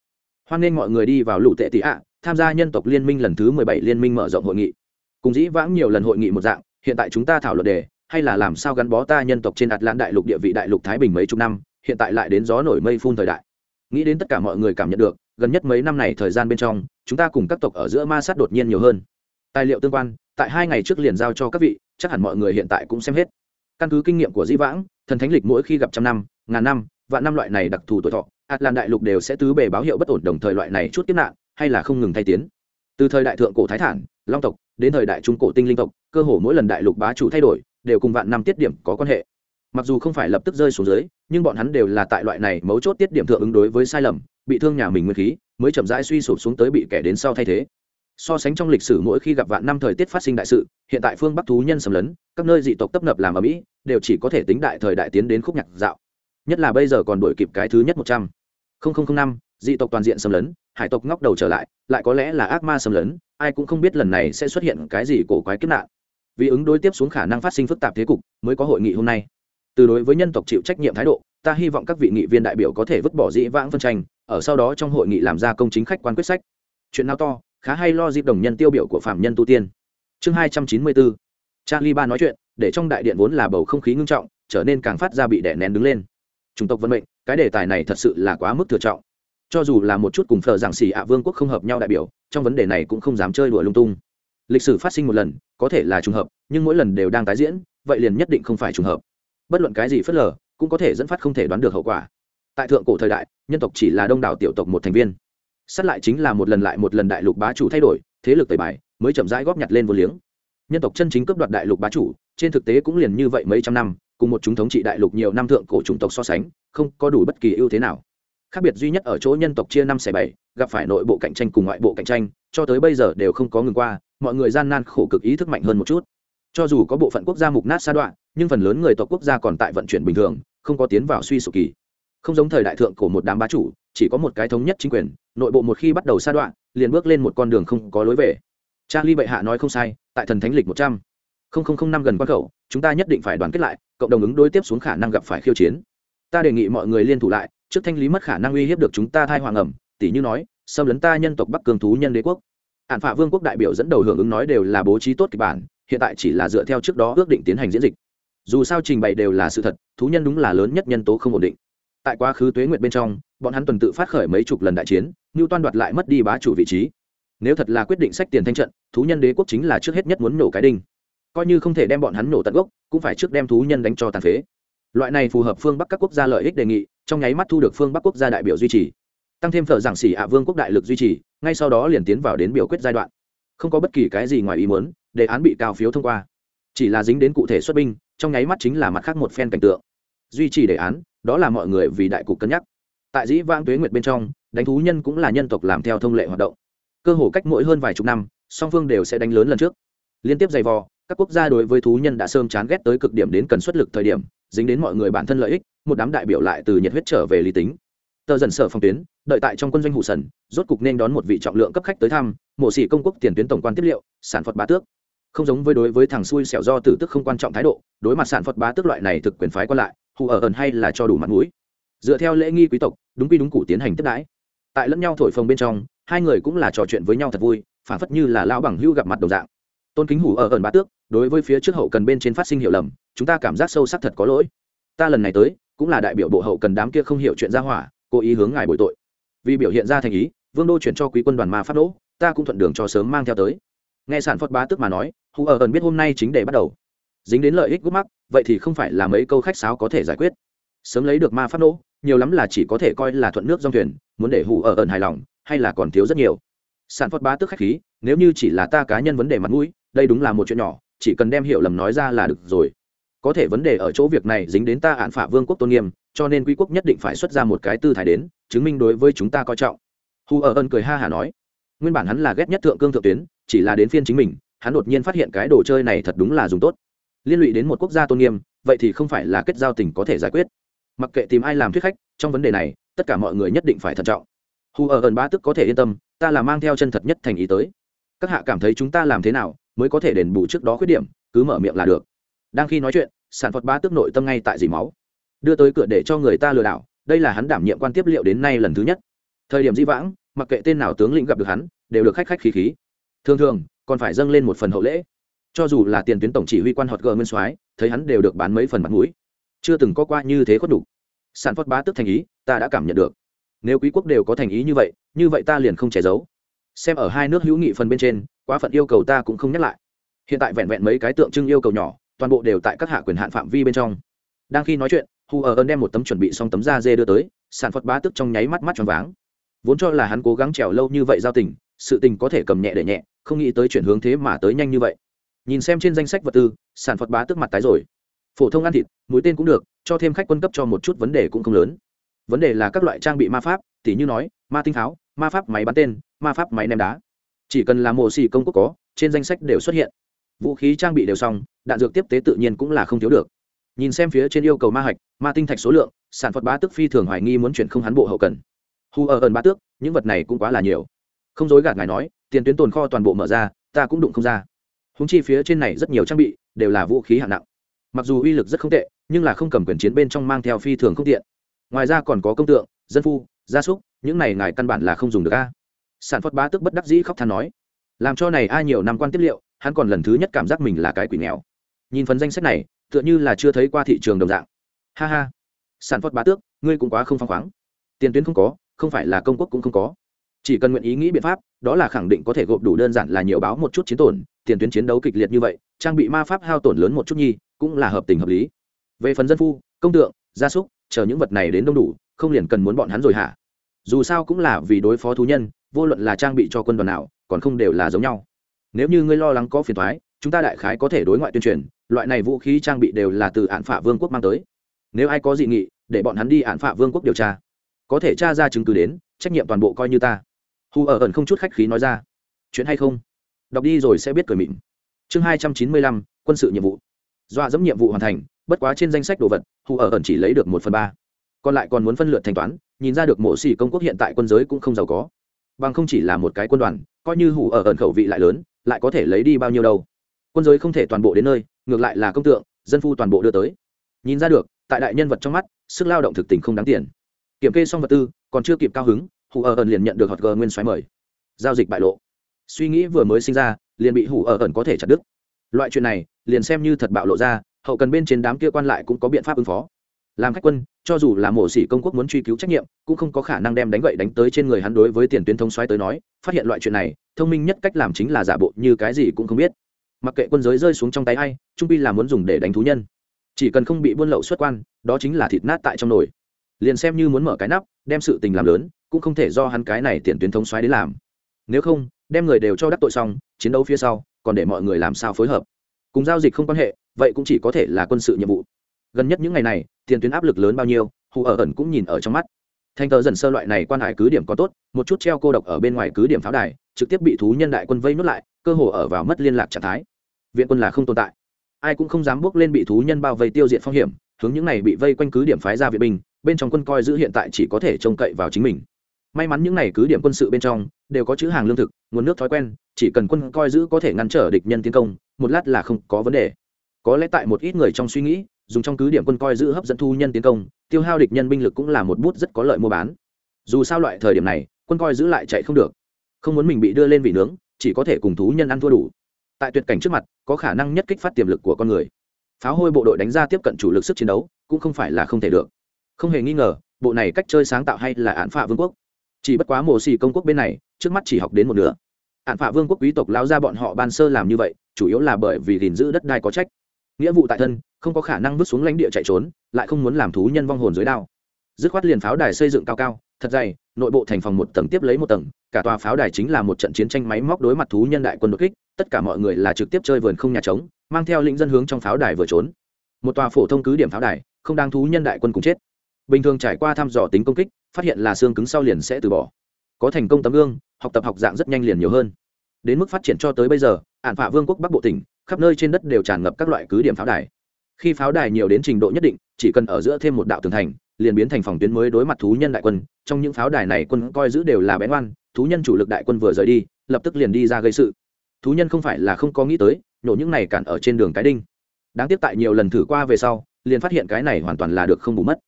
Hoan nghênh mọi người đi vào lũ tệ tị ạ tham gia nhân tộc liên minh lần thứ mười bảy liên minh mở rộng hội nghị. Cùng dĩ vãng nhiều lần hội nghị một dạng, hiện tại chúng ta thảo luận đề, hay là làm sao gắn bó ta nhân tộc trên Atlant đại lục địa vị đại lục thái bình mấy chục năm, hiện tại lại đến gió nổi mây phun thời đại. Nghĩ đến tất cả mọi người cảm nhận được, gần nhất mấy năm này thời gian bên trong, chúng ta cùng các tộc ở giữa ma sát đột nhiên nhiều hơn. Tài liệu tương quan, tại hai ngày trước liền giao cho các vị, chắc hẳn mọi người hiện tại cũng xem hết. Căn cứ kinh nghiệm của Di vãng, thần thánh lịch mỗi khi gặp trăm năm, ngàn năm và năm loại này đặc thù tuổi thọ, Atlant đại lục đều sẽ tứ bề báo hiệu bất ổn, đồng thời loại này chút kiếp nạn hay là không ngừng thay tiến. Từ thời đại thượng cổ thái thản, long tộc, đến thời đại trung cổ tinh linh tộc, cơ hồ mỗi lần đại lục bá chủ thay đổi, đều cùng vạn năm tiết điểm có quan hệ. Mặc dù không phải lập tức rơi xuống dưới, nhưng bọn hắn đều là tại loại này mấu chốt tiết điểm thượng ứng đối với sai lầm, bị thương nhà mình nguyên khí, mới chậm rãi suy sụp xuống tới bị kẻ đến sau thay thế. So sánh trong lịch sử mỗi khi gặp vạn năm thời tiết phát sinh đại sự, hiện tại phương bắc thú nhân sầm lấn, các nơi dị tộc tấp nập làm ở mỹ đều chỉ có thể tính đại thời đại tiến đến khúc nhạc dạo. Nhất là bây giờ còn đổi kịp cái thứ nhất một trăm. Linh năm dị tộc toàn diện xâm lấn, hải tộc ngóc đầu trở lại lại có lẽ là ác ma xâm lấn, ai cũng không biết lần này sẽ xuất hiện cái gì cổ quái kiếp nạn. Vì ứng đối tiếp xuống khả năng phát sinh phức tạp thế cục, mới có hội nghị hôm nay. Từ đối với nhân tộc chịu trách nhiệm thái độ, ta hy vọng các vị nghị viên đại biểu có thể vứt bỏ dĩ vãng phân tranh, ở sau đó trong hội nghị làm ra công chính khách quan quyết sách. Chuyện nào to, khá hay lo dịp đồng nhân tiêu biểu của phạm nhân tu tiên. Chương hai trăm chín mươi bốn charlie ba nói chuyện, để trong đại điện vốn là bầu không khí ngưng trọng, trở nên càng phát ra bị đè nén đứng lên. Chủng tộc vận mệnh, cái đề tài này thật sự là quá mức thừa trọng cho dù là một chút cùng phờ giảng xỉ ạ vương quốc không hợp nhau đại biểu, trong vấn đề này cũng không dám chơi đùa lung tung. Lịch sử phát sinh một lần, có thể là trùng hợp, nhưng mỗi lần đều đang tái diễn, vậy liền nhất định không phải trùng hợp. Bất luận cái gì phớt lờ, cũng có thể dẫn phát không thể đoán được hậu quả. Tại thượng cổ thời đại, nhân tộc chỉ là đông đảo tiểu tộc một thành viên. Sát lại chính là một lần lại một lần đại lục bá chủ thay đổi, thế lực tẩy bài, mới chậm rãi góp nhặt lên vô liếng. Nhân tộc chân chính cấp đoạt đại lục bá chủ, trên thực tế cũng liền như vậy mấy trăm năm, cùng một chúng thống trị đại lục nhiều năm thượng cổ chủng tộc so sánh, không có đủ bất kỳ ưu thế nào khác biệt duy nhất ở chỗ nhân tộc chia năm xẻ bảy, gặp phải nội bộ cạnh tranh cùng ngoại bộ cạnh tranh, cho tới bây giờ đều không có ngừng qua, mọi người gian nan khổ cực ý thức mạnh hơn một chút. Cho dù có bộ phận quốc gia mục nát sa đoạn nhưng phần lớn người tộc quốc gia còn tại vận chuyển bình thường, không có tiến vào suy sụp kỳ. Không giống thời đại thượng của một đám bá chủ, chỉ có một cái thống nhất chính quyền, nội bộ một khi bắt đầu sa đoạn liền bước lên một con đường không có lối về. Charlie bệ hạ nói không sai, tại thần thánh lịch một trăm. Linh năm gần quan khẩu, chúng ta nhất định phải đoàn kết lại, cộng đồng ứng đối tiếp xuống khả năng gặp phải khiêu chiến. Ta đề nghị mọi người liên thủ lại trước thanh lý mất khả năng uy hiếp được chúng ta thai hoàng ẩm tỷ như nói, xâm lấn ta nhân tộc bắc cường thú nhân đế quốc. Hạn phạ vương quốc đại biểu dẫn đầu hưởng ứng nói đều là bố trí tốt kịch bản, hiện tại chỉ là dựa theo trước đó ước định tiến hành diễn dịch. Dù sao trình bày đều là sự thật, thú nhân đúng là lớn nhất nhân tố không ổn định. Tại quá khứ tuế nguyệt bên trong, bọn hắn tuần tự phát khởi mấy chục lần đại chiến như toan đoạt lại mất đi bá chủ vị trí. Nếu thật là quyết định sách tiền thanh trận, thú nhân đế quốc chính là trước hết nhất muốn nổ cái đinh. Coi như không thể đem bọn hắn nổ tận gốc, cũng phải trước đem thú nhân đánh cho tàn phế. Loại này phù hợp phương bắc các quốc gia lợi ích đề nghị trong nháy mắt thu được phương bắc quốc gia đại biểu duy trì tăng thêm thợ giảng xỉ ạ vương quốc đại lực duy trì ngay sau đó liền tiến vào đến biểu quyết giai đoạn không có bất kỳ cái gì ngoài ý muốn, đề án bị cao phiếu thông qua. Chỉ là dính đến cụ thể xuất binh, trong nháy mắt chính là mặt khác một phen cảnh tượng. Duy trì đề án, đó là mọi người vì đại cục cân nhắc. Tại dĩ vãng tuế nguyệt bên trong, đánh thú nhân cũng là nhân tộc làm theo thông lệ hoạt động. Cơ hồ cách mỗi hơn vài chục năm, song phương đều sẽ đánh lớn lần trước. Liên tiếp dày vò các quốc gia đối với thú nhân đã sơm chán ghét tới cực điểm đến cần xuất lực thời điểm, dính đến mọi người bản thân lợi ích, một đám đại biểu lại từ nhiệt huyết trở về lý tính. Tờ dần sở phong tuyến, đợi tại trong quân doanh hụ sần, rốt cục nên đón một vị trọng lượng cấp khách tới thăm, mộ sĩ công quốc tiền tuyến tổng quan tiếp liệu, sản phật bá tước. Không giống với đối với thằng xui xẻo do tử tức không quan trọng thái độ, đối mặt sản phật bá tước loại này thực quyền phái còn lại hù ở ẩn hay là cho đủ mặt mũi. Dựa theo lễ nghi quý tộc, đúng quy đúng cụ tiến hành tiếp đãi. Tại lẫn nhau thổi phồng bên trong, hai người cũng là trò chuyện với nhau thật vui, phản phất như là lão bằng hưu gặp mặt đồng dạng. Tôn kính hủ ở ẩn bá tước đối với phía trước hậu cần bên trên phát sinh hiểu lầm, chúng ta cảm giác sâu sắc thật có lỗi. Ta lần này tới, cũng là đại biểu bộ hậu cần đám kia không hiểu chuyện ra hỏa, cố ý hướng ngài bồi tội. Vì biểu hiện ra thành ý, vương đô chuyển cho quý quân đoàn ma pháp đỗ, ta cũng thuận đường cho sớm mang theo tới. Nghe sản phật bá tức mà nói, hù ở ẩn biết hôm nay chính để bắt đầu. Dính đến lợi ích gút mắc, vậy thì không phải là mấy câu khách sáo có thể giải quyết. Sớm lấy được ma pháp đỗ, nhiều lắm là chỉ có thể coi là thuận nước dòng thuyền, muốn để hù ở ẩn hài lòng, hay là còn thiếu rất nhiều. Sản phật bá tức khách khí, nếu như chỉ là ta cá nhân vấn đề mặt mũi, đây đúng là một chuyện nhỏ chỉ cần đem hiểu lầm nói ra là được rồi. Có thể vấn đề ở chỗ việc này dính đến ta ạn phả vương quốc tôn nghiêm, cho nên quý quốc nhất định phải xuất ra một cái tư thái đến, chứng minh đối với chúng ta coi trọng. Hù ở ân cười ha hả nói, nguyên bản hắn là ghét nhất thượng cương thượng tuyến, chỉ là đến phiên chính mình, hắn đột nhiên phát hiện cái đồ chơi này thật đúng là dùng tốt. Liên lụy đến một quốc gia tôn nghiêm, vậy thì không phải là kết giao tình có thể giải quyết. Mặc kệ tìm ai làm thuyết khách, trong vấn đề này, tất cả mọi người nhất định phải thận trọng. Hù ở ẩn ba tức có thể yên tâm, ta là mang theo chân thật nhất thành ý tới. Các hạ cảm thấy chúng ta làm thế nào mới có thể đền bù trước đó khuyết điểm, cứ mở miệng là được. Đang khi nói chuyện, sản phật ba tức nội tâm ngay tại dì máu. Đưa tới cửa để cho người ta lừa đảo, đây là hắn đảm nhiệm quan tiếp liệu đến nay lần thứ nhất. Thời điểm di vãng, mặc kệ tên nào tướng lĩnh gặp được hắn, đều được khách khách khí khí. Thường thường, còn phải dâng lên một phần hậu lễ. Cho dù là tiền tuyến tổng chỉ huy quan họt gờ nguyên soái, thấy hắn đều được bán mấy phần mặt mũi. Chưa từng có qua như thế có đủ sản phật bá tức thành ý, ta đã cảm nhận được. Nếu quý quốc đều có thành ý như vậy như vậy ta liền không che giấu. Xem ở hai nước hữu nghị phần bên trên quá phận yêu cầu ta cũng không nhắc lại. Hiện tại vẹn vẹn mấy cái tượng trưng yêu cầu nhỏ, toàn bộ đều tại các hạ quyền hạn phạm vi bên trong. Đang khi nói chuyện hù ở ơn đem một tấm chuẩn bị xong tấm da dê đưa tới, sản phật bá tức trong nháy mắt mắt tròn váng. Vốn cho là hắn cố gắng trèo lâu như vậy giao tình, sự tình có thể cầm nhẹ để nhẹ, không nghĩ tới chuyển hướng thế mà tới nhanh như vậy. Nhìn xem trên danh sách vật tư, sản phật bá tức mặt tái rồi. Phổ thông ăn thịt mũi tên cũng được, cho thêm khách quân cấp cho một chút vấn đề cũng không lớn. Vấn đề là các loại trang bị ma pháp, tỉ như nói, ma tinh tháo, ma pháp máy bắn tên, ma pháp máy ném đá chỉ cần là mộ xì công quốc có, trên danh sách đều xuất hiện. Vũ khí trang bị đều xong, đạn dược tiếp tế tự nhiên cũng là không thiếu được. Nhìn xem phía trên yêu cầu ma hạch, ma tinh thạch số lượng, sản phật bá tức phi thường hoài nghi muốn chuyển không hắn bộ hậu cần. Hù ở ẩn bá tước, những vật này cũng quá là nhiều. Không dối gạt ngài nói, tiền tuyến tồn kho toàn bộ mở ra, ta cũng đụng không ra. Húng chi phía trên này rất nhiều trang bị, đều là vũ khí hạng nặng. Mặc dù uy lực rất không tệ, nhưng là không cầm quyền chiến bên trong mang theo phi thường không tiện. Ngoài ra còn có công tượng, dân phu, gia súc, những này ngài căn bản là không dùng được a sản phật bá tức bất đắc dĩ khóc than nói, làm cho này ai nhiều năm quan tiếp liệu, hắn còn lần thứ nhất cảm giác mình là cái quỷ nghèo. Nhìn phần danh sách này, tựa như là chưa thấy qua thị trường đồng dạng. Ha ha, sản phật bá tước, ngươi cũng quá không phăng khoáng. Tiền tuyến không có, không phải là công quốc cũng không có. Chỉ cần nguyện ý nghĩ biện pháp, đó là khẳng định có thể gộp đủ đơn giản là nhiều báo một chút chiến tổn, tiền tuyến chiến đấu kịch liệt như vậy, trang bị ma pháp hao tổn lớn một chút nhi, cũng là hợp tình hợp lý. Về phần dân phu, công tượng, gia súc, chờ những vật này đến đông đủ, không liền cần muốn bọn hắn rồi hả? Dù sao cũng là vì đối phó thú nhân, vô luận là trang bị cho quân đoàn nào, còn không đều là giống nhau. Nếu như ngươi lo lắng có phiền thoái, chúng ta đại khái có thể đối ngoại tuyên truyền, loại này vũ khí trang bị đều là từ ạn phả vương quốc mang tới. Nếu ai có dị nghị, để bọn hắn đi ạn phả vương quốc điều tra. Có thể tra ra chứng cứ đến, trách nhiệm toàn bộ coi như ta. Hù ở ẩn không chút khách khí nói ra. Chuyện hay không? Đọc đi rồi sẽ biết cười mịn. Chương hai trăm chín mươi lăm, quân sự nhiệm vụ. Dọa dẫm nhiệm vụ hoàn thành, bất quá trên danh sách đồ vật hù ở ẩn chỉ lấy được một phần ba còn lại còn muốn phân lượt thanh toán, nhìn ra được mộ xỉ công quốc hiện tại quân giới cũng không giàu có. Bằng không chỉ là một cái quân đoàn, coi như hủ ở ẩn khẩu vị lại lớn, lại có thể lấy đi bao nhiêu đâu. Quân giới không thể toàn bộ đến nơi, ngược lại là công tượng, dân phu toàn bộ đưa tới. Nhìn ra được, tại đại nhân vật trong mắt, sức lao động thực tình không đáng tiền. Kiểm kê xong vật tư, còn chưa kịp cao hứng, hủ ở ẩn liền nhận được hot g nguyên xoáy mời. Giao dịch bại lộ. Suy nghĩ vừa mới sinh ra, liền bị hủ ở ẩn có thể chặt đứt. Loại chuyện này, liền xem như thật bạo lộ ra, hậu cần bên trên đám kia quan lại cũng có biện pháp ứng phó làm khách quân, cho dù là mổ xỉ công quốc muốn truy cứu trách nhiệm, cũng không có khả năng đem đánh gậy đánh tới trên người hắn đối với tiền tuyến thông xoáy tới nói, phát hiện loại chuyện này, thông minh nhất cách làm chính là giả bộ như cái gì cũng không biết. Mặc kệ quân giới rơi xuống trong tay a i trung pi là muốn dùng để đánh thú nhân. Chỉ cần không bị buôn lậu xuất quan, đó chính là thịt nát tại trong nồi. Liền xem như muốn mở cái nắp, đem sự tình làm lớn, cũng không thể do hắn cái này tiền tuyến thông xoáy đến làm. Nếu không, đem người đều cho đắc tội xong, chiến đấu phía sau, còn để mọi người làm sao phối hợp? Cùng giao dịch không quan hệ, vậy cũng chỉ có thể là quân sự nhiệm vụ. Gần nhất những ngày này tiền tuyến áp lực lớn bao nhiêu, hù ở ẩn cũng nhìn ở trong mắt. Thanh tờ dần sơ loại này quan hải cứ điểm có tốt, một chút treo cô độc ở bên ngoài cứ điểm pháo đài, trực tiếp bị thú nhân đại quân vây nuốt lại, cơ hồ ở vào mất liên lạc trạng thái. Viện quân là không tồn tại. Ai cũng không dám bước lên bị thú nhân bao vây tiêu diệt phong hiểm, hướng những này bị vây quanh cứ điểm phái ra viện binh, bên trong quân coi giữ hiện tại chỉ có thể trông cậy vào chính mình. May mắn những này cứ điểm quân sự bên trong, đều có chữ hàng lương thực, nguồn nước thói quen, chỉ cần quân coi giữ có thể ngăn trở địch nhân tiến công, một lát là không có vấn đề. Có lẽ tại một ít người trong suy nghĩ dùng trong cứ điểm quân coi giữ hấp dẫn thu nhân tiến công, tiêu hao địch nhân binh lực cũng là một bút rất có lợi mua bán. Dù sao loại thời điểm này, quân coi giữ lại chạy không được. Không muốn mình bị đưa lên vị nướng, chỉ có thể cùng thú nhân ăn thua đủ. Tại tuyệt cảnh trước mặt, có khả năng nhất kích phát tiềm lực của con người. Pháo hôi bộ đội đánh ra tiếp cận chủ lực sức chiến đấu, cũng không phải là không thể được. Không hề nghi ngờ, bộ này cách chơi sáng tạo hay là án phạ vương quốc. Chỉ bất quá mồ xì công quốc bên này, trước mắt chỉ học đến một nửa. Án phạ vương quốc quý tộc lao ra bọn họ ban sơ làm như vậy, chủ yếu là bởi vì gìn giữ đất đai có trách. Nghĩa vụ tại thân không có khả năng vứt xuống lãnh địa chạy trốn, lại không muốn làm thú nhân vong hồn dưới đao. Dứt khoát liền pháo đài xây dựng cao cao, thật dày, nội bộ thành phòng một tầng tiếp lấy một tầng, cả tòa pháo đài chính là một trận chiến tranh máy móc đối mặt thú nhân đại quân đột kích, tất cả mọi người là trực tiếp chơi vườn không nhà trống, mang theo lĩnh dân hướng trong pháo đài vừa trốn. Một tòa phổ thông cứ điểm pháo đài, không đang thú nhân đại quân cùng chết. Bình thường trải qua thăm dò tính công kích, phát hiện là xương cứng sau liền sẽ từ bỏ. Có thành công tấm gương, học tập học dạng rất nhanh liền nhiều hơn. Đến mức phát triển cho tới bây giờ ạn phạ vương quốc bắc bộ tỉnh, khắp nơi trên đất đều tràn ngập các loại cứ điểm pháo đài khi pháo đài nhiều đến trình độ nhất định, chỉ cần ở giữa thêm một đạo tường thành, liền biến thành phòng tuyến mới đối mặt thú nhân đại quân. Trong những pháo đài này, quân coi giữ đều là bén oan thú nhân chủ lực đại quân vừa rời đi, lập tức liền đi ra gây sự. Thú nhân không phải là không có nghĩ tới, nhổ những này cản ở trên đường cái đinh. Đáng tiếc tại nhiều lần thử qua về sau, liền phát hiện cái này hoàn toàn là được không bù mất.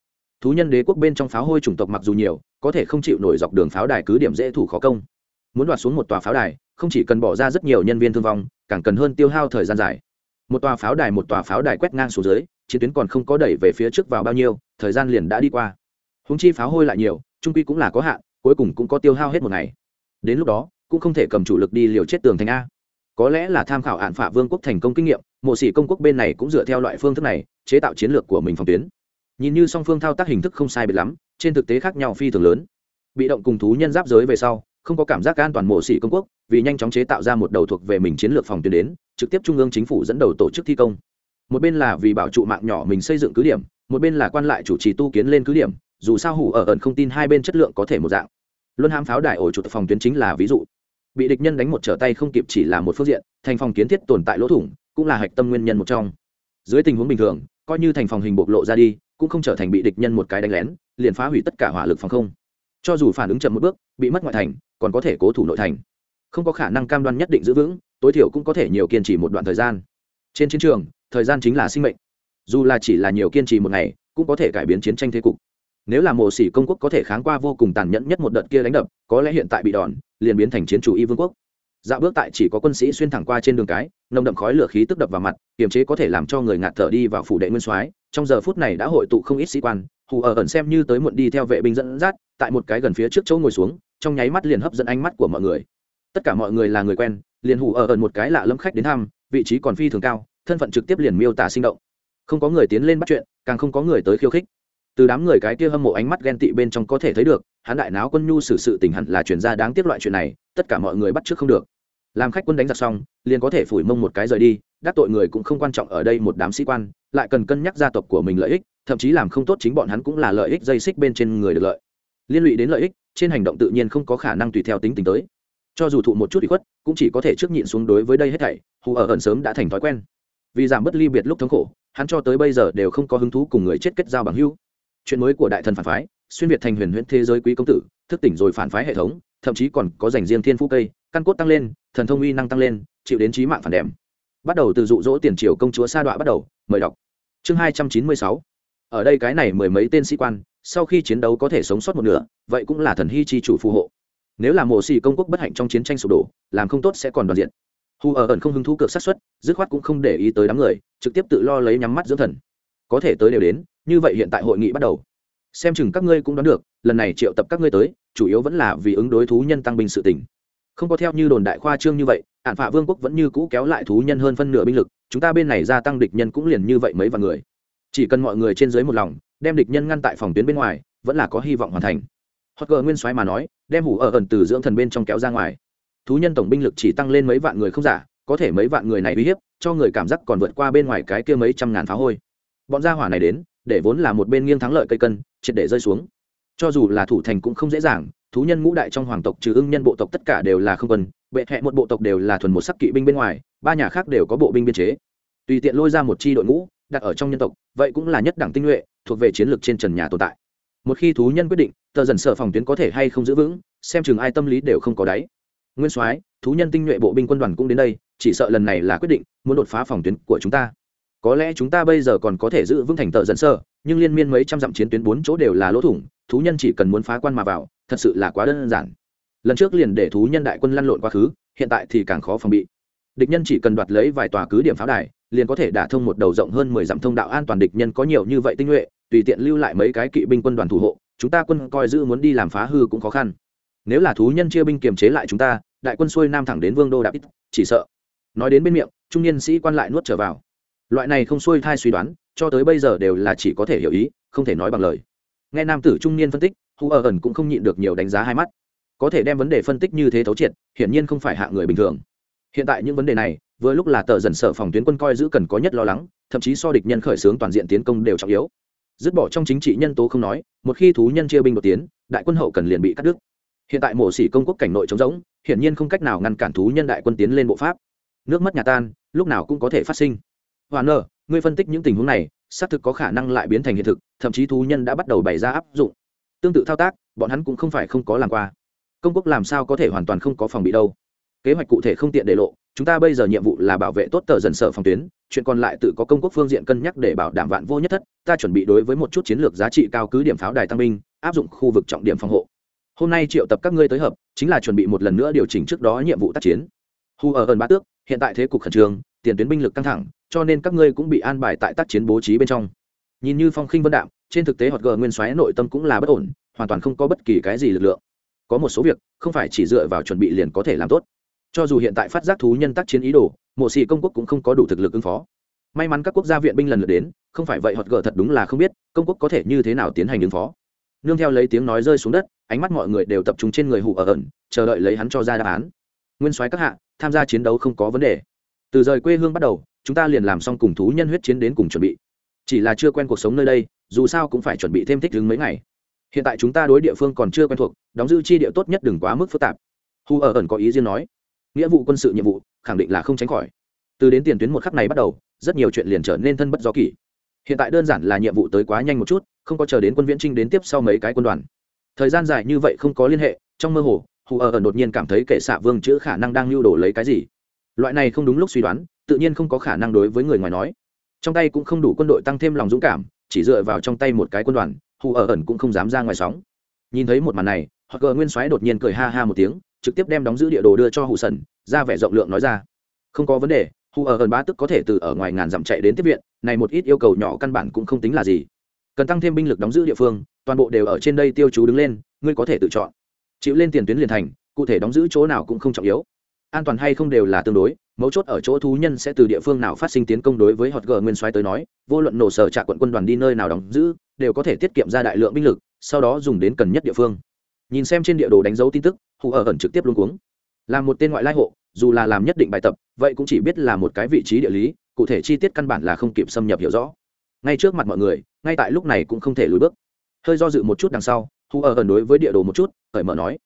Thú nhân đế quốc bên trong pháo hôi chủng tộc mặc dù nhiều, có thể không chịu nổi dọc đường pháo đài cứ điểm dễ thủ khó công. Muốn đoạt xuống một tòa pháo đài, không chỉ cần bỏ ra rất nhiều nhân viên thương vong, càng cần hơn tiêu hao thời gian dài một tòa pháo đài một tòa pháo đài quét ngang xuống dưới, chiến tuyến còn không có đẩy về phía trước vào bao nhiêu, thời gian liền đã đi qua. Húng chi pháo hôi lại nhiều, trung quy cũng là có hạn, cuối cùng cũng có tiêu hao hết một ngày. Đến lúc đó, cũng không thể cầm chủ lực đi liều chết tường thành a. Có lẽ là tham khảo hạn phả vương quốc thành công kinh nghiệm, mộ sĩ công quốc bên này cũng dựa theo loại phương thức này, chế tạo chiến lược của mình phòng tuyến. Nhìn như song phương thao tác hình thức không sai biệt lắm, trên thực tế khác nhau phi thường lớn. Bị động cùng thú nhân giáp giới về sau không có cảm giác an toàn mộ sĩ công quốc, vì nhanh chóng chế tạo ra một đầu thuộc về mình chiến lược phòng tuyến đến, trực tiếp trung ương chính phủ dẫn đầu tổ chức thi công. Một bên là vì bảo trụ mạng nhỏ mình xây dựng cứ điểm, một bên là quan lại chủ trì tu kiến lên cứ điểm, dù sao hủ ở ẩn không tin hai bên chất lượng có thể một dạng. Luân hãm pháo đài ổ chủ phòng tuyến chính là ví dụ. Bị địch nhân đánh một trở tay không kịp chỉ là một phương diện, thành phòng kiến thiết tồn tại lỗ thủng, cũng là hạch tâm nguyên nhân một trong. Dưới tình huống bình thường, coi như thành phòng hình bộc lộ ra đi, cũng không trở thành bị địch nhân một cái đánh lén, liền phá hủy tất cả hỏa lực phòng không cho dù phản ứng chậm một bước, bị mất ngoại thành, còn có thể cố thủ nội thành. Không có khả năng cam đoan nhất định giữ vững, tối thiểu cũng có thể nhiều kiên trì một đoạn thời gian. Trên chiến trường, thời gian chính là sinh mệnh. Dù là chỉ là nhiều kiên trì một ngày, cũng có thể cải biến chiến tranh thế cục. Nếu là mộ sĩ công quốc có thể kháng qua vô cùng tàn nhẫn nhất một đợt kia đánh đập, có lẽ hiện tại bị đòn, liền biến thành chiến chủ y vương quốc. Dạo bước tại chỉ có quân sĩ xuyên thẳng qua trên đường cái, nồng đậm khói lửa khí tức đập vào mặt, kiềm chế có thể làm cho người ngạt thở đi vào phủ đệ nguyên soái. Trong giờ phút này đã hội tụ không ít sĩ quan hù ở ẩn xem như tới muộn đi theo vệ binh dẫn dắt, tại một cái gần phía trước chỗ ngồi xuống, trong nháy mắt liền hấp dẫn ánh mắt của mọi người. Tất cả mọi người là người quen, liền hù ở ẩn một cái lạ lẫm khách đến thăm, vị trí còn phi thường cao, thân phận trực tiếp liền miêu tả sinh động. Không có người tiến lên bắt chuyện, càng không có người tới khiêu khích. Từ đám người cái kia hâm mộ ánh mắt ghen tị bên trong có thể thấy được, hắn đại náo quân nhu xử sự tình hẳn là chuyển ra đáng tiếc loại chuyện này, tất cả mọi người bắt trước không được làm khách quân đánh giặc xong, liền có thể phủi mông một cái rời đi, đắc tội người cũng không quan trọng ở đây một đám sĩ quan, lại cần cân nhắc gia tộc của mình lợi ích, thậm chí làm không tốt chính bọn hắn cũng là lợi ích dây xích bên trên người được lợi. Liên lụy đến lợi ích, trên hành động tự nhiên không có khả năng tùy theo tính tính tới. Cho dù thụ một chút bị khuất, cũng chỉ có thể trước nhịn xuống đối với đây hết thảy, hù ở ẩn sớm đã thành thói quen. Vì giảm bớt ly biệt lúc thống khổ, hắn cho tới bây giờ đều không có hứng thú cùng người chết kết giao bằng hữu. Chuyện mới của đại thần phản phái, xuyên việt thành huyền huyễn thế giới quý công tử, thức tỉnh rồi phản phái hệ thống thậm chí còn có dành riêng thiên phú cây, căn cốt tăng lên, thần thông uy năng tăng lên, chịu đến trí mạng phản đệm. Bắt đầu từ dụ dỗ tiền triều công chúa sa đọa bắt đầu, mời đọc. Chương hai trăm chín mươi sáu. Ở đây cái này mười mấy tên sĩ quan, sau khi chiến đấu có thể sống sót một nửa, vậy cũng là thần hy chi chủ phù hộ. Nếu là mồ xì công quốc bất hạnh trong chiến tranh sụp đổ, làm không tốt sẽ còn đoàn diện. Hù ở ẩn không hứng thú cược sát xuất dứt khoát cũng không để ý tới đám người, trực tiếp tự lo lấy nhắm mắt dưỡng thần. Có thể tới đều đến, như vậy hiện tại hội nghị bắt đầu. Xem chừng các ngươi cũng đoán được, lần này triệu tập các ngươi tới chủ yếu vẫn là vì ứng đối thú nhân tăng binh sự tỉnh không có theo như đồn đại khoa trương như vậy ạn phạ vương quốc vẫn như cũ kéo lại thú nhân hơn phân nửa binh lực, chúng ta bên này gia tăng địch nhân cũng liền như vậy mấy vạn người. Chỉ cần mọi người trên dưới một lòng, đem địch nhân ngăn tại phòng tuyến bên ngoài, vẫn là có hy vọng hoàn thành. Hoặc gờ nguyên soái mà nói, đem hủ ở ẩn từ dưỡng thần bên trong kéo ra ngoài. Thú nhân tổng binh lực chỉ tăng lên mấy vạn người không giả, có thể mấy vạn người này uy hiếp, cho người cảm giác còn vượt qua bên ngoài cái kia mấy trăm ngàn pháo hôi. Bọn gia hỏa này đến, để vốn là một bên nghiêng thắng lợi cây cân, triệt để rơi xuống cho dù là thủ thành cũng không dễ dàng, thú nhân ngũ đại trong hoàng tộc trừ ưng nhân bộ tộc tất cả đều là không quân, bệ hẹ một bộ tộc đều là thuần một sắc kỵ binh bên ngoài, ba nhà khác đều có bộ binh biên chế. Tùy tiện lôi ra một chi đội ngũ, đặt ở trong nhân tộc, vậy cũng là nhất đẳng tinh nhuệ, thuộc về chiến lược trên trần nhà tồn tại. Một khi thú nhân quyết định, tờ dần sợ phòng tuyến có thể hay không giữ vững, xem chừng ai tâm lý đều không có đáy. Nguyên soái, thú nhân tinh nhuệ bộ binh quân đoàn cũng đến đây, chỉ sợ lần này là quyết định, muốn đột phá phòng tuyến của chúng ta có lẽ chúng ta bây giờ còn có thể giữ vững thành tờ dần sơ, nhưng liên miên mấy trăm dặm chiến tuyến bốn chỗ đều là lỗ thủng, thú nhân chỉ cần muốn phá quan mà vào, thật sự là quá đơn giản. Lần trước liền để thú nhân đại quân lăn lộn quá khứ, hiện tại thì càng khó phòng bị. Địch nhân chỉ cần đoạt lấy vài tòa cứ điểm pháo đài, liền có thể đả thông một đầu rộng hơn mười dặm thông đạo an toàn địch nhân có nhiều như vậy tinh nhuệ, tùy tiện lưu lại mấy cái kỵ binh quân đoàn thủ hộ, chúng ta quân coi giữ muốn đi làm phá hư cũng khó khăn. Nếu là thú nhân chia binh kiềm chế lại chúng ta, đại quân xuôi nam thẳng đến vương đô đạp ít, chỉ sợ. Nói đến bên miệng, trung niên sĩ quan lại nuốt trở vào loại này không xuôi thai suy đoán, cho tới bây giờ đều là chỉ có thể hiểu ý, không thể nói bằng lời. Nghe nam tử trung niên phân tích, hu ở ẩn cũng không nhịn được nhiều đánh giá hai mắt. Có thể đem vấn đề phân tích như thế thấu triệt, hiển nhiên không phải hạ người bình thường. Hiện tại những vấn đề này, vừa lúc là tờ dần sở phòng tuyến quân coi giữ cần có nhất lo lắng, thậm chí so địch nhân khởi xướng toàn diện tiến công đều trọng yếu. Dứt bỏ trong chính trị nhân tố không nói, một khi thú nhân chia binh đột tiến, đại quân hậu cần liền bị cắt đứt. Hiện tại mổ xỉ công quốc cảnh nội trống rỗng, hiển nhiên không cách nào ngăn cản thú nhân đại quân tiến lên bộ pháp. Nước mất nhà tan, lúc nào cũng có thể phát sinh hoàn nơ ngươi phân tích những tình huống này, xác thực có khả năng lại biến thành hiện thực, thậm chí thú nhân đã bắt đầu bày ra áp dụng. Tương tự thao tác, bọn hắn cũng không phải không có làm qua. Công quốc làm sao có thể hoàn toàn không có phòng bị đâu. Kế hoạch cụ thể không tiện để lộ, chúng ta bây giờ nhiệm vụ là bảo vệ tốt tờ dần sở phòng tuyến, chuyện còn lại tự có công quốc phương diện cân nhắc để bảo đảm vạn vô nhất thất, ta chuẩn bị đối với một chút chiến lược giá trị cao cứ điểm pháo đài tăng binh, áp dụng khu vực trọng điểm phòng hộ. Hôm nay triệu tập các ngươi tới hợp, chính là chuẩn bị một lần nữa điều chỉnh trước đó nhiệm vụ tác chiến. Hu ở ẩn ba tước, hiện tại thế cục khẩn trương tiền tuyến binh lực căng thẳng, cho nên các ngươi cũng bị an bài tại tác chiến bố trí bên trong. Nhìn như phong khinh vân đạm, trên thực tế họ gờ nguyên xoáy nội tâm cũng là bất ổn, hoàn toàn không có bất kỳ cái gì lực lượng. Có một số việc, không phải chỉ dựa vào chuẩn bị liền có thể làm tốt. Cho dù hiện tại phát giác thú nhân tác chiến ý đồ, mộ sĩ công quốc cũng không có đủ thực lực ứng phó. May mắn các quốc gia viện binh lần lượt đến, không phải vậy họ gờ thật đúng là không biết, công quốc có thể như thế nào tiến hành ứng phó. Nương theo lấy tiếng nói rơi xuống đất, ánh mắt mọi người đều tập trung trên người hụ ở ẩn, chờ đợi lấy hắn cho ra đáp án. Nguyên soái các hạ, tham gia chiến đấu không có vấn đề từ rời quê hương bắt đầu, chúng ta liền làm xong cùng thú nhân huyết chiến đến cùng chuẩn bị. Chỉ là chưa quen cuộc sống nơi đây, dù sao cũng phải chuẩn bị thêm thích ứng mấy ngày. Hiện tại chúng ta đối địa phương còn chưa quen thuộc, đóng giữ chi địa tốt nhất đừng quá mức phức tạp. Hu ở ẩn có ý riêng nói. Nghĩa vụ quân sự nhiệm vụ, khẳng định là không tránh khỏi. Từ đến tiền tuyến một khắc này bắt đầu, rất nhiều chuyện liền trở nên thân bất do kỷ. Hiện tại đơn giản là nhiệm vụ tới quá nhanh một chút, không có chờ đến quân viễn trinh đến tiếp sau mấy cái quân đoàn. Thời gian dài như vậy không có liên hệ, trong mơ hồ hù ở ẩn đột nhiên cảm thấy kệ xạ vương chữ khả năng đang lưu đồ lấy cái gì loại này không đúng lúc suy đoán, tự nhiên không có khả năng đối với người ngoài nói. Trong tay cũng không đủ quân đội tăng thêm lòng dũng cảm, chỉ dựa vào trong tay một cái quân đoàn, hù ở ẩn cũng không dám ra ngoài sóng. Nhìn thấy một màn này hoặc Cờ nguyên soái đột nhiên cười ha ha một tiếng, trực tiếp đem đóng giữ địa đồ đưa cho hù sần, ra vẻ rộng lượng nói ra. Không có vấn đề, hù ở ẩn ba tức có thể từ ở ngoài ngàn dặm chạy đến tiếp viện, này một ít yêu cầu nhỏ căn bản cũng không tính là gì. Cần tăng thêm binh lực đóng giữ địa phương, toàn bộ đều ở trên đây tiêu chú đứng lên, ngươi có thể tự chọn. Chịu lên tiền tuyến liền thành, cụ thể đóng giữ chỗ nào cũng không trọng yếu an toàn hay không đều là tương đối, mấu chốt ở chỗ thú nhân sẽ từ địa phương nào phát sinh tiến công đối với hot g nguyên soái tới nói, vô luận nổ sở trạ quận quân đoàn đi nơi nào đóng giữ, đều có thể tiết kiệm ra đại lượng binh lực, sau đó dùng đến cần nhất địa phương. Nhìn xem trên địa đồ đánh dấu tin tức, hù ở ẩn trực tiếp luôn cuống. Là một tên ngoại lai hộ, dù là làm nhất định bài tập, vậy cũng chỉ biết là một cái vị trí địa lý, cụ thể chi tiết căn bản là không kịp xâm nhập hiểu rõ. Ngay trước mặt mọi người, ngay tại lúc này cũng không thể lùi bước. Hơi do dự một chút đằng sau, hù ở ẩn đối với địa đồ một chút, cởi mở nói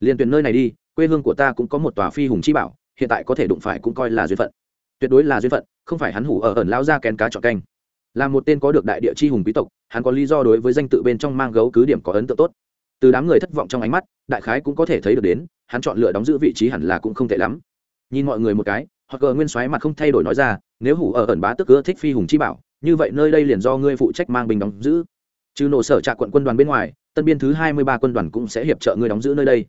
liền tuyển nơi này đi quê hương của ta cũng có một tòa phi hùng chi bảo, hiện tại có thể đụng phải cũng coi là duyên phận. Tuyệt đối là duyên phận, không phải hắn hủ ở ẩn lao ra kén cá chọn canh. Là một tên có được đại địa chi hùng quý tộc, hắn có lý do đối với danh tự bên trong mang gấu cứ điểm có ấn tượng tốt. Từ đám người thất vọng trong ánh mắt, đại khái cũng có thể thấy được đến, hắn chọn lựa đóng giữ vị trí hẳn là cũng không tệ lắm. Nhìn mọi người một cái hoặc gờ nguyên soái mặt không thay đổi nói ra, nếu hủ ở ẩn bá tức ưa thích phi hùng chi bảo, như vậy nơi đây liền do ngươi phụ trách mang binh đóng giữ. Trừ nổ sở trạ quận quân đoàn bên ngoài, tân biên thứ hai mươi ba quân đoàn cũng sẽ hiệp trợ ngươi đóng giữ nơi đây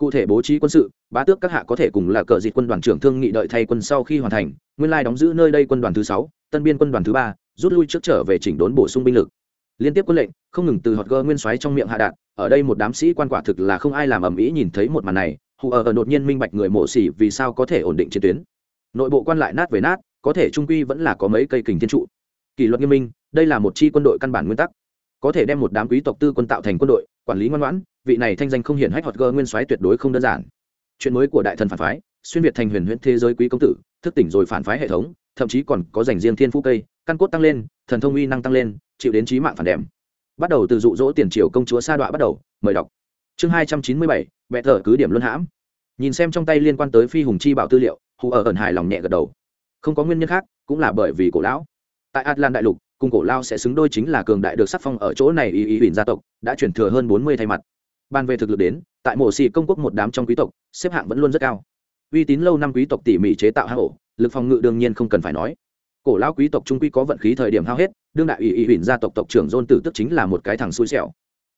cụ thể bố trí quân sự, bá tước các hạ có thể cùng là cờ dịt quân đoàn trưởng thương nghị đợi thay quân sau khi hoàn thành, nguyên lai đóng giữ nơi đây quân đoàn thứ sáu, tân biên quân đoàn thứ ba, rút lui trước trở về chỉnh đốn bổ sung binh lực. Liên tiếp quân lệnh, không ngừng từ hot gơ nguyên xoáy trong miệng hạ đạn ở đây một đám sĩ quan quả thực là không ai làm ầm ĩ nhìn thấy một màn này, hù ở đột nhiên minh bạch người mộ xỉ vì sao có thể ổn định chiến tuyến. Nội bộ quan lại nát về nát, có thể trung quy vẫn là có mấy cây kình thiên trụ. Kỷ luật nghiêm minh, đây là một chi quân đội căn bản nguyên tắc. Có thể đem một đám quý tộc tư quân tạo thành quân đội, quản lý ngoan ngoãn vị này thanh danh không hiển hách hot gơ nguyên soái tuyệt đối không đơn giản. Chuyện mới của đại thần phản phái, xuyên việt thành huyền huyễn thế giới quý công tử, thức tỉnh rồi phản phái hệ thống, thậm chí còn có dành riêng thiên phú cây, căn cốt tăng lên, thần thông uy năng tăng lên, chịu đến trí mạng phản đệm. Bắt đầu từ dụ dỗ tiền triều công chúa sa đọa bắt đầu, mời đọc. Chương hai trăm chín mươi bảy vẽ thở cứ điểm luân hãm. Nhìn xem trong tay liên quan tới phi hùng chi bảo tư liệu, hù ở ẩn hài lòng nhẹ gật đầu. Không có nguyên nhân khác, cũng là bởi vì cổ lão. Tại atlan đại lục, cùng cổ lao sẽ xứng đôi chính là cường đại được sắc phong ở chỗ này ý ý huỳnh gia tộc, đã chuyển thừa hơn bốn mươi thay mặt ban về thực lực đến, tại mổ xì công quốc một đám trong quý tộc, xếp hạng vẫn luôn rất cao. Uy tín lâu năm quý tộc tỉ mỉ chế tạo hang ổ, lực phòng ngự đương nhiên không cần phải nói. Cổ lao quý tộc trung quy có vận khí thời điểm hao hết, đương đại ủy ủy huỳnh gia tộc tộc trưởng dôn tử tức chính là một cái thằng xui xẻo.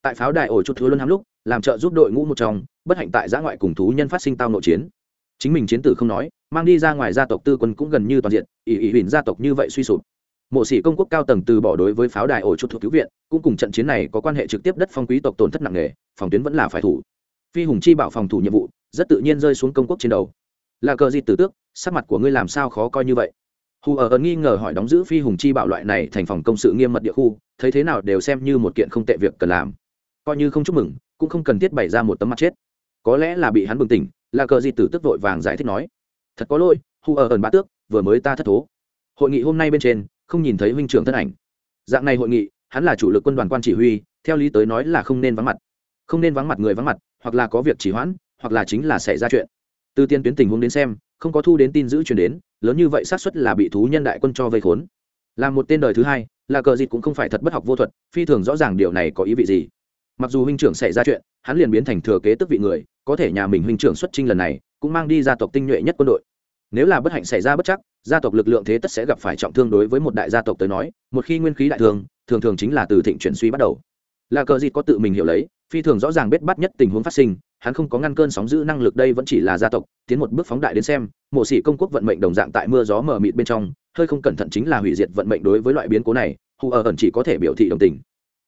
Tại pháo đài ổ chút thứ luân hám lúc, làm trợ giúp đội ngũ một trong, bất hạnh tại giã ngoại cùng thú nhân phát sinh tao nội chiến. Chính mình chiến tử không nói, mang đi ra ngoài gia tộc tư quân cũng gần như toàn diện ỷ ỷ huỳnh gia tộc như vậy suy sụp. Mộ sĩ công quốc cao tầng từ bỏ đối với pháo đài ổ chút thuộc cứu viện, cũng cùng trận chiến này có quan hệ trực tiếp đất phong quý tộc tổn thất nặng nề phòng tuyến vẫn là phải thủ. Phi hùng chi bảo phòng thủ nhiệm vụ, rất tự nhiên rơi xuống công quốc trên đầu. Là cờ gì tử tước, sắc mặt của ngươi làm sao khó coi như vậy? Hù ở ẩn nghi ngờ hỏi đóng giữ phi hùng chi bảo loại này thành phòng công sự nghiêm mật địa khu, thấy thế nào đều xem như một kiện không tệ việc cần làm. Coi như không chúc mừng, cũng không cần thiết bày ra một tấm mặt chết. Có lẽ là bị hắn bừng tỉnh, là cờ gì tử Tước vội vàng giải thích nói. Thật có lỗi, hù ở ẩn bá tước, vừa mới ta thất thố. Hội nghị hôm nay bên trên, không nhìn thấy huynh trưởng thân ảnh. Dạng này hội nghị, hắn là chủ lực quân đoàn quan chỉ huy, theo lý tới nói là không nên vắng mặt không nên vắng mặt người vắng mặt, hoặc là có việc chỉ hoãn, hoặc là chính là xảy ra chuyện. Từ tiên tuyến tình huống đến xem, không có thu đến tin giữ truyền đến, lớn như vậy xác suất là bị thú nhân đại quân cho vây khốn. Là một tên đời thứ hai, là cờ dịt cũng không phải thật bất học vô thuật, phi thường rõ ràng điều này có ý vị gì. Mặc dù huynh trưởng xảy ra chuyện, hắn liền biến thành thừa kế tức vị người, có thể nhà mình huynh trưởng xuất trinh lần này, cũng mang đi gia tộc tinh nhuệ nhất quân đội. Nếu là bất hạnh xảy ra bất chắc, gia tộc lực lượng thế tất sẽ gặp phải trọng thương đối với một đại gia tộc tới nói, một khi nguyên khí đại thương thường thường chính là từ thịnh chuyển suy bắt đầu. Là cờ gì có tự mình hiểu lấy phi thường rõ ràng biết bắt nhất tình huống phát sinh, hắn không có ngăn cơn sóng giữ năng lực đây vẫn chỉ là gia tộc, tiến một bước phóng đại đến xem mộ sĩ công quốc vận mệnh đồng dạng tại mưa gió mờ mịt bên trong, hơi không cẩn thận chính là hủy diệt vận mệnh đối với loại biến cố này, hù ở ẩn chỉ có thể biểu thị đồng tình.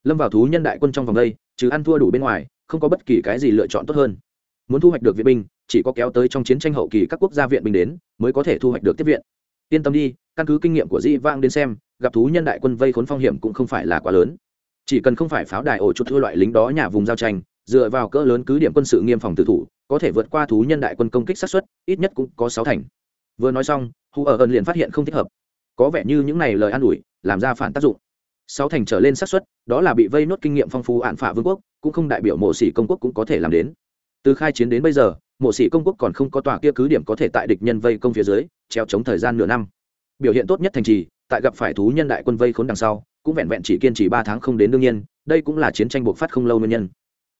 Lâm vào thú nhân đại quân trong vòng đây chứ ăn thua đủ bên ngoài, không có bất kỳ cái gì lựa chọn tốt hơn. Muốn thu hoạch được viện binh, chỉ có kéo tới trong chiến tranh hậu kỳ các quốc gia viện binh đến, mới có thể thu hoạch được tiếp viện. Yên tâm đi, căn cứ kinh nghiệm của dĩ vang đến xem, gặp thú nhân đại quân vây khốn phong hiểm cũng không phải là quá lớn chỉ cần không phải pháo đài ổ chút thua loại lính đó nhà vùng giao tranh, dựa vào cỡ lớn cứ điểm quân sự nghiêm phòng tự thủ, có thể vượt qua thú nhân đại quân công kích sát xuất ít nhất cũng có sáu thành. Vừa nói xong hù ở ẩn liền phát hiện không thích hợp. Có vẻ như những này lời an ủi, làm ra phản tác dụng. Sáu thành trở lên sát xuất đó là bị vây nốt kinh nghiệm phong phú ạn phả vương quốc, cũng không đại biểu mộ sĩ công quốc cũng có thể làm đến. Từ khai chiến đến bây giờ, mộ sĩ công quốc còn không có tòa kia cứ điểm có thể tại địch nhân vây công phía dưới, treo chống thời gian nửa năm. Biểu hiện tốt nhất thành trì, tại gặp phải thú nhân đại quân vây khốn đằng sau cũng vẹn vẹn chỉ kiên trì ba tháng không đến đương nhiên, đây cũng là chiến tranh buộc phát không lâu nguyên nhân.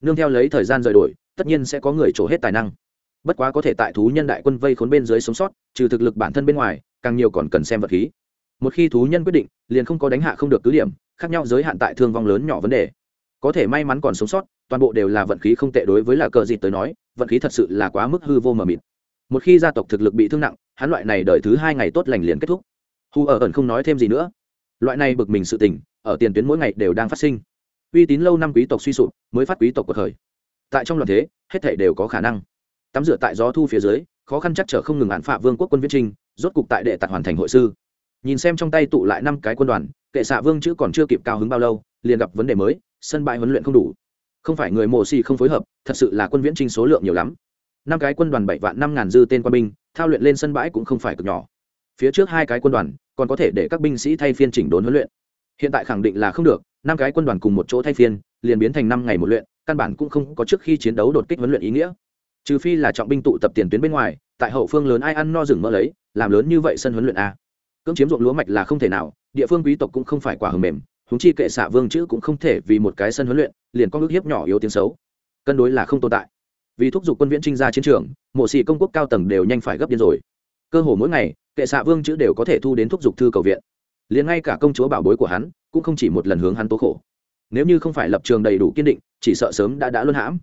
Nương theo lấy thời gian rời đổi, tất nhiên sẽ có người trổ hết tài năng. Bất quá có thể tại thú nhân đại quân vây khốn bên dưới sống sót, trừ thực lực bản thân bên ngoài, càng nhiều còn cần xem vật khí. Một khi thú nhân quyết định, liền không có đánh hạ không được cứ điểm, khác nhau giới hạn tại thương vong lớn nhỏ vấn đề. Có thể may mắn còn sống sót, toàn bộ đều là vận khí không tệ đối với là cờ gì tới nói, vận khí thật sự là quá mức hư vô mờ mịt. Một khi gia tộc thực lực bị thương nặng, hắn loại này đợi thứ hai ngày tốt lành liền kết thúc. Hu ở ẩn không nói thêm gì nữa loại này bực mình sự tình, ở tiền tuyến mỗi ngày đều đang phát sinh. Uy tín lâu năm quý tộc suy sụp, mới phát quý tộc cuộc khởi. Tại trong loạn thế, hết thể đều có khả năng. Tắm rửa tại gió thu phía dưới, khó khăn chắc trở không ngừng hạn phạ vương quốc quân viết trinh, rốt cục tại đệ tạt hoàn thành hội sư. Nhìn xem trong tay tụ lại năm cái quân đoàn, kệ xạ vương chữ còn chưa kịp cao hứng bao lâu, liền gặp vấn đề mới, sân bãi huấn luyện không đủ. Không phải người mồ xì không phối hợp, thật sự là quân viễn trinh số lượng nhiều lắm. Năm cái quân đoàn bảy vạn năm ngàn dư tên quân binh, thao luyện lên sân bãi cũng không phải cực nhỏ. Phía trước hai cái quân đoàn còn có thể để các binh sĩ thay phiên chỉnh đốn huấn luyện. Hiện tại khẳng định là không được, năm cái quân đoàn cùng một chỗ thay phiên, liền biến thành năm ngày một luyện, căn bản cũng không có trước khi chiến đấu đột kích huấn luyện ý nghĩa. Trừ phi là trọng binh tụ tập tiền tuyến bên ngoài, tại hậu phương lớn ai ăn no rừng mỡ lấy, làm lớn như vậy sân huấn luyện a. Cưỡng chiếm ruộng lúa mạch là không thể nào, địa phương quý tộc cũng không phải quả hầm mềm húng chi kệ xạ vương chữ cũng không thể vì một cái sân huấn luyện, liền có ước hiếp nhỏ yếu tiếng xấu. Cân đối là không tồn tại. Vì thúc giục quân viễn trinh ra chiến trường, mộ sĩ công quốc cao tầng đều nhanh phải gấp điên rồi. Cơ hồ mỗi ngày kệ xạ vương chữ đều có thể thu đến thúc giục thư cầu viện. Liền ngay cả công chúa bảo bối của hắn cũng không chỉ một lần hướng hắn tố khổ. Nếu như không phải lập trường đầy đủ kiên định, chỉ sợ sớm đã đã luân hãm.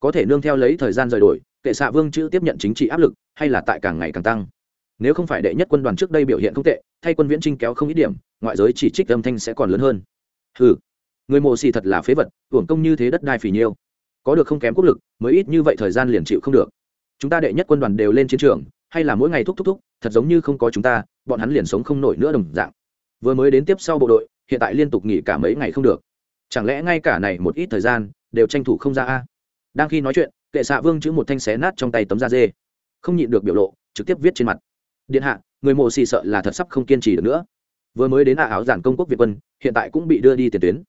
Có thể nương theo lấy thời gian rời đổi, kệ xạ vương chữ tiếp nhận chính trị áp lực, hay là tại càng ngày càng tăng. Nếu không phải đệ nhất quân đoàn trước đây biểu hiện không tệ, thay quân viễn trinh kéo không ít điểm, ngoại giới chỉ trích âm thanh sẽ còn lớn hơn. Ừ người mộ xì thật là phế vật, hưởng công như thế đất đai phì nhiêu. Có được không kém quốc lực, mới ít như vậy thời gian liền chịu không được. Chúng ta đệ nhất quân đoàn đều lên chiến trường hay là mỗi ngày thúc thúc thúc, thật giống như không có chúng ta, bọn hắn liền sống không nổi nữa đồng dạng. Vừa mới đến tiếp sau bộ đội, hiện tại liên tục nghỉ cả mấy ngày không được. Chẳng lẽ ngay cả này một ít thời gian, đều tranh thủ không ra a? Đang khi nói chuyện, kệ xạ vương chữ một thanh xé nát trong tay tấm da dê. Không nhịn được biểu lộ, trực tiếp viết trên mặt. Điện hạ, người mộ xì sợ là thật sắp không kiên trì được nữa. Vừa mới đến hạ áo giản công quốc việt quân, hiện tại cũng bị đưa đi tiền tuyến.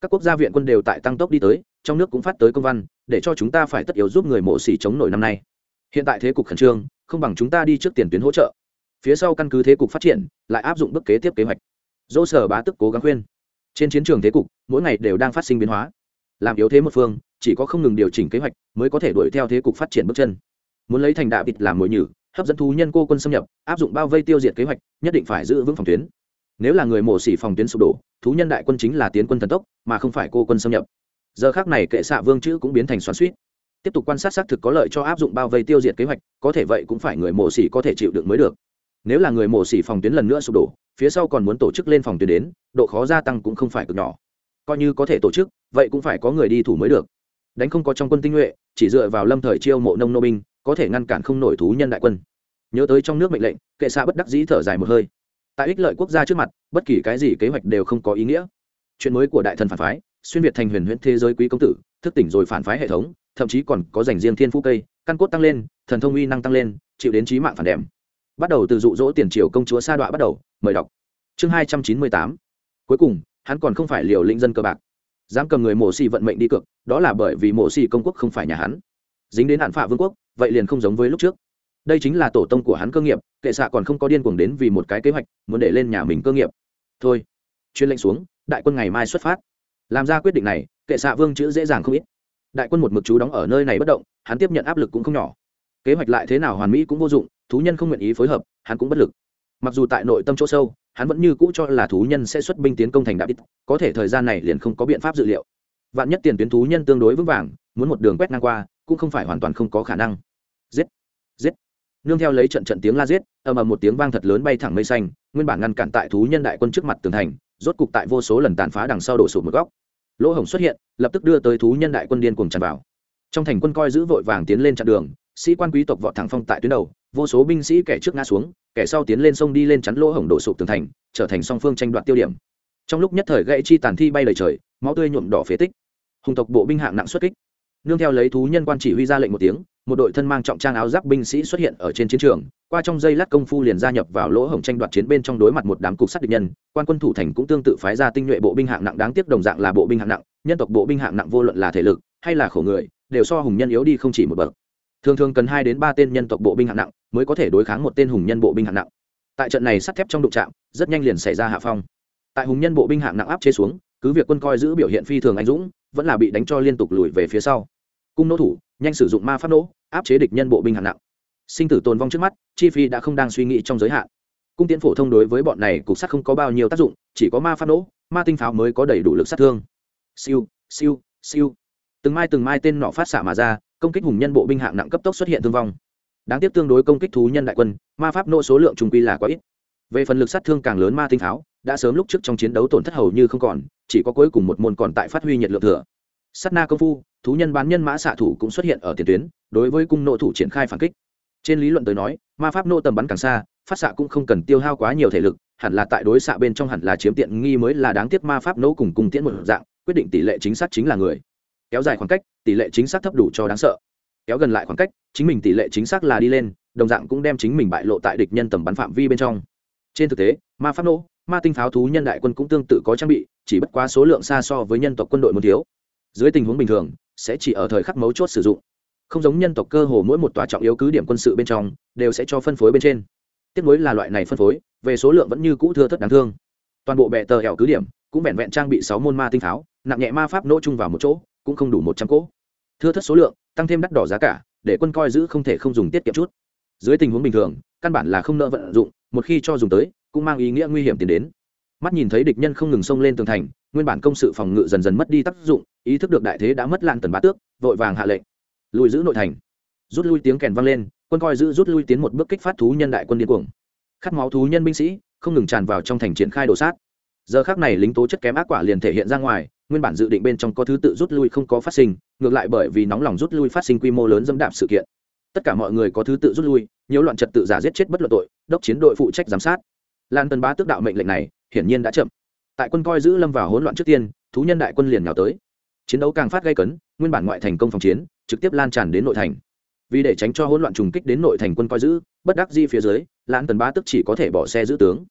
Các quốc gia viện quân đều tại tăng tốc đi tới, trong nước cũng phát tới công văn, để cho chúng ta phải tất yếu giúp người mộ xì chống nổi năm nay. Hiện tại thế cục khẩn trương không bằng chúng ta đi trước tiền tuyến hỗ trợ. Phía sau căn cứ thế cục phát triển, lại áp dụng bước kế tiếp kế hoạch. Dỗ sở bá tức cố gắng khuyên. Trên chiến trường thế cục, mỗi ngày đều đang phát sinh biến hóa. Làm yếu thế một phương, chỉ có không ngừng điều chỉnh kế hoạch mới có thể đuổi theo thế cục phát triển bước chân. Muốn lấy thành đạo vịt làm mồi nhử, hấp dẫn thú nhân cô quân xâm nhập, áp dụng bao vây tiêu diệt kế hoạch, nhất định phải giữ vững phòng tuyến. Nếu là người mổ xỉ phòng tuyến sụp đổ, thú nhân đại quân chính là tiến quân thần tốc, mà không phải cô quân xâm nhập. Giờ khác này kệ xạ vương chữ cũng biến thành xoắn suýt tiếp tục quan sát xác thực có lợi cho áp dụng bao vây tiêu diệt kế hoạch, có thể vậy cũng phải người mổ xỉ có thể chịu đựng mới được. Nếu là người mổ xỉ phòng tuyến lần nữa sụp đổ, phía sau còn muốn tổ chức lên phòng tuyến đến, độ khó gia tăng cũng không phải cực nhỏ. Coi như có thể tổ chức, vậy cũng phải có người đi thủ mới được. Đánh không có trong quân tinh nhuệ, chỉ dựa vào lâm thời chiêu mộ nông nô binh, có thể ngăn cản không nổi thú nhân đại quân. Nhớ tới trong nước mệnh lệnh, kệ xạ bất đắc dĩ thở dài một hơi. Tại ích lợi quốc gia trước mặt, bất kỳ cái gì kế hoạch đều không có ý nghĩa. Chuyện mới của đại thần phản phái, xuyên việt thành huyền huyễn thế giới quý công tử, thức tỉnh rồi phản phái hệ thống thậm chí còn có dành riêng thiên phú cây, căn cốt tăng lên, thần thông uy năng tăng lên, chịu đến trí mạng phản đèm bắt đầu từ dụ dỗ tiền triều công chúa sa đọa bắt đầu, mời đọc. Chương hai trăm chín mươi tám. Cuối cùng, hắn còn không phải liều lĩnh dân cơ bạc. Dám cầm người mổ xì vận mệnh đi cược, đó là bởi vì mổ xì công quốc không phải nhà hắn. Dính đến hạn phạ vương quốc, vậy liền không giống với lúc trước. Đây chính là tổ tông của hắn cơ nghiệp, kệ xạ còn không có điên cuồng đến vì một cái kế hoạch, muốn để lên nhà mình cơ nghiệp. Thôi, chuyên lệnh xuống, đại quân ngày mai xuất phát. Làm ra quyết định này, kệ xạ vương chữ dễ dàng không ít đại quân một mực chú đóng ở nơi này bất động, hắn tiếp nhận áp lực cũng không nhỏ. Kế hoạch lại thế nào hoàn mỹ cũng vô dụng, thú nhân không nguyện ý phối hợp, hắn cũng bất lực. Mặc dù tại nội tâm chỗ sâu, hắn vẫn như cũ cho là thú nhân sẽ xuất binh tiến công thành đạp ít, có thể thời gian này liền không có biện pháp dự liệu. Vạn nhất tiền tuyến thú nhân tương đối vững vàng, muốn một đường quét ngang qua, cũng không phải hoàn toàn không có khả năng. Giết! Giết! Nương theo lấy trận trận tiếng la giết, ầm ầm một tiếng vang thật lớn bay thẳng mây xanh, nguyên bản ngăn cản tại thú nhân đại quân trước mặt tường thành, rốt cục tại vô số lần tàn phá đằng sau đổ sụp một góc lỗ hổng xuất hiện, lập tức đưa tới thú nhân đại quân điên cuồng tràn vào. Trong thành quân coi giữ vội vàng tiến lên chặn đường, sĩ quan quý tộc vọt thẳng phong tại tuyến đầu, vô số binh sĩ kẻ trước ngã xuống, kẻ sau tiến lên sông đi lên chắn lỗ hổng đổ sụp tường thành, trở thành song phương tranh đoạt tiêu điểm. Trong lúc nhất thời gãy chi tàn thi bay lời trời, máu tươi nhuộm đỏ phế tích. Hùng tộc bộ binh hạng nặng xuất kích. Nương theo lấy thú nhân quan chỉ huy ra lệnh một tiếng, một đội thân mang trọng trang áo giáp binh sĩ xuất hiện ở trên chiến trường qua trong giây lát công phu liền gia nhập vào lỗ hổng tranh đoạt chiến bên trong đối mặt một đám cục sát địch nhân. Quan quân thủ thành cũng tương tự phái ra tinh nhuệ bộ binh hạng nặng, đáng tiếc đồng dạng là bộ binh hạng nặng, nhân tộc bộ binh hạng nặng vô luận là thể lực hay là khổ người, đều so hùng nhân yếu đi không chỉ một bậc. Thường thường cần hai đến ba tên nhân tộc bộ binh hạng nặng mới có thể đối kháng một tên hùng nhân bộ binh hạng nặng. Tại trận này sắt thép trong đụng trạm rất nhanh liền xảy ra hạ phong. Tại hùng nhân bộ binh hạng nặng áp chế xuống, cứ việc quân coi giữ biểu hiện phi thường anh dũng, vẫn là bị đánh cho liên tục lùi về phía sau. Cung nỗ thủ, nhanh sử dụng ma pháp nỗ áp chế địch nhân bộ binh hạng nặng sinh tử tồn vong trước mắt, chi phí đã không đang suy nghĩ trong giới hạn. Cung tiễn phổ thông đối với bọn này cục sắt không có bao nhiêu tác dụng, chỉ có ma pháp nỗ ma tinh pháo mới có đầy đủ lực sát thương. Siêu siêu siêu. Từng mai từng mai tên nọ phát xạ mà ra, công kích hùng nhân bộ binh hạng nặng cấp tốc xuất hiện thương vong. Đáng tiếc tương đối công kích thú nhân đại quân, ma pháp nỗ số lượng trung quy là quá ít. Về phần lực sát thương càng lớn ma tinh pháo, đã sớm lúc trước trong chiến đấu tổn thất hầu như không còn, chỉ có cuối cùng một môn còn tại phát huy nhiệt lượng thừa. Sắt na công phu, thú nhân bán nhân mã xạ thủ cũng xuất hiện ở tiền tuyến, đối với cung nộ thủ triển khai phản kích trên lý luận tới nói, ma pháp nô tầm bắn càng xa, phát xạ cũng không cần tiêu hao quá nhiều thể lực, hẳn là tại đối xạ bên trong hẳn là chiếm tiện nghi mới là đáng tiếc ma pháp nô cùng cung tiễn một dạng, quyết định tỷ lệ chính xác chính là người. Kéo dài khoảng cách, tỷ lệ chính xác thấp đủ cho đáng sợ. Kéo gần lại khoảng cách, chính mình tỷ lệ chính xác là đi lên, đồng dạng cũng đem chính mình bại lộ tại địch nhân tầm bắn phạm vi bên trong. Trên thực tế, ma pháp nô, ma tinh pháo thú nhân đại quân cũng tương tự có trang bị, chỉ bất quá số lượng xa so với nhân tộc quân đội muốn thiếu. Dưới tình huống bình thường, sẽ chỉ ở thời khắc mấu chốt sử dụng không giống nhân tộc cơ hồ mỗi một tòa trọng yếu cứ điểm quân sự bên trong, đều sẽ cho phân phối bên trên. Tiếp nối là loại này phân phối, về số lượng vẫn như cũ thưa thất đáng thương. Toàn bộ bệ tờ hẻo cứ điểm cũng vẹn vẹn trang bị sáu môn ma tinh tháo nặng nhẹ ma pháp nỗ chung vào một chỗ, cũng không đủ một trăm cỗ. Thưa thất số lượng, tăng thêm đắt đỏ giá cả, để quân coi giữ không thể không dùng tiết kiệm chút. Dưới tình huống bình thường, căn bản là không nợ vận dụng, một khi cho dùng tới, cũng mang ý nghĩa nguy hiểm tiến đến. Mắt nhìn thấy địch nhân không ngừng xông lên tường thành, nguyên bản công sự phòng ngự dần dần mất đi tác dụng, ý thức được đại thế đã mất lan tần bá tước, vội vàng hạ lệnh lùi giữ nội thành. Rút lui tiếng kèn vang lên, quân coi giữ rút lui tiến một bước kích phát thú nhân đại quân điên cuồng. Khát máu thú nhân binh sĩ, không ngừng tràn vào trong thành triển khai đổ sát. Giờ khác này lính tố chất kém ác quả liền thể hiện ra ngoài, nguyên bản dự định bên trong có thứ tự rút lui không có phát sinh, ngược lại bởi vì nóng lòng rút lui phát sinh quy mô lớn dẫm đạp sự kiện. Tất cả mọi người có thứ tự rút lui nhiều loạn trật tự giả giết chết bất luận tội, đốc chiến đội phụ trách giám sát. Lan tân bá tước đạo mệnh lệnh này, hiển nhiên đã chậm. Tại quân coi giữ lâm vào hỗn loạn trước tiên, thú nhân đại quân liền nhào tới. Chiến đấu càng phát gây cấn, nguyên bản ngoại thành công phòng chiến trực tiếp lan tràn đến nội thành. Vì để tránh cho hỗn loạn trùng kích đến nội thành quân coi giữ, bất đắc di phía dưới, lãn tần bá tức chỉ có thể bỏ xe giữ tướng.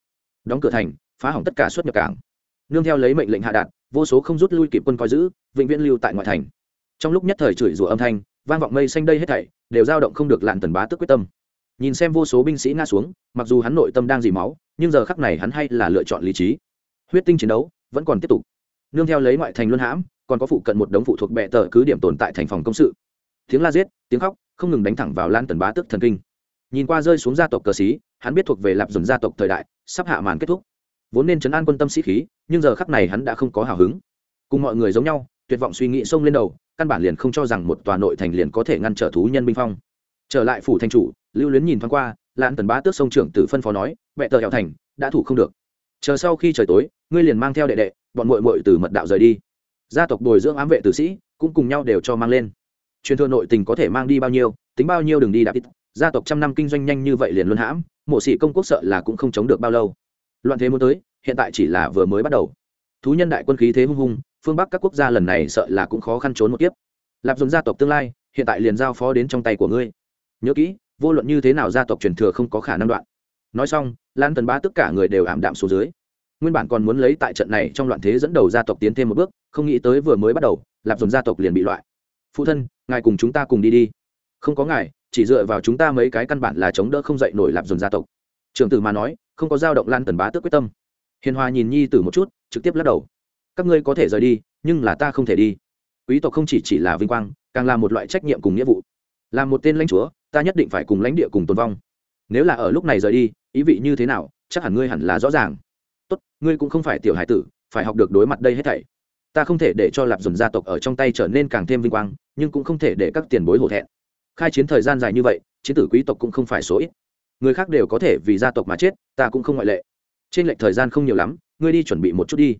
Đóng cửa thành, phá hỏng tất cả xuất nhập cảng. Nương theo lấy mệnh lệnh hạ đạt, vô số không rút lui kịp quân coi giữ, vĩnh viễn lưu tại ngoại thành. Trong lúc nhất thời chửi rủa âm thanh, vang vọng mây xanh đây hết thảy, đều dao động không được lạn tần bá tức quyết tâm. Nhìn xem vô số binh sĩ ngã xuống, mặc dù hắn nội tâm đang dì máu, nhưng giờ khắc này hắn hay là lựa chọn lý trí. Huyết tinh chiến đấu vẫn còn tiếp tục. Nương theo lấy ngoại thành luân hãm, còn có phụ cận một đống phụ thuộc bệ tờ cứ điểm tồn tại thành phòng công sự tiếng la giết, tiếng khóc, không ngừng đánh thẳng vào lan tần bá tức thần kinh. Nhìn qua rơi xuống gia tộc cờ xí hắn biết thuộc về lạp dồn gia tộc thời đại, sắp hạ màn kết thúc. Vốn nên chấn an quân tâm sĩ khí, nhưng giờ khắc này hắn đã không có hào hứng. Cùng mọi người giống nhau, tuyệt vọng suy nghĩ xông lên đầu, căn bản liền không cho rằng một tòa nội thành liền có thể ngăn trở thú nhân binh phong. Trở lại phủ thành chủ, lưu luyến nhìn thoáng qua, lan tần bá tước sông trưởng tử phân phó nói mẹ tờ hẹo thành, đã thủ không được. Chờ sau khi trời tối, ngươi liền mang theo đệ đệ, bọn mội mội từ mật đạo rời đi. Gia tộc bồi dưỡng ám vệ tử sĩ cũng cùng nhau đều cho mang lên truyền thừa nội tình có thể mang đi bao nhiêu, tính bao nhiêu đường đi đạp ít. Gia tộc trăm năm kinh doanh nhanh như vậy liền luân hãm, mộ sĩ công quốc sợ là cũng không chống được bao lâu. Loạn thế muốn tới, hiện tại chỉ là vừa mới bắt đầu. Thú nhân đại quân khí thế hung hung, phương bắc các quốc gia lần này sợ là cũng khó khăn trốn một kiếp. Lạp dồn gia tộc tương lai, hiện tại liền giao phó đến trong tay của ngươi. Nhớ kỹ, vô luận như thế nào gia tộc truyền thừa không có khả năng đoạn. Nói xong, lan tần ba tất cả người đều ảm đạm xuống dưới. Nguyên bản còn muốn lấy tại trận này trong loạn thế dẫn đầu gia tộc tiến thêm một bước, không nghĩ tới vừa mới bắt đầu, lạp dồn gia tộc liền bị loại phụ thân, ngài cùng chúng ta cùng đi đi. Không có ngài, chỉ dựa vào chúng ta mấy cái căn bản là chống đỡ không dậy nổi lạp dồn gia tộc. Trường tử mà nói, không có dao động lan tần bá tước quyết tâm. Hiền hòa nhìn nhi tử một chút, trực tiếp lắc đầu. Các ngươi có thể rời đi, nhưng là ta không thể đi. Quý tộc không chỉ chỉ là vinh quang, càng là một loại trách nhiệm cùng nghĩa vụ. Là một tên lãnh chúa, ta nhất định phải cùng lãnh địa cùng tồn vong. Nếu là ở lúc này rời đi, ý vị như thế nào, chắc hẳn ngươi hẳn là rõ ràng. Tốt, ngươi cũng không phải tiểu hải tử, phải học được đối mặt đây hết thảy. Ta không thể để cho lạp dồn gia tộc ở trong tay trở nên càng thêm vinh quang nhưng cũng không thể để các tiền bối hổ thẹn. Khai chiến thời gian dài như vậy, chiến tử quý tộc cũng không phải số ít. Người khác đều có thể vì gia tộc mà chết, ta cũng không ngoại lệ. Trên lệch thời gian không nhiều lắm, ngươi đi chuẩn bị một chút đi.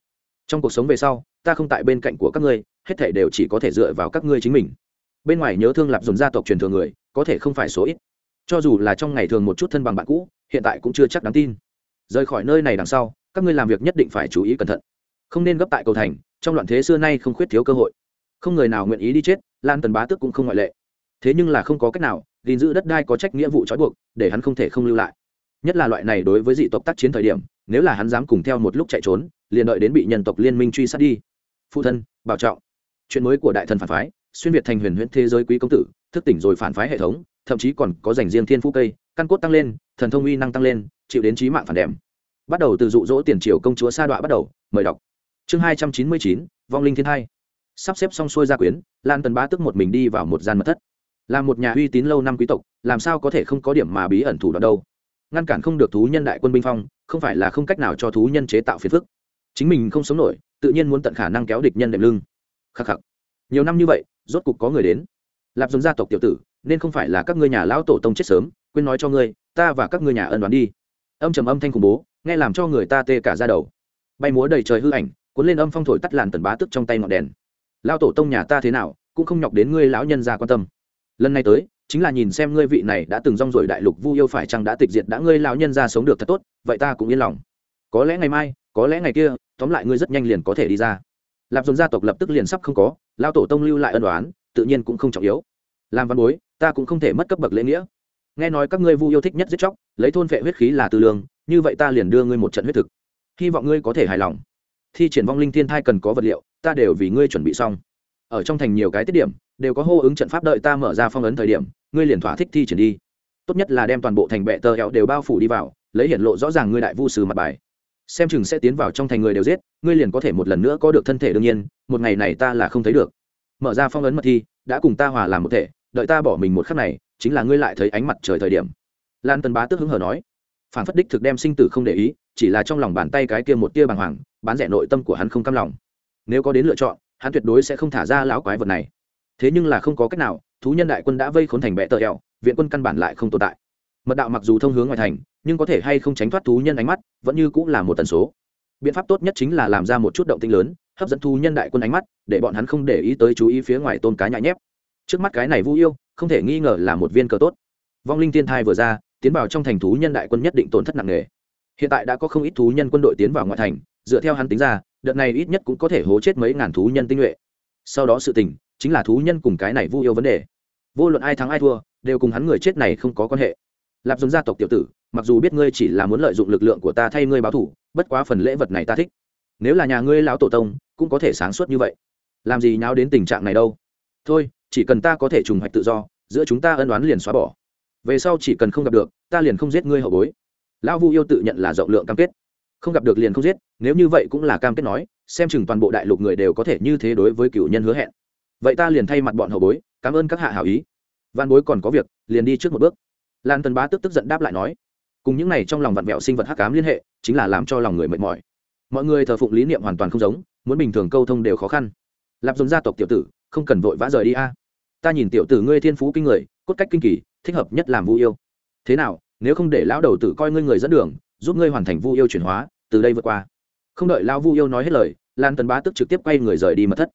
Trong cuộc sống về sau, ta không tại bên cạnh của các ngươi, hết thể đều chỉ có thể dựa vào các ngươi chính mình. Bên ngoài nhớ thương lạp dùng gia tộc truyền thừa người, có thể không phải số ít. Cho dù là trong ngày thường một chút thân bằng bạn cũ, hiện tại cũng chưa chắc đáng tin. Rời khỏi nơi này đằng sau, các ngươi làm việc nhất định phải chú ý cẩn thận. Không nên gấp tại cầu thành, trong loạn thế xưa nay không khuyết thiếu cơ hội. Không người nào nguyện ý đi chết lan tần bá tước cũng không ngoại lệ. Thế nhưng là không có cách nào, gìn giữ đất đai có trách nghĩa vụ trói buộc, để hắn không thể không lưu lại. Nhất là loại này đối với dị tộc tác chiến thời điểm, nếu là hắn dám cùng theo một lúc chạy trốn, liền đợi đến bị nhân tộc liên minh truy sát đi. Phụ thân, bảo trọng. Chuyện mới của đại thần phản phái, xuyên việt thành huyền huyễn thế giới quý công tử, thức tỉnh rồi phản phái hệ thống, thậm chí còn có dành riêng thiên phú cây, căn cốt tăng lên, thần thông uy năng tăng lên, chịu đến trí mạng phản đệm. Bắt đầu từ dụ dỗ tiền triều công chúa sa đọa bắt đầu, mời đọc. Chương hai trăm chín mươi chín, vong linh thiên hai sắp xếp xong xuôi gia quyến, lan tần bá tức một mình đi vào một gian mật thất. Là một nhà uy tín lâu năm quý tộc, làm sao có thể không có điểm mà bí ẩn thủ đoạn đâu. Ngăn cản không được thú nhân đại quân binh phong, không phải là không cách nào cho thú nhân chế tạo phiền phức. Chính mình không sống nổi, tự nhiên muốn tận khả năng kéo địch nhân đệm lưng. Khắc khắc. Nhiều năm như vậy, rốt cục có người đến. Lạp dùng gia tộc tiểu tử, nên không phải là các ngươi nhà lão tổ tông chết sớm, quên nói cho ngươi, ta và các ngươi nhà ân đoán đi. Âm trầm âm thanh khủng bố, nghe làm cho người ta tê cả ra đầu. Bay múa đầy trời hư ảnh, cuốn lên âm phong thổi tắt làn tần bá tức trong tay ngọn đèn lao tổ tông nhà ta thế nào, cũng không nhọc đến ngươi lão nhân ra quan tâm. Lần này tới, chính là nhìn xem ngươi vị này đã từng rong rổi đại lục vu yêu phải chăng đã tịch diệt đã ngươi lão nhân ra sống được thật tốt, vậy ta cũng yên lòng. Có lẽ ngày mai, có lẽ ngày kia, tóm lại ngươi rất nhanh liền có thể đi ra. Lạp dồn gia tộc lập tức liền sắp không có lao tổ tông lưu lại ân đoán tự nhiên cũng không trọng yếu. Làm văn bối, ta cũng không thể mất cấp bậc lễ nghĩa. Nghe nói các ngươi vu yêu thích nhất giết chóc, lấy thôn vệ huyết khí là tư lương, như vậy ta liền đưa ngươi một trận huyết thực. Hy vọng ngươi có thể hài lòng. Thi triển vong linh thiên thai cần có vật liệu ta đều vì ngươi chuẩn bị xong. Ở trong thành nhiều cái tiết điểm, đều có hô ứng trận pháp đợi ta mở ra phong ấn thời điểm, ngươi liền thỏa thích thi triển đi. Tốt nhất là đem toàn bộ thành bệ tờ hẹo đều bao phủ đi vào, lấy hiển lộ rõ ràng ngươi đại vu sử mặt bài. Xem chừng sẽ tiến vào trong thành người đều giết, ngươi liền có thể một lần nữa có được thân thể đương nhiên, một ngày này ta là không thấy được. Mở ra phong ấn mật thi, đã cùng ta hòa làm một thể, đợi ta bỏ mình một khắc này, chính là ngươi lại thấy ánh mặt trời thời điểm. Lan tần bá tức hứng hở nói, phản phất đích thực đem sinh tử không để ý, chỉ là trong lòng bàn tay cái kia một tia bàng hoàng, bán rẻ nội tâm của hắn không cam lòng nếu có đến lựa chọn, hắn tuyệt đối sẽ không thả ra lão quái vật này. Thế nhưng là không có cách nào, thú nhân đại quân đã vây khốn thành bệ tờ eo, viện quân căn bản lại không tồn tại. Mật đạo mặc dù thông hướng ngoài thành, nhưng có thể hay không tránh thoát thú nhân ánh mắt, vẫn như cũng là một tần số. Biện pháp tốt nhất chính là làm ra một chút động tinh lớn, hấp dẫn thú nhân đại quân ánh mắt, để bọn hắn không để ý tới chú ý phía ngoài tôn cá nhại nhép. Trước mắt cái này vu yêu, không thể nghi ngờ là một viên cờ tốt. Vong linh tiên thai vừa ra, tiến vào trong thành thú nhân đại quân nhất định tổn thất nặng nề. Hiện tại đã có không ít thú nhân quân đội tiến vào ngoại thành, dựa theo hắn tính ra đợt này ít nhất cũng có thể hố chết mấy ngàn thú nhân tinh nhuệ. Sau đó sự tình, chính là thú nhân cùng cái này vu yêu vấn đề. Vô luận ai thắng ai thua, đều cùng hắn người chết này không có quan hệ. Lạp dùng gia tộc tiểu tử, mặc dù biết ngươi chỉ là muốn lợi dụng lực lượng của ta thay ngươi báo thủ, bất quá phần lễ vật này ta thích. Nếu là nhà ngươi lão tổ tông, cũng có thể sáng suốt như vậy. Làm gì nháo đến tình trạng này đâu? Thôi, chỉ cần ta có thể trùng hoạch tự do, giữa chúng ta ân đoán liền xóa bỏ. Về sau chỉ cần không gặp được, ta liền không giết ngươi hậu bối. Lão vu yêu tự nhận là rộng lượng cam kết không gặp được liền không giết, nếu như vậy cũng là cam kết nói, xem chừng toàn bộ đại lục người đều có thể như thế đối với cựu nhân hứa hẹn. Vậy ta liền thay mặt bọn hậu bối, cảm ơn các hạ hảo ý. Văn bối còn có việc, liền đi trước một bước. Lan tần bá tức tức giận đáp lại nói, cùng những này trong lòng vặn vẹo sinh vật hắc cám liên hệ, chính là làm cho lòng người mệt mỏi. Mọi người thờ phụng lý niệm hoàn toàn không giống, muốn bình thường câu thông đều khó khăn. Lạp dùng gia tộc tiểu tử, không cần vội vã rời đi a. Ta nhìn tiểu tử ngươi thiên phú kinh người, cốt cách kinh kỳ, thích hợp nhất làm vũ yêu. Thế nào, nếu không để lão đầu tử coi ngươi người dẫn đường giúp ngươi hoàn thành vu yêu chuyển hóa, từ đây vượt qua. Không đợi lão vu yêu nói hết lời, lan tần bá tức trực tiếp quay người rời đi mật thất.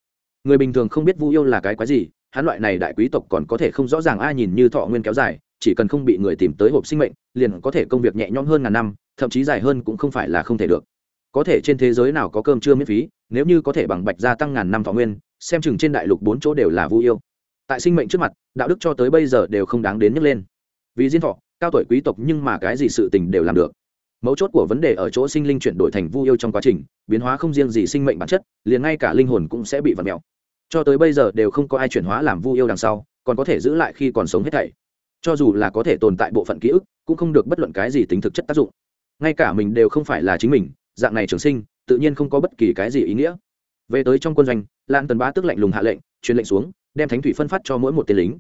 Người bình thường không biết vu yêu là cái quái gì, hắn loại này đại quý tộc còn có thể không rõ ràng ai nhìn như thọ nguyên kéo dài, chỉ cần không bị người tìm tới hộp sinh mệnh, liền có thể công việc nhẹ nhõm hơn ngàn năm, thậm chí dài hơn cũng không phải là không thể được. Có thể trên thế giới nào có cơm chưa miễn phí, nếu như có thể bằng bạch gia tăng ngàn năm thọ nguyên, xem chừng trên đại lục bốn chỗ đều là vu yêu. Tại sinh mệnh trước mặt, đạo đức cho tới bây giờ đều không đáng đến nhấc lên. Vì diên thọ, cao tuổi quý tộc nhưng mà cái gì sự tình đều làm được mấu chốt của vấn đề ở chỗ sinh linh chuyển đổi thành vu yêu trong quá trình, biến hóa không riêng gì sinh mệnh bản chất, liền ngay cả linh hồn cũng sẽ bị vặt mẹo cho tới bây giờ đều không có ai chuyển hóa làm vu yêu đằng sau, còn có thể giữ lại khi còn sống hết thảy. Cho dù là có thể tồn tại bộ phận ký ức, cũng không được bất luận cái gì tính thực chất tác dụng. Ngay cả mình đều không phải là chính mình, dạng này trường sinh, tự nhiên không có bất kỳ cái gì ý nghĩa. Về tới trong quân doanh lan tần bá tức lạnh lùng hạ lệnh, truyền lệnh xuống, đem thánh thủy phân phát cho mỗi một tên lính.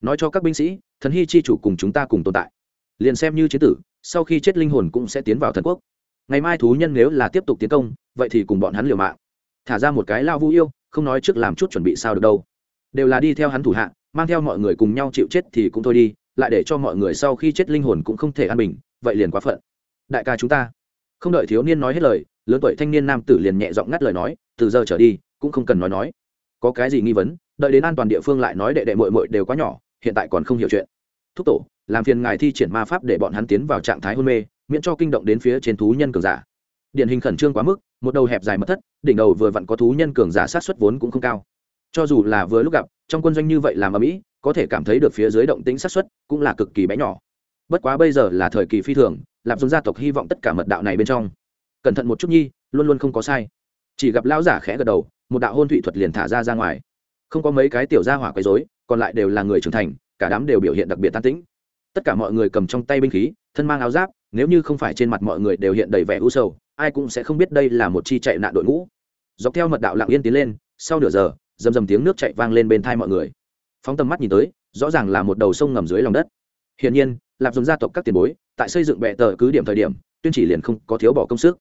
Nói cho các binh sĩ, thần hy chi chủ cùng chúng ta cùng tồn tại. Liền xem như chế tử sau khi chết linh hồn cũng sẽ tiến vào thần quốc. Ngày mai thú nhân nếu là tiếp tục tiến công, vậy thì cùng bọn hắn liều mạng. Thả ra một cái lao vu yêu, không nói trước làm chút chuẩn bị sao được đâu. Đều là đi theo hắn thủ hạ, mang theo mọi người cùng nhau chịu chết thì cũng thôi đi, lại để cho mọi người sau khi chết linh hồn cũng không thể an bình, vậy liền quá phận. Đại ca chúng ta, không đợi thiếu niên nói hết lời, lớn tuổi thanh niên nam tử liền nhẹ giọng ngắt lời nói, từ giờ trở đi, cũng không cần nói nói. Có cái gì nghi vấn, đợi đến an toàn địa phương lại nói đệ đệ mội mội đều quá nhỏ, hiện tại còn không hiểu chuyện. Thúc tổ làm phiền ngài thi triển ma pháp để bọn hắn tiến vào trạng thái hôn mê, miễn cho kinh động đến phía trên thú nhân cường giả. Điển hình khẩn trương quá mức, một đầu hẹp dài mất thất, đỉnh đầu vừa vặn có thú nhân cường giả sát xuất vốn cũng không cao. Cho dù là vừa lúc gặp, trong quân doanh như vậy làm ở mỹ, có thể cảm thấy được phía dưới động tính sát xuất cũng là cực kỳ bé nhỏ. Bất quá bây giờ là thời kỳ phi thường, lạp dùng gia tộc hy vọng tất cả mật đạo này bên trong. Cẩn thận một chút nhi, luôn luôn không có sai. Chỉ gặp lão giả khẽ gật đầu, một đạo hôn thụy thuật liền thả ra ra ngoài. Không có mấy cái tiểu gia hỏa quấy rối, còn lại đều là người trưởng thành, cả đám đều biểu hiện đặc biệt tan tĩnh tất cả mọi người cầm trong tay binh khí, thân mang áo giáp, nếu như không phải trên mặt mọi người đều hiện đầy vẻ u sầu, ai cũng sẽ không biết đây là một chi chạy nạn đội ngũ. Dọc theo mật đạo lặng yên tiến lên, sau nửa giờ, rầm rầm tiếng nước chạy vang lên bên thai mọi người. Phóng tầm mắt nhìn tới, rõ ràng là một đầu sông ngầm dưới lòng đất. Hiển nhiên, lạp dùng gia tộc các tiền bối, tại xây dựng bệ tờ cứ điểm thời điểm, tuyên chỉ liền không có thiếu bỏ công sức.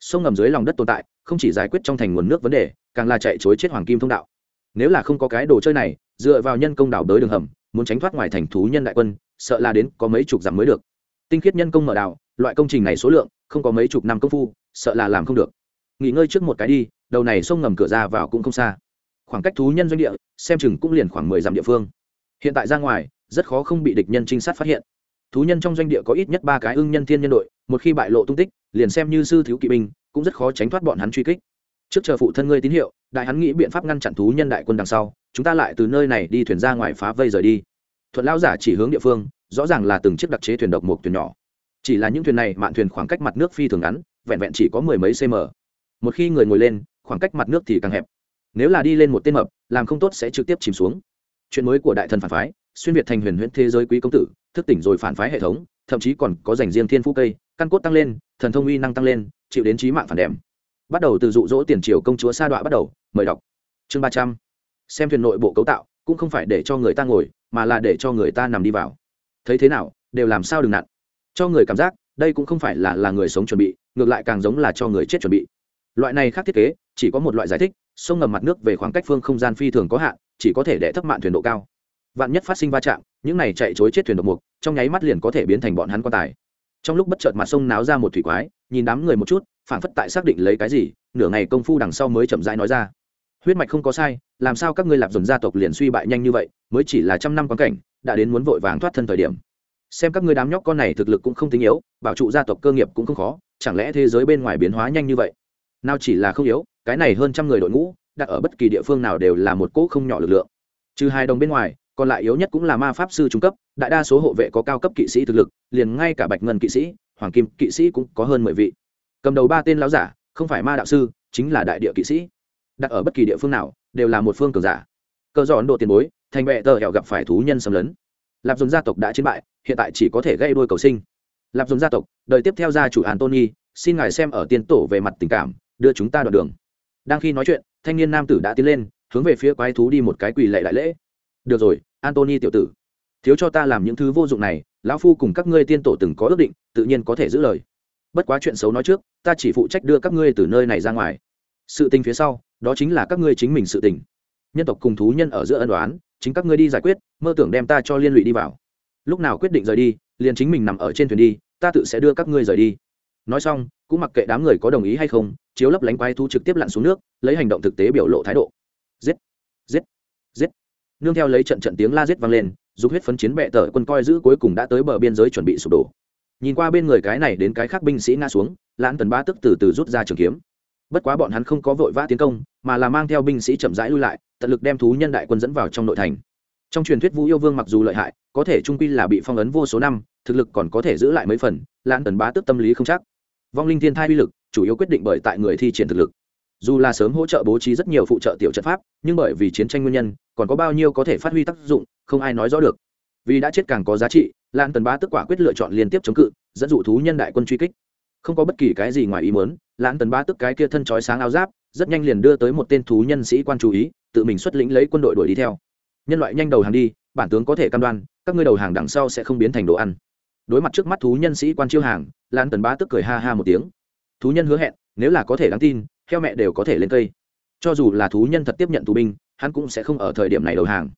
Sông ngầm dưới lòng đất tồn tại, không chỉ giải quyết trong thành nguồn nước vấn đề, càng là chạy chối chết hoàng kim thông đạo. Nếu là không có cái đồ chơi này, dựa vào nhân công đảo đới đường hầm, muốn tránh thoát ngoài thành thú nhân đại quân sợ là đến có mấy chục dặm mới được. Tinh khiết nhân công mở đào loại công trình này số lượng, không có mấy chục năm công phu, sợ là làm không được. Nghỉ ngơi trước một cái đi, đầu này sông ngầm cửa ra vào cũng không xa. Khoảng cách thú nhân doanh địa, xem chừng cũng liền khoảng mười dặm địa phương. Hiện tại ra ngoài, rất khó không bị địch nhân trinh sát phát hiện. Thú nhân trong doanh địa có ít nhất ba cái ưng nhân thiên nhân đội, một khi bại lộ tung tích, liền xem như sư thiếu kỵ binh, cũng rất khó tránh thoát bọn hắn truy kích. Trước chờ phụ thân ngươi tín hiệu, đại hắn nghĩ biện pháp ngăn chặn thú nhân đại quân đằng sau, chúng ta lại từ nơi này đi thuyền ra ngoài phá vây rời đi thuận lao giả chỉ hướng địa phương, rõ ràng là từng chiếc đặc chế thuyền độc một thuyền nhỏ. Chỉ là những thuyền này mạn thuyền khoảng cách mặt nước phi thường ngắn, vẹn vẹn chỉ có mười mấy cm một khi người ngồi lên, khoảng cách mặt nước thì càng hẹp. Nếu là đi lên một tên mập, làm không tốt sẽ trực tiếp chìm xuống. Chuyện mới của đại thần phản phái, xuyên việt thành huyền huyễn thế giới quý công tử, thức tỉnh rồi phản phái hệ thống, thậm chí còn có dành riêng thiên phú cây, căn cốt tăng lên, thần thông uy năng tăng lên, chịu đến trí mạng phản đệm. Bắt đầu từ dụ dỗ tiền triều công chúa sa đọa bắt đầu, mời đọc. Chương ba trăm. Xem thuyền nội bộ cấu tạo, cũng không phải để cho người ta ngồi mà là để cho người ta nằm đi vào. Thấy thế nào, đều làm sao đừng nặn cho người cảm giác, đây cũng không phải là là người sống chuẩn bị, ngược lại càng giống là cho người chết chuẩn bị. Loại này khác thiết kế, chỉ có một loại giải thích, sông ngầm mặt nước về khoảng cách phương không gian phi thường có hạn, chỉ có thể để thấp mạn thuyền độ cao. Vạn nhất phát sinh va chạm, những này chạy chối chết thuyền độc mục, trong nháy mắt liền có thể biến thành bọn hắn quan tài. Trong lúc bất chợt mặt sông náo ra một thủy quái, nhìn đám người một chút phản phất tại xác định lấy cái gì, nửa ngày công phu đằng sau mới chậm rãi nói ra huyết mạch không có sai, làm sao các ngươi lạp dồn gia tộc liền suy bại nhanh như vậy, mới chỉ là trăm năm quan cảnh, đã đến muốn vội vàng thoát thân thời điểm. Xem các ngươi đám nhóc con này thực lực cũng không tính yếu, bảo trụ gia tộc cơ nghiệp cũng không khó, chẳng lẽ thế giới bên ngoài biến hóa nhanh như vậy? Nào chỉ là không yếu, cái này hơn trăm người đội ngũ, đặt ở bất kỳ địa phương nào đều là một cỗ không nhỏ lực lượng. Trừ hai đồng bên ngoài, còn lại yếu nhất cũng là ma pháp sư trung cấp, đại đa số hộ vệ có cao cấp kỵ sĩ thực lực, liền ngay cả bạch ngân kỵ sĩ, hoàng kim kỵ sĩ cũng có hơn mười vị. Cầm đầu ba tên lão giả, không phải ma đạo sư, chính là đại địa kỵ sĩ đặt ở bất kỳ địa phương nào, đều là một phương cường giả. Cơ do ấn độ tiền bối, thành vệ tờ hẹo gặp phải thú nhân xâm lấn. Lạp dùng gia tộc đã chiến bại, hiện tại chỉ có thể gây đôi cầu sinh. Lạp dùng gia tộc, đời tiếp theo gia chủ antony, xin ngài xem ở tiền tổ về mặt tình cảm, đưa chúng ta đoạn đường. Đang khi nói chuyện, thanh niên nam tử đã tiến lên, hướng về phía quái thú đi một cái quỳ lệ đại lễ. Được rồi, antony tiểu tử, thiếu cho ta làm những thứ vô dụng này, lão phu cùng các ngươi tiên tổ từng có ước định, tự nhiên có thể giữ lời. Bất quá chuyện xấu nói trước, ta chỉ phụ trách đưa các ngươi từ nơi này ra ngoài. Sự tình phía sau đó chính là các ngươi chính mình sự tình. Nhân tộc cùng thú nhân ở giữa ân đoán chính các ngươi đi giải quyết, mơ tưởng đem ta cho liên lụy đi vào. Lúc nào quyết định rời đi, liền chính mình nằm ở trên thuyền đi, ta tự sẽ đưa các ngươi rời đi. Nói xong, cũng mặc kệ đám người có đồng ý hay không, chiếu lấp lánh quái thu trực tiếp lặn xuống nước, lấy hành động thực tế biểu lộ thái độ. Giết giết giết. Nương theo lấy trận trận tiếng la giết vang lên giúp huyết phấn chiến bệ tở quân coi giữ cuối cùng đã tới bờ biên giới chuẩn bị sụp đổ. Nhìn qua bên người cái này đến cái khác binh sĩ ngã xuống, lãn tần ba tức từ từ rút ra trường kiếm bất quá bọn hắn không có vội vã tiến công, mà là mang theo binh sĩ chậm rãi lui lại, tận lực đem thú nhân đại quân dẫn vào trong nội thành. Trong truyền thuyết vũ yêu vương mặc dù lợi hại, có thể trung quy là bị phong ấn vô số năm, thực lực còn có thể giữ lại mấy phần lan tần bá tức tâm lý không chắc. Vong linh thiên thai uy lực, chủ yếu quyết định bởi tại người thi triển thực lực. Dù là sớm hỗ trợ bố trí rất nhiều phụ trợ tiểu trận pháp, nhưng bởi vì chiến tranh nguyên nhân, còn có bao nhiêu có thể phát huy tác dụng, không ai nói rõ được. Vì đã chết càng có giá trị lan tần bá tức quả quyết lựa chọn liên tiếp chống cự, dẫn dụ thú nhân đại quân truy kích không có bất kỳ cái gì ngoài ý muốn, lãn tần bá tức cái kia thân trói sáng áo giáp, rất nhanh liền đưa tới một tên thú nhân sĩ quan chú ý, tự mình xuất lĩnh lấy quân đội đuổi đi theo. Nhân loại nhanh đầu hàng đi, bản tướng có thể cam đoan, các ngươi đầu hàng đằng sau sẽ không biến thành đồ ăn. Đối mặt trước mắt thú nhân sĩ quan chiêu hàng lan tần bá tức cười ha ha một tiếng. Thú nhân hứa hẹn, nếu là có thể đáng tin theo mẹ đều có thể lên cây. Cho dù là thú nhân thật tiếp nhận tù binh, hắn cũng sẽ không ở thời điểm này đầu hàng.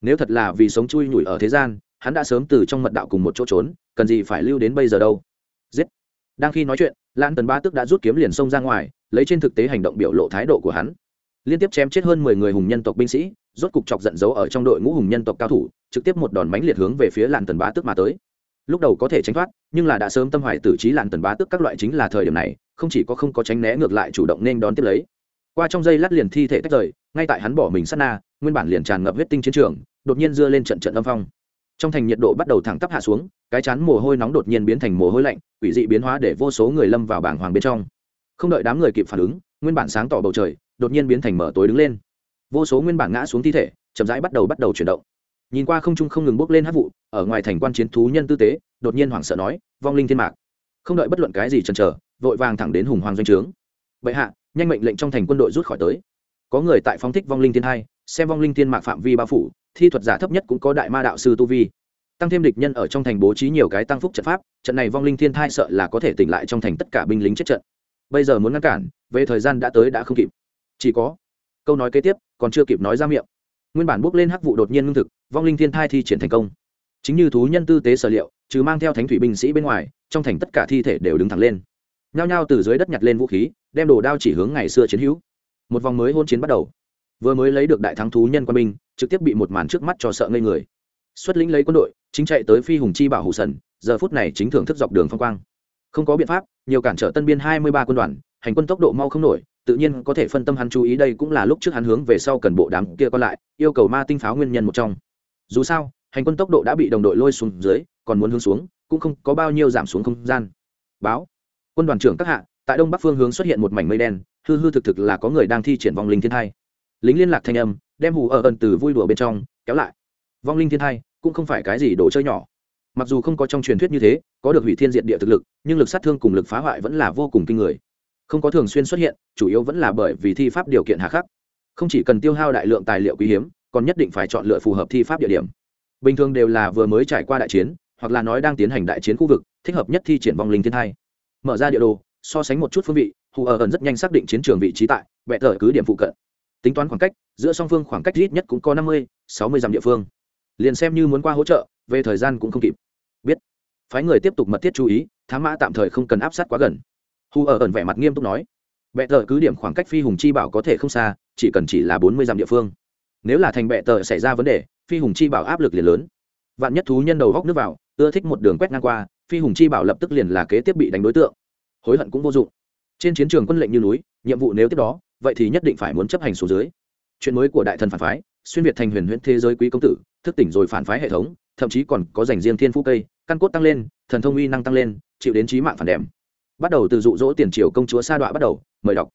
Nếu thật là vì sống chui nhủi ở thế gian, hắn đã sớm từ trong mật đạo cùng một chỗ trốn, cần gì phải lưu đến bây giờ đâu? Giết! Đang khi nói chuyện lan tần ba tức đã rút kiếm liền xông ra ngoài, lấy trên thực tế hành động biểu lộ thái độ của hắn. Liên tiếp chém chết hơn mười người hùng nhân tộc binh sĩ, rốt cục chọc giận dấu ở trong đội ngũ hùng nhân tộc cao thủ, trực tiếp một đòn mánh liệt hướng về phía lan tần bá tức mà tới. Lúc đầu có thể tránh thoát, nhưng là đã sớm tâm hoài tử trí lan tần bá tức các loại chính là thời điểm này, không chỉ có không có tránh né ngược lại chủ động nên đón tiếp lấy. Qua trong giây lát liền thi thể tách rời, ngay tại hắn bỏ mình sát na, nguyên bản liền tràn ngập huyết tinh chiến trường, đột nhiên dưa lên trận trận âm phong. Trong thành nhiệt độ bắt đầu thẳng tắp hạ xuống cái chán mồ hôi nóng đột nhiên biến thành mồ hôi lạnh, quỷ dị biến hóa để vô số người lâm vào bảng hoàng bên trong. Không đợi đám người kịp phản ứng, nguyên bản sáng tỏ bầu trời, đột nhiên biến thành mở tối đứng lên. Vô số nguyên bản ngã xuống thi thể, chậm rãi bắt đầu bắt đầu chuyển động. Nhìn qua không trung không ngừng bốc lên hát vụ, ở ngoài thành quan chiến thú nhân tư tế, đột nhiên hoảng sợ nói, vong linh thiên mạc. Không đợi bất luận cái gì chần chờ, vội vàng thẳng đến hùng hoàng doanh trướng. Bệ hạ, nhanh mệnh lệnh trong thành quân đội rút khỏi tới. Có người tại phong thích vong linh thiên hai, xem vong linh thiên mạc phạm vi bao phủ, thi thuật giả thấp nhất cũng có đại ma đạo sư tu vi tăng thêm địch nhân ở trong thành bố trí nhiều cái tăng phúc trận pháp, trận này vong linh thiên thai sợ là có thể tỉnh lại trong thành tất cả binh lính chết trận. Bây giờ muốn ngăn cản, về thời gian đã tới đã không kịp. Chỉ có câu nói kế tiếp, còn chưa kịp nói ra miệng. Nguyên bản bước lên hắc vụ đột nhiên ngưng thực, vong linh thiên thai thi triển thành công. Chính như thú nhân tư tế sở liệu chứ mang theo thánh thủy binh sĩ bên ngoài, trong thành tất cả thi thể đều đứng thẳng lên. Nhao nhao từ dưới đất nhặt lên vũ khí, đem đồ đao chỉ hướng ngày xưa chiến hữu. Một vòng mới hôn chiến bắt đầu. Vừa mới lấy được đại thắng thú nhân quân binh, trực tiếp bị một màn trước mắt cho sợ ngây người xuất lĩnh lấy quân đội, chính chạy tới phi hùng chi bảo hủ sần, giờ phút này chính thưởng thức dọc đường phong quang. Không có biện pháp, nhiều cản trở tân biên hai mươi ba quân đoàn, hành quân tốc độ mau không nổi, tự nhiên có thể phân tâm hắn chú ý đây cũng là lúc trước hắn hướng về sau cần bộ đám kia còn lại, yêu cầu ma tinh pháo nguyên nhân một trong. Dù sao, hành quân tốc độ đã bị đồng đội lôi xuống dưới, còn muốn hướng xuống, cũng không có bao nhiêu giảm xuống không gian. Báo, quân đoàn trưởng các hạ, tại đông bắc phương hướng xuất hiện một mảnh mây đen, hư hư thực thực là có người đang thi triển vong linh thiên thai. Lính liên lạc thanh âm, đem hù ở ẩn từ vui đùa bên trong, kéo lại. Vong linh thiên thai cũng không phải cái gì đồ chơi nhỏ. Mặc dù không có trong truyền thuyết như thế, có được hủy thiên diện địa thực lực, nhưng lực sát thương cùng lực phá hoại vẫn là vô cùng kinh người. Không có thường xuyên xuất hiện, chủ yếu vẫn là bởi vì thi pháp điều kiện hạ khắc. Không chỉ cần tiêu hao đại lượng tài liệu quý hiếm, còn nhất định phải chọn lựa phù hợp thi pháp địa điểm. Bình thường đều là vừa mới trải qua đại chiến, hoặc là nói đang tiến hành đại chiến khu vực, thích hợp nhất thi triển vong linh thiên thai. Mở ra địa đồ, so sánh một chút phương vị, hù ở ẩn rất nhanh xác định chiến trường vị trí tại vẽ tờ cứ điểm phụ cận. Tính toán khoảng cách, giữa song phương khoảng cách ít nhất cũng có năm mươi, sáu mươi dặm địa phương liền xem như muốn qua hỗ trợ, về thời gian cũng không kịp. Biết. Phái người tiếp tục mật thiết chú ý thám mã tạm thời không cần áp sát quá gần. Hù ở ẩn vẻ mặt nghiêm túc nói. Bệ tờ cứ điểm khoảng cách phi hùng chi bảo có thể không xa, chỉ cần chỉ là bốn mươi dặm địa phương. Nếu là thành bệ tờ xảy ra vấn đề, phi hùng chi bảo áp lực liền lớn. Vạn nhất thú nhân đầu góc nước vào, ưa thích một đường quét ngang qua, phi hùng chi bảo lập tức liền là kế tiếp bị đánh đối tượng. Hối hận cũng vô dụng. Trên chiến trường quân lệnh như núi, nhiệm vụ nếu tiếp đó, vậy thì nhất định phải muốn chấp hành số dưới. Chuyện mới của đại thần phản phái xuyên việt thành huyền huyễn thế giới quý công tử, thức tỉnh rồi phản phái hệ thống, thậm chí còn có dành riêng thiên phú cây, căn cốt tăng lên, thần thông uy năng tăng lên, chịu đến trí mạng phản đèm bắt đầu từ dụ dỗ tiền triều công chúa sa đọa bắt đầu, mời đọc.